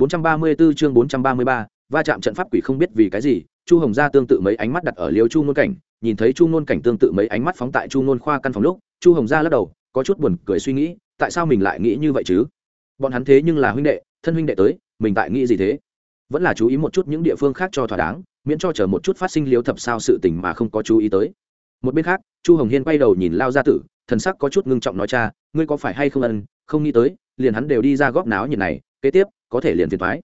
434 chương 433, va chạm trận pháp quỷ không biết vì cái gì, Chu Hồng gia tương tự mấy ánh mắt đặt ở Liêu Chu Nôn cảnh, nhìn thấy Chu Nôn cảnh tương tự mấy ánh mắt phóng tại Chu Nôn khoa căn phòng lúc, Chu Hồng gia lắc đầu, có chút buồn cười suy nghĩ, tại sao mình lại nghĩ như vậy chứ? Bọn hắn thế nhưng là huynh đệ, thân huynh đệ tới, mình tại nghĩ gì thế? Vẫn là chú ý một chút những địa phương khác cho thỏa đáng, miễn cho chờ một chút phát sinh liếu thập sao sự tình mà không có chú ý tới. Một bên khác, Chu Hồng Hiên quay đầu nhìn Lao gia tử, thần sắc có chút ngưng trọng nói cha, ngươi có phải hay không ân, không nghĩ tới, liền hắn đều đi ra góp náo như này, kế tiếp có thể liền phiền thoái.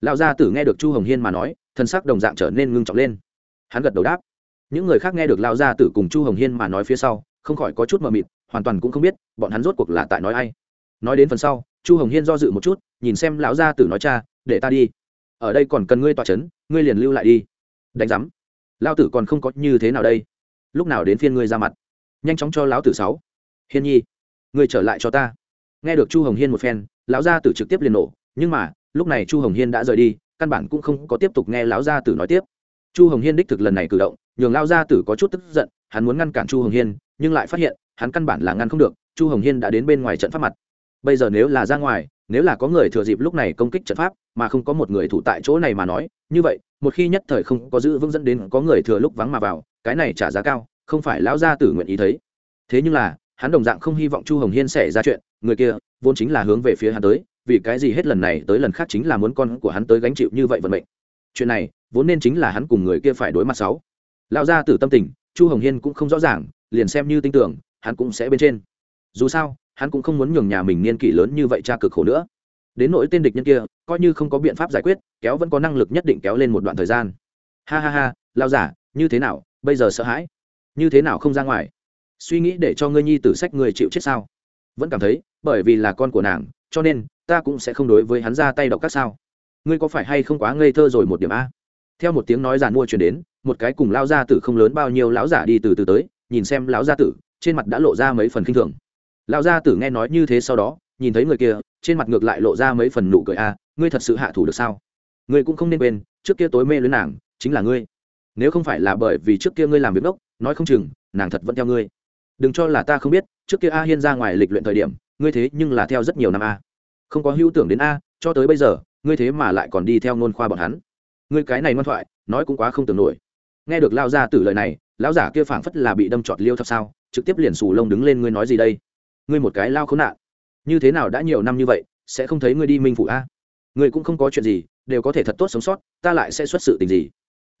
Lão gia tử nghe được chu hồng hiên mà nói, thân sắc đồng dạng trở nên ngưng trọng lên. Hắn gật đầu đáp. Những người khác nghe được lão gia tử cùng chu hồng hiên mà nói phía sau, không khỏi có chút mờ mịt, hoàn toàn cũng không biết, bọn hắn rốt cuộc là tại nói ai. Nói đến phần sau, chu hồng hiên do dự một chút, nhìn xem lão gia tử nói, cha, để ta đi. Ở đây còn cần ngươi tọa c h ấ n ngươi liền lưu lại đi. Đánh giám. Lao tử còn không có như thế nào đây. Lúc nào đến phiên ngươi ra mặt? Nhanh chóng cho lão tử sáu. Hiên nhi, ngươi trở lại cho ta. Nghe được chu hồng hiên một phen, lão gia tử trực tiếp liền nổ nhưng mà, lúc này chu hồng hiên đã rời đi, căn bản cũng không có tiếp tục nghe lão gia tử nói tiếp. Chu hồng hiên đích thực lần này cử động, nhường lao gia tử có chút tức giận, hắn muốn ngăn cản chu hồng hiên, nhưng lại phát hiện, hắn căn bản là ngăn không được, chu hồng hiên đã đến bên ngoài trận pháp mặt. Bây giờ nếu là ra ngoài, nếu là có người thừa dịp lúc này công kích trận pháp, mà không có một người thủ tại chỗ này mà nói, như vậy, một khi nhất thời không có giữ vững dẫn đến có người thừa lúc vắng mà vào, cái này trả giá cao, không phải lão gia tử nguyện ý thấy. Thế nhưng là, hắn đồng dạng không hy vọng chu hồng hiên xảy ra chuyện, người kia vốn chính là hướng về phía hắn tới vì cái gì hết lần này tới lần khác chính là muốn con của hắn tới gánh chịu như vậy vận mệnh? Chuyện này, vốn nên chính là hắn cùng người kia phải đối mặt sáu. Lão gia tử tâm tình, chu hồng hiên cũng không rõ ràng, liền xem như tin tưởng, hắn cũng sẽ bên trên. Dù sao, hắn cũng không muốn nhường nhà mình niên kỷ lớn như vậy tra cực khổ nữa. Đến nỗi tên địch nhân kia, coi như không có biện pháp giải quyết, kéo vẫn có năng lực nhất định kéo lên một đoạn thời gian. Ha ha ha lao giả, như thế nào, bây giờ sợ hãi? Như thế nào không ra ngoài? Suy nghĩ để cho ngươi nhi tử sách người chịu chết sao? Vẫn cảm thấy, bởi vì là con của nàng, cho nên ta cũng sẽ không đối với hắn ra tay độc các sao? Ngươi có phải hay không quá ngây thơ rồi một điểm a? Theo một tiếng nói giàn mua chuyển đến, một cái cùng lao gia tử không lớn bao nhiêu lão giả đi từ từ tới, nhìn xem lão gia tử, trên mặt đã lộ ra mấy phần khinh thường. Lão gia tử nghe nói như thế sau đó, nhìn thấy người kia, trên mặt ngược lại lộ ra mấy phần nụ cười a, ngươi thật sự hạ thủ được sao? Ngươi cũng không nên quên, trước kia tối mê lưới nàng, chính là ngươi. Nếu không phải là bởi vì trước kia ngươi làm việc đốc, nói không chừng, nàng thật vẫn theo ngươi. Đừng cho là ta không biết, trước kia a hiên ra ngoài lịch luyện thời điểm, ngươi thế nhưng là theo rất nhiều năm a không có hữu tưởng đến a, cho tới bây giờ, ngươi thế mà lại còn đi theo ngôn khoa bọn hắn. Ngươi cái này ngoan thoại, nói cũng quá không tưởng nổi. Nghe được lao ra từ lời này, lão giả kia phảng phất là bị đâm trọt liêu thập sao, trực tiếp liền xù lông đứng lên ngươi nói gì đây? Ngươi một cái lao khốn nạn. Như thế nào đã nhiều năm như vậy, sẽ không thấy ngươi đi minh phủ a? Ngươi cũng không có chuyện gì, đều có thể thật tốt sống sót, ta lại sẽ xuất sự tình gì?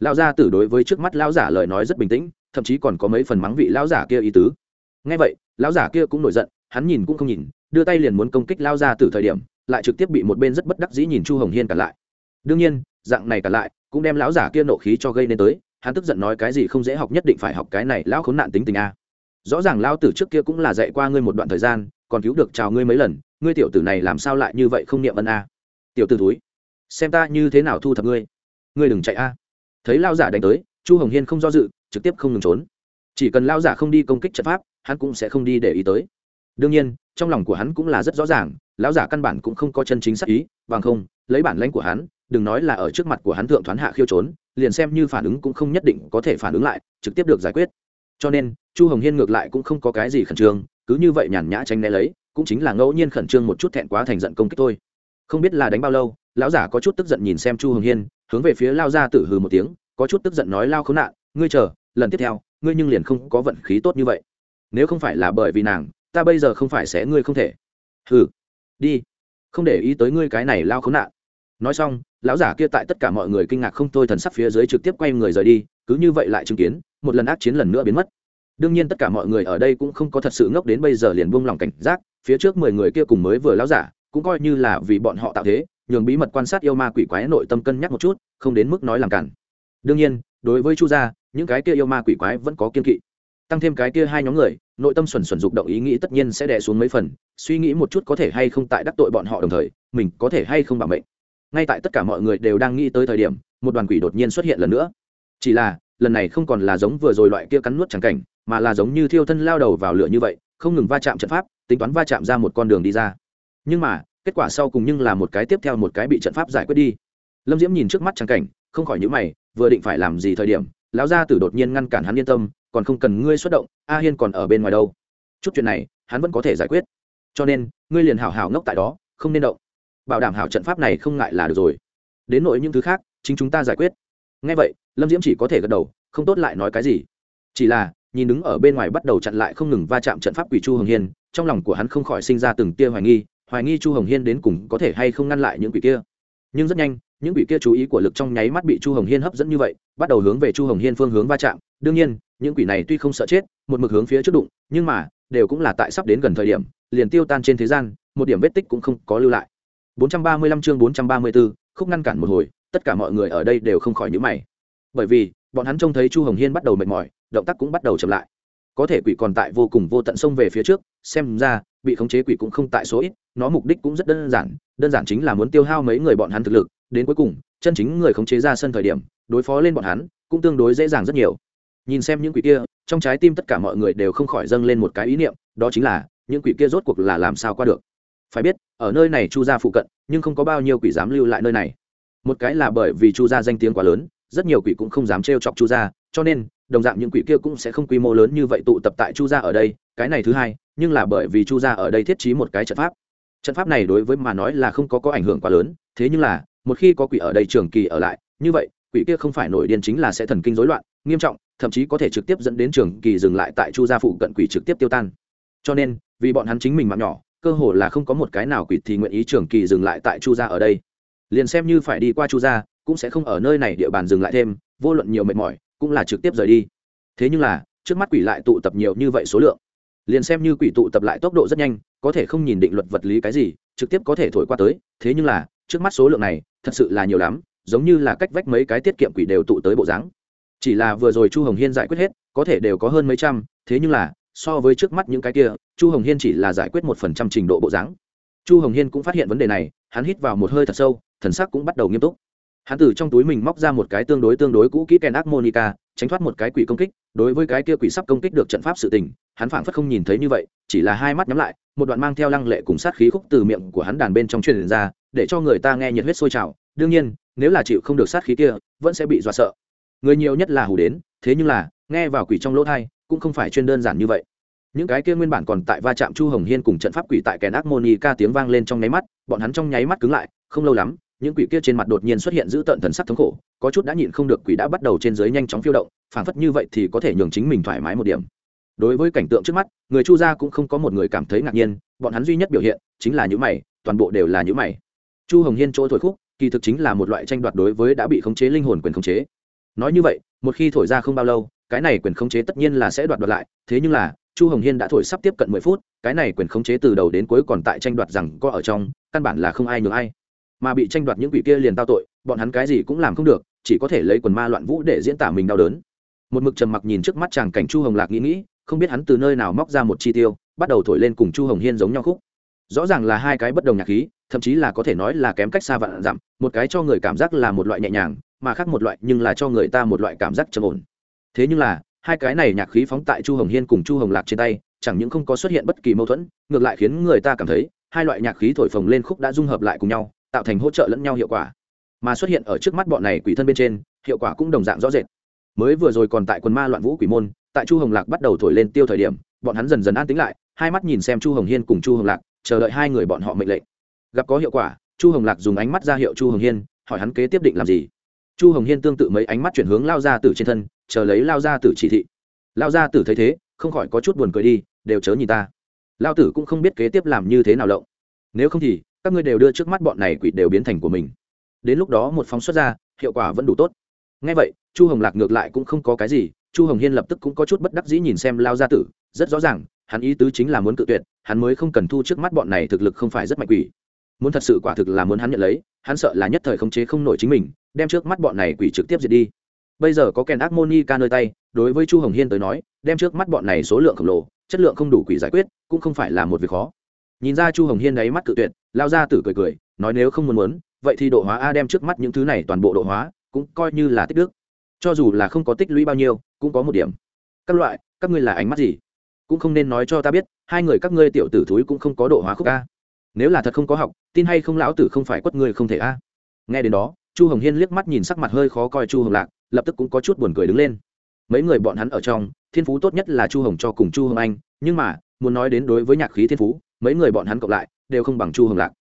Lão gia tử đối với trước mắt lão giả lời nói rất bình tĩnh, thậm chí còn có mấy phần mắng vị lão giả kia ý tứ. Nghe vậy, lão giả kia cũng nổi giận hắn nhìn cũng không nhìn, đưa tay liền muốn công kích lao ra từ thời điểm, lại trực tiếp bị một bên rất bất đắc dĩ nhìn chu hồng hiên cản lại. Đương nhiên, dạng này cản lại, cũng đem lão giả kia nộ khí cho gây nên tới, hắn tức giận nói cái gì không dễ học nhất định phải học cái này lão khốn nạn tính tình a. Rõ ràng lao tử trước kia cũng là dạy qua ngươi một đoạn thời gian, còn cứu được chào ngươi mấy lần, ngươi tiểu tử này làm sao lại như vậy không niệm ân a? Tiểu tử túi xem ta như thế nào thu thập ngươi. Ngươi đừng chạy a. Thấy lao giả đánh tới, chu hồng hiên không do dự, trực tiếp không ngừng trốn. Chỉ cần lao giả không đi công kích trận pháp, hắn cũng sẽ không đi để ý tới đương nhiên, trong lòng của hắn cũng là rất rõ ràng, lão giả căn bản cũng không có chân chính sắc ý, bằng không, lấy bản lãnh của hắn, đừng nói là ở trước mặt của hắn thượng thoán hạ khiêu trốn, liền xem như phản ứng cũng không nhất định có thể phản ứng lại, trực tiếp được giải quyết. Cho nên, chu hồng hiên ngược lại cũng không có cái gì khẩn trương, cứ như vậy nhàn nhã tranh né lấy, cũng chính là ngẫu nhiên khẩn trương một chút thẹn quá thành giận công kích thôi. Không biết là đánh bao lâu, lão giả có chút tức giận nhìn xem chu hồng hiên, hướng về phía lao ra tử hừ một tiếng, có chút tức giận nói lao khốn nạn, ngươi chờ, lần tiếp theo, ngươi nhưng liền không có vận khí tốt như vậy. Nếu không phải là bởi vì nàng ta bây giờ không phải sẽ ngươi không thể. Hừ, đi. Không để ý tới ngươi cái này lao khốn nạn. Nói xong, lão giả kia tại tất cả mọi người kinh ngạc không thôi thần sắc phía dưới trực tiếp quay người rời đi, cứ như vậy lại chứng kiến, một lần ác chiến lần nữa biến mất. Đương nhiên tất cả mọi người ở đây cũng không có thật sự ngốc đến bây giờ liền buông lòng cảnh giác, phía trước mười người kia cùng mới vừa lão giả, cũng coi như là vì bọn họ tạo thế, nhường bí mật quan sát yêu ma quỷ quái nội tâm cân nhắc một chút, không đến mức nói làm cản. Đương nhiên, đối với chu gia, những cái kia yêu ma quỷ quái vẫn có kiên kỵ tăng thêm cái kia hai nhóm người, nội tâm xuẩn xuẩn dục động ý nghĩ tất nhiên sẽ đè xuống mấy phần, suy nghĩ một chút có thể hay không tại đắc tội bọn họ đồng thời, mình có thể hay không bảo mệnh. Ngay tại tất cả mọi người đều đang nghĩ tới thời điểm, một đoàn quỷ đột nhiên xuất hiện lần nữa. Chỉ là, lần này không còn là giống vừa rồi loại kia cắn nuốt chẳng cảnh, mà là giống như thiêu thân lao đầu vào lửa như vậy, không ngừng va chạm trận pháp, tính toán va chạm ra một con đường đi ra. Nhưng mà, kết quả sau cùng nhưng là một cái tiếp theo một cái bị trận pháp giải quyết đi. Lâm diễm nhìn trước mắt chẳng cảnh, không khỏi nhữ mày, vừa định phải làm gì thời điểm, lão gia tử đột nhiên ngăn cản hắn yên tâm còn không cần ngươi xuất động, a hiên còn ở bên ngoài đâu. Chút chuyện này, hắn vẫn có thể giải quyết. Cho nên, ngươi liền hảo hảo ngốc tại đó, không nên động. Bảo đảm hảo trận pháp này không ngại là được rồi. Đến nội những thứ khác, chính chúng ta giải quyết. Ngay vậy, lâm diễm chỉ có thể gật đầu, không tốt lại nói cái gì. Chỉ là, nhìn đứng ở bên ngoài bắt đầu chặn lại không ngừng va chạm trận pháp quỷ chu hồng hiên, trong lòng của hắn không khỏi sinh ra từng tia hoài nghi hoài nghi chu hồng hiên đến cùng có thể hay không ngăn lại những quỷ kia. Nhưng rất nhanh, những quỷ kia chú ý của lực trong nháy mắt bị chu hồng hiên hấp dẫn như vậy, bắt đầu hướng về chu hồng hiên phương hướng va chạm. Đương nhiên những quỷ này tuy không sợ chết một mực hướng phía trước đụng nhưng mà đều cũng là tại sắp đến gần thời điểm liền tiêu tan trên thế gian một điểm vết tích cũng không có lưu lại. 435 chương 434, khúc ngăn cản một hồi tất cả mọi người ở đây đều không khỏi nhíu mày. Bởi vì bọn hắn trông thấy chu hồng hiên bắt đầu mệt mỏi động tác cũng bắt đầu chậm lại. Có thể quỷ còn tại vô cùng vô tận sông về phía trước xem ra bị khống chế quỷ cũng không tại số ít nó mục đích cũng rất đơn giản đơn giản chính là muốn tiêu hao mấy người bọn hắn thực lực đến cuối cùng chân chính người khống chế ra sân thời điểm đối phó lên bọn hắn cũng tương đối dễ dàng rất nhiều nhìn xem những quỷ kia, trong trái tim tất cả mọi người đều không khỏi dâng lên một cái ý niệm, đó chính là, những quỷ kia rốt cuộc là làm sao qua được? Phải biết, ở nơi này chu gia phụ cận, nhưng không có bao nhiêu quỷ dám lưu lại nơi này. Một cái là bởi vì chu gia danh tiếng quá lớn, rất nhiều quỷ cũng không dám trêu chọc chu gia, cho nên, đồng dạng những quỷ kia cũng sẽ không quy mô lớn như vậy tụ tập tại chu gia ở đây, cái này thứ hai, nhưng là bởi vì chu gia ở đây thiết trí một cái trận pháp. Trận pháp này đối với mà nói là không có có ảnh hưởng quá lớn, thế nhưng là, một khi có quỷ ở đây trường kỳ ở lại, như vậy quỷ kia không phải nổi điên chính là sẽ thần kinh rối loạn, nghiêm trọng, thậm chí có thể trực tiếp dẫn đến trường kỳ dừng lại tại chu gia phụ cận quỷ trực tiếp tiêu tan. Cho nên, vì bọn hắn chính mình mạng nhỏ, cơ hồ là không có một cái nào quỷ thì nguyện ý trường kỳ dừng lại tại chu gia ở đây. Liền xem như phải đi qua chu gia, cũng sẽ không ở nơi này địa bàn dừng lại thêm, vô luận nhiều mệt mỏi, cũng là trực tiếp rời đi. Thế nhưng là, trước mắt quỷ lại tụ tập nhiều như vậy số lượng. Liền xem như quỷ tụ tập lại tốc độ rất nhanh, có thể không nhìn định luật vật lý cái gì, trực tiếp có thể thổi qua tới, thế nhưng là, trước mắt số lượng này, thật sự là nhiều lắm giống như là cách vách mấy cái tiết kiệm quỷ đều tụ tới bộ dáng. Chỉ là vừa rồi chu hồng hiên giải quyết hết, có thể đều có hơn mấy trăm, thế nhưng là, so với trước mắt những cái kia, chu hồng hiên chỉ là giải quyết một phần trăm trình độ bộ dáng. Chu hồng hiên cũng phát hiện vấn đề này, hắn hít vào một hơi thật sâu, thần sắc cũng bắt đầu nghiêm túc. Hắn từ trong túi mình móc ra một cái tương đối tương đối cũ kỹ kèn ác monica, tránh thoát một cái quỷ công kích, đối với cái kia quỷ sắp công kích được trận pháp sự tình, hắn phảng phất không nhìn thấy như vậy chỉ là hai mắt nhắm lại, một đoạn mang theo lăng lệ cùng sát khí khúc từ miệng của hắn đàn bên trong truyền ra, để cho người ta nghe nhiệt huyết sôi trào. Đương nhiên, nếu là chịu không được sát khí kia, vẫn sẽ bị dọa sợ. Người nhiều nhất là hù đến, thế nhưng là, nghe vào quỷ trong lỗ thai, cũng không phải chuyên đơn giản như vậy. Những cái kia nguyên bản còn tại va chạm chu hồng hiên cùng trận pháp quỷ tại kèn ác monica tiếng vang lên trong nháy mắt, bọn hắn trong nháy mắt cứng lại, không lâu lắm, những quỷ kia trên mặt đột nhiên xuất hiện giữ tợn thần sắc thống khổ, có chút đã nhịn không được quỷ đã bắt đầu trên dưới nhanh chóng phiêu động, phảng phất như vậy thì có thể nhường chính mình thoải mái một điểm đối với cảnh tượng trước mắt, người chu gia cũng không có một người cảm thấy ngạc nhiên, bọn hắn duy nhất biểu hiện chính là những mày, toàn bộ đều là những mày. Chu hồng hiên chỗ thổi khúc, kỳ thực chính là một loại tranh đoạt đối với đã bị khống chế linh hồn quyền khống chế. Nói như vậy, một khi thổi ra không bao lâu, cái này quyền khống chế tất nhiên là sẽ đoạt đoạt lại, thế nhưng là, chu hồng hiên đã thổi sắp tiếp cận mười phút, cái này quyền khống chế từ đầu đến cuối còn tại tranh đoạt rằng có ở trong, căn bản là không ai nhường ai. Mà bị tranh đoạt những quỷ kia liền tao tội, bọn hắn cái gì cũng làm không được, chỉ có thể lấy quần ma loạn vũ để diễn tả mình đau đớn. Một mực trầm mặc nhìn trước mắt chàng cảnh chu hồng lạc nghĩ nghĩ không biết hắn từ nơi nào móc ra một chi tiêu, bắt đầu thổi lên cùng chu hồng hiên giống nhau khúc. Rõ ràng là hai cái bất đồng nhạc khí, thậm chí là có thể nói là kém cách xa vạn dặm, một cái cho người cảm giác là một loại nhẹ nhàng, mà khác một loại nhưng là cho người ta một loại cảm giác trầm ổn. Thế nhưng là, hai cái này nhạc khí phóng tại chu hồng hiên cùng chu hồng lạc trên tay, chẳng những không có xuất hiện bất kỳ mâu thuẫn, ngược lại khiến người ta cảm thấy, hai loại nhạc khí thổi phồng lên khúc đã dung hợp lại cùng nhau, tạo thành hỗ trợ lẫn nhau hiệu quả. Mà xuất hiện ở trước mắt bọn này quỷ thân bên trên, hiệu quả cũng đồng dạng rõ rệt. Mới vừa rồi còn tại quần ma loạn vũ quỷ môn tại chu hồng lạc bắt đầu thổi lên tiêu thời điểm, bọn hắn dần dần an tính lại, hai mắt nhìn xem chu hồng hiên cùng chu hồng lạc, chờ đợi hai người bọn họ mệnh lệnh. Gặp có hiệu quả, chu hồng lạc dùng ánh mắt ra hiệu chu hồng hiên, hỏi hắn kế tiếp định làm gì. Chu hồng hiên tương tự mấy ánh mắt chuyển hướng lao ra từ trên thân, chờ lấy lao ra từ chỉ thị. Lao ra từ thấy thế, không khỏi có chút buồn cười đi, đều chớ nhìn ta. Lao tử cũng không biết kế tiếp làm như thế nào lộng. Nếu không thì, các ngươi đều đưa trước mắt bọn này quỷ đều biến thành của mình. Đến lúc đó một phóng xuất ra, hiệu quả vẫn đủ tốt. Ngay vậy, chu hồng lạc ngược lại cũng không có cái gì chu hồng hiên lập tức cũng có chút bất đắc dĩ nhìn xem lao gia tử, rất rõ ràng, hắn ý tứ chính là muốn cự tuyệt, hắn mới không cần thu trước mắt bọn này thực lực không phải rất mạnh quỷ. Muốn thật sự quả thực là muốn hắn nhận lấy, hắn sợ là nhất thời khống chế không nổi chính mình, đem trước mắt bọn này quỷ trực tiếp diệt đi. Bây giờ có kèn ác moni ca nơi tay, đối với chu hồng hiên tới nói, đem trước mắt bọn này số lượng khổng lồ, chất lượng không đủ quỷ giải quyết, cũng không phải là một việc khó. Nhìn ra chu hồng hiên đáy mắt cự tuyệt, lao ra tử cười cười, nói nếu không muốn muốn, vậy thì độ hóa a đem trước mắt những thứ này toàn bộ độ hóa, cũng coi như là tích đức cho dù là không có tích lũy bao nhiêu, cũng có một điểm. Các loại, các ngươi là ánh mắt gì? Cũng không nên nói cho ta biết, hai người các ngươi tiểu tử thúi cũng không có độ hóa khúc ca. nếu là thật không có học, tin hay không lão tử không phải quất ngươi không thể a. Nghe đến đó, chu hồng hiên liếc mắt nhìn sắc mặt hơi khó coi chu hồng lạc, lập tức cũng có chút buồn cười đứng lên. Mấy người bọn hắn ở trong, thiên phú tốt nhất là chu hồng cho cùng chu hồng anh, nhưng mà, muốn nói đến đối với nhạc khí thiên phú, mấy người bọn hắn cộng lại, đều không bằng chu hồng lạc.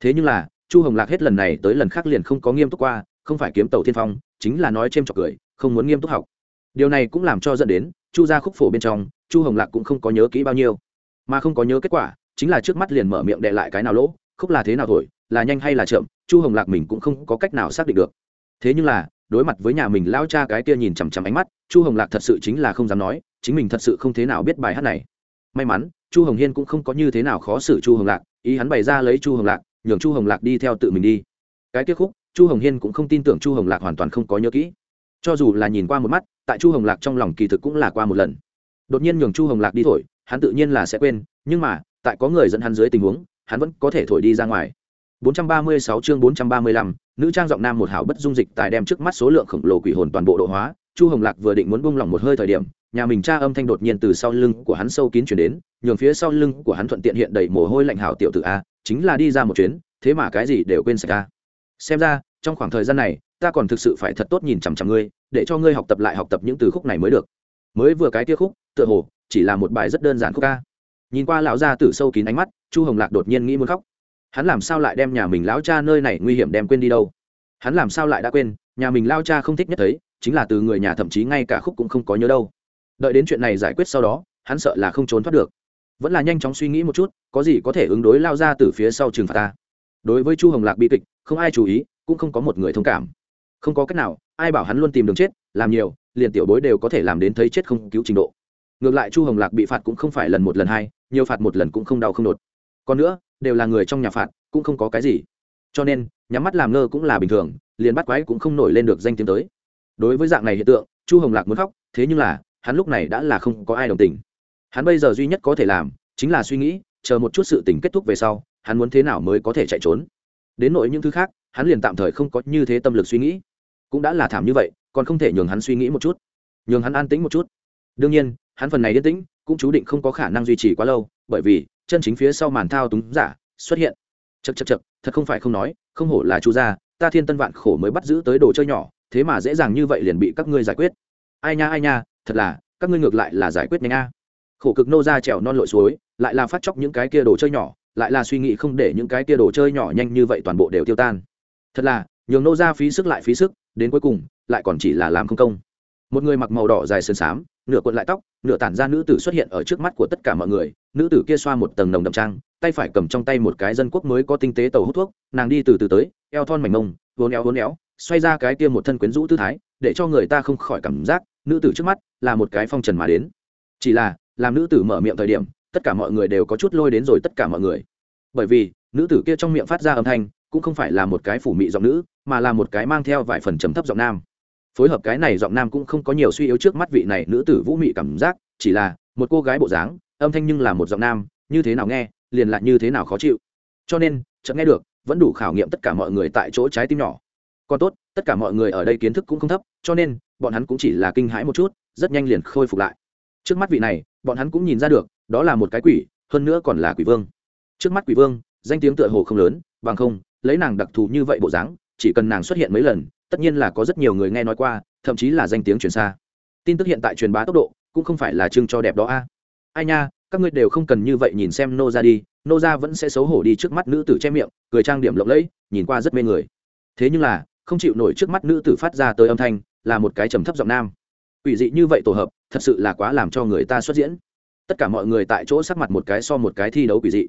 Thế nhưng là, chu hồng lạc hết lần này tới lần khác liền không có nghiêm túc qua, không phải kiếm tàu thiên phong, chính là nói c h trọc cười không muốn nghiêm túc học. Điều này cũng làm cho dẫn đến, chu Gia khúc phổ bên trong, chu hồng lạc cũng không có nhớ kỹ bao nhiêu. Mà không có nhớ kết quả, chính là trước mắt liền mở miệng đệ lại cái nào lỗ, khúc là thế nào thổi, là nhanh hay là chậm, chu hồng lạc mình cũng không có cách nào xác định được. Thế nhưng là, đối mặt với nhà mình lao cha cái kia nhìn chằm chằm ánh mắt, chu hồng lạc thật sự chính là không dám nói, chính mình thật sự không thế nào biết bài hát này. May mắn, chu hồng hiên cũng không có như thế nào khó xử chu hồng lạc, ý hắn bày ra lấy chu hồng lạc, nhường chu hồng lạc đi theo tự mình đi. Cái kia khúc, chu hồng hiên cũng không tin tưởng chu hồng lạc hoàn toàn không có nhớ kỹ cho dù là nhìn qua một mắt tại chu hồng lạc trong lòng kỳ thực cũng là qua một lần. Đột nhiên nhường chu hồng lạc đi thổi hắn tự nhiên là sẽ quên nhưng mà tại có người dẫn hắn dưới tình huống hắn vẫn có thể thổi đi ra ngoài. 436 chương 435, nữ trang giọng nam một hảo bất dung dịch tài đem trước mắt số lượng khổng lồ quỷ hồn toàn bộ độ hóa chu hồng lạc vừa định muốn buông lỏng một hơi thời điểm nhà mình cha âm thanh đột nhiên từ sau lưng của hắn sâu kín chuyển đến nhường phía sau lưng của hắn thuận tiện hiện đầy mồ hôi lạnh hảo tiểu tử a chính là đi ra một chuyến thế mà cái gì đều quên sạch a. Xem ra trong khoảng thời gian này ta còn thực sự phải thật tốt nhìn chằm chằm ngươi, để cho ngươi học tập lại học tập những từ khúc này mới được. Mới vừa cái tia khúc, tựa hồ, chỉ là một bài rất đơn giản khúc ca. Nhìn qua lão gia tử sâu kín ánh mắt, chu hồng lạc đột nhiên nghĩ muốn khóc. Hắn làm sao lại đem nhà mình lão cha nơi này nguy hiểm đem quên đi đâu? Hắn làm sao lại đã quên, nhà mình lao cha không thích nhất thấy, chính là từ người nhà thậm chí ngay cả khúc cũng không có nhớ đâu. Đợi đến chuyện này giải quyết sau đó, hắn sợ là không trốn thoát được. Vẫn là nhanh chóng suy nghĩ một chút, có gì có thể ứng đối lao ra từ phía sau trường phạt ta. Đối với chu hồng lạc bi kịch, không ai chú ý, cũng không có một người thông cảm không có cách nào, ai bảo hắn luôn tìm đường chết, làm nhiều, liền tiểu bối đều có thể làm đến thấy chết không cứu trình độ. Ngược lại chu hồng lạc bị phạt cũng không phải lần một lần hai, nhiều phạt một lần cũng không đau không đột còn nữa, đều là người trong nhà phạt, cũng không có cái gì. Cho nên, nhắm mắt làm ngơ cũng là bình thường, liền bắt quái cũng không nổi lên được danh tiếng tới. Đối với dạng này hiện tượng, chu hồng lạc muốn khóc, thế nhưng là, hắn lúc này đã là không có ai đồng tình. Hắn bây giờ duy nhất có thể làm, chính là suy nghĩ, chờ một chút sự tình kết thúc về sau, hắn muốn thế nào mới có thể chạy trốn. Đến nội những thứ khác, hắn liền tạm thời không có như thế tâm lực suy nghĩ cũng đã là thảm như vậy, còn không thể nhường hắn suy nghĩ một chút. Nhường hắn an tĩnh một chút. Đương nhiên, hắn phần này yên tĩnh cũng chú định không có khả năng duy trì quá lâu, bởi vì chân chính phía sau màn thao túng giả xuất hiện. Chật chật chật thật không phải không nói, không hổ là chu gia, ta thiên tân vạn khổ mới bắt giữ tới đồ chơi nhỏ, thế mà dễ dàng như vậy liền bị các ngươi giải quyết. Ai nha ai nha, thật là, các ngươi ngược lại là giải quyết nhanh a. Khổ cực nô ra trèo non lội suối, lại là phát chóc những cái kia đồ chơi nhỏ, lại là suy nghĩ không để những cái kia đồ chơi nhỏ nhanh như vậy toàn bộ đều tiêu tan. Thật là nhường nô ra phí sức lại phí sức, đến cuối cùng, lại còn chỉ là làm không công. Một người mặc màu đỏ dài sơn xám, nửa cuộn lại tóc, nửa tản ra nữ tử xuất hiện ở trước mắt của tất cả mọi người. Nữ tử kia xoa một tầng nồng đậm trang, tay phải cầm trong tay một cái dân quốc mới có tinh tế tàu hút thuốc, nàng đi từ từ tới, eo thon mảnh mông vốn éo vốn éo, xoay ra cái kia một thân quyến rũ tư thái, để cho người ta không khỏi cảm giác, nữ tử trước mắt là một cái phong trần mà đến. Chỉ là, làm nữ tử mở miệng thời điểm, tất cả mọi người đều có chút lôi đến rồi tất cả mọi người. Bởi vì, nữ tử kia trong miệng phát ra âm thanh, cũng không phải là một cái phủ mị giọng nữ mà là một cái mang theo vài phần trầm thấp giọng nam. Phối hợp cái này giọng nam cũng không có nhiều suy yếu trước mắt vị này nữ tử vũ mị cảm giác, chỉ là, một cô gái bộ dáng, âm thanh nhưng là một giọng nam, như thế nào nghe, liền lại như thế nào khó chịu. Cho nên, chợt nghe được, vẫn đủ khảo nghiệm tất cả mọi người tại chỗ trái tim nhỏ. Còn tốt, tất cả mọi người ở đây kiến thức cũng không thấp, cho nên, bọn hắn cũng chỉ là kinh hãi một chút, rất nhanh liền khôi phục lại. Trước mắt vị này, bọn hắn cũng nhìn ra được, đó là một cái quỷ, hơn nữa còn là quỷ vương. Trước mắt quỷ vương, danh tiếng tựa hồ không lớn, bằng không, lấy nàng đặc thù như vậy bộ dáng chỉ cần nàng xuất hiện mấy lần, tất nhiên là có rất nhiều người nghe nói qua, thậm chí là danh tiếng truyền xa. Tin tức hiện tại truyền bá tốc độ, cũng không phải là chương cho đẹp đó a. Ai nha, các ngươi đều không cần như vậy nhìn xem nô ra đi, nô ra vẫn sẽ xấu hổ đi trước mắt nữ tử che miệng, cười trang điểm lộng lẫy, nhìn qua rất mê người. Thế nhưng là, không chịu nổi trước mắt nữ tử phát ra tới âm thanh, là một cái trầm thấp giọng nam. Ủy dị như vậy tổ hợp, thật sự là quá làm cho người ta xuất diễn. Tất cả mọi người tại chỗ sắc mặt một cái so một cái thi đấu quỷ dị.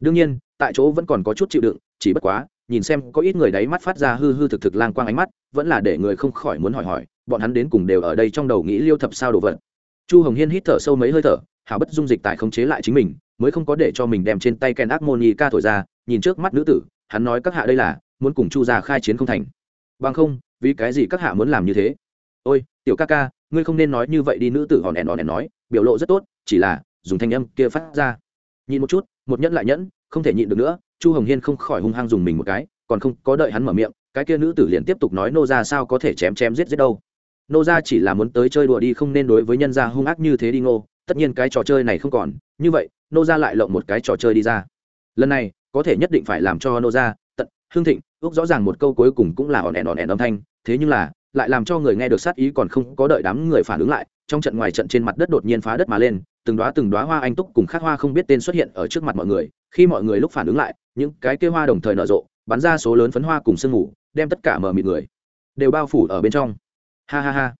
Đương nhiên, tại chỗ vẫn còn có chút chịu đựng, chỉ bất quá nhìn xem có ít người đáy mắt phát ra hư hư thực thực lang quang ánh mắt, vẫn là để người không khỏi muốn hỏi hỏi, bọn hắn đến cùng đều ở đây trong đầu nghĩ liêu thập sao đồ vật. Chu hồng hiên hít thở sâu mấy hơi thở, hảo bất dung dịch tại khống chế lại chính mình, mới không có để cho mình đem trên tay ken ác ca thổi ra, nhìn trước mắt nữ tử, hắn nói các hạ đây là, muốn cùng chu gia khai chiến không thành. Bằng không, vì cái gì các hạ muốn làm như thế? Ôi, tiểu ca ca, ngươi không nên nói như vậy đi, nữ tử hòn ẻn hòn ẻn nói, biểu lộ rất tốt, chỉ là, dùng thanh âm kia phát ra. Nhìn một chút, một nhẫn lại nhẫn, không thể nhịn được nữa chu hồng hiên không khỏi hung hăng dùng mình một cái, còn không, có đợi hắn mở miệng, cái kia nữ tử liền tiếp tục nói nô ra sao có thể chém chém giết giết đâu. Nô ra chỉ là muốn tới chơi đùa đi, không nên đối với nhân gia hung ác như thế đi ngô, tất nhiên cái trò chơi này không còn, như vậy, nô ra lại lộng một cái trò chơi đi ra. Lần này, có thể nhất định phải làm cho nô ra tận hương thịnh, ước rõ ràng một câu cuối cùng cũng là ỏn ẻn ỏn ẻn âm thanh, thế nhưng là, lại làm cho người nghe được sát ý còn không có đợi đám người phản ứng lại, trong trận ngoài trận trên mặt đất đột nhiên phá đất mà lên, từng đoá từng đoá hoa anh túc cùng khác hoa không biết tên xuất hiện ở trước mặt mọi người, khi mọi người lúc phản ứng lại những cái kia hoa đồng thời nở rộ, bắn ra số lớn phấn hoa cùng sương mù, đem tất cả mở mịt người đều bao phủ ở bên trong. Ha ha ha.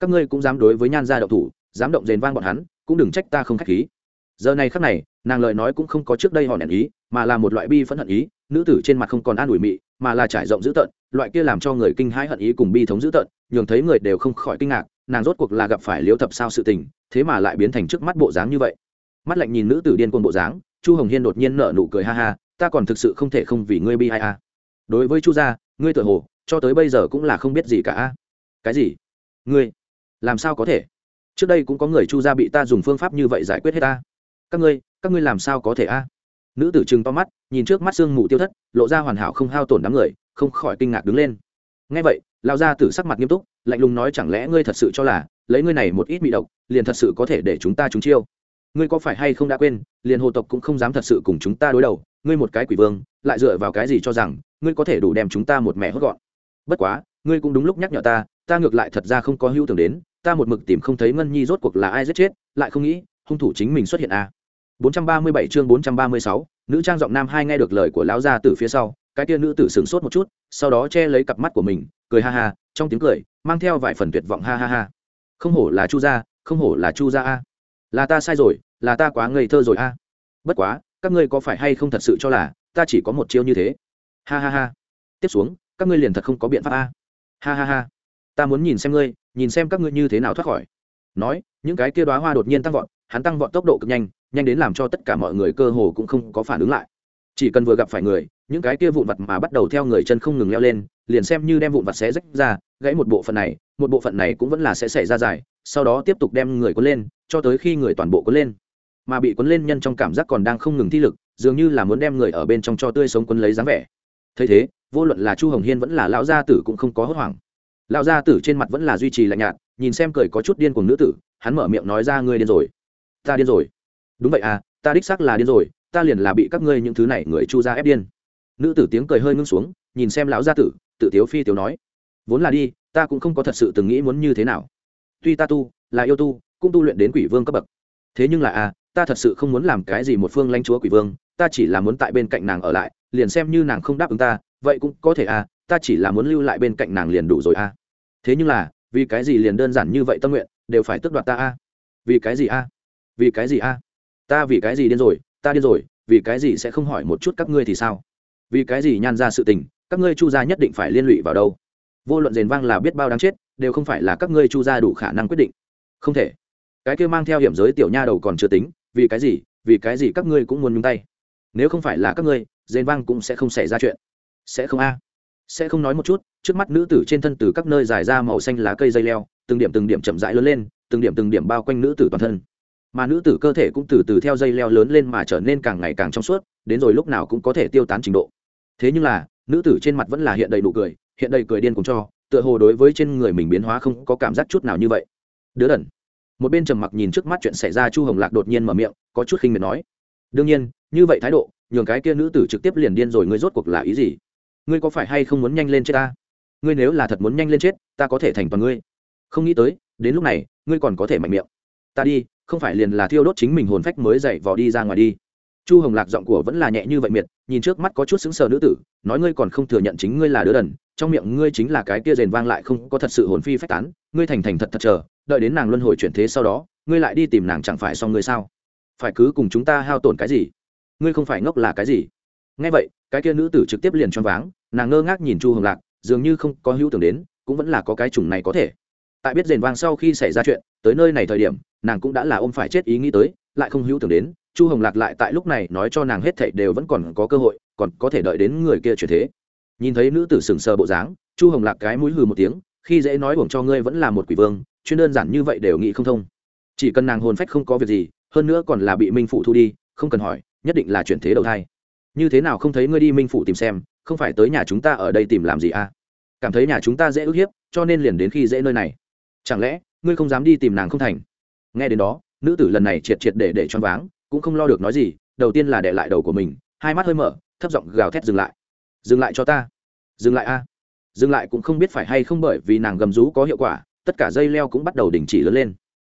Các ngươi cũng dám đối với nhan gia đậu thủ, dám động rền vang bọn hắn, cũng đừng trách ta không khách khí. Giờ này khắc này, nàng lời nói cũng không có trước đây họ nản ý, mà là một loại bi phẫn hận ý, nữ tử trên mặt không còn an ủi mị, mà là trải rộng dữ tợn, loại kia làm cho người kinh hãi hận ý cùng bi thống dữ tợn, nhường thấy người đều không khỏi kinh ngạc, nàng rốt cuộc là gặp phải liễu thập sao sự tình, thế mà lại biến thành trước mắt bộ dáng như vậy. Mắt lạnh nhìn nữ tử điên cuồng bộ dáng, chu hồng hiên đột nhiên nở nụ cười ha ha ta còn thực sự không thể không vì ngươi bi ai a đối với chu gia, ngươi tự hồ, cho tới bây giờ cũng là không biết gì cả à. cái gì? Ngươi, làm sao có thể? Trước đây cũng có người chu gia bị ta dùng phương pháp như vậy giải quyết hết ta. Các ngươi các ngươi làm sao có thể a nữ tử trừng to mắt, nhìn trước mắt sương mù tiêu thất, lộ ra hoàn hảo không hao tổn đám người, không khỏi kinh ngạc đứng lên. Ngay vậy lao ra tử sắc mặt nghiêm túc, lạnh lùng nói chẳng lẽ ngươi thật sự cho là, lấy ngươi này một ít bị độc, liền thật sự có thể để chúng ta trúng chiêu? Ngươi có phải hay không đã quên, liền hồ tộc cũng không dám thật sự cùng chúng ta đối đầu ngươi một cái quỷ vương lại dựa vào cái gì cho rằng ngươi có thể đủ đem chúng ta một mẹ hốt gọn? Bất quá ngươi cũng đúng lúc nhắc nhở ta ta ngược lại thật ra không có hữu tưởng đến ta một mực tìm không thấy ngân nhi rốt cuộc là ai giết chết lại không nghĩ hung thủ chính mình xuất hiện à. 437 chương 436, nữ trang giọng nam hai nghe được lời của lão gia từ phía sau cái kia nữ tử sửng sốt một chút sau đó che lấy cặp mắt của mình cười ha ha trong tiếng cười mang theo vài phần tuyệt vọng ha ha ha. Không hổ là chu gia không hổ là chu gia a. Là ta sai rồi là ta quá ngây thơ rồi a. Bất quá các ngươi có phải hay không thật sự cho là ta chỉ có một chiêu như thế? Ha ha ha. Tiếp xuống, các ngươi liền thật không có biện pháp a. Ha ha ha. Ta muốn nhìn xem ngươi, nhìn xem các ngươi như thế nào thoát khỏi. Nói, những cái kia đoá hoa đột nhiên tăng vọt, hắn tăng vọt tốc độ cực nhanh nhanh đến làm cho tất cả mọi người cơ hồ cũng không có phản ứng lại. Chỉ cần vừa gặp phải người, những cái kia vụn vặt mà bắt đầu theo người chân không ngừng leo lên, liền xem như đem vụn vặt xé rách ra, gãy một bộ phận này, một bộ phận này cũng vẫn là sẽ xảy ra dài, sau đó tiếp tục đem người cuốn lên, cho tới khi người toàn bộ cuốn lên mà bị cuốn lên nhân trong cảm giác còn đang không ngừng thi lực, dường như là muốn đem người ở bên trong cho tươi sống cuốn lấy dáng vẻ. Thấy thế, vô luận là chu hồng hiên vẫn là lão gia tử cũng không có hốt hoảng. Lão gia tử trên mặt vẫn là duy trì lạnh nhạt, nhìn xem cười có chút điên cùng nữ tử, hắn mở miệng nói ra ngươi điên rồi. Ta điên rồi. Đúng vậy à ta đích xác là điên rồi, ta liền là bị các ngươi những thứ này người chu ra ép điên. Nữ tử tiếng cười hơi ngưng xuống, nhìn xem lão gia tử, tự tiếu phi tiếu nói. Vốn là đi, ta cũng không có thật sự từng nghĩ muốn như thế nào. Tuy ta tu, là yêu tu, cũng tu luyện đến quỷ vương cấp bậc. Thế nhưng là à ta thật sự không muốn làm cái gì một phương lãnh chúa quỷ vương, ta chỉ là muốn tại bên cạnh nàng ở lại, liền xem như nàng không đáp ứng ta, vậy cũng có thể à ta chỉ là muốn lưu lại bên cạnh nàng liền đủ rồi à. Thế nhưng là, vì cái gì liền đơn giản như vậy tâm nguyện, đều phải tước đoạt ta à? Vì cái gì à? Vì cái gì à? Ta vì cái gì điên rồi, ta điên rồi, vì cái gì sẽ không hỏi một chút các ngươi thì sao? Vì cái gì nhan ra sự tình, các ngươi chu gia nhất định phải liên lụy vào đâu? Vô luận rền vang là biết bao đáng chết, đều không phải là các ngươi chu gia đủ khả năng quyết định. Không thể. Cái kia mang theo hiểm giới tiểu nha đầu còn chưa tính vì cái gì, vì cái gì các ngươi cũng muốn nhúng tay? Nếu không phải là các ngươi dền vang cũng sẽ không xảy ra chuyện. Sẽ không a? Sẽ không nói một chút, trước mắt nữ tử trên thân từ các nơi dài ra màu xanh lá cây dây leo, từng điểm từng điểm chậm rãi lớn lên, từng điểm từng điểm bao quanh nữ tử toàn thân. Mà nữ tử cơ thể cũng từ từ theo dây leo lớn lên mà trở nên càng ngày càng trong suốt, đến rồi lúc nào cũng có thể tiêu tán trình độ. Thế nhưng là, nữ tử trên mặt vẫn là hiện đầy nụ cười, hiện đầy cười điên cùng cho, tựa hồ đối với trên người mình biến hóa không có cảm giác chút nào như vậy. Đứa đần một bên trầm mặc nhìn trước mắt chuyện xảy ra, chu hồng lạc đột nhiên mở miệng, có chút khinh miệt nói, đương nhiên, như vậy thái độ, nhường cái kia nữ tử trực tiếp liền điên rồi, ngươi rốt cuộc là ý gì? Ngươi có phải hay không muốn nhanh lên chết ta? Ngươi nếu là thật muốn nhanh lên chết, ta có thể thành toàn ngươi. Không nghĩ tới, đến lúc này, ngươi còn có thể mạnh miệng. Ta đi, không phải liền là thiêu đốt chính mình hồn phách mới dậy vò đi ra ngoài đi. Chu hồng lạc giọng của vẫn là nhẹ như vậy miệt, nhìn trước mắt có chút xứng sờ nữ tử, nói, ngươi còn không thừa nhận chính ngươi là đứa đần, trong miệng ngươi chính là cái kia rền vang lại không có thật sự hồn phi phách tán, ngươi thành thành thật thật chờ đợi đến nàng luân hồi chuyển thế sau đó, ngươi lại đi tìm nàng chẳng phải xong ngươi sao? Phải cứ cùng chúng ta hao tổn cái gì? Ngươi không phải ngốc là cái gì? Ngay vậy, cái kia nữ tử trực tiếp liền choáng váng, nàng ngơ ngác nhìn chu hồng lạc, dường như không có hữu tưởng đến, cũng vẫn là có cái chủng này có thể. Tại biết rền vang sau khi xảy ra chuyện, tới nơi này thời điểm, nàng cũng đã là ôm phải chết ý nghĩ tới, lại không hữu tưởng đến, chu hồng lạc lại tại lúc này nói cho nàng hết thảy đều vẫn còn có cơ hội, còn có thể đợi đến người kia chuyển thế. Nhìn thấy nữ tử sừng sờ bộ dáng, chu hồng lạc cái mũi hừ một tiếng, khi dễ nói buồng cho ngươi vẫn là một quỷ vương chuyên đơn giản như vậy đều nghĩ không thông. Chỉ cần nàng hồn phách không có việc gì, hơn nữa còn là bị minh phụ thu đi, không cần hỏi, nhất định là chuyển thế đầu thai. Như thế nào không thấy ngươi đi minh phụ tìm xem, không phải tới nhà chúng ta ở đây tìm làm gì à? Cảm thấy nhà chúng ta dễ ức hiếp, cho nên liền đến khi dễ nơi này. Chẳng lẽ, ngươi không dám đi tìm nàng không thành? Nghe đến đó, nữ tử lần này triệt triệt để để choáng váng, cũng không lo được nói gì, đầu tiên là để lại đầu của mình, hai mắt hơi mở, thấp giọng gào thét dừng lại. Dừng lại cho ta. Dừng lại a. Dừng lại cũng không biết phải hay không bởi vì nàng gầm rú có hiệu quả tất cả dây leo cũng bắt đầu đình chỉ lớn lên.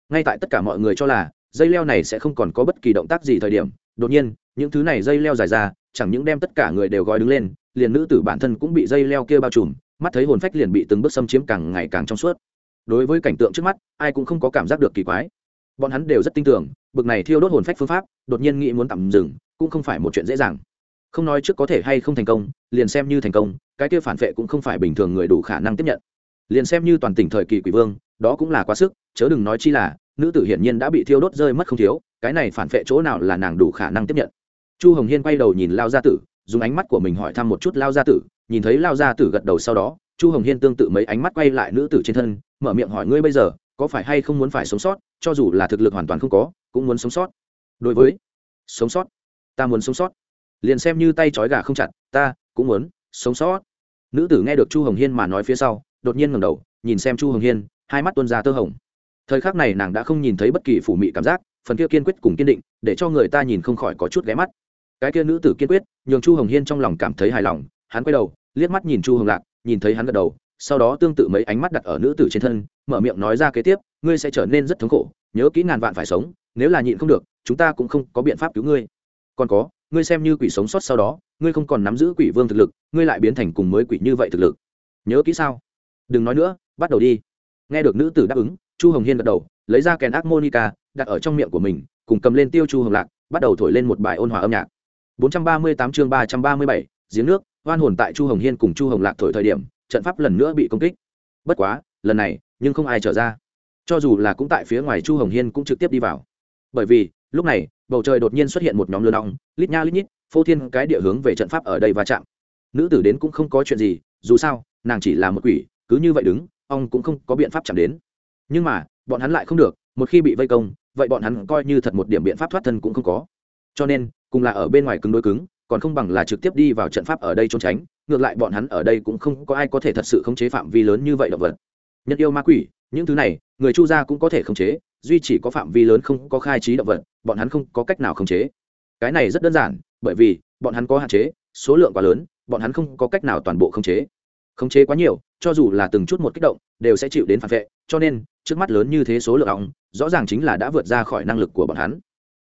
Ngay tại tất cả mọi người cho là, dây leo này sẽ không còn có bất kỳ động tác gì thời điểm, đột nhiên, những thứ này dây leo dài ra, chẳng những đem tất cả người đều gói đứng lên, liền nữ tử bản thân cũng bị dây leo kia bao trùm, mắt thấy hồn phách liền bị từng bước xâm chiếm càng ngày càng trong suốt. Đối với cảnh tượng trước mắt, ai cũng không có cảm giác được kỳ quái. Bọn hắn đều rất tin tưởng, bực này thiêu đốt hồn phách phương pháp, đột nhiên nghĩ muốn tạm dừng, cũng không phải một chuyện dễ dàng. Không nói trước có thể hay không thành công, liền xem như thành công, cái kia phản vệ cũng không phải bình thường người đủ khả năng tiếp nhận liền xem như toàn tỉnh thời kỳ quỷ vương, đó cũng là quá sức, chớ đừng nói chi là, nữ tử hiển nhiên đã bị thiêu đốt rơi mất không thiếu, cái này phản vệ chỗ nào là nàng đủ khả năng tiếp nhận. Chu hồng hiên quay đầu nhìn lao gia tử, dùng ánh mắt của mình hỏi thăm một chút lao gia tử, nhìn thấy lao gia tử gật đầu sau đó, chu hồng hiên tương tự mấy ánh mắt quay lại nữ tử trên thân, mở miệng hỏi ngươi bây giờ, có phải hay không muốn phải sống sót, cho dù là thực lực hoàn toàn không có, cũng muốn sống sót. Đối với, sống sót? Ta muốn sống sót. Liền xem như tay trói gà không chặt, ta cũng muốn sống sót. Nữ tử nghe được chu hồng hiên mà nói phía sau đột nhiên ngẩng đầu, nhìn xem chu hồng hiên, hai mắt tuôn ra tơ hồng. Thời khắc này nàng đã không nhìn thấy bất kỳ phủ mị cảm giác, phần kia kiên quyết cùng kiên định, để cho người ta nhìn không khỏi có chút ghé mắt. Cái kia nữ tử kiên quyết, nhường chu hồng hiên trong lòng cảm thấy hài lòng, hắn quay đầu, liếc mắt nhìn chu hồng lạc, nhìn thấy hắn gật đầu, sau đó tương tự mấy ánh mắt đặt ở nữ tử trên thân, mở miệng nói ra kế tiếp, ngươi sẽ trở nên rất thống khổ, nhớ kỹ ngàn vạn phải sống, nếu là nhịn không được, chúng ta cũng không có biện pháp cứu ngươi. Còn có, ngươi xem như quỷ sống sót sau đó, ngươi không còn nắm giữ quỷ vương thực lực, ngươi lại biến thành cùng mới quỷ như vậy thực lực. Nhớ kỹ sao? Đừng nói nữa bắt đầu đi. Nghe được nữ tử đáp ứng chu hồng hiên gật đầu lấy ra kèn ác monica đặt ở trong miệng của mình cùng cầm lên tiêu chu hồng lạc bắt đầu thổi lên một bài ôn hòa âm nhạc. 438 chương 337, giếng nước oan hồn tại chu hồng hiên cùng chu hồng lạc thổi thời điểm trận pháp lần nữa bị công kích. Bất quá lần này nhưng không ai trở ra. Cho dù là cũng tại phía ngoài chu hồng hiên cũng trực tiếp đi vào. Bởi vì lúc này bầu trời đột nhiên xuất hiện một nhóm lừa đọng lít nha lít nhít phô thiên cái địa hướng về trận pháp ở đây va chạm. Nữ tử đến cũng không có chuyện gì dù sao nàng chỉ là một quỷ cứ như vậy đứng, ông cũng không có biện pháp chạm đến. Nhưng mà, bọn hắn lại không được, một khi bị vây công, vậy bọn hắn coi như thật một điểm biện pháp thoát thân cũng không có. Cho nên, cùng là ở bên ngoài cứng đối cứng, còn không bằng là trực tiếp đi vào trận pháp ở đây trốn tránh, ngược lại bọn hắn ở đây cũng không có ai có thể thật sự khống chế phạm vi lớn như vậy động vật. Nhân yêu ma quỷ, những thứ này, người chu gia cũng có thể khống chế, duy chỉ có phạm vi lớn không có khai trí động vật, bọn hắn không có cách nào khống chế. Cái này rất đơn giản, bởi vì, bọn hắn có hạn chế, số lượng quá lớn, bọn hắn không có cách nào toàn bộ khống chế. Khống chế quá nhiều cho dù là từng chút một kích động, đều sẽ chịu đến phản vệ, cho nên, trước mắt lớn như thế số lượng ong, rõ ràng chính là đã vượt ra khỏi năng lực của bọn hắn.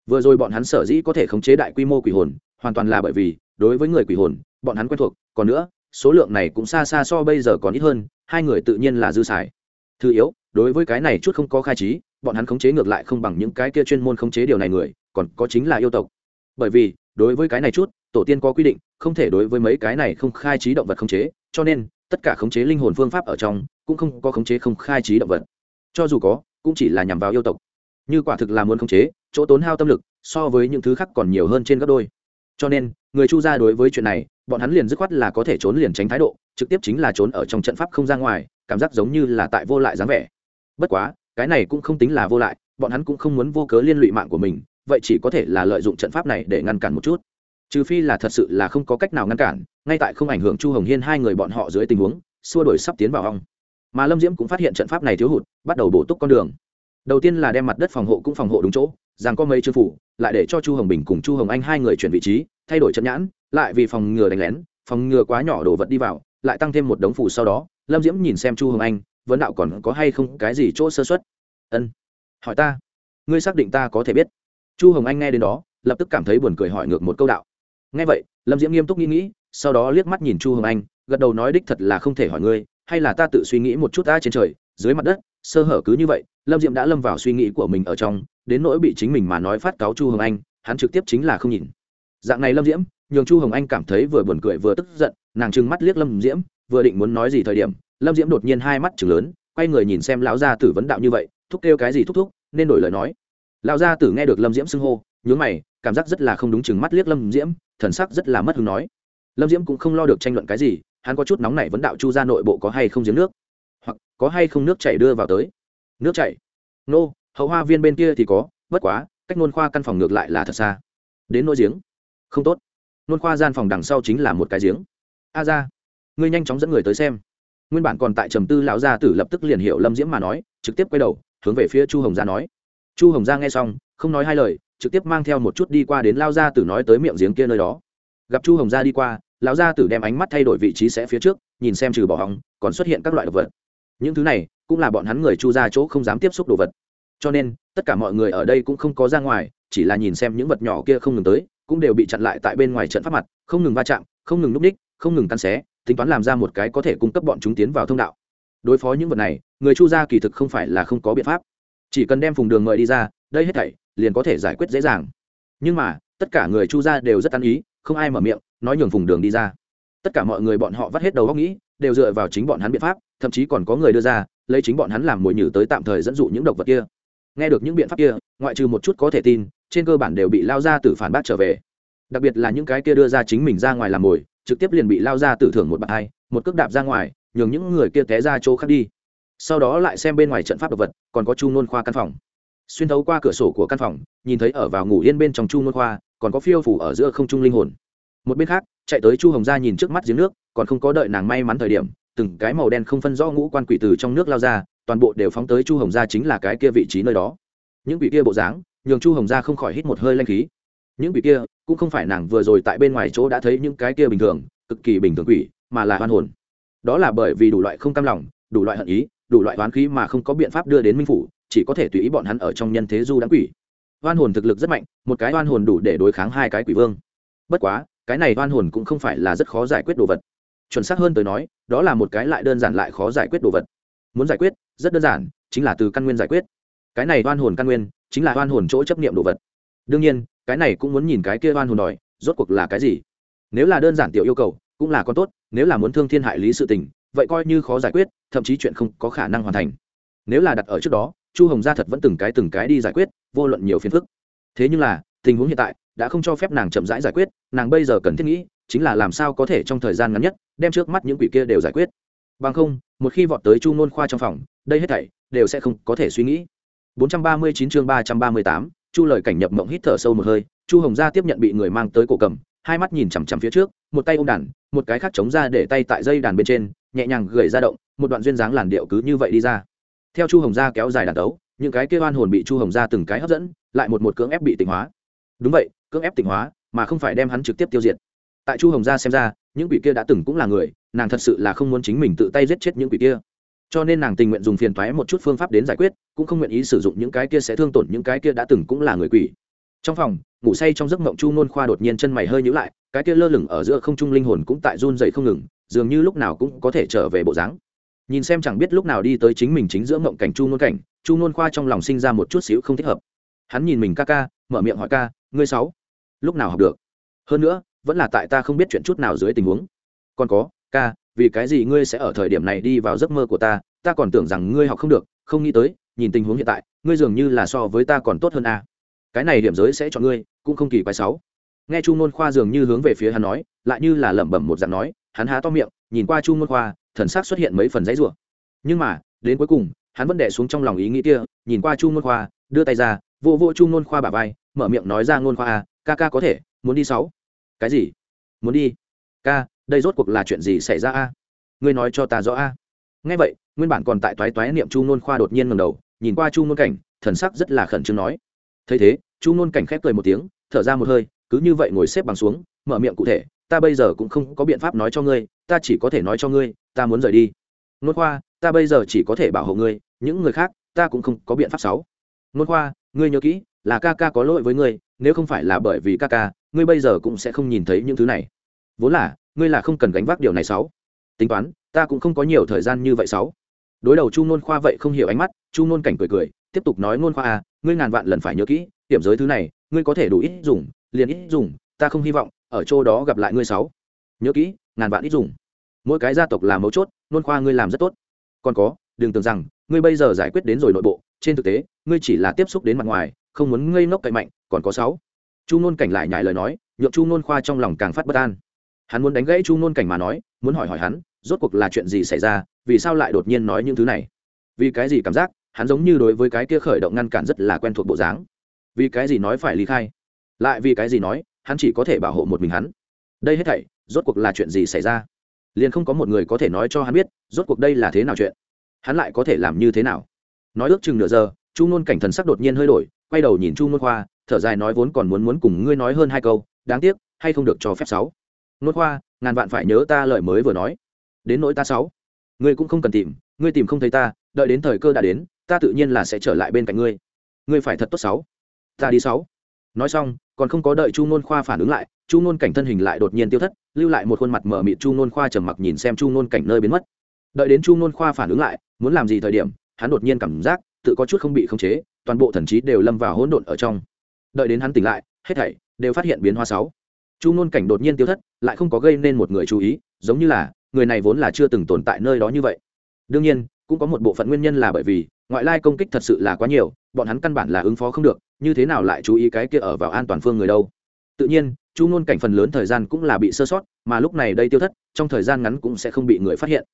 Vừa rồi bọn hắn sở dĩ có thể khống chế đại quy mô quỷ hồn, hoàn toàn là bởi vì, đối với người quỷ hồn, bọn hắn quen thuộc, còn nữa, số lượng này cũng xa xa so bây giờ còn ít hơn, hai người tự nhiên là dư xài. Thứ yếu, đối với cái này chút không có khai trí, bọn hắn khống chế ngược lại không bằng những cái kia chuyên môn khống chế điều này người, còn có chính là yêu tộc. Bởi vì, đối với cái này chút, tổ tiên có quy định, không thể đối với mấy cái này không khai trí động vật khống chế, cho nên tất cả khống chế linh hồn phương pháp ở trong, cũng không có khống chế không khai trí động vật. Cho dù có, cũng chỉ là nhằm vào yêu tộc. Như quả thực là muốn khống chế, chỗ tốn hao tâm lực, so với những thứ khác còn nhiều hơn trên gấp đôi. Cho nên, người chu gia đối với chuyện này, bọn hắn liền dứt khoát là có thể trốn liền tránh thái độ, trực tiếp chính là trốn ở trong trận pháp không ra ngoài, cảm giác giống như là tại vô lại dáng vẻ. Bất quá, cái này cũng không tính là vô lại, bọn hắn cũng không muốn vô cớ liên lụy mạng của mình, vậy chỉ có thể là lợi dụng trận pháp này để ngăn cản một chút trừ phi là thật sự là không có cách nào ngăn cản, ngay tại không ảnh hưởng chu hồng hiên hai người bọn họ dưới tình huống, xua đổi sắp tiến vào hong mà lâm diễm cũng phát hiện trận pháp này thiếu hụt, bắt đầu bổ túc con đường. Đầu tiên là đem mặt đất phòng hộ cũng phòng hộ đúng chỗ, rằng có mấy chư phủ, lại để cho chu hồng bình cùng chu hồng anh hai người chuyển vị trí, thay đổi trận nhãn, lại vì phòng ngừa đánh lén, phòng ngừa quá nhỏ đồ vật đi vào, lại tăng thêm một đống phủ sau đó, lâm diễm nhìn xem chu hồng anh, vấn đạo còn có hay không cái gì chỗ sơ xuất ân, hỏi ta. Ngươi xác định ta có thể biết. Chu hồng anh nghe đến đó, lập tức cảm thấy buồn cười hỏi ngược một câu đạo nghe vậy, lâm diễm nghiêm túc nghĩ nghĩ, sau đó liếc mắt nhìn chu hồng anh, gật đầu nói đích thật là không thể hỏi ngươi, hay là ta tự suy nghĩ một chút ta trên trời, dưới mặt đất, sơ hở cứ như vậy, lâm diễm đã lâm vào suy nghĩ của mình ở trong, đến nỗi bị chính mình mà nói phát cáo chu hồng anh, hắn trực tiếp chính là không nhìn. Dạng này lâm diễm, nhường chu hồng anh cảm thấy vừa buồn cười vừa tức giận, nàng trừng mắt liếc lâm diễm, vừa định muốn nói gì thời điểm, lâm diễm đột nhiên hai mắt chừng lớn, quay người nhìn xem lão gia tử vấn đạo như vậy, thúc kêu cái gì thúc thúc, nên đổi lời nói. Lão gia tử nghe được lâm diễm xưng hô, nhướng mày cảm giác rất là không đúng chừng mắt liếc lâm diễm, thần sắc rất là mất hứng nói. Lâm diễm cũng không lo được tranh luận cái gì, hắn có chút nóng này vấn đạo chu ra nội bộ có hay không giếng nước? Hoặc có hay không nước chảy đưa vào tới? Nước chảy? Nô, hậu hoa viên bên kia thì có, bất quá, cách nôn khoa căn phòng ngược lại là thật xa. Đến nỗi giếng? Không tốt. Nôn khoa gian phòng đằng sau chính là một cái giếng. A ra, ngươi nhanh chóng dẫn người tới xem. Nguyên bản còn tại trầm tư lão gia tử lập tức liền hiểu lâm diễm mà nói, trực tiếp quay đầu, hướng về phía chu hồng gia nói. Chu hồng gia nghe xong, không nói hai lời trực tiếp mang theo một chút đi qua đến lao gia tử nói tới miệng giếng kia nơi đó. Gặp chu hồng gia đi qua, lão gia tử đem ánh mắt thay đổi vị trí sẽ phía trước, nhìn xem trừ bỏ hỏng, còn xuất hiện các loại động vật. Những thứ này cũng là bọn hắn người chu ra chỗ không dám tiếp xúc đồ vật. Cho nên, tất cả mọi người ở đây cũng không có ra ngoài, chỉ là nhìn xem những vật nhỏ kia không ngừng tới, cũng đều bị chặn lại tại bên ngoài trận pháp mặt, không ngừng va chạm, không ngừng núp ních, không ngừng tan xé, tính toán làm ra một cái có thể cung cấp bọn chúng tiến vào thông đạo. Đối phó những vật này, người chu gia kỳ thực không phải là không có biện pháp. Chỉ cần đem phùng đường mời đi ra, đây hết thảy liền có thể giải quyết dễ dàng. Nhưng mà, tất cả người chu gia đều rất ăn ý, không ai mở miệng, nói nhường phùng đường đi ra. Tất cả mọi người bọn họ vắt hết đầu góc nghĩ, đều dựa vào chính bọn hắn biện pháp, thậm chí còn có người đưa ra, lấy chính bọn hắn làm mồi nhử tới tạm thời dẫn dụ những độc vật kia. Nghe được những biện pháp kia, ngoại trừ một chút có thể tin, trên cơ bản đều bị lao ra từ phản bác trở về. Đặc biệt là những cái kia đưa ra chính mình ra ngoài làm mồi, trực tiếp liền bị lao ra tử thưởng một bạt hai, một cước đạp ra ngoài, nhường những người kia té ra chỗ khác đi. Sau đó lại xem bên ngoài trận pháp đ ộ vật, còn có chu nôn khoa căn phòng xuyên thấu qua cửa sổ của căn phòng, nhìn thấy ở vào ngủ yên bên trong chu môn khoa, còn có phiêu phủ ở giữa không trung linh hồn. Một bên khác, chạy tới chu hồng gia nhìn trước mắt giếng nước, còn không có đợi nàng may mắn thời điểm, từng cái màu đen không phân rõ ngũ quan quỷ từ trong nước lao ra, toàn bộ đều phóng tới chu hồng gia chính là cái kia vị trí nơi đó. Những quỷ kia bộ dáng, nhường chu hồng gia không khỏi hít một hơi lanh khí. Những quỷ kia, cũng không phải nàng vừa rồi tại bên ngoài chỗ đã thấy những cái kia bình thường, cực kỳ bình thường quỷ, mà là hoan hồn. Đó là bởi vì đủ loại không cam lòng, đủ loại hận ý, đủ loại oán khí mà không có biện pháp đưa đến minh phủ chỉ có thể tùy ý bọn hắn ở trong nhân thế du đáng quỷ. Oan hồn thực lực rất mạnh, một cái oan hồn đủ để đối kháng hai cái quỷ vương. Bất quá, cái này oan hồn cũng không phải là rất khó giải quyết đồ vật. Chuẩn xác hơn tới nói, đó là một cái lại đơn giản lại khó giải quyết đồ vật. Muốn giải quyết, rất đơn giản, chính là từ căn nguyên giải quyết. Cái này oan hồn căn nguyên, chính là oan hồn chỗ chấp niệm đồ vật. Đương nhiên, cái này cũng muốn nhìn cái kia oan hồn đòi, rốt cuộc là cái gì. Nếu là đơn giản tiểu yêu cầu, cũng là con tốt, nếu là muốn thương thiên hại lý sự tình, vậy coi như khó giải quyết, thậm chí chuyện không có khả năng hoàn thành. Nếu là đặt ở trước đó chu hồng gia thật vẫn từng cái từng cái đi giải quyết vô luận nhiều phiền phức. Thế nhưng là tình huống hiện tại đã không cho phép nàng chậm rãi giải quyết nàng bây giờ cần thiết nghĩ chính là làm sao có thể trong thời gian ngắn nhất đem trước mắt những quỷ kia đều giải quyết. Bằng không một khi vọt tới chu nôn khoa trong phòng đây hết thảy đều sẽ không có thể suy nghĩ. 439 chương 338, chu lời cảnh nhập mộng hít thở sâu một hơi chu hồng gia tiếp nhận bị người mang tới cổ cầm hai mắt nhìn chằm chằm phía trước một tay ôm đàn một cái khác chống ra để tay tại dây đàn bên trên nhẹ nhàng gửi ra động một đoạn duyên dáng làn điệu cứ như vậy đi ra theo chu hồng gia kéo dài đàn tấu, những cái kia oan hồn bị chu hồng gia từng cái hấp dẫn, lại một một cưỡng ép bị tỉnh hóa. Đúng vậy, cưỡng ép tỉnh hóa, mà không phải đem hắn trực tiếp tiêu diệt. Tại chu hồng gia xem ra, những quỷ kia đã từng cũng là người, nàng thật sự là không muốn chính mình tự tay giết chết những quỷ kia. Cho nên nàng tình nguyện dùng phiền toái một chút phương pháp đến giải quyết, cũng không nguyện ý sử dụng những cái kia sẽ thương tổn những cái kia đã từng cũng là người quỷ. Trong phòng, ngủ say trong giấc mộng chu nôn khoa đột nhiên chân mày hơi nhữ lại, cái kia lơ lửng ở giữa không trung linh hồn cũng tại run dậy không ngừng, dường như lúc nào cũng có thể trở về bộ dáng nhìn xem chẳng biết lúc nào đi tới chính mình chính giữa mộng cảnh chu nôn cảnh, chu nôn khoa trong lòng sinh ra một chút xíu không thích hợp. Hắn nhìn mình ca ca, mở miệng hỏi ca, ngươi sáu, lúc nào học được? Hơn nữa, vẫn là tại ta không biết chuyện chút nào dưới tình huống. Còn có, ca, vì cái gì ngươi sẽ ở thời điểm này đi vào giấc mơ của ta? Ta còn tưởng rằng ngươi học không được, không nghĩ tới, nhìn tình huống hiện tại, ngươi dường như là so với ta còn tốt hơn a. À. cái này điểm giới sẽ chọn ngươi, cũng không kỳ quái sáu. Nghe chu nôn khoa dường như hướng về phía hắn nói, lại như là lẩm bẩm một dạng nói, hắn há to miệng, nhìn qua chu nôn khoa thần sắc xuất hiện mấy phần dãy rủa. Nhưng mà đến cuối cùng hắn vẫn đè xuống trong lòng ý nghĩ kia nhìn qua chu nôn khoa đưa tay ra vỗ vỗ chu nôn khoa bả vai mở miệng nói ra nôn khoa à, ca ca có thể muốn đi sáu. Cái gì? Muốn đi? Ca đây rốt cuộc là chuyện gì xảy ra a? Ngươi nói cho ta rõ a. Nghe vậy nguyên bản còn tại toái toái niệm chu nôn khoa đột nhiên ngẩng đầu nhìn qua chu nôn cảnh thần sắc rất là khẩn trương nói. Thấy thế chu nôn cảnh khép cười một tiếng thở ra một hơi cứ như vậy ngồi xếp bằng xuống mở miệng cụ thể ta bây giờ cũng không có biện pháp nói cho ngươi ta chỉ có thể nói cho ngươi, ta muốn rời đi. Nôn khoa, ta bây giờ chỉ có thể bảo hộ ngươi, những người khác, ta cũng không có biện pháp sáu nôn khoa, ngươi nhớ kỹ, là ca ca có lỗi với ngươi, nếu không phải là bởi vì ca ca, ngươi bây giờ cũng sẽ không nhìn thấy những thứ này. Vốn là, ngươi là không cần gánh vác điều này sáu tính toán, ta cũng không có nhiều thời gian như vậy sáu đối đầu chu nôn khoa vậy không hiểu ánh mắt, chu nôn cảnh cười cười, tiếp tục nói nôn khoa à ngươi ngàn vạn lần phải nhớ kỹ điểm giới thứ này, ngươi có thể đủ ít dùng, liền ít dùng, ta không hy vọng, ở chỗ đó gặp lại ngươi sáu nhớ kỹ, ngàn vạn ít dùng mỗi cái gia tộc là mấu chốt, nôn khoa ngươi làm rất tốt. Còn có, đừng tưởng rằng, ngươi bây giờ giải quyết đến rồi nội bộ, trên thực tế, ngươi chỉ là tiếp xúc đến mặt ngoài, không muốn ngây ngốc cậy mạnh, còn có sáu. Chu nôn cảnh lại nhải lời nói, nhượng chu nôn khoa trong lòng càng phát bất an. Hắn muốn đánh gãy chu nôn cảnh mà nói, muốn hỏi hỏi hắn, rốt cuộc là chuyện gì xảy ra, vì sao lại đột nhiên nói những thứ này? Vì cái gì cảm giác, hắn giống như đối với cái kia khởi động ngăn cản rất là quen thuộc bộ dáng. Vì cái gì nói phải ly khai? Lại vì cái gì nói, hắn chỉ có thể bảo hộ một mình hắn. Đây hết thảy, rốt cuộc là chuyện gì xảy ra? Liền không có một người có thể nói cho hắn biết, rốt cuộc đây là thế nào chuyện. Hắn lại có thể làm như thế nào? Nói ước chừng nửa giờ, chu nôn cảnh thần sắc đột nhiên hơi đổi, quay đầu nhìn chu nôn khoa, thở dài nói vốn còn muốn muốn cùng ngươi nói hơn hai câu, đáng tiếc, hay không được cho phép sáu. Nôn khoa, ngàn vạn phải nhớ ta lời mới vừa nói. Đến nỗi ta sáu. Ngươi cũng không cần tìm, ngươi tìm không thấy ta, đợi đến thời cơ đã đến, ta tự nhiên là sẽ trở lại bên cạnh ngươi. Ngươi phải thật tốt sáu. Ta đi sáu. Nói xong còn không có đợi chu nôn khoa phản ứng lại, chu nôn cảnh thân hình lại đột nhiên tiêu thất, lưu lại một khuôn mặt mờ mịt chu nôn khoa trầm mặc nhìn xem chu nôn cảnh nơi biến mất. Đợi đến chu nôn khoa phản ứng lại, muốn làm gì thời điểm, hắn đột nhiên cảm giác tự có chút không bị khống chế, toàn bộ thần trí đều lâm vào hỗn độn ở trong. Đợi đến hắn tỉnh lại, hết thảy đều phát hiện biến hóa sáu. Chu nôn cảnh đột nhiên tiêu thất, lại không có gây nên một người chú ý, giống như là, người này vốn là chưa từng tồn tại nơi đó như vậy. Đương nhiên, cũng có một bộ phận nguyên nhân là bởi vì, ngoại lai công kích thật sự là quá nhiều bọn hắn căn bản là ứng phó không được, như thế nào lại chú ý cái kia ở vào an toàn phương người đâu? Tự nhiên, chu ngôn cảnh phần lớn thời gian cũng là bị sơ sót, mà lúc này đây tiêu thất, trong thời gian ngắn cũng sẽ không bị người phát hiện.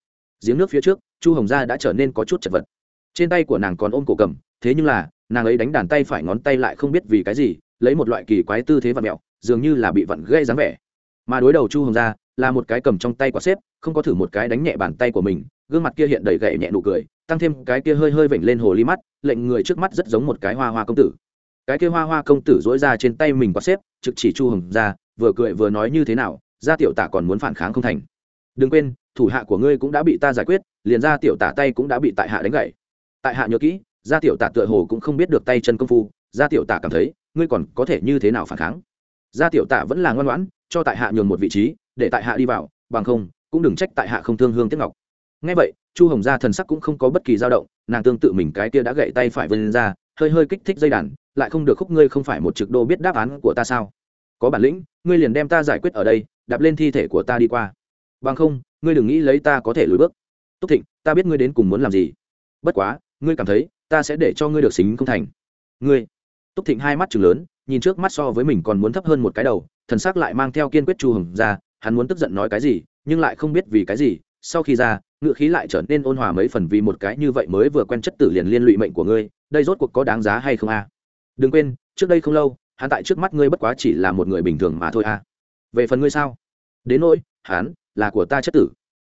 Giếng nước phía trước, chu hồng gia đã trở nên có chút chật vật. Trên tay của nàng còn ôm cổ cầm, thế nhưng là, nàng ấy đánh đàn tay phải ngón tay lại không biết vì cái gì, lấy một loại kỳ quái tư thế vặn mẹo, dường như là bị vặn gây dáng vẻ. Mà đối đầu chu hồng gia, là một cái cầm trong tay quả xếp, không có thử một cái đánh nhẹ bàn tay của mình, gương mặt kia hiện đầy gậy nhẹ nụ cười tăng thêm cái kia hơi hơi vểnh lên hồ ly mắt, lệnh người trước mắt rất giống một cái hoa hoa công tử. Cái kia hoa hoa công tử dỗi ra trên tay mình quát xếp, trực chỉ chu hồng ra, vừa cười vừa nói như thế nào, ra tiểu tả còn muốn phản kháng không thành. Đừng quên, thủ hạ của ngươi cũng đã bị ta giải quyết, liền ra tiểu tả tay cũng đã bị tại hạ đánh gậy. Tại hạ nhớ kỹ, ra tiểu tả tựa hồ cũng không biết được tay chân công phu, ra tiểu tả cảm thấy, ngươi còn có thể như thế nào phản kháng. Ra tiểu tả vẫn là ngoan ngoãn, cho tại hạ nhường một vị trí, để tại hạ đi vào, bằng không, cũng đừng trách tại hạ không thương hương tiếc ngọc ngay vậy, chu hồng gia thần sắc cũng không có bất kỳ dao động, nàng tương tự mình cái kia đã gậy tay phải vươn ra, hơi hơi kích thích dây đàn, lại không được khúc ngươi không phải một trực đô biết đáp án của ta sao. Có bản lĩnh, ngươi liền đem ta giải quyết ở đây, đạp lên thi thể của ta đi qua. Bằng không, ngươi đừng nghĩ lấy ta có thể lùi bước. Túc thịnh, ta biết ngươi đến cùng muốn làm gì. Bất quá, ngươi cảm thấy, ta sẽ để cho ngươi được xính không thành. Ngươi. Túc thịnh hai mắt chừng lớn, nhìn trước mắt so với mình còn muốn thấp hơn một cái đầu, thần sắc lại mang theo kiên quyết chu hồng ra hắn muốn tức giận nói cái gì, nhưng lại không biết vì cái gì sau khi ra, ngựa khí lại trở nên ôn hòa mấy phần vì một cái như vậy mới vừa quen chất tử liền liên lụy mệnh của ngươi, đây rốt cuộc có đáng giá hay không a? Đừng quên, trước đây không lâu, hắn tại trước mắt ngươi bất quá chỉ là một người bình thường mà thôi a. Về phần ngươi sao? Đến nỗi, hắn là của ta chất tử.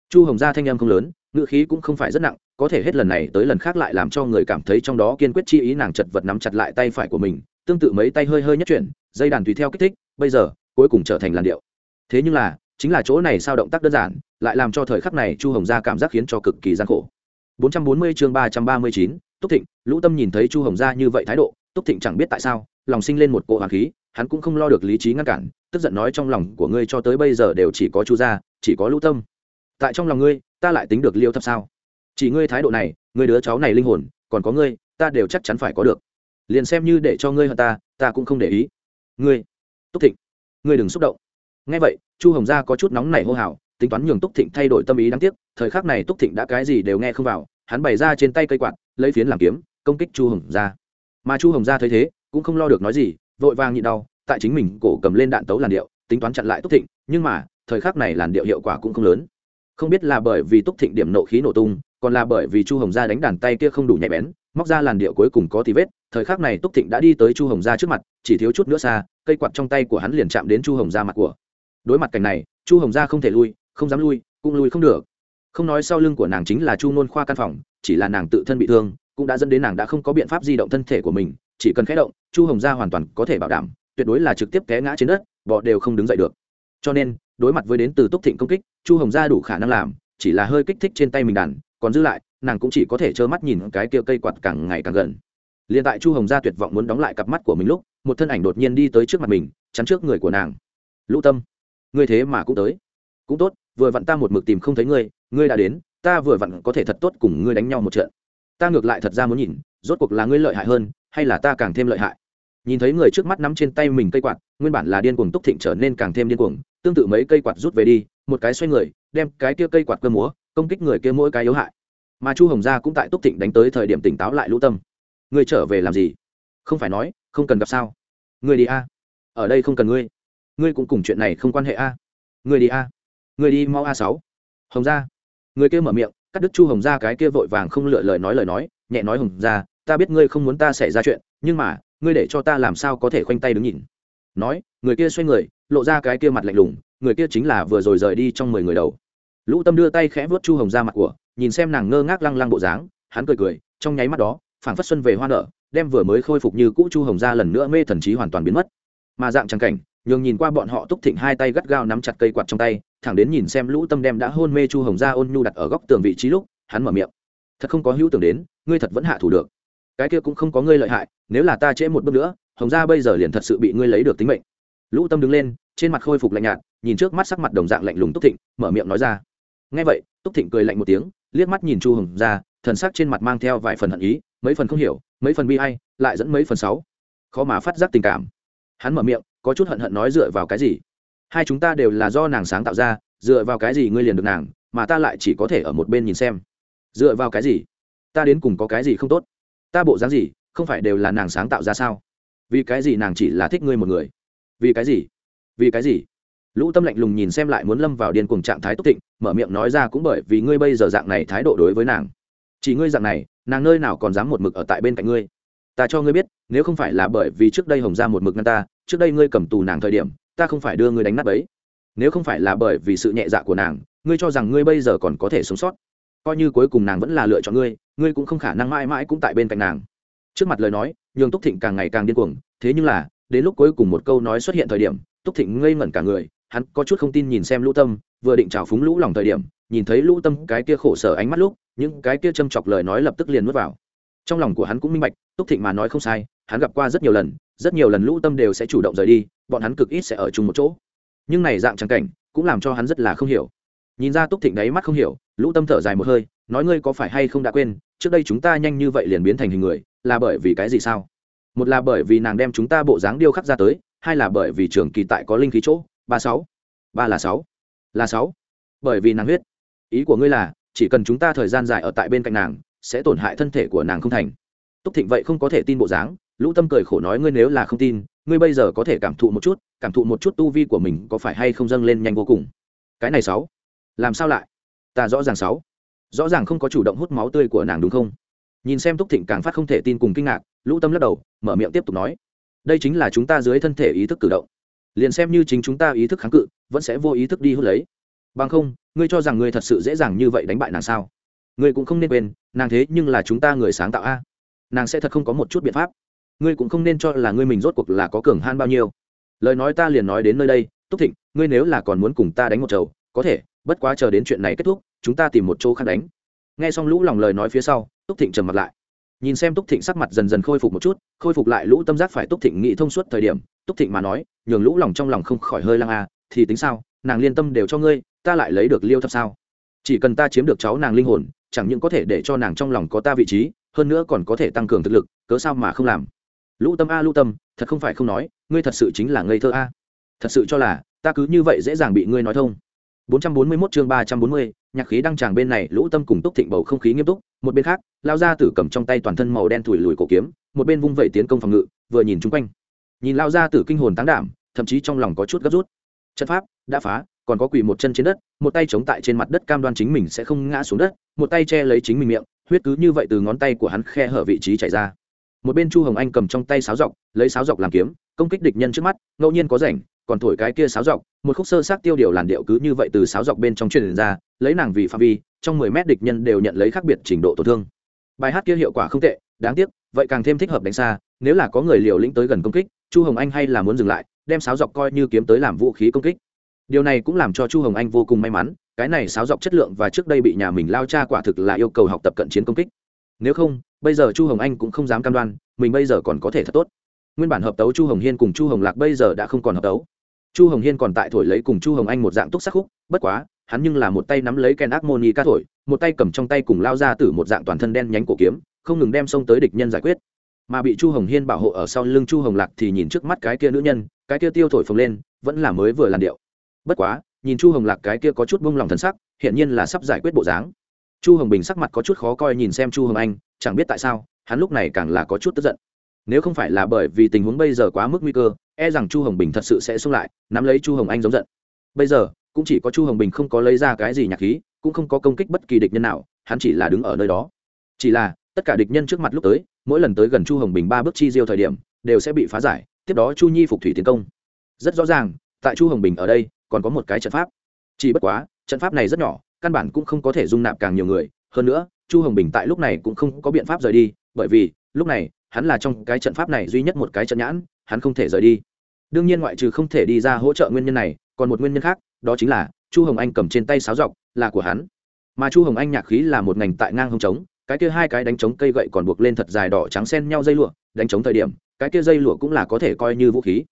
Chu hồng gia thanh em không lớn ngựa khí cũng không phải rất nặng, có thể hết lần này tới lần khác lại làm cho người cảm thấy trong đó kiên quyết chi ý nàng chật vật nắm chặt lại tay phải của mình, tương tự mấy tay hơi hơi nhất chuyển, dây đàn tùy theo kích thích, bây giờ, cuối cùng trở thành làn điệu. Thế nhưng là, chính là chỗ này sao động tác đơn giản lại làm cho thời khắc này chu hồng gia cảm giác khiến cho cực kỳ gian khổ 440 chương 339, Túc Thịnh, Lũ Tâm nhìn thấy Chu Hồng gia như vậy thái độ, Túc Thịnh chẳng biết tại sao, lòng sinh lên một cỗ hoàng khí, hắn cũng không lo được lý trí ngăn cản, tức giận nói trong lòng của ngươi cho tới bây giờ đều chỉ có Chu gia, chỉ có Lũ Tâm. Tại trong lòng ngươi, ta lại tính được liêu thập sao? Chỉ ngươi thái độ này, ngươi đứa cháu này linh hồn, còn có ngươi, ta đều chắc chắn phải có được. Liền xem như để cho ngươi hơn ta, ta cũng không để ý. Ngươi, Túc Thịnh, ngươi đừng xúc động. Nghe vậy, Chu Hồng gia có chút nóng nảy hô hào, tính toán nhường túc thịnh thay đổi tâm ý đáng tiếc, thời khắc này túc thịnh đã cái gì đều nghe không vào, hắn bày ra trên tay cây quạt, lấy phiến làm kiếm, công kích chu hồng ra mà chu hồng ra thấy thế, cũng không lo được nói gì, vội vàng nhịn đau, tại chính mình cổ cầm lên đạn tấu làn điệu, tính toán chặn lại túc thịnh, nhưng mà, thời khắc này làn điệu hiệu quả cũng không lớn. Không biết là bởi vì túc thịnh điểm nộ khí nổ tung, còn là bởi vì chu hồng gia đánh đàn tay kia không đủ nhạy bén, móc ra làn điệu cuối cùng có thì vết, thời khắc này túc thịnh đã đi tới chu hồng gia trước mặt, chỉ thiếu chút nữa xa, cây quạt trong tay của hắn liền chạm đến chu hồng gia mặt của. Đối mặt cảnh này, chu hồng gia không thể lui không dám lui, cũng lui không được. Không nói sau lưng của nàng chính là chu nôn khoa căn phòng, chỉ là nàng tự thân bị thương, cũng đã dẫn đến nàng đã không có biện pháp di động thân thể của mình, chỉ cần khé động, chu hồng gia hoàn toàn có thể bảo đảm, tuyệt đối là trực tiếp té ngã trên đất, bọ đều không đứng dậy được. Cho nên, đối mặt với đến từ túc thịnh công kích, chu hồng gia đủ khả năng làm, chỉ là hơi kích thích trên tay mình đàn, còn giữ lại, nàng cũng chỉ có thể trơ mắt nhìn cái kia cây quạt càng ngày càng gần. Liền tại chu hồng gia tuyệt vọng muốn đóng lại cặp mắt của mình lúc, một thân ảnh đột nhiên đi tới trước mặt mình, chắn trước người của nàng. Lũ tâm, ngươi thế mà cũng tới. Cũng tốt vừa vặn ta một mực tìm không thấy ngươi ngươi đã đến, ta vừa vặn có thể thật tốt cùng ngươi đánh nhau một trận. Ta ngược lại thật ra muốn nhìn, rốt cuộc là ngươi lợi hại hơn, hay là ta càng thêm lợi hại? Nhìn thấy người trước mắt nắm trên tay mình cây quạt, nguyên bản là điên cuồng túc thịnh trở nên càng thêm điên cuồng, tương tự mấy cây quạt rút về đi, một cái xoay người, đem cái kia cây quạt cơ múa, công kích người kia mỗi cái yếu hại. Mà chu hồng gia cũng tại túc thịnh đánh tới thời điểm tỉnh táo lại lũ tâm. Ngươi trở về làm gì? Không phải nói, không cần gặp sao? Ngươi đi a. Ở đây không cần ngươi. Ngươi cũng cùng chuyện này không quan hệ a. Ngươi đi a người đi mau a sáu. Hồng gia. Người kia mở miệng, cắt đứt chu hồng gia cái kia vội vàng không lựa lời nói lời nói, nhẹ nói hồng gia, ta biết ngươi không muốn ta xảy ra chuyện, nhưng mà, ngươi để cho ta làm sao có thể khoanh tay đứng nhìn? Nói, người kia xoay người, lộ ra cái kia mặt lạnh lùng, người kia chính là vừa rồi rời đi trong mười người đầu. Lũ tâm đưa tay khẽ vớt chu hồng gia mặt của, nhìn xem nàng ngơ ngác lăng lăng bộ dáng, hắn cười cười, trong nháy mắt đó, phảng phất xuân về hoa nở, đem vừa mới khôi phục như cũ chu hồng gia lần nữa mê thần trí hoàn toàn biến mất. Mà dạng trắng cảnh, nhường nhìn qua bọn họ túc thịnh hai tay gắt gao nắm chặt cây quạt trong tay thẳng đến nhìn xem lũ tâm đem đã hôn mê chu hồng gia ôn nhu đặt ở góc tường vị trí lúc, hắn mở miệng. Thật không có hữu tưởng đến, ngươi thật vẫn hạ thủ được. Cái kia cũng không có ngươi lợi hại, nếu là ta trễ một bước nữa, hồng gia bây giờ liền thật sự bị ngươi lấy được tính mệnh. Lũ tâm đứng lên, trên mặt khôi phục lạnh nhạt, nhìn trước mắt sắc mặt đồng dạng lạnh lùng túc thịnh, mở miệng nói ra. Ngay vậy, túc thịnh cười lạnh một tiếng, liếc mắt nhìn chu hồng gia thần sắc trên mặt mang theo vài phần hận ý, mấy phần không hiểu, mấy phần bi hay lại dẫn mấy phần sáu khó mà phát giác tình cảm. Hắn mở miệng, có chút hận hận nói dựa vào cái gì? Hai chúng ta đều là do nàng sáng tạo ra, dựa vào cái gì ngươi liền được nàng, mà ta lại chỉ có thể ở một bên nhìn xem. Dựa vào cái gì? Ta đến cùng có cái gì không tốt? Ta bộ dáng gì, không phải đều là nàng sáng tạo ra sao? Vì cái gì nàng chỉ là thích ngươi một người? Vì cái gì? Vì cái gì? Lũ tâm lạnh lùng nhìn xem lại muốn lâm vào điên cuồng trạng thái tốt thịnh mở miệng nói ra cũng bởi vì ngươi bây giờ dạng này thái độ đối với nàng. Chỉ ngươi dạng này, nàng nơi nào còn dám một mực ở tại bên cạnh ngươi? Ta cho ngươi biết, nếu không phải là bởi vì trước đây hồng ra một mực ngăn ta, trước đây ngươi cầm tù nàng thời điểm ta không phải đưa ngươi đánh nát ấy nếu không phải là bởi vì sự nhẹ dạ của nàng, ngươi cho rằng ngươi bây giờ còn có thể sống sót. Coi như cuối cùng nàng vẫn là lựa chọn ngươi ngươi cũng không khả năng mãi mãi cũng tại bên cạnh nàng. Trước mặt lời nói, nhường túc thịnh càng ngày càng điên cuồng, thế nhưng là, đến lúc cuối cùng một câu nói xuất hiện thời điểm, túc thịnh ngây ngẩn cả người, hắn có chút không tin nhìn xem lũ tâm, vừa định trào phúng lũ lòng thời điểm, nhìn thấy lũ tâm cái kia khổ sở ánh mắt lúc, những cái kia châm chọc lời nói lập tức liền nuốt vào. Trong lòng của hắn cũng minh bạch, túc thịnh mà nói không sai hắn gặp qua rất nhiều lần, rất nhiều lần lũ tâm đều sẽ chủ động rời đi, bọn hắn cực ít sẽ ở chung một chỗ. Nhưng này dạng trắng cảnh cũng làm cho hắn rất là không hiểu. Nhìn ra túc thịnh đáy mắt không hiểu, lũ tâm thở dài một hơi, nói ngươi có phải hay không đã quên, trước đây chúng ta nhanh như vậy liền biến thành hình người, là bởi vì cái gì sao? Một là bởi vì nàng đem chúng ta bộ dáng điêu khắc ra tới, hai là bởi vì trường kỳ tại có linh khí chỗ, ba sáu, ba là sáu là sáu. Bởi vì nàng huyết, ý của ngươi là, chỉ cần chúng ta thời gian dài ở tại bên cạnh nàng, sẽ tổn hại thân thể của nàng không thành túc thịnh vậy không có thể tin bộ dáng, lũ tâm cười khổ nói ngươi nếu là không tin, ngươi bây giờ có thể cảm thụ một chút, cảm thụ một chút tu vi của mình có phải hay không dâng lên nhanh vô cùng. Cái này sáu, làm sao lại? Ta rõ ràng sáu. Rõ ràng không có chủ động hút máu tươi của nàng đúng không? Nhìn xem túc thịnh càng phát không thể tin cùng kinh ngạc, lũ tâm lắc đầu, mở miệng tiếp tục nói. Đây chính là chúng ta dưới thân thể ý thức cử động. Liền xem như chính chúng ta ý thức kháng cự, vẫn sẽ vô ý thức đi hút lấy. Bằng không, ngươi cho rằng ngươi thật sự dễ dàng như vậy đánh bại nàng sao? Ngươi cũng không nên quên, nàng thế nhưng là chúng ta người sáng tạo a nàng sẽ thật không có một chút biện pháp. Ngươi cũng không nên cho là ngươi mình rốt cuộc là có cường han bao nhiêu. Lời nói ta liền nói đến nơi đây, túc thịnh, ngươi nếu là còn muốn cùng ta đánh một chầu, có thể, bất quá chờ đến chuyện này kết thúc, chúng ta tìm một chỗ khác đánh. Nghe xong lũ lòng lời nói phía sau, túc thịnh trầm mặt lại. Nhìn xem túc thịnh sắc mặt dần dần khôi phục một chút, khôi phục lại lũ tâm giác phải túc thịnh nghĩ thông suốt thời điểm, túc thịnh mà nói, nhường lũ lòng trong lòng không khỏi hơi lăng a, thì tính sao, nàng liên tâm đều cho ngươi, ta lại lấy được liêu thập sao? Chỉ cần ta chiếm được cháu nàng linh hồn, chẳng những có thể để cho nàng trong lòng có ta vị trí hơn nữa còn có thể tăng cường thực lực cớ sao mà không làm? Lũ tâm a lũ tâm thật không phải không nói ngươi thật sự chính là ngây thơ a. Thật sự cho là ta cứ như vậy dễ dàng bị ngươi nói thông. 441 chương 340, nhạc khí đăng tràng bên này lũ tâm cùng túc thịnh bầu không khí nghiêm túc. Một bên khác lao ra tử cầm trong tay toàn thân màu đen thủi lùi cổ kiếm một bên vung vẩy tiến công phòng ngự vừa nhìn chung quanh. Nhìn lao ra tử kinh hồn táng đảm thậm chí trong lòng có chút gấp rút. Trận pháp đã phá còn có quỳ một chân trên đất một tay chống tại trên mặt đất cam đoan chính mình sẽ không ngã xuống đất một tay che lấy chính mình miệng huyết cứ như vậy từ ngón tay của hắn khe hở vị trí chảy ra. Một bên chu hồng anh cầm trong tay sáo dọc, lấy sáo dọc làm kiếm, công kích địch nhân trước mắt, ngẫu nhiên có rảnh, còn thổi cái kia sáo dọc, một khúc sơ sát tiêu điều làn điệu cứ như vậy từ sáo dọc bên trong truyền ra, lấy nàng vì phạm vi, trong mười mét địch nhân đều nhận lấy khác biệt trình độ tổn thương. Bài hát kia hiệu quả không tệ, đáng tiếc, vậy càng thêm thích hợp đánh xa, nếu là có người liều lĩnh tới gần công kích, chu hồng anh hay là muốn dừng lại, đem sáo dọc coi như kiếm tới làm vũ khí công kích điều này cũng làm cho chu hồng anh vô cùng may mắn, cái này sáo dọc chất lượng và trước đây bị nhà mình lao cha quả thực là yêu cầu học tập cận chiến công kích. Nếu không, bây giờ chu hồng anh cũng không dám cam đoan, mình bây giờ còn có thể thật tốt. Nguyên bản hợp tấu chu hồng hiên cùng chu hồng lạc bây giờ đã không còn hợp tấu. Chu hồng hiên còn tại thổi lấy cùng chu hồng anh một dạng túc sắc khúc, bất quá, hắn nhưng là một tay nắm lấy ken ác moni ca thổi, một tay cầm trong tay cùng lao ra từ một dạng toàn thân đen nhánh cổ kiếm, không ngừng đem xông tới địch nhân giải quyết. Mà bị chu hồng hiên bảo hộ ở sau lưng chu hồng lạc thì nhìn trước mắt cái kia nữ nhân, cái kia tiêu thổi phồng lên, vẫn là mới vừa làn điệu bất quá, nhìn chu hồng lạc cái kia có chút bông lòng thần sắc hiện nhiên là sắp giải quyết bộ dáng. Chu hồng bình sắc mặt có chút khó coi nhìn xem chu hồng anh, chẳng biết tại sao, hắn lúc này càng là có chút tức giận. Nếu không phải là bởi vì tình huống bây giờ quá mức nguy cơ e rằng chu hồng bình thật sự sẽ xông lại, nắm lấy chu hồng anh giống giận. Bây giờ, cũng chỉ có chu hồng bình không có lấy ra cái gì nhạc khí, cũng không có công kích bất kỳ địch nhân nào, hắn chỉ là đứng ở nơi đó. Chỉ là, tất cả địch nhân trước mặt lúc tới, mỗi lần tới gần chu hồng bình ba bước chi diêu thời điểm, đều sẽ bị phá giải, tiếp đó chu nhi phục thủy tiến công. Rất rõ ràng, tại chu hồng bình ở đây còn có một cái trận pháp. Chỉ bất quá, trận pháp này rất nhỏ, căn bản cũng không có thể dung nạp càng nhiều người. Hơn nữa, chu hồng bình tại lúc này cũng không có biện pháp rời đi, bởi vì, lúc này, hắn là trong cái trận pháp này duy nhất một cái trận nhãn, hắn không thể rời đi. Đương nhiên ngoại trừ không thể đi ra hỗ trợ nguyên nhân này, còn một nguyên nhân khác, đó chính là, chu hồng anh cầm trên tay sáo dọc, là của hắn. Mà chu hồng anh nhạc khí là một ngành tại ngang hông trống, cái kia hai cái đánh trống cây gậy còn buộc lên thật dài đỏ trắng sen nhau dây lụa, đánh trống thời điểm, cái kia dây lụa cũng là có thể coi như vũ khí.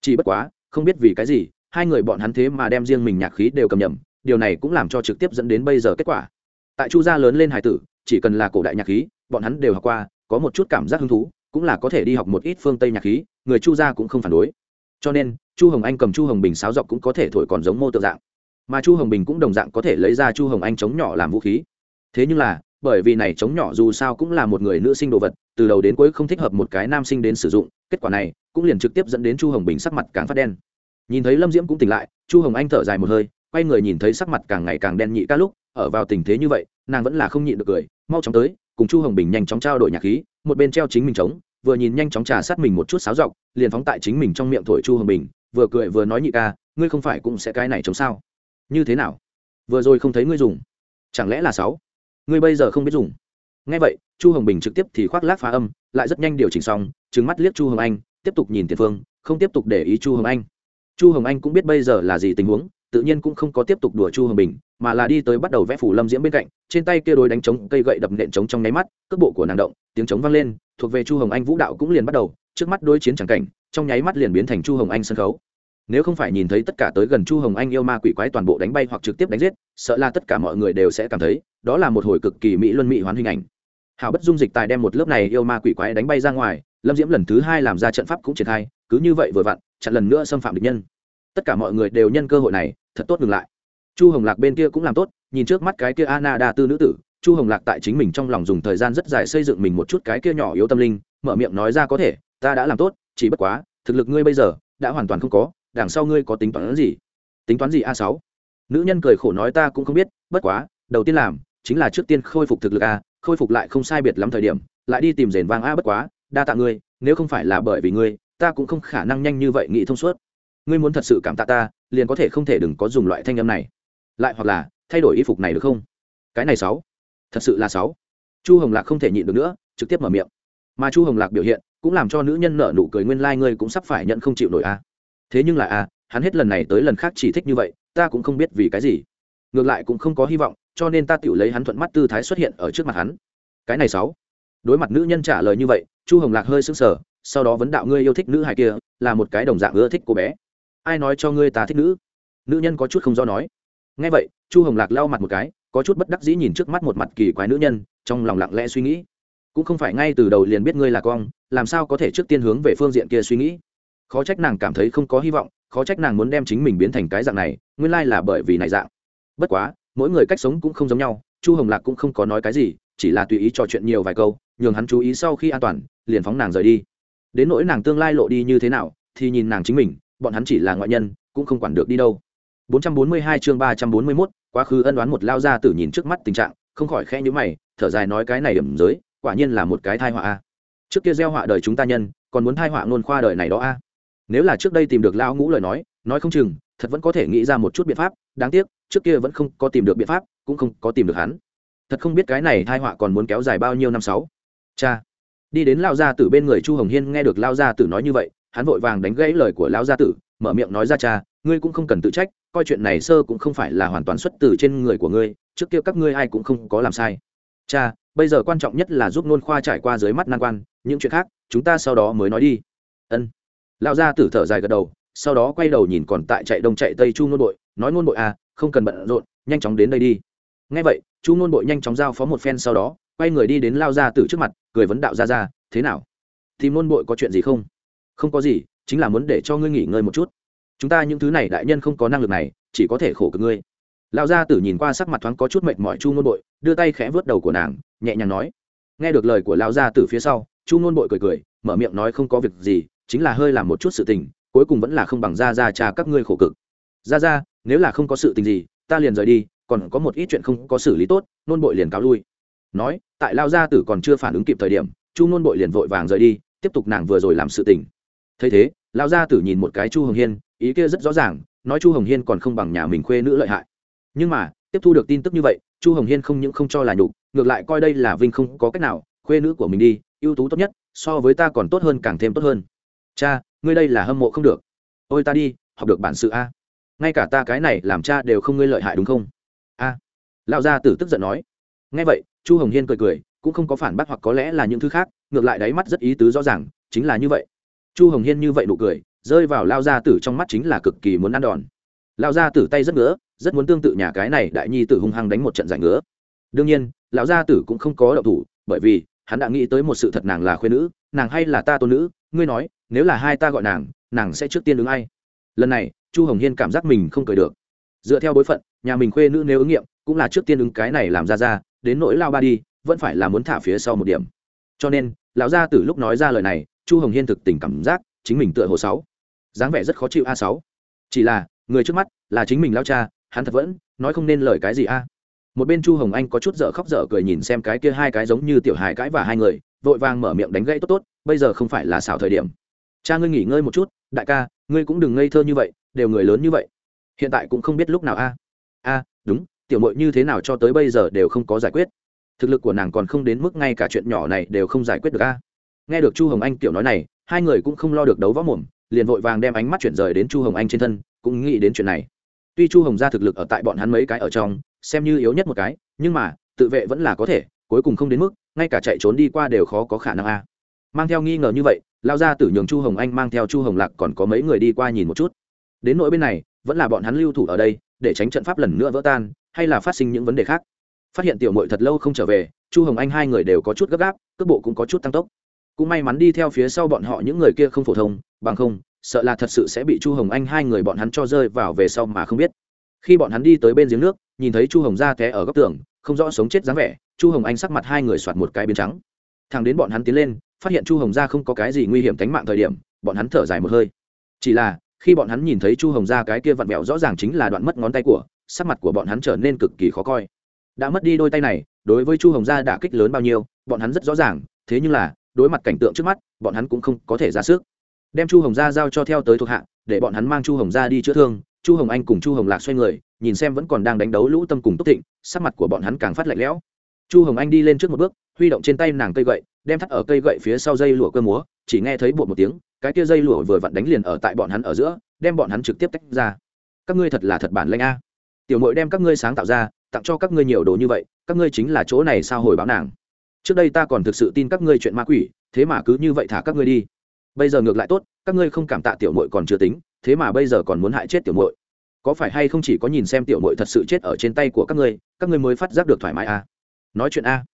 Chỉ bất quá, không biết vì cái gì hai người bọn hắn thế mà đem riêng mình nhạc khí đều cầm nhầm, điều này cũng làm cho trực tiếp dẫn đến bây giờ kết quả. Tại chu gia lớn lên hải tử, chỉ cần là cổ đại nhạc khí, bọn hắn đều học qua, có một chút cảm giác hứng thú, cũng là có thể đi học một ít phương tây nhạc khí, người chu gia cũng không phản đối. Cho nên, chu hồng anh cầm chu hồng bình sáo dọc cũng có thể thổi còn giống mô tượng dạng. Mà chu hồng bình cũng đồng dạng có thể lấy ra chu hồng anh chống nhỏ làm vũ khí. Thế nhưng là, bởi vì này chống nhỏ dù sao cũng là một người nữ sinh đồ vật, từ đầu đến cuối không thích hợp một cái nam sinh đến sử dụng, kết quả này cũng liền trực tiếp dẫn đến chu hồng bình sắc mặt càng phát đen nhìn thấy lâm diễm cũng tỉnh lại, chu hồng anh thở dài một hơi, quay người nhìn thấy sắc mặt càng ngày càng đen nhị ca lúc, ở vào tình thế như vậy, nàng vẫn là không nhịn được cười, mau chóng tới, cùng chu hồng bình nhanh chóng trao đổi nhạc khí, một bên treo chính mình trống, vừa nhìn nhanh chóng trà sát mình một chút sáo dọc, liền phóng tại chính mình trong miệng thổi chu hồng bình, vừa cười vừa nói nhị ca, ngươi không phải cũng sẽ cái này chống sao? Như thế nào? Vừa rồi không thấy ngươi dùng. Chẳng lẽ là sáu? Ngươi bây giờ không biết dùng. Ngay vậy, chu hồng bình trực tiếp thì khoác lác phá âm, lại rất nhanh điều chỉnh xong trứng mắt liếc chu hồng anh, tiếp tục nhìn tiền phương, không tiếp tục để ý chu hồng anh chu hồng anh cũng biết bây giờ là gì tình huống, tự nhiên cũng không có tiếp tục đùa chu hồng bình, mà là đi tới bắt đầu vẽ phủ lâm diễm bên cạnh, trên tay kia đôi đánh trống cây gậy đập nện trống trong nháy mắt, cước bộ của nàng động, tiếng trống vang lên, thuộc về chu hồng anh vũ đạo cũng liền bắt đầu, trước mắt đối chiến chẳng cảnh, trong nháy mắt liền biến thành chu hồng anh sân khấu. Nếu không phải nhìn thấy tất cả tới gần chu hồng anh yêu ma quỷ quái toàn bộ đánh bay hoặc trực tiếp đánh giết, sợ là tất cả mọi người đều sẽ cảm thấy, đó là một hồi cực kỳ mỹ luân mỹ hoán hình ảnh. Hảo bất dung dịch tài đem một lớp này yêu ma quỷ quái đánh bay ra ngoài, lâm diễm lần thứ hai làm ra trận pháp cũng triển khai cứ như vậy vừa vặn, chặn lần nữa xâm phạm địch nhân. Tất cả mọi người đều nhân cơ hội này, thật tốt ngừng lại. Chu hồng lạc bên kia cũng làm tốt, nhìn trước mắt cái kia ana đa tư nữ tử, chu hồng lạc tại chính mình trong lòng dùng thời gian rất dài xây dựng mình một chút cái kia nhỏ yếu tâm linh, mở miệng nói ra có thể, ta đã làm tốt, chỉ bất quá, thực lực ngươi bây giờ, đã hoàn toàn không có, đằng sau ngươi có tính toán gì? Tính toán gì a sáu? Nữ nhân cười khổ nói ta cũng không biết, bất quá, đầu tiên làm, chính là trước tiên khôi phục thực lực a, khôi phục lại không sai biệt lắm thời điểm, lại đi tìm rền vang a bất quá, đa tạ ngươi, nếu không phải là bởi vì ngươi ta cũng không khả năng nhanh như vậy nghĩ thông suốt. Ngươi muốn thật sự cảm tạ ta, liền có thể không thể đừng có dùng loại thanh âm này. Lại hoặc là, thay đổi y phục này được không? Cái này sáu. Thật sự là sáu. Chu hồng lạc không thể nhịn được nữa, trực tiếp mở miệng. Mà chu hồng lạc biểu hiện, cũng làm cho nữ nhân nở nụ cười nguyên lai、like、ngươi cũng sắp phải nhận không chịu nổi a thế nhưng là a hắn hết lần này tới lần khác chỉ thích như vậy, ta cũng không biết vì cái gì. Ngược lại cũng không có hy vọng, cho nên ta tự lấy hắn thuận mắt tư thái xuất hiện ở trước mặt hắn. Cái này sáu. Đối mặt nữ nhân trả lời như vậy, chu hồng lạc hơi sững sờ sau đó vấn đạo ngươi yêu thích nữ hài kia, là một cái đồng dạng ưa thích cô bé. Ai nói cho ngươi ta thích nữ? Nữ nhân có chút không do nói. Ngay vậy, chu hồng lạc lau mặt một cái, có chút bất đắc dĩ nhìn trước mắt một mặt kỳ quái nữ nhân, trong lòng lặng lẽ suy nghĩ. Cũng không phải ngay từ đầu liền biết ngươi là con, làm sao có thể trước tiên hướng về phương diện kia suy nghĩ? Khó trách nàng cảm thấy không có hy vọng, khó trách nàng muốn đem chính mình biến thành cái dạng này, nguyên lai là bởi vì này dạng. Bất quá, mỗi người cách sống cũng không giống nhau, chu hồng lạc cũng không có nói cái gì, chỉ là tùy ý trò chuyện nhiều vài câu, nhường hắn chú ý sau khi an toàn, liền phóng nàng rời đi đến nỗi nàng tương lai lộ đi như thế nào thì nhìn nàng chính mình bọn hắn chỉ là ngoại nhân cũng không quản được đi đâu. 442 chương 341, quá khứ ân đoán một lao ra tử nhìn trước mắt tình trạng không khỏi khẽ nhíu mày thở dài nói cái này điểm giới quả nhiên là một cái thai họa a. Trước kia gieo họa đời chúng ta nhân còn muốn thai họa luôn khoa đời này đó a. Nếu là trước đây tìm được lao ngũ lời nói nói không chừng thật vẫn có thể nghĩ ra một chút biện pháp đáng tiếc trước kia vẫn không có tìm được biện pháp cũng không có tìm được hắn. Thật không biết cái này thai họa còn muốn kéo dài bao nhiêu năm sáu. Cha đi đến lao gia tử bên người chu hồng hiên nghe được lao gia tử nói như vậy, hắn vội vàng đánh gãy lời của lao gia tử, mở miệng nói ra, cha, ngươi cũng không cần tự trách, coi chuyện này sơ cũng không phải là hoàn toàn xuất từ trên người của ngươi, trước kia các ngươi ai cũng không có làm sai. Cha, bây giờ quan trọng nhất là giúp nôn khoa trải qua dưới mắt nan quan, những chuyện khác, chúng ta sau đó mới nói đi. Ân. Lão gia tử thở dài gật đầu, sau đó quay đầu nhìn còn tại chạy đông chạy tây chu nôn bội, nói, nôn bội à không cần bận rộn, nhanh chóng đến đây đi. Ngay vậy, chu nôn bội nhanh chóng giao phó một phen sau đó quay người đi đến lao ra tử trước mặt, cười vấn đạo ra ra thế nào? Tìm nôn bội có chuyện gì không? Không có gì, chính là muốn để cho ngươi nghỉ ngơi một chút. Chúng ta những thứ này đại nhân không có năng lực này, chỉ có thể khổ cực ngươi. Lão gia tử nhìn qua sắc mặt thoáng có chút mệt mỏi chu nôn bội, đưa tay khẽ vớt đầu của nàng, nhẹ nhàng nói. Nghe được lời của lão gia tử phía sau, chu nôn bội cười cười, mở miệng nói không có việc gì, chính là hơi làm một chút sự tình, cuối cùng vẫn là không bằng ra ra cha các ngươi khổ cực. Ra ra nếu là không có sự tình gì, ta liền rời đi, còn có một ít chuyện không có xử lý tốt nôn bội liền cáo lui. Nói tại lao gia tử còn chưa phản ứng kịp thời điểm, chu nôn bội liền vội vàng rời đi, tiếp tục nàng vừa rồi làm sự tình. Thấy thế, lao gia tử nhìn một cái chu hồng hiên, ý kia rất rõ ràng, nói chu hồng hiên còn không bằng nhà mình khuê nữ lợi hại. Nhưng mà, tiếp thu được tin tức như vậy, chu hồng hiên không những không cho là nhục, ngược lại coi đây là vinh không có cách nào, khuê nữ của mình đi, ưu tú tốt nhất, so với ta còn tốt hơn càng thêm tốt hơn. Cha, ngươi đây là hâm mộ không được. Ôi ta đi, học được bản sự a. Ngay cả ta cái này làm cha đều không ngươi lợi hại đúng không? A. À. lão gia tử tức giận nói. Ngay vậy chu hồng hiên cười cười, cũng không có phản bác hoặc có lẽ là những thứ khác, ngược lại đáy mắt rất ý tứ rõ ràng, chính là như vậy. Chu hồng hiên như vậy nụ cười, rơi vào lao gia tử trong mắt chính là cực kỳ muốn ăn đòn. Lao gia tử tay rất ngứa, rất muốn tương tự nhà cái này đại nhi tử hung hăng đánh một trận giải ngứa. Đương nhiên, lão gia tử cũng không có động thủ, bởi vì, hắn đã nghĩ tới một sự thật nàng là khuyên nữ, nàng hay là ta tôn nữ, ngươi nói, nếu là hai ta gọi nàng nàng sẽ trước tiên ứng ai? Lần này, chu hồng hiên cảm giác mình không cười được. Dựa theo bối phận, nhà mình khuê nữ nếu ứng nghiệm, cũng là trước tiên ứng cái này làm ra ra đến nỗi lao ba đi, vẫn phải là muốn thả phía sau một điểm. Cho nên, lão gia tử lúc nói ra lời này, chu hồng hiên thực tình cảm giác chính mình tựa hồ sáu. Dáng vẻ rất khó chịu a sáu. Chỉ là, người trước mắt là chính mình lao cha, hắn thật vẫn nói không nên lời cái gì a. Một bên chu hồng anh có chút dở khóc dở cười nhìn xem cái kia hai cái giống như tiểu hài cãi và hai người, vội vàng mở miệng đánh gãy tốt tốt, bây giờ không phải là xảo thời điểm. Cha ngươi nghỉ ngơi một chút, đại ca, ngươi cũng đừng ngây thơ như vậy, đều người lớn như vậy. Hiện tại cũng không biết lúc nào a. A, đúng tiểu mội như thế nào cho tới bây giờ đều không có giải quyết. Thực lực của nàng còn không đến mức ngay cả chuyện nhỏ này đều không giải quyết được a. Nghe được chu hồng anh tiểu nói này, hai người cũng không lo được đấu võ mồm, liền vội vàng đem ánh mắt chuyển rời đến chu hồng anh trên thân, cũng nghĩ đến chuyện này. Tuy chu hồng ra thực lực ở tại bọn hắn mấy cái ở trong, xem như yếu nhất một cái, nhưng mà, tự vệ vẫn là có thể, cuối cùng không đến mức, ngay cả chạy trốn đi qua đều khó có khả năng a. Mang theo nghi ngờ như vậy lao ra tử nhường chu hồng anh mang theo chu hồng lạc còn có mấy người đi qua nhìn một chút. Đến nỗi bên này, vẫn là bọn hắn lưu thủ ở đây, để tránh trận pháp lần nữa vỡ tan hay là phát sinh những vấn đề khác? Phát hiện tiểu mội thật lâu không trở về, chu hồng anh hai người đều có chút gấp gáp, cước bộ cũng có chút tăng tốc. Cũng may mắn đi theo phía sau bọn họ những người kia không phổ thông, bằng không, sợ là thật sự sẽ bị chu hồng anh hai người bọn hắn cho rơi vào về sau mà không biết. Khi bọn hắn đi tới bên giếng nước, nhìn thấy chu hồng ra té ở góc tường, không rõ sống chết dáng vẻ, chu hồng anh sắc mặt hai người soạt một cái biến trắng. Thằng đến bọn hắn tiến lên, phát hiện chu hồng gia không có cái gì nguy hiểm tính mạng thời điểm, bọn hắn thở dài một hơi. Chỉ là, khi bọn hắn nhìn thấy chu hồng gia cái kia vặn vẹo rõ ràng chính là đoạn mất ngón tay của sắc mặt của bọn hắn trở nên cực kỳ khó coi. Đã mất đi đôi tay này, đối với chu hồng gia đã kích lớn bao nhiêu, bọn hắn rất rõ ràng, thế nhưng là, đối mặt cảnh tượng trước mắt, bọn hắn cũng không có thể ra sức. Đem chu hồng gia giao cho theo tới thuộc hạ, để bọn hắn mang chu hồng gia đi chữa thương, chu hồng anh cùng chu hồng lạc xoay người, nhìn xem vẫn còn đang đánh đấu lũ tâm cùng túc thịnh, sắc mặt của bọn hắn càng phát lạnh lẽo. Chu hồng anh đi lên trước một bước, huy động trên tay nàng cây gậy, đem thắt ở cây gậy phía sau dây lụa cơ múa, chỉ nghe thấy bột một tiếng, cái kia dây lụa vừa vặn đánh liền ở tại bọn hắn ở giữa, đem bọn hắn trực tiếp tách ra. Các ngươi thật là thật bản lanh a tiểu mội đem các ngươi sáng tạo ra, tặng cho các ngươi nhiều đồ như vậy, các ngươi chính là chỗ này sao hồi báo nàng. Trước đây ta còn thực sự tin các ngươi chuyện ma quỷ, thế mà cứ như vậy thả các ngươi đi. Bây giờ ngược lại tốt, các ngươi không cảm tạ tiểu mội còn chưa tính, thế mà bây giờ còn muốn hại chết tiểu mội. Có phải hay không chỉ có nhìn xem tiểu mội thật sự chết ở trên tay của các ngươi các ngươi mới phát giác được thoải mái a nói chuyện a.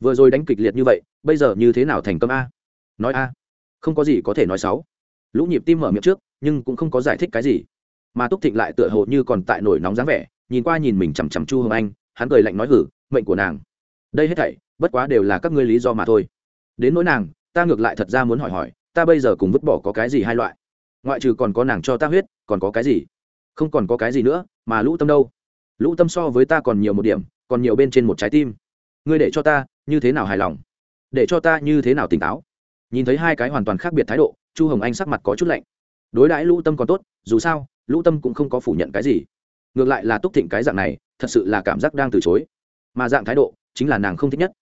Vừa rồi đánh kịch liệt như vậy, bây giờ như thế nào thành công a? Nói a. Không có gì có thể nói xấu. Lũ nhịp tim mở miệng trước, nhưng cũng không có giải thích cái gì. Mà túc thịnh lại tựa hồ như còn tại nổi nóng dáng vẻ nhìn qua nhìn mình chằm chằm chu hồng anh, hắn cười lạnh nói, hử, mệnh của nàng. Đây hết thảy, bất quá đều là các ngươi lý do mà thôi. Đến nỗi nàng, ta ngược lại thật ra muốn hỏi hỏi, ta bây giờ cùng vứt bỏ có cái gì hai loại? Ngoại trừ còn có nàng cho ta huyết, còn có cái gì? Không còn có cái gì nữa, mà lũ tâm đâu? Lũ tâm so với ta còn nhiều một điểm, còn nhiều bên trên một trái tim. Ngươi để cho ta, như thế nào hài lòng? Để cho ta như thế nào tỉnh táo? Nhìn thấy hai cái hoàn toàn khác biệt thái độ, chu hồng anh sắc mặt có chút lạnh. Đối đãi lũ tâm còn tốt, dù sao, lũ tâm cũng không có phủ nhận cái gì ngược lại là túc thịnh cái dạng này thật sự là cảm giác đang từ chối. Mà dạng thái độ chính là nàng không thích nhất.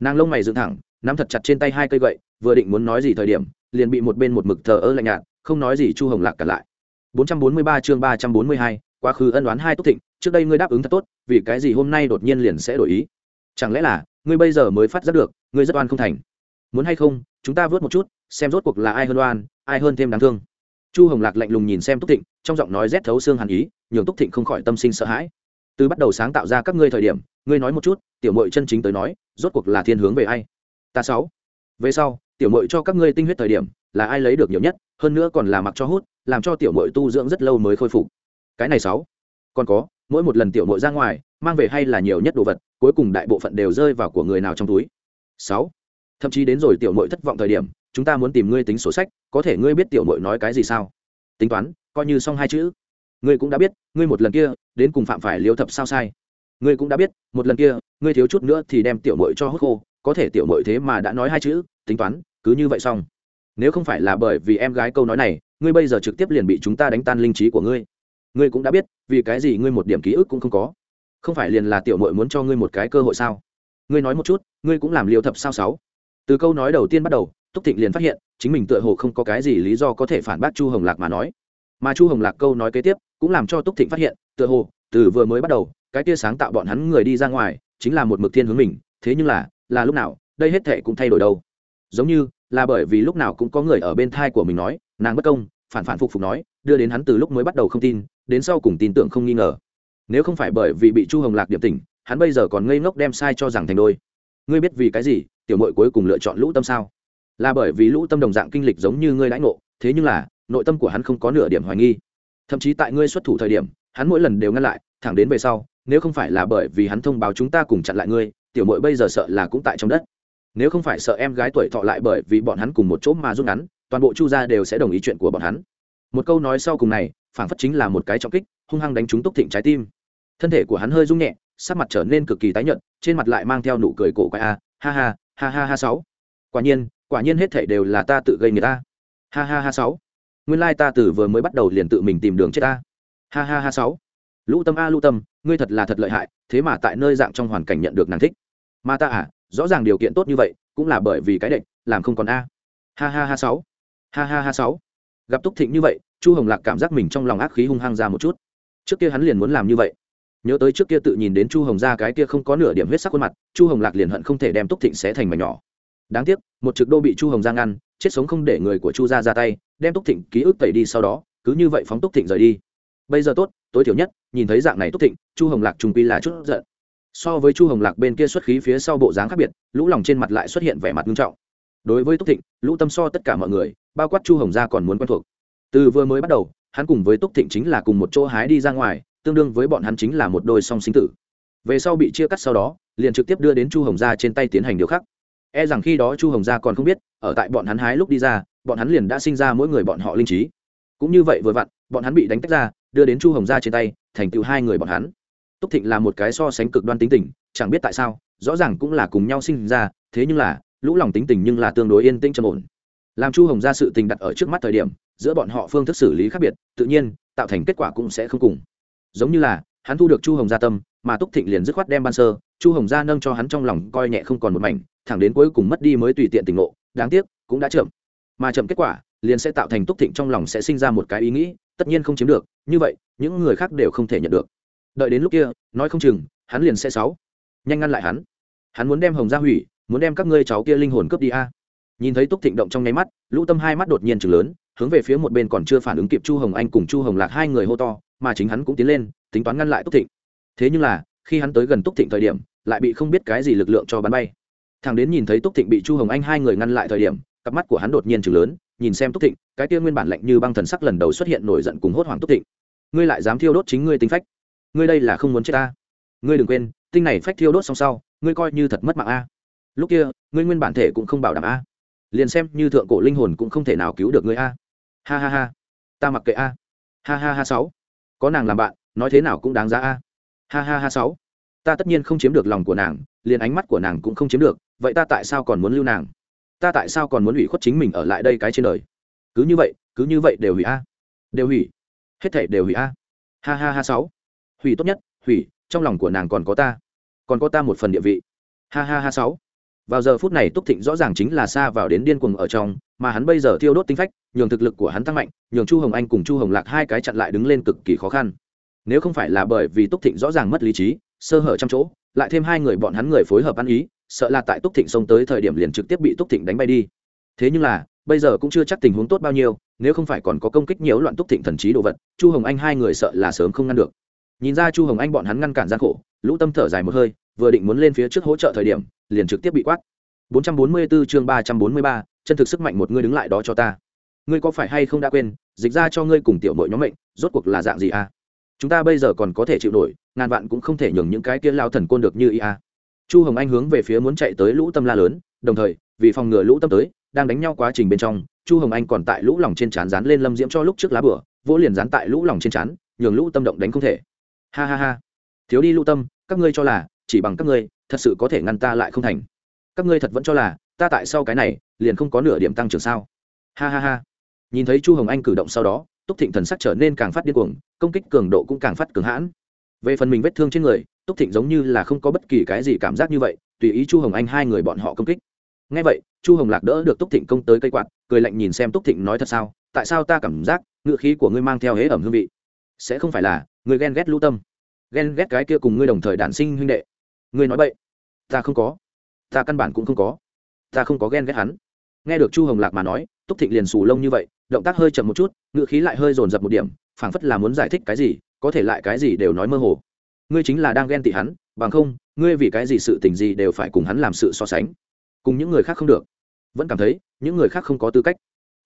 Nàng lông mày dựng thẳng nắm thật chặt trên tay hai cây gậy vừa định muốn nói gì thời điểm liền bị một bên một mực thờ ơ lạnh nhạt không nói gì chu hồng lạc cả lại. 443 chương 342, quá khứ ân đoán hai túc thịnh trước đây ngươi đáp ứng thật tốt vì cái gì hôm nay đột nhiên liền sẽ đổi ý? Chẳng lẽ là ngươi bây giờ mới phát giác được ngươi rất oan không thành? Muốn hay không chúng ta vớt một chút xem rốt cuộc là ai hơn oan ai hơn thêm đáng thương chu hồng lạc lạnh lùng nhìn xem túc thịnh, trong giọng nói rét thấu xương hàn ý, nhường túc thịnh không khỏi tâm sinh sợ hãi. Từ bắt đầu sáng tạo ra các ngươi thời điểm, ngươi nói một chút, tiểu mội chân chính tới nói, rốt cuộc là thiên hướng về ai? Ta sáu. Về sau, tiểu mội cho các ngươi tinh huyết thời điểm, là ai lấy được nhiều nhất, hơn nữa còn là mặc cho hút, làm cho tiểu mội tu dưỡng rất lâu mới khôi phục. Cái này sáu. Còn có, mỗi một lần tiểu mội ra ngoài, mang về hay là nhiều nhất đồ vật, cuối cùng đại bộ phận đều rơi vào của người nào trong túi? Sáu. Thậm chí đến rồi tiểu mội thất vọng thời điểm chúng ta muốn tìm ngươi tính sổ sách, có thể ngươi biết tiểu mội nói cái gì sao? Tính toán, coi như xong hai chữ. Ngươi cũng đã biết, ngươi một lần kia, đến cùng phạm phải liêu thập sao sai. Ngươi cũng đã biết, một lần kia, ngươi thiếu chút nữa thì đem tiểu mội cho hút khô, có thể tiểu mội thế mà đã nói hai chữ, tính toán, cứ như vậy xong. Nếu không phải là bởi vì em gái câu nói này, ngươi bây giờ trực tiếp liền bị chúng ta đánh tan linh trí của ngươi. Ngươi cũng đã biết, vì cái gì ngươi một điểm ký ức cũng không có. Không phải liền là tiểu mội muốn cho ngươi một cái cơ hội sao? Ngươi nói một chút, ngươi cũng làm liều thập sao sáu. Từ câu nói đầu tiên bắt đầu túc thịnh liền phát hiện, chính mình tựa hồ không có cái gì lý do có thể phản bác chu hồng lạc mà nói. Mà chu hồng lạc câu nói kế tiếp, cũng làm cho túc thịnh phát hiện, tựa hồ, từ vừa mới bắt đầu, cái tia sáng tạo bọn hắn người đi ra ngoài, chính là một mực thiên hướng mình, thế nhưng là là lúc nào, đây hết thệ cũng thay đổi đâu. Giống như, là bởi vì lúc nào cũng có người ở bên thai của mình nói, nàng bất công, phản phản phục phục nói, đưa đến hắn từ lúc mới bắt đầu không tin, đến sau cùng tin tưởng không nghi ngờ. Nếu không phải bởi vì bị chu hồng lạc điểm tỉnh, hắn bây giờ còn ngây ngốc đem sai cho rằng thành đôi. Ngươi biết vì cái gì, tiểu mội cuối cùng lựa chọn lũ tâm sao? Là bởi vì lũ tâm đồng dạng kinh lịch giống như ngươi lãnh ngộ, thế nhưng là, nội tâm của hắn không có nửa điểm hoài nghi. Thậm chí tại ngươi xuất thủ thời điểm, hắn mỗi lần đều ngăn lại, thẳng đến về sau, nếu không phải là bởi vì hắn thông báo chúng ta cùng chặn lại ngươi, tiểu mội bây giờ sợ là cũng tại trong đất. Nếu không phải sợ em gái tuổi thọ lại bởi vì bọn hắn cùng một chỗ mà rút ngắn, toàn bộ chu gia đều sẽ đồng ý chuyện của bọn hắn. Một câu nói sau cùng này phản phất chính là một cái trọng kích, hung hăng đánh trúng túc thịnh trái tim. Thân thể của hắn hơi rung nhẹ, sắc mặt trở nên cực kỳ tái nhợt, trên mặt lại mang theo nụ cười cổ quái a, ha ha ha ha ha sáu. Quả nhiên quả nhiên hết thảy đều là ta tự gây người ta. Ha ha ha sáu. Nguyên lai ta từ vừa mới bắt đầu liền tự mình tìm đường chết ta. Ha ha ha sáu. Lũ tâm a, lũ tâm, ngươi thật là thật lợi hại, thế mà tại nơi dạng trong hoàn cảnh nhận được nàng thích. Mà ta à rõ ràng điều kiện tốt như vậy, cũng là bởi vì cái đệnh làm không còn a. Ha ha ha sáu. Ha ha ha sáu. Gặp túc thịnh như vậy, chu hồng lạc cảm giác mình trong lòng ác khí hung hăng ra một chút. Trước kia hắn liền muốn làm như vậy. Nhớ tới trước kia tự nhìn đến chu hồng ra cái kia không có nửa điểm huyết sắc khuôn mặt, chu hồng lạc liền hận không thể đem túc thịnh xé thành mảnh nhỏ đáng tiếc, một trực đô bị chu hồng Giang ngăn chết sống không để người của chu gia ra tay, đem túc thịnh ký ức tẩy đi sau đó, cứ như vậy phóng túc thịnh rời đi. Bây giờ tốt, tối thiểu nhất, nhìn thấy dạng này túc thịnh, chu hồng lạc trùng pi là chút giận. So với chu hồng lạc bên kia xuất khí phía sau bộ dáng khác biệt, lũ lòng trên mặt lại xuất hiện vẻ mặt nghiêm trọng. Đối với túc thịnh, lũ tâm so tất cả mọi người, bao quát chu hồng gia còn muốn quen thuộc. Từ vừa mới bắt đầu, hắn cùng với túc thịnh chính là cùng một chỗ hái đi ra ngoài, tương đương với bọn hắn chính là một đôi song sinh tử. Về sau bị chia cắt sau đó, liền trực tiếp đưa đến chu hồng gia trên tay tiến hành điều khắc e rằng khi đó chu hồng gia còn không biết, ở tại bọn hắn hái lúc đi ra, bọn hắn liền đã sinh ra mỗi người bọn họ linh trí. Cũng như vậy vừa vặn, bọn hắn bị đánh tách ra, đưa đến chu hồng gia trên tay, thành tựu hai người bọn hắn. Túc thịnh là một cái so sánh cực đoan tính tình, chẳng biết tại sao, rõ ràng cũng là cùng nhau sinh ra, thế nhưng là, lũ lòng tính tình nhưng là tương đối yên tĩnh trầm ổn. Làm chu hồng ra sự tình đặt ở trước mắt thời điểm, giữa bọn họ phương thức xử lý khác biệt, tự nhiên, tạo thành kết quả cũng sẽ không cùng. Giống như là, hắn thu được chu hồng gia tâm mà túc thịnh liền dứt khoát đem ban sơ, chu hồng gia nâng cho hắn trong lòng coi nhẹ không còn một mảnh, thẳng đến cuối cùng mất đi mới tùy tiện tỉnh ngộ, đáng tiếc, cũng đã chậm. Mà chậm kết quả, liền sẽ tạo thành túc thịnh trong lòng sẽ sinh ra một cái ý nghĩ, tất nhiên không chiếm được, như vậy, những người khác đều không thể nhận được. Đợi đến lúc kia, nói không chừng, hắn liền sẽ sáu. Nhanh ngăn lại hắn. Hắn muốn đem hồng gia hủy, muốn đem các ngươi cháu kia linh hồn cướp đi a. Nhìn thấy túc thịnh động trong nháy mắt, lũ tâm hai mắt đột nhiên chừng lớn, hướng về phía một bên còn chưa phản ứng kịp chu hồng anh cùng chu hồng lạc hai người hô to, mà chính hắn cũng tiến lên, tính toán ngăn lại túc thịnh thế nhưng là, khi hắn tới gần túc thịnh thời điểm, lại bị không biết cái gì lực lượng cho bắn bay. Thằng đến nhìn thấy túc thịnh bị chu hồng anh hai người ngăn lại thời điểm, cặp mắt của hắn đột nhiên chừng lớn, nhìn xem túc thịnh, cái kia nguyên bản lạnh như băng thần sắc lần đầu xuất hiện nổi giận cùng hốt hoảng túc thịnh. Ngươi lại dám thiêu đốt chính ngươi tính phách. Ngươi đây là không muốn chết ta. Ngươi đừng quên, tinh này phách thiêu đốt xong sau, ngươi coi như thật mất mạng a. Lúc kia, ngươi nguyên bản thể cũng không bảo đảm a. Liền xem như thượng cổ linh hồn cũng không thể nào cứu được ngươi a. Ha ha ha. Ta mặc kệ a. Ha ha ha, sáu. Có nàng làm bạn, nói thế nào cũng đáng giá a ha ha ha sáu. Ta tất nhiên không chiếm được lòng của nàng, liền ánh mắt của nàng cũng không chiếm được, vậy ta tại sao còn muốn lưu nàng? Ta tại sao còn muốn hủy khuất chính mình ở lại đây cái trên đời? Cứ như vậy, cứ như vậy đều hủy a. Đều hủy. Hết thể đều hủy a. Ha ha ha sáu. Hủy tốt nhất, hủy, trong lòng của nàng còn có ta. Còn có ta một phần địa vị. Ha ha ha sáu. Vào giờ phút này túc thịnh rõ ràng chính là xa vào đến điên cuồng ở trong, mà hắn bây giờ thiêu đốt tính phách, nhường thực lực của hắn tăng mạnh, nhường chu hồng anh cùng chu hồng lạc hai cái chặn lại đứng lên cực kỳ khó khăn nếu không phải là bởi vì túc thịnh rõ ràng mất lý trí sơ hở trong chỗ lại thêm hai người bọn hắn người phối hợp ăn ý sợ là tại túc thịnh xông tới thời điểm liền trực tiếp bị túc thịnh đánh bay đi. Thế nhưng là bây giờ cũng chưa chắc tình huống tốt bao nhiêu nếu không phải còn có công kích nhiễu loạn túc thịnh thần trí đồ vật chu hồng anh hai người sợ là sớm không ngăn được. Nhìn ra chu hồng anh bọn hắn ngăn cản gian khổ lũ tâm thở dài một hơi vừa định muốn lên phía trước hỗ trợ thời điểm liền trực tiếp bị quát. 444 chương 343, chân thực sức mạnh một ngươi đứng lại đó cho ta. Ngươi có phải hay không đã quên dịch ra cho ngươi cùng tiểu mội nhóm mệnh rốt cuộc là dạng gì à? Chúng ta bây giờ còn có thể chịu nổi, ngàn vạn cũng không thể nhường những cái kia lao thần côn được như ý à. Chu hồng anh hướng về phía muốn chạy tới lũ tâm la lớn, đồng thời, vì phòng ngừa lũ tâm tới, đang đánh nhau quá trình bên trong, chu hồng anh còn tại lũ lòng trên trán dán lên lâm diễm cho lúc trước lá bửa, vỗ liền dán tại lũ lòng trên trán, nhường lũ tâm động đánh không thể. Ha ha ha. Thiếu đi lũ tâm, các ngươi cho là, chỉ bằng các ngươi, thật sự có thể ngăn ta lại không thành. Các ngươi thật vẫn cho là, ta tại sau cái này, liền không có nửa điểm tăng trưởng sao. Ha ha ha. Nhìn thấy chu hồng anh cử động sau đó túc thịnh thần sắc trở nên càng phát điên cuồng, công kích cường độ cũng càng phát cường hãn. Về phần mình vết thương trên người, túc thịnh giống như là không có bất kỳ cái gì cảm giác như vậy, tùy ý chu hồng anh hai người bọn họ công kích. Ngay vậy, chu hồng lạc đỡ được túc thịnh công tới cây quạt, cười lạnh nhìn xem túc thịnh nói thật sao, tại sao ta cảm giác ngựa khí của ngươi mang theo hế ẩm hương vị? Sẽ không phải là người ghen ghét lũ tâm. Ghen ghét cái kia cùng ngươi đồng thời đản sinh huynh đệ. Ngươi nói vậy ta không có. Ta căn bản cũng không có. Ta không có ghen ghét hắn. Nghe được chu hồng lạc mà nói, túc thịnh liền xù lông như vậy động tác hơi chậm một chút ngự khí lại hơi dồn dập một điểm, phảng phất là muốn giải thích cái gì, có thể lại cái gì đều nói mơ hồ. Ngươi chính là đang ghen tị hắn, bằng không, ngươi vì cái gì sự tình gì đều phải cùng hắn làm sự so sánh. Cùng những người khác không được. Vẫn cảm thấy, những người khác không có tư cách.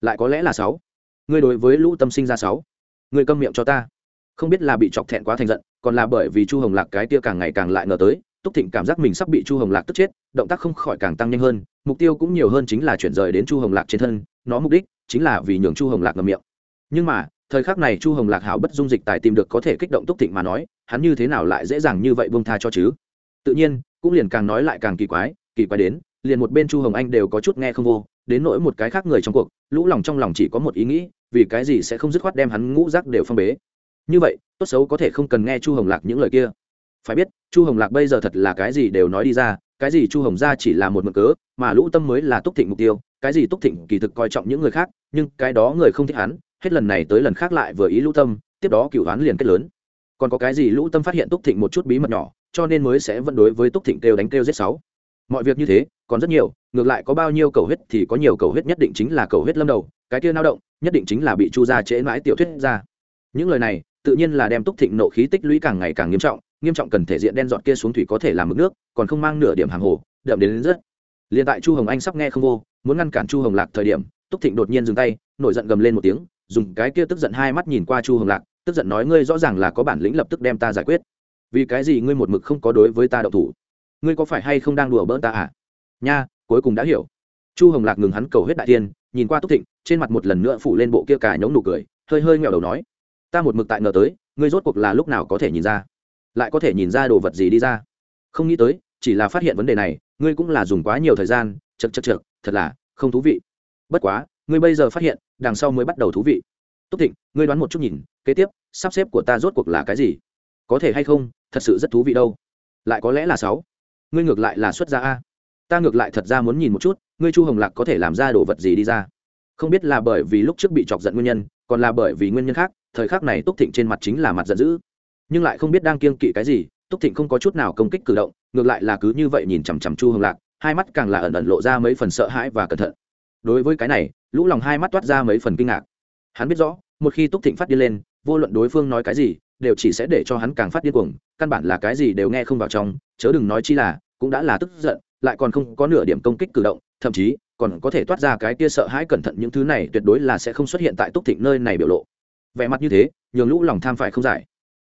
Lại có lẽ là sáu. Ngươi đối với lũ tâm sinh ra sáu. Ngươi câm miệng cho ta. Không biết là bị chọc thẹn quá thành giận, còn là bởi vì chu hồng lạc cái tia càng ngày càng lại ngờ tới túc thịnh cảm giác mình sắp bị chu hồng lạc tức chết, động tác không khỏi càng tăng nhanh hơn, mục tiêu cũng nhiều hơn chính là chuyển rời đến chu hồng lạc trên thân, nó mục đích chính là vì nhường chu hồng lạc ngầm miệng. Nhưng mà, thời khắc này chu hồng lạc hảo bất dung dịch tài tìm được có thể kích động túc thịnh mà nói, hắn như thế nào lại dễ dàng như vậy buông tha cho chứ? Tự nhiên, cũng liền càng nói lại càng kỳ quái kỳ quái đến, liền một bên chu hồng anh đều có chút nghe không vô, đến nỗi một cái khác người trong cuộc, lũ lòng trong lòng chỉ có một ý nghĩ, vì cái gì sẽ không dứt khoát đem hắn ngũ rác đều phong bế? Như vậy, tốt xấu có thể không cần nghe chu hồng lạc những lời kia phải biết, chu hồng lạc bây giờ thật là cái gì đều nói đi ra, cái gì chu hồng ra chỉ là một mực cớ, mà lũ tâm mới là túc thịnh mục tiêu, cái gì túc thịnh kỳ thực coi trọng những người khác, nhưng cái đó người không thích hắn, hết lần này tới lần khác lại vừa ý lũ tâm, tiếp đó cựu hắn liền kết lớn. Còn có cái gì lũ tâm phát hiện túc thịnh một chút bí mật nhỏ, cho nên mới sẽ vẫn đối với túc thịnh kêu đánh kêu giết sáu. Mọi việc như thế, còn rất nhiều, ngược lại có bao nhiêu cầu huyết thì có nhiều cầu huyết nhất định chính là cầu huyết lâm đầu, cái kia nao động, nhất định chính là bị chu gia trễ mãi tiểu thuyết ra. Những lời này, tự nhiên là đem túc thịnh nộ khí tích lũy càng ngày càng nghiêm trọng nghiêm trọng cần thể diện đen dọn kia xuống thủy có thể làm mực nước còn không mang nửa điểm hàng hồ đậm đến, đến rất. Liền tại chu hồng anh sắp nghe không vô muốn ngăn cản chu hồng lạc thời điểm túc thịnh đột nhiên dừng tay nổi giận gầm lên một tiếng dùng cái kia tức giận hai mắt nhìn qua chu hồng lạc tức giận nói ngươi rõ ràng là có bản lĩnh lập tức đem ta giải quyết. Vì cái gì ngươi một mực không có đối với ta đậu thủ? Ngươi có phải hay không đang đùa bỡn ta à? Nha cuối cùng đã hiểu. Chu hồng lạc ngừng hắn cầu hết đại tiên nhìn qua túc thịnh trên mặt một lần nữa phủ lên bộ kia cả nhống nụ cười hơi hơi nghèo đầu nói ta một mực tại ngờ tới ngươi rốt cuộc là lúc nào có thể nhìn ra? Lại có thể nhìn ra đồ vật gì đi ra. Không nghĩ tới, chỉ là phát hiện vấn đề này, ngươi cũng là dùng quá nhiều thời gian, chật chật chật thật là không thú vị. Bất quá, ngươi bây giờ phát hiện, đằng sau mới bắt đầu thú vị. Túc thịnh, ngươi đoán một chút nhìn, kế tiếp, sắp xếp của ta rốt cuộc là cái gì? Có thể hay không, thật sự rất thú vị đâu. Lại có lẽ là sáu. Ngươi ngược lại là xuất gia a. Ta ngược lại thật ra muốn nhìn một chút, ngươi chu hồng lạc có thể làm ra đồ vật gì đi ra? Không biết là bởi vì lúc trước bị chọc giận nguyên nhân, còn là bởi vì nguyên nhân khác, thời khắc này túc thịnh trên mặt chính là mặt giận dữ nhưng lại không biết đang kiêng kỵ cái gì, túc thịnh không có chút nào công kích cử động, ngược lại là cứ như vậy nhìn chằm chằm chu hồng lạc, hai mắt càng là ẩn ẩn lộ ra mấy phần sợ hãi và cẩn thận. Đối với cái này, lũ lòng hai mắt toát ra mấy phần kinh ngạc. Hắn biết rõ, một khi túc thịnh phát đi lên, vô luận đối phương nói cái gì, đều chỉ sẽ để cho hắn càng phát điên cuồng, căn bản là cái gì đều nghe không vào trong, chớ đừng nói chi là, cũng đã là tức giận, lại còn không có nửa điểm công kích cử động, thậm chí, còn có thể toát ra cái kia sợ hãi cẩn thận những thứ này tuyệt đối là sẽ không xuất hiện tại túc thịnh nơi này biểu lộ. Vẻ mặt như thế, nhường lũ lòng tham phải không giải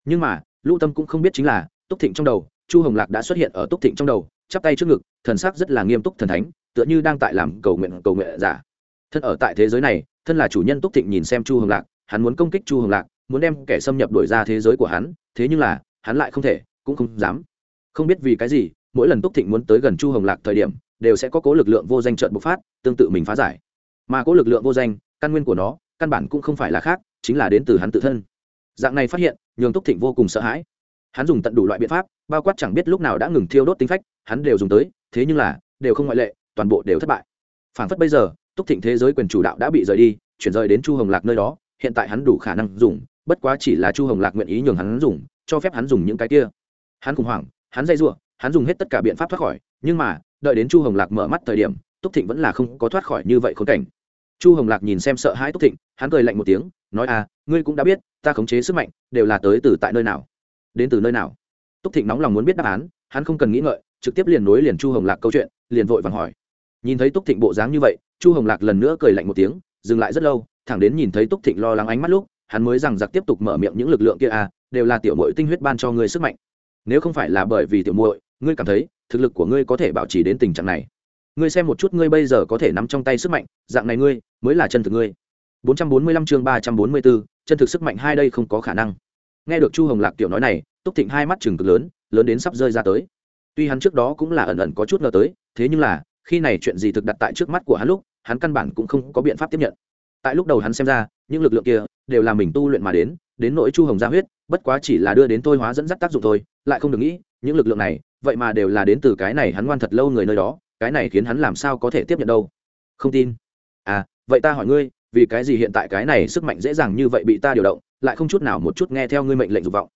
nhưng mà, lũ tâm cũng không biết chính là, túc thịnh trong đầu, chu hồng lạc đã xuất hiện ở túc thịnh trong đầu, chắp tay trước ngực, thần sắc rất là nghiêm túc thần thánh, tựa như đang tại làm cầu nguyện cầu nguyện giả. Thân ở tại thế giới này, thân là chủ nhân túc thịnh nhìn xem chu hồng lạc, hắn muốn công kích chu hồng lạc, muốn đem kẻ xâm nhập đổi ra thế giới của hắn, thế nhưng là, hắn lại không thể, cũng không dám. Không biết vì cái gì, mỗi lần túc thịnh muốn tới gần chu hồng lạc thời điểm, đều sẽ có cố lực lượng vô danh trợn bộc phát, tương tự mình phá giải. Mà cố lực lượng vô danh, căn nguyên của nó, căn bản cũng không phải là khác, chính là đến từ hắn tự thân dạng này phát hiện, nhường túc thịnh vô cùng sợ hãi. Hắn dùng tận đủ loại biện pháp, bao quát chẳng biết lúc nào đã ngừng thiêu đốt tính phách, hắn đều dùng tới, thế nhưng là, đều không ngoại lệ, toàn bộ đều thất bại. Phản phất bây giờ, túc thịnh thế giới quyền chủ đạo đã bị rời đi, chuyển rời đến chu hồng lạc nơi đó, hiện tại hắn đủ khả năng dùng, bất quá chỉ là chu hồng lạc nguyện ý nhường hắn dùng, cho phép hắn dùng những cái kia. Hắn khủng hoảng, hắn dây giụa hắn dùng hết tất cả biện pháp thoát khỏi, nhưng mà, đợi đến chu hồng lạc mở mắt thời điểm, túc thịnh vẫn là không có thoát khỏi như vậy khốn cảnh. Chu hồng lạc nhìn xem sợ hãi túc thịnh, hắn cười lạnh một tiếng nói à ngươi cũng đã biết, ta khống chế sức mạnh, đều là tới từ tại nơi nào, đến từ nơi nào. Túc thịnh nóng lòng muốn biết đáp án, hắn không cần nghĩ ngợi, trực tiếp liền nối liền chu hồng lạc câu chuyện, liền vội vàng hỏi. Nhìn thấy túc thịnh bộ dáng như vậy, chu hồng lạc lần nữa cười lạnh một tiếng, dừng lại rất lâu, thẳng đến nhìn thấy túc thịnh lo lắng ánh mắt lúc, hắn mới rằng giặc tiếp tục mở miệng những lực lượng kia à đều là tiểu mội tinh huyết ban cho ngươi sức mạnh. Nếu không phải là bởi vì tiểu muội, ngươi cảm thấy, thực lực của ngươi có thể bảo trì đến tình trạng này. Ngươi xem một chút ngươi bây giờ có thể nắm trong tay sức mạnh, dạng này ngươi, mới là chân thực ngươi. 445 chương 344, chân thực sức mạnh hai đây không có khả năng. Nghe được chu hồng lạc tiểu nói này túc thịnh hai mắt chừng cực lớn lớn đến sắp rơi ra tới. Tuy hắn trước đó cũng là ẩn ẩn có chút ngờ tới thế nhưng là khi này chuyện gì thực đặt tại trước mắt của hắn lúc hắn căn bản cũng không có biện pháp tiếp nhận. Tại lúc đầu hắn xem ra những lực lượng kia đều là mình tu luyện mà đến đến nỗi chu hồng gia huyết bất quá chỉ là đưa đến thôi hóa dẫn dắt tác dụng thôi lại không được nghĩ những lực lượng này vậy mà đều là đến từ cái này hắn ngoan thật lâu người nơi đó cái này khiến hắn làm sao có thể tiếp nhận đâu. Không tin. À vậy ta hỏi ngươi vì cái gì hiện tại cái này sức mạnh dễ dàng như vậy bị ta điều động, lại không chút nào một chút nghe theo ngươi mệnh lệnh dục vọng.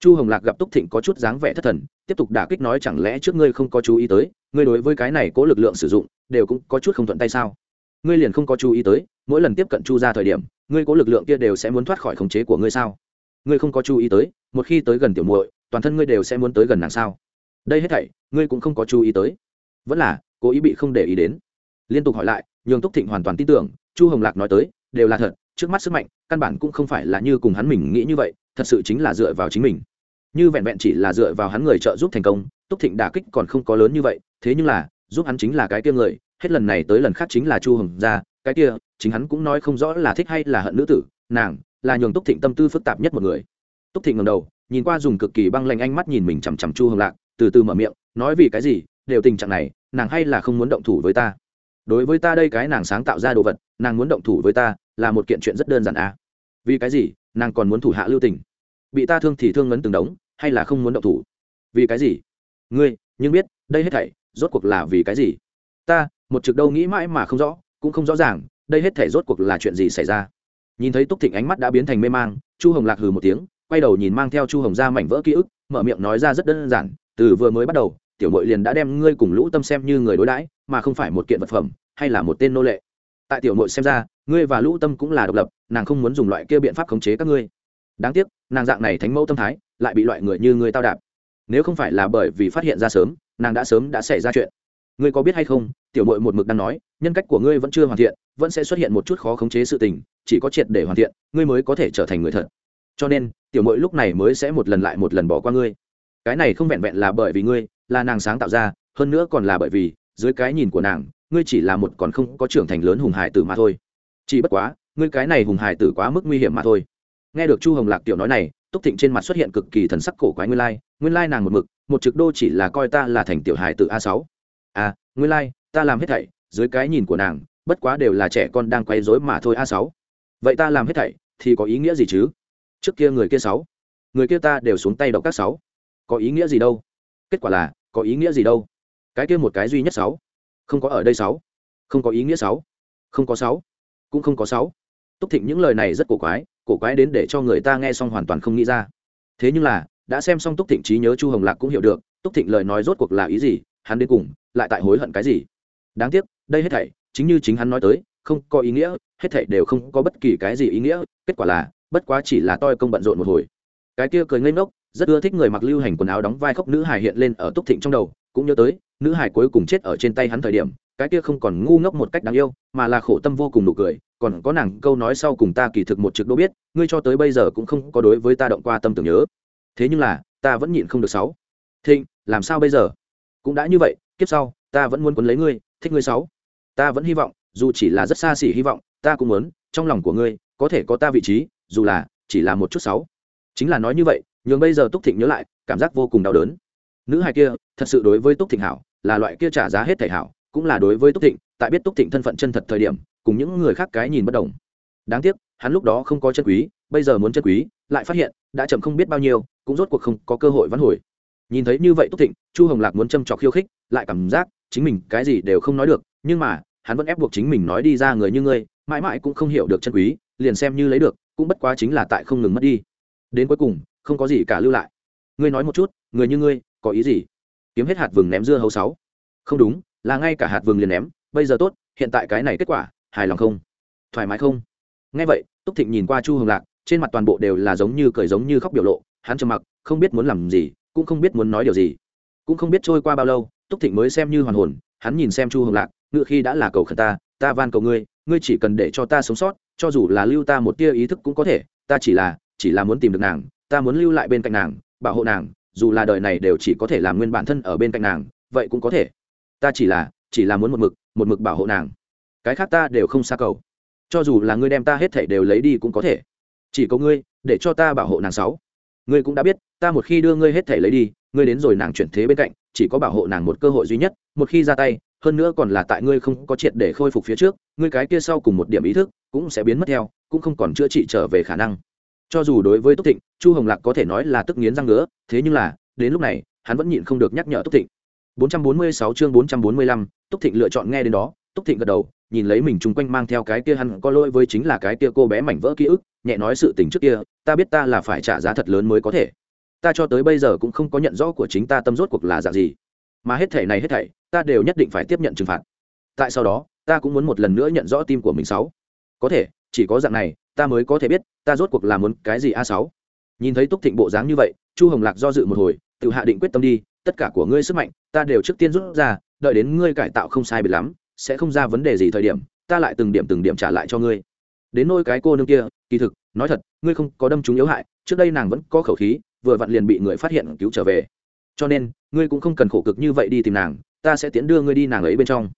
Chu hồng lạc gặp túc thịnh có chút dáng vẻ thất thần, tiếp tục đả kích nói chẳng lẽ trước ngươi không có chú ý tới, ngươi đối với cái này cố lực lượng sử dụng, đều cũng có chút không thuận tay sao? Ngươi liền không có chú ý tới, mỗi lần tiếp cận chu ra thời điểm, ngươi cố lực lượng kia đều sẽ muốn thoát khỏi khống chế của ngươi sao? Ngươi không có chú ý tới, một khi tới gần tiểu muội, toàn thân ngươi đều sẽ muốn tới gần nàng sao? Đây hết thảy, ngươi cũng không có chú ý tới. Vẫn là, cố ý bị không để ý đến liên tục hỏi lại, nhường túc thịnh hoàn toàn tin tưởng, chu hồng lạc nói tới, đều là thật, trước mắt sức mạnh, căn bản cũng không phải là như cùng hắn mình nghĩ như vậy, thật sự chính là dựa vào chính mình. Như vẹn vẹn chỉ là dựa vào hắn người trợ giúp thành công, túc thịnh đả kích còn không có lớn như vậy, thế nhưng là, giúp hắn chính là cái kia người, hết lần này tới lần khác chính là chu hồng gia, cái kia, chính hắn cũng nói không rõ là thích hay là hận nữ tử, nàng, là nhường túc thịnh tâm tư phức tạp nhất một người. Túc thịnh ngầm đầu, nhìn qua dùng cực kỳ băng lanh ánh mắt nhìn mình chằm chằm chu hồng lạc, từ từ mở miệng, nói vì cái gì, đều tình trạng này, nàng hay là không muốn động thủ với ta đối với ta đây cái nàng sáng tạo ra đồ vật, nàng muốn động thủ với ta, là một kiện chuyện rất đơn giản à? Vì cái gì? Nàng còn muốn thủ hạ lưu tình. Bị ta thương thì thương ngấn từng đống, hay là không muốn động thủ? Vì cái gì? Ngươi, nhưng biết, đây hết thảy, rốt cuộc là vì cái gì? Ta, một trực đâu nghĩ mãi mà không rõ, cũng không rõ ràng, đây hết thảy rốt cuộc là chuyện gì xảy ra? Nhìn thấy túc thịnh ánh mắt đã biến thành mê mang, chu hồng lạc hừ một tiếng, quay đầu nhìn mang theo chu hồng ra mảnh vỡ ký ức, mở miệng nói ra rất đơn giản, từ vừa mới bắt đầu tiểu mội liền đã đem ngươi cùng lũ tâm xem như người đối đãi, mà không phải một kiện vật phẩm, hay là một tên nô lệ. Tại tiểu mội xem ra, ngươi và lũ tâm cũng là độc lập, nàng không muốn dùng loại kia biện pháp khống chế các ngươi. Đáng tiếc, nàng dạng này thánh mẫu tâm thái, lại bị loại người như ngươi tao đạp. Nếu không phải là bởi vì phát hiện ra sớm, nàng đã sớm đã xảy ra chuyện. Ngươi có biết hay không, tiểu mội một mực đang nói, nhân cách của ngươi vẫn chưa hoàn thiện, vẫn sẽ xuất hiện một chút khó khống chế sự tình, chỉ có triệt để hoàn thiện, ngươi mới có thể trở thành người thật. Cho nên, tiểu mội lúc này mới sẽ một lần lại một lần bỏ qua ngươi. Cái này không vẹn vẹn là bởi vì ngươi là nàng sáng tạo ra, hơn nữa còn là bởi vì, dưới cái nhìn của nàng, ngươi chỉ là một còn không có trưởng thành lớn hùng hải tử mà thôi. Chỉ bất quá, ngươi cái này hùng hải tử quá mức nguy hiểm mà thôi. Nghe được chu hồng lạc tiểu nói này, túc thịnh trên mặt xuất hiện cực kỳ thần sắc cổ quái nguyên lai nguyên lai nàng một mực, một trực đô chỉ là coi ta là thành tiểu hải tử a sáu. À nguyên lai, ta làm hết thảy, dưới cái nhìn của nàng, bất quá đều là trẻ con đang quay rối mà thôi a sáu. Vậy ta làm hết thảy, thì có ý nghĩa gì chứ? Trước kia người kia sáu, người kia ta đều xuống tay độc các sáu. Có ý nghĩa gì đâu? Kết quả là, có ý nghĩa gì đâu? Cái kia một cái duy nhất sáu. Không có ở đây sáu. Không có ý nghĩa sáu. Không có sáu. Cũng không có sáu. Túc thịnh những lời này rất cổ quái cổ quái đến để cho người ta nghe xong hoàn toàn không nghĩ ra. Thế nhưng là, đã xem xong túc thịnh trí nhớ chu hồng lạc cũng hiểu được, túc thịnh lời nói rốt cuộc là ý gì, hắn đến cùng lại tại hối hận cái gì? Đáng tiếc, đây hết thảy, chính như chính hắn nói tới, không có ý nghĩa, hết thảy đều không có bất kỳ cái gì ý nghĩa, kết quả là, bất quá chỉ là toi công bận rộn một hồi. Cái kia cười ngây ngốc rất ưa thích người mặc lưu hành quần áo đóng vai khóc nữ hài hiện lên ở túc thịnh trong đầu, cũng nhớ tới, nữ hài cuối cùng chết ở trên tay hắn thời điểm, cái kia không còn ngu ngốc một cách đáng yêu, mà là khổ tâm vô cùng nụ cười, còn có nàng câu nói sau cùng ta kỳ thực một trực đô biết, ngươi cho tới bây giờ cũng không có đối với ta động qua tâm tưởng nhớ. Thế nhưng là, ta vẫn nhịn không được sáu. Thịnh, làm sao bây giờ? Cũng đã như vậy, kiếp sau, ta vẫn muốn quấn lấy ngươi, thích ngươi sáu. Ta vẫn hy vọng, dù chỉ là rất xa xỉ hy vọng, ta cũng muốn, trong lòng của ngươi, có thể có ta vị trí, dù là chỉ là một chút sáu. Chính là nói như vậy nhường bây giờ túc thịnh nhớ lại, cảm giác vô cùng đau đớn. Nữ hài kia, thật sự đối với túc thịnh hảo, là loại kia trả giá hết thể hảo, cũng là đối với túc thịnh, tại biết túc thịnh thân phận chân thật thời điểm, cùng những người khác cái nhìn bất đồng. Đáng tiếc, hắn lúc đó không có chân quý, bây giờ muốn chân quý, lại phát hiện, đã chậm không biết bao nhiêu, cũng rốt cuộc không có cơ hội vãn hồi. Nhìn thấy như vậy túc thịnh, chu hồng lạc muốn châm trọc khiêu khích, lại cảm giác, chính mình cái gì đều không nói được, nhưng mà, hắn vẫn ép buộc chính mình nói đi ra người như ngươi, mãi mãi cũng không hiểu được chân quý, liền xem như lấy được, cũng bất quá chính là tại không ngừng mất đi. Đến cuối cùng không có gì cả lưu lại. Ngươi nói một chút, người như ngươi, có ý gì? Kiếm hết hạt vừng ném dưa hấu sáu. Không đúng, là ngay cả hạt vừng liền ném, bây giờ tốt, hiện tại cái này kết quả, hài lòng không? Thoải mái không? Ngay vậy, túc thịnh nhìn qua chu hồng lạc, trên mặt toàn bộ đều là giống như cười giống như khóc biểu lộ, hắn trầm mặc, không biết muốn làm gì, cũng không biết muốn nói điều gì. Cũng không biết trôi qua bao lâu, túc thịnh mới xem như hoàn hồn, hắn nhìn xem chu hồng lạc, ngựa khi đã là cầu khẩn ta ta van cầu ngươi ngươi chỉ cần để cho ta sống sót, cho dù là lưu ta một tia ý thức cũng có thể, ta chỉ là chỉ là muốn tìm được nàng ta muốn lưu lại bên cạnh nàng, bảo hộ nàng, dù là đời này đều chỉ có thể làm nguyên bản thân ở bên cạnh nàng, vậy cũng có thể. Ta chỉ là chỉ là muốn một mực một mực bảo hộ nàng. Cái khác ta đều không xa cầu. Cho dù là ngươi đem ta hết thảy đều lấy đi cũng có thể. Chỉ có ngươi, để cho ta bảo hộ nàng sáu. Ngươi cũng đã biết, ta một khi đưa ngươi hết thảy lấy đi, ngươi đến rồi nàng chuyển thế bên cạnh, chỉ có bảo hộ nàng một cơ hội duy nhất, một khi ra tay, hơn nữa còn là tại ngươi không có triệt để khôi phục phía trước, ngươi cái kia sau cùng một điểm ý thức cũng sẽ biến mất theo, cũng không còn chữa trị trở về khả năng cho dù đối với túc thịnh chu hồng lạc có thể nói là tức nghiến răng ngứa thế nhưng là đến lúc này hắn vẫn nhịn không được nhắc nhở túc thịnh. 446 chương 445, túc thịnh lựa chọn nghe đến đó túc thịnh gật đầu nhìn lấy mình chung quanh mang theo cái kia hắn có lỗi với chính là cái kia cô bé mảnh vỡ ký ức nhẹ nói sự tình trước kia ta biết ta là phải trả giá thật lớn mới có thể. Ta cho tới bây giờ cũng không có nhận rõ của chính ta tâm rốt cuộc là dạng gì. Mà hết thể này hết thảy ta đều nhất định phải tiếp nhận trừng phạt. Tại sau đó ta cũng muốn một lần nữa nhận rõ tim của mình sáu. Có thể chỉ có dạng này ta mới có thể biết ta rốt cuộc làm muốn cái gì a sáu? Nhìn thấy túc thịnh bộ dáng như vậy, chu hồng lạc do dự một hồi, tự hạ định quyết tâm đi, tất cả của ngươi sức mạnh, ta đều trước tiên rút ra, đợi đến ngươi cải tạo không sai biệt lắm, sẽ không ra vấn đề gì thời điểm, ta lại từng điểm từng điểm trả lại cho ngươi. Đến nôi cái cô nương kia, kỳ thực, nói thật, ngươi không có đâm chúng yếu hại, trước đây nàng vẫn có khẩu khí, vừa vặn liền bị người phát hiện cứu trở về. Cho nên, ngươi cũng không cần khổ cực như vậy đi tìm nàng, ta sẽ tiến đưa ngươi đi nàng ấy bên trong.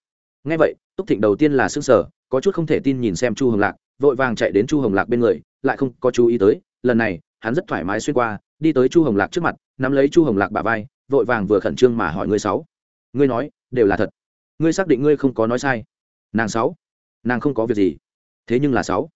Ngay vậy, túc thịnh đầu tiên là s ư n g sở có chút không thể tin nhìn xem chu hồng lạc vội vàng chạy đến chu hồng lạc bên người, lại không có chú ý tới, lần này, hắn rất thoải mái xuyên qua, đi tới chu hồng lạc trước mặt, nắm lấy chu hồng lạc bà vai, vội vàng vừa khẩn trương mà hỏi ngươi sáu. Ngươi nói, đều là thật. Ngươi xác định ngươi không có nói sai. Nàng sáu. Nàng không có việc gì. Thế nhưng là sáu.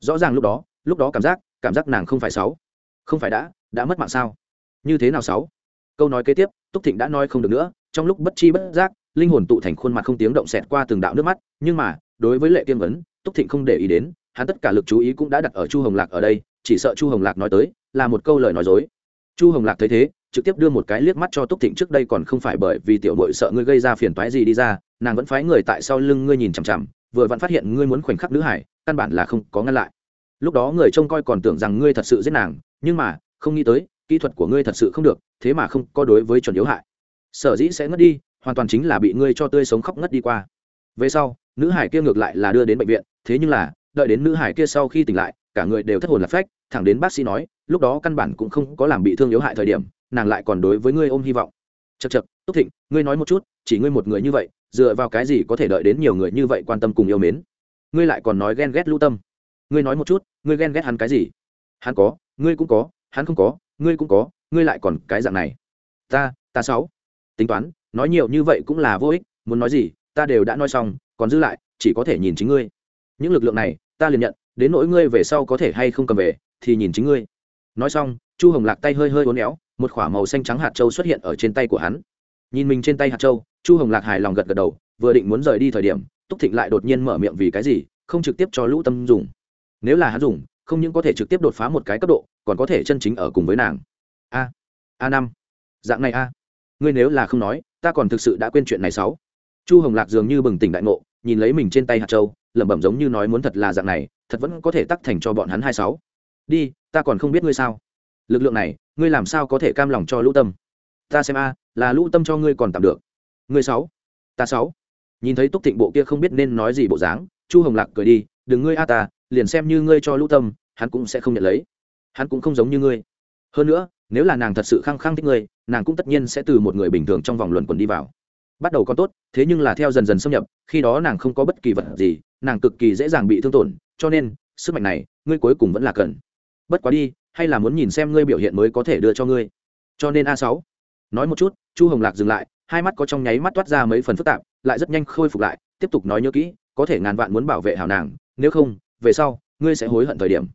Rõ ràng lúc đó lúc đó cảm giác cảm giác nàng không phải sáu. Không phải đã đã mất mạng sao? Như thế nào sáu? Câu nói kế tiếp, túc thịnh đã nói không được nữa, trong lúc bất chi bất giác, linh hồn tụ thành khuôn mặt không tiếng động xẹt qua từng đạo nước mắt, nhưng mà, đối với lệ tiên vấn, túc thịnh không để ý đến hắn tất cả lực chú ý cũng đã đặt ở chu hồng lạc ở đây, chỉ sợ chu hồng lạc nói tới là một câu lời nói dối. Chu hồng lạc thấy thế, trực tiếp đưa một cái liếc mắt cho túc thịnh trước đây còn không phải bởi vì tiểu mội sợ ngươi gây ra phiền toái gì đi ra, nàng vẫn phái người tại sau lưng ngươi nhìn chằm chằm, vừa vẫn phát hiện ngươi muốn khoảnh khắc nữ hải, căn bản là không có ngăn lại. Lúc đó người trông coi còn tưởng rằng ngươi thật sự giết nàng, nhưng mà, không nghĩ tới, kỹ thuật của ngươi thật sự không được, thế mà không có đối với chuẩn yếu hại. Sở dĩ sẽ ngất đi, hoàn toàn chính là bị ngươi cho tươi sống khóc ngất đi qua. Về sau, nữ hải kia ngược lại là đưa đến bệnh viện, thế nhưng là đợi đến nữ hải kia sau khi tỉnh lại, cả người đều thất hồn lạc phách, thẳng đến bác sĩ nói, lúc đó căn bản cũng không có làm bị thương yếu hại thời điểm, nàng lại còn đối với ngươi ôm hy vọng. Chật chật túc thịnh, ngươi nói một chút, chỉ ngươi một người như vậy, dựa vào cái gì có thể đợi đến nhiều người như vậy quan tâm cùng yêu mến? Ngươi lại còn nói ghen ghét lưu tâm. Ngươi nói một chút, ngươi ghen ghét hắn cái gì? Hắn có, ngươi cũng có, hắn không có, ngươi cũng có, ngươi lại còn cái dạng này. Ta ta sáu. Tính toán, nói nhiều như vậy cũng là vô ích, muốn nói gì, ta đều đã nói xong, còn giữ lại, chỉ có thể nhìn chính ngươi. Những lực lượng này ta liền nhận, đến nỗi ngươi về sau có thể hay không cầm về, thì nhìn chính ngươi. Nói xong, chu hồng lạc tay hơi hơi uốn éo, một k h ỏ a màu xanh trắng hạt châu xuất hiện ở trên tay của hắn. Nhìn mình trên tay hạt châu, chu hồng lạc hài lòng gật gật đầu, vừa định muốn rời đi thời điểm, túc thịnh lại đột nhiên mở miệng vì cái gì, không trực tiếp cho lũ tâm dùng. Nếu là hắn dùng, không những có thể trực tiếp đột phá một cái cấp độ, còn có thể chân chính ở cùng với nàng. A a năm. Dạng này a. Ngươi nếu là không nói, ta còn thực sự đã quên chuyện này sáu. Chu hồng lạc dường như bừng tỉnh đại ngộ, nhìn lấy mình trên tay hạt châu lẩm bẩm giống như nói muốn thật là dạng này, thật vẫn có thể tắc thành cho bọn hắn hai sáu. Đi, ta còn không biết ngươi sao. Lực lượng này, ngươi làm sao có thể cam lòng cho lũ tâm? Ta xem a, là lũ tâm cho ngươi còn tạm được. Ngươi sáu, ta sáu. Nhìn thấy túc thịnh bộ kia không biết nên nói gì bộ dáng, chu hồng lạc cười đi, đừng ngươi a ta, liền xem như ngươi cho lũ tâm, hắn cũng sẽ không nhận lấy. Hắn cũng không giống như ngươi. Hơn nữa, nếu là nàng thật sự khăng khăng thích ngươi, nàng cũng tất nhiên sẽ từ một người bình thường trong vòng luận quẩn đi vào bắt đầu còn tốt, thế nhưng là theo dần dần xâm nhập, khi đó nàng không có bất kỳ vật gì, nàng cực kỳ dễ dàng bị thương tổn, cho nên, sức mạnh này, ngươi cuối cùng vẫn là cần. Bất quá đi, hay là muốn nhìn xem ngươi biểu hiện mới có thể đưa cho ngươi. Cho nên a sáu, nói một chút, chu hồng lạc dừng lại, hai mắt có trong nháy mắt toát ra mấy phần phức tạp, lại rất nhanh khôi phục lại, tiếp tục nói nhớ kỹ, có thể ngàn vạn muốn bảo vệ hảo nàng, nếu không, về sau, ngươi sẽ hối hận thời điểm.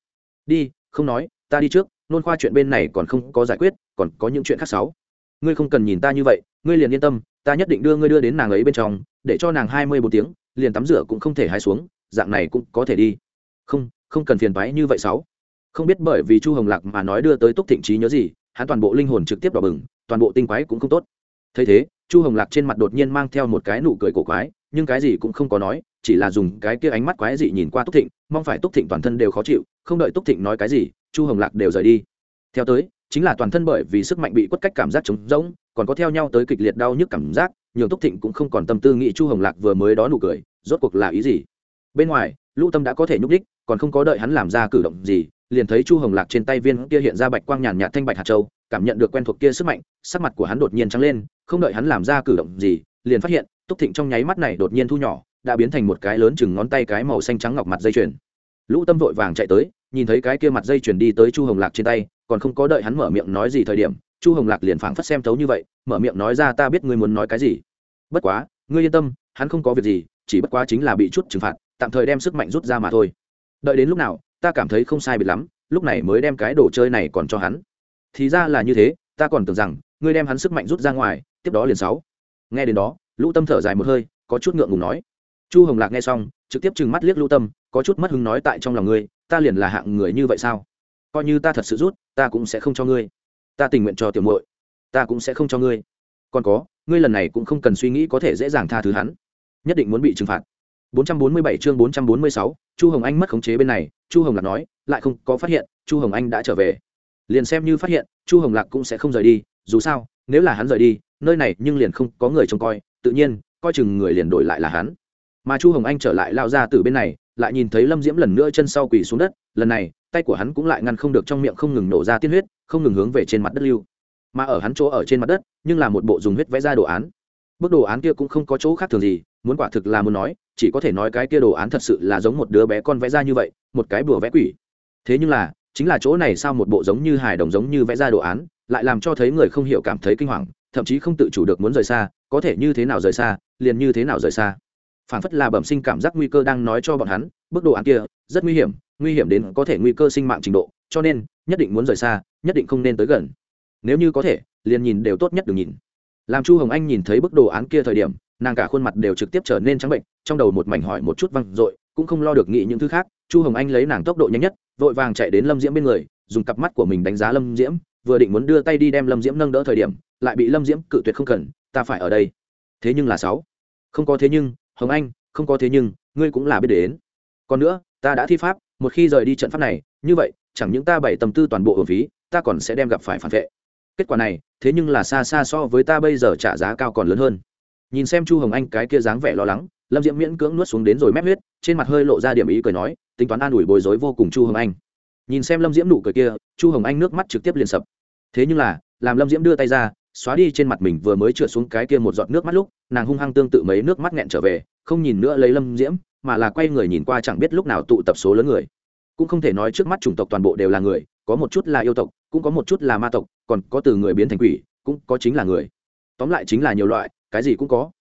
Đi, không nói, ta đi trước, nôn khoa chuyện bên này còn không có giải quyết, còn có những chuyện khác sáu. Ngươi không cần nhìn ta như vậy, ngươi liền yên tâm ta nhất định đưa ngươi đưa đến nàng ấy bên trong, để cho nàng hai mươi bốn tiếng, liền tắm rửa cũng không thể hai xuống, dạng này cũng có thể đi. Không không cần phiền váy như vậy sáu. Không biết bởi vì chu hồng lạc mà nói đưa tới túc thịnh trí nhớ gì, hắn toàn bộ linh hồn trực tiếp đỏ bừng, toàn bộ tinh quái cũng không tốt. Thấy thế, chu hồng lạc trên mặt đột nhiên mang theo một cái nụ cười cổ quái, nhưng cái gì cũng không có nói, chỉ là dùng cái kia ánh mắt quái dị nhìn qua túc thịnh, mong phải túc thịnh toàn thân đều khó chịu, không đợi túc thịnh nói cái gì, chu hồng lạc đều rời đi. Theo tới chính là toàn thân bởi vì sức mạnh bị quất cách cảm giác trống rỗng, còn có theo nhau tới kịch liệt đau nhức cảm giác, nhường túc thịnh cũng không còn tâm tư nghĩ chu hồng lạc vừa mới đó nụ cười, rốt cuộc là ý gì? Bên ngoài, lũ tâm đã có thể nhúc đích còn không có đợi hắn làm ra cử động gì, liền thấy chu hồng lạc trên tay viên kia hiện ra bạch quang nhàn nhạt thanh bạch hạt châu, cảm nhận được quen thuộc kia sức mạnh, sắc mặt của hắn đột nhiên trắng lên, không đợi hắn làm ra cử động gì, liền phát hiện, túc thịnh trong nháy mắt này đột nhiên thu nhỏ, đã biến thành một cái lớn chừng ngón tay cái màu xanh trắng ngọc mặt dây chuyền. Lũ tâm vội vàng chạy tới nhìn thấy cái kia mặt dây chuyền đi tới chu hồng lạc trên tay, còn không có đợi hắn mở miệng nói gì thời điểm, chu hồng lạc liền phảng phất xem thấu như vậy, mở miệng nói ra ta biết ngươi muốn nói cái gì. Bất quá, ngươi yên tâm, hắn không có việc gì, chỉ bất quá chính là bị chút trừng phạt, tạm thời đem sức mạnh rút ra mà thôi. Đợi đến lúc nào, ta cảm thấy không sai biệt lắm, lúc này mới đem cái đồ chơi này còn cho hắn. Thì ra là như thế, ta còn tưởng rằng, ngươi đem hắn sức mạnh rút ra ngoài, tiếp đó liền sáu. Nghe đến đó, lũ tâm thở dài một hơi, có chút ngượng ngùng nói. Chu hồng lạc nghe xong, trực tiếp trừng mắt liếc lũ tâm có chút mất hứng nói tại trong lòng ngươi ta liền là hạng người như vậy sao? Coi như ta thật sự rút ta cũng sẽ không cho ngươi. Ta tình nguyện cho tiểu muội ta cũng sẽ không cho ngươi. Còn có ngươi lần này cũng không cần suy nghĩ có thể dễ dàng tha thứ hắn. Nhất định muốn bị trừng phạt. 447 chương 446, Chu Hồng Anh mất khống chế bên này, Chu Hồng Lạc nói, lại không có phát hiện, Chu Hồng Anh đã trở về. Liền xem như phát hiện, Chu Hồng Lạc cũng sẽ không rời đi, dù sao, nếu là hắn rời đi, nơi này nhưng liền không có người trông coi, tự nhiên, coi chừng người liền đổi lại là hắn. Mà Chu Hồng Anh trở lại lao ra từ bên này, lại nhìn thấy Lâm Diễm lần nữa chân sau quỳ xuống đất, lần này, tay của hắn cũng lại ngăn không được trong miệng không ngừng nổ ra tiên huyết, không ngừng hướng về trên mặt đất lưu. Mà ở hắn chỗ ở trên mặt đất, nhưng là một bộ dùng huyết vẽ ra đồ án. Bức đồ án kia cũng không có chỗ khác thường gì, muốn quả thực là muốn nói chỉ có thể nói cái kia đồ án thật sự là giống một đứa bé con vẽ ra như vậy một cái bùa vẽ quỷ thế nhưng là chính là chỗ này sao một bộ giống như hài đồng giống như vẽ ra đồ án lại làm cho thấy người không hiểu cảm thấy kinh hoàng thậm chí không tự chủ được muốn rời xa có thể như thế nào rời xa liền như thế nào rời xa phản phất là bẩm sinh cảm giác nguy cơ đang nói cho bọn hắn, bước đồ án kia, rất nguy hiểm nguy hiểm đến có thể nguy cơ sinh mạng trình độ, cho nên, nhất định muốn rời xa, nhất định không nên tới gần. Nếu như có thể, liền nhìn đều tốt nhất đừng nhìn. Làm chu hồng anh nhìn thấy bức đồ án kia thời điểm, nàng cả khuôn mặt đều trực tiếp trở nên trắng bệnh, trong đầu một mảnh hỏi một chút văng r ộ i cũng không lo được nghĩ những thứ khác, chu hồng anh lấy nàng tốc độ nhanh nhất, vội vàng chạy đến lâm diễm bên người, dùng cặp mắt của mình đánh giá lâm diễm, vừa định muốn đưa tay đi đem lâm diễm nâng đỡ thời điểm, lại bị lâm diễm cự tuyệt không cần, ta phải ở đây. Thế nhưng là sáu. Không có thế nhưng hồng anh, không có thế nhưng, ngươi cũng là biết đến. Còn nữa, ta đã thi pháp, một khi rời đi trận pháp này, như vậy, chẳng những ta bày tâm tư toàn bộ hồn phí, ta còn sẽ đem gặp phải phản vệ. Kết quả này, thế nhưng là xa xa so với ta bây giờ trả giá cao còn lớn hơn. Nhìn xem chu hồng anh cái kia dáng vẻ lo lắng, lâm diễm miễn cưỡng nuốt xuống đến rồi mép huyết, trên mặt hơi lộ ra điểm ý cười nói, tính toán an ủi bối rối vô cùng chu hồng anh. Nhìn xem lâm diễm nụ cười kia, chu hồng anh nước mắt trực tiếp liền sập. Thế nhưng là, làm lâm diễm đưa tay ra xóa đi trên mặt mình vừa mới trượt xuống cái kia một giọt nước mắt lúc, nàng hung hăng tương tự mấy nước mắt nghẹn trở về, không nhìn nữa lấy lâm diễm, mà là quay người nhìn qua chẳng biết lúc nào tụ tập số lớn người. Cũng không thể nói trước mắt chủng tộc toàn bộ đều là người, có một chút là yêu tộc, cũng có một chút là ma tộc, còn có từ người biến thành quỷ, cũng có chính là người. Tóm lại chính là nhiều loại, cái gì cũng có.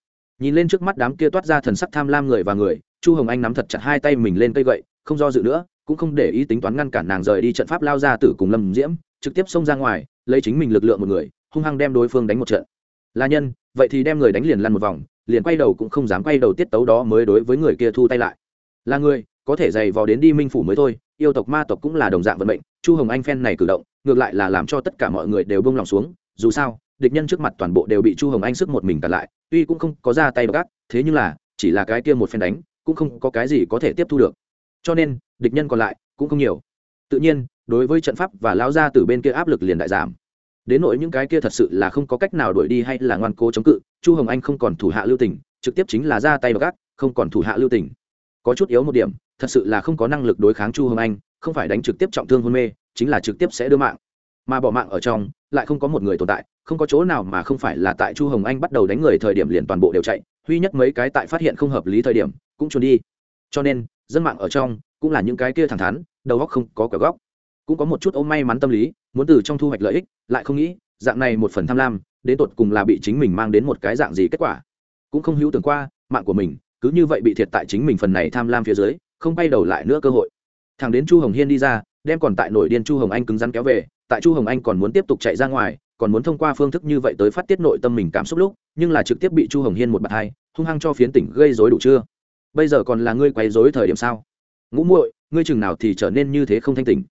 Nhìn lên trước mắt đám kia toát ra thần sắc tham lam người và người, chu hồng anh nắm thật chặt hai tay mình lên cây gậy, không do dự nữa, cũng không để ý tính toán ngăn cản nàng rời đi trận pháp lao ra tử cùng lâm diễm, trực tiếp xông ra ngoài, lấy chính mình lực lượng một người hung hăng đem đối phương đánh một trận. Là nhân, vậy thì đem người đánh liền lăn một vòng, liền quay đầu cũng không dám quay đầu tiết tấu đó mới đối với người kia thu tay lại. Là người, có thể dày vò đến đi minh phủ mới thôi, yêu tộc ma tộc cũng là đồng dạng vận mệnh, chu hồng anh phen này cử động, ngược lại là làm cho tất cả mọi người đều bông lòng xuống, dù sao, địch nhân trước mặt toàn bộ đều bị chu hồng anh sức một mình cản lại, tuy cũng không có ra tay gác thế nhưng là, chỉ là cái kia một phen đánh, cũng không có cái gì có thể tiếp thu được. Cho nên, địch nhân còn lại cũng không nhiều. Tự nhiên, đối với trận pháp và lao ra từ bên kia áp lực liền đại giảm đến nỗi những cái kia thật sự là không có cách nào đuổi đi hay là ngoan cố chống cự, chu hồng anh không còn thủ hạ lưu tình, trực tiếp chính là ra tay gác không còn thủ hạ lưu tình. Có chút yếu một điểm, thật sự là không có năng lực đối kháng chu hồng anh, không phải đánh trực tiếp trọng thương hôn mê, chính là trực tiếp sẽ đưa mạng. Mà bỏ mạng ở trong, lại không có một người tồn tại, không có chỗ nào mà không phải là tại chu hồng anh bắt đầu đánh người thời điểm liền toàn bộ đều chạy huy nhất mấy cái tại phát hiện không hợp lý thời điểm, cũng trốn đi. Cho nên, dân mạng ở trong, cũng là những cái kia thẳng thắn, đầu góc không có quả góc cũng có một chút ôm may mắn tâm lý, muốn từ trong thu hoạch lợi ích, lại không nghĩ, dạng này một phần tham lam, đến tột cùng là bị chính mình mang đến một cái dạng gì kết quả. Cũng không hữu tưởng qua, mạng của mình, cứ như vậy bị thiệt tại chính mình phần này tham lam phía dưới, không bay đầu lại nữa cơ hội. Thằng đến chu hồng hiên đi ra, đem còn tại nổi điên chu hồng anh cứng rắn kéo về, tại chu hồng anh còn muốn tiếp tục chạy ra ngoài, còn muốn thông qua phương thức như vậy tới phát tiết nội tâm mình cảm xúc lúc, nhưng là trực tiếp bị chu hồng hiên một bạt hai, hung hăng cho phiến tỉnh gây dối đủ chưa? Bây giờ còn là ngươi quấy dối thời điểm sao? Ngũ muội, ngươi chừng nào thì trở nên như thế không thanh tỉnh?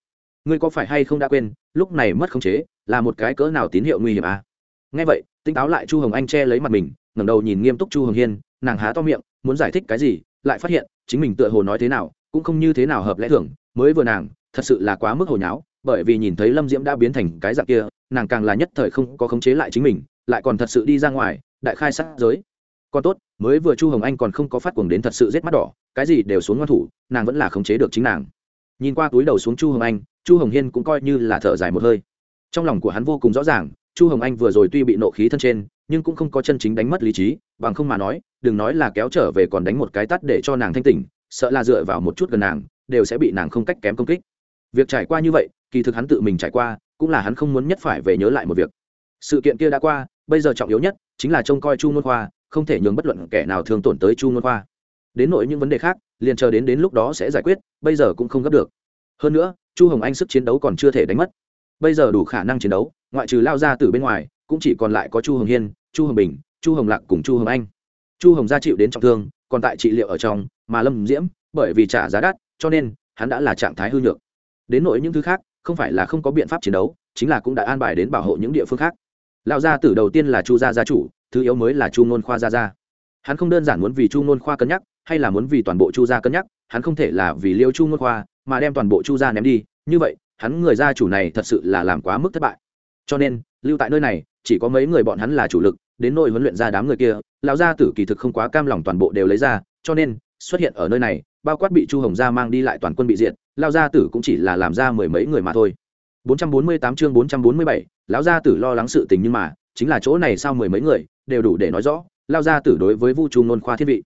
Ngươi có phải hay không đã quên, lúc này mất khống chế, là một cái cỡ nào tín hiệu nguy hiểm à? nghe vậy, tinh táo lại chu hồng anh che lấy mặt mình, ngẩng đầu nhìn nghiêm túc chu hồng hiên, nàng há to miệng, muốn giải thích cái gì, lại phát hiện, chính mình tựa hồ nói thế nào, cũng không như thế nào hợp lẽ thường, mới vừa nàng, thật sự là quá mức hồi nháo, bởi vì nhìn thấy lâm diễm đã biến thành cái dạng kia, nàng càng là nhất thời không có khống chế lại chính mình, lại còn thật sự đi ra ngoài, đại khai sát giới còn tốt, mới vừa chu hồng anh còn không có phát cuồng đến thật sự rét mắt đỏ, cái gì đều xuống ngoan thủ, nàng vẫn là khống chế được chính nàng nhìn qua túi đầu xuống chu hồng anh chu hồng hiên cũng coi như là thở dài một hơi. Trong lòng của hắn vô cùng rõ ràng, chu hồng anh vừa rồi tuy bị nộ khí thân trên, nhưng cũng không có chân chính đánh mất lý trí, bằng không mà nói, đừng nói là kéo trở về còn đánh một cái tắt để cho nàng thanh tỉnh, sợ là dựa vào một chút gần nàng, đều sẽ bị nàng không cách kém công kích. Việc trải qua như vậy, kỳ thực hắn tự mình trải qua, cũng là hắn không muốn nhất phải về nhớ lại một việc. Sự kiện kia đã qua, bây giờ trọng yếu nhất chính là trông coi chu môn khoa, không thể nhường bất luận kẻ nào thường tổn tới chu môn khoa. Đến nội những vấn đề khác, liền chờ đến đến lúc đó sẽ giải quyết, bây giờ cũng không gấp được. Hơn nữa chu hồng anh sức chiến đấu còn chưa thể đánh mất. Bây giờ đủ khả năng chiến đấu, ngoại trừ lao ra từ bên ngoài, cũng chỉ còn lại có chu hồng hiên, chu hồng bình, chu hồng lạc cùng chu hồng anh. Chu hồng gia chịu đến trọng thương, còn tại trị liệu ở trong, mà lâm diễm, bởi vì trả giá đắt, cho nên hắn đã là trạng thái hư nhược. Đến nội những thứ khác, không phải là không có biện pháp chiến đấu, chính là cũng đã an bài đến bảo hộ những địa phương khác. Lão gia tử đầu tiên là chu gia gia chủ, thứ yếu mới là chu nôn khoa gia gia. Hắn không đơn giản muốn vì chu nôn khoa cân nhắc, hay là muốn vì toàn bộ chu gia cân nhắc, hắn không thể là vì liêu chu ngôn khoa mà đem toàn bộ chu gia ném đi như vậy hắn người gia chủ này thật sự là làm quá mức thất bại. Cho nên lưu tại nơi này chỉ có mấy người bọn hắn là chủ lực đến nội huấn luyện ra đám người kia lão gia tử kỳ thực không quá cam lòng toàn bộ đều lấy ra cho nên xuất hiện ở nơi này bao quát bị chu hồng gia mang đi lại toàn quân bị diệt Lão gia tử cũng chỉ là làm ra mười mấy người mà thôi. 448 chương 447, lão gia tử lo lắng sự tình nhưng mà chính là chỗ này sao mười mấy người đều đủ để nói rõ Lão gia tử đối với vu chu nôn khoa thiên vị.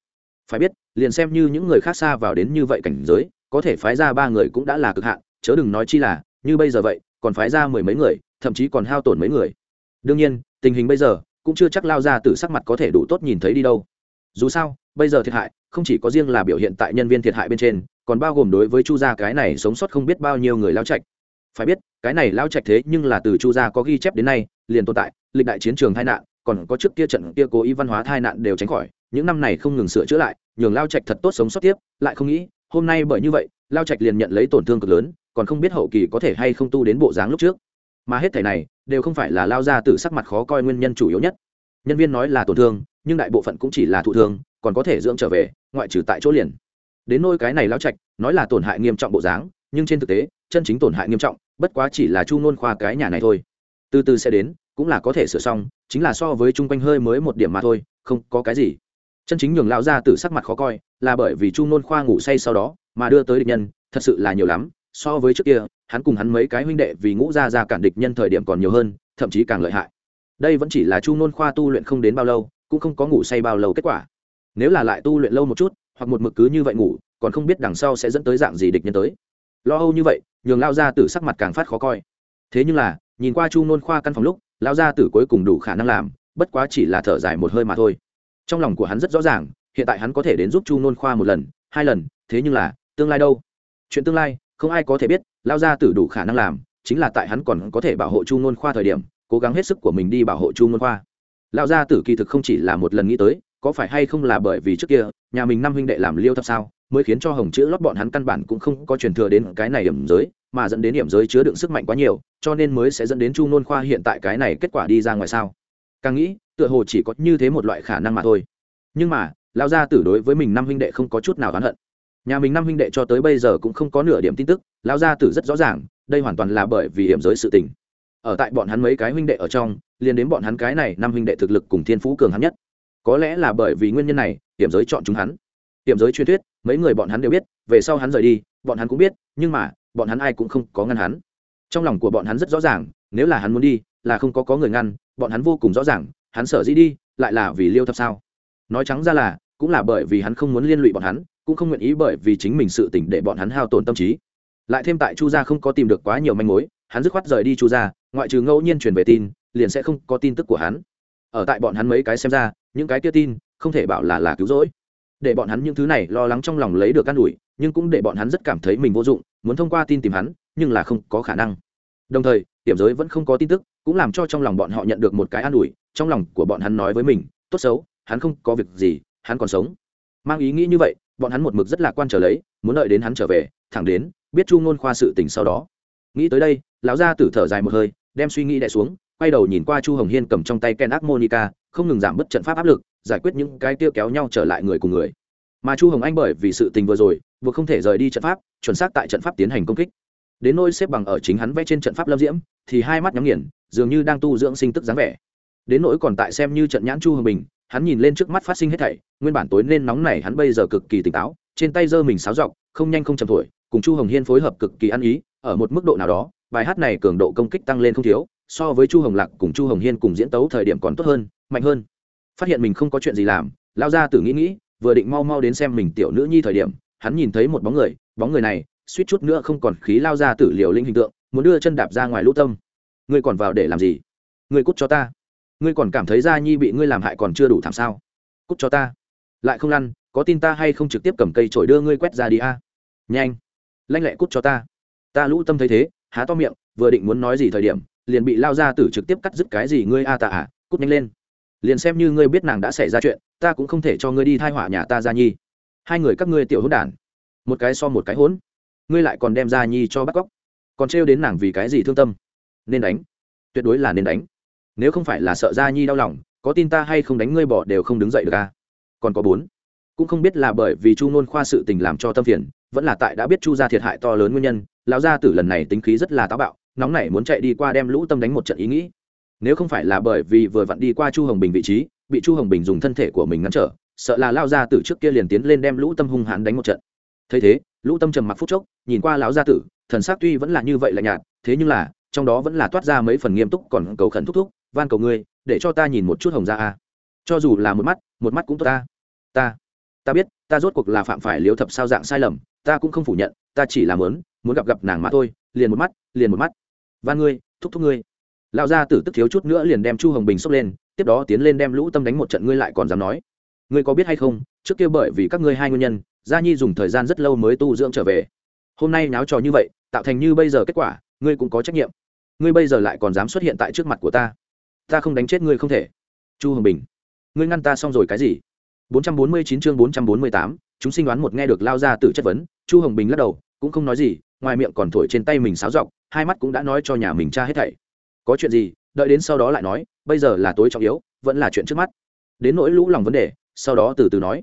Phải biết liền xem như những người khác xa vào đến như vậy cảnh giới có thể phái ra ba người cũng đã là cực hạn, chớ đừng nói chi là, như bây giờ vậy, còn phái ra mười mấy người, thậm chí còn hao tổn mấy người. Đương nhiên, tình hình bây giờ cũng chưa chắc lao ra từ sắc mặt có thể đủ tốt nhìn thấy đi đâu. Dù sao, bây giờ thiệt hại không chỉ có riêng là biểu hiện tại nhân viên thiệt hại bên trên, còn bao gồm đối với chu gia cái này sống sót không biết bao nhiêu người lao trạch. Phải biết, cái này lao trạch thế nhưng là từ chu gia có ghi chép đến nay, liền tồn tại, lịch đại chiến trường tai nạn, còn có trước kia trận kia cố ý văn hóa tai nạn đều tránh khỏi, những năm này không ngừng sửa chữa lại, nhường lao trạch thật tốt sống sót tiếp, lại không nghĩ hôm nay bởi như vậy, lao trạch liền nhận lấy tổn thương cực lớn, còn không biết hậu kỳ có thể hay không tu đến bộ dáng lúc trước. Mà hết thể này, đều không phải là lao ra từ sắc mặt khó coi nguyên nhân chủ yếu nhất. Nhân viên nói là tổn thương, nhưng đại bộ phận cũng chỉ là thụ thương, còn có thể dưỡng trở về, ngoại trừ tại chỗ liền. Đến nôi cái này lao trạch, nói là tổn hại nghiêm trọng bộ dáng, nhưng trên thực tế, chân chính tổn hại nghiêm trọng, bất quá chỉ là chu ngôn khoa cái nhà này thôi. Từ từ sẽ đến, cũng là có thể sửa xong, chính là so với chung quanh hơi mới một điểm mà thôi, không có cái gì chân chính nhường lão gia tử sắc mặt khó coi, là bởi vì chu nôn khoa ngủ say sau đó mà đưa tới địch nhân, thật sự là nhiều lắm, so với trước kia, hắn cùng hắn mấy cái huynh đệ vì ngũ ra ra cản địch nhân thời điểm còn nhiều hơn, thậm chí càng lợi hại. Đây vẫn chỉ là chu nôn khoa tu luyện không đến bao lâu, cũng không có ngủ say bao lâu kết quả. Nếu là lại tu luyện lâu một chút, hoặc một mực cứ như vậy ngủ, còn không biết đằng sau sẽ dẫn tới dạng gì địch nhân tới. Lo âu như vậy, nhường lao gia tử sắc mặt càng phát khó coi. Thế nhưng là, nhìn qua chu nôn khoa căn phòng lúc lao gia tử cuối cùng đủ khả năng làm, bất quá chỉ là thở dài một hơi mà thôi trong lòng của hắn rất rõ ràng, hiện tại hắn có thể đến giúp chu nôn khoa một lần, hai lần, thế nhưng là, tương lai đâu? Chuyện tương lai, không ai có thể biết, lao ra tử đủ khả năng làm, chính là tại hắn còn có thể bảo hộ chu nôn khoa thời điểm, cố gắng hết sức của mình đi bảo hộ chu nôn khoa. Lao gia tử kỳ thực không chỉ là một lần nghĩ tới, có phải hay không là bởi vì trước kia, nhà mình năm huynh đệ làm liêu thập sao, mới khiến cho hồng chữ lót bọn hắn căn bản cũng không có truyền thừa đến cái này điểm giới, mà dẫn đến điểm giới chứa đựng sức mạnh quá nhiều, cho nên mới sẽ dẫn đến chu nôn khoa hiện tại cái này kết quả đi ra ngoài sao? Càng nghĩ tựa hồ chỉ có như thế một loại khả năng mà thôi. Nhưng mà lao gia tử đối với mình năm huynh đệ không có chút nào oán hận. Nhà mình năm huynh đệ cho tới bây giờ cũng không có nửa điểm tin tức lao gia tử rất rõ ràng, đây hoàn toàn là bởi vì hiểm giới sự tình. Ở tại bọn hắn mấy cái huynh đệ ở trong, liền đến bọn hắn cái này năm huynh đệ thực lực cùng thiên phú cường hắn nhất. Có lẽ là bởi vì nguyên nhân này, hiểm giới chọn chúng hắn. Hiểm giới truyền thuyết, mấy người bọn hắn đều biết, về sau hắn rời đi, bọn hắn cũng biết, nhưng mà, bọn hắn ai cũng không có ngăn hắn. Trong lòng của bọn hắn rất rõ ràng, nếu là hắn muốn đi, là không có có người ngăn, bọn hắn vô cùng rõ ràng hắn sở dĩ đi, lại là vì liêu thập sao? Nói trắng ra là, cũng là bởi vì hắn không muốn liên lụy bọn hắn, cũng không nguyện ý bởi vì chính mình sự tỉnh để bọn hắn hao tổn tâm trí. Lại thêm tại chu gia không có tìm được quá nhiều manh mối, hắn dứt khoát rời đi chu gia, ngoại trừ ngẫu nhiên truyền về tin, liền sẽ không có tin tức của hắn. Ở tại bọn hắn mấy cái xem ra, những cái kia tin, không thể bảo là là cứu rỗi. Để bọn hắn những thứ này lo lắng trong lòng lấy được an ủi, nhưng cũng để bọn hắn rất cảm thấy mình vô dụng, muốn thông qua tin tìm hắn, nhưng là không có khả năng. Đồng thời tiềm giới vẫn không có tin tức cũng làm cho trong lòng bọn họ nhận được một cái an ủi, trong lòng của bọn hắn nói với mình, tốt xấu, hắn không có việc gì, hắn còn sống. Mang ý nghĩ như vậy, bọn hắn một mực rất lạc quan trở lấy, muốn đợi đến hắn trở về, thẳng đến biết chu ngôn khoa sự tình sau đó. Nghĩ tới đây, lão gia tử thở dài một hơi, đem suy nghĩ đ xuống, quay đầu nhìn qua chu hồng hiên cầm trong tay ken ác monica, không ngừng giảm bớt trận pháp áp lực, giải quyết những cái tiêu kéo nhau trở lại người cùng người. Mà chu hồng anh bởi vì sự tình vừa rồi, vừa không thể rời đi trận pháp, chuẩn xác tại trận pháp tiến hành công kích. Đến nôi xếp bằng ở chính hắn vẽ trên trận pháp lâm diễm, thì hai mắt nhắm nghiền dường như đang tu dưỡng sinh tức dáng vẻ. Đến nỗi còn tại xem như trận nhãn chu hồng bình, hắn nhìn lên trước mắt phát sinh hết thảy, nguyên bản tối nên nóng này hắn bây giờ cực kỳ tỉnh táo, trên tay giơ mình sáo dọc, không nhanh không chậm thổi, cùng chu hồng hiên phối hợp cực kỳ ăn ý, ở một mức độ nào đó, bài hát này cường độ công kích tăng lên không thiếu, so với chu hồng lạc cùng chu hồng hiên cùng diễn tấu thời điểm còn tốt hơn, mạnh hơn. Phát hiện mình không có chuyện gì làm, lao ra tử nghĩ nghĩ, vừa định mau mau đến xem mình tiểu nữ nhi thời điểm, hắn nhìn thấy một bóng người bóng người này, suýt chút nữa không còn khí lao ra tử liều linh hình tượng, muốn đưa chân đạp ra ngoài lũ tâm ngươi còn vào để làm gì? Ngươi cút cho ta. Ngươi còn cảm thấy gia nhi bị ngươi làm hại còn chưa đủ thảm sao? Cút cho ta. Lại không lăn, có tin ta hay không trực tiếp cầm cây trổi đưa ngươi quét ra đi a? Nhanh. Lanh lẹ cút cho ta. Ta lũ tâm thấy thế, há to miệng, vừa định muốn nói gì thời điểm, liền bị lao ra tử trực tiếp cắt dứt cái gì ngươi a ta à cút nhanh lên. Liền xem như ngươi biết nàng đã xảy ra chuyện, ta cũng không thể cho ngươi đi thai họa nhà ta gia nhi. Hai người các ngươi tiểu hỗn đản. Một cái so một cái hỗn. Ngươi lại còn đem gia nhi cho bắt cóc. Còn trêu đến nàng vì cái gì thương tâm? Nên đánh. Tuyệt đối là nên đánh. Nếu không phải là sợ gia nhi đau lòng, có tin ta hay không đánh ngươi bỏ đều không đứng dậy được à? Còn có bốn. Cũng không biết là bởi vì chu nôn khoa sự tình làm cho tâm phiền, vẫn là tại đã biết chu ra thiệt hại to lớn nguyên nhân, lão gia tử lần này tính khí rất là táo bạo, nóng nảy muốn chạy đi qua đem lũ tâm đánh một trận ý nghĩ. Nếu không phải là bởi vì vừa vặn đi qua chu hồng bình vị trí, bị chu hồng bình dùng thân thể của mình ngăn trở, sợ là lao gia tử trước kia liền tiến lên đem lũ tâm hung hãn đánh một trận. Thấy thế, lũ tâm trầm mặc phút chốc, nhìn qua lão gia tử, thần xác tuy vẫn là như vậy lạnh nhạt, thế nhưng là trong đó vẫn là toát ra mấy phần nghiêm túc còn cầu khẩn thúc thúc, van cầu ngươi, để cho ta nhìn một chút hồng ra a. Cho dù là một mắt một mắt cũng tốt ta. Ta ta biết, ta rốt cuộc là phạm phải liếu thập sao dạng sai lầm, ta cũng không phủ nhận, ta chỉ là muốn muốn gặp gặp nàng mà thôi, liền một mắt, liền một mắt. Van ngươi, thúc thúc ngươi. Lão gia tử tức thiếu chút nữa liền đem chu hồng bình xốc lên, tiếp đó tiến lên đem lũ tâm đánh một trận, ngươi lại còn dám nói? Ngươi có biết hay không, trước kia bởi vì các ngươi hai nguyên nhân, gia nhi dùng thời gian rất lâu mới tu dưỡng trở về. Hôm nay náo trò như vậy, tạo thành như bây giờ kết quả, ngươi cũng có trách nhiệm ngươi bây giờ lại còn dám xuất hiện tại trước mặt của ta. Ta không đánh chết ngươi không thể. Chu hồng bình ngươi ngăn ta xong rồi cái gì? 449 chương 448, chúng sinh đoán một nghe được lao ra từ chất vấn chu hồng bình lắc đầu cũng không nói gì ngoài miệng còn thổi trên tay mình sáo dọc hai mắt cũng đã nói cho nhà mình cha hết thảy. Có chuyện gì? Đợi đến sau đó lại nói bây giờ là tối trọng yếu vẫn là chuyện trước mắt. Đến nỗi lũ lòng vấn đề sau đó từ từ nói.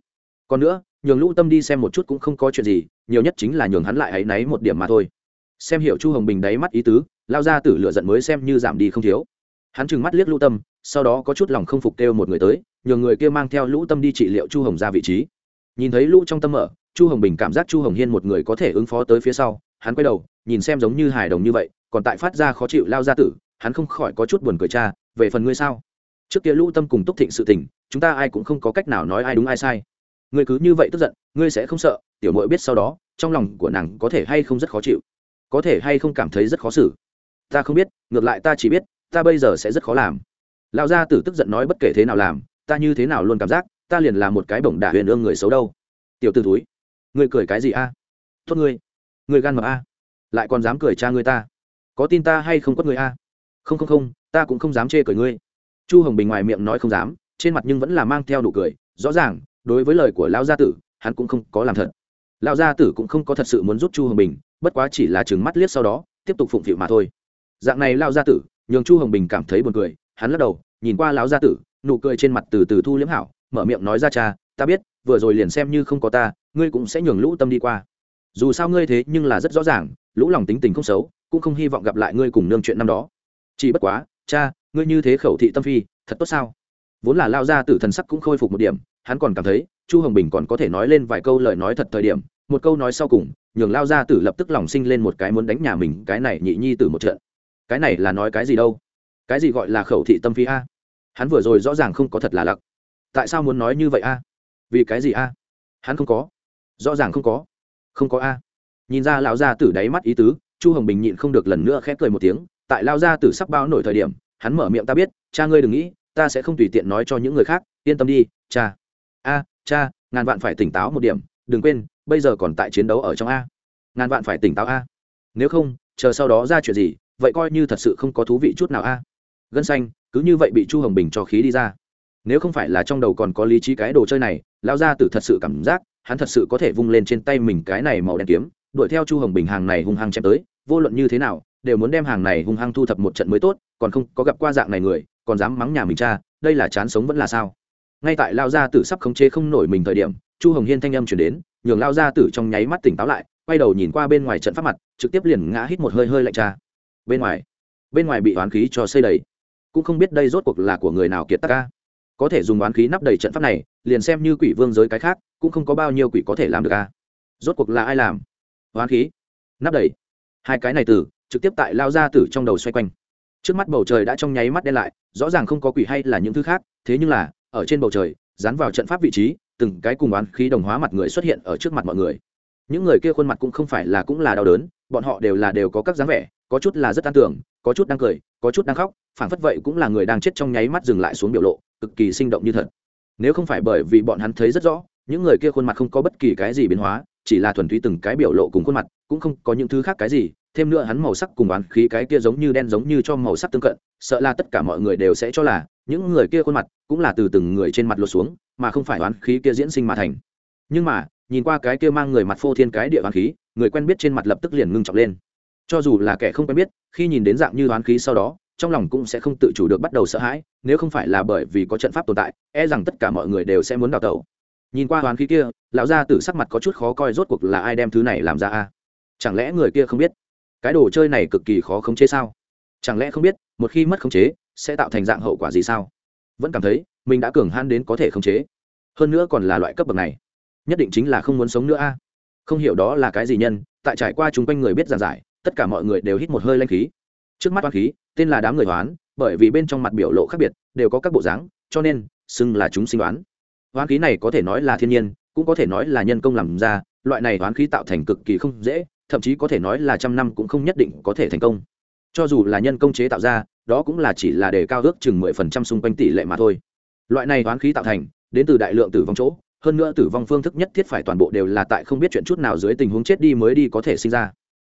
Còn nữa nhường lũ tâm đi xem một chút cũng không có chuyện gì nhiều nhất chính là nhường hắn lại áy náy một điểm mà thôi. Xem hiểu chu hồng bình đáy mắt ý tứ lao ra tử lựa giận mới xem như giảm đi không thiếu. Hắn trừng mắt liếc lũ tâm, sau đó có chút lòng không phục kêu một người tới nhờ người kia mang theo lũ tâm đi trị liệu chu hồng ra vị trí. Nhìn thấy lũ trong tâm mở, chu hồng bình cảm giác chu hồng hiên một người có thể ứng phó tới phía sau, hắn quay đầu, nhìn xem giống như hài đồng như vậy, còn tại phát ra khó chịu lao ra tử, hắn không khỏi có chút buồn cười cha, về phần ngươi sao? Trước kia lũ tâm cùng túc thịnh sự tình, chúng ta ai cũng không có cách nào nói ai đúng ai sai. Ngươi cứ như vậy tức giận, ngươi sẽ không sợ, tiểu mội biết sau đó, trong lòng của nàng có thể hay không rất khó chịu. Có thể hay không cảm thấy rất khó xử ta không biết, ngược lại ta chỉ biết, ta bây giờ sẽ rất khó làm. Lão gia tử tức giận nói bất kể thế nào làm, ta như thế nào luôn cảm giác, ta liền là một cái bổng đả huyền ương người xấu đâu. Tiểu t ử túi ngươi cười cái gì a? À? tốt ngươi ngươi gan mập a. Lại còn dám cười cha ngươi ta. Có tin ta hay không có ngươi a? Không không không, ta cũng không dám chê cười ngươi. Chu hồng bình ngoài miệng nói không dám, trên mặt nhưng vẫn là mang theo nụ cười, rõ ràng, đối với lời của lão gia tử, hắn cũng không có làm thật. Lão gia tử cũng không có thật sự muốn giúp chu hồng bình, bất quá chỉ là chừng mắt liếc sau đó, tiếp tục phụng phịu mà thôi dạng này lao gia tử, nhường chu hồng bình cảm thấy buồn cười, hắn lắc đầu, nhìn qua lão gia tử, nụ cười trên mặt từ từ thu liễm hảo, mở miệng nói ra, cha, ta biết, vừa rồi liền xem như không có ta, ngươi cũng sẽ nhường lũ tâm đi qua. Dù sao ngươi thế nhưng là rất rõ ràng, lũ lòng tính tình không xấu, cũng không hy vọng gặp lại ngươi cùng nương chuyện năm đó. Chỉ bất quá, cha, ngươi như thế khẩu thị tâm phi, thật tốt sao? Vốn là lao gia tử thần sắc cũng khôi phục một điểm, hắn còn cảm thấy, chu hồng bình còn có thể nói lên vài câu lời nói thật thời điểm, một câu nói sau cùng, nhường lao gia tử lập tức lòng sinh lên một cái muốn đánh nhà mình, cái này nhị nhi tử một trận cái này là nói cái gì đâu? Cái gì gọi là khẩu thị tâm phi a? Hắn vừa rồi rõ ràng không có thật là lặc. Tại sao muốn nói như vậy a? Vì cái gì a? Hắn không có. Rõ ràng không có. Không có a. Nhìn ra lão gia tử đáy mắt ý tứ, chu hồng bình nhịn không được lần nữa khép cười một tiếng, tại lao gia tử sắp bao nổi thời điểm, hắn mở miệng ta biết, cha ngươi đừng nghĩ, ta sẽ không tùy tiện nói cho những người khác, yên tâm đi, cha. A, cha, ngàn vạn phải tỉnh táo một điểm, đừng quên, bây giờ còn tại chiến đấu ở trong a. Ngàn vạn phải tỉnh táo a. Nếu không, chờ sau đó ra chuyện gì vậy coi như thật sự không có thú vị chút nào a. Gân xanh, cứ như vậy bị chu hồng bình cho khí đi ra. Nếu không phải là trong đầu còn có lý trí cái đồ chơi này lao ra tử thật sự cảm giác, hắn thật sự có thể vung lên trên tay mình cái này màu đen kiếm, đuổi theo chu hồng bình hàng này hung hăng chém tới, vô luận như thế nào, đều muốn đem hàng này hung hăng thu thập một trận mới tốt, còn không có gặp qua dạng này người, còn dám mắng nhà mình cha, đây là chán sống vẫn là sao? Ngay tại lao gia tử sắp khống chế không nổi mình thời điểm, chu hồng hiên thanh âm chuyển đến, nhường lao gia tử trong nháy mắt tỉnh táo lại, quay đầu nhìn qua bên ngoài trận pháp mặt, trực tiếp liền ngã hít một hơi hơi lạnh cha bên ngoài bên ngoài bị oán khí cho xây đầy. Cũng không biết đây rốt cuộc là của người nào kiệt tắc ca. Có thể dùng oán khí nắp đầy trận pháp này, liền xem như quỷ vương giới cái khác, cũng không có bao nhiêu quỷ có thể làm được ca rốt cuộc là ai làm? Oán khí, nắp đầy. Hai cái này từ trực tiếp tại lao ra tử trong đầu xoay quanh. Trước mắt bầu trời đã trong nháy mắt đen lại, rõ ràng không có quỷ hay là những thứ khác, thế nhưng là, ở trên bầu trời, dán vào trận pháp vị trí, từng cái cùng oán khí đồng hóa mặt người xuất hiện ở trước mặt mọi người những người kia khuôn mặt cũng không phải là cũng là đau đớn, bọn họ đều là đều có các dáng vẻ, có chút là rất an tưởng, có chút đang cười, có chút đang khóc, phảng phất vậy cũng là người đang chết trong nháy mắt dừng lại xuống biểu lộ, cực kỳ sinh động như thật. Nếu không phải bởi vì bọn hắn thấy rất rõ, những người kia khuôn mặt không có bất kỳ cái gì biến hóa, chỉ là thuần túy từng cái biểu lộ cùng khuôn mặt, cũng không có những thứ khác cái gì, thêm nữa hắn màu sắc cùng oán khí cái kia giống như đen giống như cho màu sắc tương cận, sợ là tất cả mọi người đều sẽ cho là, những người kia khuôn mặt cũng là từ từng người trên mặt lột xuống, mà không phải oán khí kia diễn sinh mà thành. Nhưng mà nhìn qua cái kia mang người mặt phô thiên cái địa oán khí, người quen biết trên mặt lập tức liền ngưng trọng lên. Cho dù là kẻ không quen biết, khi nhìn đến dạng như oán khí sau đó, trong lòng cũng sẽ không tự chủ được bắt đầu sợ hãi, nếu không phải là bởi vì có trận pháp tồn tại e rằng tất cả mọi người đều sẽ muốn đào tẩu. Nhìn qua oán khí kia, lão gia tử sắc mặt có chút khó coi rốt cuộc là ai đem thứ này làm ra a? Chẳng lẽ người kia không biết? Cái đồ chơi này cực kỳ khó khống chế sao? Chẳng lẽ không biết, một khi mất khống chế, sẽ tạo thành dạng hậu quả gì sao? Vẫn cảm thấy, mình đã cường han đến có thể khống chế. Hơn nữa còn là loại cấp bậc này nhất định chính là không muốn sống nữa a. Không hiểu đó là cái gì nhân, tại trải qua chung quanh người biết giàn giải, tất cả mọi người đều hít một hơi lanh khí. Trước mắt toán khí, tên là đám người hoán bởi vì bên trong mặt biểu lộ khác biệt, đều có các bộ dáng, cho nên, xưng là chúng sinh đoán hoán khí này có thể nói là thiên nhiên, cũng có thể nói là nhân công làm ra, loại này hoán khí tạo thành cực kỳ không dễ, thậm chí có thể nói là trăm năm cũng không nhất định có thể thành công. Cho dù là nhân công chế tạo ra, đó cũng là chỉ là để cao ước chừng mười phần trăm xung quanh tỷ lệ mà thôi. Loại này hoán khí tạo thành, đến từ đại lượng tử vong chỗ hơn nữa tử vong phương thức nhất thiết phải toàn bộ đều là tại không biết chuyện chút nào dưới tình huống chết đi mới đi có thể sinh ra.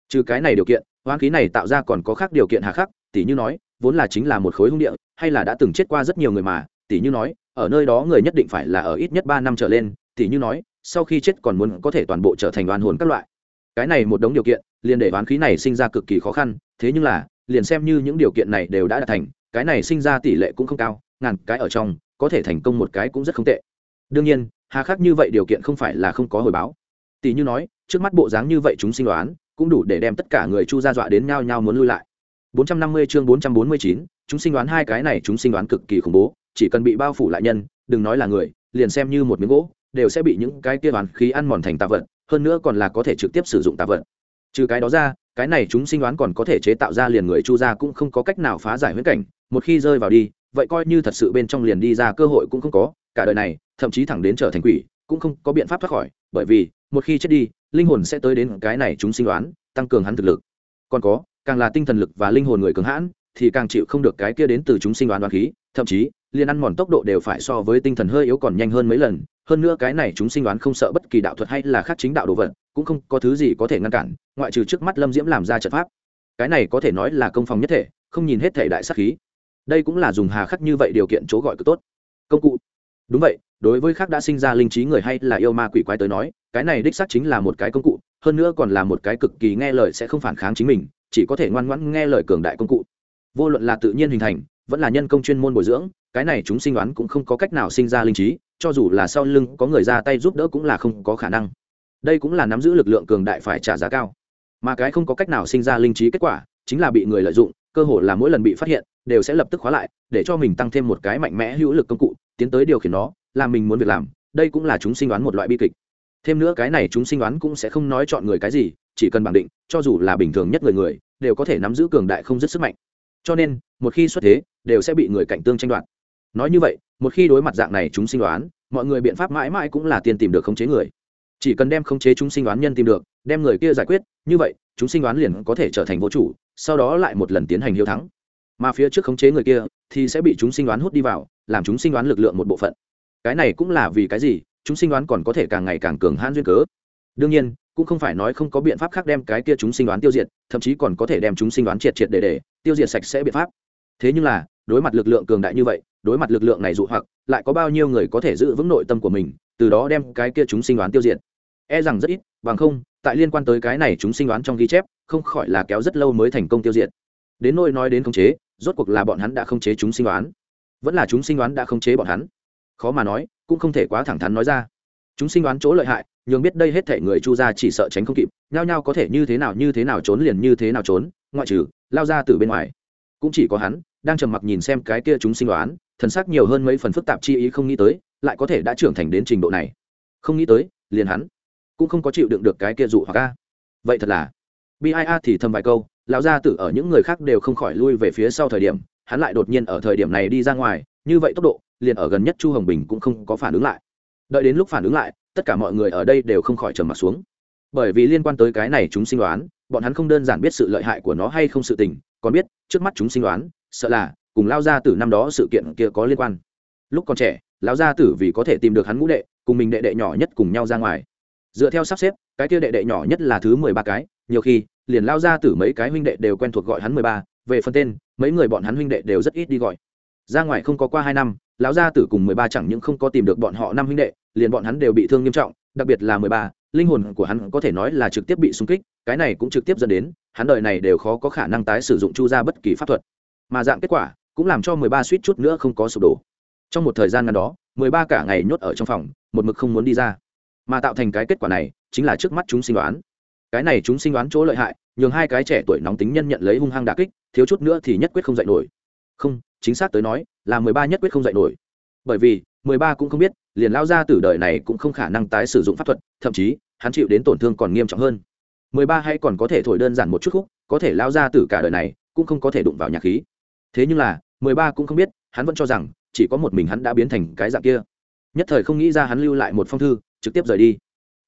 Trừ cái này điều kiện hoán khí này tạo ra còn có khác điều kiện hà khắc tỷ như nói, vốn là chính là một khối hung địa, hay là đã từng chết qua rất nhiều người mà tỷ như nói, ở nơi đó người nhất định phải là ở ít nhất ba năm trở lên tỷ như nói, sau khi chết còn muốn có thể toàn bộ trở thành đoan hồn các loại. Cái này một đống điều kiện, liền để hoán khí này sinh ra cực kỳ khó khăn, thế nhưng là, liền xem như những điều kiện này đều đã đạt thành, cái này sinh ra tỷ lệ cũng không cao, ngàn cái ở trong, có thể thành công một cái cũng rất không tệ. Đương nhiên hà khắc như vậy điều kiện không phải là không có hồi báo. Tỷ như nói trước mắt bộ dáng như vậy chúng sinh đoán cũng đủ để đem tất cả người chu ra dọa đến nhau nhau muốn lui lại. 450 chương 449, chúng sinh đoán hai cái này chúng sinh đoán cực kỳ khủng bố chỉ cần bị bao phủ lại nhân đừng nói là người liền xem như một miếng gỗ đều sẽ bị những cái kia đoán khí ăn mòn thành tạ vật hơn nữa còn là có thể trực tiếp sử dụng tạ vật. Trừ cái đó ra cái này chúng sinh đoán còn có thể chế tạo ra liền người chu ra cũng không có cách nào phá giải huyễn cảnh một khi rơi vào đi vậy coi như thật sự bên trong liền đi ra cơ hội cũng không có cả đời này, thậm chí thẳng đến trở thành quỷ, cũng không có biện pháp thoát khỏi, bởi vì, một khi chết đi, linh hồn sẽ tới đến cái này chúng sinh đoán, tăng cường hắn thực lực. Còn có, càng là tinh thần lực và linh hồn người cường hãn, thì càng chịu không được cái kia đến từ chúng sinh đoán đoán khí, thậm chí, liền ăn mòn tốc độ đều phải so với tinh thần hơi yếu còn nhanh hơn mấy lần. Hơn nữa cái này chúng sinh đoán không sợ bất kỳ đạo thuật hay là khác chính đạo đồ vật, cũng không có thứ gì có thể ngăn cản, ngoại trừ trước mắt lâm diễm làm ra trận pháp. Cái này có thể nói là công phòng nhất thể, không nhìn hết thể đại sắc khí. Đây cũng là dùng hà khắc như vậy điều kiện chỗ gọi cực tốt. Công cụ đúng vậy, đối với khác đã sinh ra linh trí người hay là yêu ma quỷ quái tới nói, cái này đích xác chính là một cái công cụ, hơn nữa còn là một cái cực kỳ nghe lời sẽ không phản kháng chính mình, chỉ có thể ngoan ngoãn nghe lời cường đại công cụ. Vô luận là tự nhiên hình thành, vẫn là nhân công chuyên môn bồi dưỡng, cái này chúng sinh đoán cũng không có cách nào sinh ra linh trí, cho dù là sau lưng có người ra tay giúp đỡ cũng là không có khả năng. Đây cũng là nắm giữ lực lượng cường đại phải trả giá cao. Mà cái không có cách nào sinh ra linh trí kết quả, chính là bị người lợi dụng, cơ hội là mỗi lần bị phát hiện đều sẽ lập tức khóa lại, để cho mình tăng thêm một cái mạnh mẽ hữu lực công cụ, tiến tới điều khiển nó làm mình muốn việc làm, đây cũng là chúng sinh đoán một loại bi kịch. Thêm nữa cái này chúng sinh đoán cũng sẽ không nói chọn người cái gì, chỉ cần bằng định, cho dù là bình thường nhất người người, đều có thể nắm giữ cường đại không dứt sức mạnh. Cho nên, một khi xuất thế, đều sẽ bị người cạnh tương tranh đoạt. Nói như vậy, một khi đối mặt dạng này chúng sinh đoán, mọi người biện pháp mãi mãi cũng là tiền tìm được khống chế người. Chỉ cần đem khống chế chúng sinh đoán nhân tìm được, đem người kia giải quyết, như vậy, chúng sinh đoán liền có thể trở thành vô chủ, sau đó lại một lần tiến hành hiếu thắng mà phía trước khống chế người kia, thì sẽ bị chúng sinh đoán hút đi vào, làm chúng sinh đoán lực lượng một bộ phận. Cái này cũng là vì cái gì? Chúng sinh đoán còn có thể càng ngày càng cường hãn duyên cớ. Đương nhiên, cũng không phải nói không có biện pháp khác đem cái kia chúng sinh đoán tiêu diệt, thậm chí còn có thể đem chúng sinh đoán triệt triệt để để, tiêu diệt sạch sẽ biện pháp. Thế nhưng là, đối mặt lực lượng cường đại như vậy, đối mặt lực lượng này dụ hoặc, lại có bao nhiêu người có thể giữ vững nội tâm của mình, từ đó đem cái kia chúng sinh đoán tiêu diệt? E rằng rất ít, bằng không, tại liên quan tới cái này chúng sinh đoán trong ghi chép, không khỏi là kéo rất lâu mới thành công tiêu diệt. Đến nôi nói đến khống chế rốt cuộc là bọn hắn đã không chế chúng sinh đoán. Vẫn là chúng sinh đoán đã không chế bọn hắn. Khó mà nói, cũng không thể quá thẳng thắn nói ra. Chúng sinh đoán chỗ lợi hại, nhường biết đây hết thể người chu ra chỉ sợ tránh không kịp, nhao nhao có thể như thế nào như thế nào trốn liền như thế nào trốn, ngoại trừ, lao ra từ bên ngoài. Cũng chỉ có hắn, đang trầm mặc nhìn xem cái kia chúng sinh đoán, thần sắc nhiều hơn mấy phần phức tạp chi ý không nghĩ tới, lại có thể đã trưởng thành đến trình độ này. Không nghĩ tới, liền hắn cũng không có chịu đựng được cái kia dụ hoặc a. Vậy thật là. Bi ai a thì thầm vài câu lão gia tử ở những người khác đều không khỏi lui về phía sau thời điểm, hắn lại đột nhiên ở thời điểm này đi ra ngoài, như vậy tốc độ, liền ở gần nhất chu hồng bình cũng không có phản ứng lại. Đợi đến lúc phản ứng lại, tất cả mọi người ở đây đều không khỏi trầm m ặ t xuống. Bởi vì liên quan tới cái này chúng sinh đoán, bọn hắn không đơn giản biết sự lợi hại của nó hay không sự tình, còn biết, trước mắt chúng sinh đoán, sợ là, cùng lao gia tử năm đó sự kiện kia có liên quan. Lúc còn trẻ, lão gia tử vì có thể tìm được hắn ngũ đệ, cùng mình đệ đệ nhỏ nhất cùng nhau ra ngoài. Dựa theo sắp xếp, cái kia đệ đệ nhỏ nhất là thứ mười ba cái, nhiều khi liền lao ra tử mấy cái huynh đệ đều quen thuộc gọi hắn mười ba, về phần tên, mấy người bọn hắn huynh đệ đều rất ít đi gọi. Ra ngoài không có qua hai năm, lão gia tử cùng mười ba chẳng những không có tìm được bọn họ năm huynh đệ, liền bọn hắn đều bị thương nghiêm trọng, đặc biệt là mười ba, linh hồn của hắn có thể nói là trực tiếp bị xung kích, cái này cũng trực tiếp dẫn đến, hắn đời này đều khó có khả năng tái sử dụng chu ra bất kỳ pháp thuật. Mà dạng kết quả, cũng làm cho mười ba suýt chút nữa không có sụp đổ. Trong một thời gian ngắn đó, mười ba cả ngày nhốt ở trong phòng, một mực không muốn đi ra. Mà tạo thành cái kết quả này, chính là trước mắt chúng sinh đoán cái này chúng sinh đoán chỗ lợi hại, nhường hai cái trẻ tuổi nóng tính nhân nhận lấy hung hăng đà kích, thiếu chút nữa thì nhất quyết không dạy nổi. Không, chính xác tới nói, là mười ba nhất quyết không dạy nổi. Bởi vì, mười ba cũng không biết, liền lao ra từ đời này cũng không khả năng tái sử dụng pháp thuật, thậm chí, hắn chịu đến tổn thương còn nghiêm trọng hơn. Mười ba hay còn có thể thổi đơn giản một chút khúc, có thể lao ra từ cả đời này cũng không có thể đụng vào nhạc khí. Thế nhưng là, mười ba cũng không biết, hắn vẫn cho rằng, chỉ có một mình hắn đã biến thành cái dạng kia. Nhất thời không nghĩ ra hắn lưu lại một phong thư, trực tiếp rời đi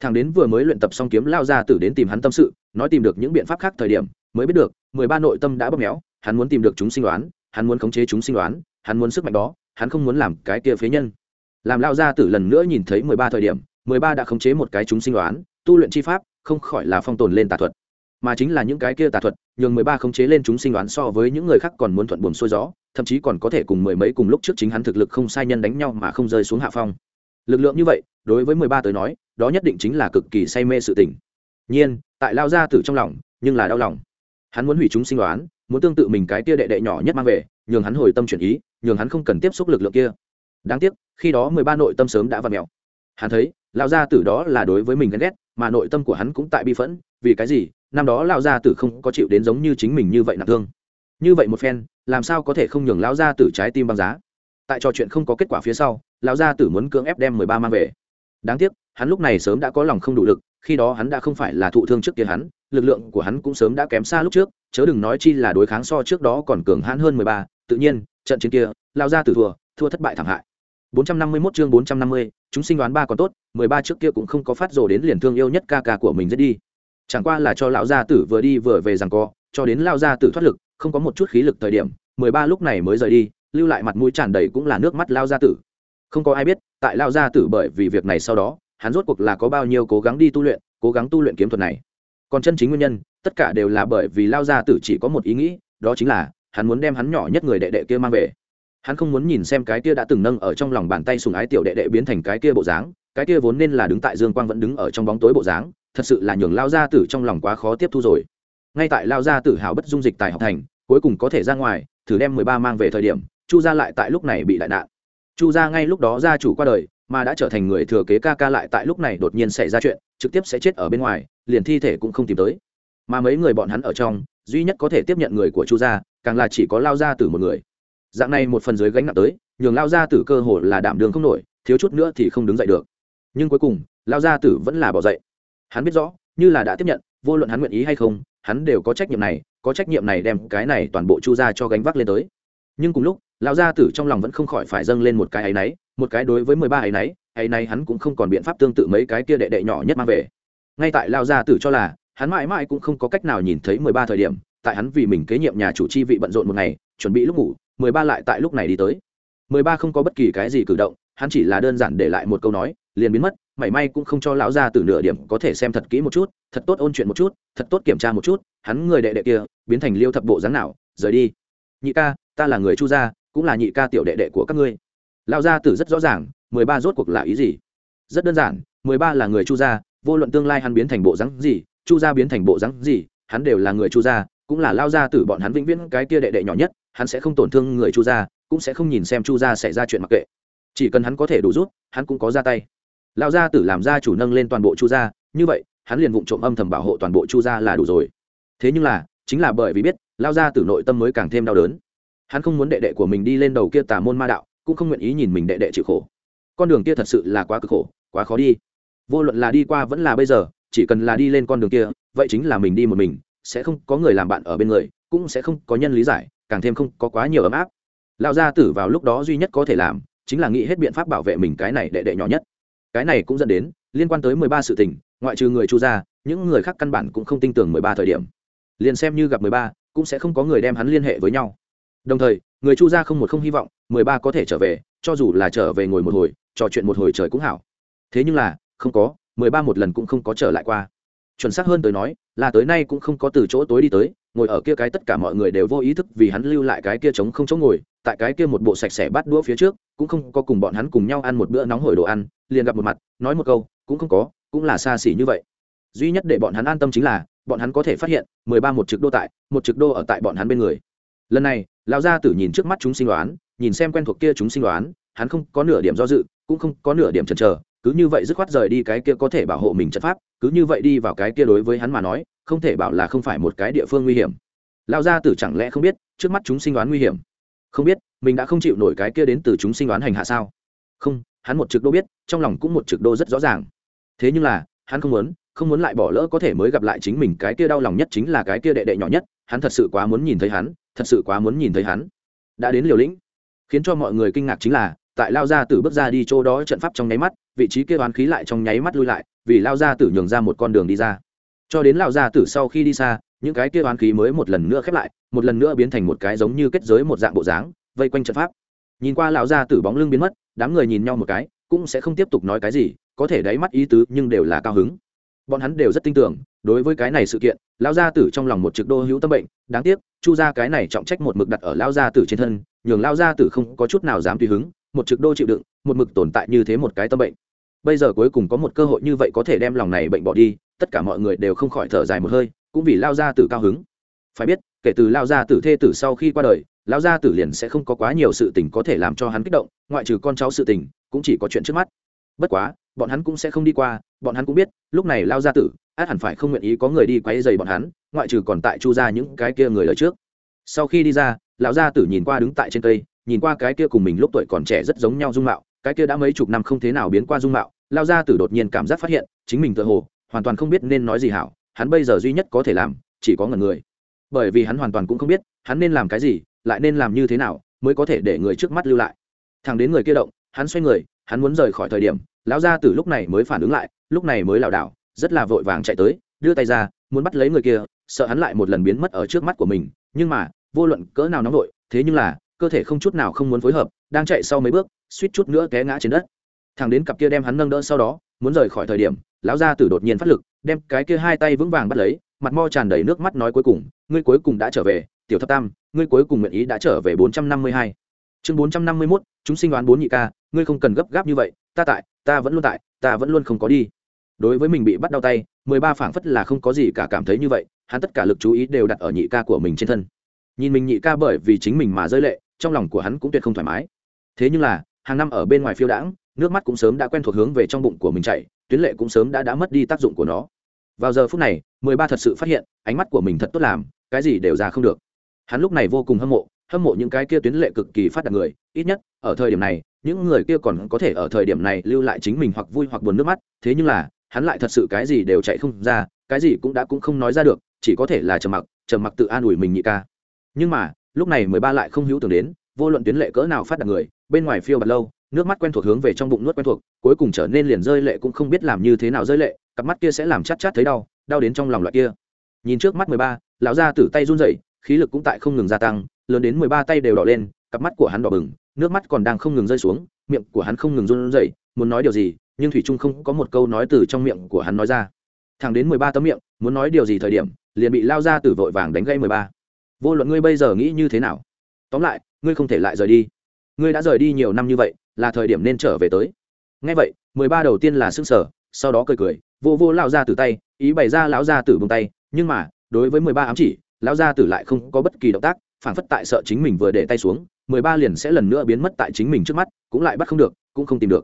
thằng đến vừa mới luyện tập xong kiếm lao ra tử đến tìm hắn tâm sự, nói tìm được những biện pháp khác thời điểm, mới biết được, mười ba nội tâm đã bóp méo, hắn muốn tìm được chúng sinh đoán, hắn muốn khống chế chúng sinh đoán, hắn muốn sức mạnh đó, hắn không muốn làm cái kia phế nhân. Làm lao ra tử lần nữa nhìn thấy mười ba thời điểm, mười ba đã khống chế một cái chúng sinh đoán, tu luyện chi pháp, không khỏi là phong tồn lên tà thuật. Mà chính là những cái kia tà thuật, nhường mười ba khống chế lên chúng sinh đoán so với những người khác còn muốn thuận buồm xuôi gió, thậm chí còn có thể cùng mười mấy cùng lúc trước chính hắn thực lực không sai nhân đánh nhau mà không rơi xuống hạ phong. Lực lượng như vậy, đối với mười ba tới nói đó nhất định chính là cực kỳ say mê sự tình. Nhiên, tại lao ra tử trong lòng, nhưng là đau lòng. Hắn muốn hủy chúng sinh đoán muốn tương tự mình cái kia đệ đệ nhỏ nhất mang về, nhường hắn hồi tâm chuyển ý, nhường hắn không cần tiếp xúc lực lượng kia. Đáng tiếc, khi đó mười ba nội tâm sớm đã v ặ mẹo hắn thấy, lao gia tử đó là đối với mình ghen ghét, mà nội tâm của hắn cũng tại bi phẫn, vì cái gì, năm đó lao gia tử không có chịu đến giống như chính mình như vậy nặng thương. Như vậy một phen, làm sao có thể không nhường lao gia tử trái tim băng giá? Tại trò chuyện không có kết quả phía sau lão gia tử muốn cưỡng ép đem mười ba mang về đáng tiếc hắn lúc này sớm đã có lòng không đủ lực khi đó hắn đã không phải là thụ thương trước kia hắn lực lượng của hắn cũng sớm đã kém xa lúc trước chớ đừng nói chi là đối kháng so trước đó còn cường hãn hơn mười ba tự nhiên trận chiến kia lao ra từ thua thua thất bại thảm hại 451 chương 450, chúng sinh đoán ba còn tốt, 13 trước kia cũng không có phát rồ đến liền thương yêu nhất ca ca của mình giết đi. Chẳng qua là cho lão gia tử vừa đi vừa về rằng co, cho đến lão gia tử thoát lực, không có một chút khí lực thời điểm, 13 lúc này mới rời đi, lưu lại mặt mũi tràn đầy cũng là nước mắt lão gia tử. Không có ai biết, tại lão gia tử bởi vì việc này sau đó, hắn rốt cuộc là có bao nhiêu cố gắng đi tu luyện, cố gắng tu luyện kiếm thuật này. Còn chân chính nguyên nhân, tất cả đều là bởi vì lão gia tử chỉ có một ý nghĩ, đó chính là hắn muốn đem hắn nhỏ nhất người đệ đệ kia mang về. Hắn không muốn nhìn xem cái kia đã từng nâng ở trong lòng bàn tay sùng ái tiểu đệ đệ biến thành cái kia bộ dáng cái kia vốn nên là đứng tại dương quang vẫn đứng ở trong bóng tối bộ dáng thật sự là nhường lao gia tử trong lòng quá khó tiếp thu rồi. Ngay tại lao gia tử hào bất dung dịch tài học thành cuối cùng có thể ra ngoài thử đem mười ba mang về thời điểm chu gia lại tại lúc này bị đại nạn chu gia ngay lúc đó gia chủ qua đời, mà đã trở thành người thừa kế ca ca lại tại lúc này đột nhiên xảy ra chuyện, trực tiếp sẽ chết ở bên ngoài, liền thi thể cũng không tìm tới. Mà mấy người bọn hắn ở trong, duy nhất có thể tiếp nhận người của chu gia, càng là chỉ có lao gia tử một người. Dạng này một phần dưới gánh nặng tới, nhường lao gia tử cơ hồ là đảm đường không nổi, thiếu chút nữa thì không đứng dậy được. Nhưng cuối cùng, lao gia tử vẫn là bỏ dậy. Hắn biết rõ, như là đã tiếp nhận, vô luận hắn nguyện ý hay không, hắn đều có trách nhiệm này, có trách nhiệm này đem cái này toàn bộ chu Gia cho gánh vác lên tới. Nhưng cùng lúc lão gia tử trong lòng vẫn không khỏi phải dâng lên một cái ấy nấy, một cái đối với mười ba ấy nấy, ấy nấy hắn cũng không còn biện pháp tương tự mấy cái kia đệ đệ nhỏ nhất mang về. Ngay tại lão gia tử cho là hắn mãi mãi cũng không có cách nào nhìn thấy mười ba thời điểm tại hắn vì mình kế nhiệm nhà chủ chi vị bận rộn một ngày chuẩn bị lúc ngủ mười ba lại tại lúc này đi tới. Mười ba không có bất kỳ cái gì cử động hắn chỉ là đơn giản để lại một câu nói liền biến mất mảy may cũng không cho lão gia tử nửa điểm có thể xem thật kỹ một chút thật tốt ôn chuyện một chút thật tốt kiểm tra một chút hắn người đệ đệ kia biến thành liêu thập bộ dáng nào rời đi. Nhị ca ta là người chu gia cũng là nhị ca tiểu đệ đệ của các ngươi. Lão gia tử rất rõ ràng, mười ba rốt cuộc là ý gì? Rất đơn giản, mười ba là người chu gia, vô luận tương lai hắn biến thành bộ dáng gì, chu gia biến thành bộ dáng gì, hắn đều là người chu gia, cũng là lao gia tử bọn hắn vĩnh viễn cái kia đệ đệ nhỏ nhất, hắn sẽ không tổn thương người chu gia, cũng sẽ không nhìn xem chu gia xảy ra chuyện mặc kệ. Chỉ cần hắn có thể đủ rút hắn cũng có ra tay. Lao gia tử làm gia chủ nâng lên toàn bộ chu gia, như vậy, hắn liền vụng trộm âm thầm bảo hộ toàn bộ chu gia là đủ rồi. Thế nhưng là, chính là bởi vì biết lao gia tử nội tâm mới càng thêm đau đớn hắn không muốn đệ đệ của mình đi lên đầu kia tà môn ma đạo, cũng không nguyện ý nhìn mình đệ đệ chịu khổ. Con đường kia thật sự là quá cực khổ, quá khó đi. Vô luận là đi qua vẫn là bây giờ, chỉ cần là đi lên con đường kia, vậy chính là mình đi một mình, sẽ không có người làm bạn ở bên người, cũng sẽ không có nhân lý giải, càng thêm không có quá nhiều ấm áp. Lão gia tử vào lúc đó duy nhất có thể làm, chính là nghĩ hết biện pháp bảo vệ mình cái này đệ đệ nhỏ nhất. Cái này cũng dẫn đến, liên quan tới mười ba sự tình, ngoại trừ người chu gia, những người khác căn bản cũng không tin tưởng mười ba thời điểm. Liền xem như gặp mười ba, cũng sẽ không có người đem hắn liên hệ với nhau đồng thời, người chu gia không một không hy vọng, mười ba có thể trở về, cho dù là trở về ngồi một hồi, trò chuyện một hồi trời cũng hảo. Thế nhưng là, không có, mười ba một lần cũng không có trở lại qua. Chuẩn xác hơn tới nói, là tới nay cũng không có từ chỗ tối đi tới, ngồi ở kia cái tất cả mọi người đều vô ý thức vì hắn lưu lại cái kia trống không chỗ ngồi, tại cái kia một bộ sạch sẽ bắt đũa phía trước, cũng không có cùng bọn hắn cùng nhau ăn một bữa nóng hổi đồ ăn, liền gặp một mặt, nói một câu, cũng không có, cũng là xa xỉ như vậy. Duy nhất để bọn hắn an tâm chính là, bọn hắn có thể phát hiện, mười ba một trực đô tại, một trực đô ở tại bọn hắn bên người. Lần này lão gia tử nhìn trước mắt chúng sinh đoán, nhìn xem quen thuộc kia chúng sinh đoán, hắn không có nửa điểm do dự, cũng không có nửa điểm chần chờ, cứ như vậy dứt khoát rời đi cái kia có thể bảo hộ mình trận pháp, cứ như vậy đi vào cái kia đối với hắn mà nói, không thể bảo là không phải một cái địa phương nguy hiểm. Lão gia tử chẳng lẽ không biết, trước mắt chúng sinh đoán nguy hiểm? Không biết, mình đã không chịu nổi cái kia đến từ chúng sinh đoán hành hạ sao? Không, hắn một trực đô biết, trong lòng cũng một trực đô rất rõ ràng. Thế nhưng là, hắn không muốn không muốn lại bỏ lỡ có thể mới gặp lại chính mình cái kia đau lòng nhất chính là cái kia đệ đệ nhỏ nhất, hắn thật sự quá muốn nhìn thấy hắn thật sự quá muốn nhìn thấy hắn. Đã đến liều lĩnh, khiến cho mọi người kinh ngạc chính là, tại lao gia tử bước ra đi chỗ đó trận pháp trong nháy mắt, vị trí kia oán khí lại trong nháy mắt lui lại, vì lao gia tử nhường ra một con đường đi ra. Cho đến lao gia tử sau khi đi xa, những cái kia oán khí mới một lần nữa khép lại, một lần nữa biến thành một cái giống như kết giới một dạng bộ dáng, vây quanh trận pháp. Nhìn qua lão gia tử bóng lưng biến mất, đám người nhìn nhau một cái, cũng sẽ không tiếp tục nói cái gì, có thể đáy mắt ý tứ nhưng đều là cao hứng. Bọn hắn đều rất tin tưởng đối với cái này sự kiện, lão gia tử trong lòng một trực đô hữu tâm bệnh, đáng tiếc, chu gia cái này trọng trách một mực đặt ở lão gia tử trên thân, nhường lão gia tử không có chút nào dám tùy hứng, một trực đô chịu đựng, một mực tồn tại như thế một cái tâm bệnh. Bây giờ cuối cùng có một cơ hội như vậy có thể đem lòng này bệnh bỏ đi, tất cả mọi người đều không khỏi thở dài một hơi, cũng vì lao gia tử cao hứng. Phải biết, kể từ lao gia tử thê tử sau khi qua đời lao gia tử liền sẽ không có quá nhiều sự tình có thể làm cho hắn kích động, ngoại trừ con cháu sự tình, cũng chỉ có chuyện trước mắt. Bất quá bọn hắn cũng sẽ không đi qua, bọn hắn cũng biết, lúc này lao gia tử, át hẳn phải không nguyện ý có người đi quay dày bọn hắn, ngoại trừ còn tại chu ra những cái kia người lời trước. Sau khi đi ra, lão gia tử nhìn qua đứng tại trên cây, nhìn qua cái kia cùng mình lúc tuổi còn trẻ rất giống nhau dung mạo, cái kia đã mấy chục năm không thế nào biến qua dung mạo lao gia tử đột nhiên cảm giác phát hiện, chính mình tự hồ, hoàn toàn không biết nên nói gì hảo, hắn bây giờ duy nhất có thể làm, chỉ có ngần người. Bởi vì hắn hoàn toàn cũng không biết, hắn nên làm cái gì, lại nên làm như thế nào, mới có thể để người trước mắt lưu lại. Thằng đến người kia động, hắn xoay người, hắn muốn rời khỏi thời điểm lão gia tử lúc này mới phản ứng lại, lúc này mới lảo đảo, rất là vội vàng chạy tới, đưa tay ra, muốn bắt lấy người kia, sợ hắn lại một lần biến mất ở trước mắt của mình. Nhưng mà, vô luận cỡ nào nóng vội, thế nhưng là, cơ thể không chút nào không muốn phối hợp, đang chạy sau mấy bước, suýt chút nữa té ngã trên đất. Thằng đến cặp kia đem hắn nâng đỡ sau đó, muốn rời khỏi thời điểm, lão gia tử đột nhiên phát lực, đem cái kia hai tay vững vàng bắt lấy, mặt mo tràn đầy nước mắt nói cuối cùng, ngươi cuối cùng đã trở về, tiểu thập tam, ngươi cuối cùng nguyện ý đã trở về bốn trăm năm mươi hai. Chương bốn trăm năm mươi mốt, chúng sinh đoán bốn nhị ca, ngươi không cần gấp gáp như vậy, ta tại ta vẫn luôn tại, ta vẫn luôn không có đi. Đối với mình bị bắt đau tay, mười ba phảng phất là không có gì cả cảm thấy như vậy, hắn tất cả lực chú ý đều đặt ở nhị ca của mình trên thân. Nhìn mình nhị ca bởi vì chính mình mà rơi lệ, trong lòng của hắn cũng tuyệt không thoải mái. Thế nhưng là, hàng năm ở bên ngoài phiêu đãng, nước mắt cũng sớm đã quen thuộc hướng về trong bụng của mình chạy tuyến lệ cũng sớm đã đã mất đi tác dụng của nó. Vào giờ phút này, mười ba thật sự phát hiện, ánh mắt của mình thật tốt làm, cái gì đều ra không được. Hắn lúc này vô cùng hâm mộ hâm mộ những cái kia tuyến lệ cực kỳ phát đạt người, ít nhất, ở thời điểm này những người kia còn có thể ở thời điểm này lưu lại chính mình hoặc vui hoặc buồn nước mắt, thế nhưng là, hắn lại thật sự cái gì đều chạy không ra, cái gì cũng đã cũng không nói ra được, chỉ có thể là trầm mặc trầm mặc tự an ủi mình nhị ca. Nhưng mà, lúc này mười ba lại không hữu tưởng đến, vô luận tuyến lệ cỡ nào phát đạt người, bên ngoài phiêu bật lâu, nước mắt quen thuộc hướng về trong bụng nuốt quen thuộc, cuối cùng trở nên liền rơi lệ cũng không biết làm như thế nào rơi lệ, cặp mắt kia sẽ làm chát chát thấy đau đau đến trong lòng loại kia. Nhìn trước mắt mười ba, lão gia tử tay run rẩy, khí lực cũng tại không ngừng gia tăng, lớn đến mười ba tay đều đỏ lên, cặp mắt của hắn đỏ bừng nước mắt còn đang không ngừng rơi xuống, miệng của hắn không ngừng run rẩy, muốn nói điều gì, nhưng thủy trung không có một câu nói từ trong miệng của hắn nói ra. Thẳng đến mười ba tấm miệng, muốn nói điều gì thời điểm, liền bị lao ra tử vội vàng đánh gây mười ba. Vô luận ngươi bây giờ nghĩ như thế nào, tóm lại, ngươi không thể lại rời đi. Ngươi đã rời đi nhiều năm như vậy, là thời điểm nên trở về tới. Ngay vậy, mười ba đầu tiên là s ư n g sở sau đó cười cười, vô vô lao ra từ tay, ý bày ra lão ra từ bông tay, nhưng mà, đối với mười ba ám chỉ, lão gia tử lại không có bất kỳ động tác phản phất tại sợ chính mình vừa để tay xuống mười ba liền sẽ lần nữa biến mất tại chính mình trước mắt, cũng lại bắt không được, cũng không tìm được.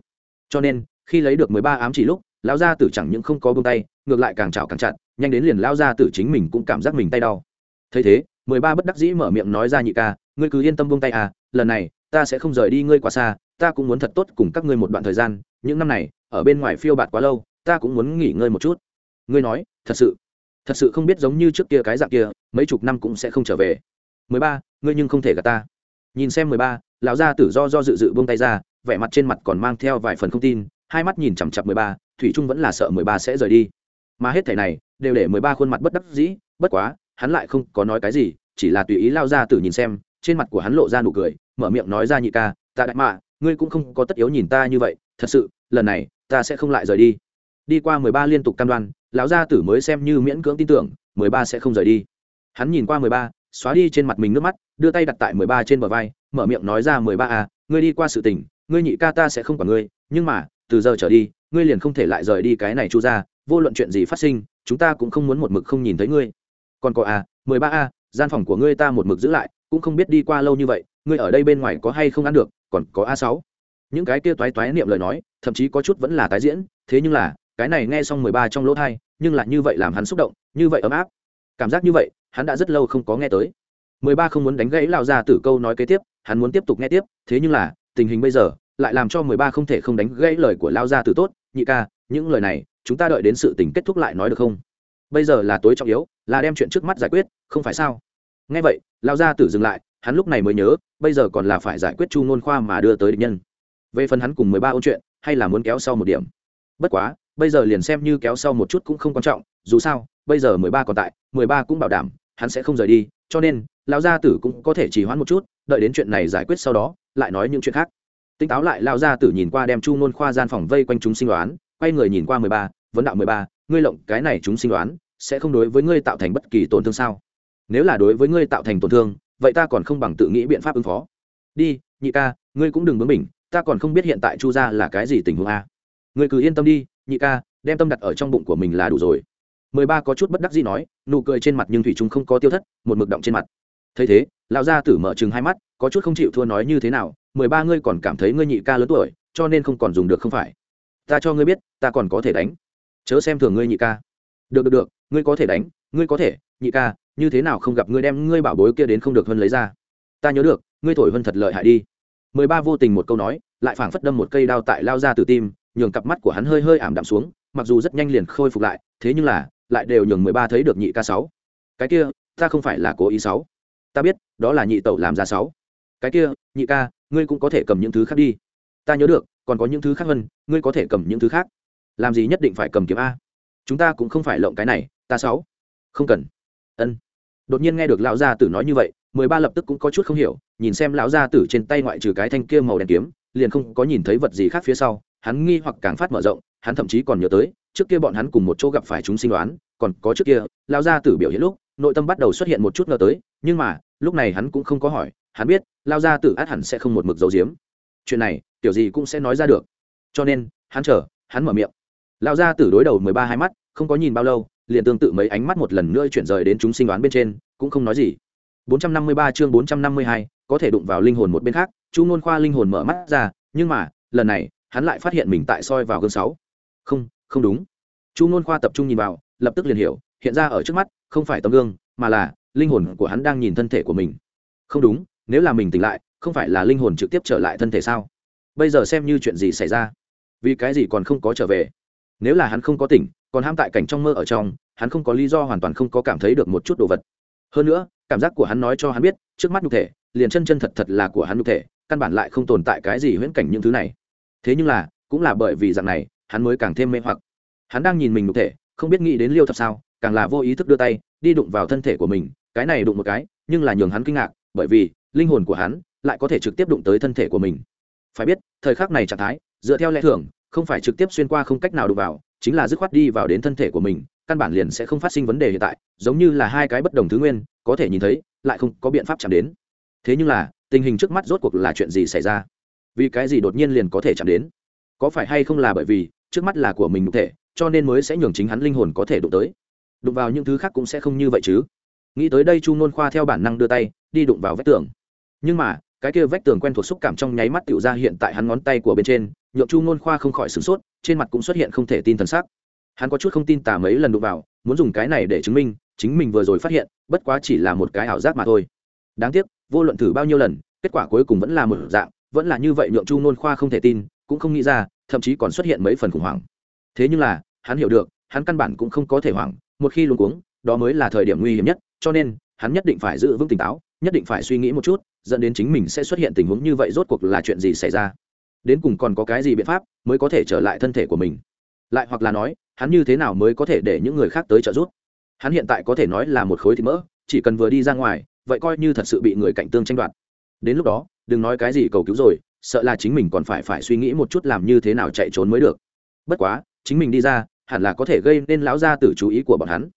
Cho nên, khi lấy được mười ba ám chỉ lúc, lão gia tử chẳng những không có bông tay, ngược lại càng chảo càng chặt, nhanh đến liền lão gia tử chính mình cũng cảm giác mình tay đau. Thấy thế, mười ba bất đắc dĩ mở miệng nói ra nhị ca, ngươi cứ yên tâm buông tay à lần này, ta sẽ không rời đi ngươi quá xa, ta cũng muốn thật tốt cùng các ngươi một đoạn thời gian, những năm này, ở bên ngoài phiêu bạt quá lâu, ta cũng muốn nghỉ ngơi một chút. Ngươi nói, thật sự thật sự không biết giống như trước kia cái dạng kia, mấy chục năm cũng sẽ không trở về. Mười ba, ngươi nhưng không thể gạt ta nhìn xem mười ba, lão gia tử do do dự dự buông tay ra, vẻ mặt trên mặt còn mang theo vài phần không tin, hai mắt nhìn chằm chặp mười ba, thủy trung vẫn là sợ mười ba sẽ rời đi. Mà hết thảy này, đều để mười ba khuôn mặt bất đắc dĩ, bất quá, hắn lại không có nói cái gì, chỉ là tùy ý lao ra tử nhìn xem, trên mặt của hắn lộ ra nụ cười, mở miệng nói ra nhị ca, ta đại mạ, ngươi cũng không có tất yếu nhìn ta như vậy, thật sự, lần này, ta sẽ không lại rời đi. Đi qua mười ba liên tục cam đoan, lão gia tử mới xem như miễn cưỡng tin tưởng, mười ba sẽ không rời đi. Hắn nhìn qua mười ba xóa đi trên mặt mình nước mắt đưa tay đặt tại mười ba trên bờ vai mở miệng nói ra mười ba a, ngươi đi qua sự tình ngươi nhị ca ta sẽ không quản ngươi nhưng mà từ giờ trở đi ngươi liền không thể lại rời đi cái này chu ra vô luận chuyện gì phát sinh chúng ta cũng không muốn một mực không nhìn thấy ngươi. Còn có a mười ba a gian phòng của ngươi ta một mực giữ lại cũng không biết đi qua lâu như vậy ngươi ở đây bên ngoài có hay không ăn được còn có a sáu. Những cái kia toái toái niệm lời nói thậm chí có chút vẫn là tái diễn thế nhưng là cái này nghe xong mười ba trong lỗ thai nhưng lại như vậy làm hắn xúc động như vậy ấm áp. Cảm giác như vậy hắn đã rất lâu không có nghe tới. Mười ba không muốn đánh gãy lao ra tử câu nói kế tiếp, hắn muốn tiếp tục nghe tiếp, thế nhưng là, tình hình bây giờ lại làm cho mười ba không thể không đánh gãy lời của lao gia tử tốt. Nhị ca, những lời này, chúng ta đợi đến sự tình kết thúc lại nói được không? Bây giờ là tối trọng yếu, là đem chuyện trước mắt giải quyết, không phải sao? Nghe vậy lao gia tử dừng lại, hắn lúc này mới nhớ, bây giờ còn là phải giải quyết chu ngôn khoa mà đưa tới địch nhân. Về phần hắn cùng mười ba ôn chuyện, hay là muốn kéo sau một điểm? Bất quá, bây giờ liền xem như kéo sau một chút cũng không quan trọng, dù sao bây giờ mười ba còn tại, mười ba cũng bảo đảm, hắn sẽ không rời đi, cho nên, lão gia tử cũng có thể chỉ hoãn một chút, đợi đến chuyện này giải quyết sau đó, lại nói những chuyện khác. Tinh táo lại, lão gia tử nhìn qua đem chu nôn khoa gian phòng vây quanh chúng sinh đoán, quay người nhìn qua mười ba, vấn đạo mười ba, ngươi lộng cái này chúng sinh đoán, sẽ không đối với ngươi tạo thành bất kỳ tổn thương sao? Nếu là đối với ngươi tạo thành tổn thương, vậy ta còn không bằng tự nghĩ biện pháp ứng phó. Đi, nhị ca, ngươi cũng đừng bướng mình ta còn không biết hiện tại chu gia là cái gì tình huống a. Ngươi cứ yên tâm đi, nhị ca, đem tâm đặt ở trong bụng của mình là đủ rồi mười ba có chút bất đắc gì nói, nụ cười trên mặt nhưng thủy trung không có tiêu thất, một mực động trên mặt. Thấy thế, lão gia tử mở chừng hai mắt, có chút không chịu thua nói như thế nào, mười ba ngươi còn cảm thấy ngươi nhị ca lớn tuổi, cho nên không còn dùng được không phải. Ta cho ngươi biết, ta còn có thể đánh. Chớ xem thường ngươi nhị ca. Được được được, ngươi có thể đánh, ngươi có thể, nhị ca, như thế nào không gặp ngươi đem ngươi bảo bối kia đến không được hơn lấy ra. Ta nhớ được, ngươi thổi hơn thật lợi hại đi. Mười ba vô tình một câu nói, lại phảng phất đâm một cây đao tại lao ra từ tim, nhường cặp mắt của hắn hơi hơi ảm đạm xuống, mặc dù rất nhanh liền khôi phục lại, thế nhưng là lại đều nhường mười ba thấy được nhị ca sáu. Cái kia, ta không phải là cố ý sáu. Ta biết, đó là nhị tẩu làm ra sáu. Cái kia, nhị ca, ngươi cũng có thể cầm những thứ khác đi. Ta nhớ được, còn có những thứ khác hơn, ngươi có thể cầm những thứ khác. Làm gì nhất định phải cầm kiếm a. Chúng ta cũng không phải lộng cái này, ta sáu. Không cần. Ân. Đột nhiên nghe được lão gia tử nói như vậy, mười ba lập tức cũng có chút không hiểu, nhìn xem lão gia tử trên tay ngoại trừ cái thanh kia màu đen kiếm, liền không có nhìn thấy vật gì khác phía sau, hắn nghi hoặc càng phát mở rộng hắn thậm chí còn nhớ tới trước kia bọn hắn cùng một chỗ gặp phải chúng sinh đoán còn có trước kia lão gia tử biểu hiện lúc nội tâm bắt đầu xuất hiện một chút ngờ tới nhưng mà lúc này hắn cũng không có hỏi hắn biết lão gia tử át hẳn sẽ không một mực giấu giếm. Chuyện này kiểu gì cũng sẽ nói ra được. Cho nên hắn chờ hắn mở miệng. Lão gia tử đối đầu mười ba hai mắt không có nhìn bao lâu liền tương tự mấy ánh mắt một lần nữa chuyển rời đến chúng sinh đoán bên trên cũng không nói gì. 453 chương 452, có thể đụng vào linh hồn một bên khác chu ngôn khoa linh hồn mở mắt ra nhưng mà lần này hắn lại phát hiện mình tại soi vào gương sáu không không đúng. Chu nôn khoa tập trung nhìn vào, lập tức liền hiểu, hiện ra ở trước mắt, không phải tấm gương, mà là linh hồn của hắn đang nhìn thân thể của mình. Không đúng, nếu là mình tỉnh lại, không phải là linh hồn trực tiếp trở lại thân thể sao? Bây giờ xem như chuyện gì xảy ra? Vì cái gì còn không có trở về? Nếu là hắn không có tỉnh, còn ham tại cảnh trong mơ ở trong, hắn không có lý do hoàn toàn không có cảm thấy được một chút đồ vật. Hơn nữa, cảm giác của hắn nói cho hắn biết, trước mắt nhục thể, liền chân chân thật thật là của hắn nhục thể, căn bản lại không tồn tại cái gì huyễn cảnh những thứ này. Thế nhưng là, cũng là bởi vì dạng này hắn mới càng thêm mê hoặc. Hắn đang nhìn mình nhục thể, không biết nghĩ đến liêu thập sao, càng là vô ý thức đưa tay, đi đụng vào thân thể của mình, cái này đụng một cái, nhưng là nhường hắn kinh ngạc, bởi vì, linh hồn của hắn lại có thể trực tiếp đụng tới thân thể của mình. Phải biết, thời khắc này trạng thái, dựa theo lẽ thường, không phải trực tiếp xuyên qua không cách nào đụng vào, chính là dứt khoát đi vào đến thân thể của mình, căn bản liền sẽ không phát sinh vấn đề hiện tại, giống như là hai cái bất đồng thứ nguyên, có thể nhìn thấy, lại không có biện pháp chạm đến. Thế nhưng là, tình hình trước mắt rốt cuộc là chuyện gì xảy ra? Vì cái gì đột nhiên liền có thể chạm đến? Có phải hay không là bởi vì trước mắt là của mình đụng thể, cho nên mới sẽ nhường chính hắn linh hồn có thể đụng tới. Đụng vào những thứ khác cũng sẽ không như vậy chứ. Nghĩ tới đây chu nôn khoa theo bản năng đưa tay, đi đụng vào vách tường. Nhưng mà, cái kia vách tường quen thuộc xúc cảm trong nháy mắt tựu ra hiện tại hắn ngón tay của bên trên, nhượng chu nôn khoa không khỏi sửng sốt, trên mặt cũng xuất hiện không thể tin thần sắc. Hắn có chút không tin tả mấy lần đụng vào, muốn dùng cái này để chứng minh, chính mình vừa rồi phát hiện, bất quá chỉ là một cái ảo giác mà thôi. Đáng tiếc, vô luận thử bao nhiêu lần, kết quả cuối cùng vẫn là một dạng, vẫn là như vậy nhượng chu nôn khoa không thể tin cũng không nghĩ ra, thậm chí còn xuất hiện mấy phần khủng hoảng. Thế nhưng là, hắn hiểu được, hắn căn bản cũng không có thể hoảng, một khi luôn cuống, đó mới là thời điểm nguy hiểm nhất, cho nên, hắn nhất định phải giữ vững tỉnh táo, nhất định phải suy nghĩ một chút, dẫn đến chính mình sẽ xuất hiện tình huống như vậy rốt cuộc là chuyện gì xảy ra. Đến cùng còn có cái gì biện pháp mới có thể trở lại thân thể của mình? Lại hoặc là nói, hắn như thế nào mới có thể để những người khác tới trợ giúp? Hắn hiện tại có thể nói là một khối thịt mỡ, chỉ cần vừa đi ra ngoài, vậy coi như thật sự bị người cạnh tương tranh đoạt. Đến lúc đó, đừng nói cái gì cầu cứu rồi sợ là chính mình còn phải phải suy nghĩ một chút làm như thế nào chạy trốn mới được. Bất quá, chính mình đi ra, hẳn là có thể gây nên lão gia tử chú ý của bọn hắn.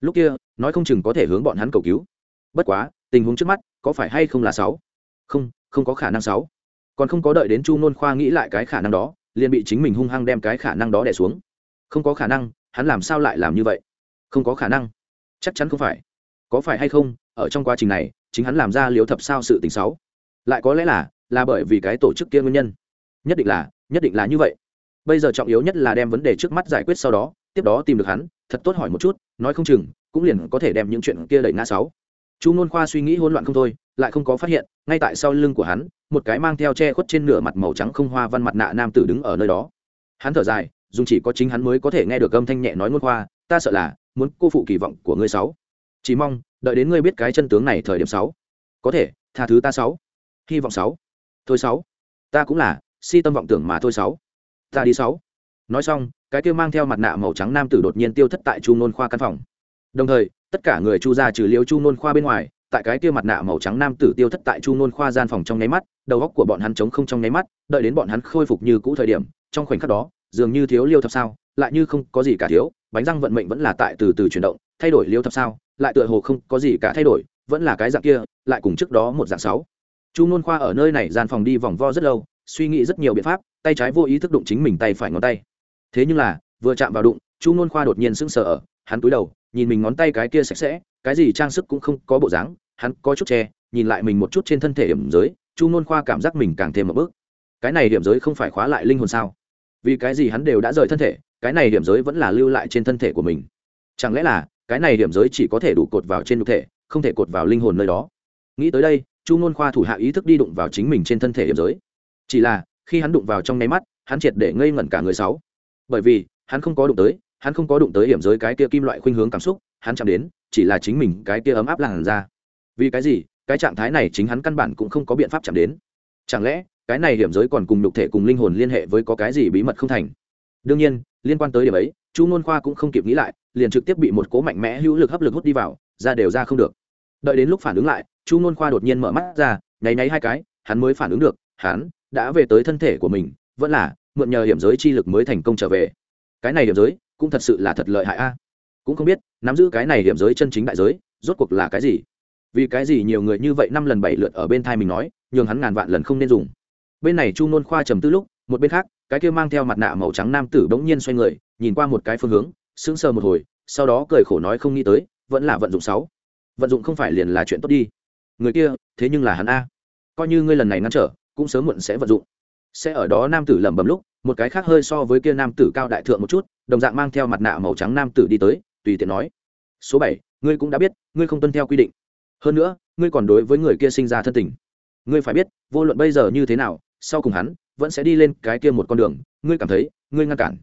Lúc kia, nói không chừng có thể hướng bọn hắn cầu cứu. Bất quá, tình huống trước mắt, có phải hay không là sáu? Không không có khả năng sáu. Còn không có đợi đến chu nôn khoa nghĩ lại cái khả năng đó, liền bị chính mình hung hăng đem cái khả năng đó đẻ xuống. Không có khả năng, hắn làm sao lại làm như vậy? Không có khả năng. Chắc chắn không phải. Có phải hay không, ở trong quá trình này, chính hắn làm ra liếu thập sao sự tình xấu lại có lẽ là là bởi vì cái tổ chức kia nguyên nhân. Nhất định là, nhất định là như vậy. Bây giờ trọng yếu nhất là đem vấn đề trước mắt giải quyết sau đó, tiếp đó tìm được hắn, thật tốt hỏi một chút, nói không chừng, cũng liền có thể đem những chuyện kia đẩy ngã sáu. Chu nôn khoa suy nghĩ hỗn loạn không thôi, lại không có phát hiện, ngay tại sau lưng của hắn, một cái mang theo che khuất trên nửa mặt màu trắng không hoa văn mặt nạ nam tử đứng ở nơi đó. Hắn thở dài dùng chỉ có chính hắn mới có thể nghe được âm thanh nhẹ nói ngôn khoa, ta sợ là muốn cô phụ kỳ vọng của ngươi sáu. Chỉ mong, đợi đến ngươi biết cái chân tướng này thời điểm sáu. Có thể, tha thứ ta sáu. Hy vọng sáu thôi sáu. Ta cũng là, si tâm vọng tưởng mà thôi sáu. Ta đi sáu. Nói xong, cái kia mang theo mặt nạ màu trắng nam tử đột nhiên tiêu thất tại chu nôn khoa căn phòng. Đồng thời, tất cả người chu ra trừ liêu chu nôn khoa bên ngoài, tại cái kia mặt nạ màu trắng nam tử tiêu thất tại chu nôn khoa gian phòng trong nháy mắt, đầu góc của bọn hắn trống không trong nháy mắt, đợi đến bọn hắn khôi phục như cũ thời điểm, trong khoảnh khắc đó, dường như thiếu liêu thập sao, lại như không có gì cả thiếu, bánh răng vận mệnh vẫn là tại từ từ chuyển động, thay đổi liêu thập sao, lại tựa hồ không có gì cả thay đổi, vẫn là cái dạng kia, lại cùng trước đó một dạng sáu chu nôn khoa ở nơi này gian phòng đi vòng vo rất lâu, suy nghĩ rất nhiều biện pháp, tay trái vô ý thức đụng chính mình tay phải ngón tay. Thế nhưng là, vừa chạm vào đụng, chu nôn khoa đột nhiên sững sờ ở, hắn cúi đầu, nhìn mình ngón tay cái kia sạch sẽ, cái gì trang sức cũng không có bộ dáng, hắn có chút che, nhìn lại mình một chút trên thân thể hiểm giới, chu nôn khoa cảm giác mình càng thêm một bước. Cái này điểm giới không phải khóa lại linh hồn sao? Vì cái gì hắn đều đã rời thân thể, cái này điểm giới vẫn là lưu lại trên thân thể của mình. Chẳng lẽ là, cái này điểm giới chỉ có thể đủ cột vào trên nhục thể, không thể cột vào linh hồn nơi đó? Nghĩ tới đây chu ngôn khoa thủ hạ ý thức đi đụng vào chính mình trên thân thể điểm giới. Chỉ là, khi hắn đụng vào trong nháy mắt, hắn triệt để ngây ngẩn cả người sáu. Bởi vì, hắn không có đụng tới, hắn không có đụng tới điểm giới cái kia kim loại khuynh hướng cảm xúc, hắn chạm đến, chỉ là chính mình cái kia ấm áp làn ra vì cái gì? Cái trạng thái này chính hắn căn bản cũng không có biện pháp chạm đến. Chẳng lẽ, cái này điểm giới còn cùng nhục thể cùng linh hồn liên hệ với có cái gì bí mật không thành? Đương nhiên, liên quan tới điểm ấy, chu ngôn khoa cũng không kịp nghĩ lại, liền trực tiếp bị một cố mạnh mẽ hữu lực hấp lực hút đi vào ra đều ra không được đợi đến lúc phản ứng lại, chu nôn khoa đột nhiên mở mắt ra, nháy nháy hai cái, hắn mới phản ứng được, hắn đã về tới thân thể của mình, vẫn là mượn nhờ hiểm giới chi lực mới thành công trở về. Cái này hiểm giới cũng thật sự là thật lợi hại a. Cũng không biết, nắm giữ cái này hiểm giới chân chính đại giới, rốt cuộc là cái gì? Vì cái gì nhiều người như vậy năm lần bảy lượt ở bên thai mình nói, nhường hắn ngàn vạn lần không nên dùng. Bên này chu nôn khoa trầm tư lúc, một bên khác, cái kia mang theo mặt nạ màu trắng nam tử bỗng nhiên xoay người, nhìn qua một cái phương hướng, sững sờ một hồi, sau đó cười khổ nói không nghĩ tới, vẫn là vận dụng sáu vận dụng không phải liền là chuyện tốt đi. Người kia, thế nhưng là hắn a. Coi như ngươi lần này ngăn trở, cũng sớm muộn sẽ vận dụng. Sẽ ở đó nam tử lẩm bẩm lúc, một cái khác hơi so với kia nam tử cao đại thượng một chút, đồng dạng mang theo mặt nạ màu trắng nam tử đi tới, tùy tiện nói. Số bảy, ngươi cũng đã biết, ngươi không tuân theo quy định. Hơn nữa, ngươi còn đối với người kia sinh ra thân tình. Ngươi phải biết, vô luận bây giờ như thế nào, sau cùng hắn, vẫn sẽ đi lên cái kia một con đường, ngươi cảm thấy, ngươi ngăn cản.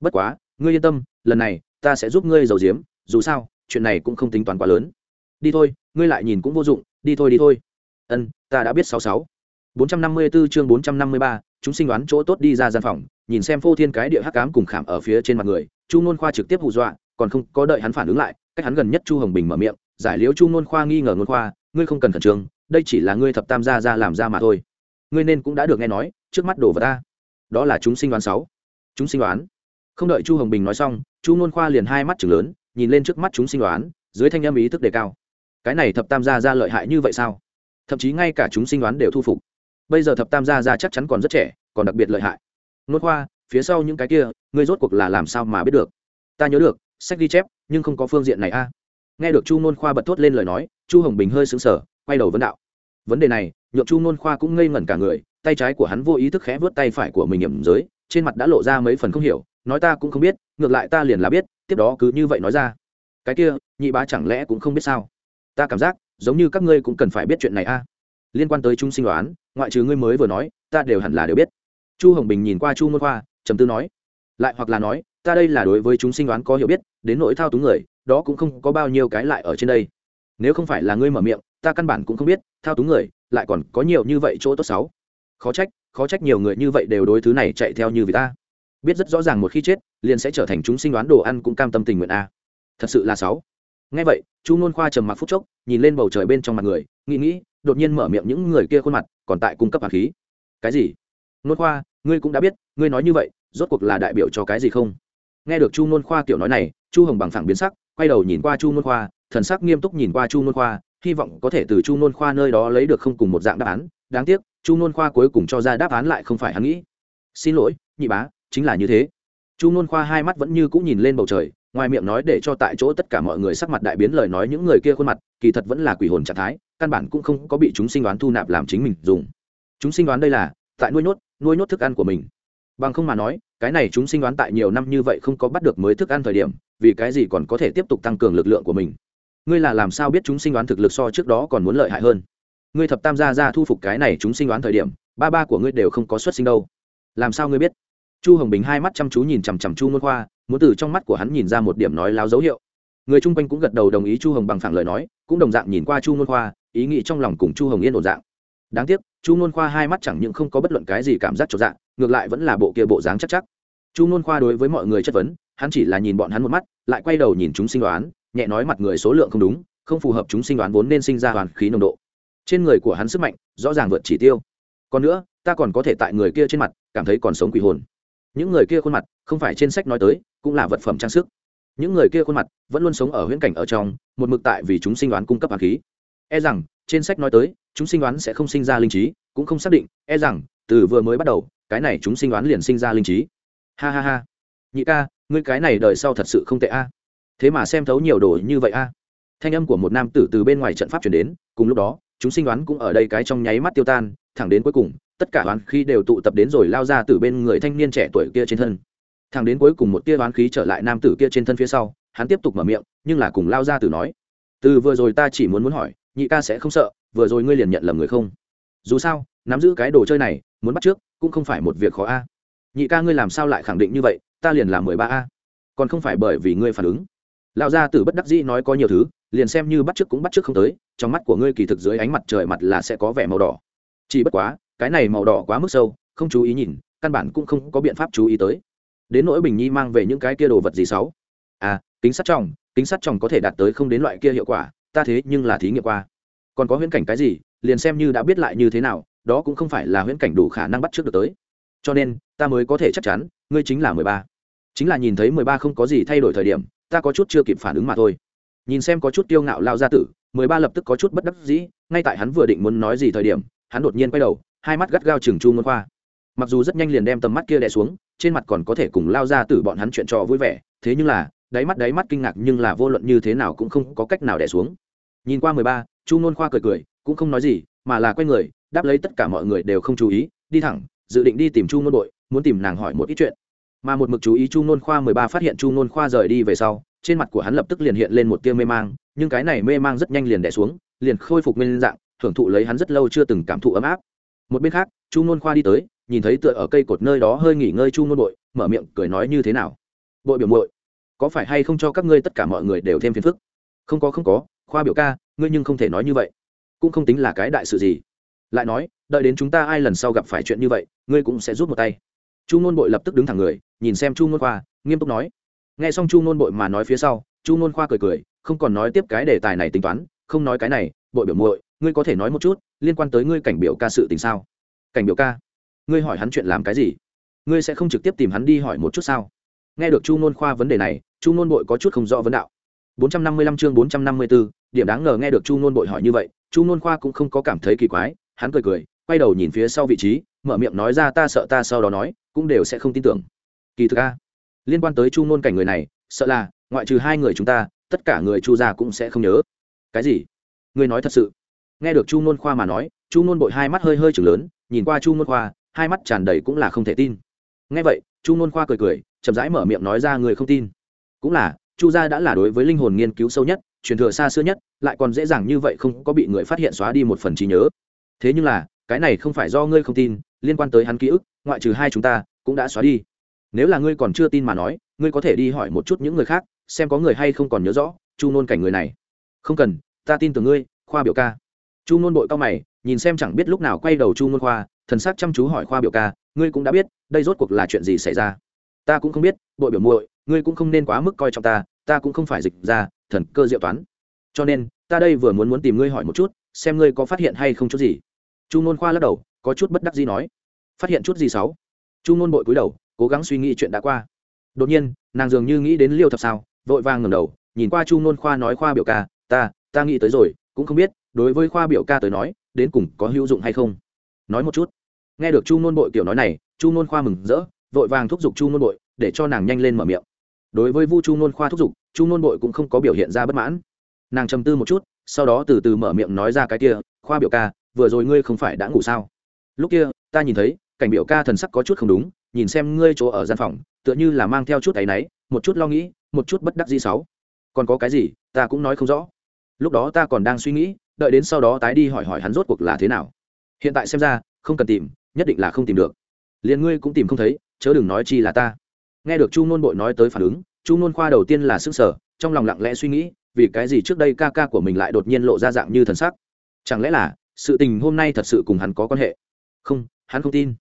Bất quá, ngươi yên tâm, lần này, ta sẽ giúp ngươi giàu diếm dù sao, chuyện này cũng không tính toán quá lớn đi thôi, ngươi lại nhìn cũng vô dụng, đi thôi đi thôi. Ân, ta đã biết sáu sáu. Bốn trăm năm mươi 454 chương bốn trăm năm mươi ba, chúng sinh đoán chỗ tốt đi ra gian phòng, nhìn xem phô thiên cái địa hắc cám cùng khảm ở phía trên mặt người, chu nôn khoa trực tiếp hù dọa, còn không có đợi hắn phản ứng lại, cách hắn gần nhất chu hồng bình mở miệng, giải liễu chu nôn khoa nghi ngờ nôn khoa, ngươi không cần khẩn trương, đây chỉ là ngươi thập tam gia ra làm ra mà thôi. Ngươi nên cũng đã được nghe nói, trước mắt đổ vào ta. Đó là chúng sinh đoán sáu. Chúng sinh đoán không đợi chu hồng bình nói xong, chu nôn khoa liền hai mắt chừng lớn, nhìn lên trước mắt chúng sinh đoán dưới thanh âm ý thức đề cao cái này thập tam gia ra lợi hại như vậy sao? Thậm chí ngay cả chúng sinh đoán đều thu phục. Bây giờ thập tam gia ra chắc chắn còn rất trẻ, còn đặc biệt lợi hại. Nốt khoa, phía sau những cái kia, ngươi rốt cuộc là làm sao mà biết được? Ta nhớ được, sách ghi chép, nhưng không có phương diện này a. Nghe được chu nôn khoa bật thốt lên lời nói, chu hồng bình hơi xứng sở quay đầu vấn đạo. Vấn đề này, nhượng chu nôn khoa cũng ngây ngẩn cả người, tay trái của hắn vô ý thức khẽ vớt tay phải của mình hiểm giới, trên mặt đã lộ ra mấy phần không hiểu, nói ta cũng không biết, ngược lại ta liền là biết, tiếp đó cứ như vậy nói ra. Cái kia, nhị bá chẳng lẽ cũng không biết sao? Ta cảm giác, giống như các ngươi cũng cần phải biết chuyện này a. Liên quan tới chúng sinh đoán, ngoại trừ ngươi mới vừa nói, ta đều hẳn là đều biết. Chu hồng bình nhìn qua chu môn khoa, trầm tư nói, lại hoặc là nói, ta đây là đối với chúng sinh đoán có hiểu biết, đến nỗi thao túng người, đó cũng không có bao nhiêu cái lại ở trên đây. Nếu không phải là ngươi mở miệng, ta căn bản cũng không biết, thao túng người, lại còn có nhiều như vậy chỗ tốt xấu. Khó trách khó trách nhiều người như vậy đều đối thứ này chạy theo như vì ta. Biết rất rõ ràng một khi chết, liền sẽ trở thành chúng sinh đoán đồ ăn cũng cam tâm tình nguyện a. Thật sự là sáu nghe vậy, chu nôn khoa trầm mặc phút chốc, nhìn lên bầu trời bên trong mặt người, nghĩ nghĩ, đột nhiên mở miệng những người kia khuôn mặt, còn tại cung cấp hạt khí. Cái gì? Nôn khoa, ngươi cũng đã biết, ngươi nói như vậy, rốt cuộc là đại biểu cho cái gì không? Nghe được chu nôn khoa kiểu nói này, chu hồng bằng phẳng biến sắc, quay đầu nhìn qua chu nôn khoa, thần sắc nghiêm túc nhìn qua chu nôn khoa, hy vọng có thể từ chu nôn khoa nơi đó lấy được không cùng một dạng đáp án. Đáng tiếc, chu nôn khoa cuối cùng cho ra đáp án lại không phải hắn nghĩ. Xin lỗi, nhị bá, chính là như thế. Chu nôn khoa hai mắt vẫn như cũng nhìn lên bầu trời ngoài miệng nói để cho tại chỗ tất cả mọi người sắc mặt đại biến lời nói những người kia khuôn mặt, kỳ thật vẫn là quỷ hồn trạng thái, căn bản cũng không có bị chúng sinh đoán thu nạp làm chính mình dùng. Chúng sinh đoán đây là, tại nuôi nhốt nuôi nhốt thức ăn của mình. Bằng không mà nói, cái này chúng sinh đoán tại nhiều năm như vậy không có bắt được mới thức ăn thời điểm, vì cái gì còn có thể tiếp tục tăng cường lực lượng của mình? Ngươi là làm sao biết chúng sinh đoán thực lực so trước đó còn muốn lợi hại hơn? Ngươi thập tam gia ra thu phục cái này chúng sinh đoán thời điểm, ba ba của ngươi đều không có xuất sinh đâu. Làm sao ngươi biết? Chu hồng bình hai mắt chăm chú nhìn chằm chằm chu môn khoa muốn từ trong mắt của hắn nhìn ra một điểm nói láo dấu hiệu. Người chung quanh cũng gật đầu đồng ý chu hồng bằng phẳng lời nói, cũng đồng dạng nhìn qua chu môn khoa, ý nghĩ trong lòng cùng chu hồng yên ổn dạng. Đáng tiếc, chu môn khoa hai mắt chẳng những không có bất luận cái gì cảm giác trọn dạng ngược lại vẫn là bộ kia bộ dáng chắc chắc. Chu môn khoa đối với mọi người chất vấn, hắn chỉ là nhìn bọn hắn một mắt, lại quay đầu nhìn chúng sinh đoán, nhẹ nói mặt người số lượng không đúng, không phù hợp chúng sinh đoán vốn nên sinh ra hoàn khí nồng độ. Trên người của hắn sức mạnh, rõ ràng vượt chỉ tiêu. Còn nữa, ta còn có thể tại người kia trên mặt, cảm thấy còn sống quỷ hồn. Những người kia khuôn mặt, không phải trên sách nói tới cũng là vật phẩm trang sức. Những người kia khuôn mặt vẫn luôn sống ở huyễn cảnh ở trong, một mực tại vì chúng sinh đoán cung cấp hạt khí. E rằng, trên sách nói tới, chúng sinh đoán sẽ không sinh ra linh trí, cũng không xác định e rằng, từ vừa mới bắt đầu, cái này chúng sinh đoán liền sinh ra linh trí. Ha ha ha. Nhị ca, ngươi cái này đời sau thật sự không tệ a. Thế mà xem thấu nhiều đồ như vậy a. Thanh âm của một nam tử từ bên ngoài trận pháp chuyển đến, cùng lúc đó, chúng sinh đoán cũng ở đây cái trong nháy mắt tiêu tan, thẳng đến cuối cùng, tất cả đoán khi đều tụ tập đến rồi lao ra từ bên người thanh niên trẻ tuổi kia trên thân thằng đến cuối cùng một tia đoán khí trở lại nam tử kia trên thân phía sau, hắn tiếp tục mở miệng, nhưng là cùng lao ra từ nói, từ vừa rồi ta chỉ muốn muốn hỏi, nhị ca sẽ không sợ, vừa rồi ngươi liền nhận lầm người không? Dù sao, nắm giữ cái đồ chơi này, muốn bắt trước, cũng không phải một việc khó a. Nhị ca ngươi làm sao lại khẳng định như vậy, ta liền làm mười ba a. Còn không phải bởi vì ngươi phản ứng. Lão gia tử bất đắc dĩ nói có nhiều thứ, liền xem như bắt trước cũng bắt trước không tới, trong mắt của ngươi kỳ thực dưới ánh mặt trời mặt là sẽ có vẻ màu đỏ. Chỉ bất quá, cái này màu đỏ quá mức sâu, không chú ý nhìn, căn bản cũng không có biện pháp chú ý tới đến nỗi bình nhi mang về những cái kia đồ vật gì xấu à kính sắt tròng, kính sắt tròng có thể đạt tới không đến loại kia hiệu quả, ta thế nhưng là thí nghiệm qua. Còn có huyễn cảnh cái gì, liền xem như đã biết lại như thế nào, đó cũng không phải là huyễn cảnh đủ khả năng bắt trước được tới. Cho nên, ta mới có thể chắc chắn, ngươi chính là mười ba. Chính là nhìn thấy mười ba không có gì thay đổi thời điểm, ta có chút chưa kịp phản ứng mà thôi. Nhìn xem có chút kiêu ngạo lao ra tử, mười ba lập tức có chút bất đắc dĩ, ngay tại hắn vừa định muốn nói gì thời điểm, hắn đột nhiên quay đầu, hai mắt gắt gao chừng chu môn khoa mặc dù rất nhanh liền đem tầm mắt kia đè xuống, trên mặt còn có thể cùng lao ra tử bọn hắn chuyện trò vui vẻ, thế nhưng là, đáy mắt đáy mắt kinh ngạc nhưng là vô luận như thế nào cũng không có cách nào đè xuống. Nhìn qua mười ba, chu Nôn khoa cười cười, cũng không nói gì, mà là quay người, đáp lấy tất cả mọi người đều không chú ý, đi thẳng, dự định đi tìm chu Nôn bội muốn tìm nàng hỏi một ít chuyện. Mà một mực chú ý chu nôn khoa mười ba phát hiện chu nôn khoa rời đi về sau, trên mặt của hắn lập tức liền hiện lên một tia mê mang, nhưng cái này mê mang rất nhanh liền đẻ xuống, liền khôi phục nguyên dạng thưởng thụ lấy hắn rất lâu chưa từng cảm thụ ấm áp. Một bên khác, chu nôn khoa đi tới nhìn thấy tựa ở cây cột nơi đó hơi nghỉ ngơi chu nôn bội, mở miệng cười nói như thế nào? Bội biểu muội, có phải hay không cho các ngươi tất cả mọi người đều thêm phiền phức? Không có không có, khoa biểu ca, ngươi nhưng không thể nói như vậy. Cũng không tính là cái đại sự gì. Lại nói, đợi đến chúng ta ai lần sau gặp phải chuyện như vậy, ngươi cũng sẽ rút một tay. Chu ngôn bội lập tức đứng thẳng người, nhìn xem chu ngôn khoa, nghiêm túc nói. Nghe xong chu ngôn bội mà nói phía sau, chu ngôn khoa cười cười, không còn nói tiếp cái đề tài này tính toán, không nói cái này, bội biểu muội, ngươi có thể nói một chút, liên quan tới ngươi cảnh biểu ca sự tình sao? Cảnh biểu ca? Ngươi hỏi hắn chuyện làm cái gì? Ngươi sẽ không trực tiếp tìm hắn đi hỏi một chút sao? Nghe được chu nôn khoa vấn đề này, chu nôn bội có chút không rõ vấn đạo. Bốn trăm năm mươi lăm chương bốn trăm năm mươi b ố điểm đáng ngờ nghe được chu nôn bội hỏi như vậy, chu nôn khoa cũng không có cảm thấy kỳ quái, hắn cười cười, quay đầu nhìn phía sau vị trí, mở miệng nói ra ta sợ ta sau đó nói, cũng đều sẽ không tin tưởng. Kỳ thực a, liên quan tới chu nôn cảnh người này, sợ là, ngoại trừ hai người chúng ta, tất cả người chu gia cũng sẽ không nhớ. Cái gì? Ngươi nói thật sự. Nghe được chu nôn khoa mà nói, chu nôn bội hai mắt hơi hơi chừng lớn, nhìn qua chu nôn khoa hai mắt tràn đầy cũng là không thể tin. Nghe vậy, chu n khoa cười cười, chậm rãi mở miệng nói ra người không tin. Cũng là, chu gia đã là đối với linh hồn nghiên cứu sâu nhất, truyền thừa xa xưa nhất, lại còn dễ dàng như vậy không có bị người phát hiện xóa đi một phần trí nhớ. Thế nhưng là, cái này không phải do ngươi không tin, liên quan tới hắn ký ức, ngoại trừ hai chúng ta, cũng đã xóa đi. Nếu là ngươi còn chưa tin mà nói, ngươi có thể đi hỏi một chút những người khác, xem có người hay không còn nhớ rõ, chu nôn cảnh người này. Không cần, ta tin tưởng ngươi, khoa biểu ca. Chu nôn bội cao mày, nhìn xem chẳng biết lúc nào quay đầu chu nôn khoa thần sắc chăm chú hỏi khoa biểu ca, ngươi cũng đã biết, đây rốt cuộc là chuyện gì xảy ra? Ta cũng không biết, bội biểu muội, ngươi cũng không nên quá mức coi trọng ta ta cũng không phải dịch ra thần cơ diệu toán. Cho nên, ta đây vừa muốn muốn tìm ngươi hỏi một chút, xem ngươi có phát hiện hay không chút gì. Chu nôn khoa lắc đầu, có chút bất đắc gì nói, phát hiện chút gì xấu chu nôn bội cúi đầu, cố gắng suy nghĩ chuyện đã qua. Đột nhiên, nàng dường như nghĩ đến liêu thập sao, vội vàng ngầm đầu, nhìn qua chu nôn khoa nói khoa biểu ca, ta ta nghĩ tới rồi, cũng không biết, đối với khoa biểu ca tới nói, đến cùng có hữu dụng hay không? Nói một chút nghe được chu nôn bội kiểu nói này, chu nôn khoa mừng rỡ, vội vàng thúc giục chu nôn bội để cho nàng nhanh lên mở miệng. Đối với vu chu nôn khoa thúc giục, chu nôn bội cũng không có biểu hiện ra bất mãn. Nàng trầm tư một chút, sau đó từ từ mở miệng nói ra cái kia, khoa biểu ca, vừa rồi ngươi không phải đã ngủ sao? Lúc kia, ta nhìn thấy, cảnh biểu ca thần sắc có chút không đúng, nhìn xem ngươi chỗ ở gian phòng, tựa như là mang theo chút áy náy, một chút lo nghĩ, một chút bất đắc di sáu. Còn có cái gì, ta cũng nói không rõ. Lúc đó ta còn đang suy nghĩ, đợi đến sau đó tái đi hỏi hỏi hắn rốt cuộc là thế nào. Hiện tại xem ra, không cần tìm nhất định là không tìm được. Liền ngươi cũng tìm không thấy, chớ đừng nói chi là ta. Nghe được chu nôn bội nói tới phản ứng, chu nôn khoa đầu tiên là sức sở trong lòng lặng lẽ suy nghĩ, vì cái gì trước đây ca ca của mình lại đột nhiên lộ ra dạng như thần sắc? Chẳng lẽ là, sự tình hôm nay thật sự cùng hắn có quan hệ? Không, hắn không tin.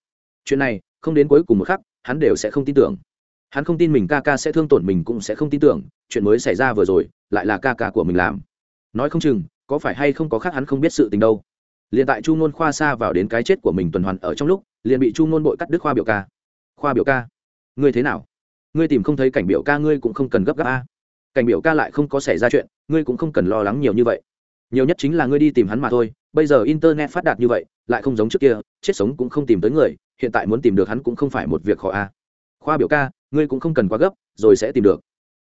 Chuyện này, không đến cuối cùng một khắc, hắn đều sẽ không tin tưởng. Hắn không tin mình ca ca sẽ thương tổn mình cũng sẽ không tin tưởng, chuyện mới xảy ra vừa rồi, lại là ca ca của mình làm. Nói không chừng, có phải hay không có khác hắn không biết sự tình đâu liền tại chu ngôn khoa xa vào đến cái chết của mình tuần hoàn ở trong lúc, liền bị chu ngôn bội cắt đứt khoa biểu ca. Khoa biểu ca, ngươi thế nào? Ngươi tìm không thấy cảnh biểu ca ngươi cũng không cần gấp gáp a. Cảnh biểu ca lại không có xảy ra chuyện, ngươi cũng không cần lo lắng nhiều như vậy. Nhiều nhất chính là ngươi đi tìm hắn mà thôi, bây giờ internet phát đạt như vậy, lại không giống trước kia, chết sống cũng không tìm tới người, hiện tại muốn tìm được hắn cũng không phải một việc khó a. Khoa biểu ca, ngươi cũng không cần quá gấp, rồi sẽ tìm được.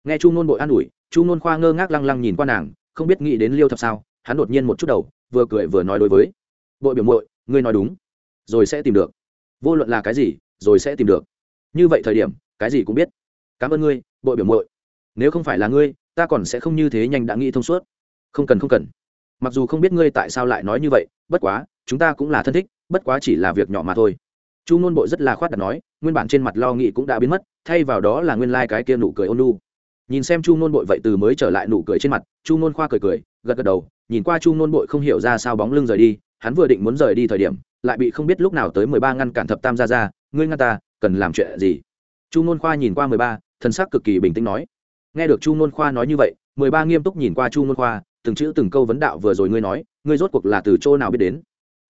Nghe chu nôn bội an ủi, chu nôn khoa ngơ ngác lăng lăng nhìn qua nàng, không biết nghĩ đến liêu thập sao hắn đột nhiên một chút đầu, vừa cười vừa nói đối với. Bội biểu mội ngươi nói đúng, rồi sẽ tìm được. Vô luận là cái gì, rồi sẽ tìm được. Như vậy thời điểm, cái gì cũng biết. Cảm ơn ngươi, bội biểu mội nếu không phải là ngươi, ta còn sẽ không như thế nhanh đã nghĩ thông suốt. Không cần không cần. Mặc dù không biết ngươi tại sao lại nói như vậy, bất quá, chúng ta cũng là thân thích, bất quá chỉ là việc nhỏ mà thôi. Chu nôn bội rất là khoát đặt nói, nguyên bản trên mặt lo nghĩ cũng đã biến mất, thay vào đó là nguyên lai、like、cái kia nụ cười ôn lu nhìn xem chu nôn bội vậy từ mới trở lại nụ cười trên mặt, chu nôn khoa cười cười, gật gật đầu, nhìn qua chu nôn bội không hiểu ra sao bóng lưng rời đi, hắn vừa định muốn rời đi thời điểm, lại bị không biết lúc nào tới mười ba ngăn cản thập tam ra ra, ngươi ngăn ta, cần làm chuyện gì? Chu nôn khoa nhìn qua mười ba thân xác cực kỳ bình tĩnh nói. Nghe được chu nôn khoa nói như vậy, mười ba nghiêm túc nhìn qua chu nôn khoa, từng chữ từng câu vấn đạo vừa rồi ngươi nói, ngươi rốt cuộc là từ chỗ nào biết đến?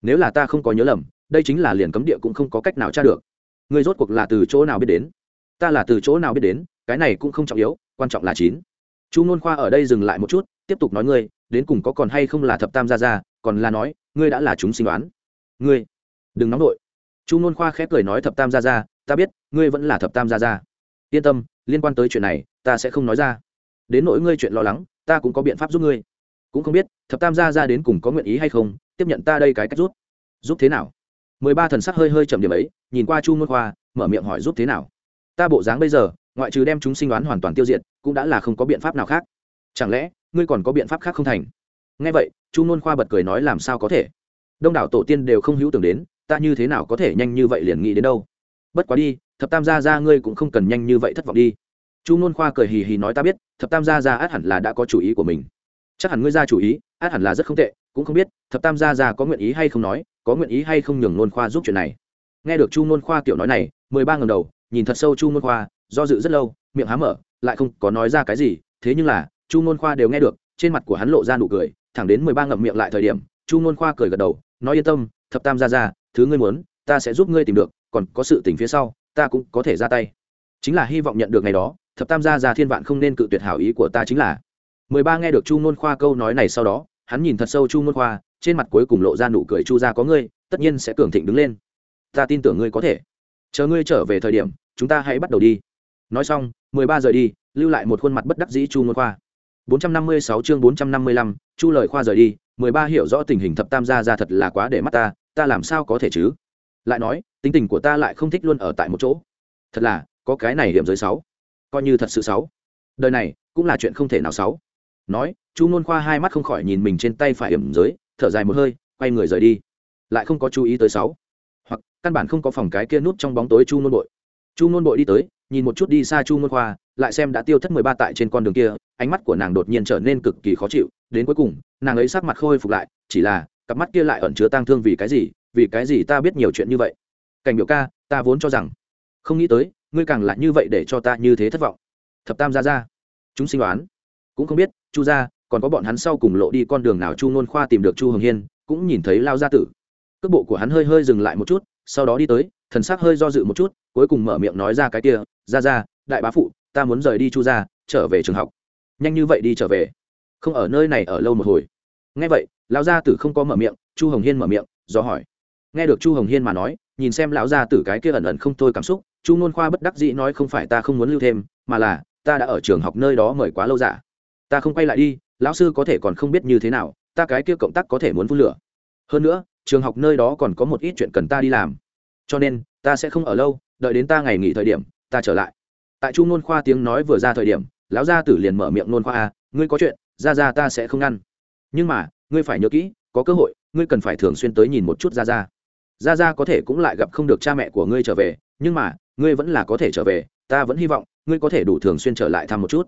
Nếu là ta không có nhớ lầm, đây chính là liền cấm địa cũng không có cách nào tra được. Ngươi rốt cuộc là từ chỗ nào biết đến? Ta là từ chỗ nào biết đến? Cái này cũng không trọng yếu quan trọng là chín. Chu nôn khoa ở đây dừng lại một chút, tiếp tục nói ngươi, đến cùng có còn hay không là thập tam gia gia, còn là nói, ngươi đã là chúng sinh đoán. Ngươi, đừng nóng nổi chu nôn khoa khép cười nói thập tam gia gia, ta biết, ngươi vẫn là thập tam gia gia. Yên tâm, liên quan tới chuyện này, ta sẽ không nói ra. Đến nỗi ngươi chuyện lo lắng, ta cũng có biện pháp giúp ngươi. Cũng không biết, thập tam gia gia đến cùng có nguyện ý hay không, tiếp nhận ta đây cái cách rút. Giúp thế nào? Mười ba thần sắc hơi hơi chậm điểm ấy, nhìn qua chu nôn khoa, mở miệng hỏi giúp thế nào? Ta bộ dáng bây giờ ngoại trừ đem chúng sinh đoán hoàn toàn tiêu diệt, cũng đã là không có biện pháp nào khác. Chẳng lẽ, ngươi còn có biện pháp khác không thành? Nghe vậy, chu nôn khoa bật cười nói làm sao có thể? Đông đảo tổ tiên đều không hữu tưởng đến, ta như thế nào có thể nhanh như vậy liền nghĩ đến đâu? Bất quá đi, thập tam gia ra ngươi cũng không cần nhanh như vậy thất vọng đi. Chu nôn khoa cười hì hì nói ta biết, thập tam gia ra át hẳn là đã có chủ ý của mình. Chắc hẳn ngươi ra chủ ý, át hẳn là rất không tệ, cũng không biết, thập tam gia ra có nguyện ý hay không nói, có nguyện ý hay không nhường nôn khoa giúp chuyện này. Nghe được chu nôn khoa kiểu nói này, mười ba ngầm đầu, nhìn thật sâu chu nôn khoa do dự rất lâu, miệng há mở, lại không có nói ra cái gì, thế nhưng là, chu nôn khoa đều nghe được, trên mặt của hắn lộ ra nụ cười, thẳng đến mười ba ngậm miệng lại thời điểm, chu nôn khoa cười gật đầu, nói yên tâm, thập tam ra ra thứ ngươi muốn, ta sẽ giúp ngươi tìm được, còn có sự tình phía sau, ta cũng có thể ra tay. Chính là hy vọng nhận được ngày đó, thập tam gia ra thiên vạn không nên cự tuyệt hảo ý của ta chính là. mười ba nghe được chu nôn khoa câu nói này sau đó, hắn nhìn thật sâu chu nôn khoa, trên mặt cuối cùng lộ ra nụ cười chu ra có ngươi, tất nhiên sẽ cường thịnh đứng lên. Ta tin tưởng ngươi có thể. Chờ ngươi trở về thời điểm, chúng ta hãy bắt đầu đi nói xong mười ba giờ đi lưu lại một khuôn mặt bất đắc dĩ chu nôn khoa 456 chương 455, Chu lời khoa rời đi, 13 hiểu rõ tình hình thập tam gia ra thật là quá để mắt ta, ta làm sao có thể chứ? Lại nói, tính tình của ta lại không thích luôn ở tại một chỗ. Thật là, có cái này hiểm giới sáu, Coi như thật sự sáu. Đời này, cũng là chuyện không thể nào sáu. Nói, Chu Nôn Khoa hai mắt không khỏi nhìn mình trên tay phải hiểm giới, thở dài một hơi, quay người rời đi. Lại không có chú ý tới sáu, Hoặc, căn bản không có phòng cái kia nút trong bóng tối Chu Nôn Bội. Chu Nôn Bội đi tới, nhìn một chút đi xa Chu Nôn Khoa, lại xem đã tiêu thất mười ba tại trên con đường kia ánh mắt của nàng đột nhiên trở nên cực kỳ khó chịu. Đến cuối cùng nàng ấy sắc mặt khôi phục lại chỉ là cặp mắt kia lại ẩn chứa tang thương vì cái gì vì cái gì ta biết nhiều chuyện như vậy? Cảnh biểu ca ta vốn cho rằng không nghĩ tới ngươi càng lại như vậy để cho ta như thế thất vọng. Thập tam ra ra chúng sinh đoán. Cũng không biết chu gia còn có bọn hắn sau cùng lộ đi con đường nào chu nôn khoa tìm được chu hồng hiên cũng nhìn thấy lao gia tử. Cước bộ của hắn hơi hơi dừng lại một chút sau đó đi tới thần sắc hơi do dự một chút cuối cùng mở miệng nói ra cái kia ra ra, đại bá phụ, ta muốn rời đi chu ra trở về trường học. Nhanh như vậy đi trở về? Không ở nơi này ở lâu một hồi. Nghe vậy, lão gia tử không có mở miệng, chu hồng hiên mở miệng, do hỏi. Nghe được chu hồng hiên mà nói, nhìn xem lão gia tử cái kia ẩn ẩn không thôi cảm xúc, chu nôn khoa bất đắc dĩ nói, không phải ta không muốn lưu thêm, mà là, ta đã ở trường học nơi đó mời quá lâu giả ta không quay lại đi, lão sư có thể còn không biết như thế nào, ta cái kia cộng tác có thể muốn phun lửa. Hơn nữa, trường học nơi đó còn có một ít chuyện cần ta đi làm. Cho nên, ta sẽ không ở lâu, đợi đến ta ngày nghỉ thời điểm ta trở lại. Tại chu nôn khoa tiếng nói vừa ra thời điểm lão gia tử liền mở miệng nôn khoa a à, ngươi có chuyện ra ra ta sẽ không ngăn. Nhưng mà ngươi phải nhớ kỹ có cơ hội ngươi cần phải thường xuyên tới nhìn một chút ra ra. Ra ra có thể cũng lại gặp không được cha mẹ của ngươi trở về nhưng mà ngươi vẫn là có thể trở về ta vẫn hy vọng ngươi có thể đủ thường xuyên trở lại thăm một chút.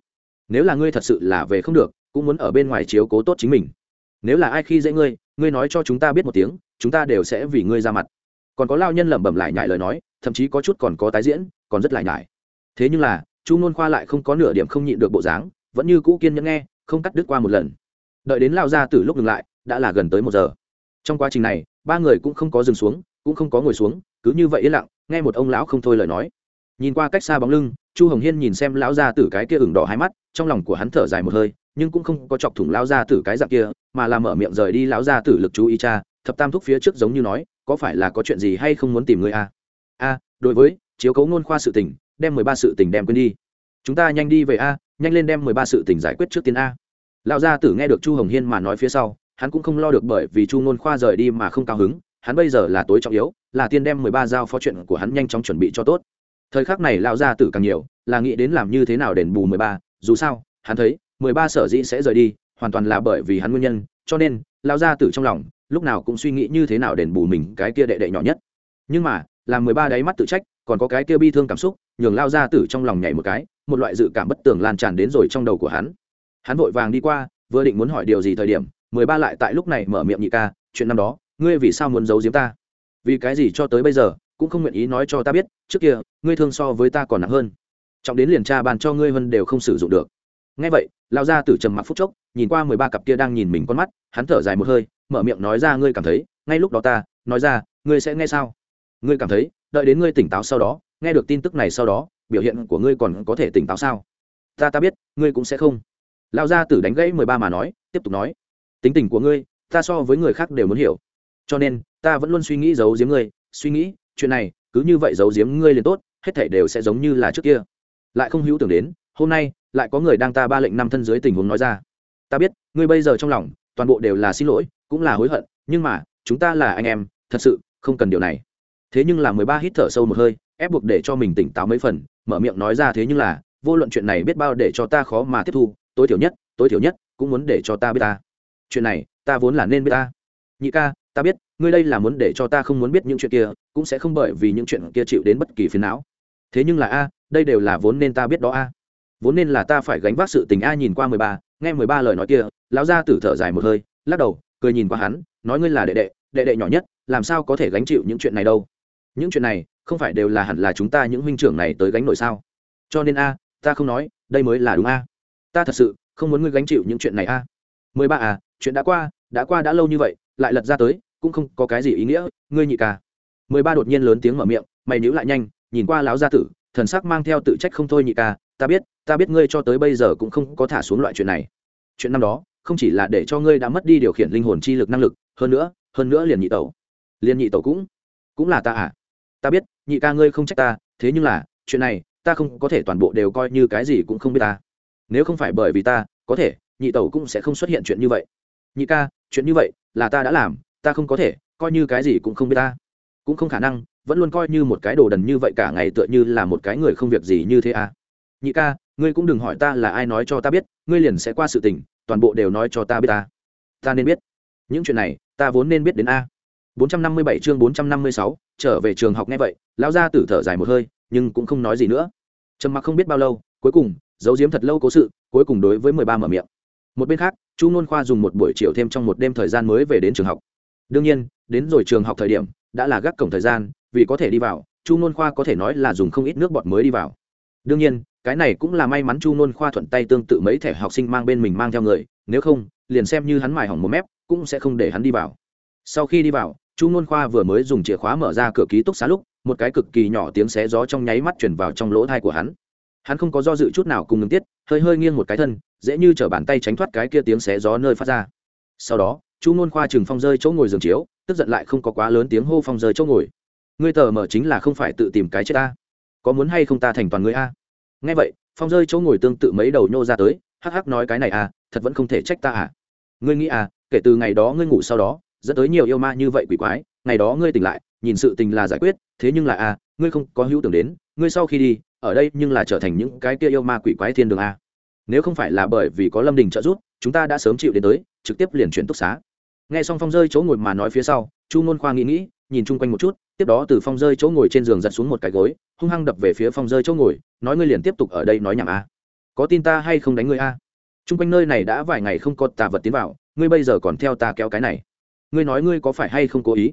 Nếu là ngươi thật sự là về không được cũng muốn ở bên ngoài chiếu cố tốt chính mình. Nếu là ai khi dễ ngươi ngươi nói cho chúng ta biết một tiếng chúng ta đều sẽ vì ngươi ra mặt. Còn có lao nhân lẩm bẩm lại nhại lời nói thậm chí có chút còn có tái diễn còn rất lại nhải. Thế nhưng là, chu nôn khoa lại không có nửa điểm không nhịn được bộ dáng, vẫn như cũ kiên nhẫn nghe, không cắt đứt qua một lần. Đợi đến lao ra từ lúc ngừng lại, đã là gần tới một giờ. Trong quá trình này, ba người cũng không có dừng xuống, cũng không có ngồi xuống, cứ như vậy yên lặng, nghe một ông lão không thôi lời nói. Nhìn qua cách xa bóng lưng, chu hồng hiên nhìn xem lão gia tử cái kia ửng đỏ hai mắt, trong lòng của hắn thở dài một hơi, nhưng cũng không có chọc thủng lão gia tử cái dạng kia, mà là mở miệng rời đi lão gia tử lực chú ý cha, thập tam thúc phía trước giống như nói, có phải là có chuyện gì hay không muốn tìm người a à? a đối với chiếu cấu ngôn khoa sự tình, đem mười ba sự tình đem quên đi. Chúng ta nhanh đi về a, nhanh lên đem mười ba sự tình giải quyết trước tiên a. Lão gia tử nghe được chu hồng hiên mà nói phía sau, hắn cũng không lo được bởi vì chu ngôn khoa rời đi mà không cao hứng, hắn bây giờ là tối trọng yếu, là tiên đem mười ba giao phó chuyện của hắn nhanh chóng chuẩn bị cho tốt. Thời khắc này lão gia tử càng nhiều, là nghĩ đến làm như thế nào đền bù mười ba, dù sao, hắn thấy, mười ba sở dĩ sẽ rời đi, hoàn toàn là bởi vì hắn nguyên nhân, cho nên, lão gia tử trong lòng, lúc nào cũng suy nghĩ như thế nào đền bù mình cái kia đệ đệ nhỏ nhất. Nhưng mà, làm mười ba đáy mắt tự trách còn có cái kia bi thương cảm xúc, nhường lao gia tử trong lòng nhảy một cái, một loại dự cảm bất tường lan tràn đến rồi trong đầu của hắn. Hắn vội vàng đi qua, vừa định muốn hỏi điều gì thời điểm, mười ba lại tại lúc này mở miệng nhị ca, chuyện năm đó, ngươi vì sao muốn giấu giếm ta? Vì cái gì cho tới bây giờ, cũng không nguyện ý nói cho ta biết, trước kia, ngươi thương so với ta còn nặng hơn. Trọng đến liền tra bàn cho ngươi hơn đều không sử dụng được. Ngay vậy, lao ra tử trầm mặc phút chốc, nhìn qua mười ba cặp kia đang nhìn mình con mắt, hắn thở dài một hơi, mở miệng nói ra, ngươi cảm thấy, ngay lúc đó ta, nói ra, ngươi sẽ nghe sao? Ngươi cảm thấy đợi đến ngươi tỉnh táo sau đó, nghe được tin tức này sau đó, biểu hiện của ngươi còn có thể tỉnh táo sao? Ta ta biết, ngươi cũng sẽ không. Lao ra tử đánh gãy mười ba mà nói, tiếp tục nói. Tính tình của ngươi, ta so với người khác đều muốn hiểu. Cho nên, ta vẫn luôn suy nghĩ giấu giếm ngươi, suy nghĩ, chuyện này, cứ như vậy giấu giếm ngươi liền tốt, hết thảy đều sẽ giống như là trước kia. Lại không hữu tưởng đến, hôm nay, lại có người đang ta ba lệnh năm thân dưới tình huống nói ra. Ta biết, ngươi bây giờ trong lòng, toàn bộ đều là xin lỗi, cũng là hối hận, nhưng mà, chúng ta là anh em, thật sự, không cần điều này thế nhưng là mười ba hít thở sâu một hơi, ép buộc để cho mình tỉnh táo mấy phần, mở miệng nói ra thế nhưng là, vô luận chuyện này biết bao để cho ta khó mà tiếp thu, tối thiểu nhất, tối thiểu nhất, cũng muốn để cho ta biết ta. Chuyện này, ta vốn là nên biết ta. Nhị ca, ta biết, ngươi đây là muốn để cho ta không muốn biết những chuyện kia, cũng sẽ không bởi vì những chuyện kia chịu đến bất kỳ phiền não. Thế nhưng là a, đây đều là vốn nên ta biết đó a. Vốn nên là ta phải gánh vác sự tình a nhìn qua mười ba, nghe mười ba lời nói kia, lão gia tử thở dài một hơi, lắc đầu, cười nhìn qua hắn, nói ngươi là đệ đệ đệ đệ nhỏ nhất, làm sao có thể gánh chịu những chuyện này đâu? Những chuyện này không phải đều là hẳn là chúng ta những huynh trưởng này tới gánh nổi sao? Cho nên a, ta không nói, đây mới là đúng a. Ta thật sự không muốn ngươi gánh chịu những chuyện này a. Mười ba à chuyện đã qua đã qua đã lâu như vậy, lại lật ra tới, cũng không có cái gì ý nghĩa, ngươi nhị ca. Mười ba đột nhiên lớn tiếng mở miệng, mày níu lại nhanh, nhìn qua láo gia tử, thần sắc mang theo tự trách không thôi nhị ca, ta biết ta biết ngươi cho tới bây giờ cũng không có thả xuống loại chuyện này. Chuyện năm đó, không chỉ là để cho ngươi đã mất đi điều khiển linh hồn chi lực năng lực, hơn nữa hơn nữa liền nhị tẩu. Liền nhị tẩu cũng cũng là ta à ta biết nhị ca ngươi không trách ta thế nhưng là chuyện này ta không có thể toàn bộ đều coi như cái gì cũng không biết ta. Nếu không phải bởi vì ta có thể nhị tẩu cũng sẽ không xuất hiện chuyện như vậy. Nhị ca chuyện như vậy là ta đã làm ta không có thể coi như cái gì cũng không biết ta. Cũng không khả năng vẫn luôn coi như một cái đồ đần như vậy cả ngày tựa như là một cái người không việc gì như thế à. Nhị ca ngươi cũng đừng hỏi ta là ai nói cho ta biết ngươi liền sẽ qua sự tình toàn bộ đều nói cho ta biết ta. Ta nên biết. Những chuyện này ta vốn nên biết đến a. 457 chương 456, trở về trường học nghe vậy, lão gia tử thở dài một hơi, nhưng cũng không nói gì nữa. Trầm mặc không biết bao lâu, cuối cùng, giấu giếm thật lâu cố sự, cuối cùng đối với mười ba mở miệng. Một bên khác, chu nôn khoa dùng một buổi chiều thêm trong một đêm thời gian mới về đến trường học. Đương nhiên, đến rồi trường học thời điểm, đã là gác cổng thời gian, vì có thể đi vào, chu nôn khoa có thể nói là dùng không ít nước bọt mới đi vào. Đương nhiên, cái này cũng là may mắn chu nôn khoa thuận tay tương tự mấy thẻ học sinh mang bên mình mang theo người, nếu không, liền xem như hắn mài hỏng một mép, cũng sẽ không để hắn đi vào. Sau khi đi vào chu nôn khoa vừa mới dùng chìa khóa mở ra cửa ký túc xá lúc, một cái cực kỳ nhỏ tiếng xé gió trong nháy mắt chuyển vào trong lỗ thai của hắn. Hắn không có do dự chút nào cùng ngừng tiết, hơi hơi nghiêng một cái thân, dễ như t bàn tay tránh thoát cái kia tiếng xé gió nơi phát ra. Sau đó, chu nôn khoa chừng phong rơi chỗ ngồi giường chiếu, tức giận lại không có quá lớn tiếng hô phong rơi chỗ ngồi. Ngươi tờ mở chính là không phải tự tìm cái chết ta. Có muốn hay không ta thành toàn người a? Nghe vậy, phong rơi chỗ ngồi tương tự mấy đầu nhô ra tới, hắc hắc nói cái này à thật vẫn không thể trách ta à. Ngươi nghĩ à kể từ ngày đó ngươi ngủ sau đó dẫn tới nhiều yêu ma như vậy quỷ quái, ngày đó ngươi tỉnh lại, nhìn sự tình là giải quyết, thế nhưng là à ngươi không có hữu tưởng đến, ngươi sau khi đi, ở đây nhưng là trở thành những cái kia yêu ma quỷ quái thiên đường a. Nếu không phải là bởi vì có lâm đình trợ giúp, chúng ta đã sớm chịu đến tới, trực tiếp liền chuyển túc xá. Nghe xong phong rơi chỗ ngồi mà nói phía sau, chu ngôn khoa nghĩ nghĩ, nhìn chung quanh một chút, tiếp đó từ phong rơi chỗ ngồi trên giường giật xuống một cái gối, hung hăng đập về phía phong rơi chỗ ngồi, nói ngươi liền tiếp tục ở đây nói nhảm a. Có tin ta hay không đánh ngươi a? Chung quanh nơi này đã vài ngày không có tà vật tiến vào, ngươi bây giờ còn theo ta kéo cái này ngươi nói ngươi có phải hay không cố ý?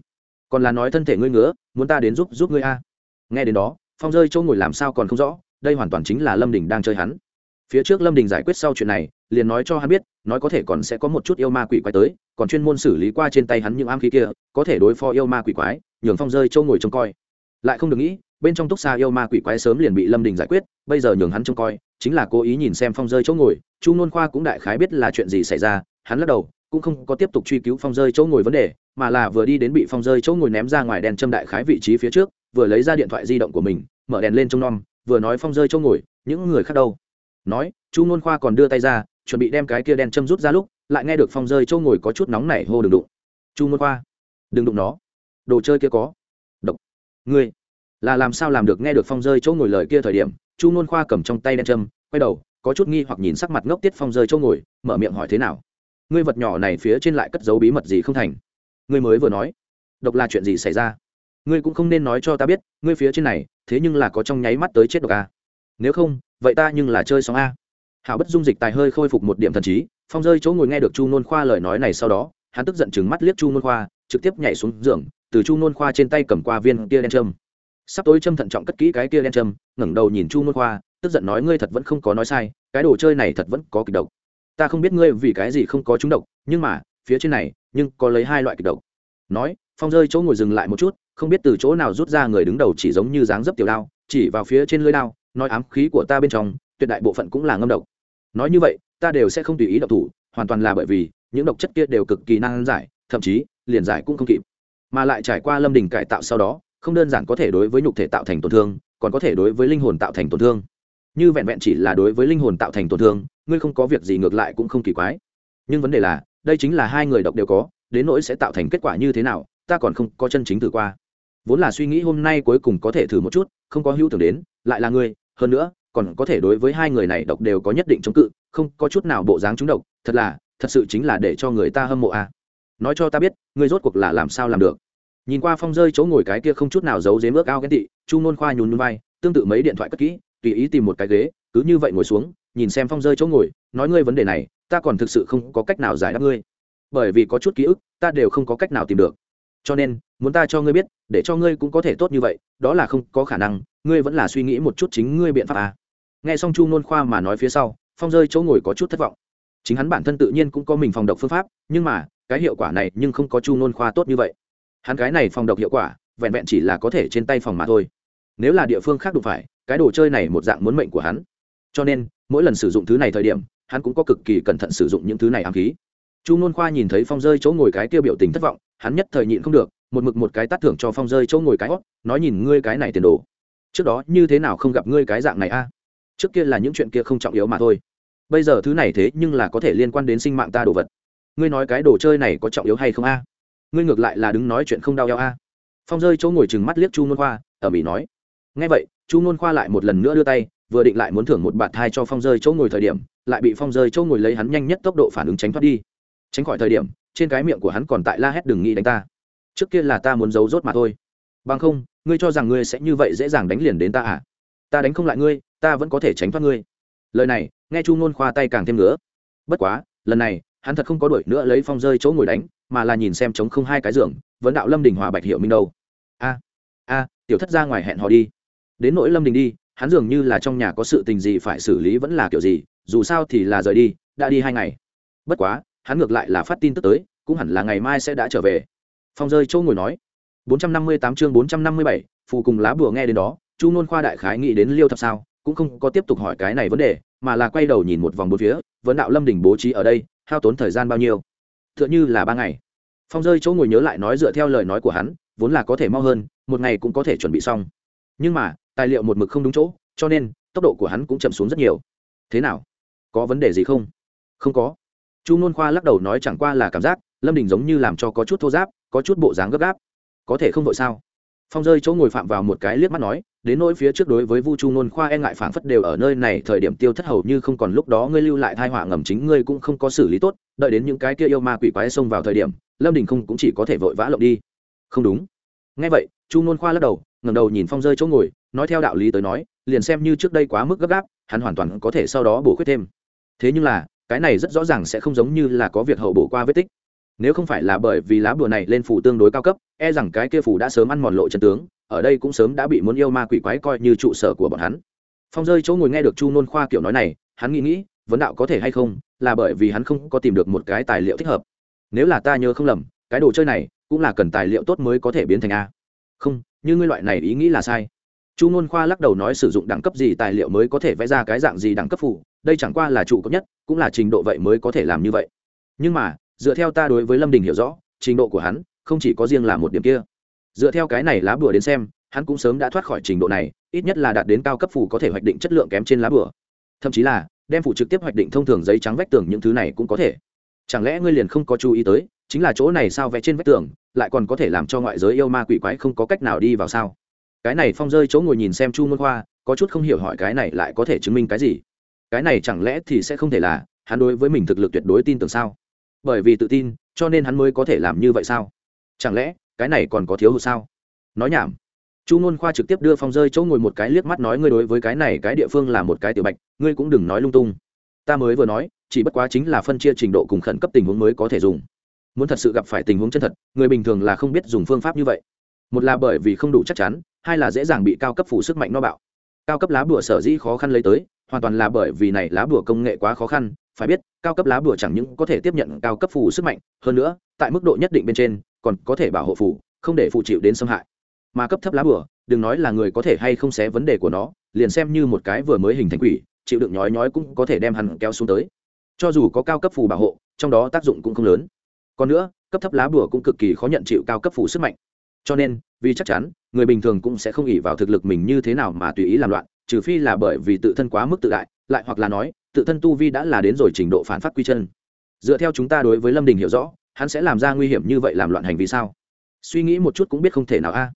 Còn là nói thân thể ngươi ngứa, muốn ta đến giúp giúp ngươi a? Nghe đến đó, phong rơi chỗ ngồi làm sao còn không rõ, đây hoàn toàn chính là lâm đình đang chơi hắn. Phía trước lâm đình giải quyết sau chuyện này, liền nói cho hắn biết, nói có thể còn sẽ có một chút yêu ma quỷ quái tới, còn chuyên môn xử lý qua trên tay hắn những am khí kia, có thể đối phó yêu ma quỷ quái, nhường phong rơi châu ngồi trông coi. Lại không được nghĩ, bên trong túc xa yêu ma quỷ quái sớm liền bị lâm đình giải quyết, bây giờ nhường hắn trông coi, chính là cố ý nhìn xem phong rơi chỗ ngồi, chu nôn khoa cũng đại khái biết là chuyện gì xảy ra, hắn lắc đầu cũng không có tiếp tục truy cứu phong rơi chỗ ngồi vấn đề, mà là vừa đi đến bị phong rơi chỗ ngồi ném ra ngoài đèn châm đại khái vị trí phía trước, vừa lấy ra điện thoại di động của mình, mở đèn lên trông nom, vừa nói phong rơi chỗ ngồi, những người khác đâu? Nói, chu nôn khoa còn đưa tay ra, chuẩn bị đem cái kia đèn châm rút ra lúc, lại nghe được phong rơi chỗ ngồi có chút nóng nảy hô đừng đụng. Chu nôn khoa, đừng đụng nó. Đồ chơi kia có. Độc. Ngươi, là làm sao làm được nghe được phong rơi chỗ ngồi lời kia thời điểm? Chu nôn khoa cầm trong tay đen châm, quay đầu, có chút nghi hoặc nhìn sắc mặt ngốc tiết phong rơi chỗ ngồi, mở miệng hỏi thế nào? Ngươi vật nhỏ này phía trên lại cất giấu bí mật gì không thành? Ngươi mới vừa nói, độc là chuyện gì xảy ra? Ngươi cũng không nên nói cho ta biết, ngươi phía trên này, thế nhưng là có trong nháy mắt tới chết độc a. Nếu không, vậy ta nhưng là chơi sóng a. Hảo bất dung dịch tài hơi khôi phục một điểm thần trí, phong rơi chỗ ngồi nghe được chu nôn khoa lời nói này sau đó, hắn tức giận chừng mắt liếc chu nôn khoa, trực tiếp nhảy xuống giường, từ chu nôn khoa trên tay cầm qua viên kia đen châm. Sắp tối châm thận trọng cất kỹ cái kia đen châm, ngẩng đầu nhìn chu nôn khoa, tức giận nói, ngươi thật vẫn không có nói sai, cái đồ chơi này thật vẫn có kịch độc ta không biết ngươi vì cái gì không có trúng độc, nhưng mà, phía trên này, nhưng có lấy hai loại kịch độc. Nói, phong rơi chỗ ngồi dừng lại một chút, không biết từ chỗ nào rút ra người đứng đầu chỉ giống như dáng dấp tiểu đao, chỉ vào phía trên lưới đao, nói ám khí của ta bên trong, tuyệt đại bộ phận cũng là ngâm độc. Nói như vậy, ta đều sẽ không tùy ý độc thủ, hoàn toàn là bởi vì, những độc chất kia đều cực kỳ năng giải, thậm chí, liền giải cũng không kịp. Mà lại trải qua lâm đình cải tạo sau đó, không đơn giản có thể đối với nhục thể tạo thành tổn thương, còn có thể đối với linh hồn tạo thành tổn thương như vẹn vẹn chỉ là đối với linh hồn tạo thành tổn thương, ngươi không có việc gì ngược lại cũng không kỳ quái. Nhưng vấn đề là, đây chính là hai người độc đều có, đến nỗi sẽ tạo thành kết quả như thế nào, ta còn không có chân chính thử qua. Vốn là suy nghĩ hôm nay cuối cùng có thể thử một chút, không có hữu tưởng đến, lại là ngươi, hơn nữa, còn có thể đối với hai người này độc đều có nhất định chống cự, không có chút nào bộ dáng chúng độc, thật là, thật sự chính là để cho người ta hâm mộ à. nói cho ta biết, ngươi rốt cuộc là làm sao làm được? Nhìn qua phong rơi chỗ ngồi cái kia không chút nào giấu dếm ước ao ghen tị, chu nôn khoa nhún vai, tương tự mấy điện thoại cất kỹ tùy ý tìm một cái ghế, cứ như vậy ngồi xuống, nhìn xem phong rơi chỗ ngồi, nói ngươi vấn đề này, ta còn thực sự không có cách nào giải đáp ngươi. Bởi vì có chút ký ức, ta đều không có cách nào tìm được. Cho nên, muốn ta cho ngươi biết, để cho ngươi cũng có thể tốt như vậy, đó là không có khả năng, ngươi vẫn là suy nghĩ một chút chính ngươi biện pháp à. nghe xong chu nôn khoa mà nói phía sau, phong rơi chỗ ngồi có chút thất vọng. Chính hắn bản thân tự nhiên cũng có mình phòng độc phương pháp, nhưng mà, cái hiệu quả này nhưng không có chu nôn khoa tốt như vậy. Hắn cái này phòng độc hiệu quả, vẹn vẹn chỉ là có thể trên tay phòng mà thôi. Nếu là địa phương khác đụng phải cái đồ chơi này một dạng muốn mệnh của hắn. Cho nên, mỗi lần sử dụng thứ này thời điểm, hắn cũng có cực kỳ cẩn thận sử dụng những thứ này ám khí. Chu nôn khoa nhìn thấy phong rơi chỗ ngồi cái tiêu biểu tình thất vọng, hắn nhất thời nhịn không được, một mực một cái tát thưởng cho phong rơi chỗ ngồi cái hót nói nhìn ngươi cái này tiền đồ. Trước đó, như thế nào không gặp ngươi cái dạng này a? Trước kia là những chuyện kia không trọng yếu mà thôi. Bây giờ thứ này thế nhưng là có thể liên quan đến sinh mạng ta đồ vật. Ngươi nói cái đồ chơi này có trọng yếu hay không a? Ngươi ngược lại là đứng nói chuyện không đau eo a. Phong rơi chỗ ngồi chừng mắt liếc chu nôn khoa ở mỹ nói ngay vậy, chu nôn khoa lại một lần nữa đưa tay, vừa định lại muốn thưởng một bạt thai cho phong rơi chỗ ngồi thời điểm, lại bị phong rơi chỗ ngồi lấy hắn nhanh nhất tốc độ phản ứng tránh thoát đi. Tránh khỏi thời điểm, trên cái miệng của hắn còn tại la hét, đừng nghĩ đánh ta. Trước kia là ta muốn giấu rốt mà thôi. Bằng không, ngươi cho rằng ngươi sẽ như vậy dễ dàng đánh liền đến ta à? Ta đánh không lại ngươi, ta vẫn có thể tránh thoát ngươi. Lời này, nghe chu ngôn khoa tay càng thêm nữa bất quá, lần này, hắn thật không có đuổi nữa lấy phong rơi chỗ ngồi đánh, mà là nhìn xem trống không hai cái giường vẫn đạo lâm đình hòa bạch hiệu minh đâu. A a, tiểu thất ra ngoài hẹn họ đi đến nỗi lâm đình đi hắn dường như là trong nhà có sự tình gì phải xử lý vẫn là kiểu gì dù sao thì là rời đi đã đi hai ngày. Bất quá hắn ngược lại là phát tin tức tới cũng hẳn là ngày mai sẽ đã trở về. Phong rơi châu ngồi nói 458 chương 457, phù cùng lá bùa nghe đến đó chu nôn khoa đại khái nghĩ đến liêu thập sao cũng không có tiếp tục hỏi cái này vấn đề mà là quay đầu nhìn một vòng bốn phía vấn đạo lâm đình bố trí ở đây hao tốn thời gian bao nhiêu? Tựa như là ba ngày. Phong rơi chỗ ngồi nhớ lại nói dựa theo lời nói của hắn vốn là có thể mau hơn một ngày cũng có thể chuẩn bị xong. Nhưng mà tài liệu một mực không đúng chỗ, cho nên tốc độ của hắn cũng chậm xuống rất nhiều. Thế nào? Có vấn đề gì không? Không có. Chu nôn khoa lắc đầu nói chẳng qua là cảm giác, lâm đình giống như làm cho có chút thô giáp, có chút bộ dáng gấp gáp. Có thể không vội sao? Phong rơi chỗ ngồi phạm vào một cái liếc mắt nói, đến nỗi phía trước đối với vu chu nôn khoa e ngại phảng phất đều ở nơi này, thời điểm tiêu thất hầu như không còn lúc đó ngươi lưu lại thai họa ngầm chính ngươi cũng không có xử lý tốt, đợi đến những cái kia yêu ma quỷ quái xông vào thời điểm, lâm đình không cũng chỉ có thể vội vã lộng đi. Không đúng. Ngay vậy, chu nôn khoa lắc đầu ngầm đầu nhìn phong rơi chỗ ngồi nói theo đạo lý tới nói, liền xem như trước đây quá mức gấp gáp, hắn hoàn toàn có thể sau đó bổ khuyết thêm. Thế nhưng là, cái này rất rõ ràng sẽ không giống như là có việc hậu bổ qua vết tích. Nếu không phải là bởi vì lá bùa này lên phủ tương đối cao cấp e rằng cái kia phủ đã sớm ăn mòn lộ chân tướng, ở đây cũng sớm đã bị muốn yêu ma quỷ quái coi như trụ sở của bọn hắn. Phong rơi chỗ ngồi nghe được chu nôn khoa kiểu nói này, hắn nghĩ nghĩ, vấn đạo có thể hay không, là bởi vì hắn không có tìm được một cái tài liệu thích hợp. Nếu là ta nhớ không lầm, cái đồ chơi này cũng là cần tài liệu tốt mới có thể biến thành a. Không, như ngươi loại này ý nghĩ là sai chu ngôn khoa lắc đầu nói sử dụng đẳng cấp gì tài liệu mới có thể vẽ ra cái dạng gì đẳng cấp phủ đây chẳng qua là trụ cấp nhất, cũng là trình độ vậy mới có thể làm như vậy. Nhưng mà, dựa theo ta đối với lâm đình hiểu rõ, trình độ của hắn không chỉ có riêng là một điểm kia. Dựa theo cái này lá bùa đến xem, hắn cũng sớm đã thoát khỏi trình độ này, ít nhất là đạt đến cao cấp phủ có thể hoạch định chất lượng kém trên lá bùa. Thậm chí là, đem phủ trực tiếp hoạch định thông thường giấy trắng vách tường những thứ này cũng có thể. Chẳng lẽ ngươi liền không có chú ý tới, chính là chỗ này sao vẽ trên vách tường, lại còn có thể làm cho ngoại giới yêu ma quỷ quái không có cách nào đi vào sao? Cái này phong rơi chỗ ngồi nhìn xem chu môn khoa, có chút không hiểu hỏi cái này lại có thể chứng minh cái gì. Cái này chẳng lẽ thì sẽ không thể là hắn đối với mình thực lực tuyệt đối tin tưởng sao? Bởi vì tự tin, cho nên hắn mới có thể làm như vậy sao? Chẳng lẽ, cái này còn có thiếu hụt sao? Nói nhảm. Chu ngôn khoa trực tiếp đưa phong rơi chỗ ngồi một cái liếc mắt nói ngươi đối với cái này cái địa phương là một cái tiểu bạch, ngươi cũng đừng nói lung tung. Ta mới vừa nói, chỉ bất quá chính là phân chia trình độ cùng khẩn cấp tình huống mới có thể dùng. Muốn thật sự gặp phải tình huống chân thật, người bình thường là không biết dùng phương pháp như vậy một là bởi vì không đủ chắc chắn, hai là dễ dàng bị cao cấp phủ sức mạnh no bạo. Cao cấp lá bùa sở dĩ khó khăn lấy tới, hoàn toàn là bởi vì này lá bùa công nghệ quá khó khăn. Phải biết, cao cấp lá bùa chẳng những có thể tiếp nhận cao cấp phù sức mạnh, hơn nữa, tại mức độ nhất định bên trên, còn có thể bảo hộ phù không để phụ chịu đến xâm hại. Mà cấp thấp lá bùa, đừng nói là người có thể hay không xé vấn đề của nó, liền xem như một cái vừa mới hình thành quỷ, chịu đựng nhói nhói cũng có thể đem hắn kéo xuống tới. Cho dù có cao cấp phù bảo hộ, trong đó tác dụng cũng không lớn. Còn nữa, cấp thấp lá bùa cũng cực kỳ khó nhận chịu cao cấp phù sức mạnh cho nên, vì chắc chắn, người bình thường cũng sẽ không ỉ vào thực lực mình như thế nào mà tùy ý làm loạn, trừ phi là bởi vì tự thân quá mức tự đại, lại hoặc là nói, tự thân tu vi đã là đến rồi trình độ phản phát quy chân. Dựa theo chúng ta đối với lâm đình hiểu rõ, hắn sẽ làm ra nguy hiểm như vậy làm loạn hành vi sao? Suy nghĩ một chút cũng biết không thể nào a.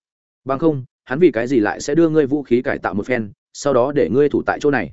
Bằng không, hắn vì cái gì lại sẽ đưa ngươi vũ khí cải tạo một phen, sau đó để ngươi thủ tại chỗ này?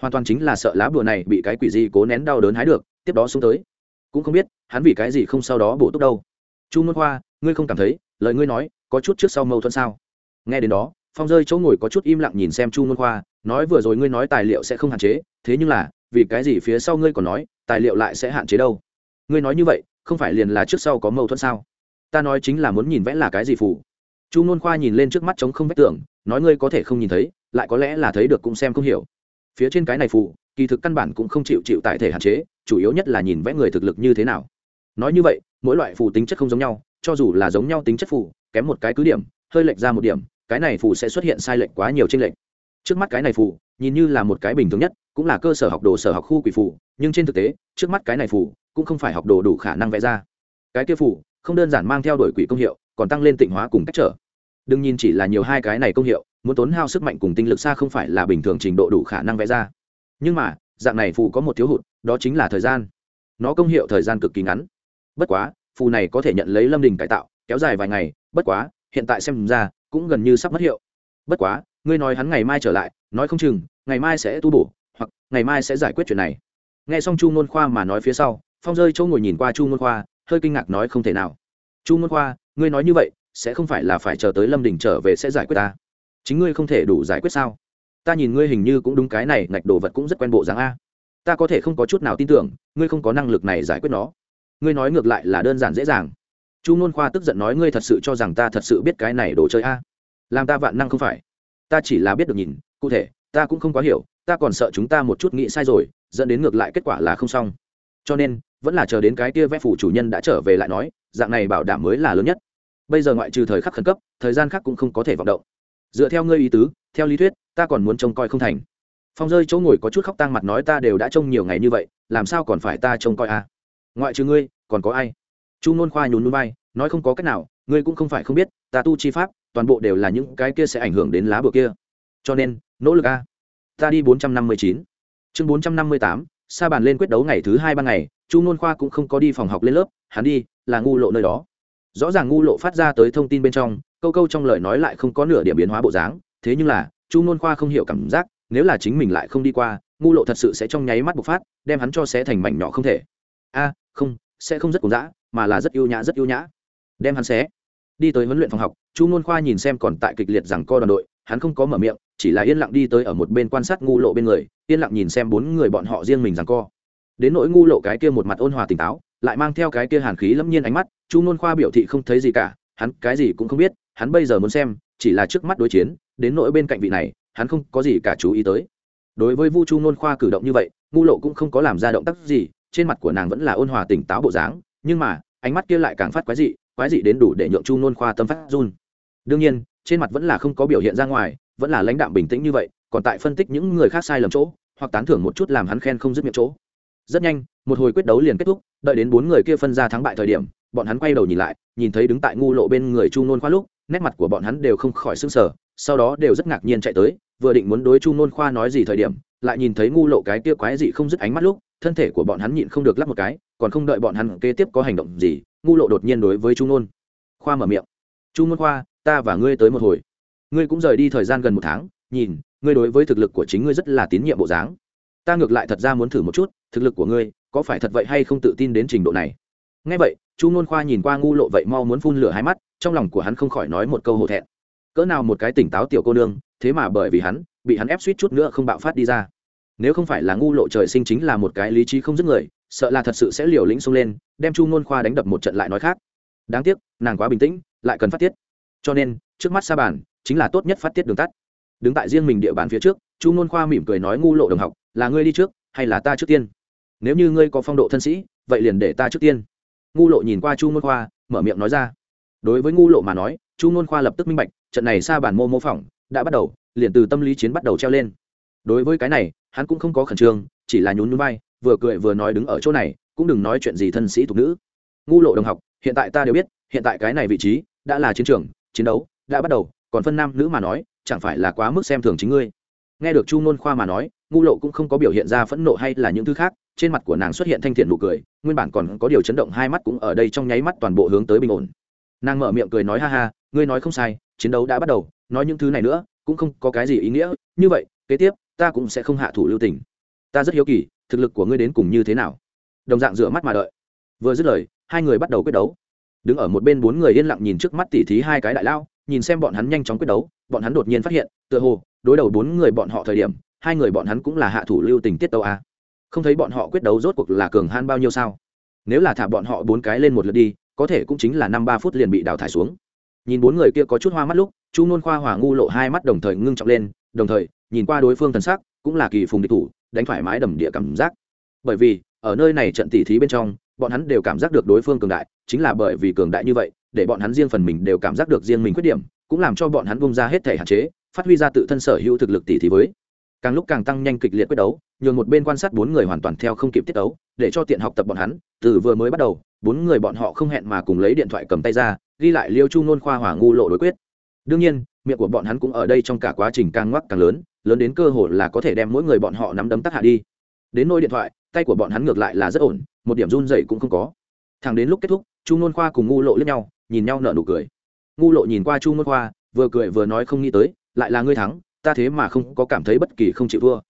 Hoàn toàn chính là sợ lá bùa này bị cái quỷ gì cố nén đau đớn hái được, tiếp đó xuống tới. Cũng không biết, hắn vì cái gì không sau đó bổ túc đâu. Chu môn khoa, ngươi không cảm thấy lời ngươi nói, có chút trước sau mâu thuẫn sao? Nghe đến đó, phong rơi chỗ ngồi có chút im lặng nhìn xem chu môn khoa, nói vừa rồi ngươi nói tài liệu sẽ không hạn chế, thế nhưng là, vì cái gì phía sau ngươi còn nói, tài liệu lại sẽ hạn chế đâu? Ngươi nói như vậy, không phải liền là trước sau có mâu thuẫn sao? Ta nói chính là muốn nhìn vẽ là cái gì phủ chu nôn khoa nhìn lên trước mắt trống không vách tưởng nói ngươi có thể không nhìn thấy, lại có lẽ là thấy được cũng xem không hiểu. Phía trên cái này phủ kỳ thực căn bản cũng không chịu chịu tại thể hạn chế, chủ yếu nhất là nhìn vẽ người thực lực như thế nào. Nói như vậy, mỗi loại phù tính chất không giống nhau cho dù là giống nhau tính chất phù, kém một cái cứ điểm, hơi lệch ra một điểm, cái này phù sẽ xuất hiện sai lệch quá nhiều trên lệch. Trước mắt cái này phù, nhìn như là một cái bình thường nhất, cũng là cơ sở học đồ sở học khu quỷ phù, nhưng trên thực tế, trước mắt cái này phù, cũng không phải học đồ đủ khả năng vẽ ra. Cái kia phù, không đơn giản mang theo đổi quỷ công hiệu, còn tăng lên tịnh hóa cùng cách trở. Đừng nhìn chỉ là nhiều hai cái này công hiệu, muốn tốn hao sức mạnh cùng tinh lực xa không phải là bình thường trình độ đủ khả năng vẽ ra. Nhưng mà, dạng này phù có một thiếu hụt, đó chính là thời gian. Nó công hiệu thời gian cực kỳ ngắn. Bất quá phù này có thể nhận lấy lâm đình cải tạo, kéo dài vài ngày, bất quá, hiện tại xem ra, cũng gần như sắp mất hiệu. Bất quá, ngươi nói hắn ngày mai trở lại, nói không chừng, ngày mai sẽ tu bổ, hoặc ngày mai sẽ giải quyết chuyện này. Nghe xong chu ngôn khoa mà nói phía sau, phong rơi chỗ ngồi nhìn qua chu ngôn khoa, hơi kinh ngạc nói không thể nào. Chu ngôn khoa, ngươi nói như vậy, sẽ không phải là phải chờ tới lâm đình trở về sẽ giải quyết ta? Chính ngươi không thể đủ giải quyết sao? Ta nhìn ngươi hình như cũng đúng cái này, ngạch đồ vật cũng rất quen bộ dáng a. Ta có thể không có chút nào tin tưởng, ngươi không có năng lực này giải quyết nó ngươi nói ngược lại là đơn giản dễ dàng. Chu nôn khoa tức giận nói, ngươi thật sự cho rằng ta thật sự biết cái này đồ chơi a? Làm ta vạn năng không phải. Ta chỉ là biết được nhìn, cụ thể, ta cũng không quá hiểu, ta còn sợ chúng ta một chút nghĩ sai rồi, dẫn đến ngược lại kết quả là không xong. Cho nên, vẫn là chờ đến cái kia vẽ phủ chủ nhân đã trở về lại nói, dạng này bảo đảm mới là lớn nhất. Bây giờ ngoại trừ thời khắc khẩn cấp, thời gian khác cũng không có thể vọng động. Dựa theo ngươi ý tứ, theo lý thuyết, ta còn muốn trông coi không thành. Phong rơi chỗ ngồi có chút khóc tang mặt nói, ta đều đã trông nhiều ngày như vậy, làm sao còn phải ta trông coi a? à? Ngoại trừ ngươi, còn có ai? Chu nôn khoa nhún núi bay nói không có cách nào, ngươi cũng không phải không biết, ta tu chi pháp, toàn bộ đều là những cái kia sẽ ảnh hưởng đến lá bừa kia. Cho nên, nỗ lực a. Ta đi bốn trăm năm mươi chín. Chương bốn trăm năm mươi tám, sa bàn lên quyết đấu ngày thứ hai ban ngày, chu nôn khoa cũng không có đi phòng học lên lớp, hắn đi là ngu lộ nơi đó. Rõ ràng ngu lộ phát ra tới thông tin bên trong, câu câu trong lời nói lại không có nửa điểm biến hóa bộ dáng, thế nhưng là, chu nôn khoa không hiểu cảm giác, nếu là chính mình lại không đi qua, ngu lộ thật sự sẽ trong nháy mắt bộc phát, đem hắn cho xé thành mảnh nhỏ không thể. A không, sẽ không rất cuồng dã, mà là rất yêu nhã, rất yêu nhã. Đem hắn xé. Đi tới huấn luyện phòng học, chu n khoa nhìn xem còn tại kịch liệt rằng co đoàn đội, hắn không có mở miệng, chỉ là yên lặng đi tới ở một bên quan sát ngu lộ bên người, yên lặng nhìn xem bốn người bọn họ riêng mình rằng co. Đến nỗi ngu lộ cái kia một mặt ôn hòa tỉnh táo, lại mang theo cái kia hàn khí lẫm nhiên ánh mắt, chu n khoa biểu thị không thấy gì cả, hắn cái gì cũng không biết, hắn bây giờ muốn xem, chỉ là trước mắt đối chiến, đến nỗi bên cạnh vị này, hắn không có gì cả chú ý tới. Đối với vu chu n khoa cử động như vậy, ngu lộ cũng không có làm ra động tác gì trên mặt của nàng vẫn là ôn hòa tỉnh táo bộ dáng, nhưng mà, ánh mắt kia lại càng phát quái dị quái dị đến đủ để nhượng chu nôn khoa tâm phát run. Đương nhiên, trên mặt vẫn là không có biểu hiện ra ngoài, vẫn là lãnh đạm bình tĩnh như vậy, còn tại phân tích những người khác sai lầm chỗ, hoặc tán thưởng một chút làm hắn khen không dứt miệng chỗ. Rất nhanh, một hồi quyết đấu liền kết thúc, đợi đến bốn người kia phân ra thắng bại thời điểm, bọn hắn quay đầu nhìn lại, nhìn thấy đứng tại ngu lộ bên người chu nôn khoa lúc, nét mặt của bọn hắn đều không khỏi sưng sờ, sau đó đều rất ngạc nhiên chạy tới, vừa định muốn đối chu nôn khoa nói gì thời điểm, lại nhìn thấy ngu lộ cái kia quái dị không dứt ánh mắt lúc thân thể của bọn hắn nhịn không được lắp một cái, còn không đợi bọn hắn kế tiếp có hành động gì, ngu lộ đột nhiên đối với chu nôn. Khoa mở miệng. Chu nôn khoa, ta và ngươi tới một hồi. Ngươi cũng rời đi thời gian gần một tháng, nhìn, ngươi đối với thực lực của chính ngươi rất là tín nhiệm bộ dáng. Ta ngược lại thật ra muốn thử một chút, thực lực của ngươi, có phải thật vậy hay không tự tin đến trình độ này? Ngay vậy, chu nôn khoa nhìn qua ngu lộ vậy mau muốn phun lửa hai mắt, trong lòng của hắn không khỏi nói một câu hổ thẹn. Cỡ nào một cái tỉnh táo tiểu cô nương, thế mà bởi vì hắn, bị hắn ép suýt chút nữa không bạo phát đi ra nếu không phải là ngu lộ trời sinh chính là một cái lý trí không dứt người, sợ là thật sự sẽ liều lĩnh xông lên, đem chu nôn khoa đánh đập một trận lại nói khác. Đáng tiếc, nàng quá bình tĩnh, lại cần phát tiết. Cho nên, trước mắt sa bàn, chính là tốt nhất phát tiết đường tắt. Đứng tại riêng mình địa bàn phía trước, chu nôn khoa mỉm cười nói ngu lộ đồng học, là ngươi đi trước, hay là ta trước tiên? Nếu như ngươi có phong độ thân sĩ, vậy liền để ta trước tiên. Ngu lộ nhìn qua chu nôn khoa, mở miệng nói ra. Đối với ngu lộ mà nói, chu nôn khoa lập tức minh bạch, trận này Sa bản mô mô phỏng, đã bắt đầu, liền từ tâm lý chiến bắt đầu treo lên. Đối với cái này hắn cũng không có khẩn trương, chỉ là nhún núi bay vừa cười vừa nói đứng ở chỗ này, cũng đừng nói chuyện gì thân sĩ thuộc nữ. Ngu lộ đồng học, hiện tại ta đều biết, hiện tại cái này vị trí, đã là chiến trường, chiến đấu, đã bắt đầu, còn phân nam nữ mà nói, chẳng phải là quá mức xem thường chính ngươi. Nghe được chu nôn khoa mà nói, ngu lộ cũng không có biểu hiện ra phẫn nộ hay là những thứ khác, trên mặt của nàng xuất hiện thanh thiện nụ cười, nguyên bản còn có điều chấn động hai mắt cũng ở đây trong nháy mắt toàn bộ hướng tới bình ổn. Nàng mở miệng cười nói ha ha, ngươi nói không sai, chiến đấu đã bắt đầu, nói những thứ này nữa, cũng không có cái gì ý nghĩa, như vậy, kế tiếp ta cũng sẽ không hạ thủ lưu tình. Ta rất hiếu kỳ, thực lực của ngươi đến cùng như thế nào. Đồng dạng rửa mắt mà đợi. Vừa dứt lời, hai người bắt đầu quyết đấu. Đứng ở một bên bốn người yên lặng nhìn trước mắt tỉ thí hai cái đại lao, nhìn xem bọn hắn nhanh chóng quyết đấu, bọn hắn đột nhiên phát hiện, tựa hồ, đối đầu bốn người bọn họ thời điểm, hai người bọn hắn cũng là hạ thủ lưu tình tiết tâu a. Không thấy bọn họ quyết đấu rốt cuộc là cường han bao nhiêu sao? Nếu là thả bọn họ bốn cái lên một lượt đi, có thể cũng chính là năm ba phút liền bị đào thải xuống. Nhìn bốn người kia có chút hoa mắt lúc, chu nôn khoa hòa ngu lộ hai mắt đồng thời ngưng trọng lên, đồng thời nhìn qua đối phương thần sắc, cũng là kỳ phùng địch thủ, đánh thoải mái đầm địa cảm giác. Bởi vì, ở nơi này trận tỉ thí bên trong, bọn hắn đều cảm giác được đối phương cường đại, chính là bởi vì cường đại như vậy, để bọn hắn riêng phần mình đều cảm giác được riêng mình khuyết điểm, cũng làm cho bọn hắn bung ra hết thể hạn chế, phát huy ra tự thân sở hữu thực lực tỉ thí với. Càng lúc càng tăng nhanh kịch liệt quyết đấu, nhường một bên quan sát bốn người hoàn toàn theo không kịp tiết đấu để cho tiện học tập bọn hắn, từ vừa mới bắt đầu, bốn người bọn họ không hẹn mà cùng lấy điện thoại cầm tay ra, ghi lại liêu chu nôn khoa hỏa ngu lộ đối quyết. Đương nhiên miệng của bọn hắn cũng ở đây trong cả quá trình càng ngoắc càng lớn lớn đến cơ hội là có thể đem mỗi người bọn họ nắm đấm tắt hạ đi. Đến nôi điện thoại, tay của bọn hắn ngược lại là rất ổn, một điểm run dậy cũng không có. Thằng đến lúc kết thúc, chu nôn khoa cùng ngu lộ lướt nhau, nhìn nhau nở nụ cười. Ngu lộ nhìn qua chu nôn khoa, vừa cười vừa nói không nghĩ tới, lại là ngươi thắng, ta thế mà không có cảm thấy bất kỳ không chịu thua.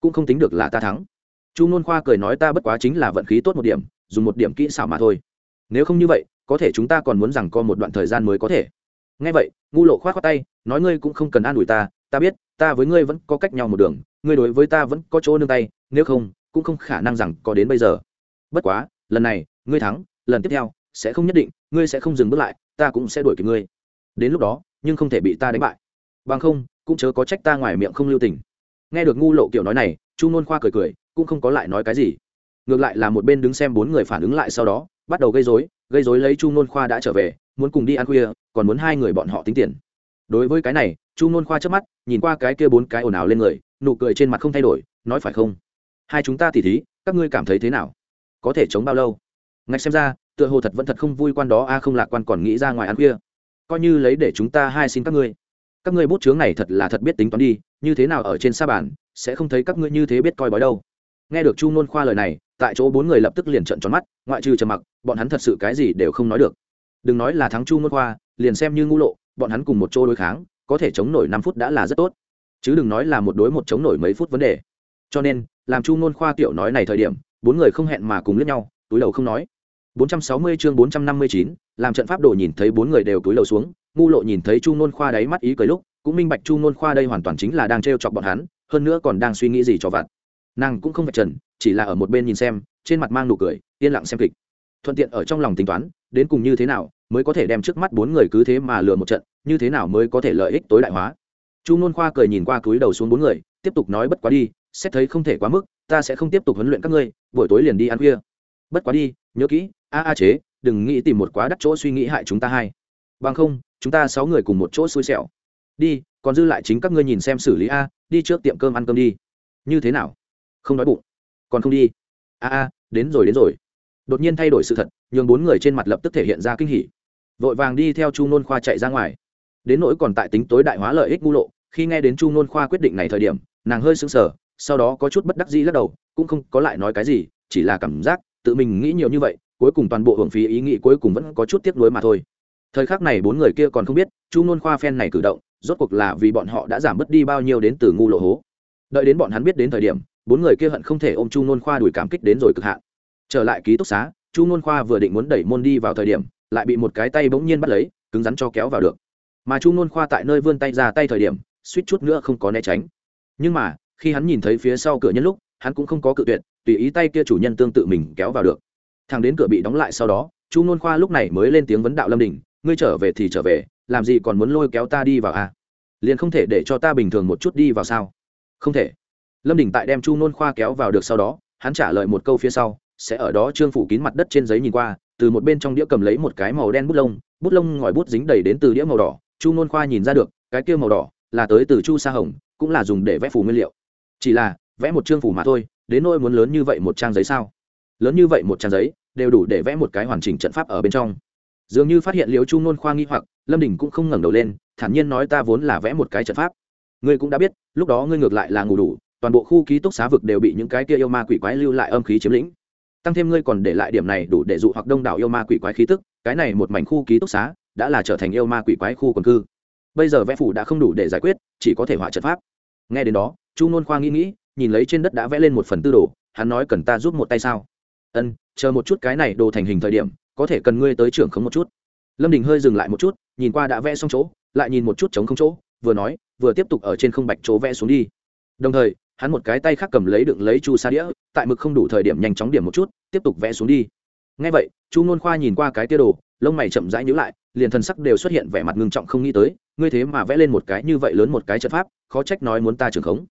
Cũng không tính được là ta thắng. Chu nôn khoa cười nói ta bất quá chính là vận khí tốt một điểm, dùng một điểm kỹ xảo mà thôi. Nếu không như vậy, có thể chúng ta còn muốn rằng có một đoạn thời gian mới có thể nghe vậy, ngu lộ khoát khoát tay, nói ngươi cũng không cần an ủi ta ta biết, ta với ngươi vẫn có cách nhau một đường, ngươi đối với ta vẫn có chỗ nương tay, nếu không, cũng không khả năng rằng có đến bây giờ. Bất quá, lần này, ngươi thắng, lần tiếp theo, sẽ không nhất định, ngươi sẽ không dừng bước lại, ta cũng sẽ đuổi kịp ngươi. Đến lúc đó, nhưng không thể bị ta đánh bại. Bằng không, cũng chớ có trách ta ngoài miệng không lưu tình. Nghe được ngu lộ kiểu nói này, chu nôn khoa cười cười, cũng không có lại nói cái gì. Ngược lại là một bên đứng xem bốn người phản ứng lại sau đó, bắt đầu gây dối gây dối lấy chu nôn khoa đã trở về muốn cùng đi ăn khuya, còn muốn hai người bọn họ tính tiền. Đối với cái này, chu nôn khoa trước mắt, nhìn qua cái kia bốn cái ồn ào lên người, nụ cười trên mặt không thay đổi, nói phải không? Hai chúng ta tỉ thí, các ngươi cảm thấy thế nào? Có thể chống bao lâu? Ngạch xem ra, tựa hồ thật vẫn thật không vui quan đó, a, không lạc quan còn nghĩ ra ngoài ăn khuya. Coi như lấy để chúng ta hai xin các ngươi. Các ngươi bút chướng này thật là thật biết tính toán đi, như thế nào ở trên sa bàn, sẽ không thấy các ngươi như thế biết coi bói đâu. Nghe được chu nôn khoa lời này, tại chỗ bốn người lập tức liền trận tròn mắt, ngoại trừ trầm mặc, bọn hắn thật sự cái gì đều không nói được đừng nói là thắng chu nôn khoa liền xem như ngu lộ bọn hắn cùng một chỗ đối kháng có thể chống nổi năm phút đã là rất tốt. Chứ đừng nói là một đối một chống nổi mấy phút vấn đề. Cho nên làm chu nôn khoa tiểu nói này thời điểm bốn người không hẹn mà cùng lướt nhau túi đầu không nói. 460 chương 459, làm trận pháp đồ nhìn thấy bốn người đều túi lầu xuống ngu lộ nhìn thấy chu nôn khoa đáy mắt ý cười lúc cũng minh bạch chu nôn khoa đây hoàn toàn chính là đang trêu chọc bọn hắn hơn nữa còn đang suy nghĩ gì cho vặt. Nàng cũng không vạch trần chỉ là ở một bên nhìn xem trên mặt mang nụ cười yên lặng xem kịch thuận tiện ở trong lòng tính toán, đến cùng như thế nào mới có thể đem trước mắt bốn người cứ thế mà lừa một trận, như thế nào mới có thể lợi ích tối đại hóa. Chu nôn khoa cười nhìn qua túi đầu xuống bốn người, tiếp tục nói, bất quá đi, xét thấy không thể quá mức, ta sẽ không tiếp tục huấn luyện các ngươi, buổi tối liền đi ăn khuya. Bất quá đi, nhớ kỹ, a a chế, đừng nghĩ tìm một quá đắt chỗ suy nghĩ hại chúng ta hay bằng không, chúng ta sáu người cùng một chỗ xui xẻo. Đi, còn dư lại chính các ngươi nhìn xem xử lý a, đi trước tiệm cơm ăn cơm đi. Như thế nào? Không đói bụng. Còn không đi. A a, đến rồi đến rồi đột nhiên thay đổi sự thật, nhường bốn người trên mặt lập tức thể hiện ra kinh hỉ. Vội vàng đi theo chu nôn khoa chạy ra ngoài. Đến nỗi còn tại tính tối đại hóa lợi ích ngu lộ, khi nghe đến chu nôn khoa quyết định này thời điểm, nàng hơi sững sờ, sau đó có chút bất đắc dĩ lắc đầu, cũng không có lại nói cái gì, chỉ là cảm giác tự mình nghĩ nhiều như vậy, cuối cùng toàn bộ hưởng phí ý nghĩ cuối cùng vẫn có chút tiếc nuối mà thôi. Thời khắc này bốn người kia còn không biết, chu nôn khoa phen này cử động, rốt cuộc là vì bọn họ đã giảm bớt đi bao nhiêu đến từ ngu lộ hố. Đợi đến bọn hắn biết đến thời điểm, bốn người kia hận không thể ôm chu nôn khoa đuổi cảm kích đến rồi cực hạn trở lại ký túc xá, chu n khoa vừa định muốn đẩy môn đi vào thời điểm, lại bị một cái tay bỗng nhiên bắt lấy, cứng rắn cho kéo vào được. Mà chu n khoa tại nơi vươn tay ra tay thời điểm, suýt chút nữa không có né tránh. Nhưng mà, khi hắn nhìn thấy phía sau cửa nhân lúc, hắn cũng không có cự tuyệt, tùy ý tay kia chủ nhân tương tự mình kéo vào được. Thằng đến cửa bị đóng lại sau đó, chu n khoa lúc này mới lên tiếng vấn đạo lâm đình, ngươi trở về thì trở về, làm gì còn muốn lôi kéo ta đi vào à? liền không thể để cho ta bình thường một chút đi vào sao? Không thể. Lâm đình tại đem chu n khoa kéo vào được sau đó, hắn trả lời một câu phía sau sẽ ở đó trương phủ kín mặt đất trên giấy nhìn qua, từ một bên trong đĩa cầm lấy một cái màu đen bút lông bút lông ngòi bút dính đầy đến từ đĩa màu đỏ, chu nôn khoa nhìn ra được, cái kia màu đỏ là tới từ chu sa hồng, cũng là dùng để vẽ phủ nguyên liệu. Chỉ là, vẽ một chương phủ mà thôi, đến nỗi muốn lớn như vậy một trang giấy sao? Lớn như vậy một trang giấy, đều đủ để vẽ một cái hoàn chỉnh trận pháp ở bên trong. Dường như phát hiện liễu chu nôn khoa nghi hoặc, lâm đình cũng không ngẩng đầu lên, thản nhiên nói ta vốn là vẽ một cái trận pháp. Ngươi cũng đã biết, lúc đó ngươi ngược lại là ngủ đủ, toàn bộ khu ký túc xá vực đều bị những cái kia yêu ma quỷ quái lưu lại âm khí chiếm lĩnh tăng thêm ngươi còn để lại điểm này đủ để dụ hoặc đông đảo yêu ma quỷ quái khí tức, cái này một mảnh khu ký túc xá đã là trở thành yêu ma quỷ quái khu quần cư. Bây giờ vẽ phủ đã không đủ để giải quyết, chỉ có thể họa trận pháp. Nghe đến đó, chu nôn khoa nghĩ nghĩ, nhìn lấy trên đất đã vẽ lên một phần tư đồ, hắn nói cần ta giúp một tay sao? Ân, chờ một chút cái này đồ thành hình thời điểm, có thể cần ngươi tới trưởng khống một chút. Lâm đình hơi dừng lại một chút, nhìn qua đã vẽ xong chỗ, lại nhìn một chút chống không chỗ, vừa nói, vừa tiếp tục ở trên không bạch chỗ vẽ xuống đi. Đồng thời, hắn một cái tay khác cầm lấy đựng lấy chu sa đĩa tại mực không đủ thời điểm nhanh chóng điểm một chút, tiếp tục vẽ xuống đi. Ngay vậy, chu ngôn khoa nhìn qua cái tia đồ, lông mày chậm rãi nhữ lại, liền thần sắc đều xuất hiện vẻ mặt ngưng trọng không nghĩ tới, ngươi thế mà vẽ lên một cái như vậy lớn một cái trận pháp, khó trách nói muốn ta trưởng khống.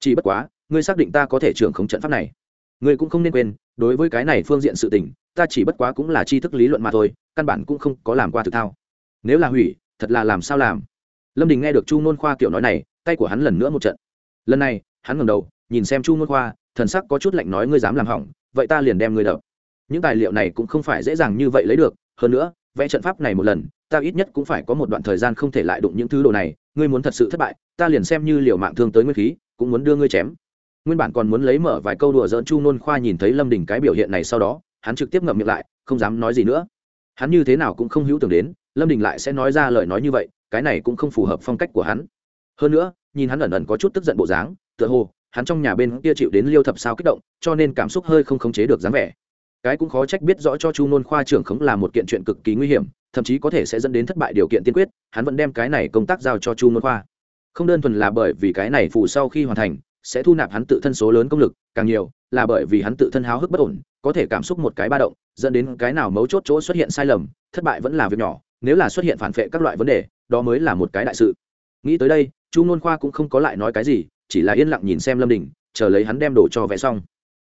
Chỉ bất quá, ngươi xác định ta có thể trưởng khống trận pháp này. Ngươi cũng không nên quên, đối với cái này phương diện sự tình, ta chỉ bất quá cũng là tri thức lý luận mà thôi, căn bản cũng không có làm qua thực thao. Nếu là hủy, thật là làm sao làm? Lâm đình nghe được chu nôn khoa kiểu nói này, tay của hắn lần nữa một trận. Lần này, hắn ngầm đầu, nhìn xem chu nôn khoa thần sắc có chút lạnh nói ngươi dám làm hỏng, vậy ta liền đem ngươi đập. Những tài liệu này cũng không phải dễ dàng như vậy lấy được, hơn nữa, vẽ trận pháp này một lần, ta ít nhất cũng phải có một đoạn thời gian không thể lại đụng những thứ đồ này, ngươi muốn thật sự thất bại, ta liền xem như liều mạng thương tới nguyên khí, cũng muốn đưa ngươi chém. Nguyên bản còn muốn lấy mở vài câu đùa dỡn chu nôn khoa nhìn thấy lâm đình cái biểu hiện này sau đó, hắn trực tiếp ngậm miệng lại, không dám nói gì nữa. Hắn như thế nào cũng không hữu tưởng đến, lâm đình lại sẽ nói ra lời nói như vậy, cái này cũng không phù hợp phong cách của hắn. Hơn nữa, nhìn hắn ẩn ẩn có chút tức giận bộ dáng, tựa hồ hắn trong nhà bên kia chịu đến liêu thập sao kích động, cho nên cảm xúc hơi không khống chế được dáng vẻ. Cái cũng khó trách biết rõ cho chu nôn khoa trưởng khống là một kiện chuyện cực kỳ nguy hiểm, thậm chí có thể sẽ dẫn đến thất bại điều kiện tiên quyết, hắn vẫn đem cái này công tác giao cho chu nôn khoa. Không đơn thuần là bởi vì cái này phù sau khi hoàn thành, sẽ thu nạp hắn tự thân số lớn công lực, càng nhiều là bởi vì hắn tự thân háo hức bất ổn, có thể cảm xúc một cái ba động, dẫn đến cái nào mấu chốt chỗ xuất hiện sai lầm, thất bại vẫn là việc nhỏ, nếu là xuất hiện phản vệ các loại vấn đề, đó mới là một cái đại sự. Nghĩ tới đây, chu nôn khoa cũng không có lại nói cái gì chỉ là yên lặng nhìn xem lâm đình, chờ lấy hắn đem đồ cho vẽ xong.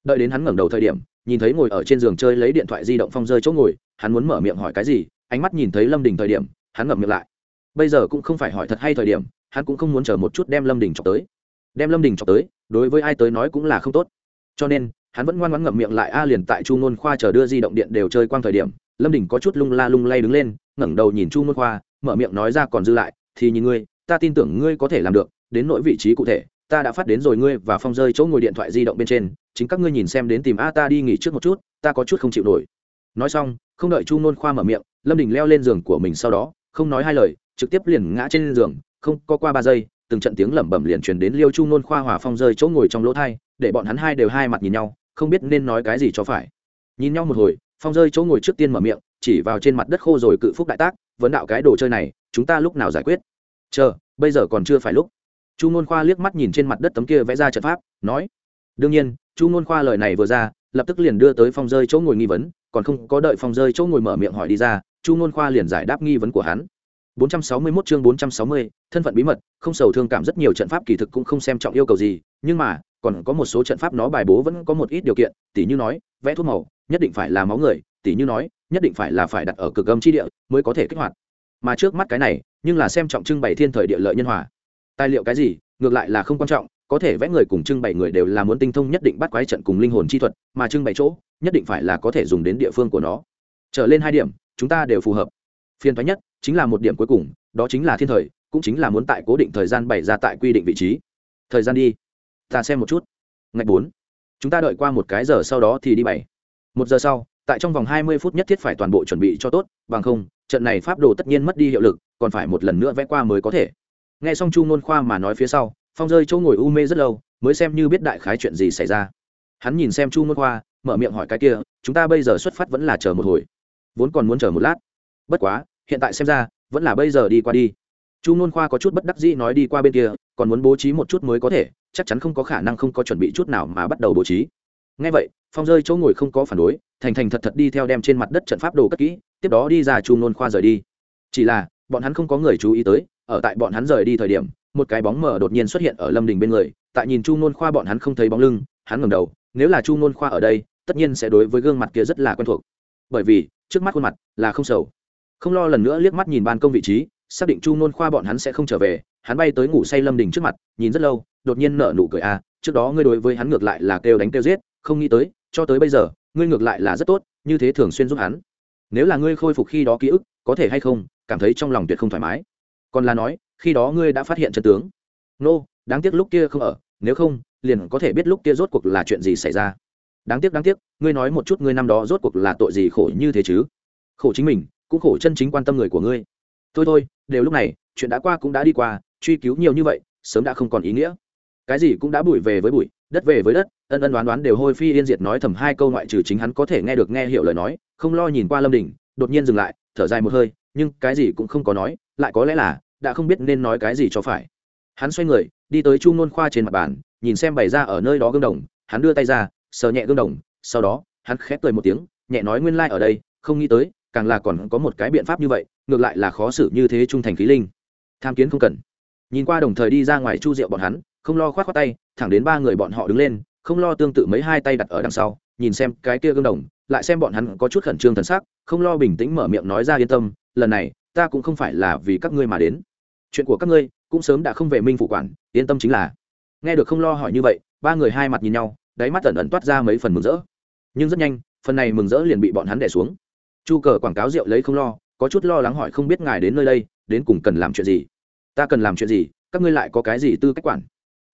Đợi đến hắn ngẩng đầu thời điểm, nhìn thấy ngồi ở trên giường chơi lấy điện thoại di động phong rơi chỗ ngồi, hắn muốn mở miệng hỏi cái gì, ánh mắt nhìn thấy lâm đình thời điểm, hắn ngậm miệng lại. Bây giờ cũng không phải hỏi thật hay thời điểm, hắn cũng không muốn chờ một chút đem lâm đình chọc tới. Đem lâm đình chọc tới, đối với ai tới nói cũng là không tốt. Cho nên, hắn vẫn ngoan ngoãn ngậm miệng lại a liền tại chu nôn khoa chờ đưa di động điện đều chơi quang thời điểm, lâm đình có chút lung la lung lay đứng lên, ngẩng đầu nhìn chu nôn khoa, mở miệng nói ra còn dư lại, thì nhìn ngươi, ta tin tưởng ngươi có thể làm được, đến nỗi vị trí cụ thể ta đã phát đến rồi, ngươi và phong rơi chỗ ngồi điện thoại di động bên trên, chính các ngươi nhìn xem đến tìm a ta đi nghỉ trước một chút, ta có chút không chịu nổi. Nói xong, không đợi chu nôn khoa mở miệng, lâm đình leo lên giường của mình sau đó, không nói hai lời, trực tiếp liền ngã trên giường, không có qua ba giây, từng trận tiếng lẩm bẩm liền truyền đến liêu chu nôn khoa hòa phong rơi chỗ ngồi trong lỗ thai, để bọn hắn hai đều hai mặt nhìn nhau, không biết nên nói cái gì cho phải. Nhìn nhau một hồi, phong rơi chỗ ngồi trước tiên mở miệng, chỉ vào trên mặt đất khô rồi cự phúc đại tác, vấn đạo cái đồ chơi này, chúng ta lúc nào giải quyết? Chờ, bây giờ còn chưa phải lúc chu n khoa liếc mắt nhìn trên mặt đất tấm kia vẽ ra trận pháp nói đương nhiên chu n khoa lời này vừa ra lập tức liền đưa tới phong rơi chỗ ngồi nghi vấn còn không có đợi phong rơi chỗ ngồi mở miệng hỏi đi ra chu n khoa liền giải đáp nghi vấn của hắn 461 chương 460, thân phận bí mật, không sầu thương cảm rất nhiều trận pháp kỳ thực cũng không xem trọng yêu cầu gì, nhưng mà, còn có một số trận pháp nó bài bố vẫn có một ít điều kiện, tỉ như nói, vẽ thuốc màu, nhất định phải là máu người, tỉ như nói, nhất định phải là phải đặt ở cực âm chi địa mới có thể kích hoạt. Mà trước mắt cái này, nhưng là xem trọng trưng bày thiên thời địa lợi nhân hòa. Tài liệu cái gì, ngược lại là không quan trọng, có thể vẽ người cùng trưng bày người đều là muốn tinh thông nhất định bắt quái trận cùng linh hồn chi thuật, mà trưng bày chỗ, nhất định phải là có thể dùng đến địa phương của nó. Trở lên hai điểm, chúng ta đều phù hợp. Phiên thoái nhất, chính là một điểm cuối cùng đó chính là thiên thời cũng chính là muốn tại cố định thời gian bày ra tại quy định vị trí. Thời gian đi. Ta xem một chút. Ngày bốn. Chúng ta đợi qua một cái giờ sau đó thì đi bày. Một giờ sau tại trong vòng hai mươi phút nhất thiết phải toàn bộ chuẩn bị cho tốt bằng không trận này pháp đồ tất nhiên mất đi hiệu lực còn phải một lần nữa vẽ qua mới có thể nghe xong chu ngôn khoa mà nói phía sau, phong rơi chỗ ngồi u mê rất lâu, mới xem như biết đại khái chuyện gì xảy ra. Hắn nhìn xem chu ngôn khoa, mở miệng hỏi cái kia, chúng ta bây giờ xuất phát vẫn là chờ một hồi? Vốn còn muốn chờ một lát. Bất quá, hiện tại xem ra, vẫn là bây giờ đi qua đi. Chu nôn khoa có chút bất đắc dĩ nói đi qua bên kia, còn muốn bố trí một chút mới có thể, chắc chắn không có khả năng không có chuẩn bị chút nào mà bắt đầu bố trí. Ngay vậy, phong rơi chỗ ngồi không có phản đối, thành thành thật thật đi theo đem trên mặt đất trận pháp đồ cất kỹ, tiếp đó đi ra chu nôn khoa rời đi. Chỉ là, bọn hắn không có người chú ý tới ở tại bọn hắn rời đi thời điểm một cái bóng mờ đột nhiên xuất hiện ở lâm đình bên người tại nhìn chu nôn khoa bọn hắn không thấy bóng lưng hắn ngẩng đầu nếu là chu nôn khoa ở đây tất nhiên sẽ đối với gương mặt kia rất là quen thuộc. Bởi vì trước mắt khuôn mặt là không sầu. Không lo lần nữa liếc mắt nhìn ban công vị trí xác định chu nôn khoa bọn hắn sẽ không trở về hắn bay tới ngủ say lâm đình trước mặt nhìn rất lâu đột nhiên nở nụ cười a à, trước đó ngươi đối với hắn ngược lại là kêu đánh kêu giết không nghĩ tới cho tới bây giờ ngươi ngược lại là rất tốt như thế thường xuyên giúp hắn. Nếu là ngươi khôi phục khi đó ký ức có thể hay không cảm thấy trong lòng tuyệt không thoải mái còn là nói khi đó ngươi đã phát hiện chân tướng. Nô、no, đáng tiếc lúc kia không ở nếu không liền có thể biết lúc kia rốt cuộc là chuyện gì xảy ra. Đáng tiếc đáng tiếc ngươi nói một chút ngươi năm đó rốt cuộc là tội gì khổ như thế chứ? Khổ chính mình cũng khổ chân chính quan tâm người của ngươi. Thôi thôi đều lúc này chuyện đã qua cũng đã đi qua truy cứu nhiều như vậy sớm đã không còn ý nghĩa. Cái gì cũng đã bụi về với bụi đất về với đất ân ân đoán đoán đều hôi phi yên diệt nói thầm hai câu ngoại trừ chính hắn có thể nghe được nghe hiểu lời nói không lo nhìn qua lâm đình đột nhiên dừng lại thở dài một hơi nhưng cái gì cũng không có nói lại có lẽ là đã không biết nên nói cái gì cho phải. Hắn xoay người, đi tới chu nôn khoa trên mặt bàn, nhìn xem bày ra ở nơi đó gương đồng, hắn đưa tay ra, sờ nhẹ gương đồng, sau đó, hắn khép cười một tiếng, nhẹ nói nguyên lai、like、ở đây, không nghĩ tới, càng là còn có một cái biện pháp như vậy, ngược lại là khó xử như thế trung thành khí linh. Tham kiến không cần. Nhìn qua đồng thời đi ra ngoài chu rượu bọn hắn, không lo khoát khoát tay, thẳng đến ba người bọn họ đứng lên, không lo tương tự mấy hai tay đặt ở đằng sau, nhìn xem cái kia gương đồng, lại xem bọn hắn có chút khẩn trương thần sắc, không lo bình tĩnh mở miệng nói ra yên tâm, lần này ta cũng không phải là vì các ngươi mà đến. Chuyện của các ngươi cũng sớm đã không về minh phủ quản, yên tâm chính là. Nghe được không lo hỏi như vậy, ba người hai mặt nhìn nhau, đáy mắt ẩn ẩn toát ra mấy phần mừng rỡ. Nhưng rất nhanh, phần này mừng rỡ liền bị bọn hắn đẻ xuống. Chu cờ quảng cáo rượu lấy không lo, có chút lo lắng hỏi không biết ngài đến nơi đây, đến cùng cần làm chuyện gì? Ta cần làm chuyện gì, các ngươi lại có cái gì tư cách quản?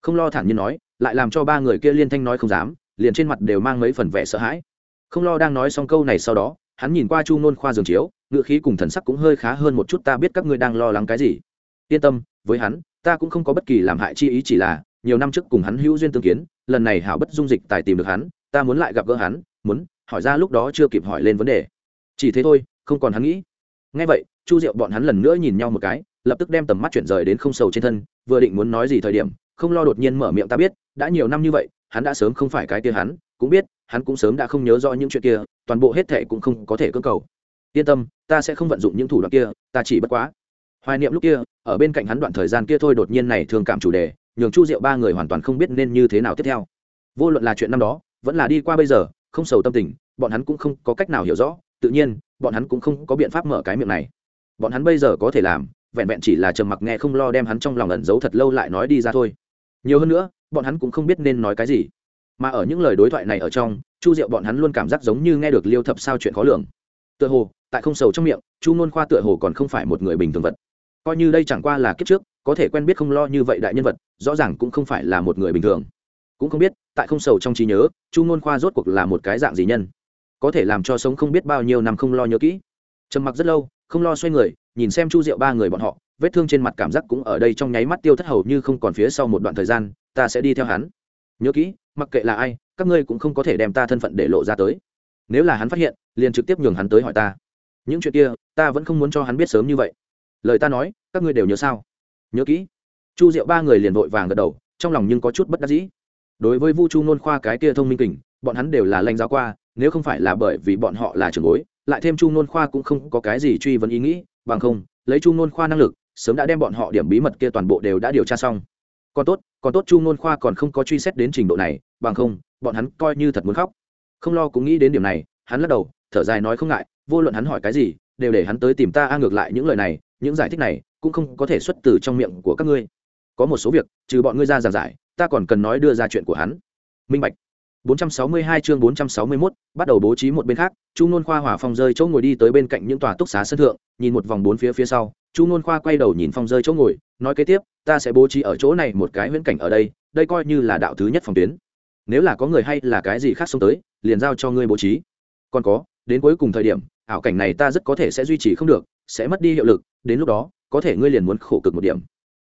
Không lo thản nhiên nói, lại làm cho ba người kia liên thanh nói không dám, liền trên mặt đều mang mấy phần vẻ sợ hãi. Không lo đang nói xong câu này sau đó, hắn nhìn qua chu nôn khoa giường chiếu ngựa khí cùng thần sắc cũng hơi khá hơn một chút, ta biết các ngươi đang lo lắng cái gì. Yên tâm, với hắn, ta cũng không có bất kỳ làm hại chi ý chỉ là, nhiều năm trước cùng hắn hữu duyên tương kiến, lần này hảo bất dung dịch tài tìm được hắn, ta muốn lại gặp gỡ hắn, muốn hỏi ra lúc đó chưa kịp hỏi lên vấn đề. Chỉ thế thôi, không còn hắn nghĩ. Ngay vậy, chu diệu bọn hắn lần nữa nhìn nhau một cái, lập tức đem tầm mắt chuyển rời đến không sầu trên thân, vừa định muốn nói gì thời điểm, không lo đột nhiên mở miệng ta biết, đã nhiều năm như vậy, hắn đã sớm không phải cái kia hắn, cũng biết, hắn cũng sớm đã không nhớ rõ những chuyện kia, toàn bộ hết thệ cũng không có thể cơ cầu. Yên tâm ta sẽ không vận dụng những thủ đoạn kia, ta chỉ bất quá. Hoài niệm lúc kia, ở bên cạnh hắn đoạn thời gian kia thôi đột nhiên này thường cảm chủ đề, nhường chu diệu ba người hoàn toàn không biết nên như thế nào tiếp theo. Vô luận là chuyện năm đó, vẫn là đi qua bây giờ, không sầu tâm tình, bọn hắn cũng không có cách nào hiểu rõ, tự nhiên, bọn hắn cũng không có biện pháp mở cái miệng này. Bọn hắn bây giờ có thể làm, vẹn vẹn chỉ là trầm mặc nghe không lo đem hắn trong lòng ẩn giấu thật lâu lại nói đi ra thôi. Nhiều hơn nữa, bọn hắn cũng không biết nên nói cái gì. Mà ở những lời đối thoại này ở trong, chu diệu bọn hắn luôn cảm giác giống như nghe được liêu thập sao chuyện khó lường tựa hồ, tại không sầu trong miệng, chu nôn khoa tựa hồ còn không phải một người bình thường vật. Coi như đây chẳng qua là kiếp trước, có thể quen biết không lo như vậy đại nhân vật, rõ ràng cũng không phải là một người bình thường. Cũng không biết, tại không sầu trong trí nhớ, chu nôn khoa rốt cuộc là một cái dạng gì nhân? Có thể làm cho sống không biết bao nhiêu năm không lo nhớ kỹ. Trầm mặc rất lâu, không lo xoay người, nhìn xem chu diệu ba người bọn họ, vết thương trên mặt cảm giác cũng ở đây trong nháy mắt tiêu thất hầu như không còn phía sau một đoạn thời gian, ta sẽ đi theo hắn. Nhớ kỹ, mặc kệ là ai, các ngươi cũng không có thể đem ta thân phận để lộ ra tới nếu là hắn phát hiện, liền trực tiếp nhường hắn tới hỏi ta. Những chuyện kia, ta vẫn không muốn cho hắn biết sớm như vậy. Lời ta nói, các ngươi đều nhớ sao? Nhớ kỹ. Chu diệu ba người liền vội vàng gật đầu, trong lòng nhưng có chút bất đắc dĩ. Đối với vu chu nôn khoa cái kia thông minh kình, bọn hắn đều là lanh giáo qua, nếu không phải là bởi vì bọn họ là trường bối, lại thêm chu nôn khoa cũng không có cái gì truy vấn ý nghĩ, bằng không, lấy chu nôn khoa năng lực, sớm đã đem bọn họ điểm bí mật kia toàn bộ đều đã điều tra xong. Còn tốt còn tốt chu nôn khoa còn không có truy xét đến trình độ này, bằng không, bọn hắn coi như thật muốn khóc không lo cũng nghĩ đến điểm này hắn lắc đầu thở dài nói không ngại vô luận hắn hỏi cái gì đều để hắn tới tìm ta a ngược lại những lời này những giải thích này cũng không có thể xuất từ trong miệng của các ngươi. Có một số việc trừ bọn ngươi ra giảng giải ta còn cần nói đưa ra chuyện của hắn. Minh bạch. 462 chương 461, bắt đầu bố trí một bên khác, Chu Nôn Khoa hỏa phong rơi chỗ ngồi đi tới bên cạnh những tòa túc xá sân thượng, nhìn một vòng bốn phía phía sau, Chu Nôn Khoa quay đầu nhìn phong rơi chỗ ngồi, nói kế tiếp, ta sẽ bố trí ở chỗ này một cái huyễn cảnh ở đây, đây coi như là đạo thứ nhất phòng tuyến. Nếu là có người hay là cái gì khác xông tới, liền giao cho ngươi bố trí. Còn có, đến cuối cùng thời điểm, ảo cảnh này ta rất có thể sẽ duy trì không được, sẽ mất đi hiệu lực, đến lúc đó, có thể ngươi liền muốn khổ cực một điểm.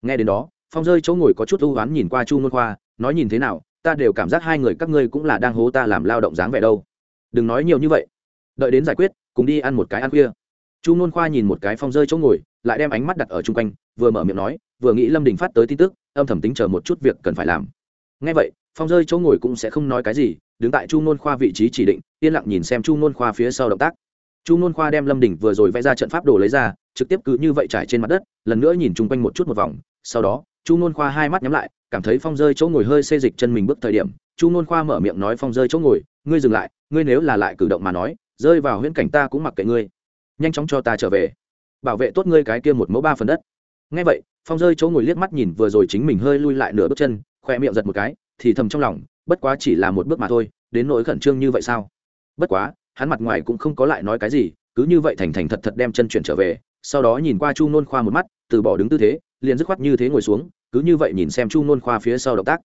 Nghe đến đó, phong rơi chỗ ngồi có chút u oán nhìn qua Chu môn Khoa, nói nhìn thế nào, ta đều cảm giác hai người các ngươi cũng là đang hố ta làm lao động dáng vẻ đâu đừng nói nhiều như vậy đợi đến giải quyết cùng đi ăn một cái ăn khuya chu môn khoa nhìn một cái phong rơi chỗ ngồi lại đem ánh mắt đặt ở chung quanh vừa mở miệng nói vừa nghĩ lâm đình phát tới tin tức âm thầm tính chờ một chút việc cần phải làm ngay vậy phong rơi chỗ ngồi cũng sẽ không nói cái gì, đứng tại chu nôn khoa vị trí chỉ định, yên lặng nhìn xem chu nôn khoa phía sau động tác. Chu nôn khoa đem lâm đình vừa rồi vẽ ra trận pháp đồ lấy ra, trực tiếp cứ như vậy trải trên mặt đất, lần nữa nhìn chung quanh một chút một vòng. Sau đó, chu nôn khoa hai mắt nhắm lại, cảm thấy phong rơi chỗ ngồi hơi xê dịch chân mình bước thời điểm, chu nôn khoa mở miệng nói, phong rơi chỗ ngồi, ngươi dừng lại, ngươi nếu là lại cử động mà nói, rơi vào huyễn cảnh ta cũng mặc kệ ngươi. Nhanh chóng cho ta trở về, bảo vệ tốt ngươi cái kia một mẫu ba phần đất. Ngay vậy, phong rơi chỗ ngồi liếc mắt nhìn, vừa rồi chính mình hơi lui lại nửa bước chân khoe miệng giật một cái thì thầm trong lòng, bất quá chỉ là một bước mà thôi, đến nỗi khẩn trương như vậy sao? Bất quá, hắn mặt ngoài cũng không có lại nói cái gì, cứ như vậy thành thành thật thật đem chân chuyển trở về, sau đó nhìn qua chu nôn khoa một mắt, từ bỏ đứng tư thế, liền dứt khoát như thế ngồi xuống, cứ như vậy nhìn xem chu nôn khoa phía sau động tác.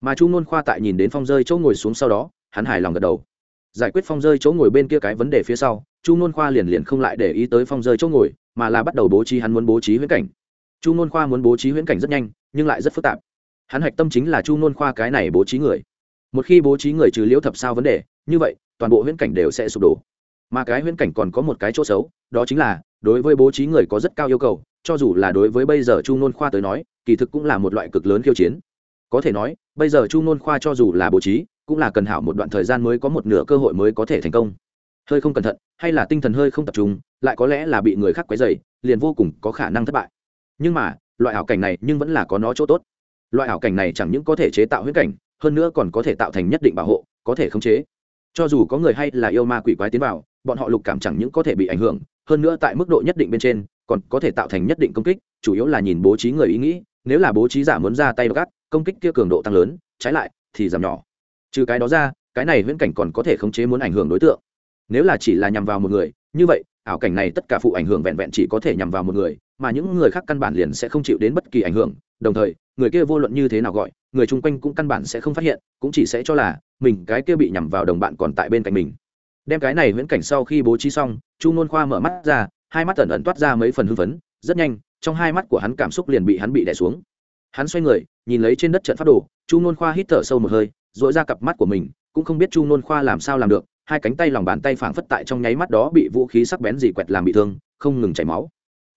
Mà chu nôn khoa tại nhìn đến phong rơi chỗ ngồi xuống sau đó, hắn hài lòng gật đầu. Giải quyết phong rơi chỗ ngồi bên kia cái vấn đề phía sau, chu nôn khoa liền liền không lại để ý tới phong rơi chỗ ngồi, mà là bắt đầu bố trí hắn muốn bố trí huyễn cảnh. Chu nôn khoa muốn bố trí huyễn cảnh rất nhanh, nhưng lại rất phức tạp hắn hạch tâm chính là chu nôn khoa cái này bố trí người. Một khi bố trí người trừ liễu thập sao vấn đề, như vậy, toàn bộ huyễn cảnh đều sẽ sụp đổ. Mà cái huyễn cảnh còn có một cái chỗ xấu, đó chính là, đối với bố trí người có rất cao yêu cầu, cho dù là đối với bây giờ chu nôn khoa tới nói, kỳ thực cũng là một loại cực lớn khiêu chiến. Có thể nói, bây giờ chu nôn khoa cho dù là bố trí, cũng là cần hảo một đoạn thời gian mới có một nửa cơ hội mới có thể thành công. Hơi không cẩn thận, hay là tinh thần hơi không tập trung, lại có lẽ là bị người khác quấy dày liền vô cùng có khả năng thất bại. Nhưng mà, loại ảo cảnh này nhưng vẫn là có nó chỗ tốt loại ảo cảnh này chẳng những có thể chế tạo huyễn cảnh, hơn nữa còn có thể tạo thành nhất định bảo hộ, có thể khống chế. Cho dù có người hay là yêu ma quỷ quái tiến vào, bọn họ lục cảm chẳng những có thể bị ảnh hưởng, hơn nữa tại mức độ nhất định bên trên, còn có thể tạo thành nhất định công kích, chủ yếu là nhìn bố trí người ý nghĩ, nếu là bố trí giả muốn ra tay gắt, công kích kia cường độ tăng lớn, trái lại, thì giảm nhỏ. Trừ cái đó ra, cái này huyễn cảnh còn có thể khống chế muốn ảnh hưởng đối tượng. Nếu là chỉ là nhằm vào một người, như vậy, ảo cảnh này tất cả phụ ảnh hưởng vẹn vẹn chỉ có thể nhằm vào một người mà những người khác căn bản liền sẽ không chịu đến bất kỳ ảnh hưởng. Đồng thời, người kia vô luận như thế nào gọi, người chung quanh cũng căn bản sẽ không phát hiện, cũng chỉ sẽ cho là mình, cái kia bị nhằm vào đồng bạn còn tại bên cạnh mình. Đem cái này viễn cảnh sau khi bố trí xong, chu nôn khoa mở mắt ra, hai mắt ẩn ẩn toát ra mấy phần hưng phấn, rất nhanh, trong hai mắt của hắn cảm xúc liền bị hắn bị đè xuống. Hắn xoay người, nhìn lấy trên đất trận phát đồ, chu nôn khoa hít thở sâu một hơi dội ra cặp mắt của mình, cũng không biết chu nôn khoa làm sao làm được, hai cánh tay lòng bàn tay phảng phất tại trong nháy mắt đó bị vũ khí sắc bén gì quẹt làm bị thương, không ngừng chảy máu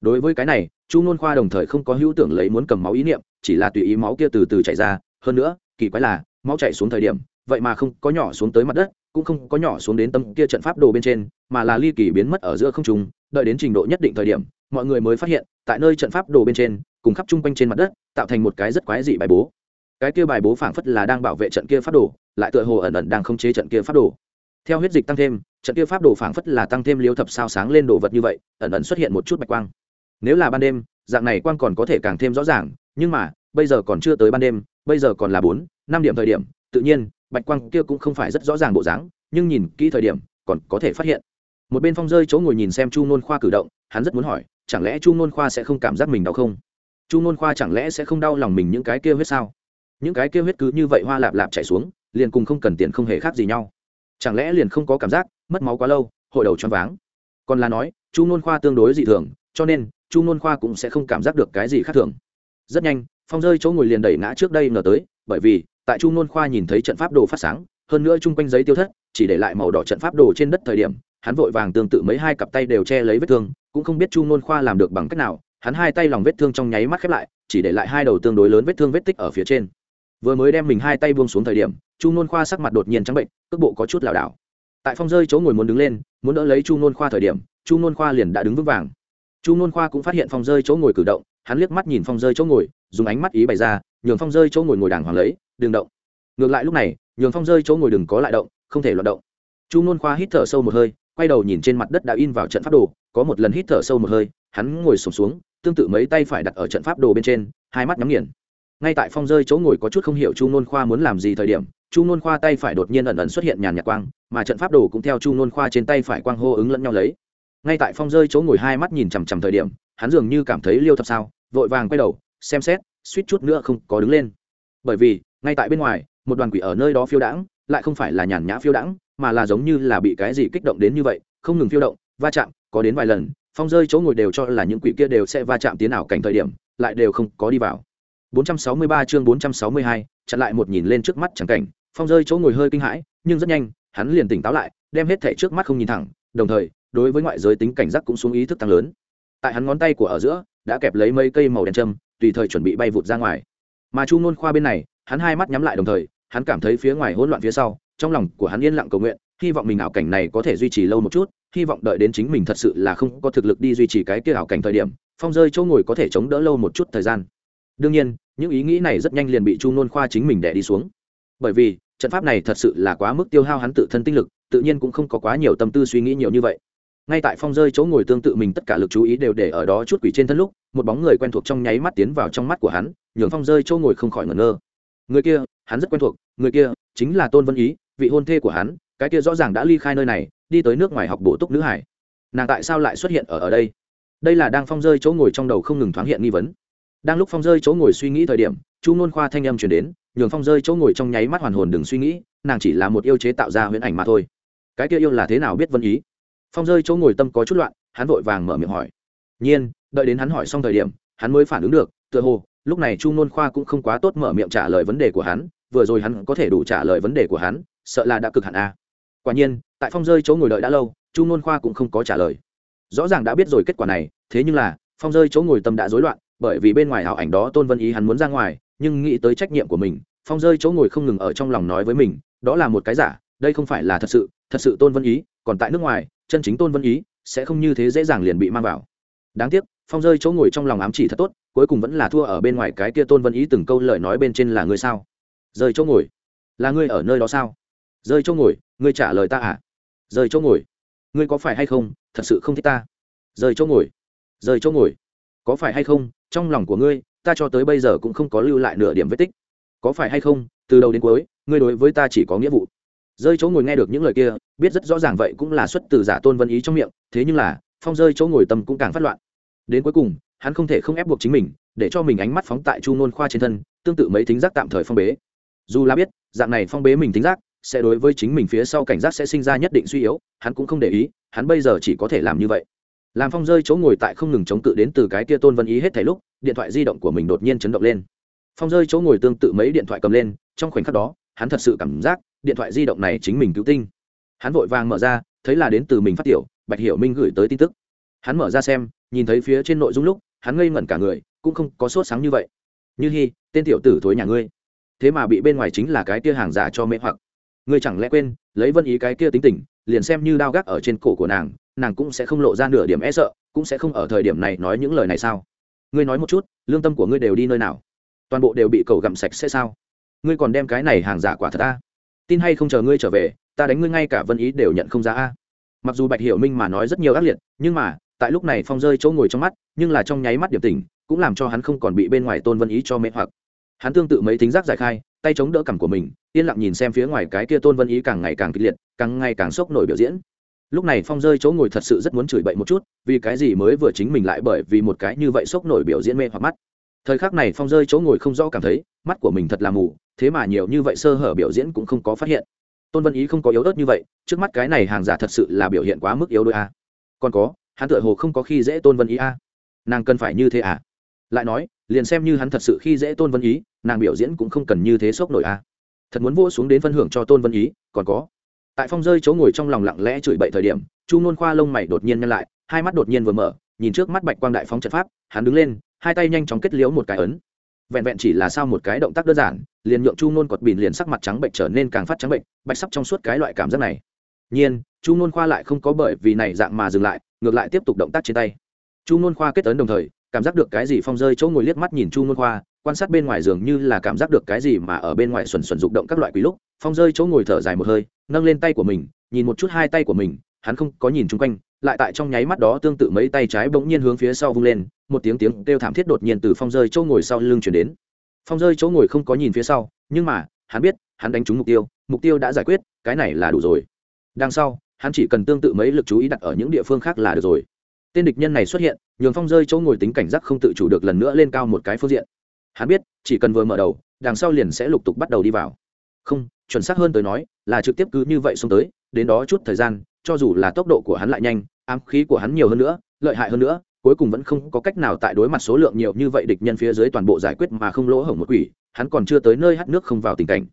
đối với cái này, chu nôn khoa đồng thời không có hữu tưởng lấy muốn cầm máu ý niệm, chỉ là tùy ý máu kia từ từ chảy ra. Hơn nữa, kỳ quái là, máu chảy xuống thời điểm, vậy mà không có nhỏ xuống tới mặt đất, cũng không có nhỏ xuống đến tâm kia trận pháp đồ bên trên, mà là ly kỳ biến mất ở giữa không trung, đợi đến trình độ nhất định thời điểm, mọi người mới phát hiện, tại nơi trận pháp đồ bên trên, cùng khắp chung quanh trên mặt đất, tạo thành một cái rất quái dị bài bố. Cái kia bài bố phảng phất là đang bảo vệ trận kia pháp đồ, lại tựa hồ ẩn ẩn đang không chế trận kia pháp đồ. Theo huyết dịch tăng thêm, trận kia pháp đồ phảng phất là tăng thêm liếu thập sao sáng lên đồ vật như vậy, ẩn ẩn xuất hiện một chút bạch quang nếu là ban đêm, dạng này quang còn có thể càng thêm rõ ràng, nhưng mà, bây giờ còn chưa tới ban đêm, bây giờ còn là bốn, năm điểm thời điểm, tự nhiên, bạch quang kia cũng không phải rất rõ ràng bộ dáng, nhưng nhìn kỹ thời điểm, còn có thể phát hiện. Một bên phong rơi chỗ ngồi nhìn xem chu nôn khoa cử động, hắn rất muốn hỏi, chẳng lẽ chu nôn khoa sẽ không cảm giác mình đau không? Chu nôn khoa chẳng lẽ sẽ không đau lòng mình những cái kia huyết sao? Những cái kia huyết cứ như vậy hoa lạp lạp chảy xuống, liền cùng không cần tiền không hề khác gì nhau. Chẳng lẽ liền không có cảm giác mất máu quá lâu, hội đầu choáng váng? Còn là nói, chu nôn khoa tương đối dị thường, cho nên chu nôn khoa cũng sẽ không cảm giác được cái gì khác thường. Rất nhanh, phong rơi chỗ ngồi liền đẩy ngã trước đây ngờ tới, bởi vì, tại chu nôn khoa nhìn thấy trận pháp đồ phát sáng, hơn nữa chung quanh giấy tiêu thất, chỉ để lại màu đỏ trận pháp đồ trên đất thời điểm, hắn vội vàng tương tự mấy hai cặp tay đều che lấy vết thương, cũng không biết chu nôn khoa làm được bằng cách nào, hắn hai tay lòng vết thương trong nháy mắt khép lại, chỉ để lại hai đầu tương đối lớn vết thương vết tích ở phía trên. Vừa mới đem mình hai tay buông xuống thời điểm, chu nôn khoa sắc mặt đột nhiên trắng bệnh, cước bộ có chút lảo đảo. Tại phong rơi chỗ ngồi muốn đứng lên, muốn đỡ lấy chu nôn khoa thời điểm, chu nôn khoa liền đã đứng vững vàng chu nôn khoa cũng phát hiện phong rơi chỗ ngồi cử động hắn liếc mắt nhìn phong rơi chỗ ngồi dùng ánh mắt ý bày ra nhường phong rơi chỗ ngồi ngồi đàng hoàng lấy đừng động. Ngược lại lúc này nhường phong rơi chỗ ngồi đừng có lại động không thể loạt động. Chu nôn khoa hít thở sâu một hơi quay đầu nhìn trên mặt đất đã in vào trận pháp đồ có một lần hít thở sâu một hơi hắn ngồi sụp xuống, xuống tương tự mấy tay phải đặt ở trận pháp đồ bên trên hai mắt nhắm nghiền. Ngay tại phong rơi chỗ ngồi có chút không hiểu chu nôn khoa muốn làm gì thời điểm chu nôn khoa tay phải đột nhiên ẩn ẩn xuất hiện nhàn nhạt quang mà trận pháp đồ cũng theo chu nôn khoa trên tay phải quang hô ứng lẫn nhau lấy ngay tại phong rơi chỗ ngồi hai mắt nhìn chằm chằm thời điểm hắn dường như cảm thấy liêu thập sao vội vàng quay đầu xem xét suýt chút nữa không có đứng lên. Bởi vì ngay tại bên ngoài một đoàn quỷ ở nơi đó phiêu đãng lại không phải là nhàn nhã phiêu đãng mà là giống như là bị cái gì kích động đến như vậy không ngừng phiêu động va chạm có đến vài lần phong rơi chỗ ngồi đều cho là những quỷ kia đều sẽ va chạm tiến ảo cảnh thời điểm lại đều không có đi vào. 463 chương 462, chặn lại một nhìn lên trước mắt chẳng cảnh phong rơi chỗ ngồi hơi kinh hãi nhưng rất nhanh hắn liền tỉnh táo lại đem hết thảy trước mắt không nhìn thẳng đồng thời đối với ngoại giới tính cảnh giác cũng xuống ý thức tăng lớn. Tại hắn ngón tay của ở giữa, đã kẹp lấy mấy cây màu đen châm, tùy thời chuẩn bị bay vụt ra ngoài. Mà chu nôn khoa bên này, hắn hai mắt nhắm lại đồng thời, hắn cảm thấy phía ngoài hỗn loạn phía sau, trong lòng của hắn yên lặng cầu nguyện, hy vọng mình ảo cảnh này có thể duy trì lâu một chút, hy vọng đợi đến chính mình thật sự là không có thực lực đi duy trì cái kia ảo cảnh thời điểm, phong rơi chỗ ngồi có thể chống đỡ lâu một chút thời gian. Đương nhiên, những ý nghĩ này rất nhanh liền bị chu nôn khoa chính mình đẻ đi xuống. Bởi vì, trận pháp này thật sự là quá mức tiêu hao hắn tự thân tinh lực, tự nhiên cũng không có quá nhiều tâm tư suy nghĩ nhiều như vậy ngay tại phong rơi chỗ ngồi tương tự mình tất cả lực chú ý đều để ở đó chút quỷ trên thân lúc, một bóng người quen thuộc trong nháy mắt tiến vào trong mắt của hắn, nhường phong rơi chỗ ngồi không khỏi ngẩn ngơ. Người kia, hắn rất quen thuộc, người kia chính là tôn vân ý, vị hôn thê của hắn, cái kia rõ ràng đã ly khai nơi này, đi tới nước ngoài học bổ túc nữ hải. Nàng tại sao lại xuất hiện ở ở đây? Đây là đang phong rơi chỗ ngồi trong đầu không ngừng thoáng hiện nghi vấn. Đang lúc phong rơi chỗ ngồi suy nghĩ thời điểm, chu nôn khoa thanh âm chuyển đến, nhường phong rơi chỗ ngồi trong nháy mắt hoàn hồn đừng suy nghĩ, nàng chỉ là một yêu chế tạo ra huyễn ảnh mà thôi. Cái kia yêu là thế nào biết vân ý? Phong rơi chỗ ngồi tâm có chút loạn, hắn vội vàng mở miệng hỏi. Nhiên, đợi đến hắn hỏi xong thời điểm, hắn mới phản ứng được, tựa hồ, lúc này chu nôn khoa cũng không quá tốt mở miệng trả lời vấn đề của hắn, vừa rồi hắn có thể đủ trả lời vấn đề của hắn, sợ là đã cực hạn a. Quả nhiên, tại phong rơi chỗ ngồi đợi đã lâu, chu nôn khoa cũng không có trả lời. Rõ ràng đã biết rồi kết quả này, thế nhưng là, phong rơi chỗ ngồi tâm đã rối loạn, bởi vì bên ngoài ảo ảnh đó tôn vân ý hắn muốn ra ngoài, nhưng nghĩ tới trách nhiệm của mình, phong rơi chỗ ngồi không ngừng ở trong lòng nói với mình, đó là một cái giả, đây không phải là thật sự thật sự tôn vân ý, còn tại nước ngoài chân chính tôn vân ý, sẽ không như thế dễ dàng liền bị mang vào. Đáng tiếc, phong rơi chỗ ngồi trong lòng ám chỉ thật tốt, cuối cùng vẫn là thua ở bên ngoài cái kia tôn vân ý từng câu lời nói bên trên là ngươi sao? Rơi chỗ ngồi. Là ngươi ở nơi đó sao? Rơi chỗ ngồi, ngươi trả lời ta à? Rơi chỗ ngồi. Ngươi có phải hay không, thật sự không thích ta? Rơi chỗ ngồi. Rơi chỗ ngồi. Có phải hay không, trong lòng của ngươi, ta cho tới bây giờ cũng không có lưu lại nửa điểm vết tích. Có phải hay không, từ đầu đến cuối, ngươi đối với ta chỉ có nghĩa vụ rơi chỗ ngồi nghe được những lời kia, biết rất rõ ràng vậy cũng là xuất từ giả tôn vân ý trong miệng, thế nhưng là, phong rơi chỗ ngồi tâm cũng càng phát loạn. Đến cuối cùng, hắn không thể không ép buộc chính mình, để cho mình ánh mắt phóng tại chu nôn khoa trên thân, tương tự mấy thính giác tạm thời phong bế. Dù là biết, dạng này phong bế mình thính giác, sẽ đối với chính mình phía sau cảnh giác sẽ sinh ra nhất định suy yếu, hắn cũng không để ý, hắn bây giờ chỉ có thể làm như vậy. Làm phong rơi chỗ ngồi tại không ngừng chống cự đến từ cái tia tôn vân ý hết thảy lúc, điện thoại di động của mình đột nhiên chấn động lên. Phong rơi chỗ ngồi tương tự mấy điện thoại cầm lên, trong khoảnh khắc đó, hắn thật sự cảm giác điện thoại di động này chính mình cứu tinh. Hắn vội vàng mở ra, thấy là đến từ mình phát tiểu, bạch hiểu minh gửi tới tin tức. Hắn mở ra xem, nhìn thấy phía trên nội dung lúc, hắn ngây ngẩn cả người, cũng không có sốt sáng như vậy. Như hy tên tiểu tử thối nhà ngươi. Thế mà bị bên ngoài chính là cái kia hàng giả cho mê hoặc. Ngươi chẳng lẽ quên, lấy vân ý cái kia tính tình, liền xem như đao gác ở trên cổ của nàng nàng cũng sẽ không lộ ra nửa điểm e sợ, cũng sẽ không ở thời điểm này nói những lời này sao? Ngươi nói một chút, lương tâm của ngươi đều đi nơi nào? Toàn bộ đều bị cầu gặm sạch sẽ sao? Ngươi còn đem cái này hàng giả quả thật ta tin hay không chờ ngươi trở về, ta đánh ngươi ngay cả vân ý đều nhận không ra a. Mặc dù bạch hiểu minh mà nói rất nhiều ác liệt, nhưng mà, tại lúc này phong rơi chỗ ngồi trong mắt, nhưng là trong nháy mắt điểm tình cũng làm cho hắn không còn bị bên ngoài tôn vân ý cho mê hoặc. Hắn tương tự mấy tính giác giải khai, tay chống đỡ cằm của mình, yên lặng nhìn xem phía ngoài cái kia tôn vân ý càng ngày càng kịch liệt, càng ngày càng sốc nổi biểu diễn. Lúc này phong rơi chỗ ngồi thật sự rất muốn chửi bậy một chút, vì cái gì mới vừa chính mình lại bởi vì một cái như vậy sốc nổi biểu diễn mê hoặc mắt thời khắc này phong rơi chỗ ngồi không rõ cảm thấy, mắt của mình thật là mù, thế mà nhiều như vậy sơ hở biểu diễn cũng không có phát hiện. Tôn vân ý không có yếu ớt như vậy, trước mắt cái này hàng giả thật sự là biểu hiện quá mức yếu đôi a. Còn có, hắn tựa hồ không có khi dễ tôn vân ý a. Nàng cần phải như thế à? Lại nói, liền xem như hắn thật sự khi dễ tôn vân ý, nàng biểu diễn cũng không cần như thế sốc nổi à thật muốn vua xuống đến phân hưởng cho tôn vân ý, còn có. Tại phong rơi chỗ ngồi trong lòng lặng lẽ chửi bậy thời điểm, chu nôn khoa lông mày đột nhiên nhăn lại, hai mắt đột nhiên vừa mở, nhìn trước mắt bạch quang đại phóng trận pháp, hắn đứng lên hai tay nhanh chóng kết liễu một cái ấn. Vẹn vẹn chỉ là sao một cái động tác đơn giản, liền nhượng chu nôn quật bìn liền sắc mặt trắng bệnh trở nên càng phát trắng bệnh, bạch sắp trong suốt cái loại cảm giác này. Nhiên, chu nôn khoa lại không có bởi vì này dạng mà dừng lại, ngược lại tiếp tục động tác trên tay. Chu nôn khoa kết ấn đồng thời, cảm giác được cái gì phong rơi chỗ ngồi liếc mắt nhìn chu nôn khoa, quan sát bên ngoài giường như là cảm giác được cái gì mà ở bên ngoài xuẩn xuẩn rụng động các loại quý lúc, phong rơi chỗ ngồi thở dài một hơi, nâng lên tay của mình, nhìn một chút hai tay của mình, hắn không có nhìn chung quanh lại tại trong nháy mắt đó tương tự mấy tay trái bỗng nhiên hướng phía sau vung lên, một tiếng tiếng kêu thảm thiết đột nhiên từ phong rơi chỗ ngồi sau lưng chuyển đến. Phong rơi chỗ ngồi không có nhìn phía sau, nhưng mà, hắn biết, hắn đánh trúng mục tiêu mục tiêu đã giải quyết, cái này là đủ rồi. Đằng sau, hắn chỉ cần tương tự mấy lực chú ý đặt ở những địa phương khác là được rồi. Tên địch nhân này xuất hiện, nhường phong rơi chỗ ngồi tính cảnh giác không tự chủ được lần nữa lên cao một cái phương diện. Hắn biết, chỉ cần vừa mở đầu, đằng sau liền sẽ lục tục bắt đầu đi vào. Không, chuẩn xác hơn tới nói, là trực tiếp cứ như vậy xuống tới, đến đó chút thời gian cho dù là tốc độ của hắn lại nhanh, ám khí của hắn nhiều hơn nữa, lợi hại hơn nữa, cuối cùng vẫn không có cách nào tại đối mặt số lượng nhiều như vậy địch nhân phía dưới toàn bộ giải quyết mà không lỗ hổng một quỷ, hắn còn chưa tới nơi hát nước không vào tình cảnh.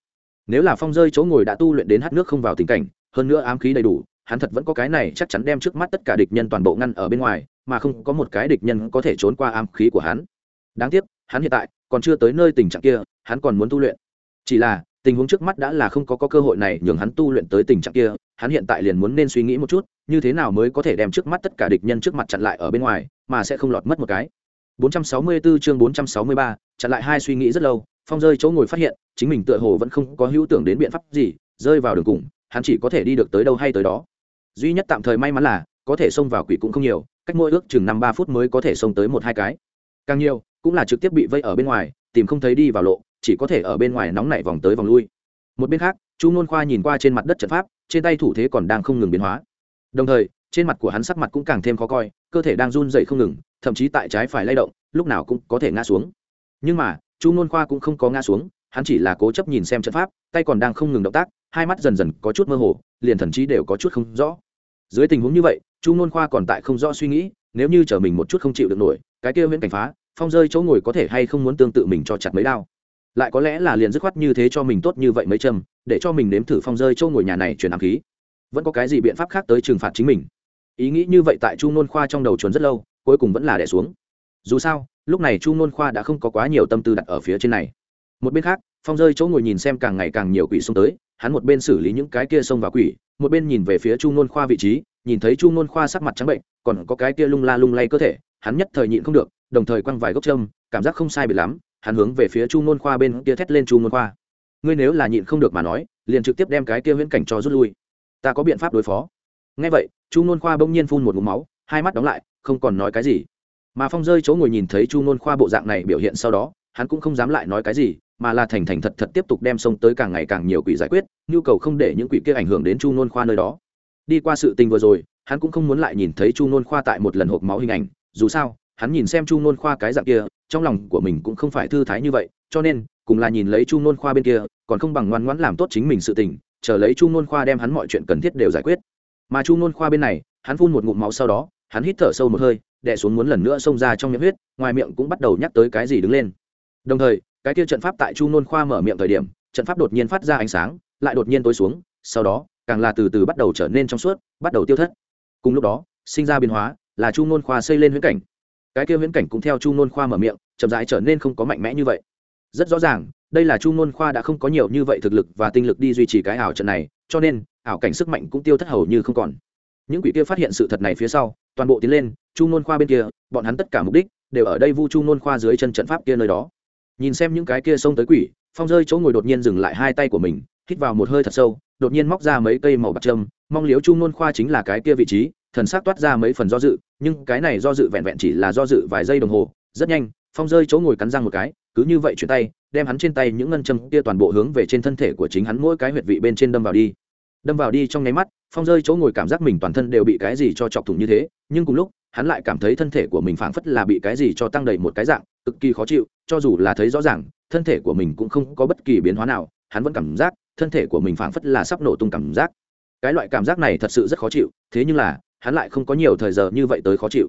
Nếu là phong rơi chỗ ngồi đã tu luyện đến hát nước không vào tình cảnh, hơn nữa ám khí đầy đủ, hắn thật vẫn có cái này chắc chắn đem trước mắt tất cả địch nhân toàn bộ ngăn ở bên ngoài, mà không có một cái địch nhân có thể trốn qua ám khí của hắn. Đáng tiếc, hắn hiện tại còn chưa tới nơi tình trạng kia, hắn còn muốn tu luyện. Chỉ là tình huống trước mắt đã là không có, có cơ hội này nhường hắn tu luyện tới tình trạng kia hắn hiện tại liền muốn nên suy nghĩ một chút như thế nào mới có thể đem trước mắt tất cả địch nhân trước mặt chặn lại ở bên ngoài mà sẽ không lọt mất một cái. 464 chương 463, chặn lại hai suy nghĩ rất lâu phong rơi chỗ ngồi phát hiện chính mình tựa hồ vẫn không có hữu tưởng đến biện pháp gì rơi vào đường cùng hắn chỉ có thể đi được tới đâu hay tới đó. Duy nhất tạm thời may mắn là có thể xông vào quỷ cũng không nhiều cách mỗi ước chừng năm ba phút mới có thể xông tới một hai cái. Càng nhiều cũng là trực tiếp bị vây ở bên ngoài tìm không thấy đi vào lộ chỉ có thể ở bên ngoài nóng nảy vòng tới vòng lui. Một bên khác, chu nôn khoa nhìn qua trên mặt đất trận pháp, trên tay thủ thế còn đang không ngừng biến hóa. Đồng thời, trên mặt của hắn sắc mặt cũng càng thêm khó coi, cơ thể đang run dậy không ngừng, thậm chí tại trái phải lay động, lúc nào cũng có thể ngã xuống. Nhưng mà, chu nôn khoa cũng không có ngã xuống, hắn chỉ là cố chấp nhìn xem trận pháp, tay còn đang không ngừng động tác, hai mắt dần dần có chút mơ hồ, liền thần trí đều có chút không rõ. Dưới tình huống như vậy, chu nôn khoa còn tại không rõ suy nghĩ, nếu như chở mình một chút không chịu được nổi, cái kia viễn cảnh phá, phong rơi chỗ ngồi có thể hay không muốn tương tự mình cho chặt mấy đao lại có lẽ là liền dứt khoát như thế cho mình tốt như vậy mấy châm, để cho mình nếm thử phong rơi chỗ ngồi nhà này chuyển ám khí. Vẫn có cái gì biện pháp khác tới trừng phạt chính mình? Ý nghĩ như vậy tại chu nôn khoa trong đầu chuồn rất lâu, cuối cùng vẫn là đẻ xuống. Dù sao, lúc này chu nôn khoa đã không có quá nhiều tâm tư đặt ở phía trên này. Một bên khác, phong rơi chỗ ngồi nhìn xem càng ngày càng nhiều quỷ xông tới, hắn một bên xử lý những cái kia xông vào quỷ, một bên nhìn về phía chu nôn khoa vị trí, nhìn thấy chu nôn khoa sắc mặt trắng bệnh, còn có cái kia lung la lung lay cơ thể, hắn nhất thời nhịn không được, đồng thời quăng vài gốc châm, cảm giác không sai bị lắm hắn hướng về phía chu nôn khoa bên kia thét lên chu nôn khoa. Ngươi nếu là nhịn không được mà nói, liền trực tiếp đem cái kia huyễn cảnh cho rút lui. Ta có biện pháp đối phó. Ngay vậy, chu nôn khoa bỗng nhiên phun một ngụm máu, hai mắt đóng lại, không còn nói cái gì. Mà phong rơi chỗ ngồi nhìn thấy chu nôn khoa bộ dạng này biểu hiện sau đó, hắn cũng không dám lại nói cái gì, mà là thành thành thật thật tiếp tục đem sông tới càng ngày càng nhiều quỷ giải quyết, nhu cầu không để những quỷ kia ảnh hưởng đến chu nôn khoa nơi đó. Đi qua sự tình vừa rồi, hắn cũng không muốn lại nhìn thấy chu nôn khoa tại một lần hộp máu hình ảnh, dù sao, hắn nhìn xem chu nôn khoa cái dạng kia trong lòng của mình cũng không phải thư thái như vậy, cho nên, cùng là nhìn lấy chu nôn khoa bên kia, còn không bằng ngoan ngoãn làm tốt chính mình sự tình, chờ lấy chu nôn khoa đem hắn mọi chuyện cần thiết đều giải quyết. Mà chu nôn khoa bên này, hắn phun một ngụm máu sau đó, hắn hít thở sâu một hơi đẻ xuống muốn lần nữa xông ra trong miệng huyết, ngoài miệng cũng bắt đầu nhắc tới cái gì đứng lên. Đồng thời, cái kia trận pháp tại chu nôn khoa mở miệng thời điểm, trận pháp đột nhiên phát ra ánh sáng, lại đột nhiên tối xuống, sau đó, càng là từ từ bắt đầu trở nên trong suốt, bắt đầu tiêu thất. Cùng lúc đó, sinh ra biến hóa, là chu nôn khoa xây lên huyễn cảnh cái kia huyễn cảnh cũng theo chu nôn khoa mở miệng, chậm rãi trở nên không có mạnh mẽ như vậy. Rất rõ ràng, đây là chu nôn khoa đã không có nhiều như vậy thực lực và tinh lực đi duy trì cái ảo trận này, cho nên, ảo cảnh sức mạnh cũng tiêu thất hầu như không còn. Những quỷ kia phát hiện sự thật này phía sau, toàn bộ tiến lên, chu nôn khoa bên kia, bọn hắn tất cả mục đích, đều ở đây vu chu nôn khoa dưới chân trận pháp kia nơi đó. Nhìn xem những cái kia xông tới quỷ, phong rơi chỗ ngồi đột nhiên dừng lại hai tay của mình, hít vào một hơi thật sâu, đột nhiên móc ra mấy cây màu bạc trâm, mong liếu chu nôn khoa chính là cái kia vị trí thần sắc toát ra mấy phần do dự, nhưng cái này do dự vẹn vẹn chỉ là do dự vài giây đồng hồ, rất nhanh, phong rơi chỗ ngồi cắn răng một cái, cứ như vậy chuyển tay, đem hắn trên tay những ngân châm kia toàn bộ hướng về trên thân thể của chính hắn mỗi cái huyệt vị bên trên đâm vào đi. Đâm vào đi trong nháy mắt, phong rơi chỗ ngồi cảm giác mình toàn thân đều bị cái gì cho chọc thủng như thế, nhưng cùng lúc, hắn lại cảm thấy thân thể của mình phảng phất là bị cái gì cho tăng đầy một cái dạng, cực kỳ khó chịu, cho dù là thấy rõ ràng, thân thể của mình cũng không có bất kỳ biến hóa nào, hắn vẫn cảm giác thân thể của mình phảng phất là sắp nổ tung cảm giác. Cái loại cảm giác này thật sự rất khó chịu, thế nhưng là hắn lại không có nhiều thời giờ như vậy tới khó chịu.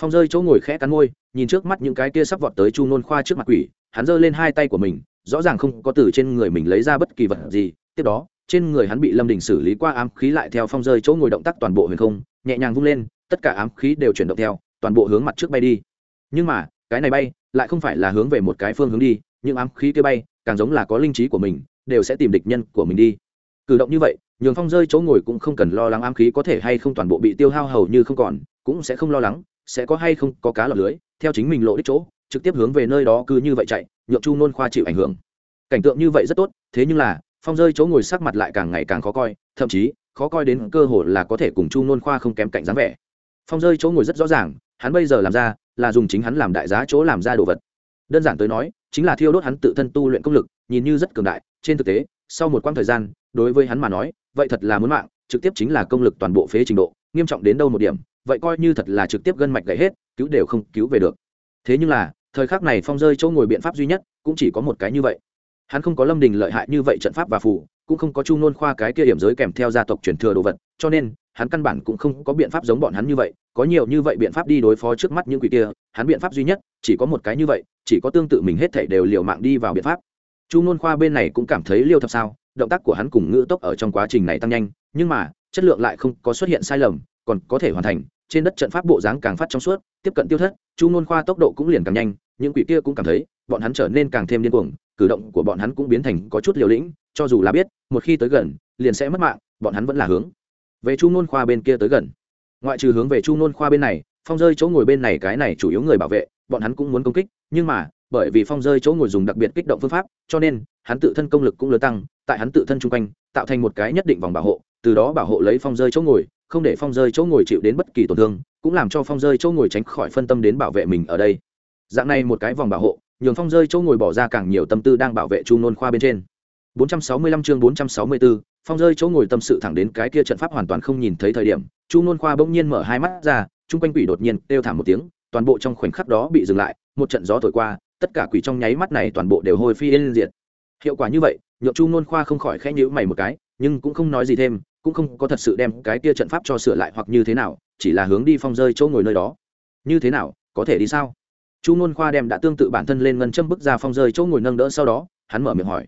Phong rơi chỗ ngồi khẽ cắn môi, nhìn trước mắt những cái kia sắp vọt tới chu nôn khoa trước mặt quỷ, hắn giơ lên hai tay của mình, rõ ràng không có từ trên người mình lấy ra bất kỳ vật gì, tiếp đó, trên người hắn bị lâm đình xử lý qua ám khí lại theo phong rơi chỗ ngồi động tác toàn bộ huyền không, nhẹ nhàng vung lên, tất cả ám khí đều chuyển động theo, toàn bộ hướng mặt trước bay đi. Nhưng mà, cái này bay, lại không phải là hướng về một cái phương hướng đi, những ám khí kia bay, càng giống là có linh trí của mình, đều sẽ tìm địch nhân của mình đi cử động như vậy, nhường phong rơi chỗ ngồi cũng không cần lo lắng ám khí có thể hay không toàn bộ bị tiêu hao hầu như không còn, cũng sẽ không lo lắng, sẽ có hay không có cá lọc lưới, theo chính mình lộ đích chỗ, trực tiếp hướng về nơi đó cứ như vậy chạy, nhượng chu nôn khoa chịu ảnh hưởng. Cảnh tượng như vậy rất tốt, thế nhưng là, phong rơi chỗ ngồi sắc mặt lại càng ngày càng khó coi, thậm chí, khó coi đến cơ hội là có thể cùng chu nôn khoa không kém cạnh dáng vẻ. Phong rơi chỗ ngồi rất rõ ràng, hắn bây giờ làm ra, là dùng chính hắn làm đại giá chỗ làm ra đồ vật. Đơn giản tới nói, chính là thiêu đốt hắn tự thân tu luyện công lực, nhìn như rất cường đại, trên thực tế, sau một quãng thời gian đối với hắn mà nói, vậy thật là muốn mạng, trực tiếp chính là công lực toàn bộ phế trình độ, nghiêm trọng đến đâu một điểm, vậy coi như thật là trực tiếp gân mạch gãy hết, cứu đều không cứu về được. Thế nhưng là, thời khắc này phong rơi chỗ ngồi biện pháp duy nhất, cũng chỉ có một cái như vậy. Hắn không có lâm đình lợi hại như vậy trận pháp và phù, cũng không có chu nôn khoa cái kia điểm giới kèm theo gia tộc truyền thừa đồ vật, cho nên, hắn căn bản cũng không có biện pháp giống bọn hắn như vậy, có nhiều như vậy biện pháp đi đối phó trước mắt những quỷ kia, hắn biện pháp duy nhất, chỉ có một cái như vậy, chỉ có tương tự mình hết thể đều liều mạng đi vào biện pháp. Chu nôn khoa bên này cũng cảm thấy liêu thập sao động tác của hắn cùng ngữ tốc ở trong quá trình này tăng nhanh, nhưng mà, chất lượng lại không có xuất hiện sai lầm, còn có thể hoàn thành, trên đất trận pháp bộ dáng càng phát trong suốt, tiếp cận tiêu thất, chu nôn khoa tốc độ cũng liền càng nhanh, những quỷ kia cũng cảm thấy, bọn hắn trở nên càng thêm điên cuồng, cử động của bọn hắn cũng biến thành có chút liều lĩnh, cho dù là biết, một khi tới gần, liền sẽ mất mạng, bọn hắn vẫn là hướng về chu nôn khoa bên kia tới gần. Ngoại trừ hướng về chu nôn khoa bên này, phong rơi chỗ ngồi bên này cái này chủ yếu người bảo vệ, bọn hắn cũng muốn công kích, nhưng mà bởi vì phong rơi chỗ ngồi dùng đặc biệt kích động phương pháp cho nên hắn tự thân công lực cũng lớn tăng tại hắn tự thân chung quanh tạo thành một cái nhất định vòng bảo hộ từ đó bảo hộ lấy phong rơi chỗ ngồi không để phong rơi chỗ ngồi chịu đến bất kỳ tổn thương cũng làm cho phong rơi chỗ ngồi tránh khỏi phân tâm đến bảo vệ mình ở đây. Dạng này một cái vòng bảo hộ nhường phong rơi chỗ ngồi bỏ ra càng nhiều tâm tư đang bảo vệ chu nôn khoa bên trên. 465 chương 464, phong rơi chỗ ngồi tâm sự thẳng đến cái kia trận pháp hoàn toàn không nhìn thấy thời điểm chu nôn khoa bỗng nhiên mở hai mắt ra chung quanh quỷ đột nhiên kêu thảm một tiếng toàn bộ trong khoảnh khắc đó bị dừng lại một trận gió thổi qua tất cả quỷ trong nháy mắt này toàn bộ đều hôi phi yên diệt. Hiệu quả như vậy, nhượng chu nôn khoa không khỏi khẽ nhíu mày một cái, nhưng cũng không nói gì thêm, cũng không có thật sự đem cái kia trận pháp cho sửa lại hoặc như thế nào, chỉ là hướng đi phong rơi chỗ ngồi nơi đó. Như thế nào, có thể đi sao? Chu nôn khoa đem đã tương tự bản thân lên ngân châm bức ra phong rơi chỗ ngồi nâng đỡ sau đó, hắn mở miệng hỏi.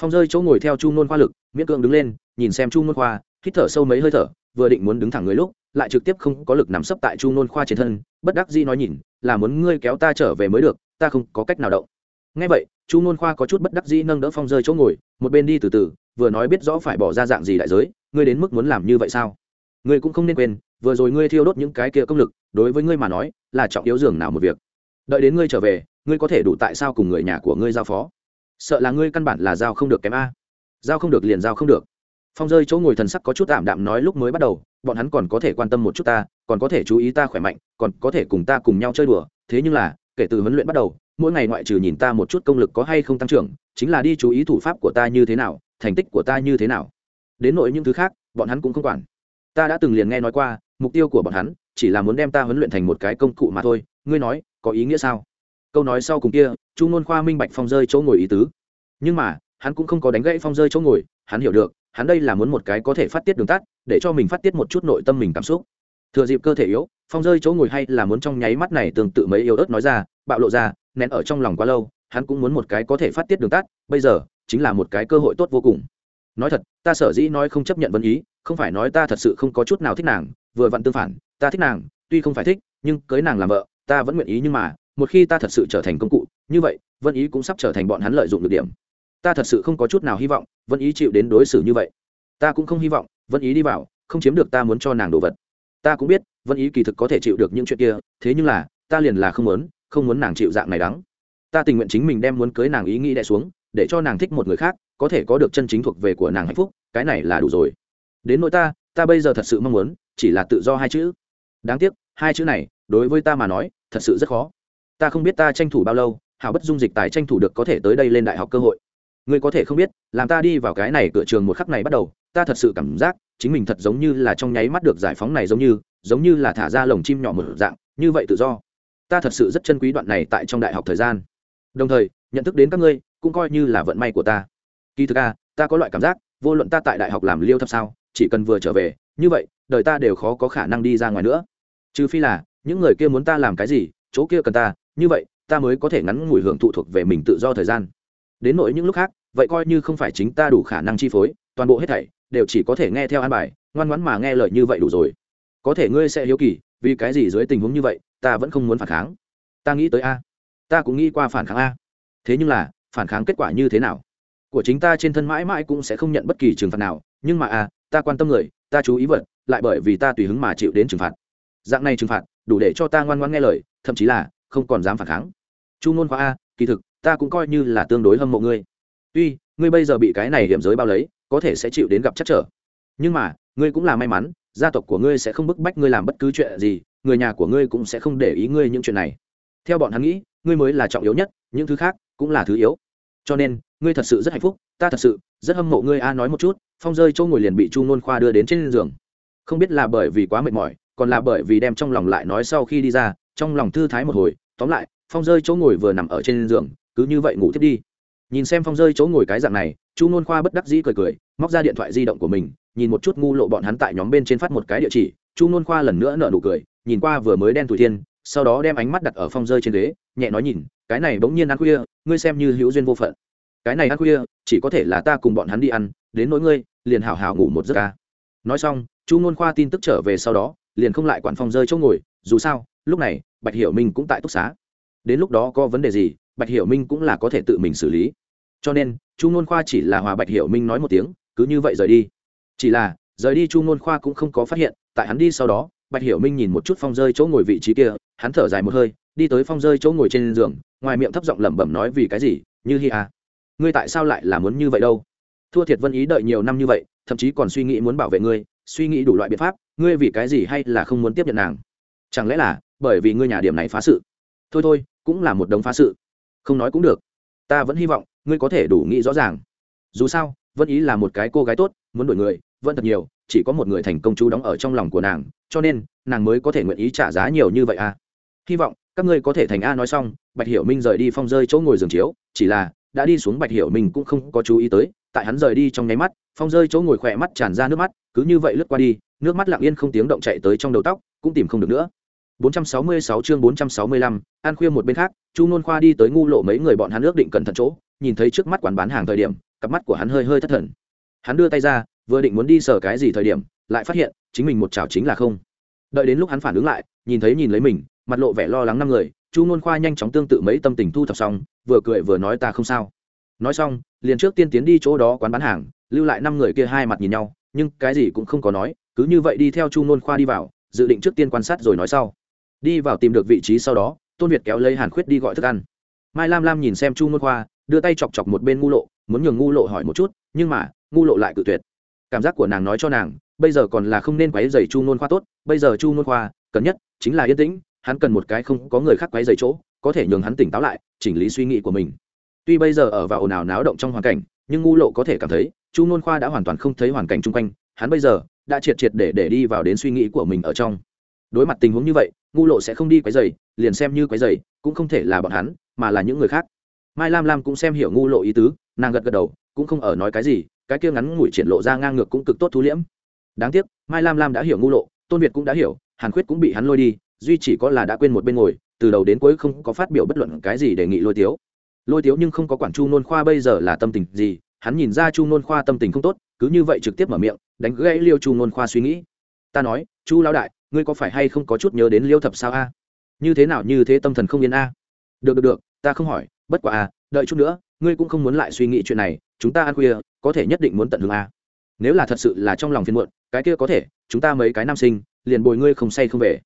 Phong rơi chỗ ngồi theo chu nôn khoa lực, miễn cưỡng đứng lên, nhìn xem chu nôn khoa, hít thở sâu mấy hơi thở, vừa định muốn đứng thẳng người lúc, lại trực tiếp không có lực nằm sấp tại chu nôn khoa trên thân, bất đắc dĩ nói nhìn, là muốn ngươi kéo ta trở về mới được ta không có cách nào động. Ngay vậy, chu nôn khoa có chút bất đắc dĩ nâng đỡ phong rơi chỗ ngồi, một bên đi từ từ, vừa nói biết rõ phải bỏ ra dạng gì đại giới, ngươi đến mức muốn làm như vậy sao? Ngươi cũng không nên quên, vừa rồi ngươi thiêu đốt những cái kia công lực, đối với ngươi mà nói, là trọng yếu dường nào một việc. Đợi đến ngươi trở về, ngươi có thể đủ tại sao cùng người nhà của ngươi giao phó? Sợ là ngươi căn bản là giao không được kém a. Giao không được liền giao không được. Phong rơi chỗ ngồi thần sắc có chút tạm đạm nói lúc mới bắt đầu, bọn hắn còn có thể quan tâm một chút ta, còn có thể chú ý ta khỏe mạnh, còn có thể cùng ta cùng nhau chơi đùa, thế nhưng là kể từ huấn luyện bắt đầu, mỗi ngày ngoại trừ nhìn ta một chút công lực có hay không tăng trưởng, chính là đi chú ý thủ pháp của ta như thế nào, thành tích của ta như thế nào. Đến nội những thứ khác, bọn hắn cũng không quản. Ta đã từng liền nghe nói qua, mục tiêu của bọn hắn chỉ là muốn đem ta huấn luyện thành một cái công cụ mà thôi. Ngươi nói, có ý nghĩa sao? Câu nói sau cùng kia, chu ngôn khoa minh bạch phong rơi chỗ ngồi ý tứ. Nhưng mà, hắn cũng không có đánh gãy phong rơi chỗ ngồi, hắn hiểu được, hắn đây là muốn một cái có thể phát tiết đường tắt, để cho mình phát tiết một chút nội tâm mình cảm xúc thừa dịp cơ thể yếu, phong rơi chỗ ngồi hay là muốn trong nháy mắt này tương tự mấy yếu ớt nói ra, bạo lộ ra, nén ở trong lòng quá lâu, hắn cũng muốn một cái có thể phát tiết đường tắt, bây giờ chính là một cái cơ hội tốt vô cùng. Nói thật, ta sở dĩ nói không chấp nhận vân ý, không phải nói ta thật sự không có chút nào thích nàng, vừa vặn tương phản, ta thích nàng, tuy không phải thích, nhưng cưới nàng làm vợ, ta vẫn nguyện ý nhưng mà, một khi ta thật sự trở thành công cụ, như vậy, vân ý cũng sắp trở thành bọn hắn lợi dụng được điểm. Ta thật sự không có chút nào hy vọng vân ý chịu đến đối xử như vậy. Ta cũng không hy vọng vân ý đi vào, không chiếm được ta muốn cho nàng đồ vật ta cũng biết, vân ý kỳ thực có thể chịu được những chuyện kia, thế nhưng là, ta liền là không muốn không muốn nàng chịu dạng này đắng. Ta tình nguyện chính mình đem muốn cưới nàng ý nghĩ đẻ xuống, để cho nàng thích một người khác, có thể có được chân chính thuộc về của nàng hạnh phúc, cái này là đủ rồi. Đến nỗi ta ta bây giờ thật sự mong muốn, chỉ là tự do hai chữ. Đáng tiếc, hai chữ này, đối với ta mà nói, thật sự rất khó. Ta không biết ta tranh thủ bao lâu, hảo bất dung dịch tài tranh thủ được có thể tới đây lên đại học cơ hội ngươi có thể không biết, làm ta đi vào cái này cửa trường một khắc này bắt đầu, ta thật sự cảm giác chính mình thật giống như là trong nháy mắt được giải phóng này giống như giống như là thả ra lồng chim nhỏ một dạng, như vậy tự do. Ta thật sự rất chân quý đoạn này tại trong đại học thời gian. Đồng thời, nhận thức đến các ngươi, cũng coi như là vận may của ta. Kỳ thực a ta có loại cảm giác, vô luận ta tại đại học làm liêu thấp sao, chỉ cần vừa trở về, như vậy, đời ta đều khó có khả năng đi ra ngoài nữa. Trừ phi là, những người kia muốn ta làm cái gì, chỗ kia cần ta, như vậy, ta mới có thể ngắn ngủi hưởng thụ thuộc về mình tự do thời gian đến nỗi những lúc khác, vậy coi như không phải chính ta đủ khả năng chi phối, toàn bộ hết thảy đều chỉ có thể nghe theo an bài, ngoan ngoãn mà nghe lời như vậy đủ rồi. Có thể ngươi sẽ hiếu kỳ, vì cái gì dưới tình huống như vậy, ta vẫn không muốn phản kháng? Ta nghĩ tới a. Ta cũng nghĩ qua phản kháng a. Thế nhưng là, phản kháng kết quả như thế nào? Của chính ta trên thân mãi mãi cũng sẽ không nhận bất kỳ trừng phạt nào, nhưng mà a, ta quan tâm người, ta chú ý vật, lại bởi vì ta tùy hứng mà chịu đến trừng phạt. Dạng này trừng phạt, đủ để cho ta ngoan ngoãn nghe lời, thậm chí là không còn dám phản kháng. Chu ngôn khoa a, kỳ thực ta cũng coi như là tương đối hâm mộ ngươi. Tuy, ngươi bây giờ bị cái này hiểm giới bao lấy, có thể sẽ chịu đến gặp chắc trở. Nhưng mà, ngươi cũng là may mắn, gia tộc của ngươi sẽ không bức bách ngươi làm bất cứ chuyện gì, người nhà của ngươi cũng sẽ không để ý ngươi những chuyện này. Theo bọn hắn nghĩ, ngươi mới là trọng yếu nhất, những thứ khác cũng là thứ yếu. Cho nên, ngươi thật sự rất hạnh phúc, ta thật sự rất hâm mộ ngươi. A, nói một chút, phong rơi châu ngồi liền bị chu nôn khoa đưa đến trên giường. Không biết là bởi vì quá mệt mỏi, còn là bởi vì đem trong lòng lại nói sau khi đi ra, trong lòng thư thái một hồi. Tóm lại, phong rơi chỗ ngồi vừa nằm ở trên giường cứ như vậy ngủ thiết đi. Nhìn xem phong rơi chỗ ngồi cái dạng này, chu nôn khoa bất đắc dĩ cười cười, móc ra điện thoại di động của mình, nhìn một chút ngu lộ bọn hắn tại nhóm bên trên phát một cái địa chỉ, chu nôn khoa lần nữa nở nụ cười, nhìn qua vừa mới đen tủi thiên, sau đó đem ánh mắt đặt ở phong rơi trên ghế, nhẹ nói nhìn, cái này bỗng nhiên ăn khuya, ngươi xem như hữu duyên vô phận. Cái này ăn khuya, chỉ có thể là ta cùng bọn hắn đi ăn, đến nỗi ngươi, liền hào hào ngủ một giấc ca. Nói xong, chu nôn khoa tin tức trở về sau đó, liền không lại quản phong rơi chỗ ngồi, dù sao, lúc này, bạch hiểu minh cũng tại túc xá. Đến lúc đó có vấn đề gì bạch hiểu minh cũng là có thể tự mình xử lý. Cho nên, chu nôn khoa chỉ là hòa bạch hiểu minh nói một tiếng, cứ như vậy rời đi. Chỉ là, rời đi chu nôn khoa cũng không có phát hiện, tại hắn đi sau đó, bạch hiểu minh nhìn một chút phong rơi chỗ ngồi vị trí kia, hắn thở dài một hơi, đi tới phong rơi chỗ ngồi trên giường, ngoài miệng thấp giọng lẩm bẩm nói vì cái gì, như hi à. Ngươi tại sao lại là muốn như vậy đâu? Thua thiệt vân ý đợi nhiều năm như vậy, thậm chí còn suy nghĩ muốn bảo vệ ngươi, suy nghĩ đủ loại biện pháp, ngươi vì cái gì hay là không muốn tiếp nhận nàng? Chẳng lẽ là bởi vì ngươi nhà điểm này phá sự? Thôi thôi, cũng là một đống phá sự không nói cũng được. Ta vẫn hy vọng, ngươi có thể đủ nghĩ rõ ràng. Dù sao, vân ý là một cái cô gái tốt, muốn đổi người, vẫn thật nhiều, chỉ có một người thành công chú đóng ở trong lòng của nàng, cho nên, nàng mới có thể nguyện ý trả giá nhiều như vậy à. Hy vọng, các ngươi có thể thành a nói xong, bạch hiểu minh rời đi phong rơi chỗ ngồi giường chiếu, chỉ là, đã đi xuống bạch hiểu minh cũng không có chú ý tới, tại hắn rời đi trong nháy mắt, phong rơi chỗ ngồi khỏe mắt tràn ra nước mắt, cứ như vậy lướt qua đi, nước mắt lặng yên không tiếng động chạy tới trong đầu tóc, cũng tìm không được nữa. 466 chương 465, an khuya một bên khác chu nôn khoa đi tới ngu lộ mấy người bọn hắn ước định cẩn thận chỗ nhìn thấy trước mắt quán bán hàng thời điểm cặp mắt của hắn hơi hơi thất thần. Hắn đưa tay ra vừa định muốn đi sờ cái gì thời điểm lại phát hiện chính mình một chảo chính là không. Đợi đến lúc hắn phản ứng lại nhìn thấy nhìn lấy mình mặt lộ vẻ lo lắng năm người chu nôn khoa nhanh chóng tương tự mấy tâm tình thu thập xong vừa cười vừa nói ta không sao. Nói xong liền trước tiên tiến đi chỗ đó quán bán hàng lưu lại năm người kia hai mặt nhìn nhau nhưng cái gì cũng không có nói cứ như vậy đi theo chu nôn khoa đi vào dự định trước tiên quan sát rồi nói sau đi vào tìm được vị trí sau đó, tôn việt kéo lấy hàn khuyết đi gọi thức ăn. Mai lam lam nhìn xem chu nôn khoa, đưa tay chọc chọc một bên ngu lộ, muốn nhường ngu lộ hỏi một chút, nhưng mà, ngu lộ lại cự tuyệt. Cảm giác của nàng nói cho nàng, bây giờ còn là không nên quấy dày chu nôn khoa tốt, bây giờ chu nôn khoa, cần nhất chính là yên tĩnh, hắn cần một cái không có người khác quấy dày chỗ, có thể nhường hắn tỉnh táo lại, chỉnh lý suy nghĩ của mình. Tuy bây giờ ở vào ồn ào náo động trong hoàn cảnh, nhưng ngu lộ có thể cảm thấy, chu nôn khoa đã hoàn toàn không thấy hoàn cảnh chung quanh, hắn bây giờ đã triệt triệt để để đi vào đến suy nghĩ của mình ở trong. Đối mặt tình huống như vậy ngu lộ sẽ không đi quấy dày liền xem như quấy dày cũng không thể là bọn hắn, mà là những người khác. Mai lam lam cũng xem hiểu ngu lộ ý tứ, nàng gật gật đầu, cũng không ở nói cái gì, cái kia ngắn ngủi triển lộ ra ngang ngược cũng cực tốt thú liễm. Đáng tiếc, mai lam lam đã hiểu ngu lộ, tôn việt cũng đã hiểu, hàn khuyết cũng bị hắn lôi đi, duy chỉ có là đã quên một bên ngồi, từ đầu đến cuối không có phát biểu bất luận cái gì đề nghị lôi tiếu. Lôi tiếu nhưng không có quản chu nôn khoa bây giờ là tâm tình gì, hắn nhìn ra chu nôn khoa tâm tình không tốt, cứ như vậy trực tiếp mở miệng, đánh gãy liêu chu nôn khoa suy nghĩ. Ta nói, chu lão đại ngươi có phải hay không có chút nhớ đến liêu thập sao a? Như thế nào như thế tâm thần không yên a? Được được được, ta không hỏi, bất quả a à, đợi chút nữa, ngươi cũng không muốn lại suy nghĩ chuyện này, chúng ta ăn khuya, có thể nhất định muốn tận hưởng a. Nếu là thật sự là trong lòng phiền muộn, cái kia có thể, chúng ta mấy cái nam sinh, liền bồi ngươi không say không về.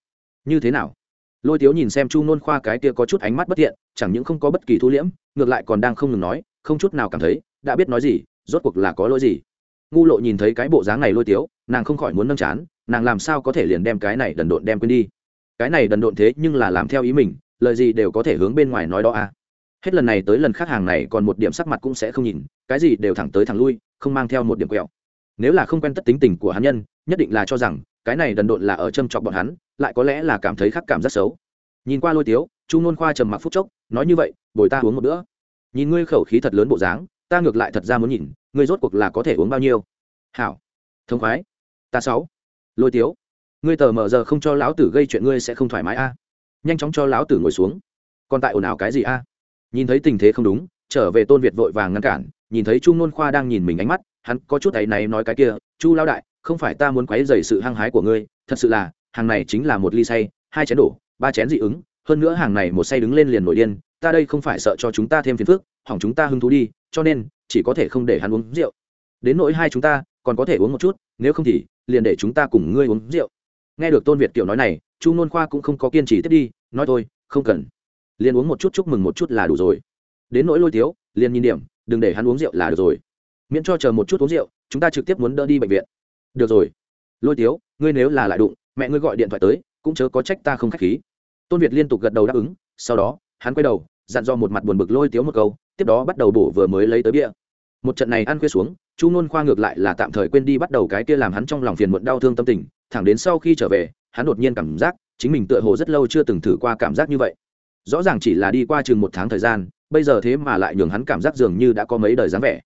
Như thế nào? Lôi tiếu nhìn xem chu nôn khoa cái kia có chút ánh mắt bất thiện, chẳng những không có bất kỳ thu liễm, ngược lại còn đang không ngừng nói, không chút nào cảm thấy, đã biết nói gì, rốt cuộc là có lỗi gì. Ngu lộ nhìn thấy cái bộ dáng này lôi tiếu, nàng không khỏi muốn nâng chán nàng làm sao có thể liền đem cái này đần độn đem quên đi? Cái này đần độn thế nhưng là làm theo ý mình, lời gì đều có thể hướng bên ngoài nói đó à? Hết lần này tới lần khác hàng này còn một điểm sắc mặt cũng sẽ không nhìn, cái gì đều thẳng tới thẳng lui, không mang theo một điểm quẹo. Nếu là không quen tất tính tình của hắn nhân, nhất định là cho rằng, cái này đần độn là ở châm chọc bọn hắn, lại có lẽ là cảm thấy khắc cảm rất xấu. Nhìn qua lôi tiếu, chu nôn khoa trầm mặc phút chốc, nói như vậy, bồi ta uống một bữa. Nhìn ngươi khẩu khí thật lớn bộ dáng, ta ngược lại thật ra muốn nhìn, ngươi rốt cuộc là có thể uống bao nhiêu. Hảo. Thông khoái. Ta sáu lôi tiếu. Ngươi tờ mờ giờ không cho lão tử gây chuyện ngươi sẽ không thoải mái a. Nhanh chóng cho lão tử ngồi xuống. Còn tại ồn ào cái gì a? Nhìn thấy tình thế không đúng, trở về tôn việt vội vàng ngăn cản, nhìn thấy chu nôn khoa đang nhìn mình ánh mắt, hắn có chút ấy này nói cái kia, chu lao đại, không phải ta muốn quấy dày sự hăng hái của ngươi, thật sự là, hàng này chính là một ly say, hai chén đổ, ba chén dị ứng, hơn nữa hàng này một say đứng lên liền nổi điên, ta đây không phải sợ cho chúng ta thêm phiền phức, hỏng chúng ta hứng thú đi, cho nên, chỉ có thể không để hắn uống rượu. Đến nỗi hai chúng ta còn có thể uống một chút, nếu không thì liền để chúng ta cùng ngươi uống rượu. Nghe được tôn việt tiểu nói này, chu nôn khoa cũng không có kiên trì tiếp đi, nói thôi, không cần. Liền uống một chút chúc mừng một chút là đủ rồi. Đến nỗi lôi tiếu, liền nhìn điểm, đừng để hắn uống rượu là được rồi. Miễn cho chờ một chút uống rượu, chúng ta trực tiếp muốn đỡ đi bệnh viện. Được rồi. Lôi tiếu, ngươi nếu là lại đụng, mẹ ngươi gọi điện thoại tới, cũng chớ có trách ta không k h á c h khí. Tôn việt liên tục gật đầu đáp ứng, sau đó, hắn quay đầu, dặn do một mặt buồn bực lôi tiếu một câu, tiếp đó bắt đầu bổ vừa mới lấy tới bia một trận này ăn khuya xuống, chu nôn khoa ngược lại là tạm thời quên đi bắt đầu cái kia làm hắn trong lòng phiền muộn đau thương tâm tình, thẳng đến sau khi trở về, hắn đột nhiên cảm giác chính mình tựa hồ rất lâu chưa từng thử qua cảm giác như vậy. Rõ ràng chỉ là đi qua chừng một tháng thời gian, bây giờ thế mà lại nhường hắn cảm giác dường như đã có mấy đời dáng vẻ.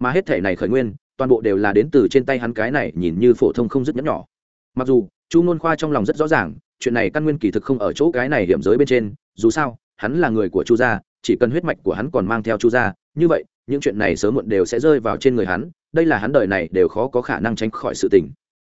Mà hết thể này khởi nguyên, toàn bộ đều là đến từ trên tay hắn cái này nhìn như phổ thông không dứt nhẫn nhỏ. Mặc dù, chu nôn khoa trong lòng rất rõ ràng, chuyện này căn nguyên kỳ thực không ở chỗ cái này hiểm giới bên trên, dù sao, hắn là người của chu gia, chỉ cần huyết mạch của hắn còn mang theo chu gia, như vậy những chuyện này sớm muộn đều sẽ rơi vào trên người hắn, đây là hắn đời này đều khó có khả năng tránh khỏi sự tình.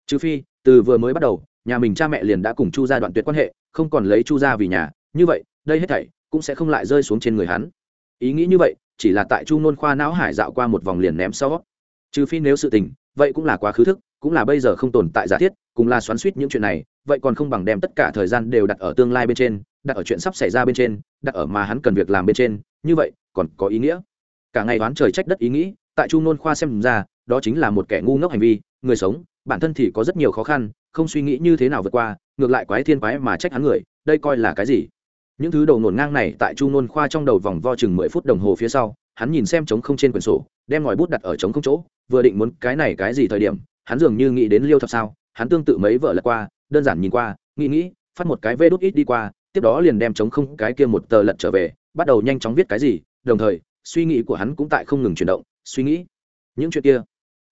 Trừ phi, từ vừa mới bắt đầu, nhà mình cha mẹ liền đã cùng chu gia đoạn tuyệt quan hệ, không còn lấy chu gia vì nhà, như vậy, đây hết thảy cũng sẽ không lại rơi xuống trên người hắn. Ý nghĩ như vậy, chỉ là tại chu nôn khoa não hải dạo qua một vòng liền ném sau. Trừ phi nếu sự tình, vậy cũng là quá khứ thức, cũng là bây giờ không tồn tại giả thiết cũng là xoắn suýt những chuyện này, vậy còn không bằng đem tất cả thời gian đều đặt ở tương lai bên trên, đặt ở chuyện sắp xảy ra bên trên, đặt ở mà hắn cần việc làm bên trên, như vậy, còn có ý nghĩa cả ngày đoán trời trách đất ý nghĩ, tại chu nôn khoa xem ra, đó chính là một kẻ ngu ngốc hành vi, người sống, bản thân thì có rất nhiều khó khăn, không suy nghĩ như thế nào vượt qua, ngược lại quái thiên quái mà trách hắn người, đây coi là cái gì? Những thứ đầu ngổn ngang này tại chu nôn khoa trong đầu vòng vo chừng mười phút đồng hồ phía sau, hắn nhìn xem trống không trên quyển sổ, đem ngòi bút đặt ở trống không chỗ, vừa định muốn cái này cái gì thời điểm, hắn dường như nghĩ đến liêu thập sao, hắn tương tự mấy vợ lật qua, đơn giản nhìn qua, nghĩ nghĩ, phát một cái vê đốt ít đi qua, tiếp đó liền đem trống không cái kia một tờ lật trở về, bắt đầu nhanh chóng viết cái gì, đồng thời suy nghĩ của hắn cũng tại không ngừng chuyển động, suy nghĩ. Những chuyện kia.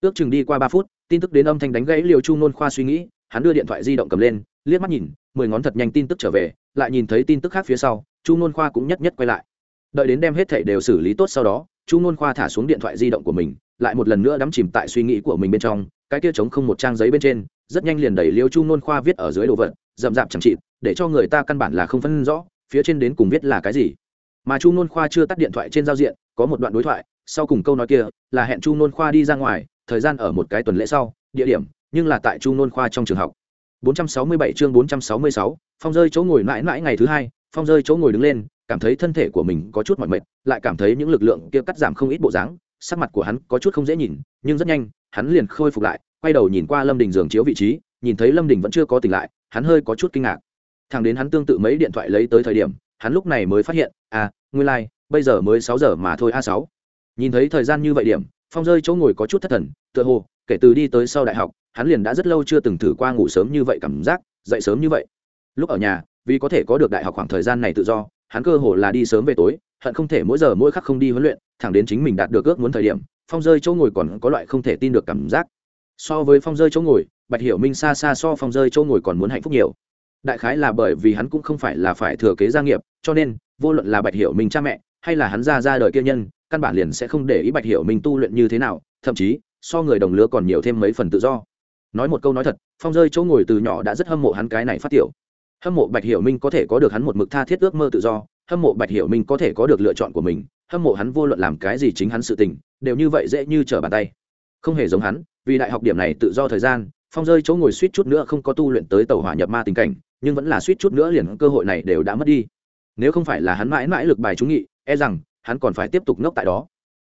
Ước chừng đi qua ba phút, tin tức đến âm thanh đánh gãy liều chu nôn khoa suy nghĩ, hắn đưa điện thoại di động cầm lên, liếc mắt nhìn, mười ngón thật nhanh tin tức trở về, lại nhìn thấy tin tức khác phía sau, chu nôn khoa cũng nhất nhất quay lại. Đợi đến đem hết thảy đều xử lý tốt sau đó, chu nôn khoa thả xuống điện thoại di động của mình, lại một lần nữa đắm chìm tại suy nghĩ của mình bên trong, cái kia trống không một trang giấy bên trên, rất nhanh liền đẩy liêu chu nôn khoa viết ở dưới đồ vật, rậm rạp chẳng chịt, để cho người ta căn bản là không phân rõ, phía trên đến cùng viết là cái gì mà chu nôn khoa chưa tắt điện thoại trên giao diện có một đoạn đối thoại sau cùng câu nói kia là hẹn chu nôn khoa đi ra ngoài thời gian ở một cái tuần lễ sau địa điểm nhưng là tại chu nôn khoa trong trường học. 467 chương 466, phong rơi chỗ ngồi mãi mãi ngày thứ hai phong rơi chỗ ngồi đứng lên cảm thấy thân thể của mình có chút mỏi mệt lại cảm thấy những lực lượng kia cắt giảm không ít bộ dáng sắc mặt của hắn có chút không dễ nhìn nhưng rất nhanh hắn liền khôi phục lại quay đầu nhìn qua lâm đình giường chiếu vị trí nhìn thấy lâm đình vẫn chưa có tỉnh lại hắn hơi có chút kinh ngạc. Thằng đến hắn tương tự mấy điện thoại lấy tới thời điểm hắn lúc này mới phát hiện à nguyên lai、like, bây giờ mới sáu giờ mà thôi a sáu. Nhìn thấy thời gian như vậy điểm phong rơi chỗ ngồi có chút thất thần tựa hồ kể từ đi tới sau đại học hắn liền đã rất lâu chưa từng thử qua ngủ sớm như vậy cảm giác dậy sớm như vậy. Lúc ở nhà vì có thể có được đại học khoảng thời gian này tự do hắn cơ hồ là đi sớm về tối hận không thể mỗi giờ mỗi khắc không đi huấn luyện thẳng đến chính mình đạt được ước muốn thời điểm phong rơi chỗ ngồi còn có loại không thể tin được cảm giác. So với phong rơi chỗ ngồi bạch hiểu minh xa xa so phong rơi chỗ ngồi còn muốn hạnh phúc nhiều đại khái là bởi vì hắn cũng không phải là phải thừa kế gia nghiệp, cho nên, vô luận là bạch hiểu minh cha mẹ, hay là hắn ra ra đời kia nhân, căn bản liền sẽ không để ý bạch hiểu minh tu luyện như thế nào, thậm chí, so người đồng lứa còn nhiều thêm mấy phần tự do. Nói một câu nói thật, phong rơi chỗ ngồi từ nhỏ đã rất hâm mộ hắn cái này phát tiểu. Hâm mộ bạch hiểu minh có thể có được hắn một mực tha thiết ước mơ tự do, hâm mộ bạch hiểu minh có thể có được lựa chọn của mình, hâm mộ hắn vô luận làm cái gì chính hắn sự tình, đều như vậy dễ như trở bàn tay. Không hề giống hắn, vì đại học điểm này tự do thời gian, phong rơi chỗ ngồi suýt chút nữa không có tu luyện tới tàu hỏa nhập ma tình cảnh nhưng vẫn là suýt chút nữa liền cơ hội này đều đã mất đi. Nếu không phải là hắn mãi mãi lực bài trúng nghị e rằng hắn còn phải tiếp tục ngốc tại đó.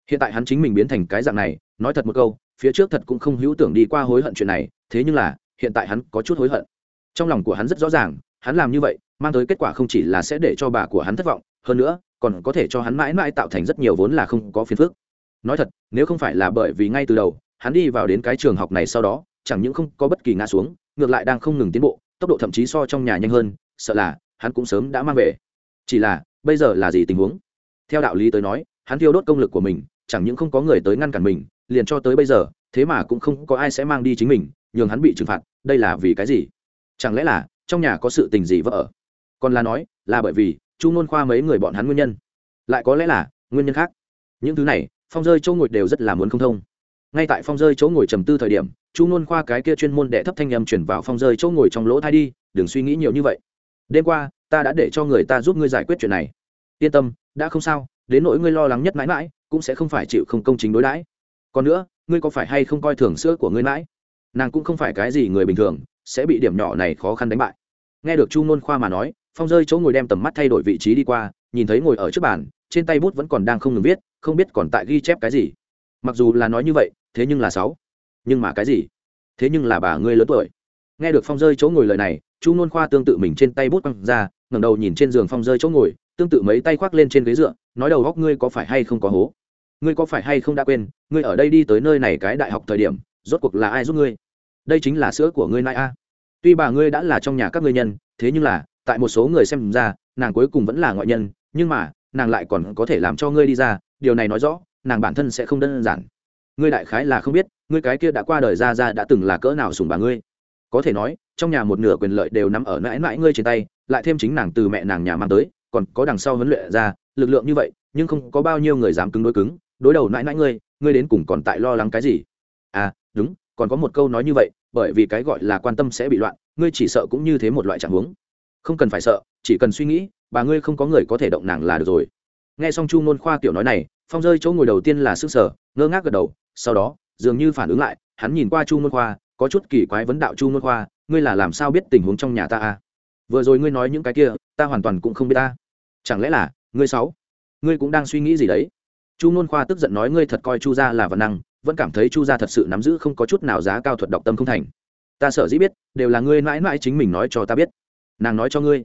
Hiện tại hắn chính mình biến thành cái dạng này, nói thật một câu, phía trước thật cũng không hữu tưởng đi qua hối hận chuyện này, thế nhưng là, hiện tại hắn có chút hối hận. Trong lòng của hắn rất rõ ràng, hắn làm như vậy, mang tới kết quả không chỉ là sẽ để cho bà của hắn thất vọng, hơn nữa, còn có thể cho hắn mãi mãi tạo thành rất nhiều vốn là không có phiền phức. Nói thật, nếu không phải là bởi vì ngay từ đầu, hắn đi vào đến cái trường học này sau đó, chẳng những không có bất kỳ ngã xuống, ngược lại đang không ngừng tiến bộ tốc độ thậm chí so trong nhà nhanh hơn, sợ là, hắn cũng sớm đã mang về. Chỉ là, bây giờ là gì tình huống? Theo đạo lý tới nói, hắn thiêu đốt công lực của mình, chẳng những không có người tới ngăn cản mình, liền cho tới bây giờ, thế mà cũng không có ai sẽ mang đi chính mình, nhường hắn bị trừng phạt, đây là vì cái gì? Chẳng lẽ là, trong nhà có sự tình gì vỡ ở? Còn là nói, là bởi vì, chu nôn khoa mấy người bọn hắn nguyên nhân. Lại có lẽ là, nguyên nhân khác. Những thứ này, phong rơi chỗ ngồi đều rất là muốn không thông. Ngay tại phong rơi chỗ ngồi trầm tư thời điểm chu nôn khoa cái kia chuyên môn đệ thấp thanh âm chuyển vào phong rơi chỗ ngồi trong lỗ thai đi, đừng suy nghĩ nhiều như vậy. Đêm qua, ta đã để cho người ta giúp ngươi giải quyết chuyện này. Yên tâm, đã không sao, đến nỗi ngươi lo lắng nhất mãi mãi, cũng sẽ không phải chịu không công chính đối đãi. Còn nữa, ngươi có phải hay không coi thường sữa của ngươi mãi? Nàng cũng không phải cái gì người bình thường, sẽ bị điểm nhỏ này khó khăn đánh bại. Nghe được chu nôn khoa mà nói, phong rơi chỗ ngồi đem tầm mắt thay đổi vị trí đi qua, nhìn thấy ngồi ở trước bàn, trên tay bút vẫn còn đang không ngừng viết, không biết còn tại ghi chép cái gì. Mặc dù là nói như vậy, thế nhưng là sáu nhưng mà cái gì? Thế nhưng là bà ngươi lớn tuổi. Nghe được phong rơi chỗ ngồi lời này, chu nôn khoa tương tự mình trên tay bút băng ra, ngẩng đầu nhìn trên giường phong rơi chỗ ngồi, tương tự mấy tay khoác lên trên ghế dựa, nói đầu góc ngươi có phải hay không có hố? Ngươi có phải hay không đã quên, ngươi ở đây đi tới nơi này cái đại học thời điểm, rốt cuộc là ai giúp ngươi? Đây chính là sữa của ngươi nai a. Tuy bà ngươi đã là trong nhà các ngươi nhân, thế nhưng là, tại một số người xem ra, nàng cuối cùng vẫn là ngoại nhân, nhưng mà, nàng lại còn có thể làm cho ngươi đi ra, điều này nói rõ, nàng bản thân sẽ không đơn giản. Ngươi đại khái là không biết ngươi cái kia đã qua đời ra ra đã từng là cỡ nào sùng bà ngươi? Có thể nói, trong nhà một nửa quyền lợi đều nằm ở mãi mãi ngươi trên tay, lại thêm chính nàng từ mẹ nàng nhà mang tới, còn có đằng sau huấn luyện ra, lực lượng như vậy, nhưng không có bao nhiêu người dám cứng đối cứng, đối đầu mãi mãi ngươi ngươi đến cùng còn tại lo lắng cái gì? À đúng, còn có một câu nói như vậy, bởi vì cái gọi là quan tâm sẽ bị loạn, ngươi chỉ sợ cũng như thế một loại trạng huống. Không cần phải sợ, chỉ cần suy nghĩ, bà ngươi không có người có thể động nàng là được rồi. Nghe xong chu ngôn khoa kiểu nói này, phong rơi chỗ ngồi đầu tiên là sức sở ngơ ngác gật đầu, sau đó dường như phản ứng lại, hắn nhìn qua chu môn khoa, có chút kỳ quái vấn đạo chu môn khoa, ngươi là làm sao biết tình huống trong nhà ta à? Vừa rồi ngươi nói những cái kia, ta hoàn toàn cũng không biết ta. Chẳng lẽ là, ngươi sáu, ngươi cũng đang suy nghĩ gì đấy? Chu môn khoa tức giận nói ngươi thật coi chu gia là văn năng, vẫn cảm thấy chu gia thật sự nắm giữ không có chút nào giá cao thuật đọc tâm không thành. Ta sợ dĩ biết, đều là ngươi mãi mãi chính mình nói cho ta biết. Nàng nói cho ngươi.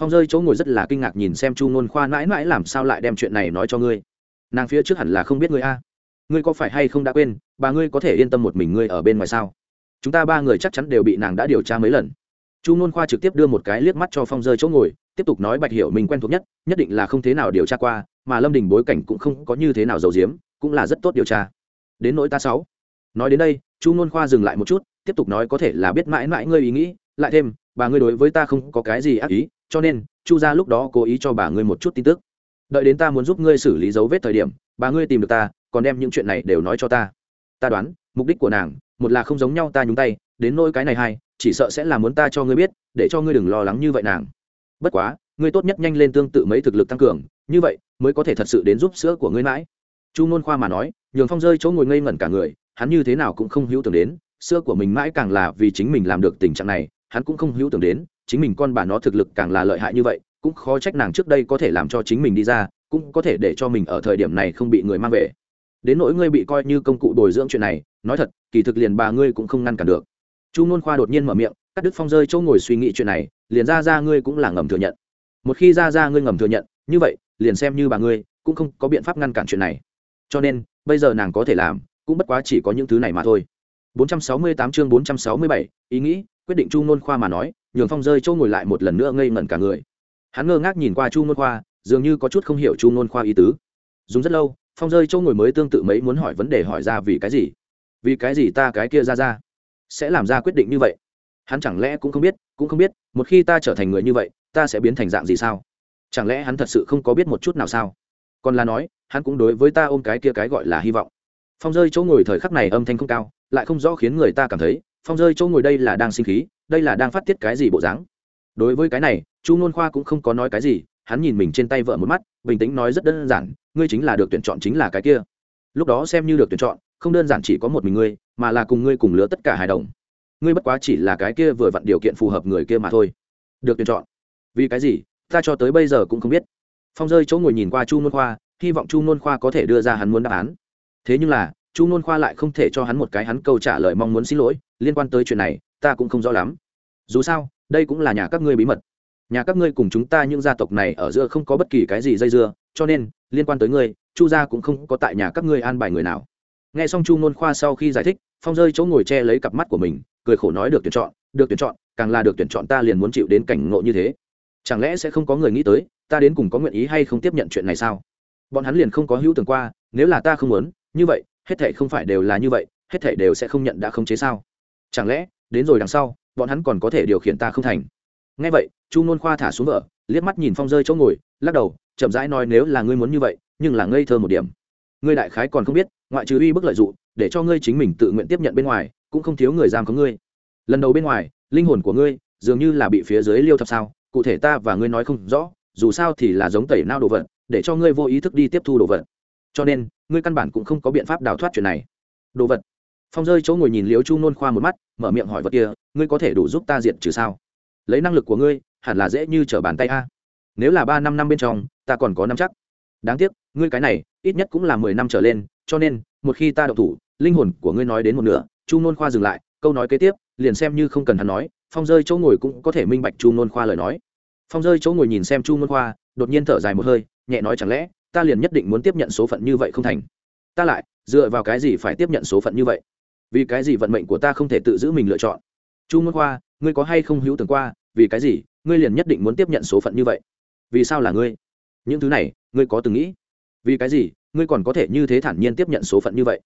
Phong rơi chỗ ngồi rất là kinh ngạc nhìn xem chu ngôn khoa mãi mãi làm sao lại đem chuyện này nói cho ngươi. Nàng phía trước hẳn là không biết ngươi a ngươi có phải hay không đã quên, bà ngươi có thể yên tâm một mình ngươi ở bên ngoài sao? Chúng ta ba người chắc chắn đều bị nàng đã điều tra mấy lần. Chu n khoa trực tiếp đưa một cái liếc mắt cho phong rơi chỗ ngồi, tiếp tục nói bạch hiểu mình quen thuộc nhất nhất định là không thế nào điều tra qua, mà lâm đình bối cảnh cũng không có như thế nào giàu diếm cũng là rất tốt điều tra. Đến nỗi ta sáu. Nói đến đây, chu n khoa dừng lại một chút, tiếp tục nói có thể là biết mãi mãi ngươi ý nghĩ, lại thêm, bà ngươi đối với ta không có cái gì ác ý, cho nên, chu ra lúc đó cố ý cho bà ngươi một chút tin tức. Đợi đến ta muốn giúp ngươi xử lý dấu vết thời điểm, bà ngươi tìm được ta còn đem những chuyện này đều nói cho ta. Ta đoán, mục đích của nàng, một là không giống nhau ta nhúng tay, đến nỗi cái này hai, chỉ sợ sẽ là muốn ta cho ngươi biết, để cho ngươi đừng lo lắng như vậy nàng. Bất quá, ngươi tốt nhất nhanh lên tương tự mấy thực lực tăng cường, như vậy, mới có thể thật sự đến giúp sữa của ngươi mãi. Chu nôn khoa mà nói, nhường phong rơi chỗ ngồi ngây ngẩn cả người, hắn như thế nào cũng không hữu tưởng đến, sữa của mình mãi càng là vì chính mình làm được tình trạng này, hắn cũng không hữu tưởng đến, chính mình con bà nó thực lực càng là lợi hại như vậy, cũng khó trách nàng trước đây có thể làm cho chính mình đi ra, cũng có thể để cho mình ở thời điểm này không bị người mang về đến nỗi ngươi bị coi như công cụ bồi dưỡng chuyện này nói thật kỳ thực liền bà ngươi cũng không ngăn cản được. Chu nôn khoa đột nhiên mở miệng cắt đứt phong rơi chỗ ngồi suy nghĩ chuyện này liền ra ra ngươi cũng là ngầm thừa nhận. Một khi ra ra ngươi ngầm thừa nhận như vậy liền xem như bà ngươi cũng không có biện pháp ngăn cản chuyện này. Cho nên bây giờ nàng có thể làm cũng bất quá chỉ có những thứ này mà thôi. 468 chương 467, ý nghĩ quyết định chu nôn khoa mà nói nhường phong rơi chỗ ngồi lại một lần nữa ngây ngẩn cả người. Hắn ngơ ngác nhìn qua chu nôn khoa dường như có chút không hiểu chu nôn khoa ý tứ. Dùng rất lâu phong rơi châu ngồi mới tương tự mấy muốn hỏi vấn đề hỏi ra vì cái gì? Vì cái gì ta cái kia ra ra? Sẽ làm ra quyết định như vậy? Hắn chẳng lẽ cũng không biết, cũng không biết, một khi ta trở thành người như vậy, ta sẽ biến thành dạng gì sao? Chẳng lẽ hắn thật sự không có biết một chút nào sao? Còn là nói, hắn cũng đối với ta ôm cái kia cái gọi là hy vọng. Phong rơi chỗ ngồi thời khắc này âm thanh không cao, lại không rõ khiến người ta cảm thấy, phong rơi chỗ ngồi đây là đang sinh khí, đây là đang phát tiết cái gì bộ dáng. Đối với cái này, chu nôn khoa cũng không có nói cái gì, hắn nhìn mình trên tay vợ một mắt, bình tĩnh nói rất đơn giản ngươi chính là được tuyển chọn chính là cái kia. Lúc đó xem như được tuyển chọn, không đơn giản chỉ có một mình ngươi, mà là cùng ngươi cùng lứa tất cả hài đồng. Ngươi bất quá chỉ là cái kia vừa vặn điều kiện phù hợp người kia mà thôi. Được tuyển chọn. Vì cái gì? Ta cho tới bây giờ cũng không biết. Phong rơi chỗ ngồi nhìn qua chu nôn khoa, hy vọng chu nôn khoa có thể đưa ra hắn muốn đáp án. Thế nhưng là, chu nôn khoa lại không thể cho hắn một cái hắn câu trả lời mong muốn xin lỗi, liên quan tới chuyện này, ta cũng không rõ lắm. Dù sao, đây cũng là nhà các ngươi bí mật. Nhà các ngươi cùng chúng ta những gia tộc này ở giữa không có bất kỳ cái gì dây dưa cho nên, liên quan tới ngươi, chu gia cũng không có tại nhà các ngươi an bài người nào. Nghe xong chu nôn khoa sau khi giải thích, phong rơi chỗ ngồi che lấy cặp mắt của mình, cười khổ nói được tuyển chọn, được tuyển chọn, càng là được tuyển chọn ta liền muốn chịu đến cảnh ngộ như thế. Chẳng lẽ sẽ không có người nghĩ tới, ta đến cùng có nguyện ý hay không tiếp nhận chuyện này sao? Bọn hắn liền không có hữu tưởng qua, nếu là ta không muốn, như vậy, hết thể không phải đều là như vậy, hết thể đều sẽ không nhận đã không chế sao? Chẳng lẽ, đến rồi đằng sau, bọn hắn còn có thể điều khiển ta không thành? Ngay vậy, chu nôn khoa thả xuống vợ, liếc mắt nhìn phong rơi chỗ ngồi, lắc đầu chậm rãi nói nếu là ngươi muốn như vậy, nhưng là ngây thơ một điểm. Ngươi đại khái còn không biết, ngoại trừ uy bức lợi dụng, để cho ngươi chính mình tự nguyện tiếp nhận bên ngoài, cũng không thiếu người giam có ngươi. Lần đầu bên ngoài, linh hồn của ngươi dường như là bị phía dưới liêu thập sao, cụ thể ta và ngươi nói không rõ, dù sao thì là giống tẩy nao đồ vật, để cho ngươi vô ý thức đi tiếp thu đồ vật. Cho nên, ngươi căn bản cũng không có biện pháp đào thoát chuyện này. Đồ vật. Phong rơi chỗ ngồi nhìn liếu chu nôn khoa một mắt, mở miệng hỏi vật kia, ngươi có thể đủ giúp ta diệt trừ sao? Lấy năng lực của ngươi, hẳn là dễ như trở bàn tay a nếu là ba năm năm bên trong, ta còn có năm chắc. Đáng tiếc, ngươi cái này, ít nhất cũng là mười năm trở lên, cho nên, một khi ta đậu thủ, linh hồn của ngươi nói đến một nửa, chu nôn khoa dừng lại, câu nói kế tiếp, liền xem như không cần hắn nói, phong rơi chỗ ngồi cũng có thể minh bạch chu nôn khoa lời nói. Phong rơi chỗ ngồi nhìn xem chu nôn khoa, đột nhiên thở dài một hơi, nhẹ nói chẳng lẽ, ta liền nhất định muốn tiếp nhận số phận như vậy không thành? Ta lại, dựa vào cái gì phải tiếp nhận số phận như vậy? Vì cái gì vận mệnh của ta không thể tự giữ mình lựa chọn? Chu nôn khoa, ngươi có hay không hữu tưởng qua, vì cái gì, ngươi liền nhất định muốn tiếp nhận số phận như vậy? Vì sao là ngươi? Những thứ này, ngươi có từng nghĩ? Vì cái gì, ngươi còn có thể như thế thản nhiên tiếp nhận số phận như vậy?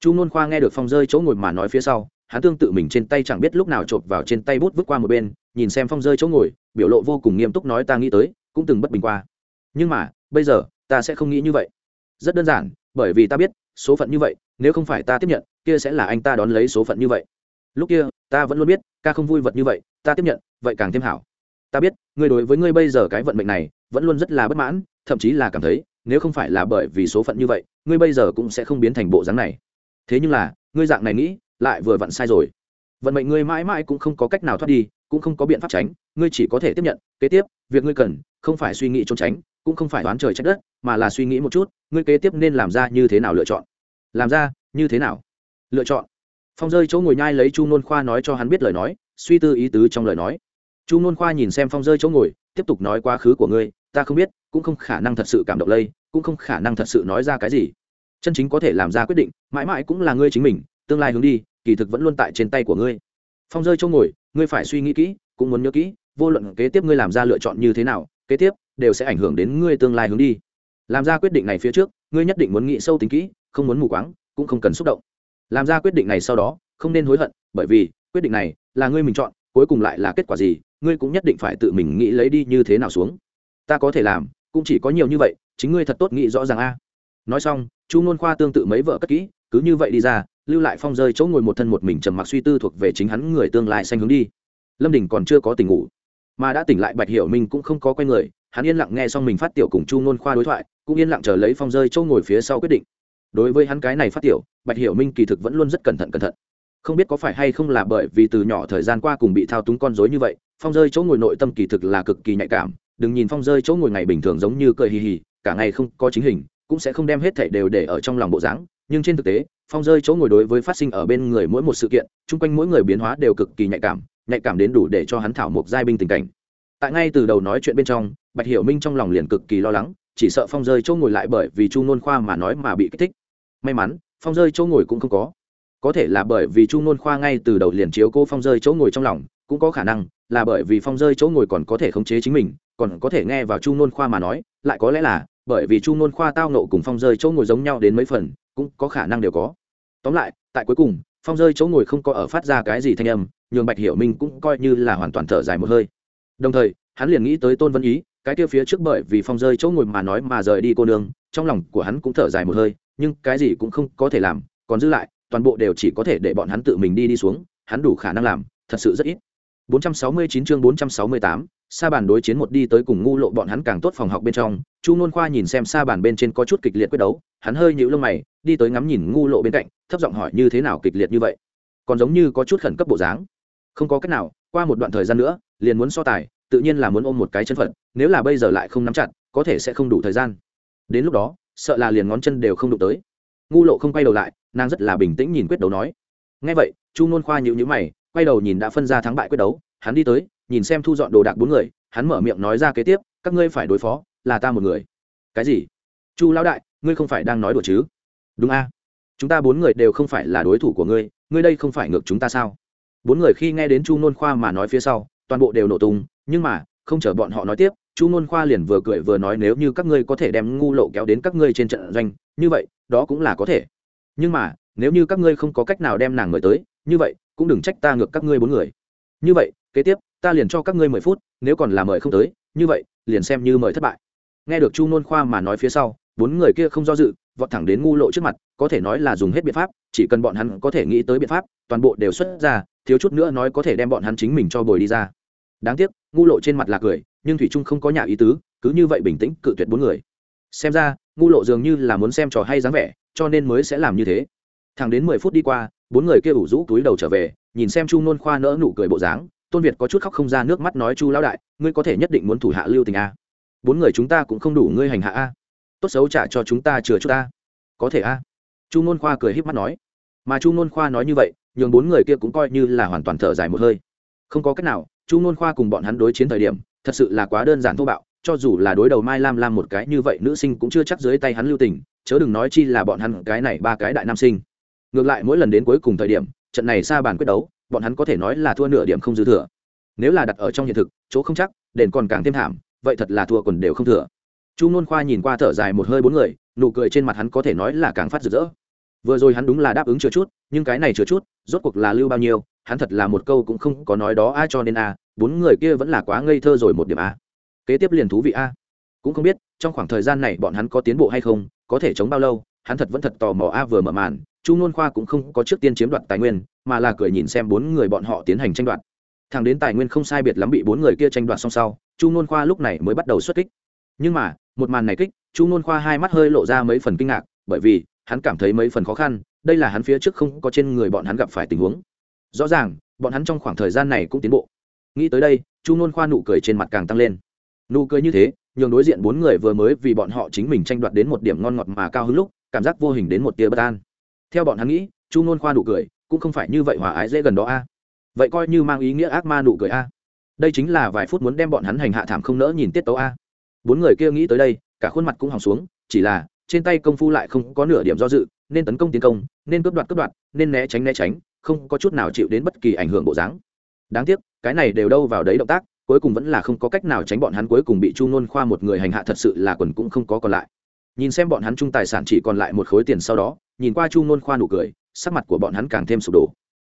Chu n khoa nghe được phong rơi chỗ ngồi mà nói phía sau, hắn tương tự mình trên tay chẳng biết lúc nào chộp vào trên tay bút vứt qua một bên, nhìn xem phong rơi chỗ ngồi, biểu lộ vô cùng nghiêm túc nói ta nghĩ tới, cũng từng bất bình qua. Nhưng mà, bây giờ, ta sẽ không nghĩ như vậy. Rất đơn giản, bởi vì ta biết, số phận như vậy, nếu không phải ta tiếp nhận, kia sẽ là anh ta đón lấy số phận như vậy. Lúc kia, ta vẫn luôn biết, ca không vui vật như vậy, ta tiếp nhận, vậy càng thêm hảo ta biết, ngươi đối với ngươi bây giờ cái vận mệnh này, vẫn luôn rất là bất mãn, thậm chí là cảm thấy, nếu không phải là bởi vì số phận như vậy, ngươi bây giờ cũng sẽ không biến thành bộ dáng này. Thế nhưng là, ngươi dạng này nghĩ, lại vừa vặn sai rồi. Vận mệnh ngươi mãi mãi cũng không có cách nào thoát đi, cũng không có biện pháp tránh, ngươi chỉ có thể tiếp nhận. Kế tiếp, việc ngươi cần, không phải suy nghĩ trốn tránh, cũng không phải đoán trời trách đất, mà là suy nghĩ một chút, ngươi kế tiếp nên làm ra như thế nào lựa chọn? Làm ra, như thế nào? Lựa chọn. Phong rơi chỗ ngồi nhai lấy chu nôn khoa nói cho hắn biết lời nói, suy tư ý tứ trong lời nói chu nôn khoa nhìn xem phong rơi chỗ ngồi, tiếp tục nói quá khứ của ngươi, ta không biết, cũng không khả năng thật sự cảm động lây, cũng không khả năng thật sự nói ra cái gì. Chân chính có thể làm ra quyết định, mãi mãi cũng là ngươi chính mình, tương lai hướng đi, kỳ thực vẫn luôn tại trên tay của ngươi. Phong rơi chỗ ngồi, ngươi phải suy nghĩ kỹ, cũng muốn nhớ kỹ, vô luận kế tiếp ngươi làm ra lựa chọn như thế nào, kế tiếp đều sẽ ảnh hưởng đến ngươi tương lai hướng đi. Làm ra quyết định này phía trước, ngươi nhất định muốn nghĩ sâu tính kỹ, không muốn mù quáng, cũng không cần xúc động. Làm ra quyết định này sau đó, không nên hối hận, bởi vì quyết định này là ngươi mình chọn cuối cùng lại là kết quả gì, ngươi cũng nhất định phải tự mình nghĩ lấy đi như thế nào xuống. Ta có thể làm, cũng chỉ có nhiều như vậy, chính ngươi thật tốt nghĩ rõ ràng a. Nói xong, chu ngôn khoa tương tự mấy vợ cất kỹ, cứ như vậy đi ra, lưu lại phong rơi chỗ ngồi một thân một mình trầm mặc suy tư thuộc về chính hắn người tương lai xanh hướng đi. Lâm đình còn chưa có tình ngủ, mà đã tỉnh lại bạch hiểu minh cũng không có quay người, hắn yên lặng nghe xong mình phát tiểu cùng chu ngôn khoa đối thoại, cũng yên lặng chờ lấy phong rơi chỗ ngồi phía sau quyết định. Đối với hắn cái này phát tiểu, bạch hiểu minh kỳ thực vẫn luôn rất cẩn thận cẩn thận không biết có phải hay không là bởi vì từ nhỏ thời gian qua cùng bị thao túng con dối như vậy, phong rơi chỗ ngồi nội tâm kỳ thực là cực kỳ nhạy cảm. Đừng nhìn phong rơi chỗ ngồi ngày bình thường giống như cười hì hì, cả ngày không có chính hình, cũng sẽ không đem hết thảy đều để ở trong lòng bộ dáng. Nhưng trên thực tế, phong rơi chỗ ngồi đối với phát sinh ở bên người mỗi một sự kiện, chung quanh mỗi người biến hóa đều cực kỳ nhạy cảm nhạy cảm đến đủ để cho hắn thảo một giai binh tình cảnh. Tại ngay từ đầu nói chuyện bên trong, bạch hiểu minh trong lòng liền cực kỳ lo lắng, chỉ sợ phong rơi chỗ ngồi lại bởi vì chu nôn khoa mà nói mà bị kích thích. May mắn, phong rơi chỗ ngồi cũng không có có thể là bởi vì chu nôn khoa ngay từ đầu liền chiếu cô phong rơi chỗ ngồi trong lòng, cũng có khả năng là bởi vì phong rơi chỗ ngồi còn có thể khống chế chính mình, còn có thể nghe vào chu nôn khoa mà nói, lại có lẽ là bởi vì chu nôn khoa tao nộ cùng phong rơi chỗ ngồi giống nhau đến mấy phần, cũng có khả năng đều có. Tóm lại, tại cuối cùng, phong rơi chỗ ngồi không có ở phát ra cái gì thanh âm, nhường bạch hiểu minh cũng coi như là hoàn toàn thở dài một hơi. Đồng thời, hắn liền nghĩ tới tôn vân ý, cái kia phía trước bởi vì phong rơi chỗ ngồi mà nói mà rời đi cô nương, trong lòng của hắn cũng thở dài một hơi, nhưng cái gì cũng không có thể làm, còn giữ lại toàn bộ đều chỉ có thể để bọn hắn tự mình đi đi xuống hắn đủ khả năng làm thật sự rất ít. 469 chương 468, sa bàn đối chiến một đi tới cùng ngu lộ bọn hắn càng tốt phòng học bên trong chu nôn khoa nhìn xem sa bàn bên trên có chút kịch liệt quyết đấu hắn hơi nhíu lông mày đi tới ngắm nhìn ngu lộ bên cạnh thấp giọng hỏi như thế nào kịch liệt như vậy. Còn giống như có chút khẩn cấp bộ dáng. Không có cách nào qua một đoạn thời gian nữa liền muốn so tài tự nhiên là muốn ôm một cái chân phận nếu là bây giờ lại không nắm chặt có thể sẽ không đủ thời gian. Đến lúc đó sợ là liền ngón chân đều không đụng tới ngu lộ không quay đầu lại, nàng rất là bình tĩnh nhìn quyết đấu nói. Ngay vậy, chu nôn khoa nhịu nhữ mày, quay đầu nhìn đã phân ra thắng bại quyết đấu, hắn đi tới, nhìn xem thu dọn đồ đạc bốn người, hắn mở miệng nói ra kế tiếp, các ngươi phải đối phó, là ta một người. Cái gì? Chu lão đại, ngươi không phải đang nói đùa chứ? Đúng a. Chúng ta bốn người đều không phải là đối thủ của ngươi ngươi đây không phải ngược chúng ta sao? Bốn người khi nghe đến chu nôn khoa mà nói phía sau, toàn bộ đều nổ tung, nhưng mà, không chờ bọn họ nói tiếp chu ngôn khoa liền vừa cười vừa nói nếu như các ngươi có thể đem ngu lộ kéo đến các ngươi trên trận doanh, như vậy, đó cũng là có thể. Nhưng mà, nếu như các ngươi không có cách nào đem nàng mời tới, như vậy, cũng đừng trách ta ngược các ngươi bốn người. Như vậy, kế tiếp, ta liền cho các ngươi mười phút, nếu còn là mời không tới, như vậy, liền xem như mời thất bại. Nghe được chu ngôn khoa mà nói phía sau, bốn người kia không do dự, vọt thẳng đến ngu lộ trước mặt, có thể nói là dùng hết biện pháp, chỉ cần bọn hắn có thể nghĩ tới biện pháp, toàn bộ đều xuất ra, thiếu chút nữa nói có thể đem bọn hắn chính mình cho bồi đi ra đáng tiếc, ngu lộ trên mặt là cười, nhưng thủy trung không có nhà ý tứ, cứ như vậy bình tĩnh cự tuyệt bốn người. Xem ra, ngu lộ dường như là muốn xem trò hay dáng vẻ, cho nên mới sẽ làm như thế. Thẳng đến mười phút đi qua, bốn người kia ủ rũ túi đầu trở về, nhìn xem chu nôn khoa nỡ nụ cười bộ dáng, tôn việt có chút khóc không ra nước mắt nói, chu lão đại, ngươi có thể nhất định muốn thủ hạ lưu tình a. Bốn người chúng ta cũng không đủ ngươi hành hạ a. Tốt xấu trả cho chúng ta chừa chút ta có thể a. Chu nôn khoa cười híp mắt nói. Mà chu nôn khoa nói như vậy, nhường bốn người kia cũng coi như là hoàn toàn thở dài một hơi. Không có cách nào chu nôn khoa cùng bọn hắn đối chiến thời điểm, thật sự là quá đơn giản thô bạo, cho dù là đối đầu mai lam lam một cái như vậy, nữ sinh cũng chưa chắc dưới tay hắn lưu tình, chớ đừng nói chi là bọn hắn cái này ba cái đại nam sinh. Ngược lại mỗi lần đến cuối cùng thời điểm, trận này xa bàn quyết đấu, bọn hắn có thể nói là thua nửa điểm không dư thừa. Nếu là đặt ở trong hiện thực, chỗ không chắc, đền còn càng thêm thảm, vậy thật là thua quần đều không thừa. Chu n khoa nhìn qua thở dài một hơi bốn người, nụ cười trên mặt hắn có thể nói là càng phát rực rỡ vừa rồi hắn đúng là đáp ứng chưa chút, nhưng cái này chưa chút, rốt cuộc là lưu bao nhiêu, hắn thật là một câu cũng không có nói đó ai cho nên a, bốn người kia vẫn là quá ngây thơ rồi một điểm a. Kế tiếp liền thú vị a. Cũng không biết, trong khoảng thời gian này bọn hắn có tiến bộ hay không, có thể chống bao lâu, hắn thật vẫn thật tò mò a, vừa mở màn, chu nôn khoa cũng không có trước tiên chiếm đoạt tài nguyên, mà là cười nhìn xem bốn người bọn họ tiến hành tranh đoạt. Thằng đến tài nguyên không sai biệt lắm bị bốn người kia tranh đoạt xong sau, chu nôn khoa lúc này mới bắt đầu xuất kích. Nhưng mà, một màn này kích, chu nôn khoa hai mắt hơi lộ ra mấy phần kinh ngạc, bởi vì hắn cảm thấy mấy phần khó khăn, đây là hắn phía trước không có trên người bọn hắn gặp phải tình huống. Rõ ràng, bọn hắn trong khoảng thời gian này cũng tiến bộ. Nghĩ tới đây, chu nôn khoa nụ cười trên mặt càng tăng lên. Nụ cười như thế, nhường đối diện bốn người vừa mới vì bọn họ chính mình tranh đoạt đến một điểm ngon ngọt mà cao hứng lúc, cảm giác vô hình đến một tia bất an. Theo bọn hắn nghĩ, chu nôn khoa nụ cười cũng không phải như vậy hòa ái dễ gần đó a. Vậy coi như mang ý nghĩa ác ma nụ cười a. Đây chính là vài phút muốn đem bọn hắn hành hạ thảm không nỡ nhìn tiết tấu a. Bốn người kia nghĩ tới đây, cả khuôn mặt cũng hỏng xuống, chỉ là trên tay công phu lại không có nửa điểm do dự, nên tấn công tiến công, nên cướp đoạt cướp đoạt, nên né tránh né tránh, không có chút nào chịu đến bất kỳ ảnh hưởng bộ dáng. Đáng tiếc, cái này đều đâu vào đấy động tác, cuối cùng vẫn là không có cách nào tránh bọn hắn cuối cùng bị chu nôn khoa một người hành hạ thật sự là quần cũng không có còn lại. Nhìn xem bọn hắn chung tài sản chỉ còn lại một khối tiền sau đó, nhìn qua chu nôn khoa nụ cười, sắc mặt của bọn hắn càng thêm sụp đổ.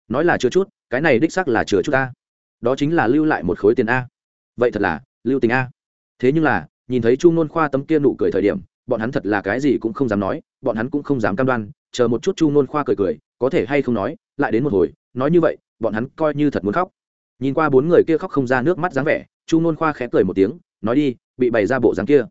Nói là chưa chút, cái này đích xác là chừa chút a. Đó chính là lưu lại một khối tiền a. Vậy thật là, lưu tình a. Thế nhưng là, nhìn thấy chu nôn khoa tấm kia nụ cười thời điểm bọn hắn thật là cái gì cũng không dám nói, bọn hắn cũng không dám cam đoan, chờ một chút chu nôn khoa cười cười, có thể hay không nói, lại đến một hồi, nói như vậy, bọn hắn coi như thật muốn khóc. Nhìn qua bốn người kia khóc không ra nước mắt dáng vẻ, chu nôn khoa khẽ cười một tiếng, nói đi, bị bày ra bộ dáng kia.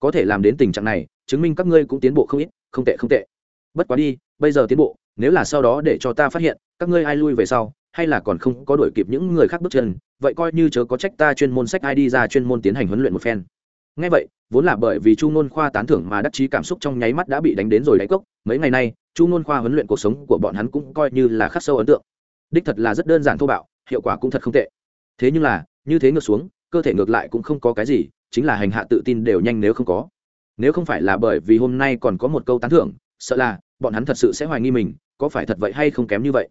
Có thể làm đến tình trạng này, chứng minh các ngươi cũng tiến bộ không ít, không tệ không tệ. Bất quá đi, bây giờ tiến bộ, nếu là sau đó để cho ta phát hiện, các ngươi ai lui về sau, hay là còn không có đuổi kịp những người khác bước chân, vậy coi như chớ có trách ta chuyên môn sách ai đi ra chuyên môn tiến hành huấn luyện một phen ngay vậy, vốn là bởi vì chu nôn khoa tán thưởng mà đắc chí cảm xúc trong nháy mắt đã bị đánh đến rồi đáy cốc, mấy ngày nay, chu nôn khoa huấn luyện cuộc sống của bọn hắn cũng coi như là khắc sâu ấn tượng. Đích thật là rất đơn giản thô bạo, hiệu quả cũng thật không tệ. Thế nhưng là, như thế ngược xuống, cơ thể ngược lại cũng không có cái gì, chính là hành hạ tự tin đều nhanh nếu không có. Nếu không phải là bởi vì hôm nay còn có một câu tán thưởng, sợ là, bọn hắn thật sự sẽ hoài nghi mình, có phải thật vậy hay không kém như vậy.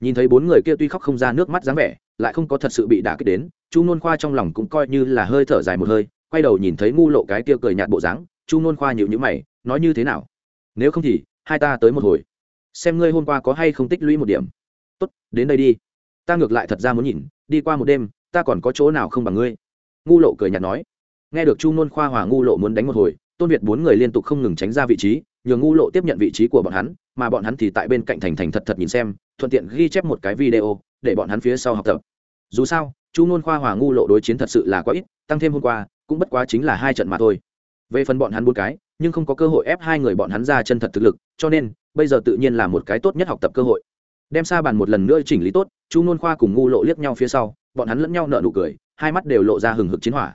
Nhìn thấy bốn người kia tuy khóc không ra nước mắt dáng vẻ, lại không có thật sự bị đả kích đến, chu nôn khoa trong lòng cũng coi như là hơi thở dài một hơi quay đầu nhìn thấy ngu lộ cái kia cười nhạt bộ dáng, chu nôn khoa nhịu nhữ mày, nói như thế nào? Nếu không thì, hai ta tới một hồi. Xem ngươi hôm qua có hay không tích lũy một điểm. Tốt, đến đây đi. Ta ngược lại thật ra muốn nhìn, đi qua một đêm, ta còn có chỗ nào không bằng ngươi? Ngu lộ cười nhạt nói. Nghe được chu nôn khoa hòa ngu lộ muốn đánh một hồi, tôn việt bốn người liên tục không ngừng tránh ra vị trí nhường ngu lộ tiếp nhận vị trí của bọn hắn, mà bọn hắn thì tại bên cạnh thành thành thật thật nhìn xem, thuận tiện ghi chép một cái video, để bọn hắn phía sau học tập. Dù sao, chu nôn khoa hòa ngu lộ đối chiến thật sự là quá ít, tăng thêm hôm qua cũng bất quá chính là hai trận mà thôi. Về phần bọn hắn bốn cái nhưng không có cơ hội ép hai người bọn hắn ra chân thật thực lực cho nên bây giờ tự nhiên là một cái tốt nhất học tập cơ hội. Đem xa bàn một lần nữa chỉnh lý tốt chu nôn khoa cùng ngu lộ liếc nhau phía sau bọn hắn lẫn nhau nợ nụ cười hai mắt đều lộ ra hừng hực chiến hỏa.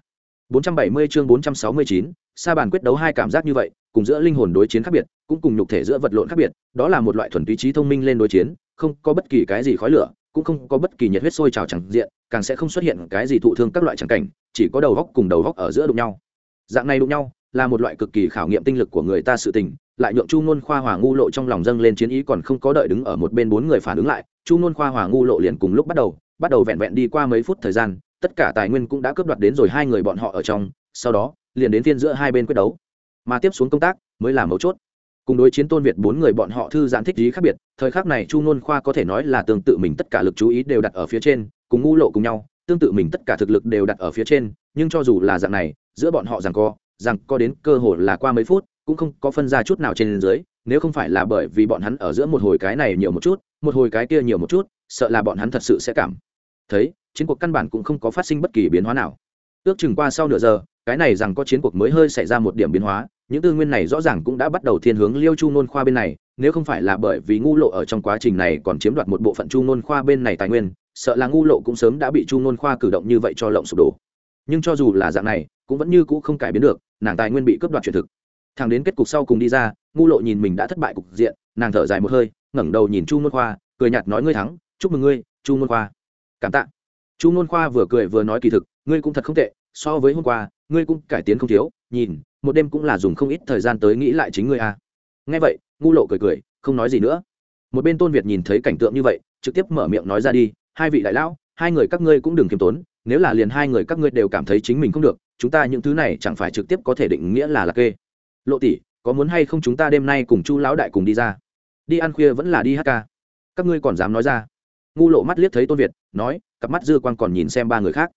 470 chương 469, sa bàn quyết đấu hai cảm giác như vậy, cùng giữa linh hồn đối chiến khác biệt, cũng cùng nhục thể giữa vật lộn khác biệt, đó là một loại thuần túy trí thông minh lên đối chiến, không có bất kỳ cái gì khói lửa, cũng không có bất kỳ nhiệt huyết sôi trào chẳng diện, càng sẽ không xuất hiện cái gì thụ thương các loại chẳng cảnh, chỉ có đầu góc cùng đầu góc ở giữa đụng nhau. Dạng này đụng nhau, là một loại cực kỳ khảo nghiệm tinh lực của người ta sự tình, lại nhượng Chu Nôn Khoa Hòa ngu lộ trong lòng dâng lên chiến ý còn không có đợi đứng ở một bên bốn người phản ứng lại, Chu Nôn Khoa Hòa ngu lộ liền cùng lúc bắt đầu, bắt đầu vẹn vẹn đi qua mấy phút thời gian, tất cả tài nguyên cũng đã cướp đoạt đến rồi hai người bọn họ ở trong sau đó liền đến phiên giữa hai bên quyết đấu mà tiếp xuống công tác mới là mấu chốt cùng đối chiến tôn việt bốn người bọn họ thư giãn thích trí khác biệt thời khắc này chu nôn khoa có thể nói là tương tự mình tất cả lực chú ý đều đặt ở phía trên, cùng ngu lộ cùng nhau, tương tự mình tất cả thực lực đều đặt ở phía trên, nhưng cho dù là dạng này, giữa bọn họ rằng co rằng co đến cơ hồ là qua mấy phút, cũng không có phân ra chút nào trên dưới, nếu không phải là bởi vì bọn hắn ở giữa một hồi cái này nhiều một chút, một hồi cái kia nhiều một chút, sợ là bọn hắn thật sự sẽ cảm thấy chiến cuộc căn bản cũng không có phát sinh bất kỳ biến hóa nào. Ước chừng qua sau nửa giờ, cái này rằng có chiến cuộc mới hơi xảy ra một điểm biến hóa những tư nguyên này rõ ràng cũng đã bắt đầu thiên hướng liêu chu nôn khoa bên này, nếu không phải là bởi vì ngu lộ ở trong quá trình này còn chiếm đoạt một bộ phận chu nôn khoa bên này tài nguyên, sợ là ngu lộ cũng sớm đã bị chu nôn khoa cử động như vậy cho lộng sụp đổ. Nhưng cho dù là dạng này, cũng vẫn như cũ không cải biến được, nàng tài nguyên bị cướp đoạt truyền thực. Thằng đến kết cục sau cùng đi ra, ngu lộ nhìn mình đã thất bại cục diện, nàng thở dài một hơi, ngẩng đầu nhìn chu nôn khoa, cười nhạt nói ngươi thắng, chúc mừng ngươi, chu nôn khoa. Cảm tạ. Chu nôn khoa vừa cười vừa nói kỳ thực, ngươi cũng thật không tệ, so với hôm qua, ngươi cũng cải tiến không thiếu, nhìn một đêm cũng là dùng không ít thời gian tới nghĩ lại chính ngươi a à. nghe vậy, ngu lộ cười cười, không nói gì nữa. Một bên tôn việt nhìn thấy cảnh tượng như vậy, trực tiếp mở miệng nói ra đi, hai vị đại lão, hai người các ngươi cũng đừng kiêm tốn, nếu là liền hai người các ngươi đều cảm thấy chính mình không được, chúng ta những thứ này chẳng phải trực tiếp có thể định nghĩa là là kê. Lộ tỷ, có muốn hay không chúng ta đêm nay cùng chu lão đại cùng đi ra? Đi ăn khuya vẫn là đi hát ca. Các ngươi còn dám nói ra? Ngu lộ mắt liếc thấy tôn việt, nói, cặp mắt dư quan còn nhìn xem ba người khác.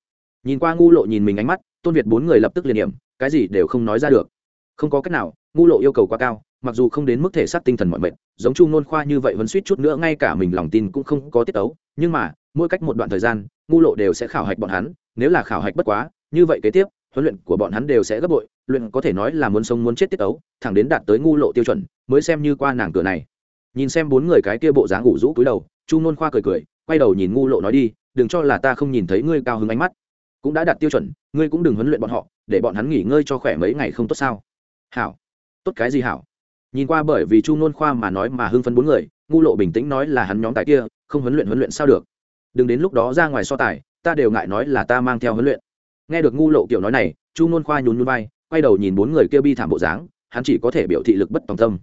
Nhìn qua ngu lộ nhìn mình ánh mắt, tôn việt bốn người lập tức liền điểm cái gì đều không nói ra được. Không có cách nào, ngu lộ yêu cầu quá cao, mặc dù không đến mức thể xác tinh thần mọi mệnh giống chu nôn khoa như vậy vẫn suýt chút nữa ngay cả mình lòng tin cũng không có tiết tấu, nhưng mà, mỗi cách một đoạn thời gian, ngu lộ đều sẽ khảo hạch bọn hắn, nếu là khảo hạch bất quá, như vậy kế tiếp, huấn luyện của bọn hắn đều sẽ gấp bội, luyện có thể nói là muốn sống muốn chết tiết tấu, thẳng đến đạt tới ngu lộ tiêu chuẩn, mới xem như qua nàng cửa này. Nhìn xem bốn người cái kia bộ dáng ngủ rũ cúi đầu, chu nôn khoa cười cười, quay đầu nhìn ngu lộ nói đi, đừng cho là ta không nhìn thấy ngươi cao hứng ánh mắt. Cũng đã đạt tiêu chuẩn, ngươi cũng đừng huấn luyện bọn họ để bọn hắn nghỉ ngơi cho khỏe mấy ngày không tốt sao? Hảo. Tốt cái gì hảo? Nhìn qua bởi vì chu nôn khoa mà nói mà hưng phấn bốn người ngu lộ bình tĩnh nói là hắn nhóm tài kia, không huấn luyện huấn luyện sao được. Đừng đến lúc đó ra ngoài so tài, ta đều ngại nói là ta mang theo huấn luyện. Nghe được ngu lộ kiểu nói này, chu nôn khoa nhún nhún vai, quay đầu nhìn bốn người kia bi thảm bộ dáng, hắn chỉ có thể biểu thị lực bất tòng tâm.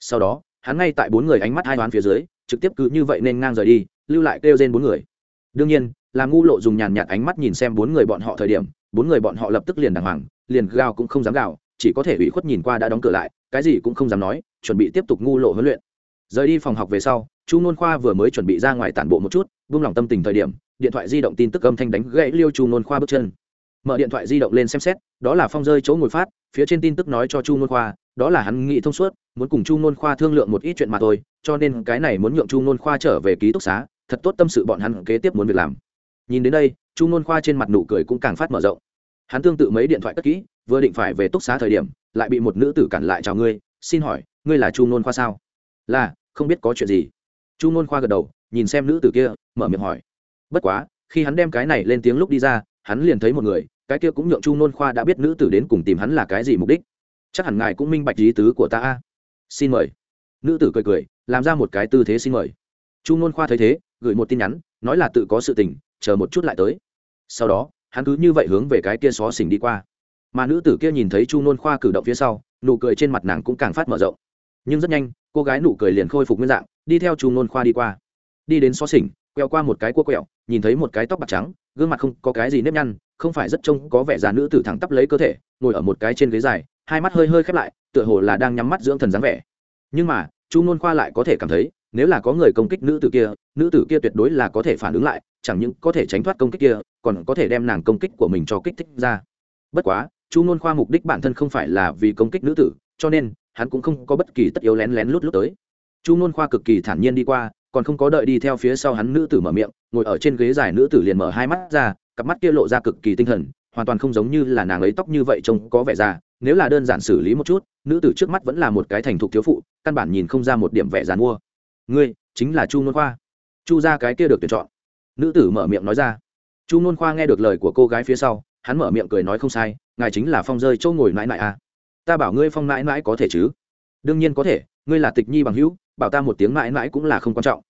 Sau đó, hắn ngay tại bốn người ánh mắt hai đoán phía dưới, trực tiếp cứ như vậy nên ngang rời đi, lưu lại kêu trên bốn người. Đương nhiên, là ngu lộ dùng nhàn nhạt ánh mắt nhìn xem bốn người bọn họ thời điểm bốn người bọn họ lập tức liền đàng hoàng, liền gào cũng không dám gào, chỉ có thể ủy khuất nhìn qua đã đóng cửa lại, cái gì cũng không dám nói, chuẩn bị tiếp tục ngu lộ huấn luyện. Rời đi phòng học về sau, chu nôn khoa vừa mới chuẩn bị ra ngoài tản bộ một chút, vung lòng tâm tình thời điểm, điện thoại di động tin tức âm thanh đánh gãy liêu chu nôn khoa bước chân. Mở điện thoại di động lên xem xét, đó là phong rơi chỗ ngồi phát, phía trên tin tức nói cho chu nôn khoa, đó là hắn nghĩ thông suốt, muốn cùng chu nôn khoa thương lượng một ít chuyện mà thôi, cho nên cái này muốn nhượng chu nôn khoa trở về ký túc xá, thật tốt tâm sự bọn hắn kế tiếp muốn việc làm. Nhìn đến đây chu nôn khoa trên mặt nụ cười cũng càng phát mở rộng. Hắn tương tự mấy điện thoại cất kỹ, vừa định phải về túc xá thời điểm, lại bị một nữ tử cản lại chào ngươi, xin hỏi, ngươi là chu nôn khoa sao? Là, không biết có chuyện gì. Chu nôn khoa gật đầu, nhìn xem nữ tử kia, mở miệng hỏi. Bất quá, khi hắn đem cái này lên tiếng lúc đi ra, hắn liền thấy một người, cái kia cũng nhượng chu nôn khoa đã biết nữ tử đến cùng tìm hắn là cái gì mục đích. Chắc hẳn ngài cũng minh bạch lý tứ của ta a. Xin mời. Nữ tử cười cười, làm ra một cái tư thế xin mời. Chu nôn khoa thấy thế, gửi một tin nhắn, nói là tự có sự tình, chờ một chút lại tới sau đó, hắn cứ như vậy hướng về cái kia xó xỉnh đi qua. Mà nữ tử kia nhìn thấy chu nôn khoa cử động phía sau, nụ cười trên mặt nàng cũng càng phát mở rộng. Nhưng rất nhanh, cô gái nụ cười liền khôi phục nguyên dạng, đi theo chu nôn khoa đi qua. Đi đến xó xỉnh, quẹo qua một cái cua quẹo, nhìn thấy một cái tóc bạc trắng, gương mặt không có cái gì nếp nhăn, không phải rất trông có vẻ già nữ tử thẳng tắp lấy cơ thể, ngồi ở một cái trên ghế dài, hai mắt hơi hơi khép lại, tựa hồ là đang nhắm mắt dưỡng thần dáng vẻ. Nhưng mà, chu nôn khoa lại có thể cảm thấy nếu là có người công kích nữ tử kia, nữ tử kia tuyệt đối là có thể phản ứng lại, chẳng những có thể tránh thoát công kích kia, còn có thể đem nàng công kích của mình cho kích thích ra. Bất quá, chu nôn khoa mục đích bản thân không phải là vì công kích nữ tử, cho nên, hắn cũng không có bất kỳ tất yếu lén lén lút lút tới. Chu nôn khoa cực kỳ thản nhiên đi qua, còn không có đợi đi theo phía sau hắn nữ tử mở miệng, ngồi ở trên ghế dài nữ tử liền mở hai mắt ra, cặp mắt kia lộ ra cực kỳ tinh thần, hoàn toàn không giống như là nàng ấy tóc như vậy trông có vẻ già. Nếu là đơn giản xử lý một chút, nữ tử trước mắt vẫn là một cái thành thục thiếu phụ, căn bản nhìn không ra một điểm vẻ già mua ngươi chính là chu nôn khoa. Chu ra cái kia được tuyển chọn. Nữ tử mở miệng nói ra. Chu nôn khoa nghe được lời của cô gái phía sau hắn mở miệng cười nói không sai ngài chính là phong rơi châu ngồi mãi mãi à. ta bảo ngươi phong mãi mãi có thể chứ? Đương nhiên có thể ngươi là tịch nhi bằng hữu bảo ta một tiếng mãi mãi cũng là không quan trọng.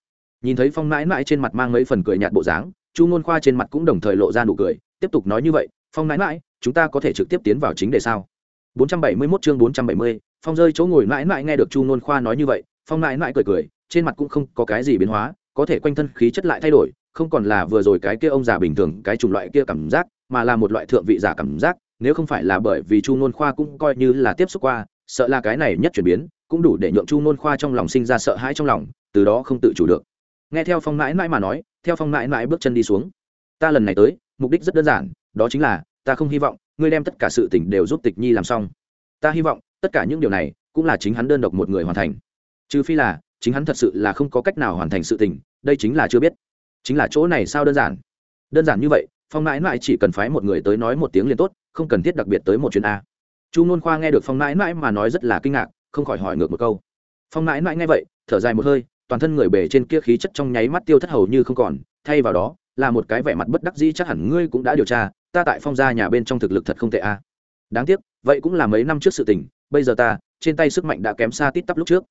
Nhìn thấy phong mãi mãi trên mặt mang mấy phần cười nhạt bộ dáng chu nôn khoa trên mặt cũng đồng thời lộ ra nụ cười tiếp tục nói như vậy phong mãi mãi chúng ta có thể trực tiếp tiến vào chính đề sao? 471 chương 470, phong rơi chỗ ngồi mãi mãi nghe được chu nôn khoa nói như vậy phong mãi mãi cười cười trên mặt cũng không có cái gì biến hóa, có thể quanh thân khí chất lại thay đổi, không còn là vừa rồi cái kia ông già bình thường, cái chủng loại kia cảm giác, mà là một loại thượng vị giả cảm giác, nếu không phải là bởi vì chu nôn khoa cũng coi như là tiếp xúc qua, sợ là cái này nhất chuyển biến, cũng đủ để nhượng chu nôn khoa trong lòng sinh ra sợ hãi trong lòng, từ đó không tự chủ được. Nghe theo phong mãi mãi mà nói, theo phong mãi mãi bước chân đi xuống. Ta lần này tới, mục đích rất đơn giản, đó chính là, ta không hy vọng, ngươi đem tất cả sự tình đều giúp tịch nhi làm xong. Ta hy vọng, tất cả những điều này, cũng là chính hắn đơn độc một người hoàn thành. Trừ phi là chính hắn thật sự là không có cách nào hoàn thành sự tình, đây chính là chưa biết. Chính là chỗ này sao đơn giản? Đơn giản như vậy, phong mãi mãi chỉ cần phái một người tới nói một tiếng liền tốt, không cần thiết đặc biệt tới một chuyến a. Chu nôn khoa nghe được phong mãi mãi mà nói rất là kinh ngạc, không khỏi hỏi ngược một câu. Phong mãi mãi nghe vậy, thở dài một hơi, toàn thân người bể trên kia khí chất trong nháy mắt tiêu thất hầu như không còn, thay vào đó, là một cái vẻ mặt bất đắc dĩ chắc hẳn ngươi cũng đã điều tra, ta tại phong gia nhà bên trong thực lực thật không tệ a. Đáng tiếc, vậy cũng là mấy năm trước sự tình, bây giờ ta, trên tay sức mạnh đã kém xa tít tắp lúc trước.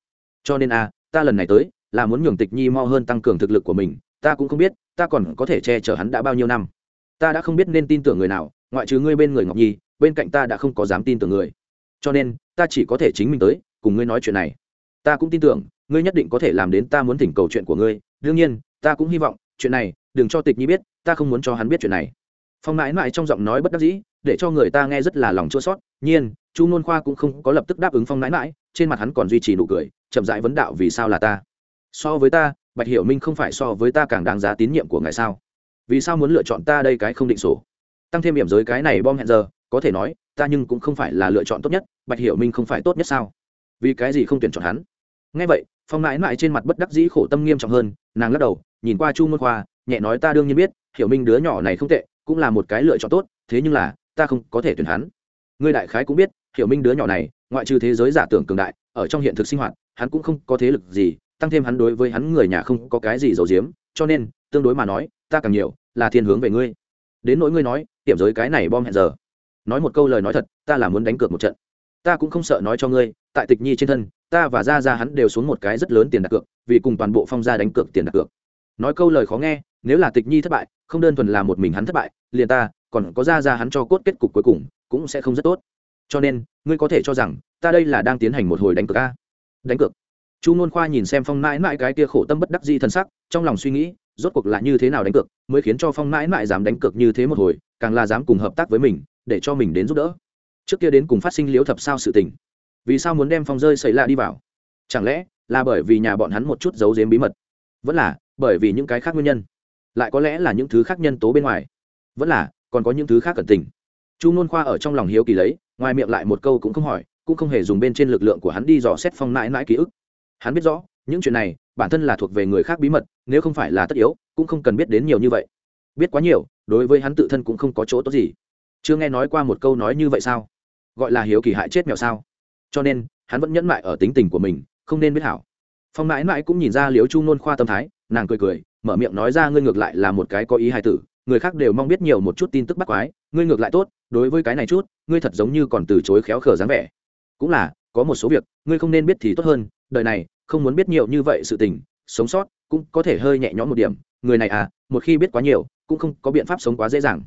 Cho nên a ta lần này tới, là muốn nhường tịch nhi mo hơn tăng cường thực lực của mình, ta cũng không biết, ta còn có thể che chở hắn đã bao nhiêu năm. Ta đã không biết nên tin tưởng người nào, ngoại trừ ngươi bên người ngọc nhi, bên cạnh ta đã không có dám tin tưởng người. Cho nên, ta chỉ có thể chính mình tới, cùng ngươi nói chuyện này. Ta cũng tin tưởng, ngươi nhất định có thể làm đến ta muốn thỉnh cầu chuyện của ngươi. Đương nhiên, ta cũng hy vọng, chuyện này, đừng cho tịch nhi biết, ta không muốn cho hắn biết chuyện này. Phong mãi mãi trong giọng nói bất đắc dĩ, để cho người ta nghe rất là lòng chua sót nhiên, chu n khoa cũng không có lập tức đáp ứng phong mãi mãi, trên mặt hắn còn duy trì nụ cười chậm rãi vấn đạo vì sao là ta? So với ta, bạch hiểu minh không phải so với ta càng đáng giá tín nhiệm của ngài sao? Vì sao muốn lựa chọn ta đây cái không định sổ tăng thêm điểm giới cái này bom hẹn giờ, có thể nói, ta nhưng cũng không phải là lựa chọn tốt nhất, bạch hiểu minh không phải tốt nhất sao? Vì cái gì không tuyển chọn hắn? Ngay vậy, phong mãi mãi trên mặt bất đắc dĩ khổ tâm nghiêm trọng hơn, nàng lắc đầu, nhìn qua chu môn khoa, nhẹ nói ta đương nhiên biết, hiểu minh đứa nhỏ này không tệ, cũng là một cái lựa chọn tốt, thế nhưng là, ta không có thể tuyển hắn. Ngươi đại khái cũng biết, hiểu minh đứa nhỏ này, ngoại trừ thế giới giả tưởng cường đại, ở trong hiện thực sinh hoạt hắn cũng không có thế lực gì, tăng thêm hắn đối với hắn người nhà không có cái gì giấu giếm, cho nên, tương đối mà nói, ta càng nhiều là thiên hướng về ngươi. Đến nỗi ngươi nói tiệm giới cái này bom hẹn giờ. Nói một câu lời nói thật, ta là muốn đánh cược một trận. Ta cũng không sợ nói cho ngươi, tại tịch nhi trên thân, ta và ra ra hắn đều xuống một cái rất lớn tiền đặt cược, vì cùng toàn bộ phong gia đánh cược tiền đặt cược. Nói câu lời khó nghe, nếu là tịch nhi thất bại, không đơn thuần là một mình hắn thất bại, liền ta, còn có ra ra hắn cho cốt kết cục cuối cùng, cũng sẽ không rất tốt. Cho nên, ngươi có thể cho rằng, ta đây là đang tiến hành một hồi đánh cược a? Đánh cược. Chu n khoa nhìn xem phong mãi mãi cái kia khổ tâm bất đắc di thân sắc, trong lòng suy nghĩ, rốt cuộc là như thế nào đánh cược, mới khiến cho phong mãi mãi dám đánh cược như thế một hồi, càng là dám cùng hợp tác với mình, để cho mình đến giúp đỡ. Trước kia đến cùng phát sinh liếu thập sao sự tình. Vì sao muốn đem phong rơi xảy lạ đi vào? Chẳng lẽ là bởi vì nhà bọn hắn một chút giấu giếm bí mật? Vẫn là bởi vì những cái khác nguyên nhân? Lại có lẽ là những thứ khác nhân tố bên ngoài? Vẫn là còn có những thứ khác cẩn tình? Chu n khoa ở trong lòng hiếu kỳ lấy, ngoài miệng lại một câu cũng không hỏi cũng không hề dùng bên trên lực lượng của hắn đi dò xét phong mãi mãi ký ức. Hắn biết rõ, những chuyện này bản thân là thuộc về người khác bí mật, nếu không phải là tất yếu, cũng không cần biết đến nhiều như vậy. Biết quá nhiều, đối với hắn tự thân cũng không có chỗ tốt gì. Chưa nghe nói qua một câu nói như vậy sao? Gọi là hiếu kỳ hại chết mèo sao? Cho nên, hắn vẫn nhẫn mại ở tính tình của mình, không nên biết hảo. Phong mãi mãi cũng nhìn ra liếu chu nôn khoa tâm thái, nàng cười cười, mở miệng nói ra ngươi ngược lại là một cái có ý hài tử, người khác đều mong biết nhiều một chút tin tức bắt quái, ngươi ngược lại tốt, đối với cái này chút, ngươi thật giống như còn từ chối khéo khờ dáng vẻ cũng là, có một số việc, ngươi không nên biết thì tốt hơn, đời này, không muốn biết nhiều như vậy sự tình, sống sót, cũng có thể hơi nhẹ nhõm một điểm. Người này à một khi biết quá nhiều, cũng không có biện pháp sống quá dễ dàng.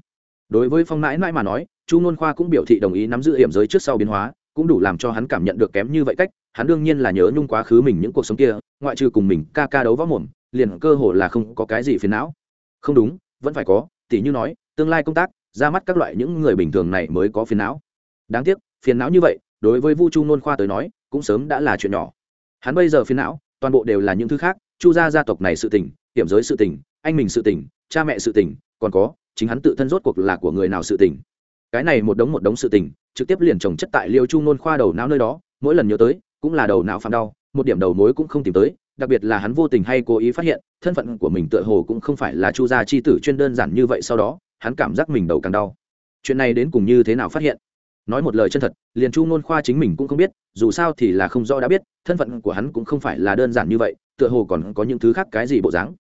Đối với phong mãi mãi mà nói, chu nôn khoa cũng biểu thị đồng ý nắm giữ hiểm giới trước sau biến hóa, cũng đủ làm cho hắn cảm nhận được kém như vậy cách, hắn đương nhiên là nhớ nhung quá khứ mình những cuộc sống kia, ngoại trừ cùng mình ca ca đấu võ mồm, liền cơ hồ là không có cái gì phiền não. Không đúng, vẫn phải có, tỉ như nói, tương lai công tác, ra mắt các loại những người bình thường này mới có phiền não. Đáng tiếc, phiền não như vậy đối với vu chu nôn khoa tới nói, cũng sớm đã là chuyện nhỏ. Hắn bây giờ phiền não, toàn bộ đều là những thứ khác, chu gia gia tộc này sự tình hiểm giới sự tình, anh mình sự tình, cha mẹ sự tình, còn có, chính hắn tự thân rốt cuộc là của người nào sự tình. Cái này một đống một đống sự tình, trực tiếp liền trồng chất tại liêu chu nôn khoa đầu não nơi đó, mỗi lần nhớ tới, cũng là đầu não phạm đau, một điểm đầu mối cũng không tìm tới, đặc biệt là hắn vô tình hay cố ý phát hiện, thân phận của mình tựa hồ cũng không phải là chu gia chi tử chuyên đơn giản như vậy, sau đó, hắn cảm giác mình đầu càng đau. Chuyện này đến cùng như thế nào phát hiện? Nói một lời chân thật, liền chu nôn khoa chính mình cũng không biết, dù sao thì là không rõ đã biết, thân phận của hắn cũng không phải là đơn giản như vậy, tựa hồ còn có những thứ khác cái gì bộ dáng.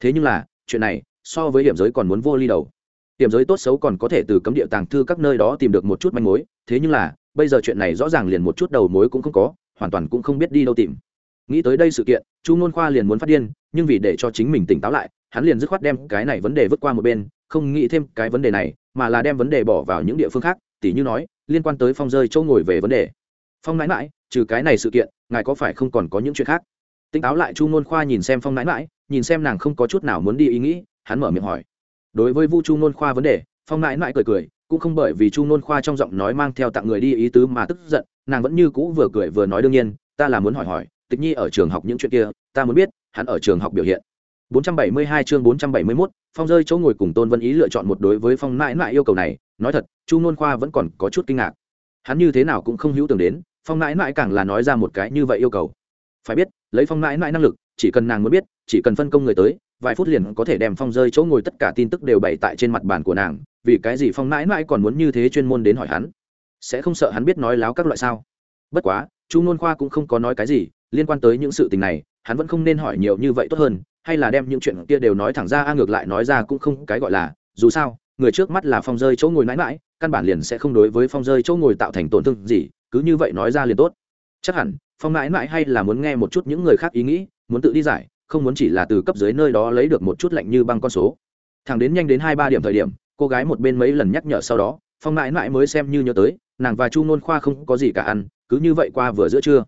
Thế nhưng là, chuyện này, so với hiểm giới còn muốn vô ly đầu. Hiểm giới tốt xấu còn có thể từ cấm địa tàng thư các nơi đó tìm được một chút manh mối, thế nhưng là, bây giờ chuyện này rõ ràng liền một chút đầu mối cũng không có, hoàn toàn cũng không biết đi đâu tìm. Nghĩ tới đây sự kiện, chu nôn khoa liền muốn phát điên, nhưng vì để cho chính mình tỉnh táo lại, hắn liền dứt khoát đem cái này vấn đề vứt qua một bên, không nghĩ thêm cái vấn đề này, mà là đem vấn đề bỏ vào những địa phương khác, tỉ như nói liên quan tới phong rơi châu ngồi về vấn đề. Phong mãi mãi, trừ cái này sự kiện, ngài có phải không còn có những chuyện khác? Tỉnh táo lại chu ngôn khoa nhìn xem phong mãi mãi, nhìn xem nàng không có chút nào muốn đi ý nghĩ, hắn mở miệng hỏi. Đối với vu chu ngôn khoa vấn đề, phong mãi mãi cười cười, cũng không bởi vì chu ngôn khoa trong giọng nói mang theo tặng người đi ý tứ mà tức giận, nàng vẫn như cũ vừa cười vừa nói đương nhiên, ta là muốn hỏi hỏi, tịch nhi ở trường học những chuyện kia, ta muốn biết, hắn ở trường học biểu hiện. 472 chương 471, phong rơi chỗ ngồi cùng tôn vân ý lựa chọn một đối với phong nãi nãi yêu cầu này. Nói thật chu nôn khoa vẫn còn có chút kinh ngạc. Hắn như thế nào cũng không hữu tưởng đến phong nãi nãi càng là nói ra một cái như vậy yêu cầu. Phải biết lấy phong nãi nãi năng lực chỉ cần nàng muốn biết chỉ cần phân công người tới vài phút liền có thể đem phong rơi chỗ ngồi tất cả tin tức đều bày tại trên mặt bàn của nàng. Vì cái gì phong nãi nãi còn muốn như thế chuyên môn đến hỏi hắn? Sẽ không sợ hắn biết nói láo các loại sao? Bất quá chu nôn khoa cũng không có nói cái gì liên quan tới những sự tình này hắn vẫn không nên hỏi nhiều như vậy tốt hơn hay là đem những chuyện kia đều nói thẳng ra, a, ngược lại nói ra cũng không cái gọi là, dù sao, người trước mắt là phong rơi chỗ ngồi mãi mãi, căn bản liền sẽ không đối với phong rơi chỗ ngồi tạo thành tổn thương gì, cứ như vậy nói ra liền tốt. Chắc hẳn, phong mãi mãi hay là muốn nghe một chút những người khác ý nghĩ, muốn tự đi giải, không muốn chỉ là từ cấp dưới nơi đó lấy được một chút lạnh như băng con số. Thẳng đến nhanh đến hai ba điểm thời điểm, cô gái một bên mấy lần nhắc nhở sau đó, phong mãi mãi mới xem như nhớ tới, nàng và chu nôn khoa không có gì cả ăn, cứ như vậy qua vừa giữa trưa.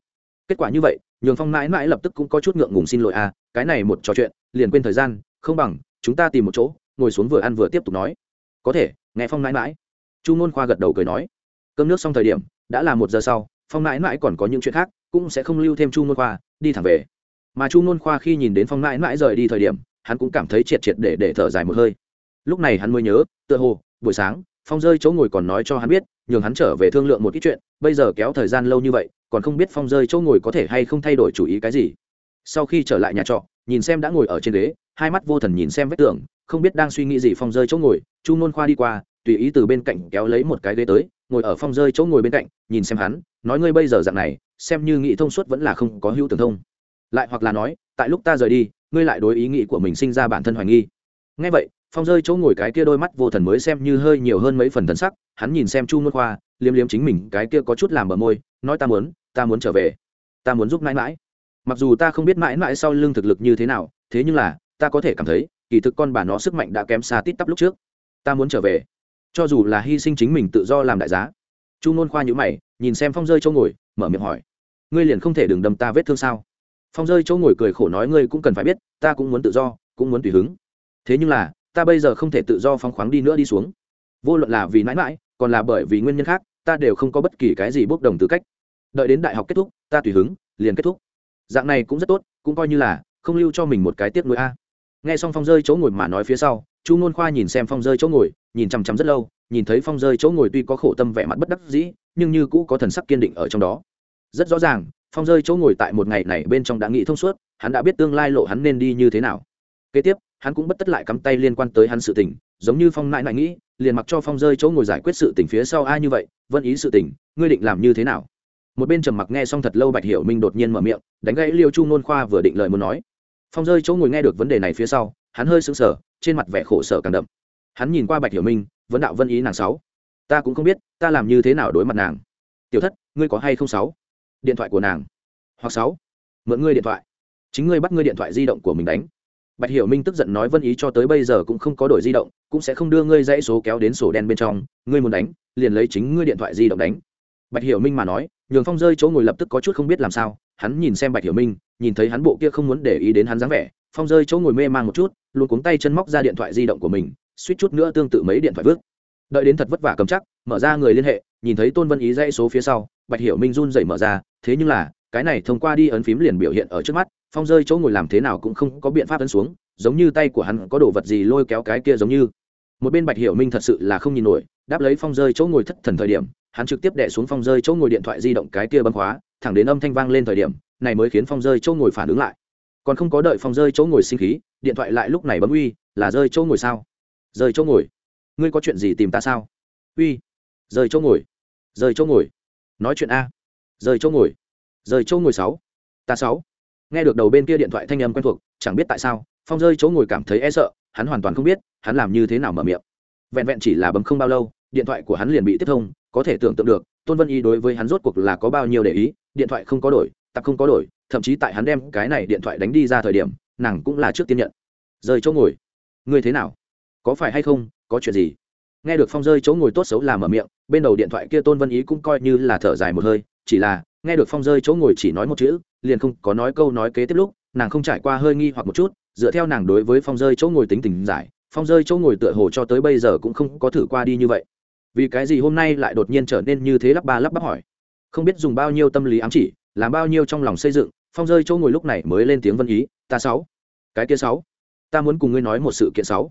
Kết quả như vậy nhường phong mãi mãi lập tức cũng có chút ngượng ngùng xin lỗi à cái này một trò chuyện, liền quên thời gian, không bằng, chúng ta tìm một chỗ, ngồi xuống vừa ăn vừa tiếp tục nói. Có thể, nghe phong mãi mãi. Chu ngôn khoa gật đầu cười nói. Cơm nước xong thời điểm, đã là một giờ sau, phong mãi mãi còn có những chuyện khác, cũng sẽ không lưu thêm chu ngôn khoa, đi thẳng về. Mà chu ngôn khoa khi nhìn đến phong mãi mãi rời đi thời điểm, hắn cũng cảm thấy triệt triệt để để thở dài một hơi. Lúc này hắn mới nhớ, tựa hồ, buổi sáng, phong rơi chỗ ngồi còn nói cho hắn biết, nhường hắn trở về thương lượng một ít chuyện, bây giờ kéo thời gian lâu như vậy còn không biết phong rơi chỗ ngồi có thể hay không thay đổi chủ ý cái gì. Sau khi trở lại nhà trọ, nhìn xem đã ngồi ở trên ghế, hai mắt vô thần nhìn xem vách tường, không biết đang suy nghĩ gì phong rơi chỗ ngồi, chu nôn khoa đi qua, tùy ý từ bên cạnh kéo lấy một cái ghế tới, ngồi ở phong rơi chỗ ngồi bên cạnh, nhìn xem hắn, nói ngươi bây giờ dạng này, xem như nghĩ thông suốt vẫn là không có hữu tưởng thông. Lại hoặc là nói, tại lúc ta rời đi, ngươi lại đối ý nghĩ của mình sinh ra bản thân hoài nghi. Ngay vậy, phong rơi chỗ ngồi cái kia đôi mắt vô thần mới xem như hơi nhiều hơn mấy phần thần sắc, hắn nhìn xem chu môn khoa, liếm liếm chính mình cái kia có chút làm bờ môi nói ta muốn ta muốn trở về. Ta muốn giúp mãi mãi. Mặc dù ta không biết mãi mãi sau lưng thực lực như thế nào, thế nhưng là, ta có thể cảm thấy, kỳ thực con bà nó sức mạnh đã kém xa tít tắp lúc trước. Ta muốn trở về. Cho dù là hy sinh chính mình tự do làm đại giá. Chu nôn khoa nhữ mày, nhìn xem phong rơi chỗ ngồi, mở miệng hỏi. Ngươi liền không thể đừng đâm ta vết thương sao? Phong rơi chỗ ngồi cười khổ nói ngươi cũng cần phải biết, ta cũng muốn tự do, cũng muốn tùy hứng. Thế nhưng là, ta bây giờ không thể tự do phong khoáng đi nữa đi xuống. Vô luận là vì mãi mãi, còn là bởi vì nguyên nhân khác ta đều không có bất kỳ cái gì bốc đồng tư cách. Đợi đến đại học kết thúc, ta tùy hứng, liền kết thúc. Dạng này cũng rất tốt, cũng coi như là, không lưu cho mình một cái tiếc nuối a. Nghe xong phong rơi chỗ ngồi mà nói phía sau, chu ngôn khoa nhìn xem phong rơi chỗ ngồi, nhìn chằm chằm rất lâu, nhìn thấy phong rơi chỗ ngồi tuy có khổ tâm vẻ mặt bất đắc dĩ, nhưng như cũ có thần sắc kiên định ở trong đó. Rất rõ ràng, phong rơi chỗ ngồi tại một ngày này bên trong đã nghĩ thông suốt, hắn đã biết tương lai lộ hắn nên đi như thế nào. Kế tiếp, hắn cũng bất tất lại cắm tay liên quan tới hắn sự tình, giống như phong nại nại nghĩ liền mặc cho phong rơi chỗ ngồi giải quyết sự tình phía sau ai như vậy, vân ý sự tình, ngươi định làm như thế nào? Một bên trầm mặc nghe xong thật lâu bạch hiểu minh đột nhiên mở miệng, đánh gãy liêu chu nôn khoa vừa định lời muốn nói. Phong rơi chỗ ngồi nghe được vấn đề này phía sau, hắn hơi sững sờ, trên mặt vẻ khổ sở càng đậm. Hắn nhìn qua bạch hiểu minh, vấn đạo vân ý nàng sáu. Ta cũng không biết, ta làm như thế nào đối mặt nàng. Tiểu thất, ngươi có hay không sáu? Điện thoại của nàng. Hoặc sáu. Mượn ngươi điện thoại. Chính ngươi bắt ngươi điện thoại di động của mình đánh bạch hiểu minh tức giận nói vân ý cho tới bây giờ cũng không có đổi di động, cũng sẽ không đưa ngươi dãy số kéo đến sổ đen bên trong, ngươi muốn đánh, liền lấy chính ngươi điện thoại di động đánh. Bạch hiểu minh mà nói, nhường phong rơi chỗ ngồi lập tức có chút không biết làm sao, hắn nhìn xem bạch hiểu minh, nhìn thấy hắn bộ kia không muốn để ý đến hắn dáng vẻ, phong rơi chỗ ngồi mê man một chút, luôn cuống tay chân móc ra điện thoại di động của mình, suýt chút nữa tương tự mấy điện thoại vứt. Đợi đến thật vất vả cầm chắc, mở ra người liên hệ, nhìn thấy tôn vân ý dãy số phía sau, bạch hiểu minh run dậy mở ra, thế nhưng là, cái này thông qua đi ấn phím liền biểu hiện ở trước mắt phong rơi chỗ ngồi làm thế nào cũng không có biện pháp ấn xuống, giống như tay của hắn có đồ vật gì lôi kéo cái kia giống như. Một bên bạch hiểu minh thật sự là không nhìn nổi, đáp lấy phong rơi chỗ ngồi thất thần thời điểm, hắn trực tiếp đẻ xuống phong rơi chỗ ngồi điện thoại di động cái kia bấm khóa, thẳng đến âm thanh vang lên thời điểm, này mới khiến phong rơi chỗ ngồi phản ứng lại. Còn không có đợi phong rơi chỗ ngồi sinh khí, điện thoại lại lúc này bấm uy, là rơi chỗ ngồi sao? Rơi chỗ ngồi. Ngươi có chuyện gì tìm ta sao? Uy. Rơi chỗ ngồi. Rơi chỗ ngồi. Nói chuyện a. Rơi chỗ ngồi. Rơi chỗ ngồi sáu. Ta sáu nghe được đầu bên kia điện thoại thanh âm quen thuộc, chẳng biết tại sao, phong rơi chỗ ngồi cảm thấy e sợ, hắn hoàn toàn không biết, hắn làm như thế nào mở miệng. Vẹn vẹn chỉ là bấm không bao lâu, điện thoại của hắn liền bị tiếp thông, có thể tưởng tượng được, tôn vân y đối với hắn rốt cuộc là có bao nhiêu để ý, điện thoại không có đổi tập không có đổi, thậm chí tại hắn đem cái này điện thoại đánh đi ra thời điểm, nàng cũng là trước tiên nhận. Rơi chỗ ngồi. Ngươi thế nào? Có phải hay không? Có chuyện gì? Nghe được phong rơi chỗ ngồi tốt xấu làm ở miệng, bên đầu điện thoại kia tôn vân ý cũng coi như là thở dài một hơi, chỉ là nghe được phong rơi chỗ ngồi chỉ nói một chữ, liền không có nói câu nói kế tiếp lúc, nàng không trải qua hơi nghi hoặc một chút, dựa theo nàng đối với phong rơi chỗ ngồi tính tình giải, phong rơi chỗ ngồi tựa hồ cho tới bây giờ cũng không có thử qua đi như vậy. Vì cái gì hôm nay lại đột nhiên trở nên như thế lắp ba lắp bắp hỏi? Không biết dùng bao nhiêu tâm lý ám chỉ, làm bao nhiêu trong lòng xây dựng, phong rơi chỗ ngồi lúc này mới lên tiếng vân ý, ta sáu, cái kia sáu, ta muốn cùng ngươi nói một sự kiện sáu,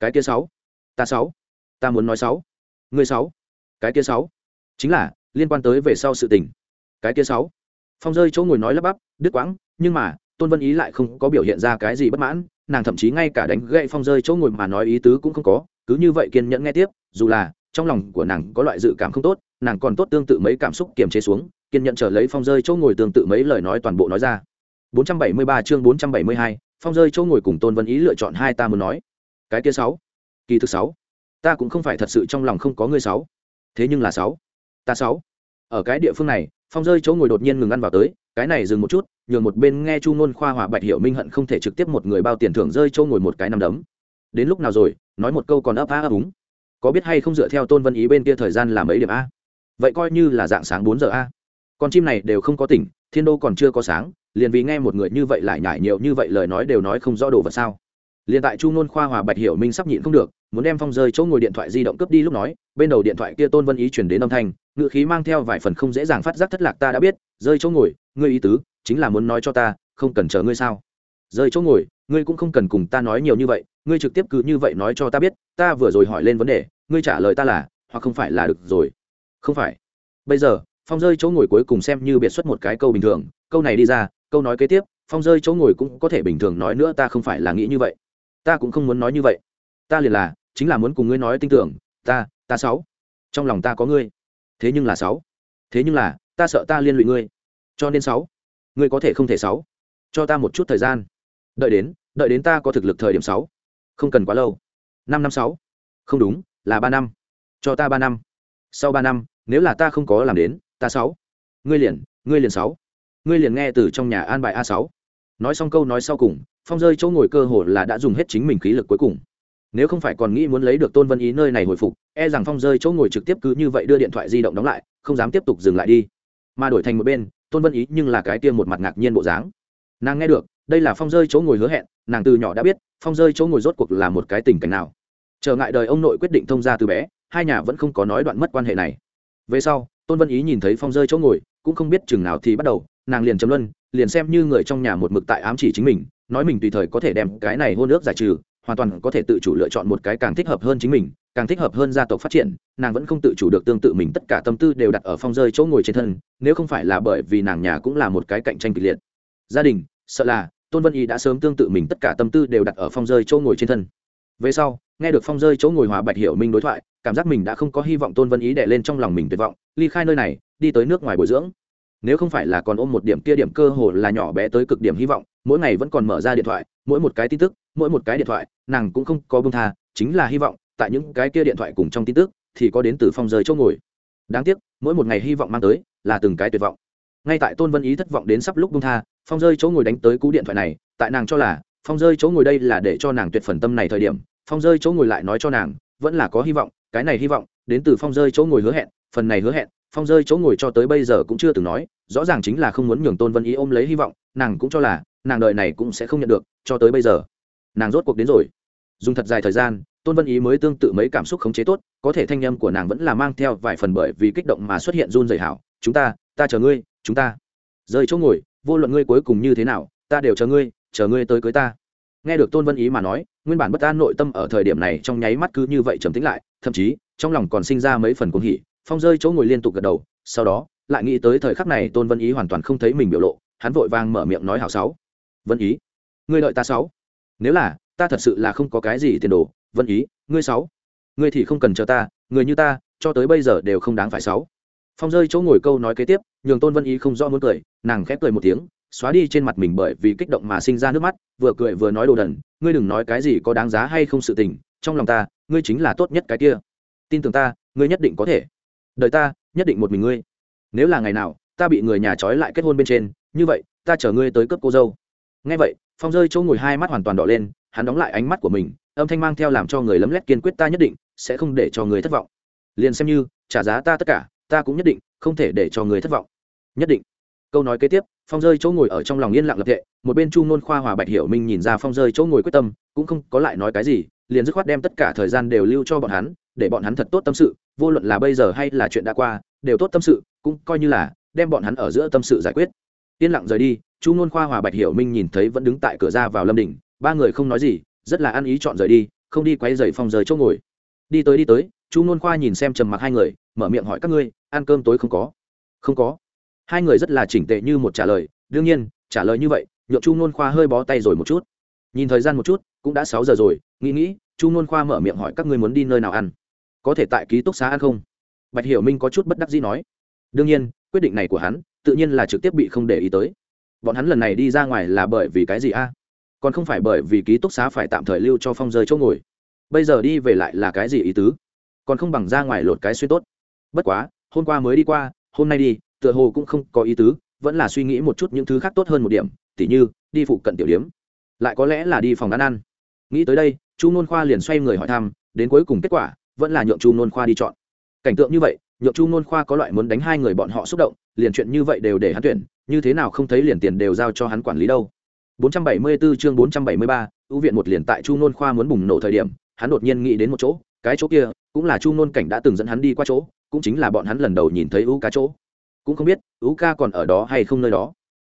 cái kia sáu, ta sáu, ta muốn nói sáu, ngươi sáu, cái kia sáu. Chính là, liên quan tới về sau sự tình cái kia sáu. Phong rơi chỗ ngồi nói lắp bắp đứt quãng nhưng mà tôn vân ý lại không có biểu hiện ra cái gì bất mãn nàng thậm chí ngay cả đánh gậy phong rơi chỗ ngồi mà nói ý tứ cũng không có cứ như vậy kiên nhẫn nghe tiếp dù là trong lòng của nàng có loại dự cảm không tốt nàng còn tốt tương tự mấy cảm xúc kiềm chế xuống kiên nhẫn trở lấy phong rơi chỗ ngồi tương tự mấy lời nói toàn bộ nói ra. 473 chương 472, phong rơi chỗ ngồi cùng tôn vân ý lựa chọn hai ta muốn nói. Cái kia sáu. Kỳ thứ sáu. Ta cũng không phải thật sự trong lòng không có ngươi sáu. Thế nhưng là sáu. Ta sáu ở cái địa phương này, phong rơi chỗ ngồi đột nhiên ngừng ăn vào tới, cái này dừng một chút, nhường một bên nghe chu ngôn khoa hòa bạch hiểu minh hận không thể trực tiếp một người bao tiền thưởng rơi chỗ ngồi một cái nằm đấm. Đến lúc nào rồi, nói một câu còn ấp a ấp úng. Có biết hay không dựa theo tôn vân ý bên kia thời gian là mấy điểm a? Vậy coi như là dạng sáng bốn giờ a. Con chim này đều không có tỉnh, thiên đô còn chưa có sáng, liền vì nghe một người như vậy lại nhải nhiều như vậy lời nói đều nói không rõ đồ vật sao? Liền tại chu nôn khoa hòa bạch hiểu minh sắp nhịn không được, muốn đem phong rơi chỗ ngồi điện thoại di động cướp đi lúc nói, bên đầu điện thoại kia tôn vân ý chuyển đến âm thanh ngự khí mang theo vài phần không dễ dàng phát giác thất lạc ta đã biết, rơi chỗ ngồi, ngươi ý tứ, chính là muốn nói cho ta, không cần chờ ngươi sao? Rơi chỗ ngồi, ngươi cũng không cần cùng ta nói nhiều như vậy, ngươi trực tiếp cứ như vậy nói cho ta biết, ta vừa rồi hỏi lên vấn đề, ngươi trả lời ta là, hoặc không phải là được rồi. Không phải. Bây giờ, phong rơi chỗ ngồi cuối cùng xem như biệt xuất một cái câu bình thường, câu này đi ra, câu nói kế tiếp, phong rơi chỗ ngồi cũng có thể bình thường nói nữa, ta không phải là nghĩ như vậy ta cũng không muốn nói như vậy. Ta liền là, chính là muốn cùng ngươi nói tin tưởng, ta ta sáu. Trong lòng ta có ngươi. Thế nhưng là sáu. Thế nhưng là, ta sợ ta liên lụy ngươi. Cho nên sáu. Ngươi có thể không thể sáu. Cho ta một chút thời gian. Đợi đến đợi đến ta có thực lực thời điểm sáu. Không cần quá lâu. Năm năm sáu. Không đúng, là ba năm. Cho ta ba năm. Sau ba năm, nếu là ta không có làm đến, ta sáu. Ngươi liền ngươi liền sáu. Ngươi liền nghe từ trong nhà an bài a sáu. Nói xong câu nói sau cùng phong rơi chỗ ngồi cơ hồ là đã dùng hết chính mình khí lực cuối cùng. Nếu không phải còn nghĩ muốn lấy được tôn vân ý nơi này hồi phục e rằng phong rơi chỗ ngồi trực tiếp cứ như vậy đưa điện thoại di động đóng lại, không dám tiếp tục dừng lại đi. Mà đổi thành một bên, tôn vân ý nhưng là cái tiêm một mặt ngạc nhiên bộ dáng. Nàng nghe được, đây là phong rơi chỗ ngồi hứa hẹn, nàng từ nhỏ đã biết, phong rơi chỗ ngồi rốt cuộc là một cái tình cảnh nào. Trở ngại đời ông nội quyết định thông ra từ bé, hai nhà vẫn không có nói đoạn mất quan hệ này. Về sau, tôn vân ý nhìn thấy phong rơi chỗ ngồi, cũng không biết chừng nào thì bắt đầu, nàng liền chấm luân, liền xem như người trong nhà một mực tại ám chỉ chính mình nói mình tùy thời có thể đem cái này hôn ước giải trừ, hoàn toàn có thể tự chủ lựa chọn một cái càng thích hợp hơn chính mình, càng thích hợp hơn gia tộc phát triển, nàng vẫn không tự chủ được tương tự mình, tất cả tâm tư đều đặt ở phong rơi chỗ ngồi trên thân, nếu không phải là bởi vì nàng nhà cũng là một cái cạnh tranh kịch liệt. Gia đình, sợ là, tôn vân y đã sớm tương tự mình, tất cả tâm tư đều đặt ở phong rơi chỗ ngồi trên thân. Về sau, nghe được phong rơi chỗ ngồi hòa bạch hiểu minh đối thoại, cảm giác mình đã không có hy vọng tôn vân ý đệ lên trong lòng mình tuyệt vọng, ly khai nơi này, đi tới nước ngoài bồi dưỡng nếu không phải là còn ôm một điểm kia điểm cơ hồ là nhỏ bé tới cực điểm hy vọng, mỗi ngày vẫn còn mở ra điện thoại, mỗi một cái tin tức, mỗi một cái điện thoại, nàng cũng không có bông tha, chính là hy vọng, tại những cái kia điện thoại cùng trong tin tức, thì có đến từ phong rơi chỗ ngồi. Đáng tiếc, mỗi một ngày hy vọng mang tới là từng cái tuyệt vọng. Ngay tại tôn vân ý thất vọng đến sắp lúc bông tha, phong rơi chỗ ngồi đánh tới cú điện thoại này, tại nàng cho là, phong rơi chỗ ngồi đây là để cho nàng tuyệt phần tâm này thời điểm, phong rơi chỗ ngồi lại nói cho nàng, vẫn là có hy vọng, cái này hy vọng, đến từ phong rơi chỗ ngồi hứa hẹn, phần này hứa hẹn phong rơi chỗ ngồi cho tới bây giờ cũng chưa từng nói, rõ ràng chính là không muốn nhường tôn vân ý ôm lấy hy vọng, nàng cũng cho là, nàng đợi này cũng sẽ không nhận được, cho tới bây giờ. Nàng rốt cuộc đến rồi. Dùng thật dài thời gian, tôn vân ý mới tương tự mấy cảm xúc khống chế tốt, có thể thanh âm của nàng vẫn là mang theo vài phần bởi vì kích động mà xuất hiện run dày hảo, chúng ta ta chờ ngươi, chúng ta. Rơi chỗ ngồi, vô luận ngươi cuối cùng như thế nào, ta đều chờ ngươi chờ ngươi tới cưới ta. Nghe được tôn vân ý mà nói, nguyên bản bất an nội tâm ở thời điểm này trong nháy mắt cứ như vậy trầm tĩnh lại, thậm chí, trong lòng còn sinh ra mấy phần cuồng hỉ phong rơi chỗ ngồi liên tục gật đầu, sau đó, lại nghĩ tới thời khắc này tôn vân ý hoàn toàn không thấy mình biểu lộ, hắn vội vàng mở miệng nói hảo sáu. Vân ý, ngươi đợi ta sáu. Nếu là, ta thật sự là không có cái gì tiền đồ, vân ý, ngươi sáu. Ngươi thì không cần chờ ta, người như ta, cho tới bây giờ đều không đáng phải sáu. Phong rơi chỗ ngồi câu nói kế tiếp, nhường tôn vân ý không rõ muốn cười, nàng khép cười một tiếng, xóa đi trên mặt mình bởi vì kích động mà sinh ra nước mắt, vừa cười vừa nói đồ đần, ngươi đừng nói cái gì có đáng giá hay không sự tình, trong lòng ta, ngươi chính là tốt nhất cái kia. Tin tưởng ta, ngươi nhất định có thể đời ta, nhất định một mình ngươi. Nếu là ngày nào, ta bị người nhà trói lại kết hôn bên trên, như vậy, ta chở ngươi tới cấp cô dâu. Ngay vậy, phong rơi chỗ ngồi hai mắt hoàn toàn đỏ lên, hắn đóng lại ánh mắt của mình, âm thanh mang theo làm cho người lấm lét kiên quyết ta nhất định, sẽ không để cho người thất vọng. Liền xem như, trả giá ta tất cả, ta cũng nhất định, không thể để cho người thất vọng. Nhất định. Câu nói kế tiếp, phong rơi chỗ ngồi ở trong lòng yên lặng lập tệ một bên chu nôn khoa hòa bạch hiểu minh nhìn ra phong rơi chỗ ngồi quyết tâm, cũng không có lại nói cái gì, liền dứt khoát đem tất cả thời gian đều lưu cho bọn hắn để bọn hắn thật tốt tâm sự, vô luận là bây giờ hay là chuyện đã qua, đều tốt tâm sự, cũng coi như là đem bọn hắn ở giữa tâm sự giải quyết. Yên lặng rời đi, chu n khoa hòa bạch hiểu minh nhìn thấy vẫn đứng tại cửa ra vào lâm đình, ba người không nói gì, rất là ăn ý chọn rời đi, không đi quay dày phòng rời chỗ ngồi. Đi tới đi tới, chu n khoa nhìn xem trầm mặc hai người, mở miệng hỏi các ngươi, ăn cơm tối không có? Không có. Hai người rất là chỉnh tệ như một trả lời, đương nhiên, trả lời như vậy, nhượng chu n khoa hơi bó tay rồi một chút. Nhìn thời gian một chút, cũng đã sáu giờ rồi, nghĩ nghĩ, chu n khoa mở miệng hỏi các ngươi muốn đi nơi nào ăn có thể tại ký túc xá ăn không? Bạch hiểu minh có chút bất đắc dĩ nói. Đương nhiên, quyết định này của hắn, tự nhiên là trực tiếp bị không để ý tới. Bọn hắn lần này đi ra ngoài là bởi vì cái gì a? Còn không phải bởi vì ký túc xá phải tạm thời lưu cho phong rơi chỗ ngồi. Bây giờ đi về lại là cái gì ý tứ? Còn không bằng ra ngoài lột cái xuyên tốt. Bất quá, hôm qua mới đi qua, hôm nay đi, tựa hồ cũng không có ý tứ, vẫn là suy nghĩ một chút những thứ khác tốt hơn một điểm, tỉ như, đi phụ cận tiểu điếm. Lại có lẽ là đi phòng ăn ăn. Nghĩ tới đây, chu nôn khoa liền xoay người hỏi thăm, đến cuối cùng kết quả vẫn là nhượng chu nôn khoa đi chọn. Cảnh tượng như vậy nhượng chu nôn khoa có loại muốn đánh hai người bọn họ xúc động liền chuyện như vậy đều để hắn tuyển như thế nào không thấy liền tiền đều giao cho hắn quản lý đâu. 474 chương 473, ưu viện một liền tại chu nôn khoa muốn bùng nổ thời điểm hắn đột nhiên nghĩ đến một chỗ cái chỗ kia cũng là chu nôn cảnh đã từng dẫn hắn đi qua chỗ cũng chính là bọn hắn lần đầu nhìn thấy ưu ca chỗ. Cũng không biết ưu ca còn ở đó hay không nơi đó.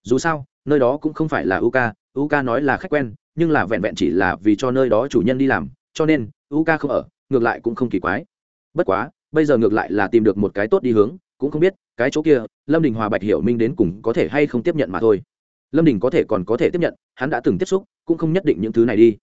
Dù sao nơi đó cũng không phải là ưu ca ưu ca nói là khách quen nhưng là vẹn vẹn chỉ là vì cho nơi đó chủ nhân đi làm cho nên ưu ca không ở ngược lại cũng không kỳ quái. Bất quá, bây giờ ngược lại là tìm được một cái tốt đi hướng, cũng không biết, cái chỗ kia, lâm đình hòa bạch hiểu minh đến cùng có thể hay không tiếp nhận mà thôi. Lâm đình có thể còn có thể tiếp nhận, hắn đã từng tiếp xúc, cũng không nhất định những thứ này đi.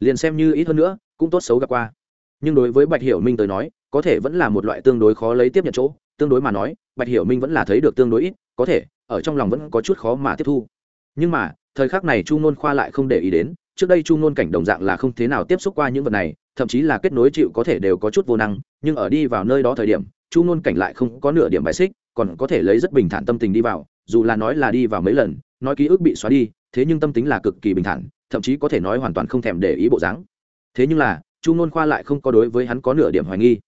Liền xem như ít hơn nữa, cũng tốt xấu gặp qua. Nhưng đối với bạch hiểu minh tới nói, có thể vẫn là một loại tương đối khó lấy tiếp nhận chỗ. Tương đối mà nói, bạch hiểu minh vẫn là thấy được tương đối ít, có thể, ở trong lòng vẫn có chút khó mà tiếp thu. Nhưng mà, thời khắc này chu nôn khoa lại không để ý đến, trước đây chu nôn cảnh đồng dạng là không thế nào tiếp xúc qua những vật này thậm chí là kết nối chịu có thể đều có chút vô năng, nhưng ở đi vào nơi đó thời điểm, chu nôn cảnh lại không có nửa điểm bài xích, còn có thể lấy rất bình thản tâm tình đi vào, dù là nói là đi vào mấy lần, nói ký ức bị xóa đi, thế nhưng tâm tính là cực kỳ bình thản, thậm chí có thể nói hoàn toàn không thèm để ý bộ dáng. Thế nhưng là, chu nôn khoa lại không có đối với hắn có nửa điểm hoài nghi.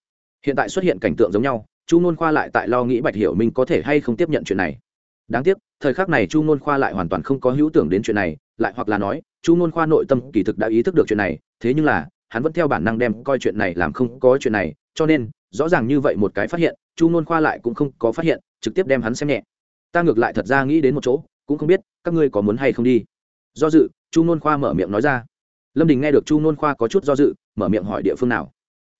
Hiện tại xuất hiện cảnh tượng giống nhau, chu nôn khoa lại tại lo nghĩ bạch hiểu minh có thể hay không tiếp nhận chuyện này. Đáng tiếc, thời khắc này chu nôn khoa lại hoàn toàn không có hữu tưởng đến chuyện này, lại hoặc là nói, chu nôn khoa nội tâm kỳ thực đã ý thức được chuyện này, thế nhưng là hắn vẫn theo bản năng đem coi chuyện này làm không có chuyện này cho nên rõ ràng như vậy một cái phát hiện chu nôn khoa lại cũng không có phát hiện trực tiếp đem hắn xem nhẹ. Ta ngược lại thật ra nghĩ đến một chỗ cũng không biết các ngươi có muốn hay không đi? Do dự chu nôn khoa mở miệng nói ra. Lâm đình nghe được chu nôn khoa có chút do dự mở miệng hỏi địa phương nào?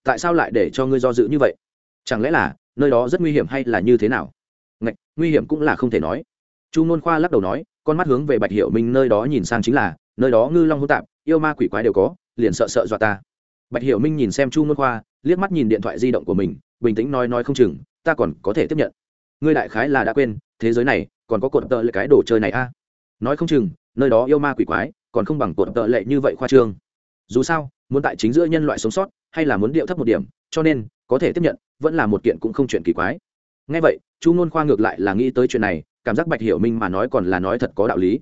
Tại sao lại để cho ngươi do dự như vậy? Chẳng lẽ là nơi đó rất nguy hiểm hay là như thế nào? Ngạch, nguy hiểm cũng là không thể nói. Chu nôn khoa lắc đầu nói con mắt hướng về bạch hiệu minh nơi đó nhìn sang chính là nơi đó ngư long hô tạp yêu ma quỷ quái đều có, liền sợ sợ dọa ta. Bạch hiểu minh nhìn xem chu nôn khoa, liếc mắt nhìn điện thoại di động của mình, bình tĩnh nói nói không chừng, ta còn có thể tiếp nhận. Ngươi đại khái là đã quên, thế giới này còn có cột tợ lệ cái đồ chơi này a? À? nói không chừng, nơi đó yêu ma quỷ quái còn không bằng cột tợ lệ như vậy khoa trương. Dù sao, muốn tại chính giữa nhân loại sống sót, hay là muốn điệu thấp một điểm, cho nên, có thể tiếp nhận, vẫn là một kiện cũng không chuyện kỳ quái. Ngay vậy, chu nôn khoa ngược lại là nghĩ tới chuyện này, cảm giác bạch hiểu minh mà nói còn là nói thật có đạo lý.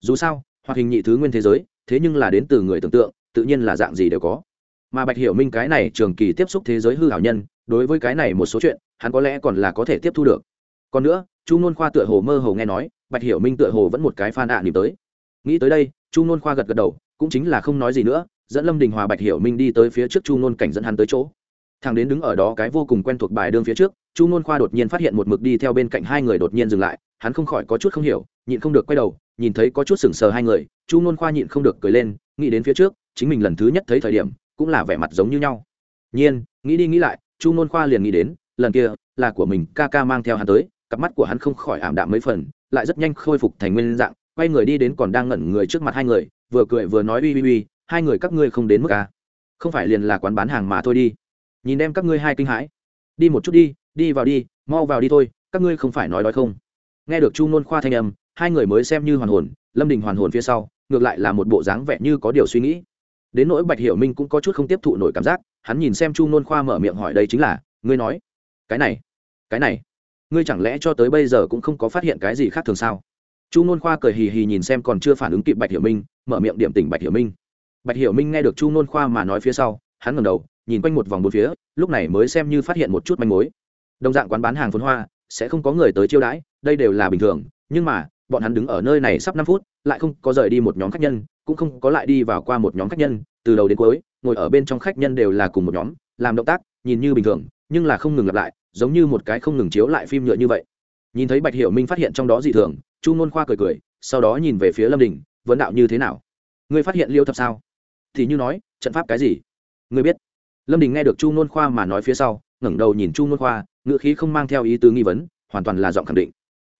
Dù sao, hoặc hình nhị thứ nguyên thế giới thế nhưng là đến từ người tưởng tượng, tự nhiên là dạng gì đều có. Mà bạch hiểu minh cái này trường kỳ tiếp xúc thế giới hư hảo nhân, đối với cái này một số chuyện, hắn có lẽ còn là có thể tiếp thu được. Còn nữa, chu nôn khoa tựa hồ mơ hồ nghe nói, bạch hiểu minh tựa hồ vẫn một cái phan ạ à tới. Nghĩ tới đây, chu nôn khoa gật gật đầu, cũng chính là không nói gì nữa, dẫn lâm đình hòa bạch hiểu minh đi tới phía trước chu nôn cảnh dẫn hắn tới chỗ. Thằng đến đứng ở đó cái vô cùng quen thuộc bài đương phía trước, chu nôn khoa đột nhiên phát hiện một mực đi theo bên cạnh hai người đột nhiên dừng lại, hắn không khỏi có chút không hiểu nhịn không được quay đầu, nhìn thấy có chút sừng sờ hai người, chu nôn khoa nhịn không được cười lên, nghĩ đến phía trước, chính mình lần thứ nhất thấy thời điểm, cũng là vẻ mặt giống như nhau. Nhiên, nghĩ đi nghĩ lại, chu nôn khoa liền nghĩ đến, lần kia, là của mình, ca ca mang theo hắn tới, cặp mắt của hắn không khỏi ảm đạm mấy phần, lại rất nhanh khôi phục thành nguyên dạng, quay người đi đến còn đang ngẩn người trước mặt hai người, vừa cười vừa nói, uy uy uy, hai người các ngươi không đến mức ca không phải liền là quán bán hàng mà thôi đi. Nhìn em các ngươi hai kinh hãi. Đi một chút đi đi vào đi, mau vào đi thôi, các ngươi không phải nói đói không. Nghe được chu nôn khoa thanh âm hai người mới xem như hoàn hồn, lâm đình hoàn hồn phía sau, ngược lại là một bộ dáng vẻ như có điều suy nghĩ. Đến nỗi bạch hiểu minh cũng có chút không tiếp thụ nổi cảm giác, hắn nhìn xem chu nôn khoa mở miệng hỏi đây chính là, ngươi nói, cái này cái này, ngươi chẳng lẽ cho tới bây giờ cũng không có phát hiện cái gì khác thường sao? Chu nôn khoa cười hì hì nhìn xem còn chưa phản ứng kịp bạch hiểu minh, mở miệng điểm tỉnh bạch hiểu minh. Bạch hiểu minh nghe được chu nôn khoa mà nói phía sau, hắn ngầm đầu, nhìn quanh một vòng bốn phía, lúc này mới xem như phát hiện một chút manh mối. Đồng dạng quán bán hàng phun hoa, sẽ không có người tới chiêu đãi, đây đều là bình thường, nhưng mà bọn hắn đứng ở nơi này sắp năm phút, lại không có rời đi một nhóm khách nhân, cũng không có lại đi vào qua một nhóm khách nhân, từ đầu đến cuối, ngồi ở bên trong khách nhân đều là cùng một nhóm, làm động tác, nhìn như bình thường, nhưng là không ngừng lặp lại, giống như một cái không ngừng chiếu lại phim nhựa như vậy. Nhìn thấy bạch hiểu minh phát hiện trong đó dị thường, chu nôn khoa cười cười, sau đó nhìn về phía lâm đình, vấn đạo như thế nào? Ngươi phát hiện liêu thập sao? Thì như nói, trận pháp cái gì? Ngươi biết. Lâm đình nghe được chu nôn khoa mà nói phía sau, ngẩng đầu nhìn chu nôn khoa ngựa khí không mang theo ý tứ nghi vấn, hoàn toàn là giọng khẳng định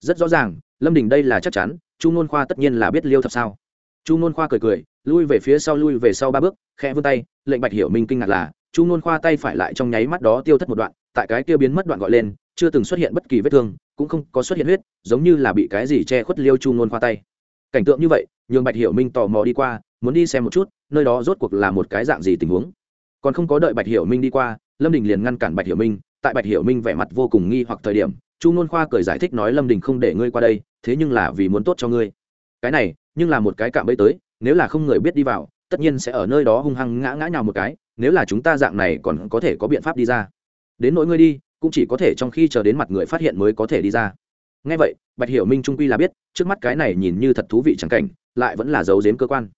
rất rõ ràng, lâm đình đây là chắc chắn, chu nôn khoa tất nhiên là biết liêu thập sao. Chu nôn khoa cười cười, lui về phía sau lui về sau ba bước, khẽ vươn tay, lệnh bạch hiểu minh kinh ngạc là, chu nôn khoa tay phải lại trong nháy mắt đó tiêu thất một đoạn, tại cái kia biến mất đoạn gọi lên, chưa từng xuất hiện bất kỳ vết thương, cũng không có xuất hiện huyết, giống như là bị cái gì che khuất liêu chu nôn khoa tay. Cảnh tượng như vậy, nhường bạch hiểu minh tò mò đi qua, muốn đi xem một chút, nơi đó rốt cuộc là một cái dạng gì tình huống. Còn không có đợi bạch hiểu minh đi qua, lâm đình liền ngăn cản bạch hiểu minh, tại bạch hiểu minh vẻ mặt vô cùng nghi hoặc thời điểm chu nôn khoa cười giải thích nói, lâm đình không để ngươi qua đây, thế nhưng là vì muốn tốt cho ngươi. Cái này, nhưng là một cái cạm bẫy tới, nếu là không người biết đi vào, tất nhiên sẽ ở nơi đó hung hăng ngã ngã nhào một cái, nếu là chúng ta dạng này còn có thể có biện pháp đi ra. Đến nỗi ngươi đi, cũng chỉ có thể trong khi chờ đến mặt người phát hiện mới có thể đi ra. Ngay vậy, bạch hiểu minh trung quy là biết, trước mắt cái này nhìn như thật thú vị chẳng cảnh, lại vẫn là giấu giếm cơ quan.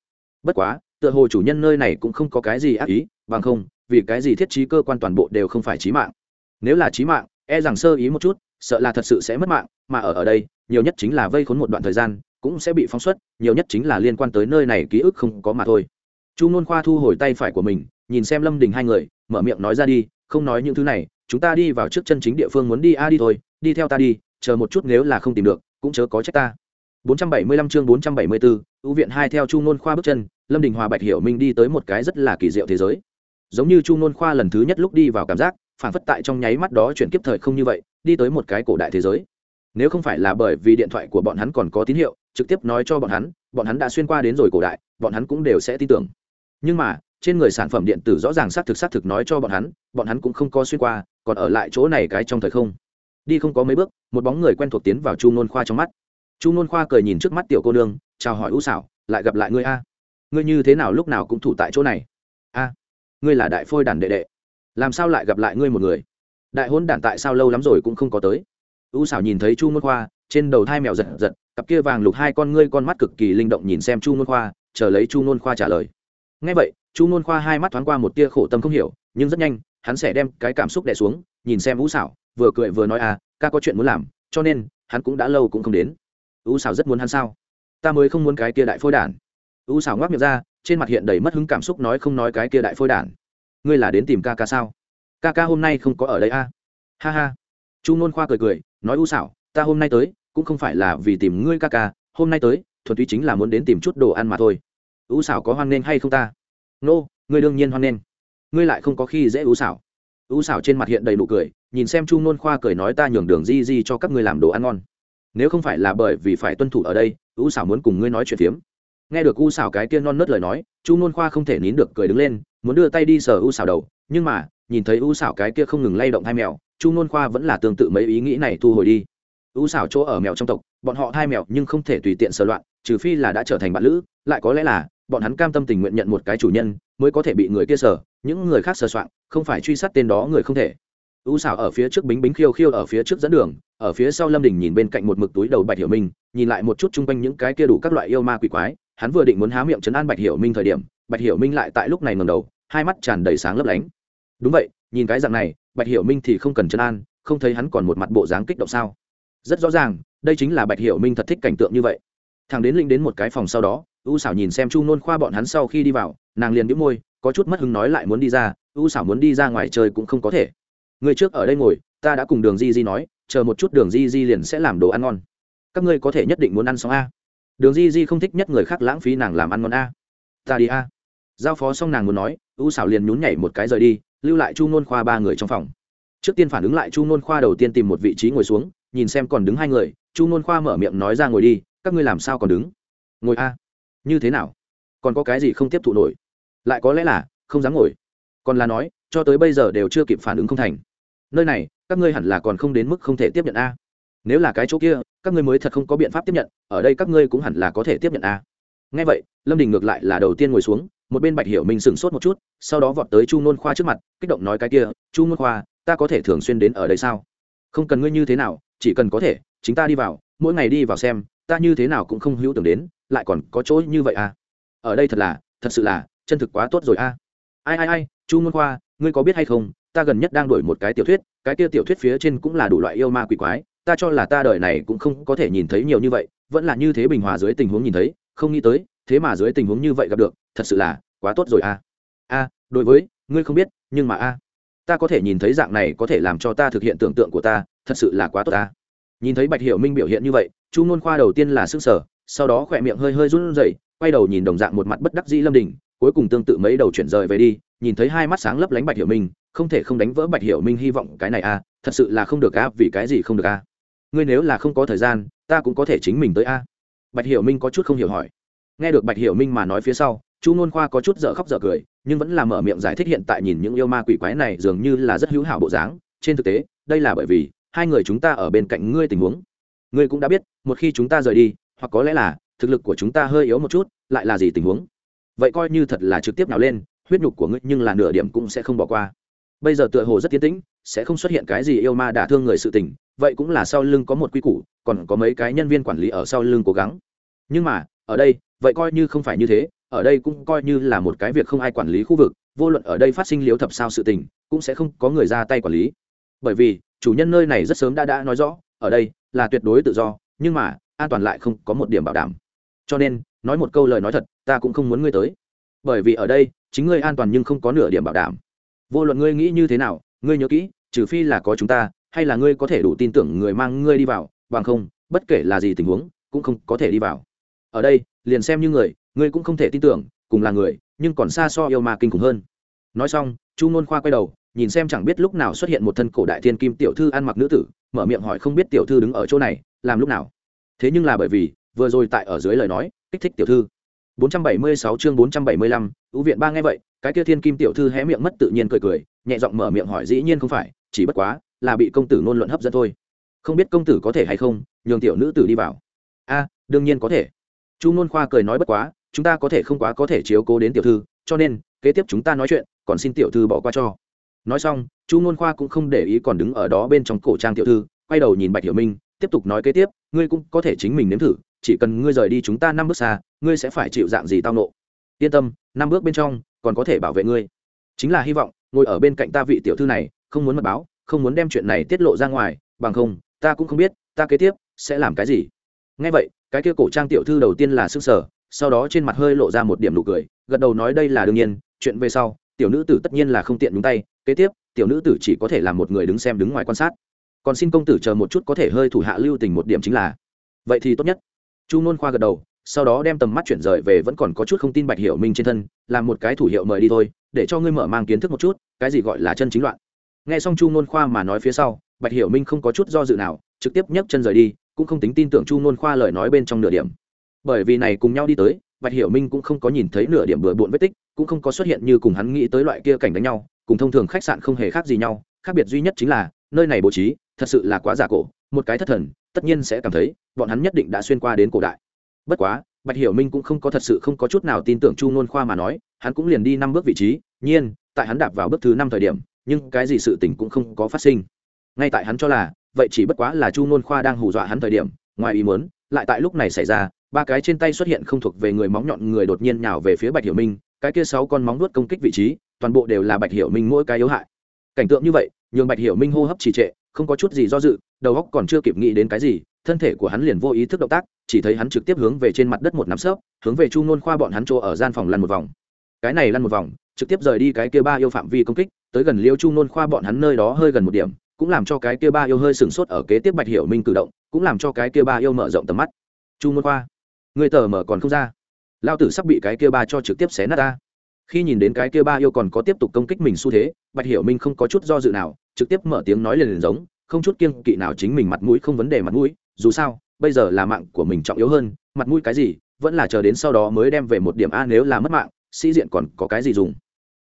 Bất quá, tựa hồ chủ nhân nơi này cũng không có cái gì ác ý, bằng không, vì cái gì thiết trí cơ quan toàn bộ đều không phải trí mạng. Nếu là trí mạng e rằng sơ ý một chút sợ là thật sự sẽ mất mạng mà ở ở đây nhiều nhất chính là vây khốn một đoạn thời gian cũng sẽ bị phóng xuất nhiều nhất chính là liên quan tới nơi này ký ức không có mà thôi. Chu nôn khoa thu hồi tay phải của mình nhìn xem lâm đình hai người mở miệng nói ra đi không nói những thứ này chúng ta đi vào trước chân chính địa phương muốn đi a đi thôi đi theo ta đi chờ một chút nếu là không tìm được cũng chớ có trách ta. 475 chương 474, ưu viện hai theo chu nôn khoa bước chân lâm đình hòa bạch hiểu minh đi tới một cái rất là kỳ diệu thế giới. Giống như chu nôn khoa lần thứ nhất lúc đi vào cảm giác phản phất tại trong nháy mắt đó chuyển kiếp thời không như vậy, đi tới một cái cổ đại thế giới. Nếu không phải là bởi vì điện thoại của bọn hắn còn có tín hiệu, trực tiếp nói cho bọn hắn bọn hắn đã xuyên qua đến rồi cổ đại, bọn hắn cũng đều sẽ tin tưởng. Nhưng mà, trên người sản phẩm điện tử rõ ràng xác thực xác thực nói cho bọn hắn bọn hắn cũng không có xuyên qua, còn ở lại chỗ này cái trong thời không. Đi không có mấy bước, một bóng người quen thuộc tiến vào chu nôn khoa trong mắt. Chu nôn khoa cười nhìn trước mắt tiểu cô nương, chào hỏi u xảo, lại gặp lại ngươi a. Ngươi như thế nào lúc nào cũng thủ tại chỗ này? A, ngươi là đại phôi đàn đệ đệ làm sao lại gặp lại ngươi một người? Đại hôn đản tại sao lâu lắm rồi cũng không có tới. U xảo nhìn thấy chu môn khoa, trên đầu hai mèo giật giật, cặp kia vàng lục hai con ngươi con mắt cực kỳ linh động nhìn xem chu môn khoa, chờ lấy chu môn khoa trả lời. Ngay vậy, chu môn khoa hai mắt thoáng qua một tia khổ tâm không hiểu, nhưng rất nhanh, hắn sẽ đem cái cảm xúc đè xuống, nhìn xem u xảo vừa cười vừa nói à ca có chuyện muốn làm, cho nên, hắn cũng đã lâu cũng không đến. U xảo rất muốn hắn sao? Ta mới không muốn cái kia đại phôi đản. U xảo ngoác miệng ra, trên mặt hiện đầy mất hứng cảm xúc nói không nói cái kia đại phôi đản ngươi là đến tìm ca ca sao? Ca ca hôm nay không có ở đây a à? ha ha. Chu nôn khoa cười cười nói u xảo ta hôm nay tới cũng không phải là vì tìm ngươi ca ca hôm nay tới thuần túy chính là muốn đến tìm chút đồ ăn mà thôi. U xảo có hoan nghênh hay không ta? Nô、no, ngươi đương nhiên hoan nghênh. Ngươi lại không có khi dễ u xảo. U xảo trên mặt hiện đầy nụ cười nhìn xem chu nôn khoa cười nói ta nhường đường di di cho các ngươi làm đồ ăn ngon. Nếu không phải là bởi vì phải tuân thủ ở đây u xảo muốn cùng ngươi nói chuyện phiếm. Nghe được u xảo cái kia non nớt lời nói chu nôn khoa không thể nín được cười đứng lên muốn đưa tay đi sờ u xảo đầu, nhưng mà, nhìn thấy u xảo cái kia không ngừng lay động hai mèo, chu nôn khoa vẫn là tương tự mấy ý nghĩ này thu hồi đi. U xảo chỗ ở mèo trong tộc, bọn họ hai mèo nhưng không thể tùy tiện sờ loạn, trừ phi là đã trở thành bạn lữ, lại có lẽ là, bọn hắn cam tâm tình nguyện nhận một cái chủ nhân, mới có thể bị người kia sờ, những người khác sờ soạn, không phải truy sát tên đó người không thể. U xảo ở phía trước bính bính khiêu khiêu ở phía trước dẫn đường, ở phía sau lâm đình nhìn bên cạnh một mực túi đầu bạch hiểu minh, nhìn lại một chút chung quanh những cái kia đủ các loại yêu ma quỷ quái, hắn vừa định muốn há miệng chấn an bạch hiểu minh thời điểm, bạch hiểu minh lại tại lúc này ngầm đầu hai mắt tràn đầy sáng lấp lánh. Đúng vậy, nhìn cái dạng này, bạch hiểu minh thì không cần chân an, không thấy hắn còn một mặt bộ dáng kích động sao? Rất rõ ràng, đây chính là bạch hiểu minh thật thích cảnh tượng như vậy. Thằng đến linh đến một cái phòng sau đó, u xảo nhìn xem chu nôn khoa bọn hắn sau khi đi vào, nàng liền đĩu môi, có chút mất hứng nói lại muốn đi ra, u xảo muốn đi ra ngoài chơi cũng không có thể. Người trước ở đây ngồi, ta đã cùng đường di di nói, chờ một chút đường di di liền sẽ làm đồ ăn ngon. Các ngươi có thể nhất định muốn ăn xong a. Đường di di không thích nhất người khác lãng phí nàng làm ăn ngon a. Ta đi a giao phó xong nàng muốn nói, u xảo liền nhún nhảy một cái rời đi, lưu lại chu nôn khoa ba người trong phòng. Trước tiên phản ứng lại chu nôn khoa đầu tiên tìm một vị trí ngồi xuống, nhìn xem còn đứng hai người, chu nôn khoa mở miệng nói ra ngồi đi, các ngươi làm sao còn đứng? Ngồi a. Như thế nào? Còn có cái gì không tiếp thụ nổi? Lại có lẽ là, không dám ngồi. Còn là nói, cho tới bây giờ đều chưa kịp phản ứng không thành. Nơi này, các ngươi hẳn là còn không đến mức không thể tiếp nhận a. Nếu là cái chỗ kia, các ngươi mới thật không có biện pháp tiếp nhận, ở đây các ngươi cũng hẳn là có thể tiếp nhận a. Ngay vậy, lâm đình ngược lại là đầu tiên ngồi xuống một bên bạch hiểu minh sửng sốt một chút sau đó vọt tới chu nôn khoa trước mặt kích động nói cái kia chu nôn khoa ta có thể thường xuyên đến ở đây sao không cần ngươi như thế nào chỉ cần có thể chính ta đi vào mỗi ngày đi vào xem ta như thế nào cũng không hữu tưởng đến lại còn có chỗ như vậy à ở đây thật là thật sự là chân thực quá tốt rồi a à. ai ai ai chu môn khoa ngươi có biết hay không ta gần nhất đang đổi một cái tiểu thuyết cái kia tiểu thuyết phía trên cũng là đủ loại yêu ma quỷ quái ta cho là ta đời này cũng không có thể nhìn thấy nhiều như vậy vẫn là như thế bình hòa dưới tình huống nhìn thấy không nghĩ tới thế mà dưới tình huống như vậy gặp được thật sự là quá tốt rồi a a đối với, ngươi không biết, nhưng mà a ta có thể nhìn thấy dạng này có thể làm cho ta thực hiện tưởng tượng của ta, thật sự là quá tốt ta nhìn thấy bạch hiểu minh biểu hiện như vậy, chu ngôn khoa đầu tiên là sức sở sau đó khỏe miệng hơi hơi run rẩy, quay đầu nhìn đồng dạng một mặt bất đắc dĩ lâm đình, cuối cùng tương tự mấy đầu chuyển rời về đi, nhìn thấy hai mắt sáng lấp lánh bạch hiểu minh, không thể không đánh vỡ bạch hiểu minh hy vọng, cái này a thật sự là không được a vì cái gì không được a ngươi nếu là không có thời gian, ta cũng có thể chính mình tới a bạch hiểu minh có chút không hiểu hỏi. Nghe được bạch hiểu minh mà nói phía sau chu ngôn khoa có chút dở khóc dở cười, nhưng vẫn là mở miệng giải thích hiện tại nhìn những yêu ma quỷ quái này dường như là rất hữu hảo bộ dáng. Trên thực tế, đây là bởi vì hai người chúng ta ở bên cạnh ngươi tình huống. Ngươi cũng đã biết, một khi chúng ta rời đi, hoặc có lẽ là thực lực của chúng ta hơi yếu một chút, lại là gì tình huống? Vậy coi như thật là trực tiếp nào lên, huyết nhục của ngươi nhưng là nửa điểm cũng sẽ không bỏ qua. Bây giờ tựa hồ rất tiến tĩnh, sẽ không xuất hiện cái gì yêu ma đả thương người sự tình, vậy cũng là sau lưng có một quy củ, còn có mấy cái nhân viên quản lý ở sau lưng cố gắng. Nhưng mà, ở đây, vậy coi như không phải như thế ở đây cũng coi như là một cái việc không ai quản lý khu vực, vô luận ở đây phát sinh liếu thập sao sự tình, cũng sẽ không có người ra tay quản lý. Bởi vì, chủ nhân nơi này rất sớm đã đã nói rõ, ở đây là tuyệt đối tự do, nhưng mà, an toàn lại không có một điểm bảo đảm. Cho nên, nói một câu lời nói thật, ta cũng không muốn ngươi tới. Bởi vì ở đây, chính ngươi an toàn nhưng không có nửa điểm bảo đảm. Vô luận ngươi nghĩ như thế nào, ngươi nhớ kỹ, trừ phi là có chúng ta, hay là ngươi có thể đủ tin tưởng người mang ngươi đi vào, bằng không, bất kể là gì tình huống, cũng không có thể đi vào. Ở đây, liền xem như người ngươi cũng không thể tin tưởng cùng là người nhưng còn xa so yêu ma kinh khủng hơn. Nói xong chu ngôn khoa quay đầu nhìn xem chẳng biết lúc nào xuất hiện một thân cổ đại thiên kim tiểu thư ăn mặc nữ tử mở miệng hỏi không biết tiểu thư đứng ở chỗ này làm lúc nào. Thế nhưng là bởi vì vừa rồi tại ở dưới lời nói kích thích tiểu thư. 476 chương 475, ưu viện ba nghe vậy cái kia thiên kim tiểu thư hé miệng mất tự nhiên cười cười nhẹ giọng mở miệng hỏi dĩ nhiên không phải chỉ bất quá là bị công tử ngôn luận hấp dẫn thôi. Không biết công tử có thể hay không nhường tiểu nữ tử đi vào. A đương nhiên có thể. Chu nôn khoa cười nói bất quá chúng ta có thể không quá có thể chiếu cố đến tiểu thư, cho nên, kế tiếp chúng ta nói chuyện, còn xin tiểu thư bỏ qua cho. Nói xong, chu n khoa cũng không để ý còn đứng ở đó bên trong cổ trang tiểu thư, quay đầu nhìn bạch hiểu minh, tiếp tục nói kế tiếp, ngươi cũng có thể chính mình nếm thử, chỉ cần ngươi rời đi chúng ta năm bước xa, ngươi sẽ phải chịu dạng gì tao nộ yên tâm, năm bước bên trong, còn có thể bảo vệ ngươi. Chính là hy vọng, ngồi ở bên cạnh ta vị tiểu thư này, không muốn mật báo, không muốn đem chuyện này tiết lộ ra ngoài, bằng không, ta cũng không biết, ta kế tiếp sẽ làm cái gì. Ngay vậy, cái kia cổ trang tiểu thư đầu tiên là s ư n g sở sau đó trên mặt hơi lộ ra một điểm nụ cười, gật đầu nói đây là đương nhiên, chuyện về sau, tiểu nữ tử tất nhiên là không tiện nhúng tay, kế tiếp, tiểu nữ tử chỉ có thể là một người đứng xem đứng ngoài quan sát. Còn xin công tử chờ một chút có thể hơi thủ hạ lưu tình một điểm chính là. Vậy thì tốt nhất. Chu nôn khoa gật đầu, sau đó đem tầm mắt chuyển rời về vẫn còn có chút không tin bạch hiểu minh trên thân, làm một cái thủ hiệu mời đi thôi, để cho ngươi mở mang kiến thức một chút, cái gì gọi là chân chính loạn. Nghe xong chu nôn khoa mà nói phía sau, bạch hiểu minh không có chút do dự nào, trực tiếp nhấc chân rời đi, cũng không tính tin tưởng chu nôn khoa lời nói bên trong nửa điểm bởi vì này cùng nhau đi tới, bạch hiểu minh cũng không có nhìn thấy nửa điểm bừa bộn vết tích, cũng không có xuất hiện như cùng hắn nghĩ tới loại kia cảnh đánh nhau, cùng thông thường khách sạn không hề khác gì nhau, khác biệt duy nhất chính là, nơi này bố trí, thật sự là quá giả cổ, một cái thất thần, tất nhiên sẽ cảm thấy, bọn hắn nhất định đã xuyên qua đến cổ đại. Bất quá, bạch hiểu minh cũng không có thật sự không có chút nào tin tưởng chu nôn khoa mà nói, hắn cũng liền đi năm bước vị trí, nhiên, tại hắn đạp vào bước thứ năm thời điểm, nhưng cái gì sự tình cũng không có phát sinh. Ngay tại hắn cho là, vậy chỉ bất quá là chu nôn khoa đang hù dọa hắn thời điểm, ngoài ý muốn, lại tại lúc này xảy ra ba cái trên tay xuất hiện không thuộc về người móng nhọn người đột nhiên nhào về phía bạch hiểu minh, cái kia sáu con móng nuốt công kích vị trí, toàn bộ đều là bạch hiểu minh mỗi cái yếu hại. Cảnh tượng như vậy, nhường bạch hiểu minh hô hấp trì trệ, không có chút gì do dự, đầu óc còn chưa kịp nghĩ đến cái gì, thân thể của hắn liền vô ý thức động tác, chỉ thấy hắn trực tiếp hướng về trên mặt đất một nắm sấp hướng về chu nôn khoa bọn hắn chỗ ở gian phòng lăn một vòng. Cái này lăn một vòng, trực tiếp rời đi cái kia ba yêu phạm vi công kích, tới gần liêu chu nôn khoa bọn hắn nơi đó hơi gần một điểm, cũng làm cho cái kia ba yêu hơi sừng sốt ở kế tiếp bạch hiểu minh cử động, cũng làm cho cái kia ba yêu mở rộng tầm mắt. Chu nôn khoa người tờ mở còn không ra. Lao tử sắp bị cái kia ba cho trực tiếp xé nát ta. Khi nhìn đến cái kia ba yêu còn có tiếp tục công kích mình xu thế, bạch hiểu minh không có chút do dự nào, trực tiếp mở tiếng nói liền liền giống, không chút kiêng kỵ nào chính mình mặt mũi không vấn đề mặt mũi, dù sao, bây giờ là mạng của mình trọng yếu hơn, mặt mũi cái gì, vẫn là chờ đến sau đó mới đem về một điểm a nếu là mất mạng, sĩ diện còn có cái gì dùng.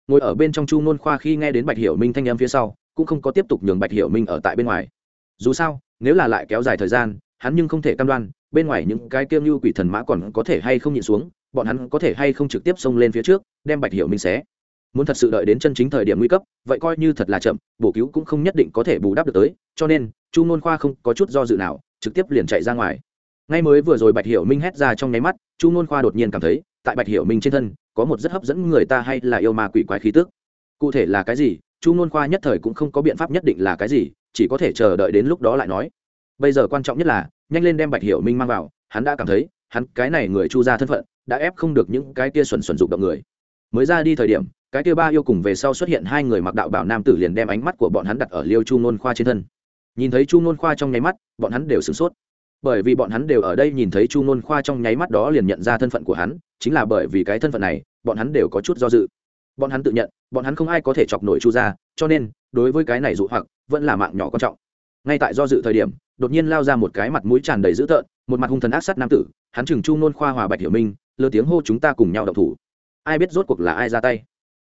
Ngồi ở bên trong chu ngôn khoa khi nghe đến bạch hiểu minh thanh em phía sau, cũng không có tiếp tục nhường bạch hiểu minh ở tại bên ngoài. Dù sao, nếu là lại kéo dài thời gian, hắn nhưng không thể cam đoan bên ngoài những cái kiêm như quỷ thần mã còn có thể hay không nhịn xuống, bọn hắn có thể hay không trực tiếp xông lên phía trước, đem bạch hiểu minh xé. Muốn thật sự đợi đến chân chính thời điểm nguy cấp, vậy coi như thật là chậm, bổ cứu cũng không nhất định có thể bù đắp được tới, cho nên, chu ngôn khoa không có chút do dự nào, trực tiếp liền chạy ra ngoài. Ngay mới vừa rồi bạch hiểu minh hét ra trong nháy mắt, chu ngôn khoa đột nhiên cảm thấy, tại bạch hiểu minh trên thân, có một rất hấp dẫn người ta hay là yêu ma quỷ quái khí tức. Cụ thể là cái gì, chu ngôn khoa nhất thời cũng không có biện pháp nhất định là cái gì, chỉ có thể chờ đợi đến lúc đó lại nói. Bây giờ quan trọng nhất là nhanh lên đem bạch hiểu minh mang vào, hắn đã cảm thấy, hắn cái này người chu ra thân phận, đã ép không được những cái kia xuẩn xuẩn dục động người. Mới ra đi thời điểm, cái kia ba yêu cùng về sau xuất hiện hai người mặc đạo bảo nam tử liền đem ánh mắt của bọn hắn đặt ở liêu chu nôn khoa trên thân. Nhìn thấy chu nôn khoa trong nháy mắt, bọn hắn đều sửng sốt. Bởi vì bọn hắn đều ở đây nhìn thấy chu nôn khoa trong nháy mắt đó liền nhận ra thân phận của hắn, chính là bởi vì cái thân phận này, bọn hắn đều có chút do dự. Bọn hắn tự nhận, bọn hắn không ai có thể chọc nổi chu ra cho nên, đối với cái này dụ hoặc, vẫn là mạng nhỏ quan trọng ngay tại do dự thời điểm, đột nhiên lao ra một cái mặt mũi tràn đầy dữ tợn, một mặt hung thần ác sát nam tử, hắn chừng chu nôn khoa hòa bạch hiểu minh lơ tiếng hô chúng ta cùng nhau đậu thủ. Ai biết rốt cuộc là ai ra tay?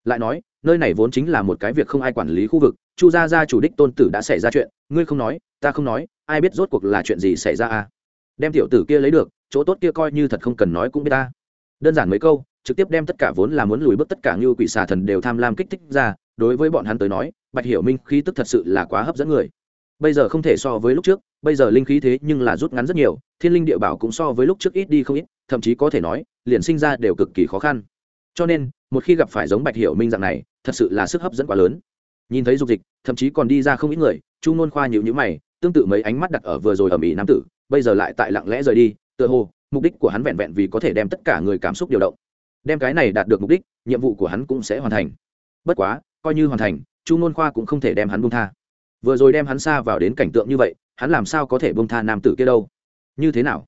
Lại nói, nơi này vốn chính là một cái việc không ai quản lý khu vực, chu gia gia chủ đích tôn tử đã xảy ra chuyện, ngươi không nói, ta không nói, ai biết rốt cuộc là chuyện gì xảy ra à? Đem tiểu tử kia lấy được, chỗ tốt kia coi như thật không cần nói cũng biết ta. Đơn giản mấy câu, trực tiếp đem tất cả vốn là muốn lùi bước tất cả như quỷ xà thần đều tham lam kích thích ra, đối với bọn hắn tới nói, bạch hiểu minh khí tức thật sự là quá hấp dẫn người bây giờ không thể so với lúc trước, bây giờ linh khí thế nhưng là rút ngắn rất nhiều, thiên linh địa bảo cũng so với lúc trước ít đi không ít, thậm chí có thể nói, liền sinh ra đều cực kỳ khó khăn. Cho nên, một khi gặp phải giống bạch hiểu minh dạng này, thật sự là sức hấp dẫn quá lớn. Nhìn thấy dục dịch, thậm chí còn đi ra không ít người, chu nôn khoa nhịu nhữ mày, tương tự mấy ánh mắt đặt ở vừa rồi ở mỹ nam tử, bây giờ lại tại lặng lẽ rời đi, tựa hồ, mục đích của hắn vẹn vẹn vì có thể đem tất cả người cảm xúc điều động. Đem cái này đạt được mục đích, nhiệm vụ của hắn cũng sẽ hoàn thành. Bất quá, coi như hoàn thành, chu nôn khoa cũng không thể đem hắn buông tha vừa rồi đem hắn xa vào đến cảnh tượng như vậy, hắn làm sao có thể bông tha nam tử kia đâu? Như thế nào?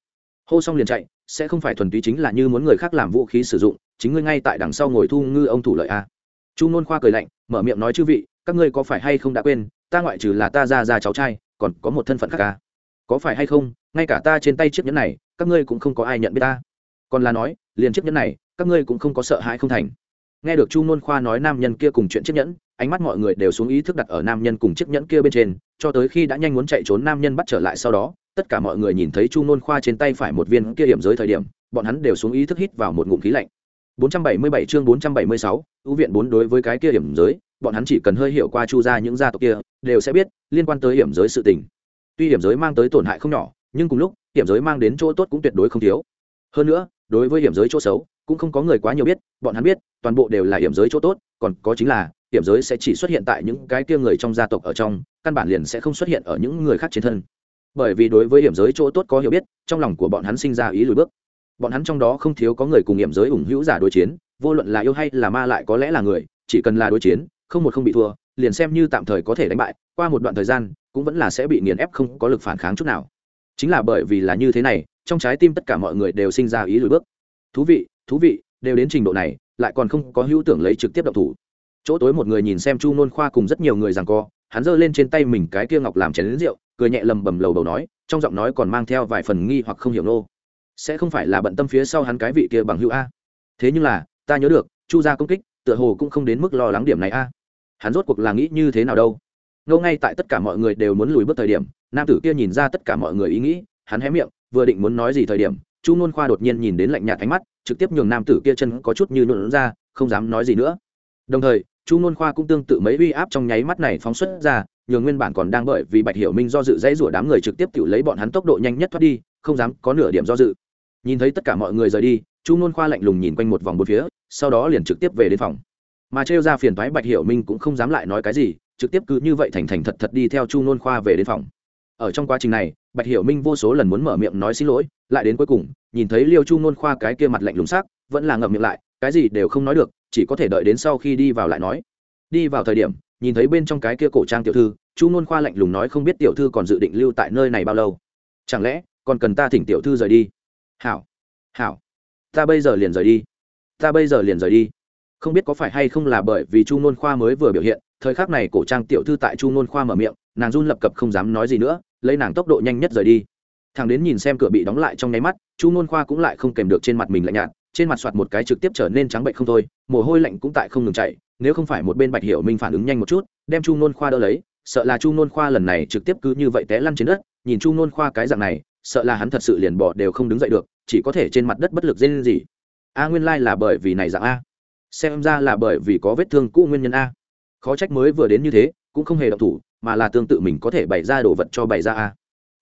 Hô xong liền chạy, sẽ không phải thuần túy chính là như muốn người khác làm vũ khí sử dụng, chính ngươi ngay tại đằng sau ngồi thu ngư ông thủ lợi a chu nôn khoa cười lạnh, mở miệng nói chư vị, các ngươi có phải hay không đã quên, ta ngoại trừ là ta ra ra cháu trai, còn có một thân phận khác ca có phải hay không, ngay cả ta trên tay chiếc nhẫn này, các ngươi cũng không có ai nhận biết ta. Còn là nói, liền chiếc nhẫn này, các ngươi cũng không có sợ hãi không thành. Nghe được chu nôn khoa nói nam nhân kia cùng chuyện chiếc nhẫn ánh mắt mọi người đều xuống ý thức đặt ở nam nhân cùng chiếc nhẫn kia bên trên cho tới khi đã nhanh muốn chạy trốn nam nhân bắt trở lại sau đó tất cả mọi người nhìn thấy chu nôn khoa trên tay phải một viên kia hiểm giới thời điểm bọn hắn đều xuống ý thức hít vào một ngụm khí lạnh. 477 chương 476, ưu viện bốn đối với cái kia hiểm giới bọn hắn chỉ cần hơi hiểu qua chu ra những gia tộc kia đều sẽ biết liên quan tới hiểm giới sự tình. Tuy hiểm giới mang tới tổn hại không nhỏ nhưng cùng lúc hiểm giới mang đến chỗ tốt cũng tuyệt đối không thiếu. Hơn nữa đối với hiểm giới chỗ xấu cũng không có người quá nhiều biết bọn hắn biết toàn bộ đều là hiểm giới chỗ tốt còn có chính là hiểm giới sẽ chỉ xuất hiện tại những cái kia người trong gia tộc ở trong, căn bản liền sẽ không xuất hiện ở những người khác trên thân. Bởi vì đối với hiểm giới chỗ tốt có hiểu biết, trong lòng của bọn hắn sinh ra ý lùi bước. Bọn hắn trong đó không thiếu có người cùng hiểm giới ủng hữu giả đối chiến, vô luận là yêu hay là ma lại có lẽ là người, chỉ cần là đối chiến, không một không bị thua, liền xem như tạm thời có thể đánh bại, qua một đoạn thời gian, cũng vẫn là sẽ bị nghiền ép không có lực phản kháng chút nào. Chính là bởi vì là như thế này, trong trái tim tất cả mọi người đều sinh ra ý lùi bước. Thú vị thú vị, đều đến trình độ này, lại còn không có hữu tưởng lấy trực tiếp động thủ chỗ tối một người nhìn xem chu nôn khoa cùng rất nhiều người rằng co, hắn giơ lên trên tay mình cái kia ngọc làm chén lính rượu, cười nhẹ lầm bầm lầu đầu nói, trong giọng nói còn mang theo vài phần nghi hoặc không hiểu nô. Sẽ không phải là bận tâm phía sau hắn cái vị kia bằng hữu a? Thế nhưng là, ta nhớ được, chu gia công kích, tựa hồ cũng không đến mức lo lắng điểm này a. Hắn rốt cuộc là nghĩ như thế nào đâu? Ngâu ngay tại tất cả mọi người đều muốn lùi bước thời điểm, nam tử kia nhìn ra tất cả mọi người ý nghĩ, hắn hé miệng, vừa định muốn nói gì thời điểm, chu nôn khoa đột nhiên nhìn đến lạnh nhạt ánh mắt, trực tiếp nhường nam tử kia chân có chút như nhuộn ra, không dám nói gì nữa. Đồng thời chu nôn khoa cũng tương tự mấy uy áp trong nháy mắt này phóng xuất ra, nhường nguyên bản còn đang bởi vì bạch hiểu minh do dự dãy rủa đám người trực tiếp tự lấy bọn hắn tốc độ nhanh nhất thoát đi, không dám có nửa điểm do dự. Nhìn thấy tất cả mọi người rời đi, chu nôn khoa lạnh lùng nhìn quanh một vòng một phía, sau đó liền trực tiếp về đến phòng. Mà trêu ra phiền thoái bạch hiểu minh cũng không dám lại nói cái gì, trực tiếp cứ như vậy thành thành thật thật đi theo chu nôn khoa về đến phòng. Ở trong quá trình này, bạch hiểu minh vô số lần muốn mở miệng nói xin lỗi, lại đến cuối cùng, nhìn thấy liêu chu nôn khoa cái kia mặt lạnh lùng sắc, vẫn là ngậm miệng lại, cái gì đều không nói được chỉ có thể đợi đến sau khi đi vào lại nói. Đi vào thời điểm, nhìn thấy bên trong cái kia cổ trang tiểu thư, chu nôn khoa lạnh lùng nói không biết tiểu thư còn dự định lưu tại nơi này bao lâu. Chẳng lẽ, còn cần ta thỉnh tiểu thư rời đi? Hảo hảo, ta bây giờ liền rời đi. Ta bây giờ liền rời đi. Không biết có phải hay không là bởi vì chu nôn khoa mới vừa biểu hiện, thời khắc này cổ trang tiểu thư tại chu nôn khoa mở miệng, nàng run lập cập không dám nói gì nữa, lấy nàng tốc độ nhanh nhất rời đi. Thằng đến nhìn xem cửa bị đóng lại trong nháy mắt, chu nôn khoa cũng lại không kèm được trên mặt mình lạnh nhạt, trên mặt soạt một cái trực tiếp trở nên trắng bệnh không thôi mồ hôi lạnh cũng tại không ngừng chạy nếu không phải một bên bạch hiểu minh phản ứng nhanh một chút, đem chu nôn khoa đỡ lấy, sợ là chu nôn khoa lần này trực tiếp cứ như vậy té lăn trên đất, nhìn chu nôn khoa cái dạng này, sợ là hắn thật sự liền bỏ đều không đứng dậy được, chỉ có thể trên mặt đất bất lực dên gì a nguyên lai là bởi vì này dạng a. Xem ra là bởi vì có vết thương cũ nguyên nhân a. Khó trách mới vừa đến như thế, cũng không hề động thủ, mà là tương tự mình có thể bày ra đồ vật cho bày ra a.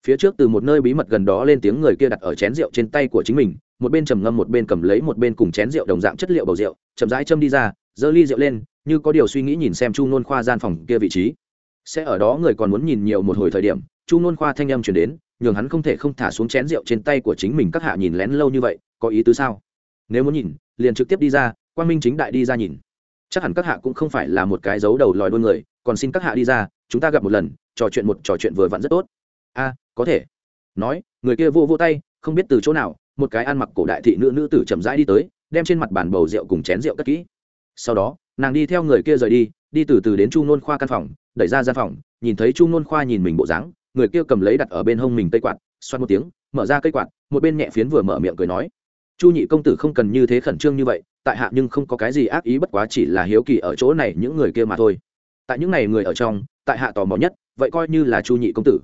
Phía trước từ một nơi bí mật gần đó lên tiếng người kia đặt ở chén rượu trên tay của chính mình một bên trầm ngâm một bên cầm lấy một bên cùng chén rượu đồng dạng chất liệu bầu rượu, chậm rãi châm đi ra, giơ ly rượu lên, như có điều suy nghĩ nhìn xem chu nôn khoa gian phòng kia vị trí. Sẽ ở đó người còn muốn nhìn nhiều một hồi thời điểm, chu nôn khoa thanh âm chuyển đến, nhường hắn không thể không thả xuống chén rượu trên tay của chính mình các hạ nhìn lén lâu như vậy, có ý tứ sao? Nếu muốn nhìn, liền trực tiếp đi ra quan minh chính đại đi ra nhìn. Chắc hẳn các hạ cũng không phải là một cái dấu đầu lòi đôi người, còn xin các hạ đi ra, chúng ta gặp một lần, trò chuyện một trò chuyện vừa vặn rất tốt. A, có thể. Nói, người kia vô vô tay, không biết từ chỗ nào một cái ăn mặc cổ đại thị nữ nữ tử chậm rãi đi tới, đem trên mặt bàn bầu rượu cùng chén rượu cất kỹ. Sau đó, nàng đi theo người kia rời đi đi từ từ đến chu nôn khoa căn phòng, đẩy ra gian phòng, nhìn thấy chu nôn khoa nhìn mình bộ dáng, người kia cầm lấy đặt ở bên hông mình cây quạt xoan một tiếng, mở ra cây quạt, một bên nhẹ phiến vừa mở miệng cười nói, chu nhị công tử không cần như thế khẩn trương như vậy, tại hạ nhưng không có cái gì ác ý bất quá chỉ là hiếu kỳ ở chỗ này những người kia mà thôi. Tại những này người ở trong, tại hạ tò mò nhất, vậy coi như là chu nhị công tử.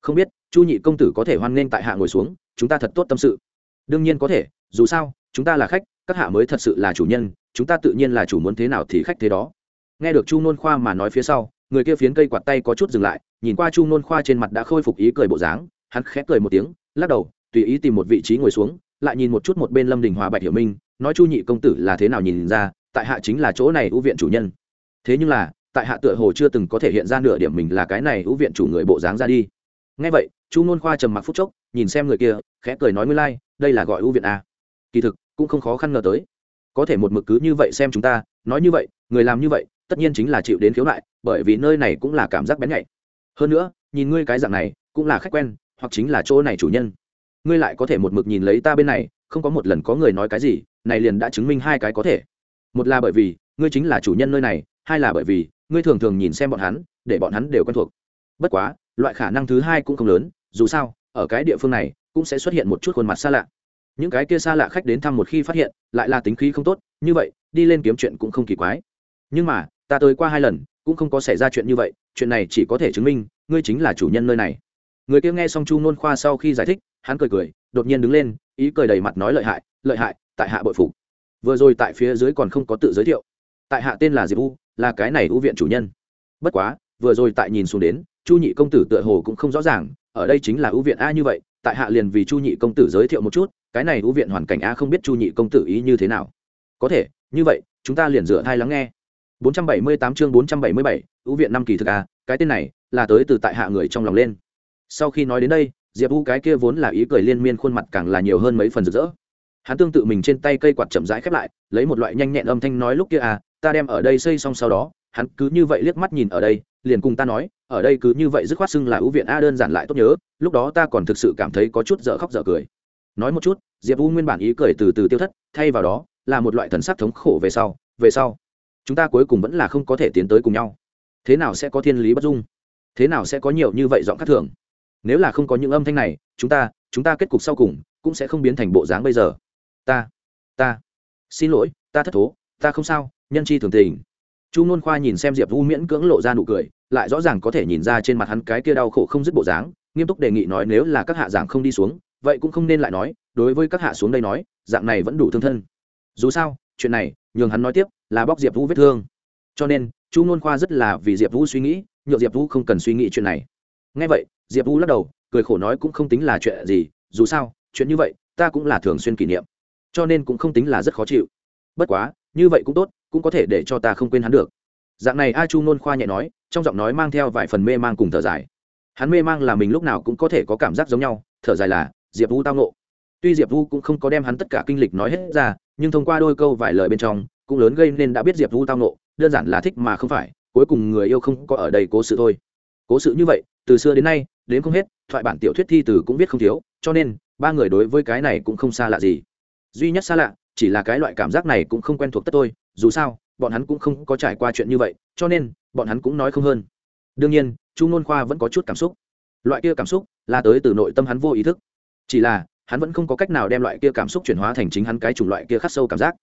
Không biết, chu nhị công tử có thể hoan nghênh tại hạ ngồi xuống, chúng ta thật tốt tâm sự đương nhiên có thể dù sao chúng ta là khách các hạ mới thật sự là chủ nhân chúng ta tự nhiên là chủ muốn thế nào thì khách thế đó. Nghe được chu nôn khoa mà nói phía sau người kia phiến cây quạt tay có chút dừng lại nhìn qua chu nôn khoa trên mặt đã khôi phục ý cười bộ dáng hắn khẽ cười một tiếng lắc đầu tùy ý tìm một vị trí ngồi xuống lại nhìn một chút một bên lâm đình hòa bạch hiểu minh nói chu nhị công tử là thế nào nhìn ra tại hạ chính là chỗ này ưu viện chủ nhân. Thế nhưng là tại hạ tựa hồ chưa từng có thể hiện ra nửa điểm mình là cái này ưu viện chủ người bộ dáng ra đi. Ngay vậy chu nôn khoa trầm mặc phút chốc nhìn xem người kia khẽ cười nói nguyên lai、like, đây là gọi ưu viện a. Kỳ thực, cũng không khó khăn ngờ tới. Có thể một mực cứ như vậy xem chúng ta, nói như vậy, người làm như vậy, tất nhiên chính là chịu đến khiếu nại, bởi vì nơi này cũng là cảm giác bén nhạy. Hơn nữa, nhìn ngươi cái dạng này, cũng là khách quen, hoặc chính là chỗ này chủ nhân. Ngươi lại có thể một mực nhìn lấy ta bên này, không có một lần có người nói cái gì, này liền đã chứng minh hai cái có thể. Một là bởi vì, ngươi chính là chủ nhân nơi này, hai là bởi vì, ngươi thường thường nhìn xem bọn hắn, để bọn hắn đều quen thuộc. Bất quá, loại khả năng thứ hai cũng không lớn, dù sao, ở cái địa phương này cũng sẽ xuất hiện một chút khuôn mặt xa lạ. Những cái kia xa lạ khách đến thăm một khi phát hiện, lại là tính khí không tốt, như vậy, đi lên kiếm chuyện cũng không kỳ quái. Nhưng mà, ta tới qua hai lần, cũng không có xảy ra chuyện như vậy, chuyện này chỉ có thể chứng minh, ngươi chính là chủ nhân nơi này. Người kia nghe xong chu nôn khoa sau khi giải thích, hắn cười cười, đột nhiên đứng lên, ý cười đầy mặt nói lợi hại lợi hại, tại hạ bội phục. Vừa rồi tại phía dưới còn không có tự giới thiệu. Tại hạ tên là diệp u, là cái này u viện chủ nhân. Bất quá, vừa rồi tại nhìn xuống đến, chu nhị công tử tựa hồ cũng không rõ ràng, ở đây chính là ưu viện a như vậy tại hạ liền vì chu nhị công tử giới thiệu một chút cái này ưu viện hoàn cảnh a không biết chu nhị công tử ý như thế nào. Có thể như vậy chúng ta liền dựa thai lắng nghe. 478 chương 477, ưu viện năm kỳ thực a cái tên này là tới từ tại hạ người trong lòng lên. Sau khi nói đến đây diệp u cái kia vốn là ý cười liên miên khuôn mặt càng là nhiều hơn mấy phần rực rỡ. Hắn tương tự mình trên tay cây quạt chậm rãi khép lại lấy một loại nhanh nhẹn âm thanh nói lúc kia à ta đem ở đây xây xong sau đó hắn cứ như vậy liếc mắt nhìn ở đây, liền cùng ta nói, ở đây cứ như vậy dứt khoát xưng là ưu viện a đơn giản lại tốt nhớ, lúc đó ta còn thực sự cảm thấy có chút dở khóc dở cười. Nói một chút, diệp u nguyên bản ý cười từ từ tiêu thất, thay vào đó, là một loại thần sắc thống khổ về sau về sau, chúng ta cuối cùng vẫn là không có thể tiến tới cùng nhau. Thế nào sẽ có thiên lý bất dung? Thế nào sẽ có nhiều như vậy giọng khác thường? Nếu là không có những âm thanh này, chúng ta chúng ta kết cục sau cùng, cũng sẽ không biến thành bộ dáng bây giờ. Ta ta, xin lỗi, ta thất thố, ta không sao, nhân chi thường tình chu n khoa nhìn xem diệp vũ miễn cưỡng lộ ra nụ cười, lại rõ ràng có thể nhìn ra trên mặt hắn cái kia đau khổ không dứt bộ dáng, nghiêm túc đề nghị nói nếu là các hạ giảng không đi xuống, vậy cũng không nên lại nói, đối với các hạ xuống đây nói, dạng này vẫn đủ thương thân. Dù sao, chuyện này, nhường hắn nói tiếp, là bóc diệp vũ vết thương. Cho nên, chu n khoa rất là vì diệp vũ suy nghĩ nhựa diệp vũ không cần suy nghĩ chuyện này. Ngay vậy, diệp vũ lắc đầu, cười khổ nói cũng không tính là chuyện gì, dù sao, chuyện như vậy, ta cũng là thường xuyên kỷ niệm. Cho nên cũng không tính là rất khó chịu. Bất quá, như vậy cũng tốt cũng có thể để cho ta không quên hắn được. Dạng này a chu nôn khoa nhẹ nói, trong giọng nói mang theo vài phần mê mang cùng thở dài. Hắn mê mang là mình lúc nào cũng có thể có cảm giác giống nhau, thở dài là, diệp vũ tao nộ tuy diệp vũ cũng không có đem hắn tất cả kinh lịch nói hết ra, nhưng thông qua đôi câu vài lời bên trong, cũng lớn gây nên đã biết diệp vũ tao nộ đơn giản là thích mà không phải, cuối cùng người yêu không có ở đây cố sự thôi. Cố sự như vậy, từ xưa đến nay, đến không hết, thoại bản tiểu thuyết thi từ cũng viết không thiếu, cho nên, ba người đối với cái này cũng không xa lạ gì. Duy nhất xa lạ chỉ là cái loại cảm giác này cũng không quen thuộc tất tôi, dù sao, bọn hắn cũng không có trải qua chuyện như vậy, cho nên, bọn hắn cũng nói không hơn. Đương nhiên, chu n khoa vẫn có chút cảm xúc. Loại kia cảm xúc là tới từ nội tâm hắn vô ý thức. Chỉ là, hắn vẫn không có cách nào đem loại kia cảm xúc chuyển hóa thành chính hắn cái chủng loại kia khắc sâu cảm giác.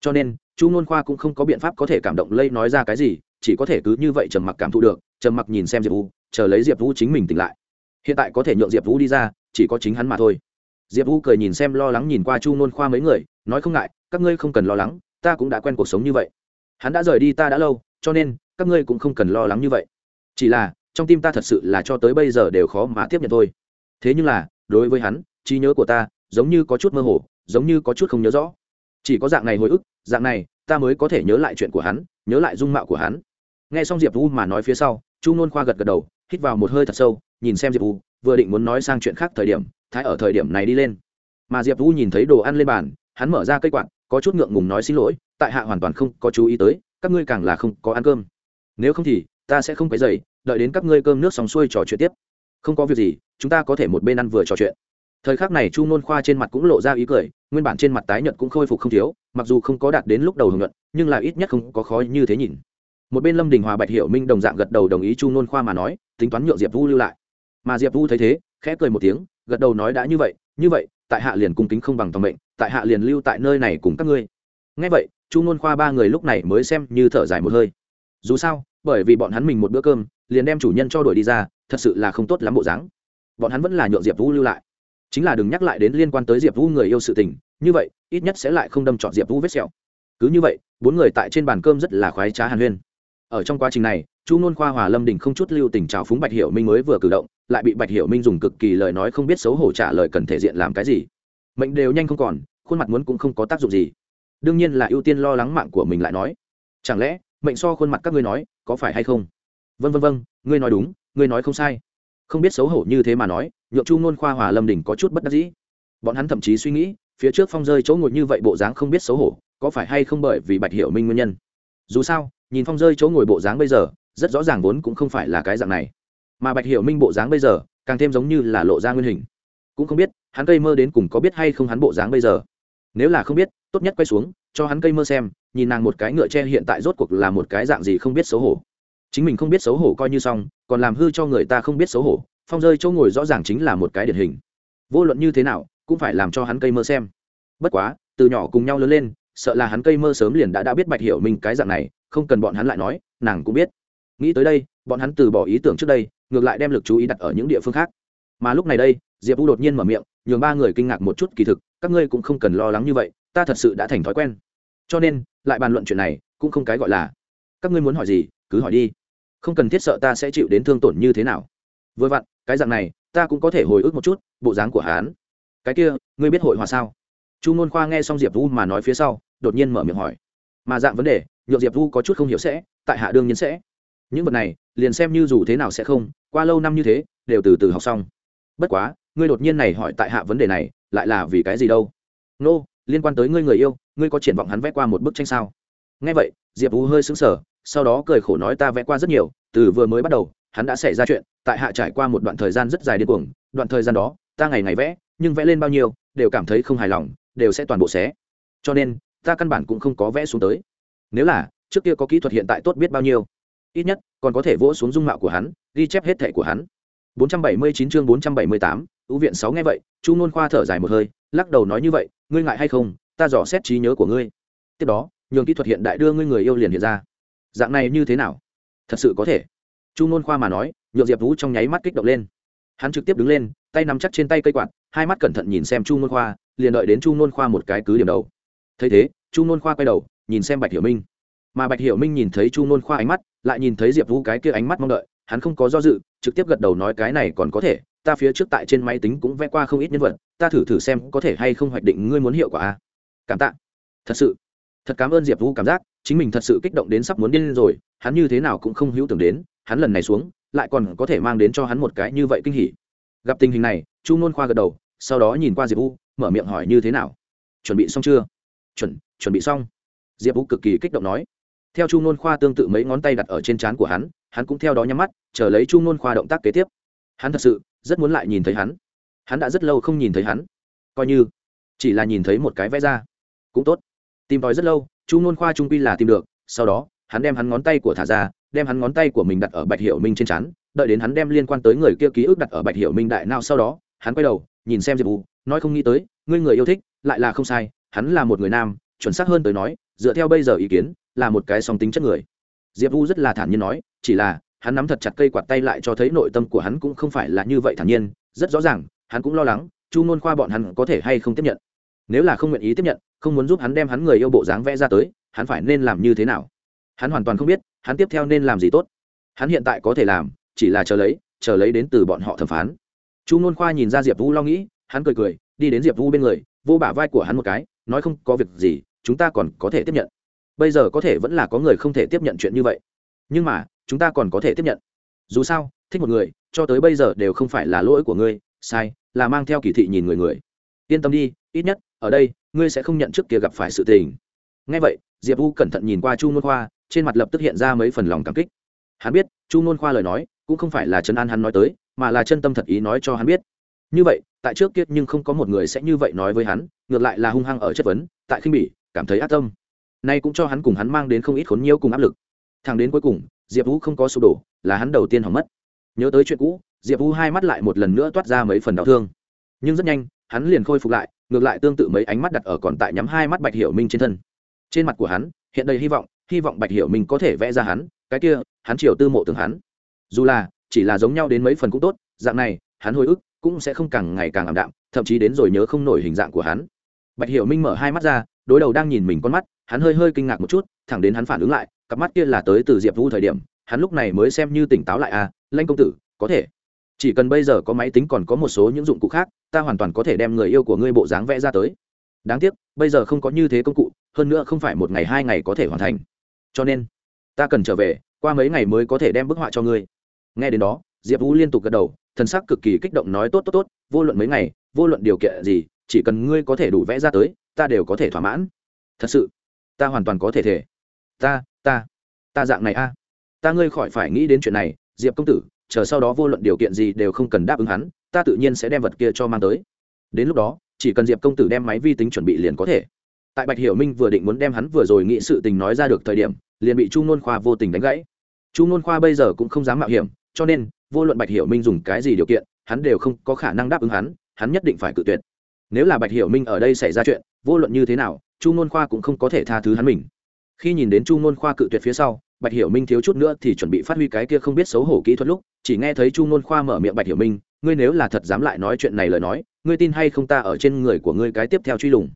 Cho nên, chu n khoa cũng không có biện pháp có thể cảm động lây nói ra cái gì, chỉ có thể cứ như vậy trầm mặc cảm thụ được, trầm mặc nhìn xem diệp vũ, chờ lấy diệp vũ chính mình tỉnh lại. Hiện tại có thể nhượng diệp vũ đi ra, chỉ có chính hắn mà thôi. Diệp vũ cười nhìn xem lo lắng nhìn qua chu n khoa mấy người nói không ngại, các ngươi không cần lo lắng, ta cũng đã quen cuộc sống như vậy. Hắn đã rời đi ta đã lâu, cho nên, các ngươi cũng không cần lo lắng như vậy. Chỉ là, trong tim ta thật sự là cho tới bây giờ đều khó mà tiếp nhận thôi. Thế nhưng là, đối với hắn, trí nhớ của ta giống như có chút mơ hồ, giống như có chút không nhớ rõ. Chỉ có dạng này hồi ức, dạng này, ta mới có thể nhớ lại chuyện của hắn, nhớ lại dung mạo của hắn. Nghe xong diệp U mà nói phía sau, chu nôn khoa gật gật đầu, hít vào một hơi thật sâu, nhìn xem diệp u vừa định muốn nói sang chuyện khác thời điểm, thái ở thời điểm này đi lên. Mà diệp u nhìn thấy đồ ăn lên bàn hắn mở ra cây quạt, có chút ngượng ngùng nói xin lỗi, tại hạ hoàn toàn không có chú ý tới, các ngươi càng là không có ăn cơm. Nếu không thì, ta sẽ không phải dậy đợi đến các ngươi cơm nước xong xuôi trò chuyện tiếp. Không có việc gì, chúng ta có thể một bên ăn vừa trò chuyện. Thời khắc này chu nôn khoa trên mặt cũng lộ ra ý cười, nguyên bản trên mặt tái nhợt cũng khôi phục không thiếu, mặc dù không có đạt đến lúc đầu hưởng nhuận nhưng là ít nhất không có khó như thế nhìn. Một bên lâm đình hòa bạch hiểu minh đồng dạng gật đầu đồng ý chu nôn khoa mà nói, tính toán nhượng diệp vu lưu lại. Mà diệp vu thấy thế, khẽ cười một tiếng, gật đầu nói đã như vậy như vậy tại hạ liền cung kính không bằng tòng mệnh, tại hạ liền lưu tại nơi này cùng các ngươi. Ngay vậy, chu nôn khoa ba người lúc này mới xem như thở dài một hơi. Dù sao, bởi vì bọn hắn mình một bữa cơm, liền đem chủ nhân cho đuổi đi ra, thật sự là không tốt lắm bộ dáng. Bọn hắn vẫn là nhượng diệp vũ lưu lại. Chính là đừng nhắc lại đến liên quan tới diệp vũ người yêu sự tình, như vậy, ít nhất sẽ lại không đâm trọn diệp vũ vết sẹo. Cứ như vậy, bốn người tại trên bàn cơm rất là khoái trá hàn huyên. Ở trong quá trình này, chu n khoa hòa lâm đình không chút lưu tình trào phúng bạch hiểu minh mới vừa cử động lại bị bạch hiểu minh dùng cực kỳ lời nói không biết xấu hổ trả lời cần thể diện làm cái gì. Mệnh đều nhanh không còn, khuôn mặt muốn cũng không có tác dụng gì. Đương nhiên là ưu tiên lo lắng mạng của mình lại nói. Chẳng lẽ, mệnh so khuôn mặt các ngươi nói, có phải hay không? Vân vân vân ngươi nói đúng, ngươi nói không sai. Không biết xấu hổ như thế mà nói nhượng chu ngôn khoa hòa lâm đình có chút bất đắc dĩ. Bọn hắn thậm chí suy nghĩ, phía trước phong rơi chỗ ngồi như vậy bộ dáng không biết xấu hổ, có phải hay không bởi vì bạch hiểu minh nguyên nhân? Dù sao, nhìn phong rơi chỗ ngồi bộ dáng bây giờ, rất rõ ràng vốn cũng không phải là cái dạng này mà bạch hiểu minh bộ dáng bây giờ, càng thêm giống như là lộ ra nguyên hình. Cũng không biết, hắn cây mơ đến cùng có biết hay không hắn bộ dáng bây giờ. Nếu là không biết, tốt nhất quay xuống, cho hắn cây mơ xem, nhìn nàng một cái ngựa tre hiện tại rốt cuộc là một cái dạng gì không biết xấu hổ. Chính mình không biết xấu hổ coi như xong, còn làm hư cho người ta không biết xấu hổ, phong rơi chỗ ngồi rõ ràng chính là một cái điển hình. Vô luận như thế nào, cũng phải làm cho hắn cây mơ xem. Bất quá, từ nhỏ cùng nhau lớn lên, sợ là hắn cây mơ sớm liền đã đã biết bạch hiểu mình cái dạng này, không cần bọn hắn lại nói, nàng cũng biết. Nghĩ tới đây, bọn hắn từ bỏ ý tưởng trước đây ngược lại đem lực chú ý đặt ở những địa phương khác. Mà lúc này đây, diệp u đột nhiên mở miệng, nhường ba người kinh ngạc một chút kỳ thực, các ngươi cũng không cần lo lắng như vậy, ta thật sự đã thành thói quen. Cho nên, lại bàn luận chuyện này, cũng không cái gọi là, các ngươi muốn hỏi gì, cứ hỏi đi. Không cần thiết sợ ta sẽ chịu đến thương tổn như thế nào. Vừa vặn, cái dạng này, ta cũng có thể hồi ức một chút, bộ dáng của hán cái kia, ngươi biết hội hòa sao? Chu ngôn khoa nghe xong diệp vu mà nói phía sau, đột nhiên mở miệng hỏi. Mà dạng vấn đề, nhượng diệp vu có chút không hiểu sẽ, tại hạ đương nhiên sẽ những vật này liền xem như dù thế nào sẽ không qua lâu năm như thế đều từ từ học xong. Bất quá ngươi đột nhiên này hỏi tại hạ vấn đề này lại là vì cái gì đâu? Nô、no, liên quan tới ngươi người yêu ngươi có triển vọng hắn vẽ qua một bức tranh sao? Nghe vậy diệp vũ hơi xứng sở sau đó cười khổ nói ta vẽ qua rất nhiều từ vừa mới bắt đầu hắn đã xảy ra chuyện tại hạ trải qua một đoạn thời gian rất dài điên cuồng đoạn thời gian đó ta ngày ngày vẽ nhưng vẽ lên bao nhiêu đều cảm thấy không hài lòng đều sẽ toàn bộ xé. Cho nên ta căn bản cũng không có vẽ xuống tới. Nếu là trước kia có kỹ thuật hiện tại tốt biết bao nhiêu ít nhất còn có thể vỗ xuống dung mạo của hắn ghi chép hết thệ của hắn. 479 chương 478, ưu viện 6 nghe vậy chu nôn khoa thở dài một hơi lắc đầu nói như vậy ngươi ngại hay không? Ta dò xét trí nhớ của ngươi. Tiếp đó nhường kỹ thuật hiện đại đưa ngươi người yêu liền hiện ra. Dạng này như thế nào? Thật sự có thể. Chu nôn khoa mà nói nhượng diệp vũ trong nháy mắt kích động lên. Hắn trực tiếp đứng lên tay nắm chắc trên tay cây quạt hai mắt cẩn thận nhìn xem chu nôn khoa liền đợi đến chu nôn khoa một cái cứ điểm đầu. Thấy thế chu nôn khoa quay đầu nhìn xem bạch hiểu minh. Mà bạch hiểu minh nhìn thấy chu nôn khoa ánh mắt lại nhìn thấy diệp vũ cái kia ánh mắt mong đợi hắn không có do dự trực tiếp gật đầu nói cái này còn có thể ta phía trước tại trên máy tính cũng vẽ qua không ít nhân vật ta thử thử xem có thể hay không hoạch định ngươi muốn hiệu quả a. Cảm tạ. Thật sự. Thật cảm ơn diệp vũ cảm giác chính mình thật sự kích động đến sắp muốn điên lên rồi hắn như thế nào cũng không hữu tưởng đến hắn lần này xuống lại còn có thể mang đến cho hắn một cái như vậy kinh hỉ. Gặp tình hình này chu nôn khoa gật đầu sau đó nhìn qua diệp Vũ, mở miệng hỏi như thế nào. Chuẩn bị xong chưa? Chuẩn chuẩn bị xong. Diệp Vũ cực kỳ kích động nói theo chu nôn khoa tương tự mấy ngón tay đặt ở trên trán của hắn hắn cũng theo đó nhắm mắt, chờ lấy chu nôn khoa động tác kế tiếp. Hắn thật sự rất muốn lại nhìn thấy hắn. Hắn đã rất lâu không nhìn thấy hắn. Coi như chỉ là nhìn thấy một cái vẽ ra, cũng tốt. Tìm tòi rất lâu, chu nôn khoa trung quy là tìm được, sau đó, hắn đem hắn ngón tay của thả ra, đem hắn ngón tay của mình đặt ở bạch hiệu minh trên trán, đợi đến hắn đem liên quan tới người kia ký ức đặt ở bạch hiệu minh đại nào sau đó, hắn quay đầu, nhìn xem diệp u nói không nghĩ tới, ngươi người yêu thích, lại là không sai, hắn là một người nam, chuẩn xác hơn tới nói dựa theo bây giờ ý kiến, là một cái song tính chất người. Diệp Vu rất là thản nhiên nói, chỉ là, hắn nắm thật chặt cây quạt tay lại cho thấy nội tâm của hắn cũng không phải là như vậy thản nhiên, rất rõ ràng, hắn cũng lo lắng, chu nôn khoa bọn hắn có thể hay không tiếp nhận. Nếu là không nguyện ý tiếp nhận, không muốn giúp hắn đem hắn người yêu bộ dáng vẽ ra tới, hắn phải nên làm như thế nào? Hắn hoàn toàn không biết, hắn tiếp theo nên làm gì tốt. Hắn hiện tại có thể làm, chỉ là chờ lấy chờ lấy đến từ bọn họ thẩm phán. Chu ngôn khoa nhìn ra diệp Vu lo nghĩ, hắn cười cười, đi đến diệp Vu bên người, vô bả vai của hắn một cái, nói không có việc gì chúng ta còn có thể tiếp nhận. Bây giờ có thể vẫn là có người không thể tiếp nhận chuyện như vậy. Nhưng mà, chúng ta còn có thể tiếp nhận. Dù sao, thích một người, cho tới bây giờ đều không phải là lỗi của ngươi, sai, là mang theo kỳ thị nhìn người người. Yên tâm đi, ít nhất, ở đây, ngươi sẽ không nhận trước kia gặp phải sự tình. Ngay vậy, diệp u cẩn thận nhìn qua chu nôn khoa, trên mặt lập tức hiện ra mấy phần lòng cảm kích. Hắn biết, chu nôn khoa lời nói, cũng không phải là trấn an hắn nói tới, mà là chân tâm thật ý nói cho hắn biết. Như vậy, tại trước kia nhưng không có một người sẽ như vậy nói với hắn, ngược lại là hung hăng ở chất vấn, tại khinh bỉ cảm thấy ác tâm. Nay cũng cho hắn cùng hắn mang đến không ít khốn nhiễu cùng áp lực. Thằng đến cuối cùng, diệp vũ không có sụp đổ, là hắn đầu tiên hỏng mất. Nhớ tới chuyện cũ, diệp vũ hai mắt lại một lần nữa toát ra mấy phần đau thương. Nhưng rất nhanh, hắn liền khôi phục lại, ngược lại tương tự mấy ánh mắt đặt ở còn tại nhắm hai mắt bạch hiểu minh trên thân. Trên mặt của hắn, hiện đầy hy vọng hy vọng bạch hiểu minh có thể vẽ ra hắn, cái kia, hắn chiều tư mộ tưởng hắn. Dù là, chỉ là giống nhau đến mấy phần cũng tốt, dạng này, hắn hồi ức cũng sẽ không càng ngày càng ảm đạm, thậm chí đến rồi nhớ không nổi hình dạng của hắn. Bạch hiểu minh mở hai mắt ra đối đầu đang nhìn mình con mắt, hắn hơi hơi kinh ngạc một chút, thẳng đến hắn phản ứng lại, cặp mắt kia là tới từ diệp vũ thời điểm, hắn lúc này mới xem như tỉnh táo lại à lanh công tử, có thể. Chỉ cần bây giờ có máy tính còn có một số những dụng cụ khác, ta hoàn toàn có thể đem người yêu của ngươi bộ dáng vẽ ra tới. Đáng tiếc, bây giờ không có như thế công cụ, hơn nữa không phải một ngày hai ngày có thể hoàn thành. Cho nên, ta cần trở về, qua mấy ngày mới có thể đem bức họa cho ngươi. Nghe đến đó, diệp vũ liên tục gật đầu, thần sắc cực kỳ kích động nói, tốt tốt tốt, vô luận mấy ngày, vô luận điều kiện gì, chỉ cần ngươi có thể đủ vẽ ra tới ta đều có thể thỏa mãn. Thật sự, ta hoàn toàn có thể thể. Ta ta ta dạng này a. Ta ngươi khỏi phải nghĩ đến chuyện này, diệp công tử, chờ sau đó vô luận điều kiện gì đều không cần đáp ứng hắn, ta tự nhiên sẽ đem vật kia cho mang tới. Đến lúc đó, chỉ cần diệp công tử đem máy vi tính chuẩn bị liền có thể. Tại bạch hiểu minh vừa định muốn đem hắn vừa rồi nghĩ sự tình nói ra được thời điểm, liền bị chu nôn khoa vô tình đánh gãy. Chu nôn khoa bây giờ cũng không dám mạo hiểm, cho nên, vô luận bạch hiểu minh dùng cái gì điều kiện, hắn đều không có khả năng đáp ứng hắn hắn nhất định phải cự tuyệt nếu là bạch hiểu minh ở đây xảy ra chuyện, vô luận như thế nào, chu n khoa cũng không có thể tha thứ hắn mình. Khi nhìn đến chu n khoa cự tuyệt phía sau, bạch hiểu minh thiếu chút nữa thì chuẩn bị phát huy cái kia không biết xấu hổ kỹ thuật lúc, chỉ nghe thấy chu n khoa mở miệng bạch hiểu minh, ngươi nếu là thật dám lại nói chuyện này lời nói, ngươi tin hay không ta ở trên người của ngươi cái tiếp theo truy lùng?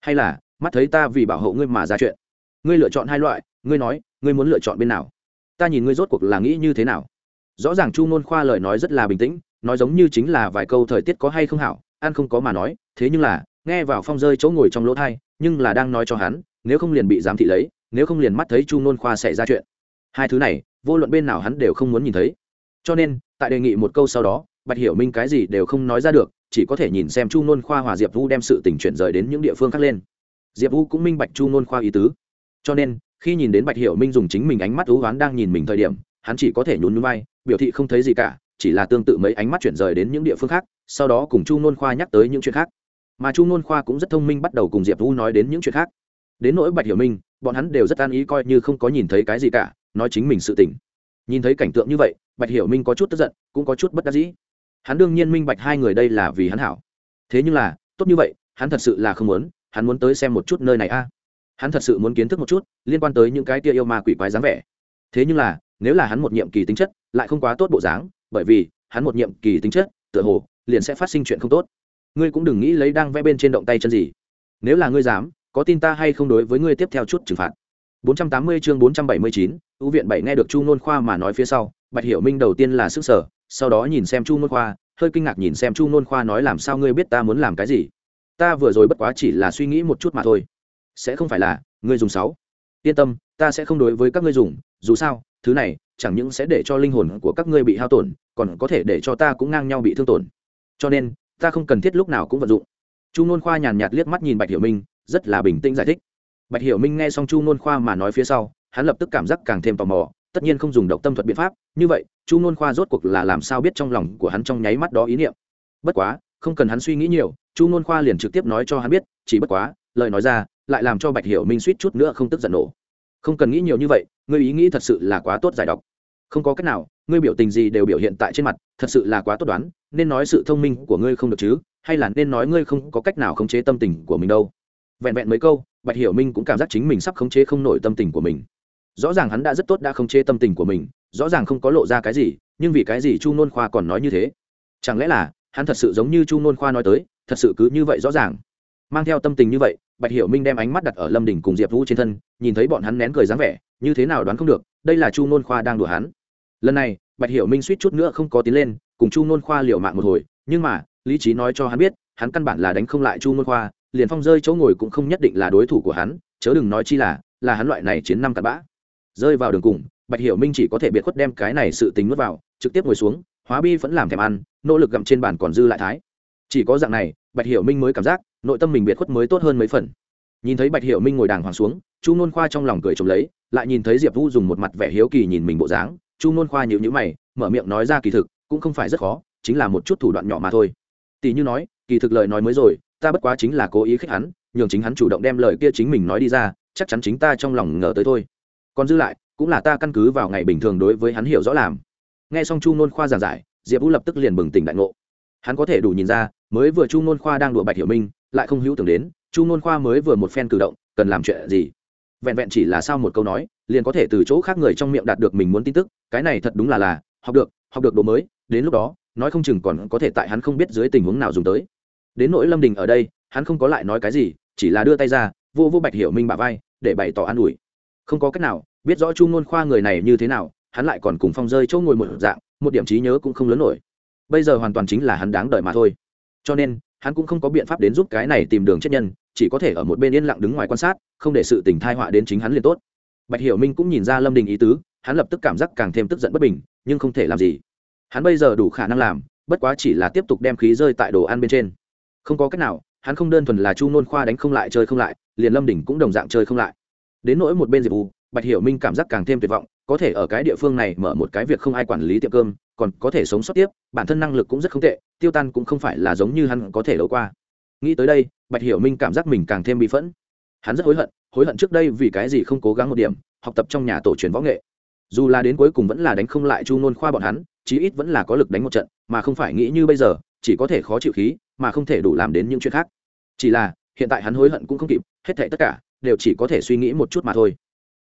Hay là, mắt thấy ta vì bảo hộ ngươi mà ra chuyện? Ngươi lựa chọn hai loại, ngươi nói, ngươi muốn lựa chọn bên nào? Ta nhìn ngươi rốt cuộc là nghĩ như thế nào? Rõ ràng chu n khoa lời nói rất là bình tĩnh, nói giống như chính là vài câu thời tiết có hay không hảo ăn không có mà nói, thế nhưng là, nghe vào phong rơi chỗ ngồi trong lỗ thai, nhưng là đang nói cho hắn, nếu không liền bị giám thị lấy, nếu không liền mắt thấy chu nôn khoa xảy ra chuyện. Hai thứ này, vô luận bên nào hắn đều không muốn nhìn thấy. Cho nên, tại đề nghị một câu sau đó, bạch hiểu minh cái gì đều không nói ra được, chỉ có thể nhìn xem chu nôn khoa hòa diệp vu đem sự tình chuyển rời đến những địa phương khác lên. Diệp vu cũng minh bạch chu nôn khoa ý tứ. Cho nên, khi nhìn đến bạch hiểu minh dùng chính mình ánh mắt thú oán đang nhìn mình thời điểm, hắn chỉ có thể nhún núi vai, biểu thị không thấy gì cả, chỉ là tương tự mấy ánh mắt chuyển rời đến những địa phương khác sau đó cùng chu nôn khoa nhắc tới những chuyện khác. Mà chu nôn khoa cũng rất thông minh bắt đầu cùng diệp vũ nói đến những chuyện khác. Đến nỗi bạch hiểu minh, bọn hắn đều rất an ý coi như không có nhìn thấy cái gì cả, nói chính mình sự tỉnh nhìn thấy cảnh tượng như vậy, bạch hiểu minh có chút tức giận, cũng có chút bất đắc dĩ. Hắn đương nhiên minh bạch hai người đây là vì hắn hảo. Thế nhưng là, tốt như vậy, hắn thật sự là không muốn, hắn muốn tới xem một chút nơi này a. Hắn thật sự muốn kiến thức một chút, liên quan tới những cái tia yêu ma quỷ quái dáng vẻ. Thế nhưng là, nếu là hắn một nhiệm kỳ tính chất, lại không quá tốt bộ dáng, bởi vì, hắn một nhiệm kỳ tính chất tựa hồ liền sẽ phát sinh chuyện không tốt. Ngươi cũng đừng nghĩ lấy đang vẽ bên trên động tay chân gì. Nếu là ngươi dám có tin ta hay không đối với ngươi tiếp theo chút trừng phạt. 480 chương 479, ưu viện bảy nghe được chu nôn khoa mà nói phía sau bạch hiểu minh đầu tiên là sức sở sau đó nhìn xem chu nôn khoa hơi kinh ngạc nhìn xem chu nôn khoa nói làm sao ngươi biết ta muốn làm cái gì. Ta vừa rồi bất quá chỉ là suy nghĩ một chút mà thôi. Sẽ không phải là ngươi dùng sáu. Yên tâm ta sẽ không đối với các ngươi dùng dù sao thứ này chẳng những sẽ để cho linh hồn của các ngươi bị hao tổn, còn có thể để cho ta cũng ngang nhau bị thương tổn. Cho nên, ta không cần thiết lúc nào cũng vận dụng. Chu n khoa nhàn nhạt liếc mắt nhìn bạch hiểu minh, rất là bình tĩnh giải thích. Bạch hiểu minh nghe xong chu n khoa mà nói phía sau, hắn lập tức cảm giác càng thêm tò mò, tất nhiên không dùng độc tâm thuật biện pháp. Như vậy, chu n khoa rốt cuộc là làm sao biết trong lòng của hắn trong nháy mắt đó ý niệm? Bất quá, không cần hắn suy nghĩ nhiều, chu n khoa liền trực tiếp nói cho hắn biết, chỉ bất quá, lời nói ra, lại làm cho bạch hiểu minh suýt chút nữa không tức giận nổ không cần nghĩ nhiều như vậy, ngươi ý nghĩ thật sự là quá tốt giải độc. Không có cách nào, ngươi biểu tình gì đều biểu hiện tại trên mặt, thật sự là quá tốt đoán, nên nói sự thông minh của ngươi không được chứ, hay là nên nói ngươi không có cách nào khống chế tâm tình của mình đâu. Vẹn vẹn mấy câu, bạch hiểu minh cũng cảm giác chính mình sắp khống chế không nổi tâm tình của mình. Rõ ràng hắn đã rất tốt đã khống chế tâm tình của mình, rõ ràng không có lộ ra cái gì, nhưng vì cái gì chu nôn khoa còn nói như thế? Chẳng lẽ là, hắn thật sự giống như chu nôn khoa nói tới, thật sự cứ như vậy rõ ràng? Mang theo tâm tình như vậy, bạch hiểu minh đem ánh mắt đặt ở lâm đình cùng diệp vũ trên thân, nhìn thấy bọn hắn nén cười dáng vẻ, như thế nào đoán không được, đây là chu nôn khoa đang đùa hắn. Lần này, bạch hiểu minh suýt chút nữa không có tiến lên, cùng chu nôn khoa liều mạng một hồi, nhưng mà, lý trí nói cho hắn biết, hắn căn bản là đánh không lại chu nôn khoa, liền phong rơi chỗ ngồi cũng không nhất định là đối thủ của hắn, chớ đừng nói chi là là hắn loại này chiến năm cặn bã. Rơi vào đường cùng, bạch hiểu minh chỉ có thể biệt khuất đem cái này sự tính nuốt vào, trực tiếp ngồi xuống, hóa bi vẫn làm thèm ăn, nỗ lực gặm trên bàn còn dư lại thái. Chỉ có dạng này, bạch hiểu minh mới cảm giác nội tâm mình biệt khuất mới tốt hơn mấy phần. Nhìn thấy bạch hiệu minh ngồi đàng hoàng xuống, chu nôn khoa trong lòng cười trộm lấy, lại nhìn thấy diệp vũ dùng một mặt vẻ hiếu kỳ nhìn mình bộ dáng. Chu nôn khoa nhịu nhữ mày, mở miệng nói ra kỳ thực, cũng không phải rất khó, chính là một chút thủ đoạn nhỏ mà thôi. Tỷ như nói, kỳ thực lời nói mới rồi, ta bất quá chính là cố ý khích hắn, nhường chính hắn chủ động đem lời kia chính mình nói đi ra, chắc chắn chính ta trong lòng ngờ tới thôi. Còn dư lại, cũng là ta căn cứ vào ngày bình thường đối với hắn hiểu rõ làm. Nghe xong chu nôn khoa giảng giải, diệp vũ lập tức liền bừng tỉnh đại ngộ. Hắn có thể đủ nhìn ra, mới vừa chu nôn khoa đang đùa bạch hiểu minh lại không hữu tưởng đến, chu nôn khoa mới vừa một phen cử động, cần làm chuyện gì? Vẹn vẹn chỉ là sao một câu nói, liền có thể từ chỗ khác người trong miệng đạt được mình muốn tin tức, cái này thật đúng là là, học được học được đồ mới, đến lúc đó, nói không chừng còn có thể tại hắn không biết dưới tình huống nào dùng tới. Đến nỗi lâm đình ở đây, hắn không có lại nói cái gì, chỉ là đưa tay ra, vô vô bạch hiểu minh bà vai, để bày tỏ an ủi. Không có cách nào, biết rõ chu ngôn khoa người này như thế nào, hắn lại còn cùng phong rơi chỗ ngồi một dạng, một điểm trí nhớ cũng không lớn nổi. Bây giờ hoàn toàn chính là hắn đáng đợi mà thôi. Cho nên hắn cũng không có biện pháp đến giúp cái này tìm đường chết nhân, chỉ có thể ở một bên yên lặng đứng ngoài quan sát, không để sự tình thai họa đến chính hắn liền tốt. Bạch hiểu minh cũng nhìn ra lâm đình ý tứ, hắn lập tức cảm giác càng thêm tức giận bất bình, nhưng không thể làm gì. Hắn bây giờ đủ khả năng làm, bất quá chỉ là tiếp tục đem khí rơi tại đồ ăn bên trên. Không có cách nào, hắn không đơn thuần là chu nôn khoa đánh không lại, chơi không lại, liền lâm đình cũng đồng dạng chơi không lại. Đến nỗi một bên diệp u bạch hiểu minh cảm giác càng thêm tuyệt vọng, có thể ở cái địa phương này mở một cái việc không ai quản lý tiệm cơm còn có thể sống sót tiếp, bản thân năng lực cũng rất không tệ, tiêu tan cũng không phải là giống như hắn có thể đấu qua. Nghĩ tới đây, bạch hiểu minh cảm giác mình càng thêm bị phẫn. Hắn rất hối hận hối hận trước đây vì cái gì không cố gắng một điểm, học tập trong nhà tổ truyền võ nghệ. Dù là đến cuối cùng vẫn là đánh không lại chu nôn khoa bọn hắn, chí ít vẫn là có lực đánh một trận, mà không phải nghĩ như bây giờ, chỉ có thể khó chịu khí, mà không thể đủ làm đến những chuyện khác. Chỉ là, hiện tại hắn hối hận cũng không kịp, hết thảy tất cả đều chỉ có thể suy nghĩ một chút mà thôi.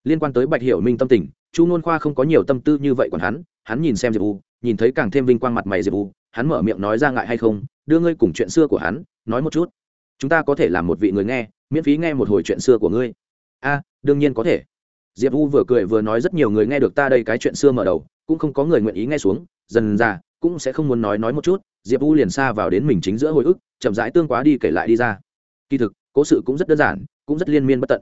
Liên quan tới bạch hiểu minh tâm tình, chu nôn khoa không có nhiều tâm tư như vậy còn hắn hắn nhìn xem diệp u nhìn thấy càng thêm vinh quang mặt mày diệp u, hắn mở miệng nói ra ngại hay không, đưa ngươi cùng chuyện xưa của hắn, nói một chút. Chúng ta có thể làm một vị người nghe, miễn phí nghe một hồi chuyện xưa của ngươi. A, đương nhiên có thể. Diệp u vừa cười vừa nói rất nhiều người nghe được ta đây cái chuyện xưa mở đầu, cũng không có người nguyện ý nghe xuống, dần ra, cũng sẽ không muốn nói nói một chút, diệp u liền xa vào đến mình chính giữa hồi ức, chậm rãi tương quá đi kể lại đi ra. Kỳ thực, cố sự cũng rất đơn giản, cũng rất liên miên bất tận.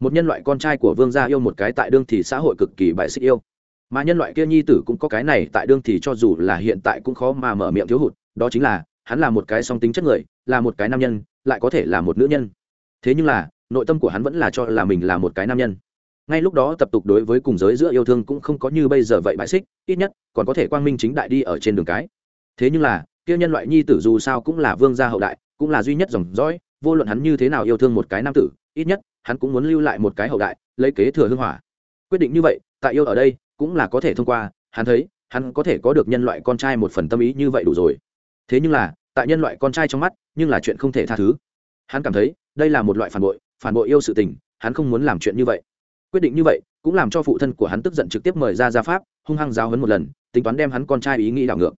Một nhân loại con trai của vương gia yêu một cái tại đương thì xã hội cực kỳ bại xích yêu mà nhân loại kia nhi tử cũng có cái này, tại đương thì cho dù là hiện tại cũng khó mà mở miệng thiếu hụt, đó chính là, hắn là một cái song tính chất người, là một cái nam nhân, lại có thể là một nữ nhân. Thế nhưng là, nội tâm của hắn vẫn là cho là mình là một cái nam nhân. Ngay lúc đó tập tục đối với cùng giới giữa yêu thương cũng không có như bây giờ vậy bại xích, ít nhất, còn có thể quang minh chính đại đi ở trên đường cái. Thế nhưng là, kia nhân loại nhi tử dù sao cũng là vương gia hậu đại, cũng là duy nhất dòng dõi, vô luận hắn như thế nào yêu thương một cái nam tử, ít nhất, hắn cũng muốn lưu lại một cái hậu đại, lấy kế thừa hưng hỏa. Quyết định như vậy, tại yêu ở đây cũng là có thể thông qua, hắn thấy, hắn có thể có được nhân loại con trai một phần tâm ý như vậy đủ rồi. Thế nhưng là, tại nhân loại con trai trong mắt, nhưng là chuyện không thể tha thứ. Hắn cảm thấy, đây là một loại phản bội phản bội yêu sự tình, hắn không muốn làm chuyện như vậy. Quyết định như vậy, cũng làm cho phụ thân của hắn tức giận trực tiếp mời ra gia pháp, hung hăng giáo hấn một lần, tính toán đem hắn con trai ý nghĩ đảo ngược.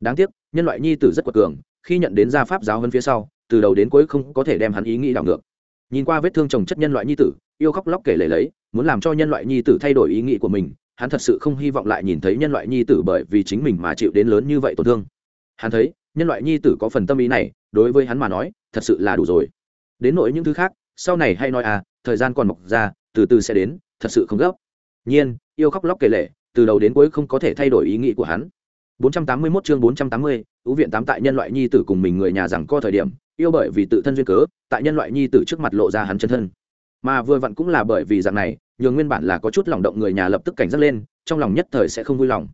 Đáng tiếc, nhân loại nhi tử rất quật cường, khi nhận đến gia pháp giáo hấn phía sau, từ đầu đến cuối không có thể đem hắn ý nghĩ đảo ngược. Nhìn qua vết thương chồng chất nhân loại nhi tử, yêu khóc lóc kể lể lấy, muốn làm cho nhân loại nhi tử thay đổi ý nghĩ của mình hắn thật sự không hy vọng lại nhìn thấy nhân loại nhi tử bởi vì chính mình mà chịu đến lớn như vậy tổn thương. Hắn thấy nhân loại nhi tử có phần tâm ý này đối với hắn mà nói thật sự là đủ rồi. Đến nỗi những thứ khác sau này hay nói à thời gian còn mọc ra từ từ sẽ đến thật sự không gấp. Nhiên yêu khóc lóc kể lệ từ đầu đến cuối không có thể thay đổi ý nghĩ của hắn. 481 chương 480, ưu viện tám tại nhân loại nhi tử cùng mình người nhà rằng co thời điểm yêu bởi vì tự thân duyên cớ tại nhân loại nhi tử trước mặt lộ ra hắn chân thân. Mà vừa vặn cũng là bởi vì dạng này nhường nguyên bản là có chút lòng động người nhà lập tức cảnh giác lên, trong lòng nhất thời sẽ không vui lòng.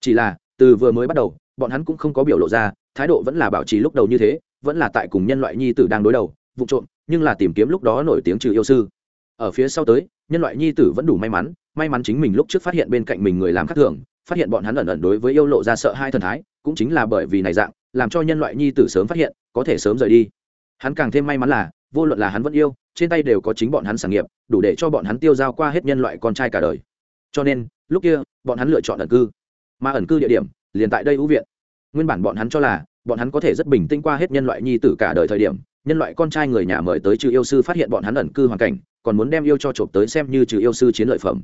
Chỉ là, từ vừa mới bắt đầu, bọn hắn cũng không có biểu lộ ra, thái độ vẫn là bảo trì lúc đầu như thế, vẫn là tại cùng nhân loại nhi tử đang đối đầu, vụ trộm, nhưng là tìm kiếm lúc đó nổi tiếng trừ yêu sư. Ở phía sau tới, nhân loại nhi tử vẫn đủ may mắn may mắn chính mình lúc trước phát hiện bên cạnh mình người làm khác thường, phát hiện bọn hắn ẩn ẩn đối với yêu lộ ra sợ hai thần thái, cũng chính là bởi vì này dạng, làm cho nhân loại nhi tử sớm phát hiện, có thể sớm rời đi. Hắn càng thêm may mắn là, vô luận là hắn vẫn yêu trên tay đều có chính bọn hắn sản nghiệp, đủ để cho bọn hắn tiêu dao qua hết nhân loại con trai cả đời. Cho nên, lúc kia, bọn hắn lựa chọn ẩn cư. Mà ẩn cư địa điểm, liền tại đây ưu viện. Nguyên bản bọn hắn cho là, bọn hắn có thể rất bình tĩnh qua hết nhân loại nhi tử cả đời thời điểm, nhân loại con trai người nhà mời tới trừ yêu sư phát hiện bọn hắn ẩn cư hoàn cảnh, còn muốn đem yêu cho trộm tới xem như trừ yêu sư chiến lợi phẩm.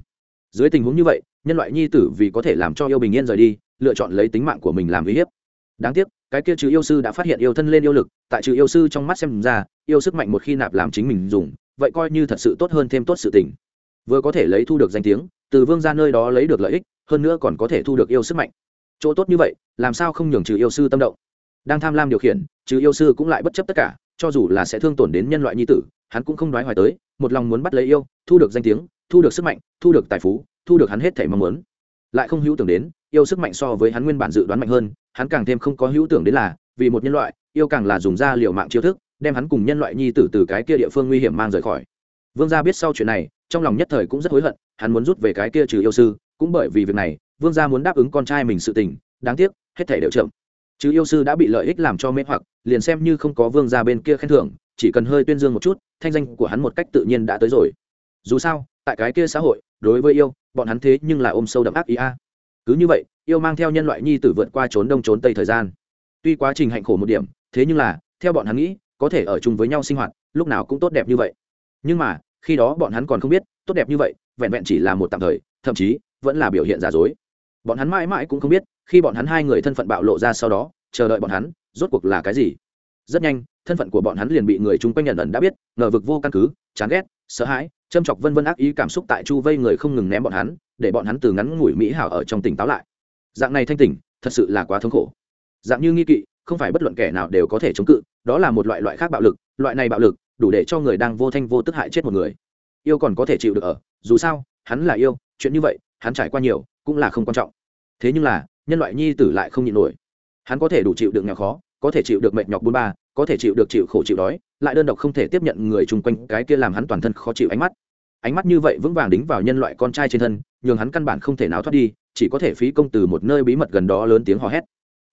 Dưới tình huống như vậy, nhân loại nhi tử vì có thể làm cho yêu bình yên rời đi, lựa chọn lấy tính mạng của mình làm uy hiếp. Đáng tiếc cái kia trừ yêu sư đã phát hiện yêu thân lên yêu lực, tại trừ yêu sư trong mắt xem ra, yêu sức mạnh một khi nạp làm chính mình dùng, vậy coi như thật sự tốt hơn thêm tốt sự tình. Vừa có thể lấy thu được danh tiếng, từ vương ra nơi đó lấy được lợi ích, hơn nữa còn có thể thu được yêu sức mạnh. Chỗ tốt như vậy, làm sao không nhường trừ yêu sư tâm động? Đang tham lam điều khiển, trừ yêu sư cũng lại bất chấp tất cả, cho dù là sẽ thương tổn đến nhân loại nhi tử, hắn cũng không đoái hoài tới, một lòng muốn bắt lấy yêu, thu được danh tiếng, thu được sức mạnh, thu được tài phú, thu được hắn hết thể mong muốn. Lại không hữu tưởng đến yêu sức mạnh so với hắn nguyên bản dự đoán mạnh hơn, hắn càng thêm không có hữu tưởng đến là, vì một nhân loại, yêu càng là dùng ra liều mạng chiêu thức, đem hắn cùng nhân loại nhi tử từ cái kia địa phương nguy hiểm mang rời khỏi. Vương gia biết sau chuyện này, trong lòng nhất thời cũng rất hối hận, hắn muốn rút về cái kia trừ yêu sư, cũng bởi vì việc này, vương gia muốn đáp ứng con trai mình sự tình, đáng tiếc, hết thể đều chậm. Chứ yêu sư đã bị lợi ích làm cho mê hoặc, liền xem như không có vương gia bên kia khen thưởng, chỉ cần hơi tuyên dương một chút, thanh danh của hắn một cách tự nhiên đã tới rồi. Dù sao, tại cái kia xã hội, đối với yêu, bọn hắn thế nhưng là ôm sâu đậm ác ý a cứ như vậy, yêu mang theo nhân loại nhi tử vượt qua trốn đông trốn tây thời gian. Tuy quá trình hạnh khổ một điểm, thế nhưng là, theo bọn hắn nghĩ, có thể ở chung với nhau sinh hoạt, lúc nào cũng tốt đẹp như vậy. Nhưng mà, khi đó bọn hắn còn không biết, tốt đẹp như vậy, vẹn vẹn chỉ là một tạm thời, thậm chí, vẫn là biểu hiện giả dối. Bọn hắn mãi mãi cũng không biết, khi bọn hắn hai người thân phận bạo lộ ra sau đó, chờ đợi bọn hắn, rốt cuộc là cái gì? Rất nhanh, thân phận của bọn hắn liền bị người chung quanh nhận ẩn đã biết, ngờ vực vô căn cứ, chán ghét, sợ hãi, châm chọc vân vân ác ý cảm xúc tại chu vây người không ngừng ném bọn hắn để bọn hắn từ ngắn ngủi mỹ hảo ở trong tỉnh táo lại. Dạng này thanh tỉnh, thật sự là quá thống khổ. Dạng như nghi kỵ, không phải bất luận kẻ nào đều có thể chống cự, đó là một loại loại khác bạo lực, loại này bạo lực, đủ để cho người đang vô thanh vô tức hại chết một người. Yêu còn có thể chịu được ở, dù sao, hắn là yêu, chuyện như vậy, hắn trải qua nhiều, cũng là không quan trọng. Thế nhưng là, nhân loại nhi tử lại không nhịn nổi. Hắn có thể đủ chịu được nghèo khó, có thể chịu được mệt nhọc bôn ba, có thể chịu được chịu khổ chịu đói, lại đơn độc không thể tiếp nhận người chung quanh cái kia làm hắn toàn thân khó chịu ánh mắt ánh mắt như vậy vững vàng đính vào nhân loại con trai trên thân, nhường hắn căn bản không thể nào thoát đi, chỉ có thể phí công từ một nơi bí mật gần đó lớn tiếng hò hét.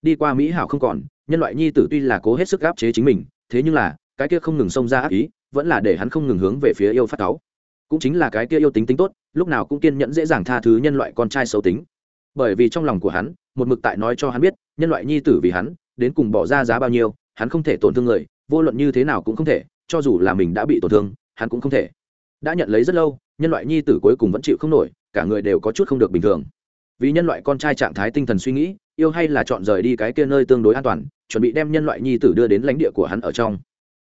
Đi qua mỹ hảo không còn, nhân loại nhi tử tuy là cố hết sức áp chế chính mình, thế nhưng là, cái kia không ngừng xông ra ác ý, vẫn là để hắn không ngừng hướng về phía yêu phát cáu. Cũng chính là cái kia yêu tính tính tốt, lúc nào cũng kiên nhẫn dễ dàng tha thứ nhân loại con trai xấu tính. Bởi vì trong lòng của hắn, một mực tại nói cho hắn biết, nhân loại nhi tử vì hắn, đến cùng bỏ ra giá bao nhiêu, hắn không thể tổn thương người, vô luận như thế nào cũng không thể, cho dù là mình đã bị tổn thương, hắn cũng không thể đã nhận lấy rất lâu, nhân loại nhi tử cuối cùng vẫn chịu không nổi, cả người đều có chút không được bình thường. Vì nhân loại con trai trạng thái tinh thần suy nghĩ, yêu hay là chọn rời đi cái kia nơi tương đối an toàn, chuẩn bị đem nhân loại nhi tử đưa đến lãnh địa của hắn ở trong.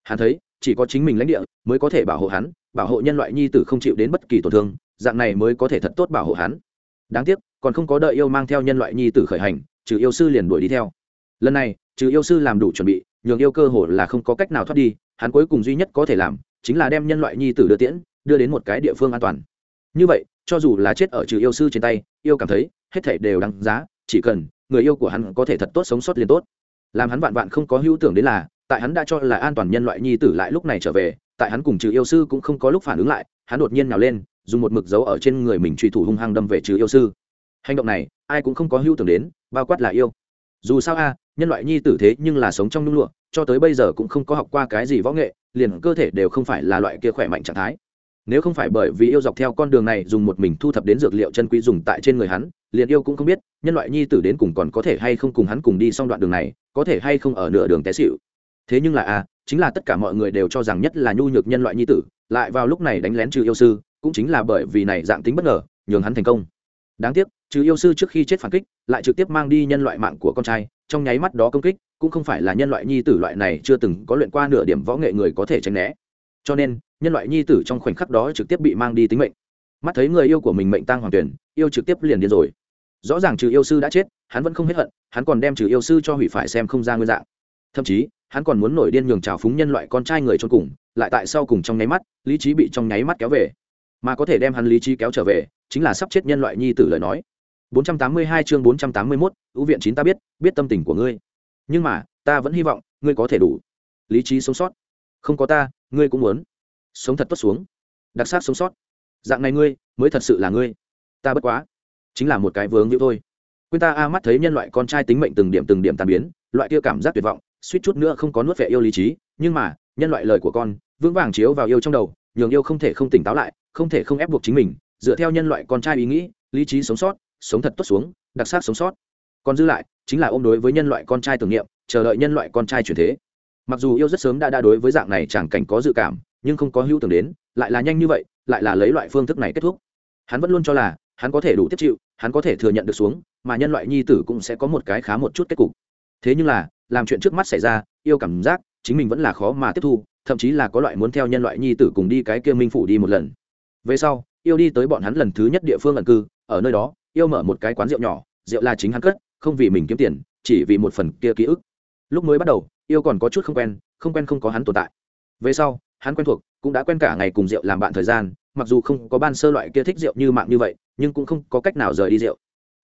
Hắn thấy, chỉ có chính mình lãnh địa mới có thể bảo hộ hắn, bảo hộ nhân loại nhi tử không chịu đến bất kỳ tổn thương, dạng này mới có thể thật tốt bảo hộ hắn. Đáng tiếc, còn không có đợi yêu mang theo nhân loại nhi tử khởi hành, trừ yêu sư liền đuổi đi theo. Lần này, trừ yêu sư làm đủ chuẩn bị, nhường yêu cơ hồ là không có cách nào thoát đi, hắn cuối cùng duy nhất có thể làm, chính là đem nhân loại nhi tử đưa tiễn đưa đến một cái địa phương an toàn. Như vậy, cho dù là chết ở trừ yêu sư trên tay, yêu cảm thấy, hết thảy đều đáng giá, chỉ cần người yêu của hắn có thể thật tốt sống sót liền tốt. Làm hắn vạn vạn không có hữu tưởng đến là, tại hắn đã cho là an toàn nhân loại nhi tử lại lúc này trở về, tại hắn cùng trừ yêu sư cũng không có lúc phản ứng lại, hắn đột nhiên nào lên, dùng một mực dấu ở trên người mình truy thủ hung hăng đâm về trừ yêu sư. Hành động này, ai cũng không có hữu tưởng đến, bao quát là yêu. Dù sao a, nhân loại nhi tử thế nhưng là sống trong nhung lụa, cho tới bây giờ cũng không có học qua cái gì võ nghệ, liền cơ thể đều không phải là loại kia khỏe mạnh trạng thái nếu không phải bởi vì yêu dọc theo con đường này dùng một mình thu thập đến dược liệu chân quý dùng tại trên người hắn, liền yêu cũng không biết, nhân loại nhi tử đến cùng còn có thể hay không cùng hắn cùng đi xong đoạn đường này, có thể hay không ở nửa đường té xịu thế nhưng là a chính là tất cả mọi người đều cho rằng nhất là nhu nhược nhân loại nhi tử, lại vào lúc này đánh lén trừ yêu sư, cũng chính là bởi vì này dạng tính bất ngờ, nhường hắn thành công. Đáng tiếc, trừ yêu sư trước khi chết phản kích, lại trực tiếp mang đi nhân loại mạng của con trai, trong nháy mắt đó công kích, cũng không phải là nhân loại nhi tử loại này chưa từng có luyện qua nửa điểm võ nghệ người có thể tránh né. Cho nên nhân loại nhi tử trong khoảnh khắc đó trực tiếp bị mang đi tính mệnh. Mắt thấy người yêu của mình mệnh tăng hoàng tuyển yêu trực tiếp liền điên rồi. Rõ ràng trừ yêu sư đã chết hắn vẫn không hết hận hắn còn đem trừ yêu sư cho hủy phải xem không ra nguyên dạng. Thậm chí hắn còn muốn nổi điên nhường trào phúng nhân loại con trai người trôn cùng lại tại sau cùng trong nháy mắt lý trí bị trong nháy mắt kéo về. Mà có thể đem hắn lý trí kéo trở về chính là sắp chết nhân loại nhi tử lời nói. 482 chương 481, ưu viện chín ta biết biết tâm tình của ngươi. Nhưng mà ta vẫn hy vọng ngươi có thể đủ lý trí sống sót. Không có ta ngươi cũng muốn sống thật tốt xuống. Đặc sắc sống sót. Dạng này ngươi, mới thật sự là ngươi. Ta bất quá, chính là một cái vướng hữu thôi. Quên ta, a, mắt thấy nhân loại con trai tính mệnh từng điểm từng điểm tàn biến, loại kia cảm giác tuyệt vọng, suýt chút nữa không có nuốt vẻ yêu lý trí, nhưng mà, nhân loại lời của con, vững vàng chiếu vào yêu trong đầu, nhường yêu không thể không tỉnh táo lại, không thể không ép buộc chính mình, dựa theo nhân loại con trai ý nghĩ, lý trí sống sót, sống thật tốt xuống, đặc sắc sống sót. Còn dư lại, chính là ôm đối với nhân loại con trai tưởng niệm, chờ đợi nhân loại con trai chuyển thế. Mặc dù yêu rất sớm đã đa đối với dạng này chẳng cảnh có dự cảm nhưng không có hữu tưởng đến, lại là nhanh như vậy, lại là lấy loại phương thức này kết thúc. Hắn vẫn luôn cho là, hắn có thể đủ tiếp chịu, hắn có thể thừa nhận được xuống, mà nhân loại nhi tử cũng sẽ có một cái khá một chút kết cục. Thế nhưng là, làm chuyện trước mắt xảy ra, yêu cảm giác, chính mình vẫn là khó mà tiếp thu, thậm chí là có loại muốn theo nhân loại nhi tử cùng đi cái kia minh phủ đi một lần. Về sau, yêu đi tới bọn hắn lần thứ nhất địa phương ẩn cư, ở nơi đó, yêu mở một cái quán rượu nhỏ, rượu là chính hắn cất, không vì mình kiếm tiền, chỉ vì một phần kia ký ức. Lúc mới bắt đầu, yêu còn có chút không quen không quen không có hắn tồn tại. Về sau hắn quen thuộc, cũng đã quen cả ngày cùng rượu làm bạn thời gian, mặc dù không có ban sơ loại kia thích rượu như mạng như vậy, nhưng cũng không có cách nào rời đi rượu.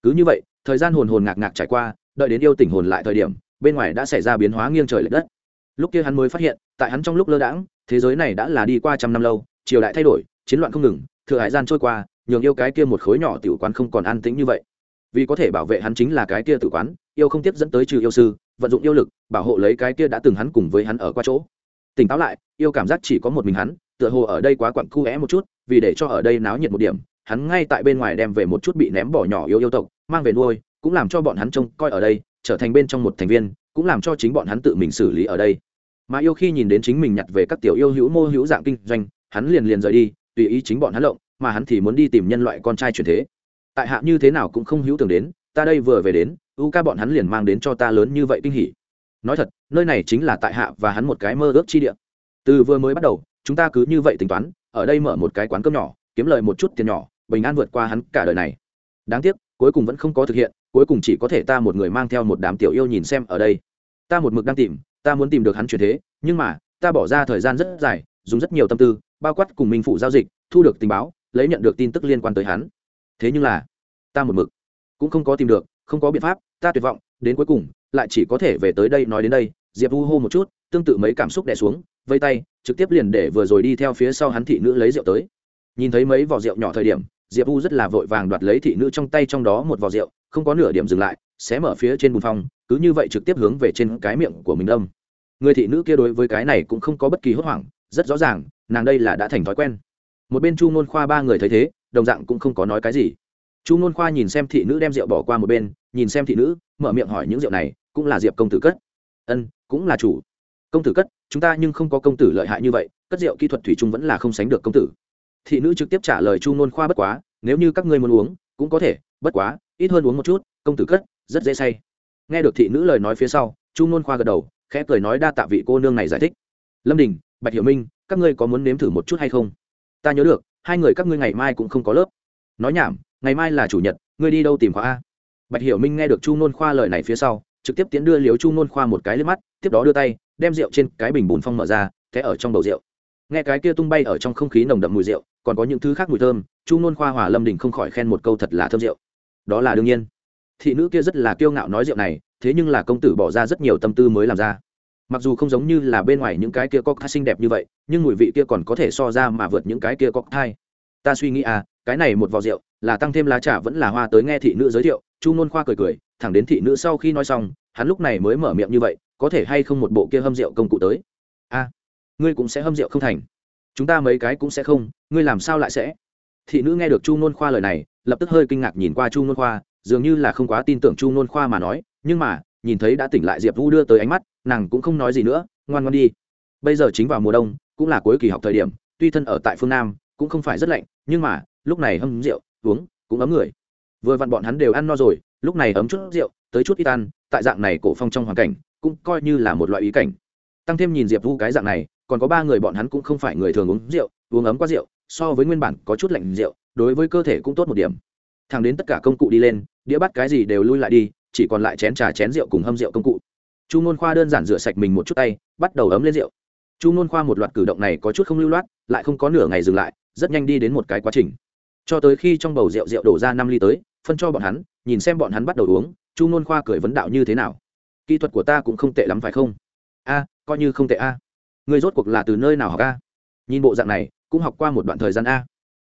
Cứ như vậy, thời gian hồn hồn ngạc ngạc trải qua, đợi đến yêu tỉnh hồn lại thời điểm, bên ngoài đã xảy ra biến hóa nghiêng trời l ệ đất. Lúc kia hắn mới phát hiện, tại hắn trong lúc lơ đãng, thế giới này đã là đi qua trăm năm lâu, triều đại thay đổi, chiến loạn không ngừng, thừa hải gian trôi qua, nhường yêu cái kia một khối nhỏ tiểu quán không còn an tĩnh như vậy. Vì có thể bảo vệ hắn chính là cái kia tử quán, yêu không tiếp dẫn tới trừ yêu sư, vận dụng yêu lực, bảo hộ lấy cái kia đã từng hắn cùng với hắn ở qua chỗ tỉnh táo lại, yêu cảm giác chỉ có một mình hắn, tựa hồ ở đây quá quặn cu é một chút, vì để cho ở đây náo nhiệt một điểm, hắn ngay tại bên ngoài đem về một chút bị ném bỏ nhỏ yêu yêu tộc, mang về nuôi, cũng làm cho bọn hắn trông coi ở đây, trở thành bên trong một thành viên, cũng làm cho chính bọn hắn tự mình xử lý ở đây. Mà yêu khi nhìn đến chính mình nhặt về các tiểu yêu hữu mô hữu dạng kinh doanh, hắn liền liền rời đi, tùy ý chính bọn hắn lộng, mà hắn thì muốn đi tìm nhân loại con trai truyền thế. Tại hạ như thế nào cũng không hữu tưởng đến, ta đây vừa về đến, u ca bọn hắn liền mang đến cho ta lớn như vậy kinh hỉ nói thật, nơi này chính là tại hạ và hắn một cái mơ ước chi địa. Từ vừa mới bắt đầu, chúng ta cứ như vậy tính toán, ở đây mở một cái quán cơm nhỏ, kiếm lời một chút tiền nhỏ, bình an vượt qua hắn cả đời này. Đáng tiếc, cuối cùng vẫn không có thực hiện, cuối cùng chỉ có thể ta một người mang theo một đám tiểu yêu nhìn xem ở đây. Ta một mực đang tìm, ta muốn tìm được hắn chuyển thế, nhưng mà, ta bỏ ra thời gian rất dài, dùng rất nhiều tâm tư, bao quát cùng minh phụ giao dịch, thu được tình báo, lấy nhận được tin tức liên quan tới hắn. Thế nhưng là, ta một mực cũng không có tìm được, không có biện pháp, ta tuyệt vọng, đến cuối cùng lại chỉ có thể về tới đây nói đến đây, diệp U hô một chút, tương tự mấy cảm xúc đẻ xuống, vây tay, trực tiếp liền để vừa rồi đi theo phía sau hắn thị nữ lấy rượu tới. Nhìn thấy mấy vỏ rượu nhỏ thời điểm, diệp U rất là vội vàng đoạt lấy thị nữ trong tay trong đó một vỏ rượu, không có nửa điểm dừng lại, xé mở phía trên bùn phong, cứ như vậy trực tiếp hướng về trên cái miệng của mình đâm. Người thị nữ kia đối với cái này cũng không có bất kỳ hốt hoảng, rất rõ ràng, nàng đây là đã thành thói quen. Một bên chu ngôn khoa ba người thấy thế, đồng dạng cũng không có nói cái gì. Chu ngôn khoa nhìn xem thị nữ đem rượu bỏ qua một bên, nhìn xem thị nữ, mở miệng hỏi những rượu này cũng là diệp công tử cất. Ân, cũng là chủ. Công tử cất, chúng ta nhưng không có công tử lợi hại như vậy, cất rượu kỹ thuật thủy chung vẫn là không sánh được công tử. Thị nữ trực tiếp trả lời chu nôn khoa bất quá, nếu như các ngươi muốn uống, cũng có thể, bất quá, ít hơn uống một chút, công tử cất, rất dễ say. Nghe được thị nữ lời nói phía sau, chu nôn khoa gật đầu, khẽ cười nói đa tạ vị cô nương này giải thích. Lâm đình, bạch hiểu minh, các ngươi có muốn nếm thử một chút hay không? Ta nhớ được, hai người các ngươi ngày mai cũng không có lớp. Nói nhảm, ngày mai là chủ nhật, ngươi đi đâu tìm khóa a? Bạch hiểu minh nghe được chu nôn khoa lời này phía sau trực tiếp tiến đưa liếu chu nôn khoa một cái lên mắt, tiếp đó đưa tay, đem rượu trên cái bình bùn phong mở ra thế ở trong bầu rượu. Nghe cái kia tung bay ở trong không khí nồng đậm mùi rượu, còn có những thứ khác mùi thơm, chu nôn khoa hòa lâm đình không khỏi khen một câu thật là thơm rượu. Đó là đương nhiên. Thị nữ kia rất là kiêu ngạo nói rượu này, thế nhưng là công tử bỏ ra rất nhiều tâm tư mới làm ra. Mặc dù không giống như là bên ngoài những cái kia có xinh đẹp như vậy, nhưng mùi vị kia còn có thể so ra mà vượt những cái kia có thai. Ta suy nghĩ à cái này một vò rượu, là tăng thêm lá trà vẫn là hoa tới nghe thị nữ giới thiệu, chu ngôn khoa cười cười thẳng đến thị nữ sau khi nói xong, hắn lúc này mới mở miệng như vậy, có thể hay không một bộ kia hâm rượu công cụ tới? A, ngươi cũng sẽ hâm rượu không thành. Chúng ta mấy cái cũng sẽ không, ngươi làm sao lại sẽ? Thị nữ nghe được chu nôn khoa lời này, lập tức hơi kinh ngạc nhìn qua chu nôn khoa, dường như là không quá tin tưởng chu nôn khoa mà nói, nhưng mà, nhìn thấy đã tỉnh lại diệp vũ đưa tới ánh mắt, nàng cũng không nói gì nữa, ngoan ngoan đi. Bây giờ chính vào mùa đông, cũng là cuối kỳ học thời điểm, tuy thân ở tại phương nam, cũng không phải rất lạnh, nhưng mà, lúc này hâm rượu, uống, cũng ấm người vừa vặn bọn hắn đều ăn no rồi, lúc này ấm chút rượu, tới chút ít ăn, tại dạng này cổ phong trong hoàn cảnh, cũng coi như là một loại ý cảnh. Tăng thêm nhìn diệp vu cái dạng này, còn có ba người bọn hắn cũng không phải người thường uống rượu, uống ấm quá rượu, so với nguyên bản có chút lạnh rượu, đối với cơ thể cũng tốt một điểm. Thằng đến tất cả công cụ đi lên, đĩa bắt cái gì đều lui lại đi, chỉ còn lại chén trà, chén rượu cùng hâm rượu công cụ. Chu n khoa đơn giản rửa sạch mình một chút tay, bắt đầu ấm lên rượu. Chu n khoa một loạt cử động này có chút không lưu loát, lại không có nửa ngày dừng lại, rất nhanh đi đến một cái quá trình. Cho tới khi trong bầu rượu rượu đổ ra năm ly tới phân cho bọn hắn nhìn xem bọn hắn bắt đầu uống chu Nôn khoa cười vấn đạo như thế nào kỹ thuật của ta cũng không tệ lắm phải không a coi như không tệ a người rốt cuộc là từ nơi nào học a nhìn bộ dạng này cũng học qua một đoạn thời gian a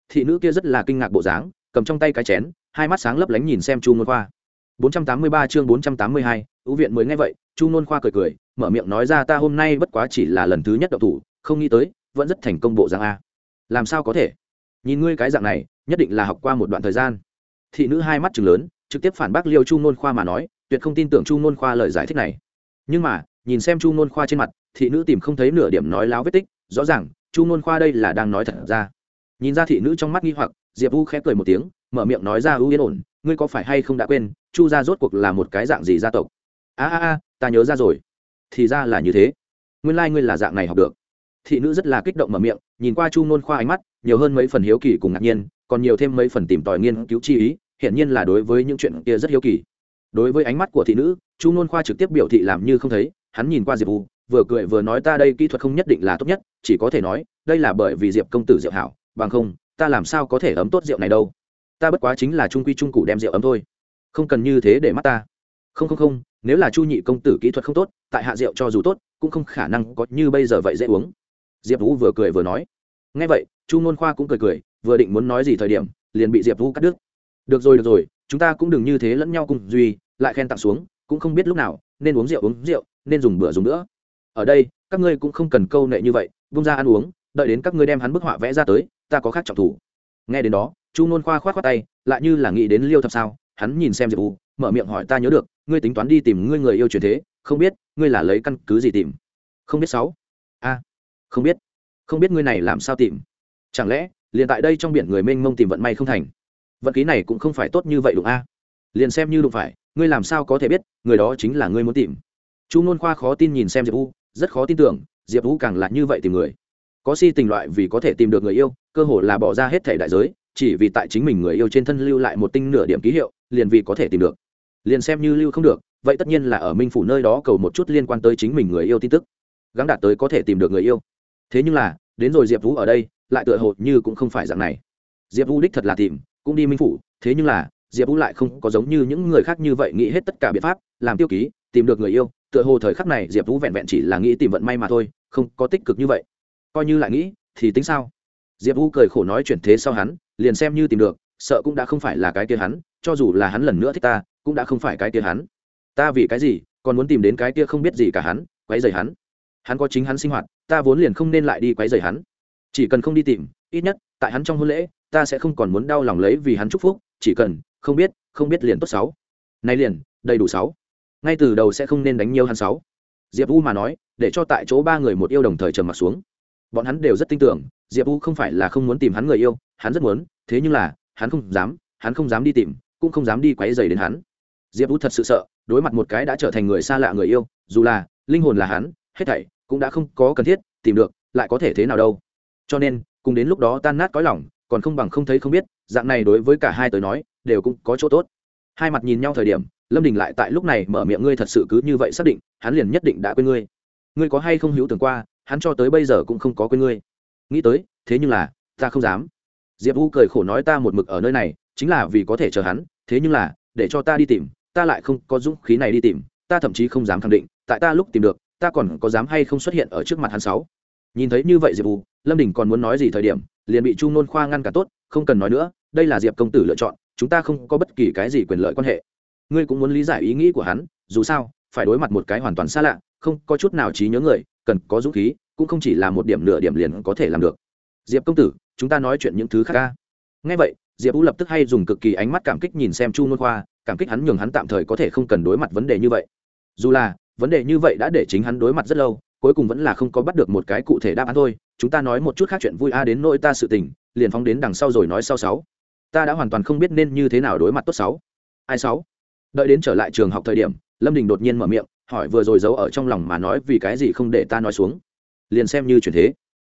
thị nữ kia rất là kinh ngạc bộ dáng cầm trong tay cái chén hai mắt sáng lấp lánh nhìn xem chu Nôn khoa 483 chương 482, ưu viện mới nghe vậy, Chu Nôn Khoa cười cười, mở miệng nói ra ta hôm nay bất quá chỉ là lần thứ nhất đậu thủ, không nghĩ tới, vẫn rất thành công bộ dạng a. Làm sao có thể? Nhìn ngươi cái dạng này, nhất định là học qua một đoạn thời gian. Thị nữ hai mắt trừng lớn, trực tiếp phản bác Liêu Chu Nôn Khoa mà nói, tuyệt không tin tưởng Chu Nôn Khoa lời giải thích này. Nhưng mà, nhìn xem Chu Nôn Khoa trên mặt, thị nữ tìm không thấy nửa điểm nói láo vết tích, rõ ràng, Chu Nôn Khoa đây là đang nói thật ra. Nhìn ra thị nữ trong mắt nghi hoặc, Diệp U khẽ cười một tiếng, mở miệng nói ra ưu yên ổn, ngươi có phải hay không đã quên chu gia rốt cuộc là một cái dạng gì gia tộc a a a ta nhớ ra rồi thì ra là như thế nguyên lai、like、ngươi là dạng này học được thị nữ rất là kích động mở miệng nhìn qua chu nôn khoa ánh mắt nhiều hơn mấy phần hiếu kỳ cùng ngạc nhiên, còn nhiều thêm mấy phần tìm tòi nghiên cứu chi ý, hiển nhiên là đối với những chuyện kia rất hiếu kỳ. Đối với ánh mắt của thị nữ, chu nôn khoa trực tiếp biểu thị làm như không thấy, hắn nhìn qua diệp u, vừa cười vừa nói ta đây kỹ thuật không nhất định là tốt nhất, chỉ có thể nói, đây là bởi vì diệp công tử diệu hảo, bằng không, ta làm sao có thể ấm tốt rượu này đâu. Ta bất quá chính là trung quy trung cụ đem rượu ấm thôi. Không cần như thế để mắt ta. Không không không, nếu là chu nhị công tử kỹ thuật không tốt, tại hạ rượu cho dù tốt, cũng không khả năng có như bây giờ vậy dễ uống. Diệp vũ vừa cười vừa nói. Ngay vậy chu ngôn khoa cũng cười cười, vừa định muốn nói gì thời điểm, liền bị diệp vũ cắt đứt. Được rồi được rồi, chúng ta cũng đừng như thế lẫn nhau cùng duy, lại khen tặng xuống, cũng không biết lúc nào, nên uống rượu uống rượu, nên dùng bữa dùng nữa ở đây, các ngươi cũng không cần câu nệ như vậy bung ra ăn uống, đợi đến các ngươi đem hắn bức họa vẽ ra tới, ta có khác trọng thủ. Nghe đến đó, chu nôn khoa k h o á t khoác tay, lại như là nghĩ đến liêu thập sao, hắn nhìn xem diệp u mở miệng hỏi ta nhớ được, ngươi tính toán đi tìm ngươi người yêu truyền thế, không biết, ngươi là lấy căn cứ gì tìm? Không biết sáu. A không biết. Không biết ngươi này làm sao tìm? Chẳng lẽ, liền tại đây trong biển người mênh mông tìm vận may không thành? Vận khí này cũng không phải tốt như vậy đúng a? Liền xem như đụng phải, ngươi làm sao có thể biết, người đó chính là ngươi muốn tìm? Chu nôn khoa khó tin nhìn xem diệp u, rất khó tin tưởng, diệp u càng là như vậy tìm người. Có si tình loại vì có thể tìm được người yêu, cơ hội là bỏ ra hết thể đại giới, chỉ vì tại chính mình người yêu trên thân lưu lại một tinh nửa điểm ký hiệu, liền vì có thể tìm được. Liền xem như lưu không được, vậy tất nhiên là ở minh phủ nơi đó cầu một chút liên quan tới chính mình người yêu tin tức, gắng đạt tới có thể tìm được người yêu. Thế nhưng là, đến rồi diệp vũ ở đây lại tựa hồ như cũng không phải dạng này. Diệp vũ đích thật là tìm, cũng đi minh phủ, thế nhưng là, diệp vũ lại không có giống như những người khác như vậy nghĩ hết tất cả biện pháp, làm tiêu ký, tìm được người yêu, tựa hồ thời khắc này diệp vũ vẹn vẹn chỉ là nghĩ tìm vận may mà thôi, không có tích cực như vậy. Coi như lại nghĩ, thì tính sao? Diệp vũ cười khổ nói chuyển thế sau hắn, liền xem như tìm được, sợ cũng đã không phải là cái kia hắn, cho dù là hắn lần nữa thích ta, cũng đã không phải cái kia hắn. Ta vì cái gì, còn muốn tìm đến cái kia không biết gì cả hắn, quấy rầy hắn. Hắn có chính hắn sinh hoạt, ta vốn liền không nên lại đi quấy rầy hắn chỉ cần không đi tìm, ít nhất, tại hắn trong hôn lễ, ta sẽ không còn muốn đau lòng lấy vì hắn chúc phúc. Chỉ cần, không biết không biết liền tốt sáu. Nay liền, đầy đủ sáu. Ngay từ đầu sẽ không nên đánh nhiều hắn sáu. Diệp u mà nói, để cho tại chỗ ba người một yêu đồng thời trầm mặt xuống. Bọn hắn đều rất tin tưởng, diệp u không phải là không muốn tìm hắn người yêu, hắn rất muốn, thế nhưng là, hắn không dám, hắn không dám đi tìm, cũng không dám đi quấy dày đến hắn. Diệp u thật sự sợ, đối mặt một cái đã trở thành người xa lạ người yêu, dù là, linh hồn là hắn, hết thảy cũng đã không có cần thiết, tìm được, lại có thể thế nào đâu cho nên, cùng đến lúc đó tan nát cõi lòng, còn không bằng không thấy không biết, dạng này đối với cả hai tới nói, đều cũng có chỗ tốt. Hai mặt nhìn nhau thời điểm, lâm đình lại tại lúc này mở miệng ngươi thật sự cứ như vậy xác định, hắn liền nhất định đã quên ngươi. Ngươi có hay không hữu tưởng qua, hắn cho tới bây giờ cũng không có quên ngươi. Nghĩ tới, thế nhưng là, ta không dám. Diệp u cười khổ nói ta một mực ở nơi này, chính là vì có thể chờ hắn, thế nhưng là, để cho ta đi tìm, ta lại không có dũng khí này đi tìm, ta thậm chí không dám khẳng định, tại ta lúc tìm được, ta còn có dám hay không xuất hiện ở trước mặt hắn sáu nhìn thấy như vậy diệp u, lâm đình còn muốn nói gì thời điểm, liền bị chu nôn khoa ngăn cả tốt, không cần nói nữa, đây là diệp công tử lựa chọn, chúng ta không có bất kỳ cái gì quyền lợi quan hệ. Ngươi cũng muốn lý giải ý nghĩ của hắn, dù sao, phải đối mặt một cái hoàn toàn xa lạ, không có chút nào trí nhớ người, cần có dũng khí, cũng không chỉ là một điểm nửa điểm liền có thể làm được. Diệp công tử, chúng ta nói chuyện những thứ khác ca ngay vậy, diệp u lập tức hay dùng cực kỳ ánh mắt cảm kích nhìn xem chu nôn khoa, cảm kích hắn nhường hắn tạm thời có thể không cần đối mặt vấn đề như vậy. Dù là, vấn đề như vậy đã để chính hắn đối mặt rất lâu cuối cùng vẫn là không có bắt được một cái cụ thể đáp án thôi. Chúng ta nói một chút khác chuyện vui a đến nỗi ta sự tình, liền phóng đến đằng sau rồi nói sau sáu. Ta đã hoàn toàn không biết nên như thế nào đối mặt tốt sáu. Ai sáu? Đợi đến trở lại trường học thời điểm, lâm đình đột nhiên mở miệng, hỏi vừa rồi giấu ở trong lòng mà nói vì cái gì không để ta nói xuống. Liền xem như chuyển thế.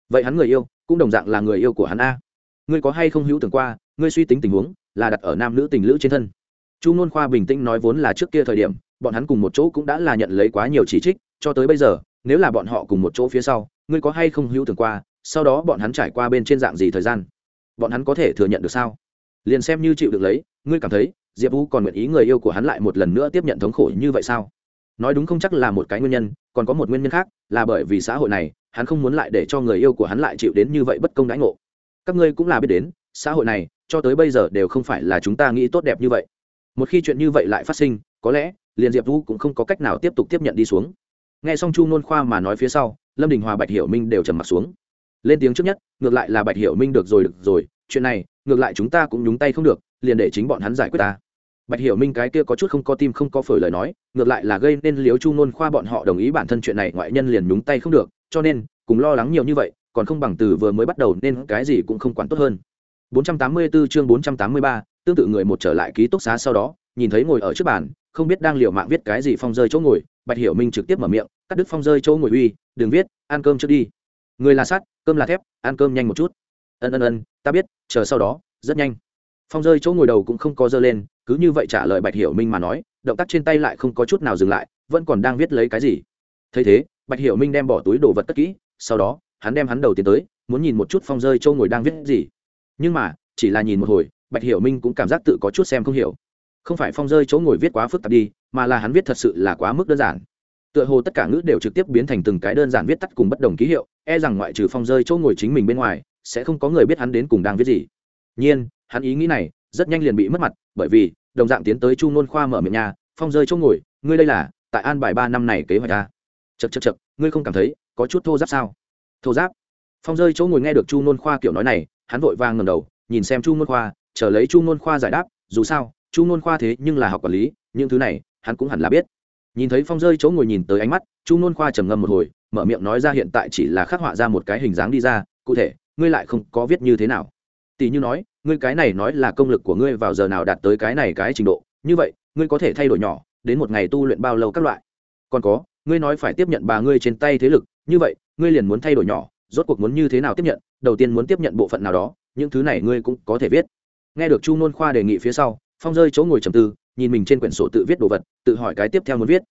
Vậy hắn người yêu, cũng đồng dạng là người yêu của hắn a. Ngươi có hay không hữu tưởng qua, ngươi suy tính tình huống, là đặt ở nam nữ tình lữ trên thân. Chu ngôn khoa bình tĩnh nói vốn là trước kia thời điểm, bọn hắn cùng một chỗ cũng đã là nhận lấy quá nhiều chỉ trích, cho tới bây giờ nếu là bọn họ cùng một chỗ phía sau, ngươi có hay không hữu tưởng qua, sau đó bọn hắn trải qua bên trên dạng gì thời gian? Bọn hắn có thể thừa nhận được sao? Liền xem như chịu được lấy, ngươi cảm thấy, diệp u còn nguyện ý người yêu của hắn lại một lần nữa tiếp nhận thống khổ như vậy sao? Nói đúng không chắc là một cái nguyên nhân, còn có một nguyên nhân khác, là bởi vì xã hội này, hắn không muốn lại để cho người yêu của hắn lại chịu đến như vậy bất công đãi ngộ. Các ngươi cũng là biết đến, xã hội này, cho tới bây giờ đều không phải là chúng ta nghĩ tốt đẹp như vậy. Một khi chuyện như vậy lại phát sinh, có lẽ, liền diệp vũ cũng không có cách nào tiếp tục tiếp nhận đi xuống nghe xong chu nôn khoa mà nói phía sau lâm đình hòa bạch hiểu minh đều trầm m ặ t xuống. Lên tiếng trước nhất ngược lại là bạch hiểu minh được rồi được rồi chuyện này ngược lại chúng ta cũng nhúng tay không được liền để chính bọn hắn giải quyết ta. Bạch hiểu minh cái kia có chút không có tim không có phổi lời nói ngược lại là gây nên liếu chu nôn khoa bọn họ đồng ý bản thân chuyện này ngoại nhân liền nhúng tay không được cho nên cùng lo lắng nhiều như vậy còn không bằng từ vừa mới bắt đầu nên cái gì cũng không quản tốt hơn. 484 chương 483, tương tự người một trở lại ký túc xá sau đó nhìn thấy ngồi ở trước bàn không biết đang liều mạng viết cái gì phong rơi chỗ ngồi, bạch hiểu minh trực tiếp mở miệng, cắt đứt phong rơi chỗ ngồi uy, đừng viết, ăn cơm trước đi. Người là sắt, cơm là thép, ăn cơm nhanh một chút. Ân ân ân, ta biết, chờ sau đó, rất nhanh. Phong rơi chỗ ngồi đầu cũng không có dơ lên, cứ như vậy trả lời bạch hiểu minh mà nói, động tác trên tay lại không có chút nào dừng lại, vẫn còn đang viết lấy cái gì. Thấy thế, bạch hiểu minh đem bỏ túi đồ vật tất kỹ, sau đó, hắn đem hắn đầu tiến tới, muốn nhìn một chút phong rơi châu ngồi đang viết gì. Nhưng mà, chỉ là nhìn một hồi, bạch hiểu minh cũng cảm giác tự có chút xem không hiểu không phải phong rơi chỗ ngồi viết quá phức tạp đi, mà là hắn viết thật sự là quá mức đơn giản. Tựa hồ tất cả ngữ đều trực tiếp biến thành từng cái đơn giản viết tắt cùng bất đồng ký hiệu e rằng ngoại trừ phong rơi chỗ ngồi chính mình bên ngoài, sẽ không có người biết hắn đến cùng đang viết gì. Nhiên, hắn ý nghĩ này rất nhanh liền bị mất mặt, bởi vì, đồng dạng tiến tới chu nôn khoa mở miệng nhà phong rơi chỗ ngồi, ngươi đây là, tại an bài ba năm này kế hoạch à? ta chật chật chật ngươi không cảm thấy có chút thô giáp sao? Thô giáp? Phong rơi chỗ ngồi nghe được chu nôn khoa kiểu nói này, hắn vội vàng ngầm đầu, nhìn xem chu nôn khoa, chờ lấy chu nôn khoa giải đáp, dù sao chu nôn khoa thế nhưng là học quản lý, những thứ này, hắn cũng hẳn là biết. Nhìn thấy phong rơi chỗ ngồi nhìn tới ánh mắt, chu nôn khoa trầm ngâm một hồi, mở miệng nói ra hiện tại chỉ là khắc họa ra một cái hình dáng đi ra, cụ thể, ngươi lại không có viết như thế nào. Tỷ như nói, ngươi cái này nói là công lực của ngươi vào giờ nào đạt tới cái này cái trình độ, như vậy, ngươi có thể thay đổi nhỏ, đến một ngày tu luyện bao lâu các loại. Còn có, ngươi nói phải tiếp nhận bà ngươi trên tay thế lực, như vậy, ngươi liền muốn thay đổi nhỏ, rốt cuộc muốn như thế nào tiếp nhận, đầu tiên muốn tiếp nhận bộ phận nào đó, những thứ này ngươi cũng có thể viết. Nghe được chu nôn khoa đề nghị phía sau phong rơi chỗ ngồi trầm tư, nhìn mình trên quyển sổ tự viết đồ vật, tự hỏi cái tiếp theo muốn viết.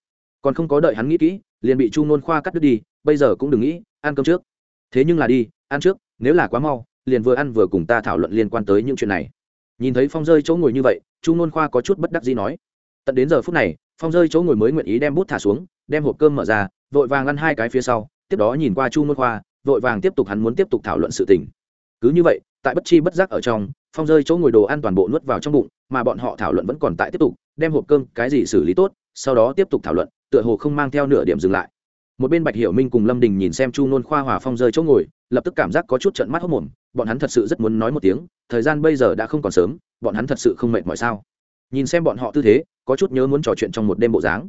Còn không có đợi hắn nghĩ kỹ, liền bị chu nôn khoa cắt đứt đi, bây giờ cũng đừng nghĩ, ăn cơm trước. Thế nhưng là đi, ăn trước, nếu là quá mau, liền vừa ăn vừa cùng ta thảo luận liên quan tới những chuyện này. Nhìn thấy phong rơi chỗ ngồi như vậy, chu nôn khoa có chút bất đắc gì nói. Tận đến giờ phút này, phong rơi chỗ ngồi mới nguyện ý đem bút thả xuống, đem hộp cơm mở ra, vội vàng ăn hai cái phía sau, tiếp đó nhìn qua chu nôn khoa, vội vàng tiếp tục hắn muốn tiếp tục thảo luận sự tình cứ như vậy, tại bất chi bất giác ở trong, phong rơi chỗ ngồi đồ ăn toàn bộ nuốt vào trong bụng, mà bọn họ thảo luận vẫn còn tại tiếp tục, đem hộp cơm, cái gì xử lý tốt, sau đó tiếp tục thảo luận, tựa hồ không mang theo nửa điểm dừng lại. Một bên bạch hiểu minh cùng lâm đình nhìn xem chu nôn khoa hòa phong rơi chỗ ngồi, lập tức cảm giác có chút trận mắt hốc mồm, bọn hắn thật sự rất muốn nói một tiếng, thời gian bây giờ đã không còn sớm, bọn hắn thật sự không mệt mỏi sao? Nhìn xem bọn họ tư thế, có chút nhớ muốn trò chuyện trong một đêm bộ dáng.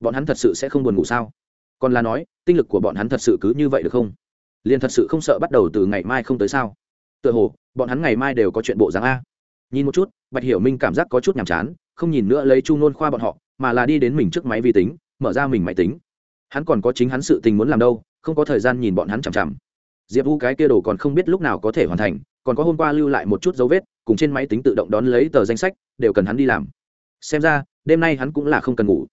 Bọn hắn thật sự sẽ không buồn ngủ sao? Còn là nói, tinh lực của bọn hắn thật sự cứ như vậy được không? Liền thật sự không sợ bắt đầu từ ngày mai không tới sao? Tựa hồ, bọn hắn ngày mai đều có chuyện bộ dáng a. Nhìn một chút, bạch hiểu minh cảm giác có chút nhàm chán, không nhìn nữa lấy chu nôn khoa bọn họ, mà là đi đến mình trước máy vi tính, mở ra mình máy tính. Hắn còn có chính hắn sự tình muốn làm đâu, không có thời gian nhìn bọn hắn chằm chằm. Diệp vu cái kia đồ còn không biết lúc nào có thể hoàn thành, còn có hôm qua lưu lại một chút dấu vết, cùng trên máy tính tự động đón lấy tờ danh sách, đều cần hắn đi làm. Xem ra, đêm nay hắn cũng là không cần ngủ.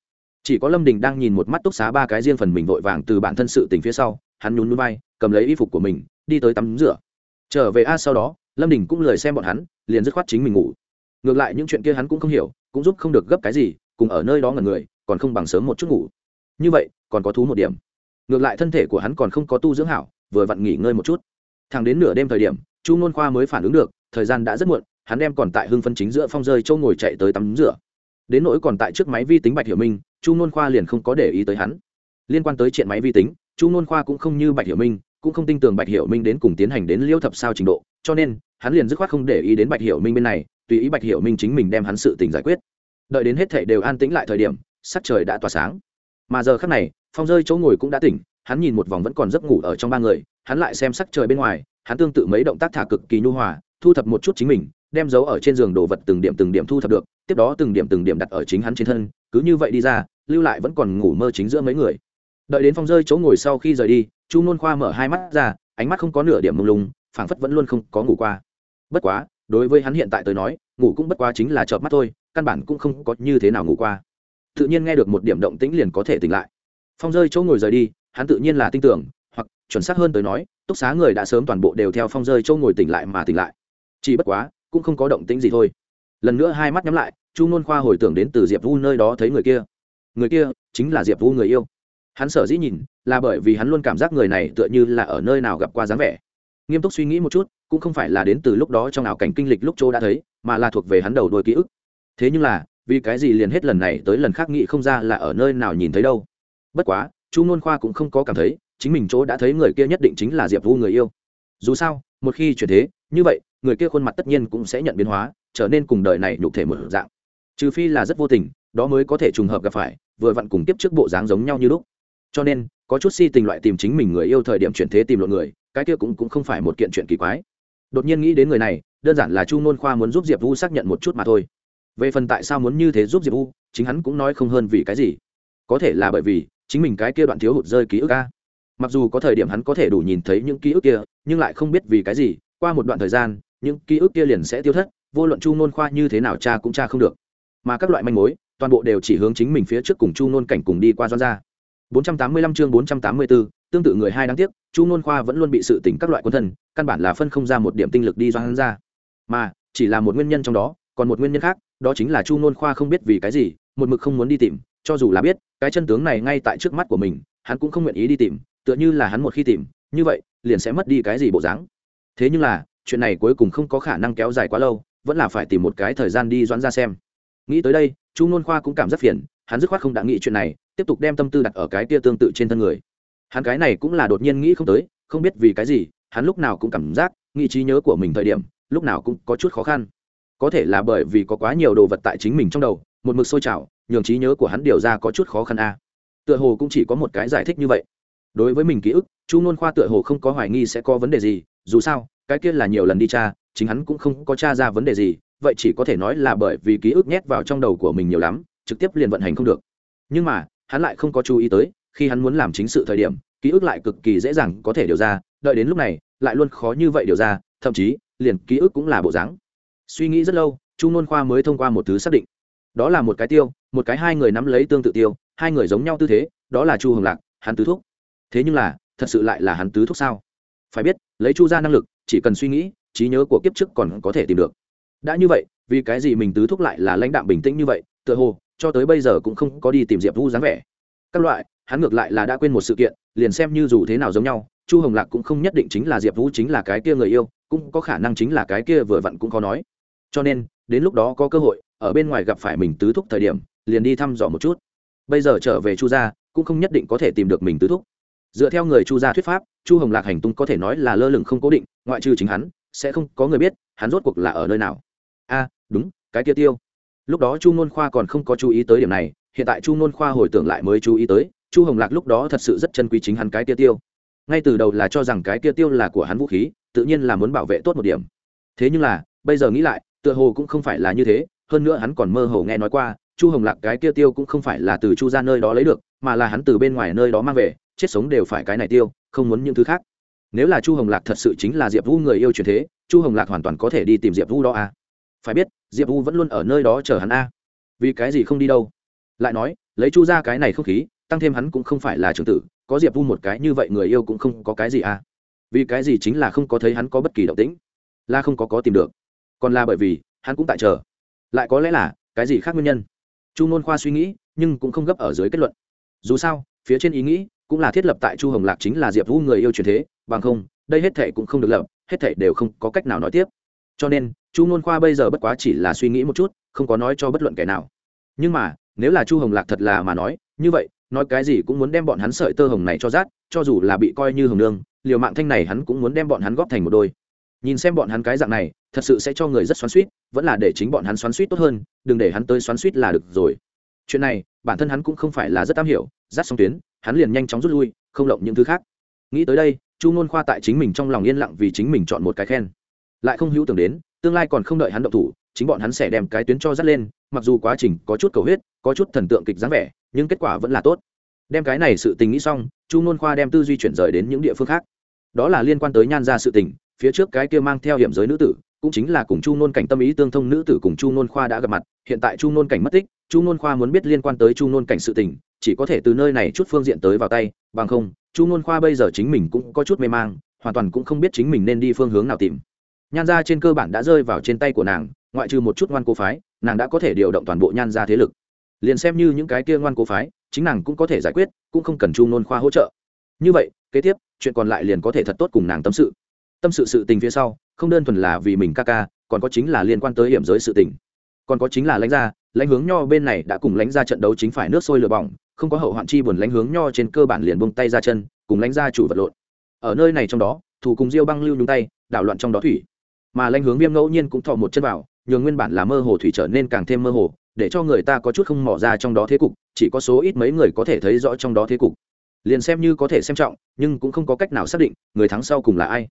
Chỉ có lâm đình đang nhìn một mắt túc xá ba cái riêng phần mình vội vàng từ bản thân sự tình phía sau, hắn nhún núi bay cầm lấy y phục của mình, đi tới tắm rửa trở về a sau đó, lâm đình cũng lời xem bọn hắn, liền dứt khoát chính mình ngủ. Ngược lại những chuyện kia hắn cũng không hiểu, cũng giúp không được gấp cái gì, cùng ở nơi đó ngần người, còn không bằng sớm một chút ngủ. Như vậy, còn có thú một điểm. Ngược lại thân thể của hắn còn không có tu dưỡng hảo, vừa vặn nghỉ ngơi một chút. Thẳng đến nửa đêm thời điểm, chu n khoa mới phản ứng được, thời gian đã rất muộn, hắn đem còn tại hưng phân chính giữa phong rơi châu ngồi chạy tới tắm rửa. Đến nỗi còn tại trước máy vi tính bạch hiểu minh, chu n khoa liền không có để ý tới hắn. Liên quan tới chuyện máy vi tính, chu n khoa cũng không như bạch hiểu minh cũng không tin tưởng bạch hiểu minh đến cùng tiến hành đến liêu thập sao trình độ, cho nên, hắn liền dứt khoát không để ý đến bạch hiểu minh bên này, tùy ý bạch hiểu minh chính mình đem hắn sự tình giải quyết. Đợi đến hết thảy đều an tĩnh lại thời điểm, sắc trời đã tỏa sáng. Mà giờ khắc này, phong rơi chỗ ngồi cũng đã tỉnh, hắn nhìn một vòng vẫn còn giấc ngủ ở trong ba người, hắn lại xem sắc trời bên ngoài, hắn tương tự mấy động tác thả cực kỳ nhu hòa, thu thập một chút chính mình, đem giấu ở trên giường đồ vật từng điểm từng điểm thu thập được, tiếp đó từng điểm từng điểm đặt ở chính hắn trên thân, cứ như vậy đi ra, lưu lại vẫn còn ngủ mơ chính giữa mấy người đợi đến phong rơi chỗ ngồi sau khi rời đi, chu nôn khoa mở hai mắt ra, ánh mắt không có nửa điểm mông lung, phảng phất vẫn luôn không có ngủ qua. Bất quá, đối với hắn hiện tại tới nói, ngủ cũng bất quá chính là chợp mắt thôi, căn bản cũng không có như thế nào ngủ qua. Tự nhiên nghe được một điểm động tĩnh liền có thể tỉnh lại. Phong rơi chỗ ngồi rời đi, hắn tự nhiên là tin tưởng, hoặc chuẩn xác hơn tới nói, túc xá người đã sớm toàn bộ đều theo phong rơi chỗ ngồi tỉnh lại mà tỉnh lại. Chỉ bất quá, cũng không có động tĩnh gì thôi. Lần nữa hai mắt nhắm lại, chu nôn khoa hồi tưởng đến từ diệp vu nơi đó thấy người kia. Người kia chính là diệp vu người yêu hắn sở dĩ nhìn là bởi vì hắn luôn cảm giác người này tựa như là ở nơi nào gặp qua dáng vẻ. Nghiêm túc suy nghĩ một chút, cũng không phải là đến từ lúc đó trong ảo cảnh kinh lịch lúc chỗ đã thấy, mà là thuộc về hắn đầu đôi ký ức. Thế nhưng là, vì cái gì liền hết lần này tới lần khác nghĩ không ra là ở nơi nào nhìn thấy đâu. Bất quá, chu nôn khoa cũng không có cảm thấy, chính mình chỗ đã thấy người kia nhất định chính là diệp vu người yêu. Dù sao, một khi chuyển thế, như vậy, người kia khuôn mặt tất nhiên cũng sẽ nhận biến hóa, trở nên cùng đời này nhục thể một dạng. Trừ phi là rất vô tình, đó mới có thể trùng hợp gặp phải, vừa vặn cùng tiếp trước bộ dáng giống nhau như lúc cho nên có chút si tình loại tìm chính mình người yêu thời điểm chuyển thế tìm lộn người cái kia cũng, cũng không phải một kiện chuyện kỳ quái. Đột nhiên nghĩ đến người này đơn giản là chu nôn khoa muốn giúp diệp vu xác nhận một chút mà thôi. Về phần tại sao muốn như thế giúp diệp vu chính hắn cũng nói không hơn vì cái gì. Có thể là bởi vì chính mình cái kia đoạn thiếu hụt rơi ký ức ca mặc dù có thời điểm hắn có thể đủ nhìn thấy những ký ức kia nhưng lại không biết vì cái gì qua một đoạn thời gian những ký ức kia liền sẽ tiêu thất vô luận chu nôn khoa như thế nào cha cũng cha không được. Mà các loại manh mối toàn bộ đều chỉ hướng chính mình phía trước cùng chu nôn cảnh cùng đi qua doan ra 485 chương 484, tương tự người hai đáng tiếc chu nôn khoa vẫn luôn bị sự tỉnh các loại quân thần, căn bản là phân không ra một điểm tinh lực đi doan ra. Mà chỉ là một nguyên nhân trong đó còn một nguyên nhân khác đó chính là chu nôn khoa không biết vì cái gì một mực không muốn đi tìm cho dù là biết cái chân tướng này ngay tại trước mắt của mình hắn cũng không nguyện ý đi tìm tựa như là hắn một khi tìm như vậy liền sẽ mất đi cái gì bộ dáng. Thế nhưng là chuyện này cuối cùng không có khả năng kéo dài quá lâu vẫn là phải tìm một cái thời gian đi doãn ra xem. Nghĩ tới đây chu nôn khoa cũng cảm giác phiền hắn dứt khoát không đã nghĩ chuyện này, tiếp tục đem tâm tư đặt ở cái tia tương tự trên thân người. Hắn cái này cũng là đột nhiên nghĩ không tới, không biết vì cái gì, hắn lúc nào cũng cảm giác, nghĩ trí nhớ của mình thời điểm, lúc nào cũng có chút khó khăn. Có thể là bởi vì có quá nhiều đồ vật tại chính mình trong đầu, một mực sôi trào, nhường trí nhớ của hắn điều ra có chút khó khăn a. Tựa hồ cũng chỉ có một cái giải thích như vậy. Đối với mình ký ức, chu nôn khoa tựa hồ không có hoài nghi sẽ có vấn đề gì, dù sao, cái kia là nhiều lần đi tra, chính hắn cũng không có tra ra vấn đề gì, vậy chỉ có thể nói là bởi vì ký ức nhét vào trong đầu của mình nhiều lắm trực tiếp liền vận hành không được. Nhưng mà, hắn lại không có chú ý tới, khi hắn muốn làm chính sự thời điểm, ký ức lại cực kỳ dễ dàng có thể điều ra, đợi đến lúc này, lại luôn khó như vậy điều ra, thậm chí, liền ký ức cũng là bộ dáng. Suy nghĩ rất lâu, chu nôn khoa mới thông qua một thứ xác định. Đó là một cái tiêu, một cái hai người nắm lấy tương tự tiêu, hai người giống nhau tư thế, đó là chu hồng lạc, hắn tứ thúc. Thế nhưng là, thật sự lại là hắn tứ thúc sao? Phải biết, lấy chu ra năng lực, chỉ cần suy nghĩ, trí nhớ của kiếp trước còn có thể tìm được. Đã như vậy, vì cái gì mình tứ thúc lại là lãnh đạm bình tĩnh như vậy? Tựa hồ cho tới bây giờ cũng không có đi tìm diệp vũ dáng vẻ. Các loại, hắn ngược lại là đã quên một sự kiện, liền xem như dù thế nào giống nhau, chu hồng lạc cũng không nhất định chính là diệp vũ chính là cái kia người yêu, cũng có khả năng chính là cái kia vừa vặn cũng có nói. Cho nên, đến lúc đó có cơ hội, ở bên ngoài gặp phải mình tứ thúc thời điểm, liền đi thăm dò một chút. Bây giờ trở về chu gia, cũng không nhất định có thể tìm được mình tứ thúc. Dựa theo người chu gia thuyết pháp, chu hồng lạc hành tung có thể nói là lơ lửng không cố định, ngoại trừ chính hắn, sẽ không có người biết, hắn rốt cuộc là ở nơi nào. A, đúng, cái kia tiêu lúc đó chu ngôn khoa còn không có chú ý tới điểm này, hiện tại chu ngôn khoa hồi tưởng lại mới chú ý tới, chu hồng lạc lúc đó thật sự rất chân quý chính hắn cái kia tiêu. Ngay từ đầu là cho rằng cái kia tiêu là của hắn vũ khí, tự nhiên là muốn bảo vệ tốt một điểm. Thế nhưng là, bây giờ nghĩ lại, tựa hồ cũng không phải là như thế, hơn nữa hắn còn mơ hồ nghe nói qua, chu hồng lạc cái kia tiêu cũng không phải là từ chu ra nơi đó lấy được, mà là hắn từ bên ngoài nơi đó mang về, chết sống đều phải cái này tiêu, không muốn những thứ khác. Nếu là chu hồng lạc thật sự chính là diệp vũ người yêu truyền thế, chu hồng lạc hoàn toàn có thể đi tìm diệp vũ đó à phải biết, diệp U vẫn luôn ở nơi đó chờ hắn a. À. vì cái gì không đi đâu? Lại nói, lấy chu ra cái này không khí, tăng thêm hắn cũng không phải là trưởng tử, có diệp U một cái như vậy người yêu cũng không có cái gì à vì cái gì chính là không có thấy hắn có bất kỳ động tĩnh, là không có có tìm được. Còn là bởi vì, hắn cũng tại chờ. Lại có lẽ là, cái gì khác nguyên nhân? Chu nôn khoa suy nghĩ, nhưng cũng không gấp ở dưới kết luận. Dù sao, phía trên ý nghĩ cũng là thiết lập tại chu hồng lạc chính là diệp vu người yêu truyền thế, bằng không, đây hết thể cũng không được lập, hết thể đều không có cách nào nói tiếp. Cho nên chu n khoa bây giờ bất quá chỉ là suy nghĩ một chút, không có nói cho bất luận kẻ nào. Nhưng mà, nếu là chu hồng lạc thật là mà nói, như vậy, nói cái gì cũng muốn đem bọn hắn sợi tơ hồng này cho rát, cho dù là bị coi như hồng nương, liều mạng thanh này hắn cũng muốn đem bọn hắn góp thành một đôi. Nhìn xem bọn hắn cái dạng này, thật sự sẽ cho người rất xoắn suýt vẫn là để chính bọn hắn xoắn suýt tốt hơn, đừng để hắn tới xoắn suýt là được rồi. Chuyện này, bản thân hắn cũng không phải là rất am hiểu, rát xong tuyến, hắn liền nhanh chóng rút lui, không lộng những thứ khác. Nghĩ tới đây, chu n khoa tại chính mình trong lòng yên lặng vì chính mình chọn một cái khen. Lại không hữu tưởng đến tương lai còn không đợi hắn động thủ, chính bọn hắn sẽ đem cái tuyến cho dắt lên, mặc dù quá trình có chút cầu huyết, có chút thần tượng kịch dáng vẻ, nhưng kết quả vẫn là tốt. Đem cái này sự tình nghĩ xong, chu Nôn khoa đem tư duy chuyển rời đến những địa phương khác. Đó là liên quan tới nhan ra sự tình, phía trước cái kia mang theo hiểm giới nữ tử, cũng chính là cùng chu nôn cảnh tâm ý tương thông nữ tử cùng chu nôn khoa đã gặp mặt, hiện tại chu nôn cảnh mất tích, chu nôn khoa muốn biết liên quan tới chu nôn cảnh sự tình, chỉ có thể từ nơi này chút phương diện tới vào tay, bằng không, chu nôn khoa bây giờ chính mình cũng có chút mê mang, hoàn toàn cũng không biết chính mình nên đi phương hướng nào tìm nhan gia trên cơ bản đã rơi vào trên tay của nàng, ngoại trừ một chút ngoan cố phái, nàng đã có thể điều động toàn bộ nhan gia thế lực. Liền xem như những cái kia ngoan cố phái, chính nàng cũng có thể giải quyết, cũng không cần chu nôn khoa hỗ trợ. Như vậy, kế tiếp, chuyện còn lại liền có thể thật tốt cùng nàng tâm sự. Tâm sự sự tình phía sau, không đơn thuần là vì mình ca ca, còn có chính là liên quan tới hiểm giới sự tình. Còn có chính là lãnh gia, lãnh hướng nho bên này đã cùng lãnh gia trận đấu chính phải nước sôi lửa bỏng, không có hậu hoạn chi buồn lãnh hướng nho trên cơ bản liền buông tay ra chân, cùng lãnh gia chủ vật lộn. Ở nơi này trong đó thủ cùng diêu băng lưu nhúng tay, đảo loạn trong đó thủy mà lãnh hướng viêm ngẫu nhiên cũng thọ một chân vào, nhường nguyên bản là mơ hồ thủy trở nên càng thêm mơ hồ, để cho người ta có chút không mỏ ra trong đó thế cục, chỉ có số ít mấy người có thể thấy rõ trong đó thế cục. Liền xem như có thể xem trọng, nhưng cũng không có cách nào xác định người thắng sau cùng là ai.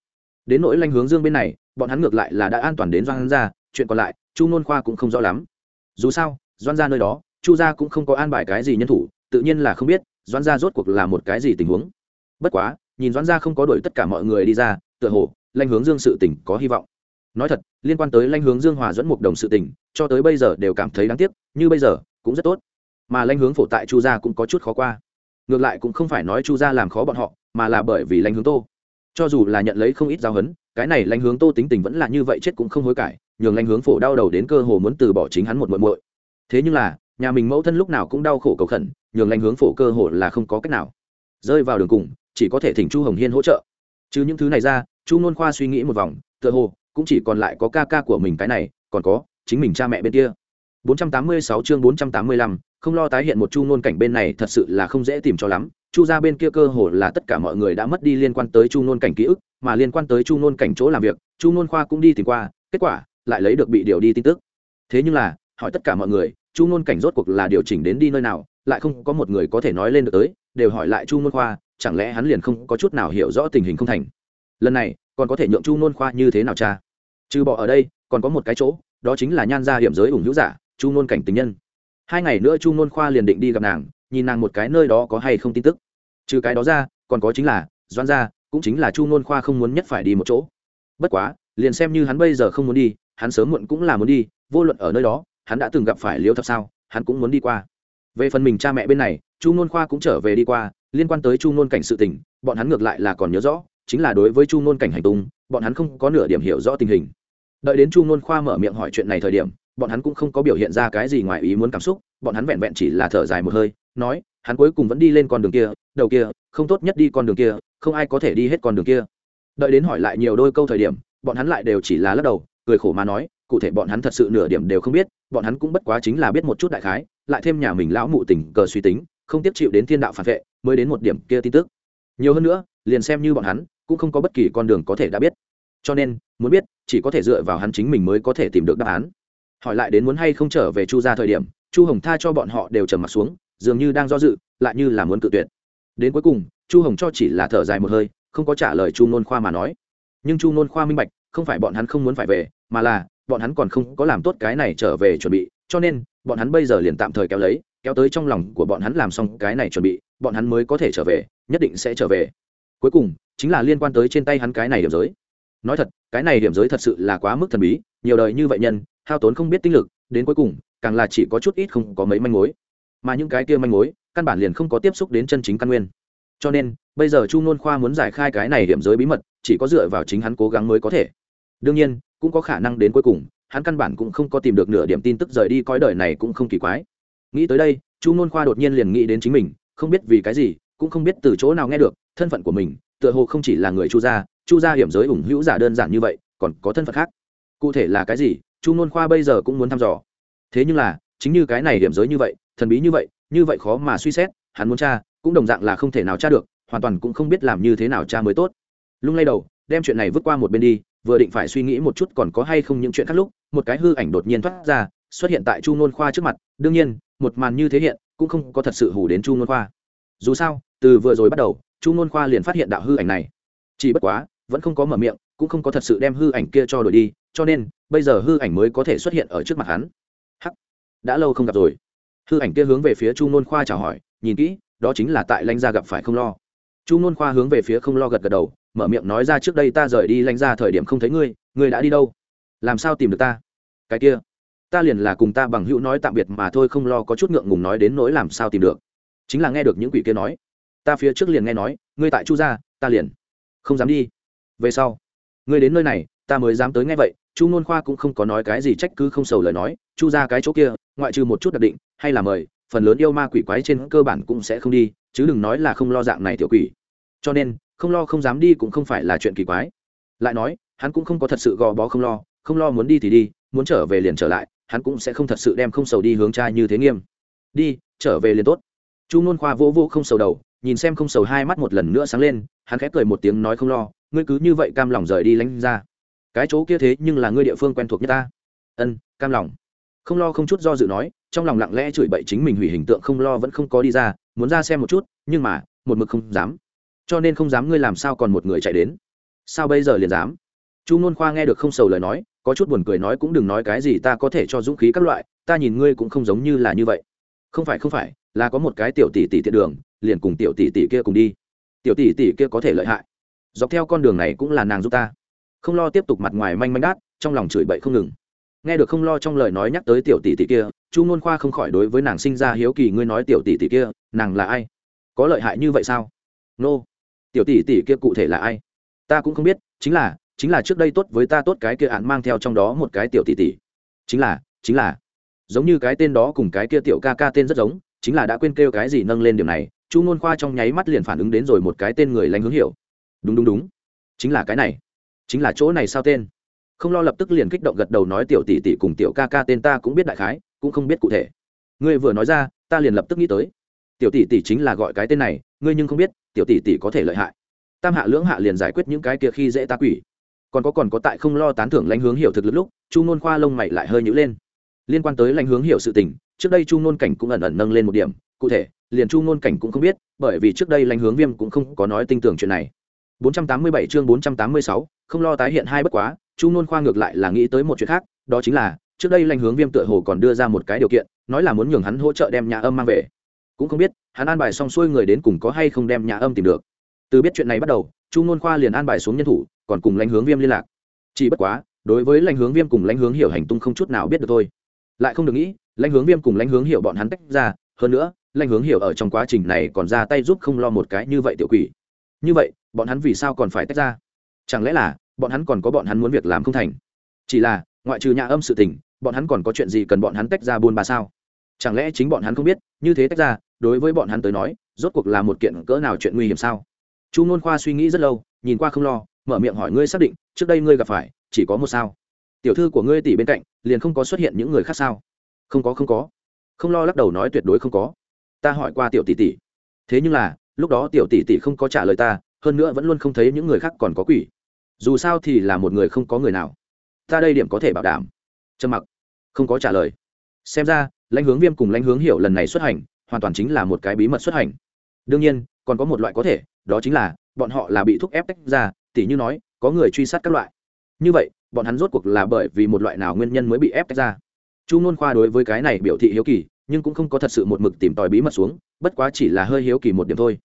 Đến nỗi lanh hướng dương bên này, bọn hắn ngược lại là đã an toàn đến doan gia, chuyện còn lại, chu nôn khoa cũng không rõ lắm. Dù sao, doan gia nơi đó, chu gia cũng không có an bài cái gì nhân thủ, tự nhiên là không biết doan gia rốt cuộc là một cái gì tình huống. Bất quá, nhìn doan gia không có đuổi tất cả mọi người đi ra, tựa hồ lanh hướng dương sự tỉnh có hy vọng nói thật, liên quan tới lanh hướng dương hòa dẫn mục đồng sự tình, cho tới bây giờ đều cảm thấy đáng tiếc, như bây giờ, cũng rất tốt. Mà lanh hướng phổ tại chu gia cũng có chút khó qua. Ngược lại cũng không phải nói chu gia làm khó bọn họ, mà là bởi vì lanh hướng tô. Cho dù là nhận lấy không ít giáo hấn cái này lanh hướng tô tính tình vẫn là như vậy chết cũng không hối cải, nhường lanh hướng phổ đau đầu đến cơ hồ muốn từ bỏ chính hắn một muộn muội. Thế nhưng là, nhà mình mẫu thân lúc nào cũng đau khổ cầu khẩn, nhường lanh hướng phổ cơ hồ là không có cách nào. Rơi vào đường cùng, chỉ có thể thỉnh chu hồng hiên hỗ trợ. Chứ những thứ này ra, chu nôn khoa suy nghĩ một vòng, tựa hồ cũng chỉ còn lại có ca ca của mình cái này còn có chính mình cha mẹ bên kia. 486 chương 485, không lo tái hiện một chu nôn cảnh bên này thật sự là không dễ tìm cho lắm. Chu ra bên kia cơ hồ là tất cả mọi người đã mất đi liên quan tới chu nôn cảnh ký ức mà liên quan tới chu nôn cảnh chỗ làm việc chu nôn khoa cũng đi tìm qua kết quả lại lấy được bị điều đi tin tức. Thế nhưng là hỏi tất cả mọi người chu nôn cảnh rốt cuộc là điều chỉnh đến đi nơi nào lại không có một người có thể nói lên được tới đều hỏi lại chu nôn khoa chẳng lẽ hắn liền không có chút nào hiểu rõ tình hình không thành? Lần này còn có thể nhượng chu nôn khoa như thế nào cha? Trừ bỏ ở đây, còn có một cái chỗ, đó chính là nhan gia hiểm giới ủng hữu giả, chu nôn cảnh tình nhân. Hai ngày nữa chu nôn khoa liền định đi gặp nàng, nhìn nàng một cái nơi đó có hay không tin tức. Trừ cái đó ra, còn có chính là doan gia, cũng chính là chu nôn khoa không muốn nhất phải đi một chỗ. Bất quá, liền xem như hắn bây giờ không muốn đi, hắn sớm muộn cũng là muốn đi, vô luận ở nơi đó, hắn đã từng gặp phải liêu thập sao, hắn cũng muốn đi qua. Về phần mình cha mẹ bên này, chu nôn khoa cũng trở về đi qua, liên quan tới chu nôn cảnh sự tình, bọn hắn ngược lại là còn nhớ rõ, chính là đối với chu nôn cảnh hành tung bọn hắn không có nửa điểm hiểu rõ tình hình. Đợi đến chu nôn khoa mở miệng hỏi chuyện này thời điểm, bọn hắn cũng không có biểu hiện ra cái gì ngoài ý muốn cảm xúc, bọn hắn vẹn vẹn chỉ là thở dài một hơi, nói, hắn cuối cùng vẫn đi lên con đường kia, đầu kia, không tốt nhất đi con đường kia, không ai có thể đi hết con đường kia. Đợi đến hỏi lại nhiều đôi câu thời điểm, bọn hắn lại đều chỉ là lắc đầu, cười khổ mà nói, cụ thể bọn hắn thật sự nửa điểm đều không biết, bọn hắn cũng bất quá chính là biết một chút đại khái, lại thêm nhà mình lão mụ tình cờ suy tính, không tiếp chịu đến thiên đạo phản vệ, mới đến một điểm kia tin tức. Nhiều hơn nữa, liền xem như bọn hắn cũng không có bất kỳ con đường có thể đã biết. Cho nên, muốn biết, chỉ có thể dựa vào hắn chính mình mới có thể tìm được đáp án. Hỏi lại đến muốn hay không trở về chu ra thời điểm, chu hồng tha cho bọn họ đều trầm mặt xuống, dường như đang do dự, lại như là muốn cự tuyệt. Đến cuối cùng, chu hồng cho chỉ là thở dài một hơi, không có trả lời chu nôn khoa mà nói. Nhưng chu nôn khoa minh bạch, không phải bọn hắn không muốn phải về, mà là, bọn hắn còn không có làm tốt cái này trở về chuẩn bị, cho nên, bọn hắn bây giờ liền tạm thời kéo lấy, kéo tới trong lòng của bọn hắn làm xong cái này chuẩn bị, bọn hắn mới có thể trở về, nhất định sẽ trở về cuối cùng, chính là liên quan tới trên tay hắn cái này điểm giới. Nói thật, cái này điểm giới thật sự là quá mức thần bí, nhiều đời như vậy nhân, hao tốn không biết tinh lực, đến cuối cùng, càng là chỉ có chút ít không có mấy manh mối. Mà những cái kia manh mối, căn bản liền không có tiếp xúc đến chân chính căn nguyên. Cho nên, bây giờ chu nôn khoa muốn giải khai cái này điểm giới bí mật, chỉ có dựa vào chính hắn cố gắng mới có thể. Đương nhiên, cũng có khả năng đến cuối cùng, hắn căn bản cũng không có tìm được nửa điểm tin tức rời đi coi đời này cũng không kỳ quái. Nghĩ tới đây, chu nôn khoa đột nhiên liền nghĩ đến chính mình, không biết vì cái gì, cũng không biết từ chỗ nào nghe được thân phận của mình, tựa hồ không chỉ là người chu gia chu gia hiểm giới ủng hữu giả đơn giản như vậy, còn có thân phận khác. Cụ thể là cái gì, chu nôn khoa bây giờ cũng muốn thăm dò. Thế nhưng là, chính như cái này hiểm giới như vậy, thần bí như vậy như vậy khó mà suy xét, hắn muốn cha cũng đồng dạng là không thể nào tra được, hoàn toàn cũng không biết làm như thế nào cha mới tốt. Lung lay đầu, đem chuyện này vứt qua một bên đi, vừa định phải suy nghĩ một chút còn có hay không những chuyện khác lúc, một cái hư ảnh đột nhiên thoát ra, xuất hiện tại chu nôn khoa trước mặt, đương nhiên, một màn như thế hiện, cũng không có thật sự hủ đến chu nôn khoa. Dù sao, từ vừa rồi bắt đầu chu nôn khoa liền phát hiện đạo hư ảnh này. Chỉ bất quá, vẫn không có mở miệng, cũng không có thật sự đem hư ảnh kia cho đổi đi, cho nên, bây giờ hư ảnh mới có thể xuất hiện ở trước mặt hắn. Hắc! Đã lâu không gặp rồi. Hư ảnh kia hướng về phía chu nôn khoa chào hỏi, nhìn kỹ, đó chính là tại lãnh gia gặp phải không lo. Chu nôn khoa hướng về phía không lo gật gật đầu, mở miệng nói ra trước đây ta rời đi lãnh gia thời điểm không thấy ngươi ngươi đã đi đâu? Làm sao tìm được ta? Cái kia, ta liền là cùng ta bằng hữu nói tạm biệt mà thôi, không lo có chút ngượng ngùng nói đến nỗi làm sao tìm được. Chính là nghe được những quỷ kia nói ta phía trước liền nghe nói, ngươi tại chu gia, ta liền không dám đi. Về sau, ngươi đến nơi này, ta mới dám tới nghe vậy, chu nôn khoa cũng không có nói cái gì trách cứ không sầu lời nói, chu ra cái chỗ kia, ngoại trừ một chút đặc định, hay là mời, phần lớn yêu ma quỷ quái trên cơ bản cũng sẽ không đi, chứ đừng nói là không lo dạng này tiểu quỷ. Cho nên, không lo không dám đi cũng không phải là chuyện kỳ quái. Lại nói, hắn cũng không có thật sự gò bó không lo không lo muốn đi thì đi, muốn trở về liền trở lại, hắn cũng sẽ không thật sự đem không sầu đi hướng trai như thế nghiêm. Đi, trở về liền tốt. Chu nôn khoa vô vỗ không sầu đầu nhìn xem không sầu hai mắt một lần nữa sáng lên, hắn khẽ cười một tiếng nói không lo, ngươi cứ như vậy cam lòng rời đi lánh ra. Cái chỗ kia thế nhưng là ngươi địa phương quen thuộc nhất ta. Ân, cam lòng. Không lo không chút do dự nói, trong lòng lặng lẽ chửi bậy chính mình hủy hình tượng không lo vẫn không có đi ra, muốn ra xem một chút, nhưng mà, một mực không dám. Cho nên không dám ngươi làm sao còn một người chạy đến. Sao bây giờ liền dám? Chu nôn khoa nghe được không sầu lời nói, có chút buồn cười nói cũng đừng nói cái gì ta có thể cho dũng khí các loại, ta nhìn ngươi cũng không giống như là như vậy. Không phải không phải, là có một cái tiểu tỷ tỷ thiện đường liền cùng tiểu tỷ tỷ kia cùng đi. Tiểu tỷ tỷ kia có thể lợi hại. Dọc theo con đường này cũng là nàng giúp ta. Không lo tiếp tục mặt ngoài manh manh đát, trong lòng chửi bậy không ngừng. Nghe được không lo trong lời nói nhắc tới tiểu tỷ tỷ kia, chu nôn khoa không khỏi đối với nàng sinh ra hiếu kỳ, ngươi nói tiểu tỷ tỷ kia, nàng là ai? Có lợi hại như vậy sao? Nô、no. tiểu tỷ tỷ kia cụ thể là ai? Ta cũng không biết, chính là chính là trước đây tốt với ta tốt cái kia án mang theo trong đó một cái tiểu tỷ tỷ. Chính là chính là. Giống như cái tên đó cùng cái kia tiểu ca ca tên rất giống, chính là đã quên kêu cái gì nâng lên điểm này chu nôn khoa trong nháy mắt liền phản ứng đến rồi một cái tên người lánh hướng hiểu. Đúng đúng đúng. Chính là cái này. Chính là chỗ này sao tên? Không lo lập tức liền kích động gật đầu nói tiểu tỷ tỷ cùng tiểu ca ca tên ta cũng biết đại khái, cũng không biết cụ thể. Ngươi vừa nói ra, ta liền lập tức nghĩ tới. Tiểu tỷ tỷ chính là gọi cái tên này, ngươi nhưng không biết, tiểu tỷ tỷ có thể lợi hại. Tam hạ lưỡng hạ liền giải quyết những cái kia khi dễ ta quỷ. Còn có còn có tại không lo tán thưởng lãnh hướng hiểu thực lực lúc, chu nôn khoa lông mày lại hơi nhữ lên. Liên quan tới lãnh hướng hiểu sự tình, trước đây chu nôn cảnh cũng ẩn ẩn nâng lên một điểm, cụ thể liền chu ngôn cảnh cũng không biết bởi vì trước đây lãnh hướng viêm cũng không có nói tin tưởng chuyện này. 487 chương 486, không lo tái hiện hai bất quá chu ngôn khoa ngược lại là nghĩ tới một chuyện khác đó chính là trước đây lãnh hướng viêm tựa hồ còn đưa ra một cái điều kiện nói là muốn nhường hắn hỗ trợ đem nhà âm mang về. Cũng không biết hắn an bài xong xuôi người đến cùng có hay không đem nhà âm tìm được. Từ biết chuyện này bắt đầu chu ngôn khoa liền an bài xuống nhân thủ còn cùng lãnh hướng viêm liên lạc. Chỉ bất quá đối với lãnh hướng viêm cùng lãnh hướng hiểu hành tung không chút nào biết được thôi. Lại không được nghĩ lãnh hướng viêm cùng lãnh hướng hiểu bọn hắn tách ra hơn nữa lanh hướng hiểu ở trong quá trình này còn ra tay giúp không lo một cái như vậy tiểu quỷ. Như vậy, bọn hắn vì sao còn phải tách ra? Chẳng lẽ là, bọn hắn còn có bọn hắn muốn việc làm không thành? Chỉ là, ngoại trừ nhà âm sự tình, bọn hắn còn có chuyện gì cần bọn hắn tách ra buôn ba sao? Chẳng lẽ chính bọn hắn không biết, như thế tách ra, đối với bọn hắn tới nói, rốt cuộc là một kiện cỡ nào chuyện nguy hiểm sao? Chu nôn khoa suy nghĩ rất lâu, nhìn qua không lo, mở miệng hỏi ngươi xác định, trước đây ngươi gặp phải, chỉ có một sao. Tiểu thư của ngươi tỷ bên cạnh, liền không có xuất hiện những người khác sao? Không có không có. Không lo lắc đầu nói tuyệt đối không có ta hỏi qua tiểu tỷ tỷ. Thế nhưng là, lúc đó tiểu tỷ tỷ không có trả lời ta, hơn nữa vẫn luôn không thấy những người khác còn có quỷ. Dù sao thì là một người không có người nào. Ta đây điểm có thể bảo đảm. Trầm mặc. Không có trả lời. Xem ra, lãnh hướng viêm cùng lãnh hướng hiểu lần này xuất hành, hoàn toàn chính là một cái bí mật xuất hành. Đương nhiên, còn có một loại có thể, đó chính là, bọn họ là bị thúc ép tách ra, tỉ như nói, có người truy sát các loại. Như vậy, bọn hắn rốt cuộc là bởi vì một loại nào nguyên nhân mới bị ép tách ra. Chu n khoa đối với cái này biểu thị hiếu kỳ nhưng cũng không có thật sự một mực tìm tòi bí mật xuống, bất quá chỉ là hơi hiếu kỳ một điểm thôi.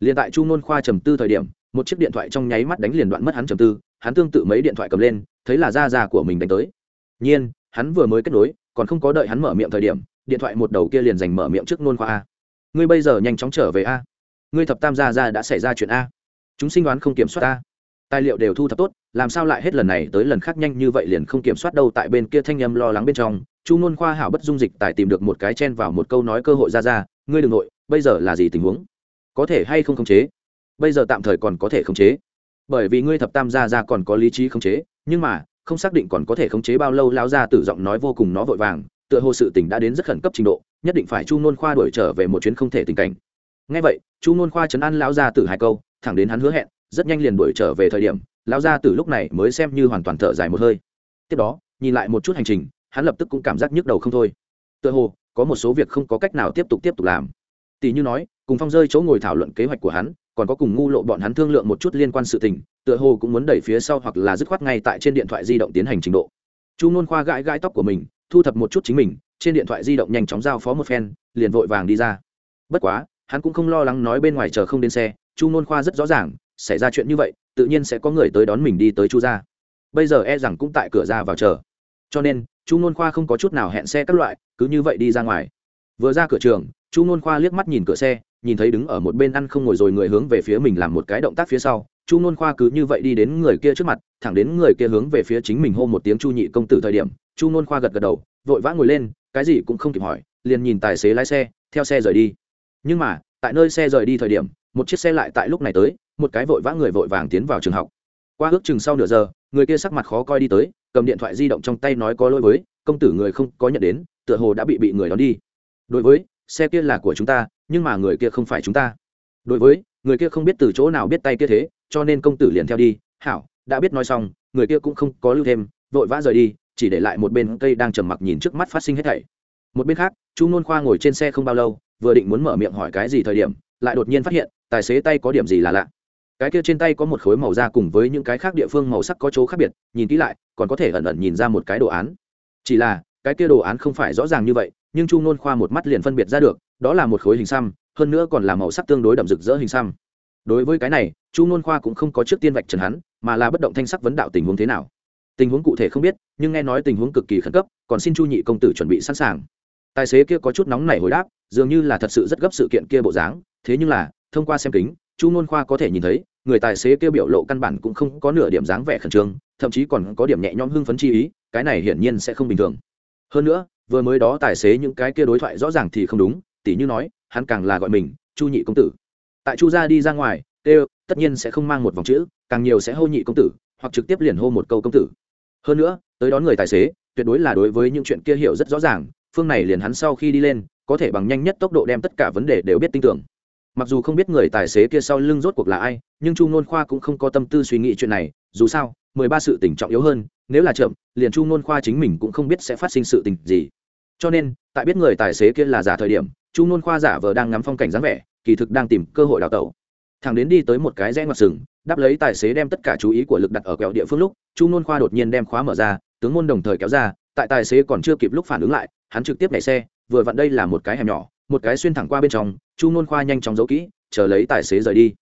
Liền tại chu nôn khoa trầm tư thời điểm, một chiếc điện thoại trong nháy mắt đánh liền đoạn mất hắn trầm tư, hắn tương tự mấy điện thoại cầm lên, thấy là da da của mình đánh tới. Nhiên, hắn vừa mới kết nối, còn không có đợi hắn mở miệng thời điểm, điện thoại một đầu kia liền dành mở miệng trước nôn khoa a. Ngươi bây giờ nhanh chóng trở về a. Ngươi thập tam gia ra đã xảy ra chuyện a. Chúng sinh đoán không kiểm soát a tài liệu đều thu thập tốt, làm sao lại hết lần này tới lần khác nhanh như vậy liền không kiểm soát đâu tại bên kia thanh âm lo lắng bên trong, chu nôn khoa hảo bất dung dịch tài tìm được một cái chen vào một câu nói cơ hội ra ra, ngươi đ ừ n g nội, bây giờ là gì tình huống? Có thể hay không khống chế? Bây giờ tạm thời còn có thể khống chế. Bởi vì ngươi thập tam gia ra còn có lý trí khống chế, nhưng mà, không xác định còn có thể khống chế bao lâu lao ra tử giọng nói vô cùng nó vội vàng, tựa hồ sự tình đã đến rất khẩn cấp trình độ, nhất định phải chu nôn khoa đuổi trở về một chuyến không thể tình cảnh. Ngay vậy, chu nôn khoa chấn an lão gia tử hai câu, thẳng đến hắn hứa hẹn rất nhanh liền đuổi trở về thời điểm, lão gia tử lúc này mới xem như hoàn toàn thở dài một hơi. Tiếp đó, nhìn lại một chút hành trình, hắn lập tức cũng cảm giác nhức đầu không thôi. Tựa hồ, có một số việc không có cách nào tiếp tục tiếp tục làm. Tỷ như nói, cùng phong rơi chỗ ngồi thảo luận kế hoạch của hắn, còn có cùng ngu lộ bọn hắn thương lượng một chút liên quan sự tình, tựa hồ cũng muốn đẩy phía sau hoặc là dứt khoát ngay tại trên điện thoại di động tiến hành trình độ. Chu nôn khoa gãi gãi tóc của mình, thu thập một chút chính mình, trên điện thoại di động nhanh chóng giao phó một phen, liền vội vàng đi ra. Bất quá, hắn cũng không lo lắng nói bên ngoài chờ không đến xe, chu nôn khoa rất rõ ràng xảy ra chuyện như vậy, tự nhiên sẽ có người tới đón mình đi tới chu gia. bây giờ e rằng cũng tại cửa ra vào chờ. Cho nên, chu n khoa không có chút nào hẹn xe các loại, cứ như vậy đi ra ngoài. Vừa ra cửa trường, chu n khoa liếc mắt nhìn cửa xe, nhìn thấy đứng ở một bên ăn không ngồi rồi người hướng về phía mình làm một cái động tác phía sau. Chu n khoa cứ như vậy đi đến người kia trước mặt, thẳng đến người kia hướng về phía chính mình hô một tiếng chu nhị công tử thời điểm, chu n khoa gật gật đầu, vội vã ngồi lên, cái gì cũng không kịp hỏi, liền nhìn tài xế lái xe, theo xe rời đi. Nhưng mà, tại nơi xe rời đi thời điểm một chiếc xe lại tại lúc này tới, một cái vội vã người vội vàng tiến vào trường học. Qua ước chừng sau nửa giờ, người kia sắc mặt khó coi đi tới, cầm điện thoại di động trong tay nói có lỗi với, công tử người không có nhận đến, tựa hồ đã bị bị người đón đi. Đối với, xe kia là của chúng ta, nhưng mà người kia không phải chúng ta. Đối với, người kia không biết từ chỗ nào biết tay kia thế, cho nên công tử liền theo đi. Hảo, đã biết nói xong, người kia cũng không có lưu thêm, vội vã rời đi, chỉ để lại một bên cây đang trầm mặc nhìn trước mắt phát sinh hết thảy. Một bên khác, chu nôn khoa ngồi trên xe không bao lâu, vừa định muốn mở miệng hỏi cái gì thời điểm, lại đột nhiên phát hiện tài xế tay có điểm gì là lạ. Cái kia trên tay có một khối màu da cùng với những cái khác địa phương màu sắc có chỗ khác biệt, nhìn kỹ lại, còn có thể ẩn ẩn nhìn ra một cái đồ án. Chỉ là, cái kia đồ án không phải rõ ràng như vậy, nhưng chu nôn khoa một mắt liền phân biệt ra được, đó là một khối hình xăm, hơn nữa còn là màu sắc tương đối đậm rực rỡ hình xăm. Đối với cái này, chu nôn khoa cũng không có trước tiên vạch trần hắn, mà là bất động thanh sắc vấn đạo tình huống thế nào. Tình huống cụ thể không biết, nhưng nghe nói tình huống cực kỳ khẩn cấp, còn xin chu nhị công tử chuẩn bị sẵn sàng. Tài xế kia có chút nóng nảy hồi đáp, dường như là thật sự rất gấp sự kiện kia bộ dáng, thế nhưng là thông qua xem kính, chu nôn khoa có thể nhìn thấy, người tài xế kia biểu lộ căn bản cũng không có nửa điểm dáng vẻ khẩn trương, thậm chí còn có điểm nhẹ nhõm hưng phấn chi ý, cái này hiển nhiên sẽ không bình thường. Hơn nữa, vừa mới đó tài xế những cái kia đối thoại rõ ràng thì không đúng, tỉ như nói, hắn càng là gọi mình, chu nhị công tử. Tại chu gia đi ra ngoài kêu tất nhiên sẽ không mang một vòng chữ, càng nhiều sẽ hô nhị công tử, hoặc trực tiếp liền hô một câu công tử. Hơn nữa, tới đón người tài xế, tuyệt đối là đối với những chuyện kia hiểu rất rõ ràng, phương này liền hắn sau khi đi lên, có thể bằng nhanh nhất tốc độ đem tất cả vấn đề đều biết tin tưởng mặc dù không biết người tài xế kia sau lưng rốt cuộc là ai, nhưng chu nôn khoa cũng không có tâm tư suy nghĩ chuyện này, dù sao, mười ba sự tỉnh trọng yếu hơn, nếu là chậm, liền chu nôn khoa chính mình cũng không biết sẽ phát sinh sự tình gì. Cho nên, tại biết người tài xế kia là giả thời điểm, chu nôn khoa giả vờ đang ngắm phong cảnh dáng vẻ, kỳ thực đang tìm cơ hội đào tẩu. Thằng đến đi tới một cái rẽ ngoặt sừng, đáp lấy tài xế đem tất cả chú ý của lực đặt ở kẹo địa phương lúc, chu nôn khoa đột nhiên đem khóa mở ra, tướng môn đồng thời kéo ra, tại tài xế còn chưa kịp lúc phản ứng lại, hắn trực tiếp nhảy xe, vừa vặn đây là một cái hẻm nhỏ một cái xuyên thẳng qua bên trong chu nôn khoa nhanh chóng giấu kỹ chờ lấy tài xế rời đi.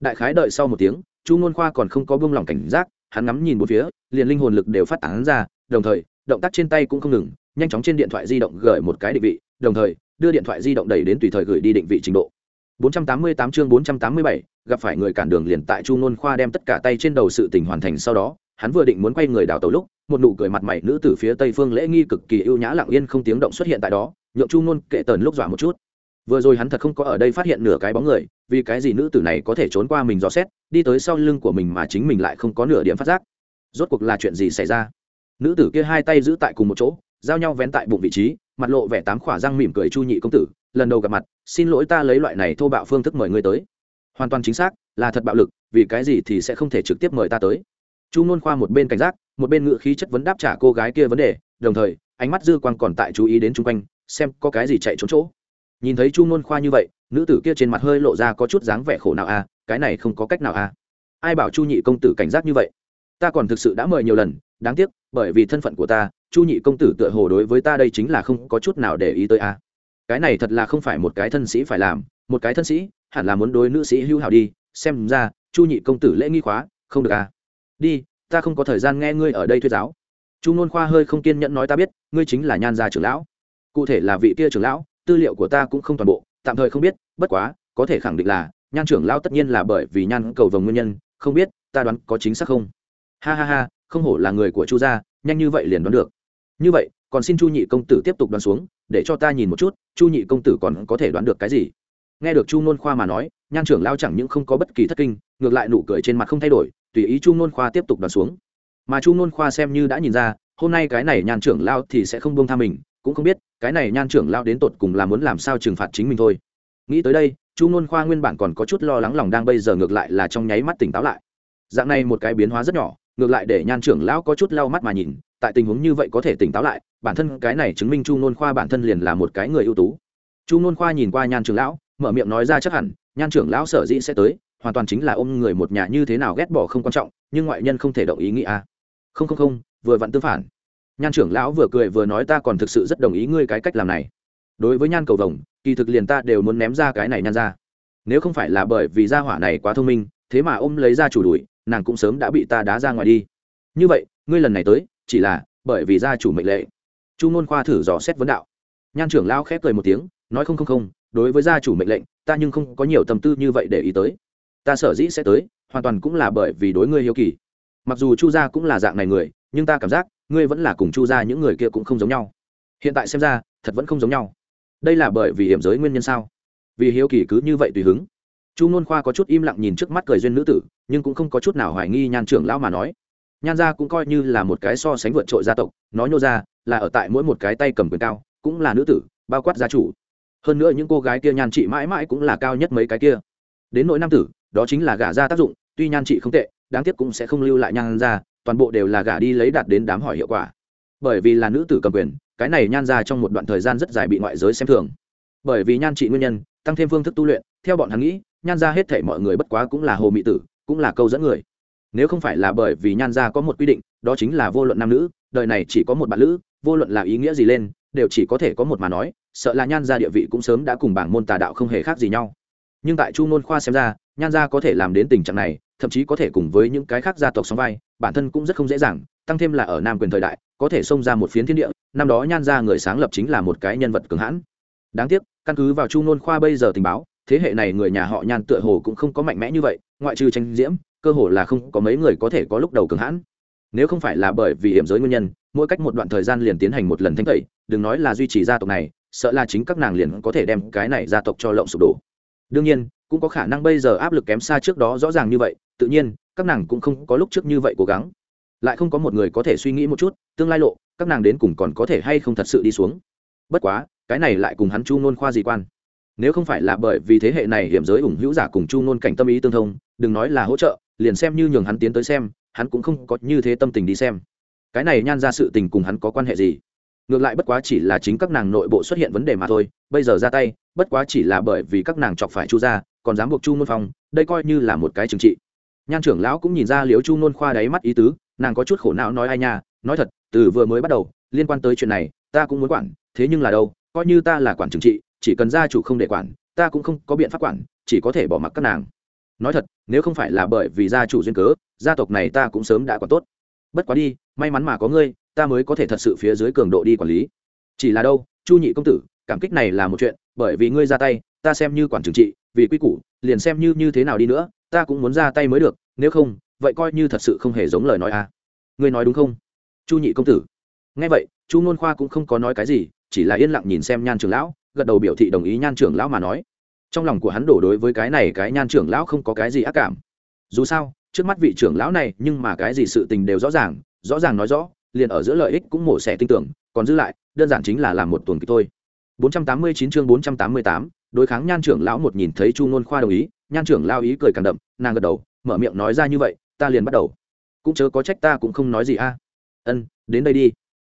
Đại khái đợi sau một tiếng chu nôn khoa còn không có buông lỏng cảnh giác hắn ngắm nhìn một phía liền linh hồn lực đều phát tán ra đồng thời động tác trên tay cũng không ngừng nhanh chóng trên điện thoại di động gửi một cái định vị đồng thời đưa điện thoại di động đẩy đến tùy thời gửi đi định vị trình độ. 488 chương 487, gặp phải người cản đường liền tại Chu Nôn Khoa đem tất cả tay trên đầu sự tình hoàn thành sau đó, hắn vừa định muốn quay người đào tàu lúc, một nụ cười mặt mày nữ tử phía tây phương lễ nghi cực kỳ ưu nhã lặng yên không tiếng động xuất hiện tại đó, nhượng Chu Nôn kệ tần lúc dọa một chút. Vừa rồi hắn thật không có ở đây phát hiện nửa cái bóng người, vì cái gì nữ tử này có thể trốn qua mình dò xét, đi tới sau lưng của mình mà chính mình lại không có nửa điểm phát giác. Rốt cuộc là chuyện gì xảy ra? Nữ tử kia hai tay giữ tại cùng một chỗ, giao nhau vén tại bụng vị trí, mặt lộ vẻ tám khỏa răng mỉm cười Chu nhị công tử, lần đầu gặp mặt xin lỗi ta lấy loại này thô bạo phương thức mời ngươi tới hoàn toàn chính xác là thật bạo lực vì cái gì thì sẽ không thể trực tiếp mời ta tới chu nôn khoa một bên cảnh giác một bên ngự khí chất vấn đáp trả cô gái kia vấn đề đồng thời ánh mắt dư quang còn tại chú ý đến chung quanh xem có cái gì chạy trốn chỗ. Nhìn thấy chu nôn khoa như vậy nữ tử kia trên mặt hơi lộ ra có chút dáng vẻ khổ nào a à, cái này không có cách nào a à. ai bảo chu nhị công tử cảnh giác như vậy? Ta còn thực sự đã mời nhiều lần đáng tiếc bởi vì thân phận của ta chu nhị công tử tựa hồ đối với ta đây chính là không có chút nào để ý tới a à. Cái này thật là không phải một cái thân sĩ phải làm một cái thân sĩ hẳn là muốn đối nữ sĩ hưu hảo đi xem ra chu nhị công tử lễ nghi khóa không được à đi, ta không có thời gian nghe ngươi ở đây thuyết giáo. Chu nôn khoa hơi không kiên nhẫn nói ta biết, ngươi chính là nhan gia trưởng lão. Cụ thể là vị kia trưởng lão, tư liệu của ta cũng không toàn bộ, tạm thời không biết, bất quá, có thể khẳng định là, nhan trưởng lão tất nhiên là bởi vì nhan cầu vồng nguyên nhân, không biết, ta đoán có chính xác không? Ha ha ha, không hổ là người của chu gia, nhanh như vậy liền đoán được. Như vậy, còn xin chu nhị công tử tiếp tục đoán xuống, để cho ta nhìn một chút, chu nhị công tử còn có thể đoán được cái gì? Nghe được chu nôn khoa mà nói, nhan trưởng lao chẳng những không có bất kỳ thất kinh, ngược lại nụ cười trên mặt không thay đổi tùy ý chu nôn khoa tiếp tục đoán xuống. Mà chu nôn khoa xem như đã nhìn ra, hôm nay cái này nhan trưởng lao thì sẽ không buông tha mình, cũng không biết cái này nhan trưởng lao đến tột cùng là muốn làm sao trừng phạt chính mình thôi. Nghĩ tới đây, chu nôn khoa nguyên bản còn có chút lo lắng lòng đang bây giờ ngược lại là trong nháy mắt tỉnh táo lại. Dạng này một cái biến hóa rất nhỏ, ngược lại để nhan trưởng lão có chút lau mắt mà nhìn, tại tình huống như vậy có thể tỉnh táo lại, bản thân cái này chứng minh chu nôn khoa bản thân liền là một cái người ưu tú. Chu nôn khoa nhìn qua nhan trưởng lão, mở miệng nói ra chắc hẳn nhan trưởng lão sở dĩ sẽ tới hoàn toàn chính là ôm người một nhà như thế nào ghét bỏ không quan trọng, nhưng ngoại nhân không thể động ý nghĩ à. không không không, vừa vặn tương phản. Nhan trưởng lão vừa cười vừa nói ta còn thực sự rất đồng ý ngươi cái cách làm này. Đối với nhan cầu vồng, kỳ thực liền ta đều muốn ném ra cái này nhan ra. Nếu không phải là bởi vì gia hỏa này quá thông minh, thế mà ôm lấy ra chủ đuổi, nàng cũng sớm đã bị ta đá ra ngoài đi. Như vậy, ngươi lần này tới, chỉ là bởi vì gia chủ mệnh lệ. Chu ngôn khoa thử dò xét vấn đạo. Nhan trưởng lão khép cười một tiếng, nói không không không, đối với gia chủ mệnh lệnh, ta nhưng không có nhiều tâm tư như vậy để ý tới ta sở dĩ sẽ tới, hoàn toàn cũng là bởi vì đối ngươi hiếu kỳ. Mặc dù chu gia cũng là dạng này người, nhưng ta cảm giác, ngươi vẫn là cùng chu gia những người kia cũng không giống nhau. Hiện tại xem ra, thật vẫn không giống nhau. Đây là bởi vì hiểm giới nguyên nhân sao? Vì hiếu kỳ cứ như vậy tùy hứng. Chu n khoa có chút im lặng nhìn trước mắt cười duyên nữ tử, nhưng cũng không có chút nào hoài nghi nhan trưởng lão mà nói. Nhan gia cũng coi như là một cái so sánh vượt trội gia tộc nói nhô ra, là ở tại mỗi một cái tay cầm quyền cao, cũng là nữ tử, bao quát gia chủ. Hơn nữa những cô gái kia nhan trị mãi mãi cũng là cao nhất mấy cái kia đến nội nam tử, đó chính là gả ra tác dụng, tuy nhan trị không tệ, đáng tiếc cũng sẽ không lưu lại nhan ra, toàn bộ đều là gả đi lấy đạt đến đám hỏi hiệu quả. Bởi vì là nữ tử cầm quyền, cái này nhan ra trong một đoạn thời gian rất dài bị ngoại giới xem thường. Bởi vì nhan trị nguyên nhân, tăng thêm phương thức tu luyện, theo bọn hắn nghĩ, nhan ra hết thể mọi người bất quá cũng là hồ mị tử, cũng là câu dẫn người. Nếu không phải là bởi vì nhan ra có một quy định, đó chính là vô luận nam nữ, đời này chỉ có một bạn nữ vô luận là ý nghĩa gì lên, đều chỉ có thể có một mà nói, sợ là nhan ra địa vị cũng sớm đã cùng bảng môn tà đạo không hề khác gì nhau nhưng tại chu nôn khoa xem ra, nhan gia có thể làm đến tình trạng này, thậm chí có thể cùng với những cái khác gia tộc sóng vai, bản thân cũng rất không dễ dàng, tăng thêm là ở nam quyền thời đại, có thể xông ra một phiến thiên địa, năm đó nhan gia người sáng lập chính là một cái nhân vật cường hãn. Đáng tiếc, căn cứ vào chu nôn khoa bây giờ tình báo, thế hệ này người nhà họ nhan tựa hồ cũng không có mạnh mẽ như vậy, ngoại trừ tranh diễm, cơ hồ là không có mấy người có thể có lúc đầu cường hãn. Nếu không phải là bởi vì hiểm giới nguyên nhân, mỗi cách một đoạn thời gian liền tiến hành một lần thanh tẩy, đừng nói là duy trì gia tộc này, sợ là chính các nàng liền có thể đem cái này gia tộc cho lộng sụp đổ đương nhiên, cũng có khả năng bây giờ áp lực kém xa trước đó rõ ràng như vậy, tự nhiên, các nàng cũng không có lúc trước như vậy cố gắng. Lại không có một người có thể suy nghĩ một chút, tương lai lộ, các nàng đến cùng còn có thể hay không thật sự đi xuống. Bất quá, cái này lại cùng hắn chu nôn khoa dị quan. Nếu không phải là bởi vì thế hệ này hiểm giới ủng hữu giả cùng chu nôn cảnh tâm ý tương thông, đừng nói là hỗ trợ, liền xem như nhường hắn tiến tới xem, hắn cũng không có như thế tâm tình đi xem. Cái này nhan ra sự tình cùng hắn có quan hệ gì? Ngược lại bất quá chỉ là chính các nàng nội bộ xuất hiện vấn đề mà thôi, bây giờ ra tay, bất quá chỉ là bởi vì các nàng chọc phải chu ra còn dám buộc chu môn phong, đây coi như là một cái trừng trị. Nhan trưởng lão cũng nhìn ra liếu chu nôn khoa đáy mắt ý tứ, nàng có chút khổ não nói ai nha, nói thật, từ vừa mới bắt đầu, liên quan tới chuyện này, ta cũng muốn quản, thế nhưng là đâu, coi như ta là quản trừng trị, chỉ cần gia chủ không để quản, ta cũng không có biện pháp quản, chỉ có thể bỏ mặc các nàng. Nói thật, nếu không phải là bởi vì gia chủ duyên cớ, gia tộc này ta cũng sớm đã quản tốt. Bất quá đi, may mắn mà có ngươi ta mới có thể thật sự phía dưới cường độ đi quản lý. Chỉ là đâu, chu nhị công tử, cảm kích này là một chuyện, bởi vì ngươi ra tay, ta xem như quản trừng trị, vì quy củ, liền xem như như thế nào đi nữa, ta cũng muốn ra tay mới được, nếu không, vậy coi như thật sự không hề giống lời nói à. Ngươi nói đúng không? Chu nhị công tử. Nghe vậy, chu nôn khoa cũng không có nói cái gì, chỉ là yên lặng nhìn xem nhan trưởng lão, gật đầu biểu thị đồng ý nhan trưởng lão mà nói. Trong lòng của hắn đổ đối với cái này cái nhan trưởng lão không có cái gì ác cảm. Dù sao, trước mắt vị trưởng lão này, nhưng mà cái gì sự tình đều rõ ràng rõ ràng nói rõ liền ở giữa lợi ích cũng mổ xẻ tin tưởng còn giữ lại đơn giản chính là làm một tuần kịch thôi. 489 chương 488, đối kháng nhan trưởng lão một nhìn thấy chu nôn khoa đồng ý nhan trưởng lao ý cười càng đậm nàng gật đầu mở miệng nói ra như vậy ta liền bắt đầu. Cũng chớ có trách ta cũng không nói gì a. Ân đến đây đi.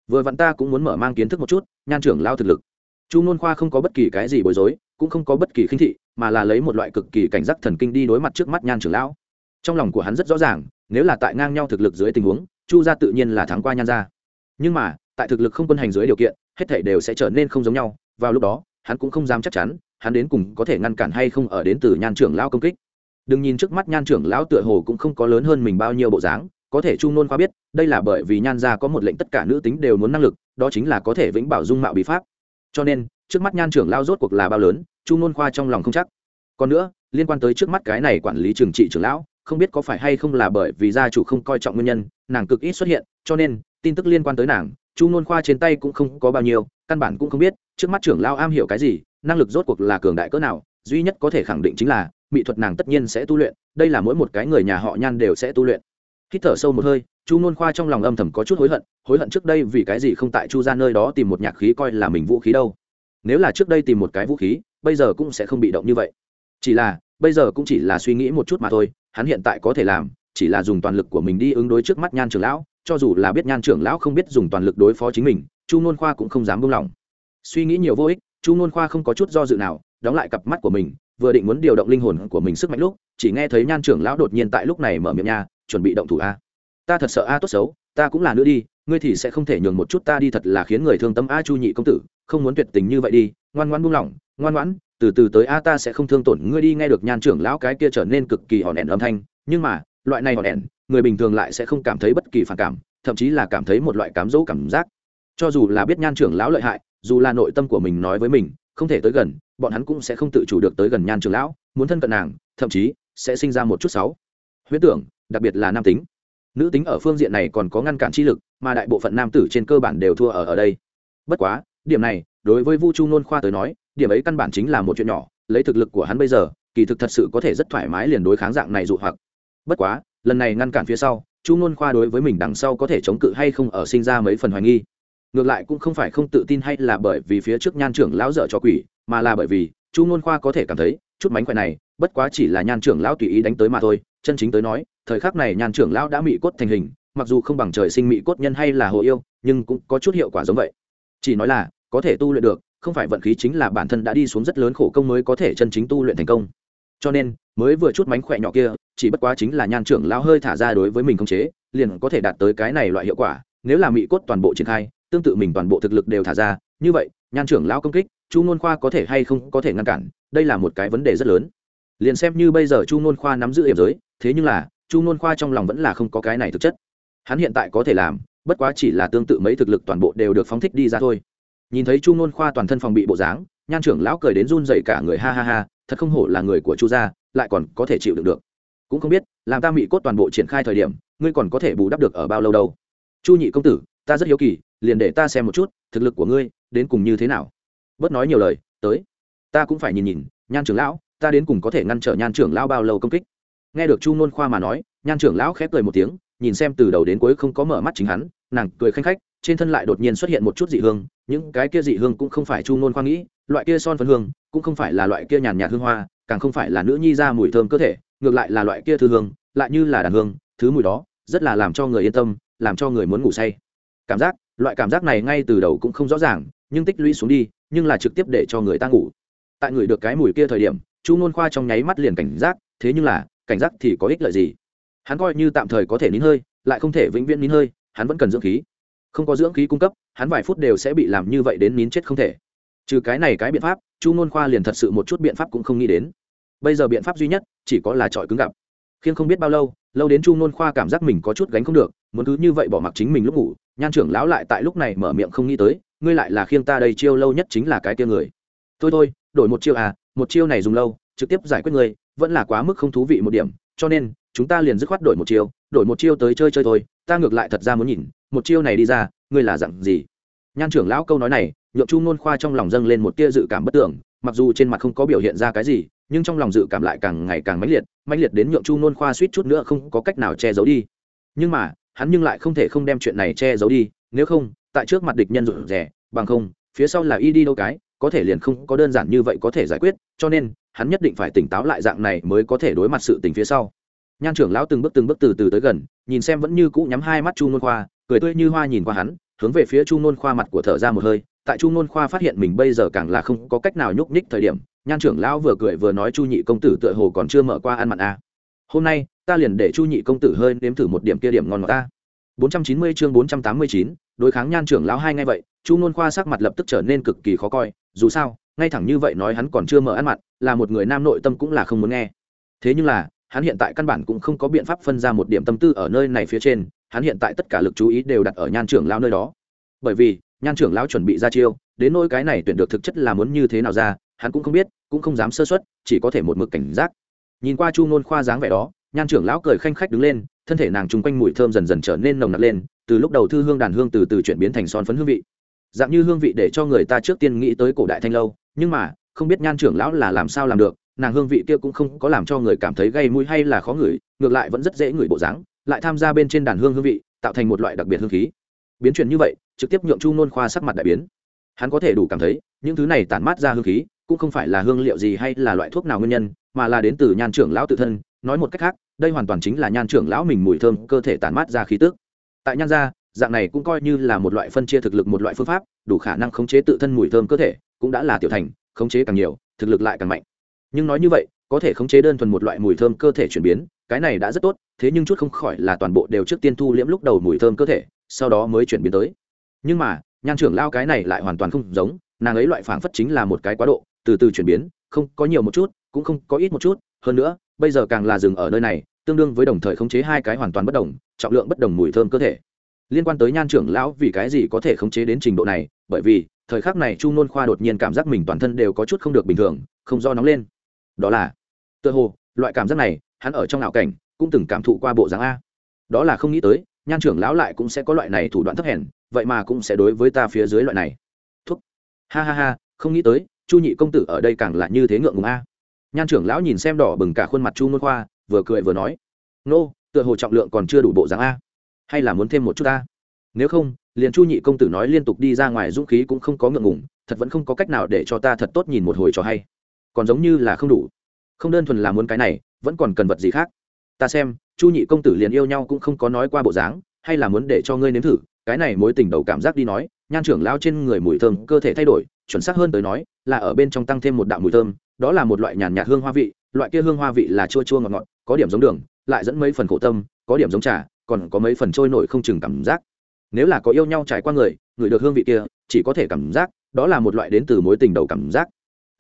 Vừa vặn ta cũng muốn mở mang kiến thức một chút nhan trưởng lao thực lực. Chu nôn khoa không có bất kỳ cái gì bối rối cũng không có bất kỳ khinh thị mà là lấy một loại cực kỳ cảnh giác thần kinh đi đối mặt trước mắt nhan trưởng lão. Trong lòng của hắn rất rõ ràng nếu là tại ngang nhau thực lực dưới tình huống chu gia tự nhiên là thắng qua nhan gia. Nhưng mà, tại thực lực không quân hành dưới điều kiện, hết thể đều sẽ trở nên không giống nhau. Vào lúc đó, hắn cũng không dám chắc chắn, hắn đến cùng có thể ngăn cản hay không ở đến từ nhan trưởng lão công kích. Đừng nhìn trước mắt nhan trưởng lão tựa hồ cũng không có lớn hơn mình bao nhiêu bộ dáng, có thể Chu nôn khoa biết, đây là bởi vì nhan gia có một lệnh tất cả nữ tính đều muốn năng lực, đó chính là có thể vĩnh bảo dung mạo bí pháp. Cho nên, trước mắt nhan trưởng lao rốt cuộc là bao lớn, Chu nôn khoa trong lòng không chắc. Còn nữa, liên quan tới trước mắt cái này quản lý trường trị trưởng lão không biết có phải hay không là bởi vì gia chủ không coi trọng nguyên nhân, nàng cực ít xuất hiện, cho nên, tin tức liên quan tới nàng, chu nôn khoa trên tay cũng không có bao nhiêu, căn bản cũng không biết, trước mắt trưởng lao am hiểu cái gì, năng lực rốt cuộc là cường đại cỡ nào, duy nhất có thể khẳng định chính là, mỹ thuật nàng tất nhiên sẽ tu luyện, đây là mỗi một cái người nhà họ nhan đều sẽ tu luyện. Hít thở sâu một hơi, chu nôn khoa trong lòng âm thầm có chút hối hận hối hận trước đây vì cái gì không tại chu ra nơi đó tìm một nhạc khí coi là mình vũ khí đâu. Nếu là trước đây tìm một cái vũ khí, bây giờ cũng sẽ không bị động như vậy. Chỉ là, bây giờ cũng chỉ là suy nghĩ một chút mà thôi hắn hiện tại có thể làm, chỉ là dùng toàn lực của mình đi ứng đối trước mắt nhan trưởng lão, cho dù là biết nhan trưởng lão không biết dùng toàn lực đối phó chính mình, chu nôn khoa cũng không dám buông lỏng. Suy nghĩ nhiều vô ích, chu nôn khoa không có chút do dự nào, đóng lại cặp mắt của mình, vừa định muốn điều động linh hồn của mình sức mạnh lúc, chỉ nghe thấy nhan trưởng lão đột nhiên tại lúc này mở miệng nha, chuẩn bị động thủ a. Ta thật sợ a, tốt xấu, ta cũng là nữ đi, ngươi thì sẽ không thể nhường một chút ta đi, thật là khiến người thương tâm a chu nhị công tử, không muốn tuyệt tình như vậy đi. Ngoan ngoan buông lỏng, ngoan ngoãn từ từ tới a ta sẽ không thương tổn ngươi đi, nghe được nhan trưởng lão cái kia trở nên cực kỳ hòn đèn âm thanh. Nhưng mà, loại này hòn đèn người bình thường lại sẽ không cảm thấy bất kỳ phản cảm, thậm chí là cảm thấy một loại cám dỗ cảm giác. Cho dù là biết nhan trưởng lão lợi hại, dù là nội tâm của mình nói với mình, không thể tới gần, bọn hắn cũng sẽ không tự chủ được tới gần nhan trưởng lão, muốn thân cận nàng, thậm chí sẽ sinh ra một chút sáu huyết tưởng, đặc biệt là nam tính. Nữ tính ở phương diện này còn có ngăn cản chi lực, mà đại bộ phận nam tử trên cơ bản đều thua ở ở đây. Bất quá, điểm này, đối với vu chu nôn khoa tới nói điểm ấy căn bản chính là một chuyện nhỏ, lấy thực lực của hắn bây giờ, kỳ thực thật sự có thể rất thoải mái liền đối kháng dạng này dụ hoặc. Bất quá, lần này ngăn cản phía sau, chu nôn khoa đối với mình đằng sau có thể chống cự hay không ở sinh ra mấy phần hoài nghi. Ngược lại cũng không phải không tự tin hay là bởi vì phía trước nhan trưởng lão dở cho quỷ, mà là bởi vì chu nôn khoa có thể cảm thấy, chút mánh khỏe này, bất quá chỉ là nhan trưởng lão tùy ý đánh tới mà thôi, chân chính tới nói, thời khắc này nhan trưởng lão đã mị cốt thành hình, mặc dù không bằng trời sinh mị cốt nhân hay là hồ yêu, nhưng cũng có chút hiệu quả giống vậy. Chỉ nói là, có thể tu luyện được không phải vận khí chính là bản thân đã đi xuống rất lớn khổ công mới có thể chân chính tu luyện thành công. Cho nên, mới vừa chút mánh khỏe nhỏ kia, chỉ bất quá chính là nhan trưởng lão hơi thả ra đối với mình không chế, liền có thể đạt tới cái này loại hiệu quả, nếu là mị cốt toàn bộ triển khai, tương tự mình toàn bộ thực lực đều thả ra, như vậy, nhan trưởng lão công kích, chu ngôn khoa có thể hay không có thể ngăn cản, đây là một cái vấn đề rất lớn. Liền xem như bây giờ chu ngôn khoa nắm giữ hiểm giới, thế nhưng là, chu ngôn khoa trong lòng vẫn là không có cái này thực chất. Hắn hiện tại có thể làm, bất quá chỉ là tương tự mấy thực lực toàn bộ đều được phóng thích đi ra thôi nhìn thấy chu ngôn khoa toàn thân phòng bị bộ dáng, nhan trưởng lão cười đến run dậy cả người, ha ha ha, thật không hổ là người của chu gia, lại còn có thể chịu đựng được. Cũng không biết, làm ta mị cốt toàn bộ triển khai thời điểm, ngươi còn có thể bù đắp được ở bao lâu đâu. Chu nhị công tử, ta rất hiếu kỳ, liền để ta xem một chút, thực lực của ngươi, đến cùng như thế nào. Bớt nói nhiều lời, tới. Ta cũng phải nhìn nhìn, nhan trưởng lão, ta đến cùng có thể ngăn trở nhan trưởng lão bao lâu công kích. Nghe được chu nôn khoa mà nói, nhan trưởng lão khép cười một tiếng, nhìn xem từ đầu đến cuối không có mở mắt chính hắn nàng cười khanh khách, trên thân lại đột nhiên xuất hiện một chút dị hương, những cái kia dị hương cũng không phải chu ngôn khoa nghĩ, loại kia son phấn hương cũng không phải là loại kia nhàn nhạt hương hoa, càng không phải là nữ nhi ra mùi thơm cơ thể, ngược lại là loại kia thư hương, lại như là đàn hương, thứ mùi đó rất là làm cho người yên tâm, làm cho người muốn ngủ say. Cảm giác, loại cảm giác này ngay từ đầu cũng không rõ ràng, nhưng tích lũy xuống đi, nhưng là trực tiếp để cho người ta ngủ. Tại người được cái mùi kia thời điểm, chu ngôn khoa trong nháy mắt liền cảnh giác, thế nhưng là, cảnh giác thì có ích lợi gì? Hắn coi như tạm thời có thể nín hơi, lại không thể vĩnh viễn nín hơi hắn vẫn cần dưỡng khí. Không có dưỡng khí cung cấp, hắn vài phút đều sẽ bị làm như vậy đến nín chết không thể. Trừ cái này cái biện pháp, chu nôn khoa liền thật sự một chút biện pháp cũng không nghĩ đến. Bây giờ biện pháp duy nhất, chỉ có là trọi cứng gặp. Khiêng không biết bao lâu lâu đến chu nôn khoa cảm giác mình có chút gánh không được, muốn cứ như vậy bỏ mặc chính mình lúc ngủ, nhan trưởng lão lại tại lúc này mở miệng không nghĩ tới, ngươi lại là khiêng ta đây chiêu lâu nhất chính là cái tia người. Thôi thôi, đổi một chiêu à một chiêu này dùng lâu, trực tiếp giải quyết ngươi vẫn là quá mức không thú vị một điểm, cho nên, chúng ta liền dứt khoát đổi một chiêu, đổi một chiêu tới chơi chơi thôi ta ngược lại thật ra muốn nhìn, một chiêu này đi ra, ngươi là dặn gì? Nhan trưởng lão câu nói này, nhượng chu nôn khoa trong lòng dâng lên một tia dự cảm bất tưởng, mặc dù trên mặt không có biểu hiện ra cái gì, nhưng trong lòng dự cảm lại càng ngày càng mãnh liệt mãnh liệt đến nhượng chu nôn khoa suýt chút nữa không có cách nào che giấu đi. Nhưng mà, hắn nhưng lại không thể không đem chuyện này che giấu đi, nếu không, tại trước mặt địch nhân rụt rẻ bằng không, phía sau là y đi đâu cái, có thể liền không có đơn giản như vậy có thể giải quyết, cho nên, hắn nhất định phải tỉnh táo lại dạng này mới có thể đối mặt sự tình phía sau nhan trưởng lão từng bước từng bước từ từ tới gần nhìn xem vẫn như cũ nhắm hai mắt chu nôn khoa cười tươi như hoa nhìn qua hắn hướng về phía chu nôn khoa mặt của thở ra một hơi. Tại chu nôn khoa phát hiện mình bây giờ càng là không có cách nào nhúc nhích thời điểm nhan trưởng lão vừa cười vừa nói chu nhị công tử tựa hồ còn chưa mở qua ăn mặn à. hôm nay ta liền để chu nhị công tử hơi nếm thử một điểm kia điểm ngon ngọt ta. 490 chương 489, đối kháng nhan trưởng lão hai ngay vậy chu nôn khoa sắc mặt lập tức trở nên cực kỳ khó coi. Dù sao ngay thẳng như vậy nói hắn còn chưa mở ăn mặn là một người nam nội tâm cũng là không muốn nghe. Thế nhưng là hắn hiện tại căn bản cũng không có biện pháp phân ra một điểm tâm tư ở nơi này phía trên, hắn hiện tại tất cả lực chú ý đều đặt ở nhan trưởng lão nơi đó. Bởi vì, nhan trưởng lão chuẩn bị ra chiêu, đến nỗi cái này tuyển được thực chất là muốn như thế nào ra, hắn cũng không biết, cũng không dám sơ xuất chỉ có thể một mực cảnh giác. Nhìn qua chu nôn khoa dáng vẻ đó, nhan trưởng lão cười khanh khách đứng lên, thân thể nàng chung quanh mùi thơm dần dần trở nên nồng nặc lên, từ lúc đầu thư hương đàn hương từ từ chuyển biến thành son phấn hương vị. Dạng như hương vị để cho người ta trước tiên nghĩ tới cổ đại thanh lâu, nhưng mà, không biết nhan trưởng lão là làm sao làm được nàng hương vị kia cũng không có làm cho người cảm thấy gây mũi hay là khó ngửi, ngược lại vẫn rất dễ ngửi bộ dáng, lại tham gia bên trên đàn hương hương vị, tạo thành một loại đặc biệt hương khí. Biến chuyển như vậy, trực tiếp nhượng chu nôn khoa sắc mặt đại biến. Hắn có thể đủ cảm thấy, những thứ này tản mát ra hương khí, cũng không phải là hương liệu gì hay là loại thuốc nào nguyên nhân, mà là đến từ nhan trưởng lão tự thân. Nói một cách khác, đây hoàn toàn chính là nhan trưởng lão mình mùi thơm cơ thể tản mát ra khí tức. Tại nhan gia, dạng này cũng coi như là một loại phân chia thực lực, một loại phương pháp, đủ khả năng khống chế tự thân mùi thơm cơ thể, cũng đã là tiểu thành, khống chế càng nhiều, thực lực lại càng mạnh nhưng nói như vậy, có thể khống chế đơn thuần một loại mùi thơm cơ thể chuyển biến, cái này đã rất tốt, thế nhưng chút không khỏi là toàn bộ đều trước tiên thu liễm lúc đầu mùi thơm cơ thể, sau đó mới chuyển biến tới. Nhưng mà, nhan trưởng lao cái này lại hoàn toàn không giống, nàng ấy loại phảng phất chính là một cái quá độ, từ từ chuyển biến, không có nhiều một chút, cũng không có ít một chút, hơn nữa, bây giờ càng là dừng ở nơi này, tương đương với đồng thời khống chế hai cái hoàn toàn bất đồng, trọng lượng bất đồng mùi thơm cơ thể. Liên quan tới nhan trưởng lão vì cái gì có thể khống chế đến trình độ này, bởi vì, thời khắc này chu nôn khoa đột nhiên cảm giác mình toàn thân đều có chút không được bình thường, không do nóng lên đó là, tựa hồ, loại cảm giác này, hắn ở trong ảo cảnh, cũng từng cảm thụ qua bộ dáng a. Đó là không nghĩ tới, nhan trưởng lão lại cũng sẽ có loại này thủ đoạn thấp hèn, vậy mà cũng sẽ đối với ta phía dưới loại này. Thuốc. Ha ha ha, không nghĩ tới, chu nhị công tử ở đây càng là như thế ngượng ngùng a. Nhan trưởng lão nhìn xem đỏ bừng cả khuôn mặt chu nôn khoa, vừa cười vừa nói, nô, tựa hồ trọng lượng còn chưa đủ bộ dáng a. Hay là muốn thêm một chút ta nếu không, liền chu nhị công tử nói liên tục đi ra ngoài dũng khí cũng không có ngượng ngùng, thật vẫn không có cách nào để cho ta thật tốt nhìn một hồi cho hay còn giống như là không đủ. Không đơn thuần là muốn cái này, vẫn còn cần vật gì khác. Ta xem, chu nhị công tử liền yêu nhau cũng không có nói qua bộ dáng, hay là muốn để cho ngươi nếm thử, cái này mối tình đầu cảm giác đi nói, nhan trưởng lao trên người mùi thơm, cơ thể thay đổi, chuẩn xác hơn tới nói, là ở bên trong tăng thêm một đạo mùi thơm, đó là một loại nhàn nhạt hương hoa vị, loại kia hương hoa vị là chua chua ngọt ngọt, có điểm giống đường, lại dẫn mấy phần khổ tâm, có điểm giống trà, còn có mấy phần trôi nổi không chừng cảm giác. Nếu là có yêu nhau trải qua người người được hương vị kia, chỉ có thể cảm giác, đó là một loại đến từ mối tình đầu cảm giác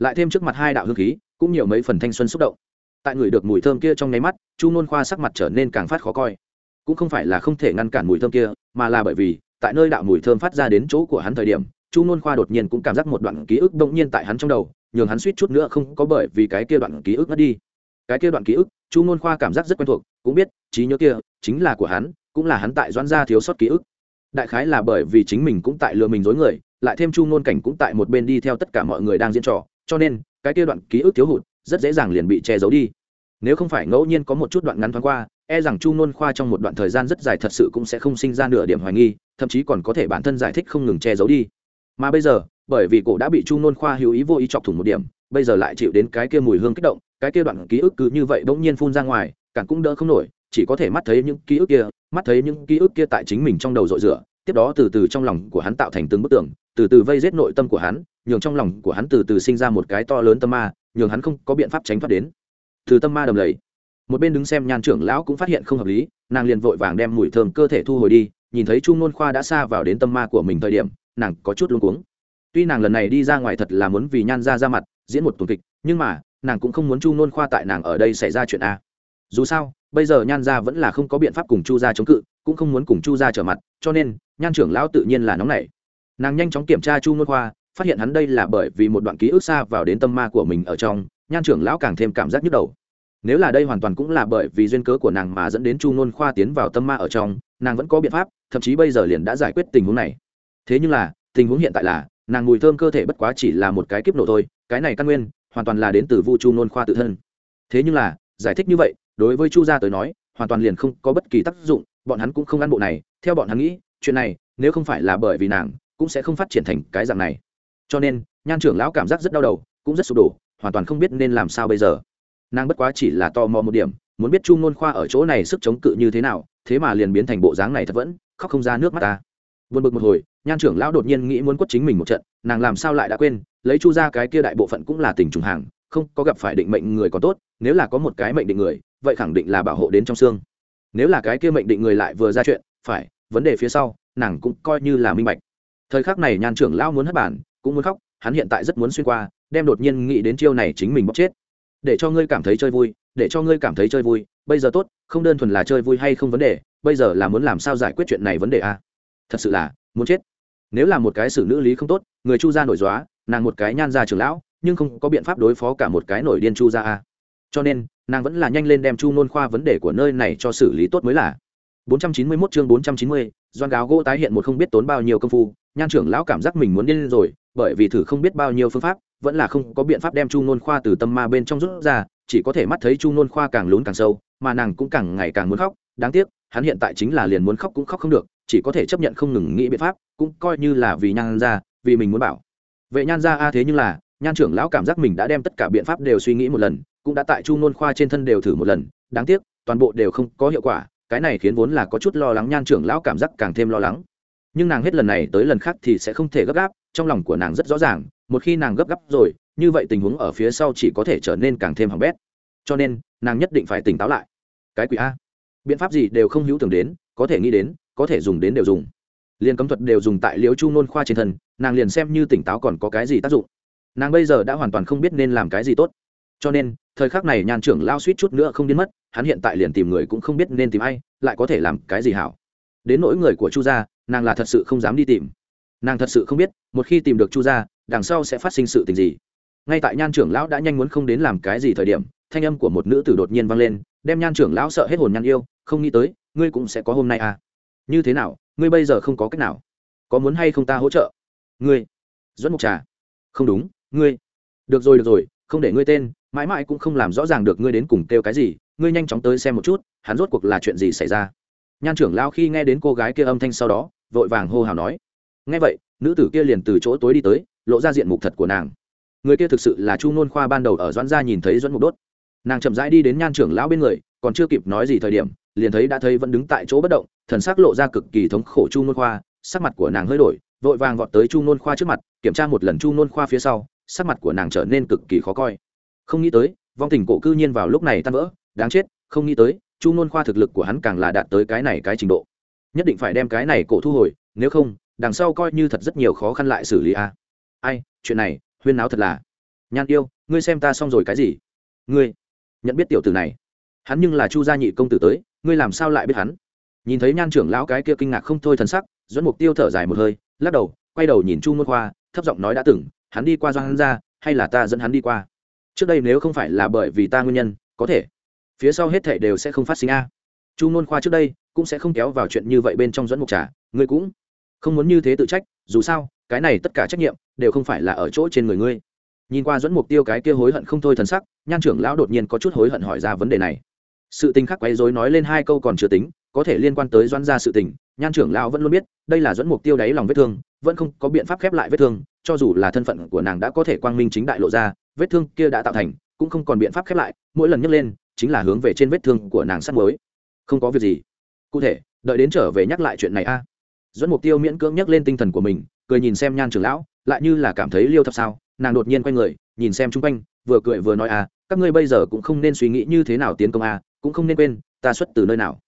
lại thêm trước mặt hai đạo hương khí, cũng nhiều mấy phần thanh xuân xúc động. Tại người được mùi thơm kia trong nháy mắt, chu nôn khoa sắc mặt trở nên càng phát khó coi. Cũng không phải là không thể ngăn cản mùi thơm kia, mà là bởi vì, tại nơi đạo mùi thơm phát ra đến chỗ của hắn thời điểm, chu nôn khoa đột nhiên cũng cảm giác một đoạn ký ức đông nhiên tại hắn trong đầu, nhường hắn suýt chút nữa không có bởi vì cái kia đoạn ký ức mất đi. Cái kia đoạn ký ức, chu nôn khoa cảm giác rất quen thuộc, cũng biết, trí nhớ kia, chính là của hắn, cũng là hắn tại doãn gia thiếu sót ký ức. Đại khái là bởi vì chính mình cũng tại lừa mình dối người, lại thêm chu nôn cảnh cũng tại một bên đi theo tất cả mọi người đang diễn trò cho nên, cái kia đoạn ký ức thiếu hụt rất dễ dàng liền bị che giấu đi. Nếu không phải ngẫu nhiên có một chút đoạn ngắn thoáng qua e rằng chu nôn khoa trong một đoạn thời gian rất dài thật sự cũng sẽ không sinh ra nửa điểm hoài nghi, thậm chí còn có thể bản thân giải thích không ngừng che giấu đi. Mà bây giờ, bởi vì cổ đã bị chu nôn khoa hữu ý vô ý chọc thủng một điểm, bây giờ lại chịu đến cái kia mùi hương kích động, cái kia đoạn ký ức cứ như vậy bỗng nhiên phun ra ngoài, càng cũng đỡ không nổi, chỉ có thể mắt thấy những ký ức kia, mắt thấy những ký ức kia tại chính mình trong đầu rội rửa, tiếp đó từ từ trong lòng của hắn tạo thành từng bức tường, từ từ vây giết nội tâm của hắn nhường trong lòng của hắn từ từ sinh ra một cái to lớn tâm ma, nhường hắn không có biện pháp tránh thoát đến. Từ tâm ma đầm lầy, một bên đứng xem nhan trưởng lão cũng phát hiện không hợp lý, nàng liền vội vàng đem mùi thơm cơ thể thu hồi đi, nhìn thấy chu ngôn khoa đã xa vào đến tâm ma của mình thời điểm, nàng có chút luống cuống. Tuy nàng lần này đi ra ngoài thật là muốn vì nhan ra ra mặt, diễn một tuần kịch, nhưng mà, nàng cũng không muốn chu ngôn khoa tại nàng ở đây xảy ra chuyện a. Dù sao, bây giờ nhan gia vẫn là không có biện pháp cùng chu gia chống cự, cũng không muốn cùng chu gia trở mặt, cho nên, nhan trưởng lão tự nhiên là nóng nảy. Nàng nhanh chóng kiểm tra chu ngôn khoa phát hiện hắn đây là bởi vì một đoạn ký ức xa vào đến tâm ma của mình ở trong, nhan trưởng lão càng thêm cảm giác nhức đầu. Nếu là đây hoàn toàn cũng là bởi vì duyên cớ của nàng mà dẫn đến chu ngôn khoa tiến vào tâm ma ở trong, nàng vẫn có biện pháp, thậm chí bây giờ liền đã giải quyết tình huống này. Thế nhưng là, tình huống hiện tại là, nàng mùi thơm cơ thể bất quá chỉ là một cái kiếp nổ thôi, cái này căn nguyên, hoàn toàn là đến từ vu chu ngôn khoa tự thân. Thế nhưng là, giải thích như vậy, đối với chu gia tới nói, hoàn toàn liền không có bất kỳ tác dụng, bọn hắn cũng không ăn bộ này, theo bọn hắn nghĩ, chuyện này, nếu không phải là bởi vì nàng, cũng sẽ không phát triển thành cái dạng này cho nên nhan trưởng lão cảm giác rất đau đầu, cũng rất sụp đổ, hoàn toàn không biết nên làm sao bây giờ. Nàng bất quá chỉ là tò mò một điểm, muốn biết chu ngôn khoa ở chỗ này sức chống cự như thế nào, thế mà liền biến thành bộ dáng này thật vẫn, khóc không ra nước mắt ta. Vượt bực một hồi, nhan trưởng lão đột nhiên nghĩ muốn quất chính mình một trận, nàng làm sao lại đã quên, lấy chu ra cái kia đại bộ phận cũng là tình trùng hàng, không có gặp phải định mệnh người còn tốt, nếu là có một cái mệnh định người, vậy khẳng định là bảo hộ đến trong xương. Nếu là cái kia mệnh định người lại vừa ra chuyện, phải, vấn đề phía sau, nàng cũng coi như là minh bạch. Thời khắc này nhan trưởng lão muốn hất bản cũng muốn khóc hắn hiện tại rất muốn xuyên qua đem đột nhiên nghĩ đến chiêu này chính mình bóc chết. Để cho ngươi cảm thấy chơi vui để cho ngươi cảm thấy chơi vui bây giờ tốt không đơn thuần là chơi vui hay không vấn đề bây giờ là muốn làm sao giải quyết chuyện này vấn đề a à? thật sự là muốn chết. Nếu là một cái xử nữ lý không tốt người chu gia nổi dóa nàng một cái nhan ra trưởng lão nhưng không có biện pháp đối phó cả một cái nổi điên chu gia a cho nên nàng vẫn là nhanh lên đem chu nôn khoa vấn đề của nơi này cho xử lý tốt mới là. 491 chương 490, doan gáo gỗ tái hiện một không biết tốn bao nhiêu công phu nhan trưởng lão cảm giác mình muốn điên rồi bởi vì thử không biết bao nhiêu phương pháp, vẫn là không có biện pháp đem chu nôn khoa từ tâm ma bên trong rút ra, chỉ có thể mắt thấy chu nôn khoa càng lún càng sâu, mà nàng cũng càng ngày càng muốn khóc. Đáng tiếc, hắn hiện tại chính là liền muốn khóc cũng khóc không được, chỉ có thể chấp nhận không ngừng nghĩ biện pháp, cũng coi như là vì nhan ra vì mình muốn bảo. Vệ nhan ra a thế nhưng là, nhan trưởng lão cảm giác mình đã đem tất cả biện pháp đều suy nghĩ một lần, cũng đã tại chu nôn khoa trên thân đều thử một lần. Đáng tiếc, toàn bộ đều không có hiệu quả, cái này khiến vốn là có chút lo lắng nhan trưởng lão cảm giác càng thêm lo lắng. Nhưng nàng hết lần này tới lần khác thì sẽ không thể gấp gáp trong lòng của nàng rất rõ ràng, một khi nàng gấp gáp rồi, như vậy tình huống ở phía sau chỉ có thể trở nên càng thêm hỏng bét. Cho nên, nàng nhất định phải tỉnh táo lại. Cái quỷ a. Biện pháp gì đều không hữu tưởng đến, có thể nghĩ đến, có thể dùng đến đều dùng. Liền cấm thuật đều dùng tại liễu chu nôn khoa trên thân, nàng liền xem như tỉnh táo còn có cái gì tác dụng. Nàng bây giờ đã hoàn toàn không biết nên làm cái gì tốt. Cho nên, thời khắc này nhàn trưởng lao suýt chút nữa không biến mất, hắn hiện tại liền tìm người cũng không biết nên tìm ai, lại có thể làm cái gì hảo. Đến nỗi người của chu gia, nàng là thật sự không dám đi tìm nàng thật sự không biết, một khi tìm được chu gia, đằng sau sẽ phát sinh sự tình gì. Ngay tại nhan trưởng lão đã nhanh muốn không đến làm cái gì thời điểm, thanh âm của một nữ tử đột nhiên vang lên, đem nhan trưởng lão sợ hết hồn nhan yêu, không nghĩ tới, ngươi cũng sẽ có hôm nay à. Như thế nào, ngươi bây giờ không có cách nào? Có muốn hay không ta hỗ trợ? Ngươi dẫn mục trà. Không đúng, ngươi. Được rồi được rồi, không để ngươi tên, mãi mãi cũng không làm rõ ràng được ngươi đến cùng kêu cái gì, ngươi nhanh chóng tới xem một chút, hắn rốt cuộc là chuyện gì xảy ra. Nhan trưởng lão khi nghe đến cô gái kia âm thanh sau đó, vội vàng hô hào nói nghe vậy, nữ tử kia liền từ chỗ tối đi tới, lộ ra diện mục thật của nàng. Người kia thực sự là chu nôn khoa ban đầu ở doãn gia nhìn thấy doãn mục đốt. Nàng chậm rãi đi đến nhan trưởng lão bên người, còn chưa kịp nói gì thời điểm, liền thấy đã thấy vẫn đứng tại chỗ bất động, thần sắc lộ ra cực kỳ thống khổ chu nôn khoa, sắc mặt của nàng hơi đổi, vội vàng vọt tới chu nôn khoa trước mặt, kiểm tra một lần chu nôn khoa phía sau, sắc mặt của nàng trở nên cực kỳ khó coi. Không nghĩ tới, vong tình cổ cư nhiên vào lúc này tan vỡ, đáng chết, không nghĩ tới, chu nôn khoa thực lực của hắn càng là đạt tới cái này cái trình độ. Nhất định phải đem cái này cổ thu hồi, nếu không đằng sau coi như thật rất nhiều khó khăn lại xử lý a. Ai, chuyện này, huyên náo thật là. Nhan yêu, ngươi xem ta xong rồi cái gì? Ngươi, nhận biết tiểu tử này. Hắn nhưng là chu gia nhị công tử tới, ngươi làm sao lại biết hắn? Nhìn thấy nhan trưởng lão cái kia kinh ngạc không thôi thần sắc dẫn mục tiêu thở dài một hơi, lắc đầu, quay đầu nhìn chu môn khoa, thấp giọng nói đã từng, hắn đi qua do hắn ra, hay là ta dẫn hắn đi qua? Trước đây nếu không phải là bởi vì ta nguyên nhân, có thể. Phía sau hết thể đều sẽ không phát sinh a. Chu môn khoa trước đây cũng sẽ không kéo vào chuyện như vậy bên trong dẫn mục trà, ngươi cũng không muốn như thế tự trách, dù sao, cái này tất cả trách nhiệm đều không phải là ở chỗ trên người ngươi. Nhìn qua dẫn mục tiêu cái kia hối hận không thôi thần sắc, nhan trưởng lão đột nhiên có chút hối hận hỏi ra vấn đề này. Sự tình khắc quấy rối nói lên hai câu còn chưa tính, có thể liên quan tới doãn gia sự tình, nhan trưởng lão vẫn luôn biết, đây là dẫn mục tiêu đáy lòng vết thương, vẫn không có biện pháp khép lại vết thương, cho dù là thân phận của nàng đã có thể quang minh chính đại lộ ra, vết thương kia đã tạo thành, cũng không còn biện pháp khép lại, mỗi lần nhấc lên, chính là hướng về trên vết thương của nàng sắt mới không có việc gì. Cụ thể, đợi đến trở về nhắc lại chuyện này a dẫn mục tiêu miễn cưỡng nhắc lên tinh thần của mình, cười nhìn xem nhan trưởng lão, lại như là cảm thấy liêu thập sao, nàng đột nhiên quay người, nhìn xem chung quanh, vừa cười vừa nói à các ngươi bây giờ cũng không nên suy nghĩ như thế nào tiến công à cũng không nên quên, ta xuất từ nơi nào.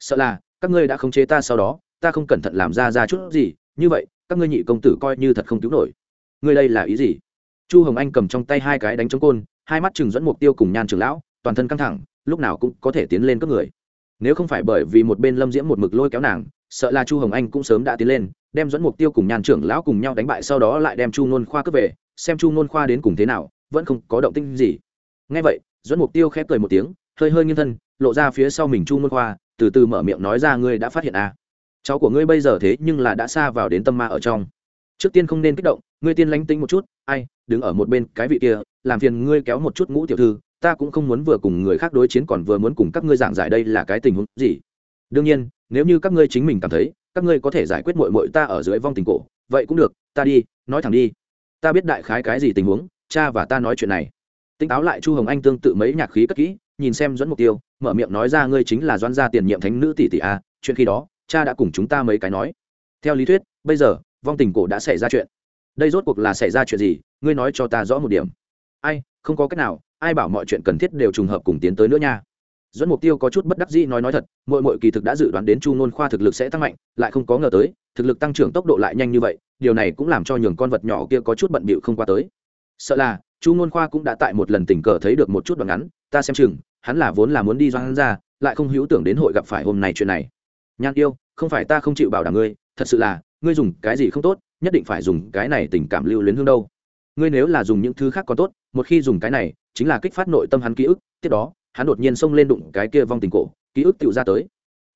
Sợ là, các ngươi đã khống chế ta sau đó, ta không cẩn thận làm ra ra chút gì, như vậy, các ngươi nhị công tử coi như thật không cứu nổi. Ngươi đây là ý gì? Chu hồng anh cầm trong tay hai cái đánh chống côn, hai mắt chừng dẫn mục tiêu cùng nhan trưởng lão, toàn thân căng thẳng, lúc nào cũng có thể tiến lên các người. Nếu không phải bởi vì một bên lâm diễm một mực lôi kéo nàng sợ là chu hồng anh cũng sớm đã tiến lên, đem dẫn mục tiêu cùng nhan trưởng lão cùng nhau đánh bại, sau đó lại đem chu nôn khoa cướp về, xem chu nôn khoa đến cùng thế nào, vẫn không có động tinh gì. Ngay vậy dẫn mục tiêu khép cười một tiếng, hơi hơi nghiêng thân, lộ ra phía sau mình chu nôn khoa, từ từ mở miệng nói ra, ngươi đã phát hiện à. cháu của ngươi bây giờ thế nhưng là đã xa vào đến tâm ma ở trong. Trước tiên không nên kích động, ngươi tiên lánh tính một chút, ai, đứng ở một bên cái vị kia, làm phiền ngươi kéo một chút ngũ tiểu thư, ta cũng không muốn vừa cùng người khác đối chiến còn vừa muốn cùng các ngươi giảng giải đây là cái tình huống gì. Đương nhiên nếu như các ngươi chính mình cảm thấy, các ngươi có thể giải quyết mội mội ta ở dưới vong tình cổ, vậy cũng được, ta đi, nói thẳng đi. Ta biết đại khái cái gì tình huống, cha và ta nói chuyện này. Tỉnh táo lại chu hồng anh tương tự mấy nhạc khí cất kỹ, nhìn xem dẫn mục tiêu, mở miệng nói ra ngươi chính là doan gia tiền nhiệm thánh nữ tỷ tỷ a, chuyện khi đó, cha đã cùng chúng ta mấy cái nói. Theo lý thuyết, bây giờ, vong tình cổ đã xảy ra chuyện. Đây rốt cuộc là xảy ra chuyện gì, ngươi nói cho ta rõ một điểm. Ai, không có cách nào, ai bảo mọi chuyện cần thiết đều trùng hợp cùng tiến tới nữa nha dẫn mục tiêu có chút bất đắc dĩ nói nói thật, mỗi mỗi kỳ thực đã dự đoán đến chu nôn khoa thực lực sẽ tăng mạnh, lại không có ngờ tới, thực lực tăng trưởng tốc độ lại nhanh như vậy, điều này cũng làm cho nhường con vật nhỏ kia có chút bận bịu không qua tới. Sợ là, chu nôn khoa cũng đã tại một lần tình cờ thấy được một chút đoạn ngắn, ta xem chừng, hắn là vốn là muốn đi doan ra, lại không hữu tưởng đến hội gặp phải hôm nay chuyện này. Nhan yêu, không phải ta không chịu bảo đảm ngươi, thật sự là, ngươi dùng cái gì không tốt, nhất định phải dùng cái này tình cảm lưu luyến hương đâu. Ngươi nếu là dùng những thứ khác còn tốt, một khi dùng cái này, chính là kích phát nội tâm hắn ký ức, tiếp đó hắn đột nhiên xông lên đụng cái kia vong tình cổ, ký ức tự ra tới.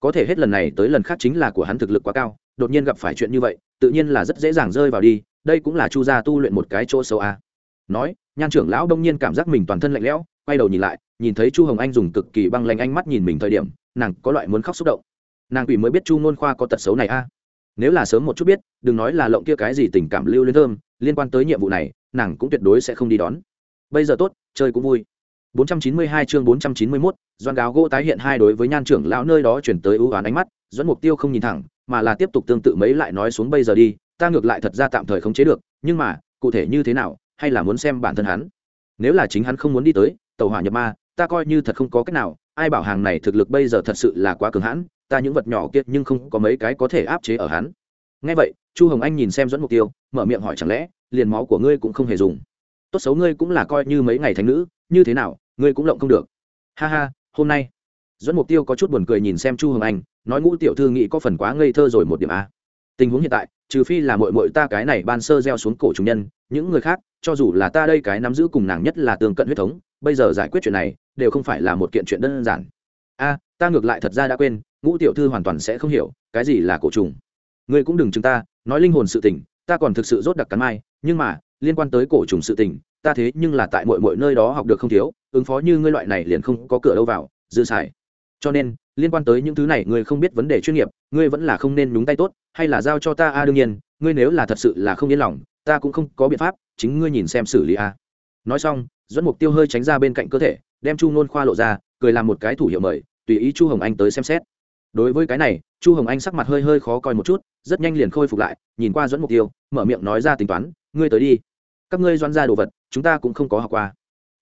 Có thể hết lần này tới lần khác chính là của hắn thực lực quá cao, đột nhiên gặp phải chuyện như vậy, tự nhiên là rất dễ dàng rơi vào đi, đây cũng là chu gia tu luyện một cái chỗ sâu a. Nói, nhan trưởng lão đông nhiên cảm giác mình toàn thân lạnh lẽo, quay đầu nhìn lại, nhìn thấy chu hồng anh dùng cực kỳ băng lanh ánh mắt nhìn mình thời điểm, nàng có loại muốn khóc xúc động. Nàng quỷ mới biết chu nôn khoa có tật xấu này a. Nếu là sớm một chút biết, đừng nói là lộng kia cái gì tình cảm lưu lên thơm, liên quan tới nhiệm vụ này, nàng cũng tuyệt đối sẽ không đi đón. Bây giờ tốt, chơi cũng vui. 492 chương 491, doan gáo gỗ tái hiện hai đối với nhan trưởng lão nơi đó chuyển tới ưu oán ánh mắt doãn mục tiêu không nhìn thẳng mà là tiếp tục tương tự mấy lại nói xuống bây giờ đi ta ngược lại thật ra tạm thời không chế được nhưng mà cụ thể như thế nào hay là muốn xem bản thân hắn. Nếu là chính hắn không muốn đi tới tàu hỏa nhập ma ta coi như thật không có cách nào ai bảo hàng này thực lực bây giờ thật sự là quá cường hãn ta những vật nhỏ kia nhưng không có mấy cái có thể áp chế ở hắn. Nghe vậy chu hồng anh nhìn xem Doãn mục tiêu mở miệng hỏi chẳng lẽ liền máu của ngươi cũng không hề dùng. Tốt xấu ngươi cũng là coi như mấy ngày thánh nữ như thế nào ngươi cũng lộng không được. Ha ha, hôm nay. Dẫn mục tiêu có chút buồn cười nhìn xem chu hồng anh, nói ngũ tiểu thư nghĩ có phần quá ngây thơ rồi một điểm a. Tình huống hiện tại, trừ phi là mội mội ta cái này ban sơ gieo xuống cổ chủ nhân, những người khác, cho dù là ta đây cái nắm giữ cùng nàng nhất là tương cận huyết thống, bây giờ giải quyết chuyện này, đều không phải là một kiện chuyện đơn giản. A, ta ngược lại thật ra đã quên, ngũ tiểu thư hoàn toàn sẽ không hiểu, cái gì là cổ trùng. Ngươi cũng đừng chúng ta, nói linh hồn sự tình, ta còn thực sự rốt đặc cắn mai, nhưng mà, liên quan tới cổ trùng sự tình ta thế nhưng là tại mọi mọi nơi đó học được không thiếu, ứng phó như ngươi loại này liền không có cửa đâu vào, dư xài. Cho nên, liên quan tới những thứ này ngươi không biết vấn đề chuyên nghiệp, ngươi vẫn là không nên nhúng tay tốt, hay là giao cho ta a, đương nhiên, ngươi nếu là thật sự là không yên lòng, ta cũng không có biện pháp, chính ngươi nhìn xem xử lý a. Nói xong dẫn mục tiêu hơi tránh ra bên cạnh cơ thể, đem chu nôn khoa lộ ra, cười làm một cái thủ hiệu mời, tùy ý chu hồng anh tới xem xét. Đối với cái này, chu hồng anh sắc mặt hơi hơi khó coi một chút, rất nhanh liền khôi phục lại, nhìn qua dẫn mục tiêu, mở miệng nói ra tính toán, ngươi tới đi các ngươi doan ra đồ vật, chúng ta cũng không có học qua.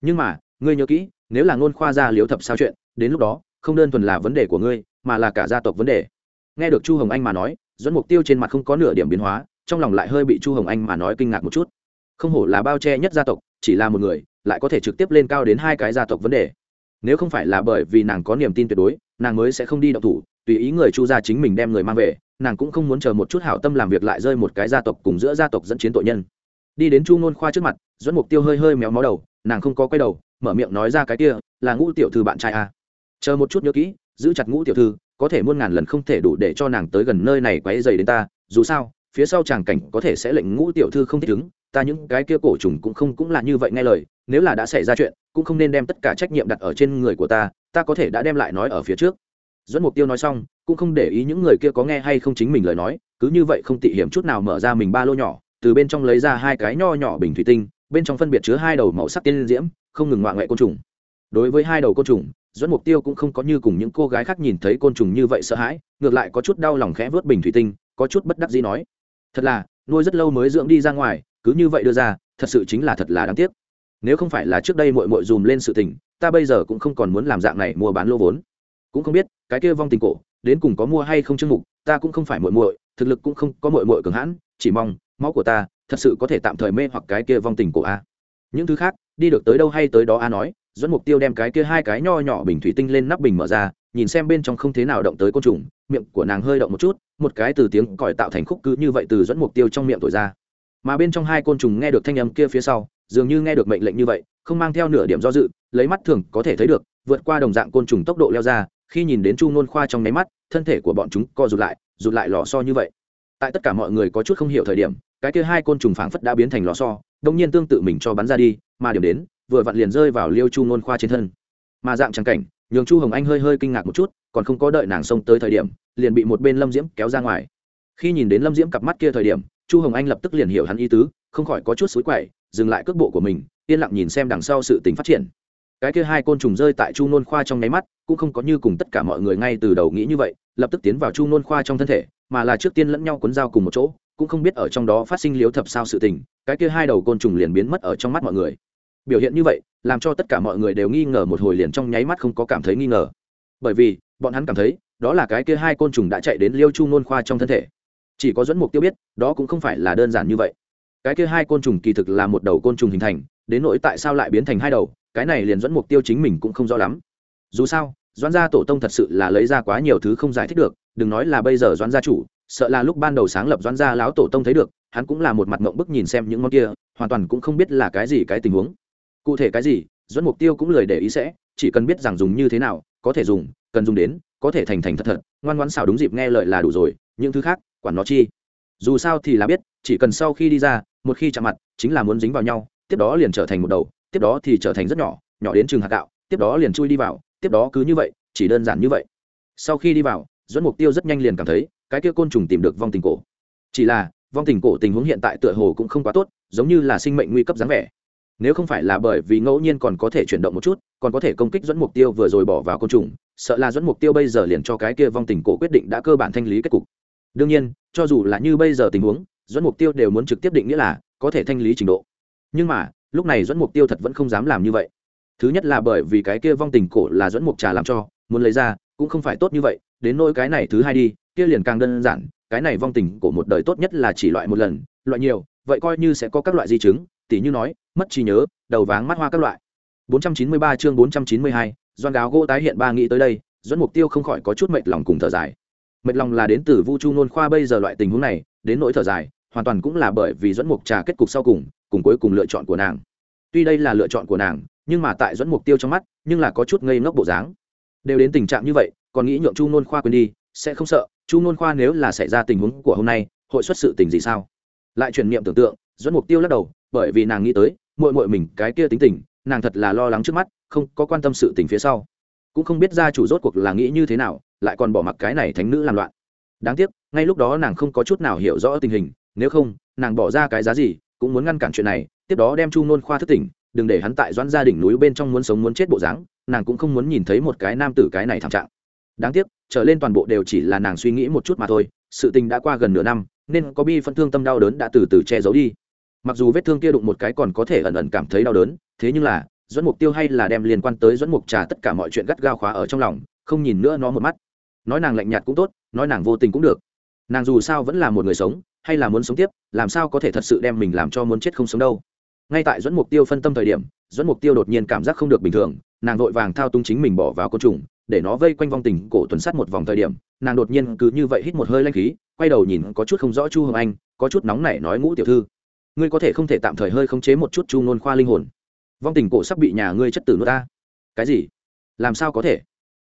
Nhưng mà, ngươi nhớ kỹ, nếu là ngôn khoa gia liếu thập sao chuyện, đến lúc đó, không đơn thuần là vấn đề của ngươi, mà là cả gia tộc vấn đề. Nghe được chu hồng anh mà nói, dẫn mục tiêu trên mặt không có nửa điểm biến hóa, trong lòng lại hơi bị chu hồng anh mà nói kinh ngạc một chút. Không hổ là bao che nhất gia tộc, chỉ là một người, lại có thể trực tiếp lên cao đến hai cái gia tộc vấn đề. Nếu không phải là bởi vì nàng có niềm tin tuyệt đối, nàng mới sẽ không đi động thủ, tùy ý người chu gia chính mình đem người mang về, nàng cũng không muốn chờ một chút hảo tâm làm việc lại rơi một cái gia tộc cùng giữa gia tộc dẫn chiến tội nhân đi đến chu ngôn khoa trước mặt dẫn mục tiêu hơi hơi méo máu đầu, nàng không có quay đầu, mở miệng nói ra cái kia, là ngũ tiểu thư bạn trai à? chờ một chút nhớ kỹ, giữ chặt ngũ tiểu thư, có thể muôn ngàn lần không thể đủ để cho nàng tới gần nơi này quấy dày đến ta, dù sao, phía sau chàng cảnh có thể sẽ lệnh ngũ tiểu thư không thích ứng, ta những cái kia cổ trùng cũng không, cũng là như vậy nghe lời, nếu là đã xảy ra chuyện, cũng không nên đem tất cả trách nhiệm đặt ở trên người của ta ta có thể đã đem lại nói ở phía trước dẫn mục tiêu nói xong, cũng không để ý những người kia có nghe hay không chính mình lời nói, cứ như vậy không tị hiểm chút nào mở ra mình ba lô nhỏ từ bên trong lấy ra hai cái nho nhỏ bình thủy tinh, bên trong phân biệt chứa hai đầu màu sắc tiên diễm, không ngừng ngoại ngoại côn trùng. Đối với hai đầu côn trùng dẫn mục tiêu cũng không có như cùng những cô gái khác nhìn thấy côn trùng như vậy sợ hãi, ngược lại có chút đau lòng khẽ vớt bình thủy tinh, có chút bất đắc dĩ nói, thật là, nuôi rất lâu mới dưỡng đi ra ngoài, cứ như vậy đưa ra, thật sự chính là thật là đáng tiếc. Nếu không phải là trước đây mội mội dùm lên sự tình, ta bây giờ cũng không còn muốn làm dạng này mua bán lô vốn. Cũng không biết, cái kia vong tình cổ, đến cùng có mua hay không chương mục, ta cũng không phải mội mội thực lực cũng không có mội mội cường hãn chỉ mong, máu của ta thật sự có thể tạm thời mê hoặc cái kia vong tình của a. Những thứ khác, đi được tới đâu hay tới đó a nói dẫn mục tiêu đem cái kia hai cái nho nhỏ bình thủy tinh lên nắp bình mở ra, nhìn xem bên trong không thế nào động tới côn trùng, miệng của nàng hơi động một chút, một cái từ tiếng còi tạo thành khúc cứ như vậy từ dẫn mục tiêu trong miệng thổi ra. Mà bên trong hai côn trùng nghe được thanh âm kia phía sau, dường như nghe được mệnh lệnh như vậy, không mang theo nửa điểm do dự, lấy mắt thường có thể thấy được, vượt qua đồng dạng côn trùng tốc độ leo ra, khi nhìn đến chu nôn khoa trong nháy mắt, thân thể của bọn chúng co rụt lại rụt lại lò so như vậy tại tất cả mọi người có chút không hiểu thời điểm, cái kia hai côn trùng phảng phất đã biến thành lò so đông nhiên tương tự mình cho bắn ra đi, mà điểm đến, vừa vặn liền rơi vào liêu chu nôn khoa trên thân. Mà dạng trắng cảnh, nhường chu hồng anh hơi hơi kinh ngạc một chút, còn không có đợi nàng xông tới thời điểm, liền bị một bên lâm diễm kéo ra ngoài. Khi nhìn đến lâm diễm cặp mắt kia thời điểm, chu hồng anh lập tức liền hiểu hắn ý tứ, không khỏi có chút xối quậy, dừng lại cước bộ của mình, yên lặng nhìn xem đằng sau sự tình phát triển. Cái kia hai côn trùng rơi tại chu nôn khoa trong nháy mắt, cũng không có như cùng tất cả mọi người ngay từ đầu nghĩ như vậy, lập tức tiến vào chu nôn khoa trong thân thể mà là trước tiên lẫn nhau cuốn dao cùng một chỗ, cũng không biết ở trong đó phát sinh liếu thập sao sự tình, cái kia hai đầu côn trùng liền biến mất ở trong mắt mọi người. Biểu hiện như vậy, làm cho tất cả mọi người đều nghi ngờ một hồi liền trong nháy mắt không có cảm thấy nghi ngờ. Bởi vì, bọn hắn cảm thấy, đó là cái kia hai côn trùng đã chạy đến liêu chu nôn khoa trong thân thể. Chỉ có dẫn mục tiêu biết, đó cũng không phải là đơn giản như vậy. Cái kia hai côn trùng kỳ thực là một đầu côn trùng hình thành, đến nỗi tại sao lại biến thành hai đầu, cái này liền dẫn mục tiêu chính mình cũng không rõ lắm. Dù sao, doãn gia tổ tông thật sự là lấy ra quá nhiều thứ không giải thích được đừng nói là bây giờ doãn gia chủ, sợ là lúc ban đầu sáng lập doãn gia lão tổ tông thấy được, hắn cũng là một mặt mộng bức nhìn xem những món kia, hoàn toàn cũng không biết là cái gì cái tình huống. Cụ thể cái gì, Doãn mục tiêu cũng lời để ý sẽ, chỉ cần biết rằng dùng như thế nào, có thể dùng, cần dùng đến, có thể thành thành thật thật, ngoan ngoãn xảo đúng dịp nghe lời là đủ rồi, những thứ khác, quản nó chi. Dù sao thì là biết, chỉ cần sau khi đi ra, một khi chạm mặt, chính là muốn dính vào nhau, tiếp đó liền trở thành một đầu, tiếp đó thì trở thành rất nhỏ nhỏ đến trường hạt gạo, tiếp đó liền chui đi vào, tiếp đó cứ như vậy, chỉ đơn giản như vậy. Sau khi đi vào dẫn mục tiêu rất nhanh liền cảm thấy, cái kia côn trùng tìm được vong tình cổ. Chỉ là, vong tình cổ tình huống hiện tại tựa hồ cũng không quá tốt, giống như là sinh mệnh nguy cấp dáng vẻ. Nếu không phải là bởi vì ngẫu nhiên còn có thể chuyển động một chút, còn có thể công kích dẫn mục tiêu vừa rồi bỏ vào côn trùng, sợ là dẫn mục tiêu bây giờ liền cho cái kia vong tình cổ quyết định đã cơ bản thanh lý kết cục. Đương nhiên, cho dù là như bây giờ tình huống, dẫn mục tiêu đều muốn trực tiếp định nghĩa là có thể thanh lý trình độ. Nhưng mà, lúc này dẫn mục tiêu thật vẫn không dám làm như vậy. Thứ nhất là bởi vì cái kia vong tình cổ là dẫn mục trà làm cho, muốn lấy ra cũng không phải tốt như vậy đến nỗi cái này thứ hai đi kia liền càng đơn giản cái này vong tình của một đời tốt nhất là chỉ loại một lần loại nhiều vậy coi như sẽ có các loại di chứng tỉ như nói mất trí nhớ đầu váng mắt hoa các loại. 493 chương 492, doan gáo gỗ tái hiện ba nghĩ tới đây dẫn mục tiêu không khỏi có chút mệt lòng cùng thở dài. Mệt lòng là đến từ vu chu nôn khoa bây giờ loại tình huống này đến nỗi thở dài hoàn toàn cũng là bởi vì dẫn mục trà kết cục sau cùng cùng cuối cùng lựa chọn của nàng. Tuy đây là lựa chọn của nàng nhưng mà tại dẫn mục tiêu trong mắt nhưng là có chút ngây ngốc bộ dáng đều đến tình trạng như vậy, còn nghĩ nhượng chu nôn khoa quên đi, sẽ không sợ. Chu nôn khoa nếu là xảy ra tình huống của hôm nay, hội xuất sự tình gì sao? Lại chuyển niệm tưởng tượng, dẫn mục tiêu lắc đầu, bởi vì nàng nghĩ tới mội mội mình, cái kia tính tình, nàng thật là lo lắng trước mắt, không có quan tâm sự tình phía sau. Cũng không biết gia chủ rốt cuộc là nghĩ như thế nào, lại còn bỏ mặc cái này thánh nữ làm loạn. Đáng tiếc, ngay lúc đó nàng không có chút nào hiểu rõ tình hình, nếu không, nàng bỏ ra cái giá gì, cũng muốn ngăn cản chuyện này, tiếp đó đem chu nôn khoa thức tỉnh đừng để hắn tại doãn gia đỉnh núi bên trong muốn sống muốn chết bộ dáng, nàng cũng không muốn nhìn thấy một cái nam tử cái này thảm trạng. Đáng tiếc, trở lên toàn bộ đều chỉ là nàng suy nghĩ một chút mà thôi, sự tình đã qua gần nửa năm, nên có bi phân thương tâm đau đớn đã từ từ che giấu đi. Mặc dù vết thương kia đụng một cái còn có thể ẩn ẩn cảm thấy đau đớn, thế nhưng là dẫn mục tiêu hay là đem liên quan tới dẫn mục trà tất cả mọi chuyện gắt gao khóa ở trong lòng, không nhìn nữa nó một mắt. Nói nàng lạnh nhạt cũng tốt, nói nàng vô tình cũng được. Nàng dù sao vẫn là một người sống, hay là muốn sống tiếp, làm sao có thể thật sự đem mình làm cho muốn chết không sống đâu? Ngay tại dẫn mục tiêu phân tâm thời điểm dẫn mục tiêu đột nhiên cảm giác không được bình thường, nàng vội vàng thao túng chính mình bỏ vào côn trùng, để nó vây quanh vòng tình cổ tuần sắt một vòng thời điểm, nàng đột nhiên cứ như vậy hít một hơi lanh khí, quay đầu nhìn có chút không rõ chu hồng anh, có chút nóng nảy nói ngũ tiểu thư, ngươi có thể không thể tạm thời hơi khống chế một chút chu nôn khoa linh hồn. Vong tình cổ sắp bị nhà ngươi chất tử nuốt ta. Cái gì? Làm sao có thể?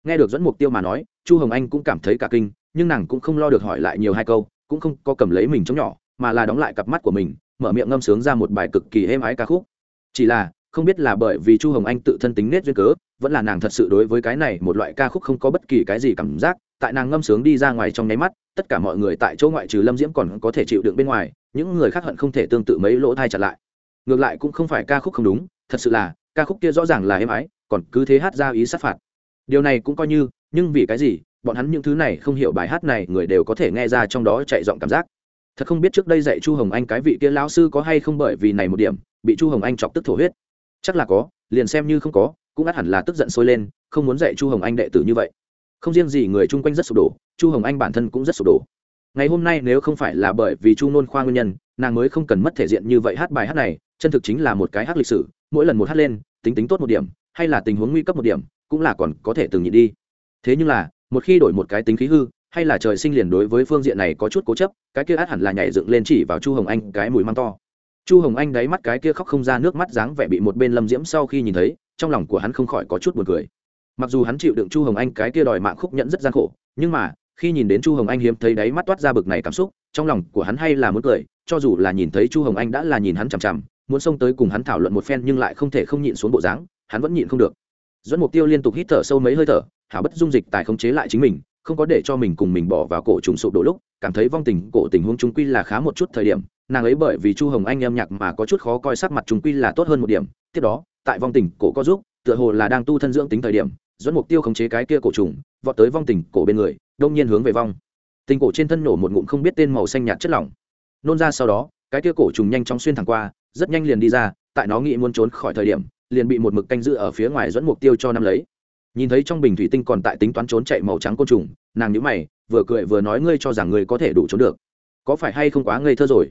Nghe được dẫn mục tiêu mà nói, chu hồng anh cũng cảm thấy cả kinh, nhưng nàng cũng không lo được hỏi lại nhiều hai câu, cũng không có cầm lấy mình chống nhỏ, mà là đóng lại cặp mắt của mình mở miệng ngâm sướng ra một bài cực kỳ êm ái ca khúc. Chỉ là, không biết là bởi vì chu hồng anh tự thân tính nết duyên cớ, vẫn là nàng thật sự đối với cái này một loại ca khúc không có bất kỳ cái gì cảm giác, tại nàng ngâm sướng đi ra ngoài trong nháy mắt, tất cả mọi người tại chỗ ngoại trừ lâm diễm còn có thể chịu đựng bên ngoài, những người khác hận không thể tương tự mấy lỗ thai chặt lại. Ngược lại cũng không phải ca khúc không đúng, thật sự là, ca khúc kia rõ ràng là êm ái, còn cứ thế hát ra ý sát phạt. Điều này cũng coi như, nhưng vì cái gì, bọn hắn những thứ này không hiểu bài hát này người đều có thể nghe ra trong đó chạy giọng cảm giác thật không biết trước đây dạy chu hồng anh cái vị kia lão sư có hay không bởi vì này một điểm, bị chu hồng anh chọc tức thổ huyết. Chắc là có, liền xem như không có, cũng ắt hẳn là tức giận sôi lên, không muốn dạy chu hồng anh đệ tử như vậy. Không riêng gì người chung quanh rất sụp đổ, chu hồng anh bản thân cũng rất sụp đổ. Ngày hôm nay nếu không phải là bởi vì chu nôn khoa nguyên nhân, nàng mới không cần mất thể diện như vậy hát bài hát này, chân thực chính là một cái hát lịch sử, mỗi lần một hát lên, tính tính tốt một điểm, hay là tình huống nguy cấp một điểm, cũng là còn có thể từng nhịn đi. Thế nhưng là, một khi đổi một cái tính khí hư hay là trời sinh liền đối với phương diện này có chút cố chấp, cái kia át hẳn là nhảy dựng lên chỉ vào chu hồng anh cái mùi măng to. Chu hồng anh đáy mắt cái kia khóc không ra nước mắt dáng vẻ bị một bên lâm diễm sau khi nhìn thấy, trong lòng của hắn không khỏi có chút buồn cười. Mặc dù hắn chịu đựng chu hồng anh cái kia đòi mạng khúc nhẫn rất gian khổ, nhưng mà, khi nhìn đến chu hồng anh hiếm thấy đáy mắt toát ra bực này cảm xúc, trong lòng của hắn hay là muốn cười, cho dù là nhìn thấy chu hồng anh đã là nhìn hắn chằm chằm, muốn xông tới cùng hắn thảo luận một phen nhưng lại không thể không nhịn xuống bộ dáng, hắn vẫn nhịn không được. Dẫn mục tiêu liên tục hít thở sâu mấy hơi thở, hảo bất dung dịch tài khống chế lại chính mình không có để cho mình cùng mình bỏ vào cổ trùng sụp đổ lúc, cảm thấy vong tình, cổ tình huống trung quy là khá một chút thời điểm. Nàng ấy bởi vì chu hồng anh âm nhạc mà có chút khó coi sắc mặt trung quy là tốt hơn một điểm. Tiếp đó, tại vong tình, cổ có giúp, tựa hồ là đang tu thân dưỡng tính thời điểm, dẫn mục tiêu khống chế cái kia cổ trùng, vọt tới vong tình, cổ bên người, đông nhiên hướng về vong. Tình cổ trên thân nổ một ngụm không biết tên màu xanh nhạt chất lỏng. Nôn ra sau đó, cái kia cổ trùng nhanh chóng xuyên thẳng qua, rất nhanh liền đi ra, tại nó nghĩ muốn trốn khỏi thời điểm, liền bị một mực canh giữ ở phía ngoài dẫn mục tiêu cho năm lấy nhìn thấy trong bình thủy tinh còn tại tính toán trốn chạy màu trắng côn trùng, nàng nhữ mày, vừa cười vừa nói ngươi cho rằng ngươi có thể đủ trốn được. Có phải hay không quá ngây thơ rồi?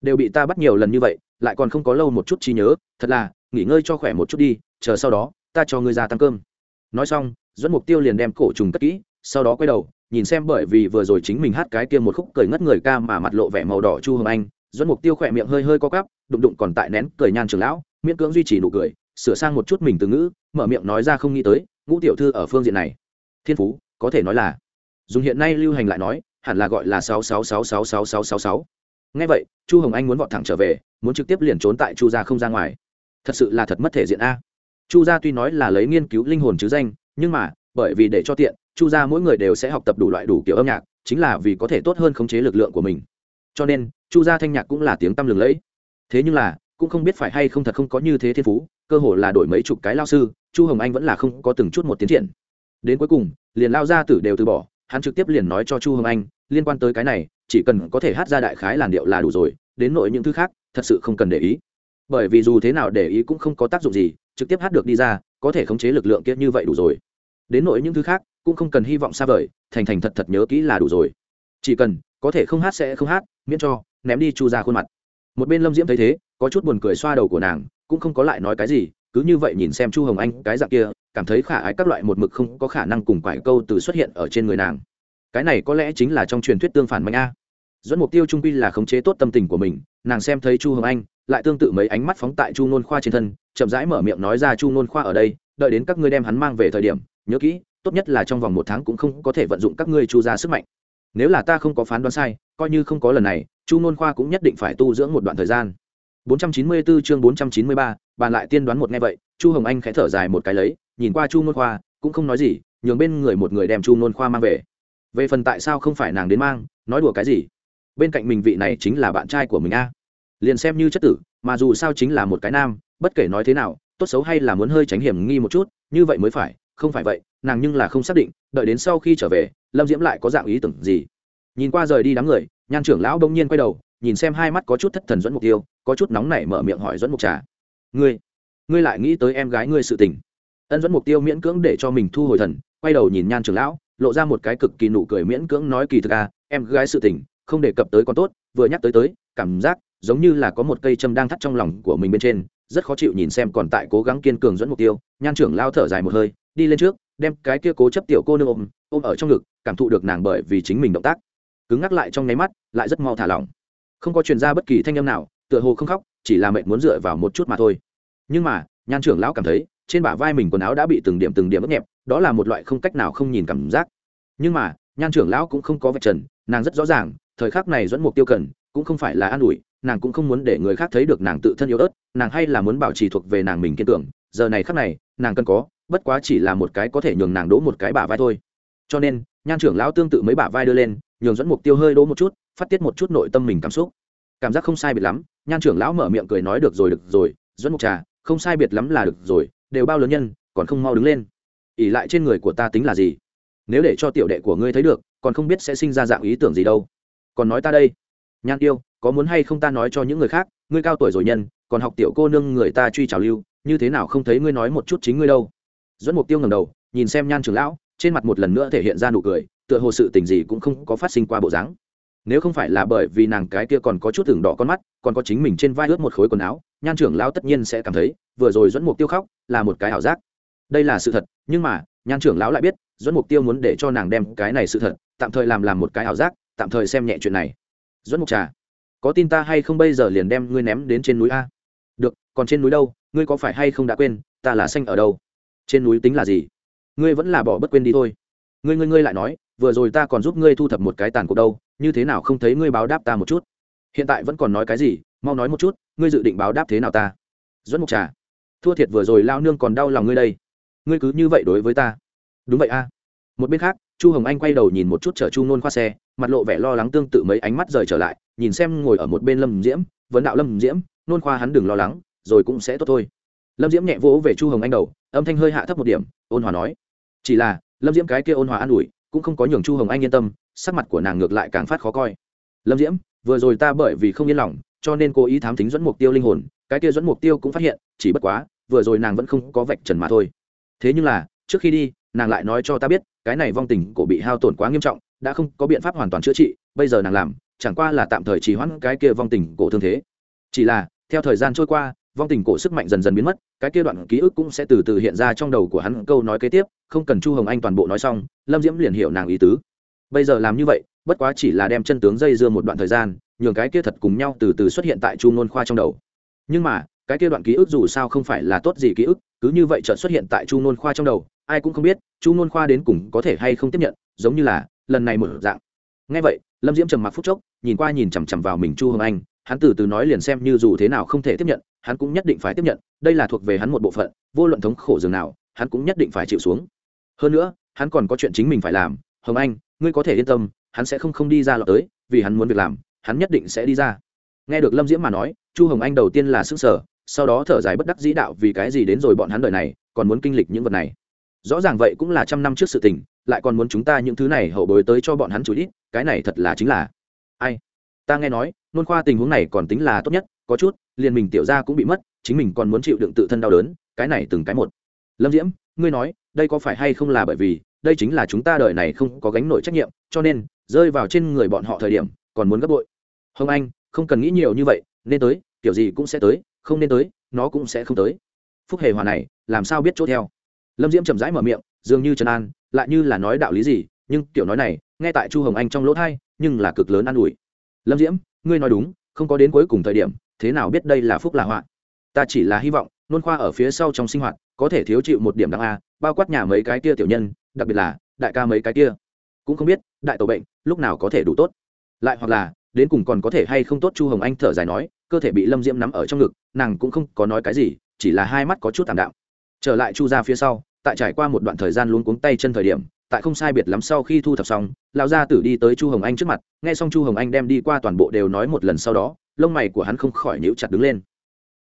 Đều bị ta bắt nhiều lần như vậy, lại còn không có lâu một chút trí nhớ, thật là, nghỉ ngơi cho khỏe một chút đi, chờ sau đó, ta cho ngươi ra tăng cơm. Nói xong dẫn mục tiêu liền đem cổ trùng cất kỹ, sau đó quay đầu, nhìn xem bởi vì vừa rồi chính mình hát cái kia một khúc cười ngất người ca mà mặt lộ vẻ màu đỏ chu hồng anh dẫn mục tiêu khỏe miệng hơi hơi co cắp đụng đụng còn tại nén cười nhan trường lão, miễn cưỡng duy trì nụ cười sửa sang một chút mình từ ngữ, mở miệng nói ra không nghĩ tới, ngũ tiểu thư ở phương diện này. Thiên phú, có thể nói là, dùng hiện nay lưu hành lại nói, hẳn là gọi là sáu sáu sáu sáu sáu sáu sáu sáu. Ngay vậy, chu hồng anh muốn vọt thẳng trở về, muốn trực tiếp liền trốn tại chu gia không ra ngoài. Thật sự là thật mất thể diện a. Chu gia tuy nói là lấy nghiên cứu linh hồn chứ danh, nhưng mà, bởi vì để cho tiện, chu gia mỗi người đều sẽ học tập đủ loại đủ kiểu âm nhạc, chính là vì có thể tốt hơn khống chế lực lượng của mình. Cho nên, chu gia thanh nhạc cũng là tiếng tăm lừng lẫy. Thế nhưng là, cũng không biết phải hay không thật không có như thế thiên phú cơ hồ là đổi mấy chục cái lao sư, chu hồng anh vẫn là không có từng chút một tiến triển. Đến cuối cùng, liền lao ra tử đều từ bỏ, hắn trực tiếp liền nói cho chu hồng anh, liên quan tới cái này, chỉ cần có thể hát ra đại khái làn điệu là đủ rồi, đến nội những thứ khác, thật sự không cần để ý. Bởi vì dù thế nào để ý cũng không có tác dụng gì, trực tiếp hát được đi ra, có thể khống chế lực lượng kia như vậy đủ rồi. Đến nội những thứ khác, cũng không cần hy vọng xa vời, thành thành thật thật nhớ kỹ là đủ rồi. Chỉ cần có thể không hát sẽ không hát, miễn cho, ném đi chu ra khuôn mặt. Một bên lâm diễm thấy thế có chút buồn cười xoa đầu của nàng, cũng không có lại nói cái gì, cứ như vậy nhìn xem chu hồng anh cái dạng kia, cảm thấy khả ái các loại một mực không có khả năng cùng quải câu từ xuất hiện ở trên người nàng. Cái này có lẽ chính là trong truyền thuyết tương phản mạnh a. Dẫn mục tiêu trung quy là khống chế tốt tâm tình của mình, nàng xem thấy chu hồng anh, lại tương tự mấy ánh mắt phóng tại chu nôn khoa trên thân, chậm rãi mở miệng nói ra, chu nôn khoa ở đây, đợi đến các ngươi đem hắn mang về thời điểm, nhớ kỹ, tốt nhất là trong vòng một tháng cũng không có thể vận dụng các ngươi chu ra sức mạnh. Nếu là ta không có phán đoán sai, coi như không có lần này, chu nôn khoa cũng nhất định phải tu dưỡng một đoạn thời gian. 494 chương 493, bàn lại tiên đoán một nghe vậy chu hồng anh khẽ thở dài một cái lấy nhìn qua chu nôn khoa cũng không nói gì nhường bên người một người đem chu nôn khoa mang về. Về phần tại sao không phải nàng đến mang nói đùa cái gì? Bên cạnh mình vị này chính là bạn trai của mình a. Liền xem như chất tử mà dù sao chính là một cái nam bất kể nói thế nào tốt xấu hay là muốn hơi tránh hiểm nghi một chút như vậy mới phải không phải vậy nàng nhưng là không xác định đợi đến sau khi trở về lâm diễm lại có dạng ý tưởng gì. Nhìn qua rời đi đám người nhan trưởng lão đông nhiên quay đầu nhìn xem hai mắt có chút thất thần dẫn mục tiêu có chút nóng nảy mở miệng hỏi dẫn mục trà. Ngươi ngươi lại nghĩ tới em gái ngươi sự tình? Ân dẫn mục tiêu miễn cưỡng để cho mình thu hồi thần, quay đầu nhìn nhan trưởng lão, lộ ra một cái cực kỳ nụ cười miễn cưỡng nói kỳ thực à em gái sự tình, không đề cập tới còn tốt, vừa nhắc tới tới, cảm giác giống như là có một cây châm đang thắt trong lòng của mình bên trên, rất khó chịu nhìn xem còn tại cố gắng kiên cường dẫn mục tiêu. Nhan trưởng lao thở dài một hơi, đi lên trước, đem cái kia cố chấp tiểu cô nương ôm ôm ở trong ngực, cảm thụ được nàng bởi vì chính mình động tác. Cứng ngắc lại trong nháy mắt, lại rất mau thả lỏng. Không có truyền ra bất kỳ thanh âm nào tựa hồ không khóc, chỉ là mệnh muốn dựa vào một chút mà thôi. Nhưng mà, nhan trưởng lão cảm thấy, trên bả vai mình quần áo đã bị từng điểm từng điểm ướt nhẹp, đó là một loại không cách nào không nhìn cảm giác. Nhưng mà, nhan trưởng lão cũng không có vạch trần, nàng rất rõ ràng, thời khắc này dẫn mục tiêu cần, cũng không phải là an ủi, nàng cũng không muốn để người khác thấy được nàng tự thân yếu ớt, nàng hay là muốn bảo trì thuộc về nàng mình kiên tưởng giờ này khắc này, nàng cần có, bất quá chỉ là một cái có thể nhường nàng đỗ một cái bả vai thôi. Cho nên, nhan trưởng lão tương tự mấy bả vai đưa lên, nhường dẫn mục tiêu hơi đỗ một chút, phát tiết một chút nội tâm mình cảm xúc cảm giác không sai biệt lắm, nhan trưởng lão mở miệng cười nói được rồi được rồi dẫn mục trà, không sai biệt lắm là được rồi, đều bao lớn nhân, còn không mau đứng lên. Ỉ lại trên người của ta tính là gì? Nếu để cho tiểu đệ của ngươi thấy được, còn không biết sẽ sinh ra dạng ý tưởng gì đâu. Còn nói ta đây. Nhan yêu, có muốn hay không ta nói cho những người khác, ngươi cao tuổi rồi nhân, còn học tiểu cô nương người ta truy trào lưu, như thế nào không thấy ngươi nói một chút chính ngươi đâu? Dẫn mục tiêu ngầm đầu, nhìn xem nhan trưởng lão, trên mặt một lần nữa thể hiện ra nụ cười, tựa hồ sự tình gì cũng không có phát sinh qua bộ dáng nếu không phải là bởi vì nàng cái kia còn có chút tưởng đỏ con mắt, còn có chính mình trên vai ướt một khối quần áo, nhan trưởng lão tất nhiên sẽ cảm thấy, vừa rồi dẫn mục tiêu khóc là một cái ảo giác. Đây là sự thật, nhưng mà, nhan trưởng lão lại biết dẫn mục tiêu muốn để cho nàng đem cái này sự thật, tạm thời làm làm một cái ảo giác, tạm thời xem nhẹ chuyện này. Dẫn mục trà, có tin ta hay không bây giờ liền đem ngươi ném đến trên núi a? Được, còn trên núi đâu, ngươi có phải hay không đã quên, ta là xanh ở đâu? Trên núi tính là gì? Ngươi vẫn là bỏ bất quên đi thôi. Ngươi ngươi ngươi lại nói vừa rồi ta còn giúp ngươi thu thập một cái tàn cuộc đâu, như thế nào không thấy ngươi báo đáp ta một chút? Hiện tại vẫn còn nói cái gì? Mau nói một chút, ngươi dự định báo đáp thế nào ta? Dẫn mục trà, thua thiệt vừa rồi lao nương còn đau lòng ngươi đây. Ngươi cứ như vậy đối với ta. Đúng vậy a. Một bên khác, chu hồng anh quay đầu nhìn một chút chở chu nôn khoa xe, mặt lộ vẻ lo lắng tương tự mấy ánh mắt rời trở lại, nhìn xem ngồi ở một bên lâm diễm, vấn đạo lâm diễm, nôn khoa hắn đừng lo lắng, rồi cũng sẽ tốt thôi. Lâm diễm nhẹ vỗ về chu hồng anh đầu, âm thanh hơi hạ thấp một điểm, ôn hòa nói, chỉ là, lâm diễm cái kia ôn hòa an ủi cũng không có nhường chu hồng anh yên tâm, sắc mặt của nàng ngược lại càng phát khó coi. Lâm diễm, vừa rồi ta bởi vì không yên lòng, cho nên cố ý thám tính dẫn mục tiêu linh hồn, cái kia dẫn mục tiêu cũng phát hiện, chỉ bất quá, vừa rồi nàng vẫn không có vạch trần mà thôi. Thế nhưng là, trước khi đi, nàng lại nói cho ta biết, cái này vong tình cổ bị hao tổn quá nghiêm trọng, đã không có biện pháp hoàn toàn chữa trị, bây giờ nàng làm, chẳng qua là tạm thời trì hoãn cái kia vong tình cổ thương thế. Chỉ là, theo thời gian trôi qua vong tình cổ sức mạnh dần dần biến mất, cái kia đoạn ký ức cũng sẽ từ từ hiện ra trong đầu của hắn. Câu nói kế tiếp, không cần chu hồng anh toàn bộ nói xong, lâm diễm liền hiểu nàng ý tứ. Bây giờ làm như vậy, bất quá chỉ là đem chân tướng dây dưa một đoạn thời gian, nhường cái kia thật cùng nhau từ từ xuất hiện tại chu nôn khoa trong đầu. Nhưng mà, cái kia đoạn ký ức dù sao không phải là tốt gì ký ức, cứ như vậy chợt xuất hiện tại chu nôn khoa trong đầu, ai cũng không biết, chu nôn khoa đến cùng có thể hay không tiếp nhận, giống như là lần này một dạng. Ngay vậy, lâm diễm trầm mặc phút chốc, nhìn qua nhìn chằm chằm vào mình chu hồng anh hắn từ từ nói liền xem như dù thế nào không thể tiếp nhận, hắn cũng nhất định phải tiếp nhận, đây là thuộc về hắn một bộ phận, vô luận thống khổ dường nào, hắn cũng nhất định phải chịu xuống. Hơn nữa, hắn còn có chuyện chính mình phải làm. Hồng anh, ngươi có thể yên tâm, hắn sẽ không không đi ra lọt tới, vì hắn muốn việc làm, hắn nhất định sẽ đi ra. Nghe được lâm diễm mà nói, chu hồng anh đầu tiên là sức sở sau đó thở dài bất đắc dĩ đạo vì cái gì đến rồi bọn hắn đời này, còn muốn kinh lịch những vật này. Rõ ràng vậy cũng là trăm năm trước sự tình, lại còn muốn chúng ta những thứ này hậu bối tới cho bọn hắn chú ít cái này thật là chính là. Ai? Ta nghe nói nôn khoa tình huống này còn tính là tốt nhất, có chút, liền mình tiểu ra cũng bị mất, chính mình còn muốn chịu đựng tự thân đau đớn, cái này từng cái một. Lâm diễm, ngươi nói, đây có phải hay không là bởi vì, đây chính là chúng ta đời này không có gánh nổi trách nhiệm, cho nên, rơi vào trên người bọn họ thời điểm, còn muốn gấp bội. Hồng anh, không cần nghĩ nhiều như vậy, nên tới, kiểu gì cũng sẽ tới, không nên tới, nó cũng sẽ không tới. Phúc hề hòa này, làm sao biết chỗ theo? Lâm diễm chậm rãi mở miệng, dường như trần an, lại như là nói đạo lý gì, nhưng kiểu nói này, nghe tại chu hồng anh trong lỗ thai nhưng là cực lớn an ủi. Lâm diễm ngươi nói đúng, không có đến cuối cùng thời điểm, thế nào biết đây là phúc là họa? Ta chỉ là hy vọng, nôn khoa ở phía sau trong sinh hoạt, có thể thiếu chịu một điểm đáng a, bao quát nhà mấy cái kia tiểu nhân, đặc biệt là, đại ca mấy cái kia. Cũng không biết, đại tổ bệnh, lúc nào có thể đủ tốt. Lại hoặc là, đến cùng còn có thể hay không tốt, chu hồng anh thở dài nói, cơ thể bị lâm diễm nắm ở trong ngực, nàng cũng không có nói cái gì, chỉ là hai mắt có chút tảm đạo trở lại chu ra phía sau, tại trải qua một đoạn thời gian luôn cuống tay chân thời điểm tại không sai biệt lắm sau khi thu thập xong, lão gia tử đi tới chu hồng anh trước mặt, nghe xong chu hồng anh đem đi qua toàn bộ đều nói một lần sau đó, lông mày của hắn không khỏi nhíu chặt đứng lên.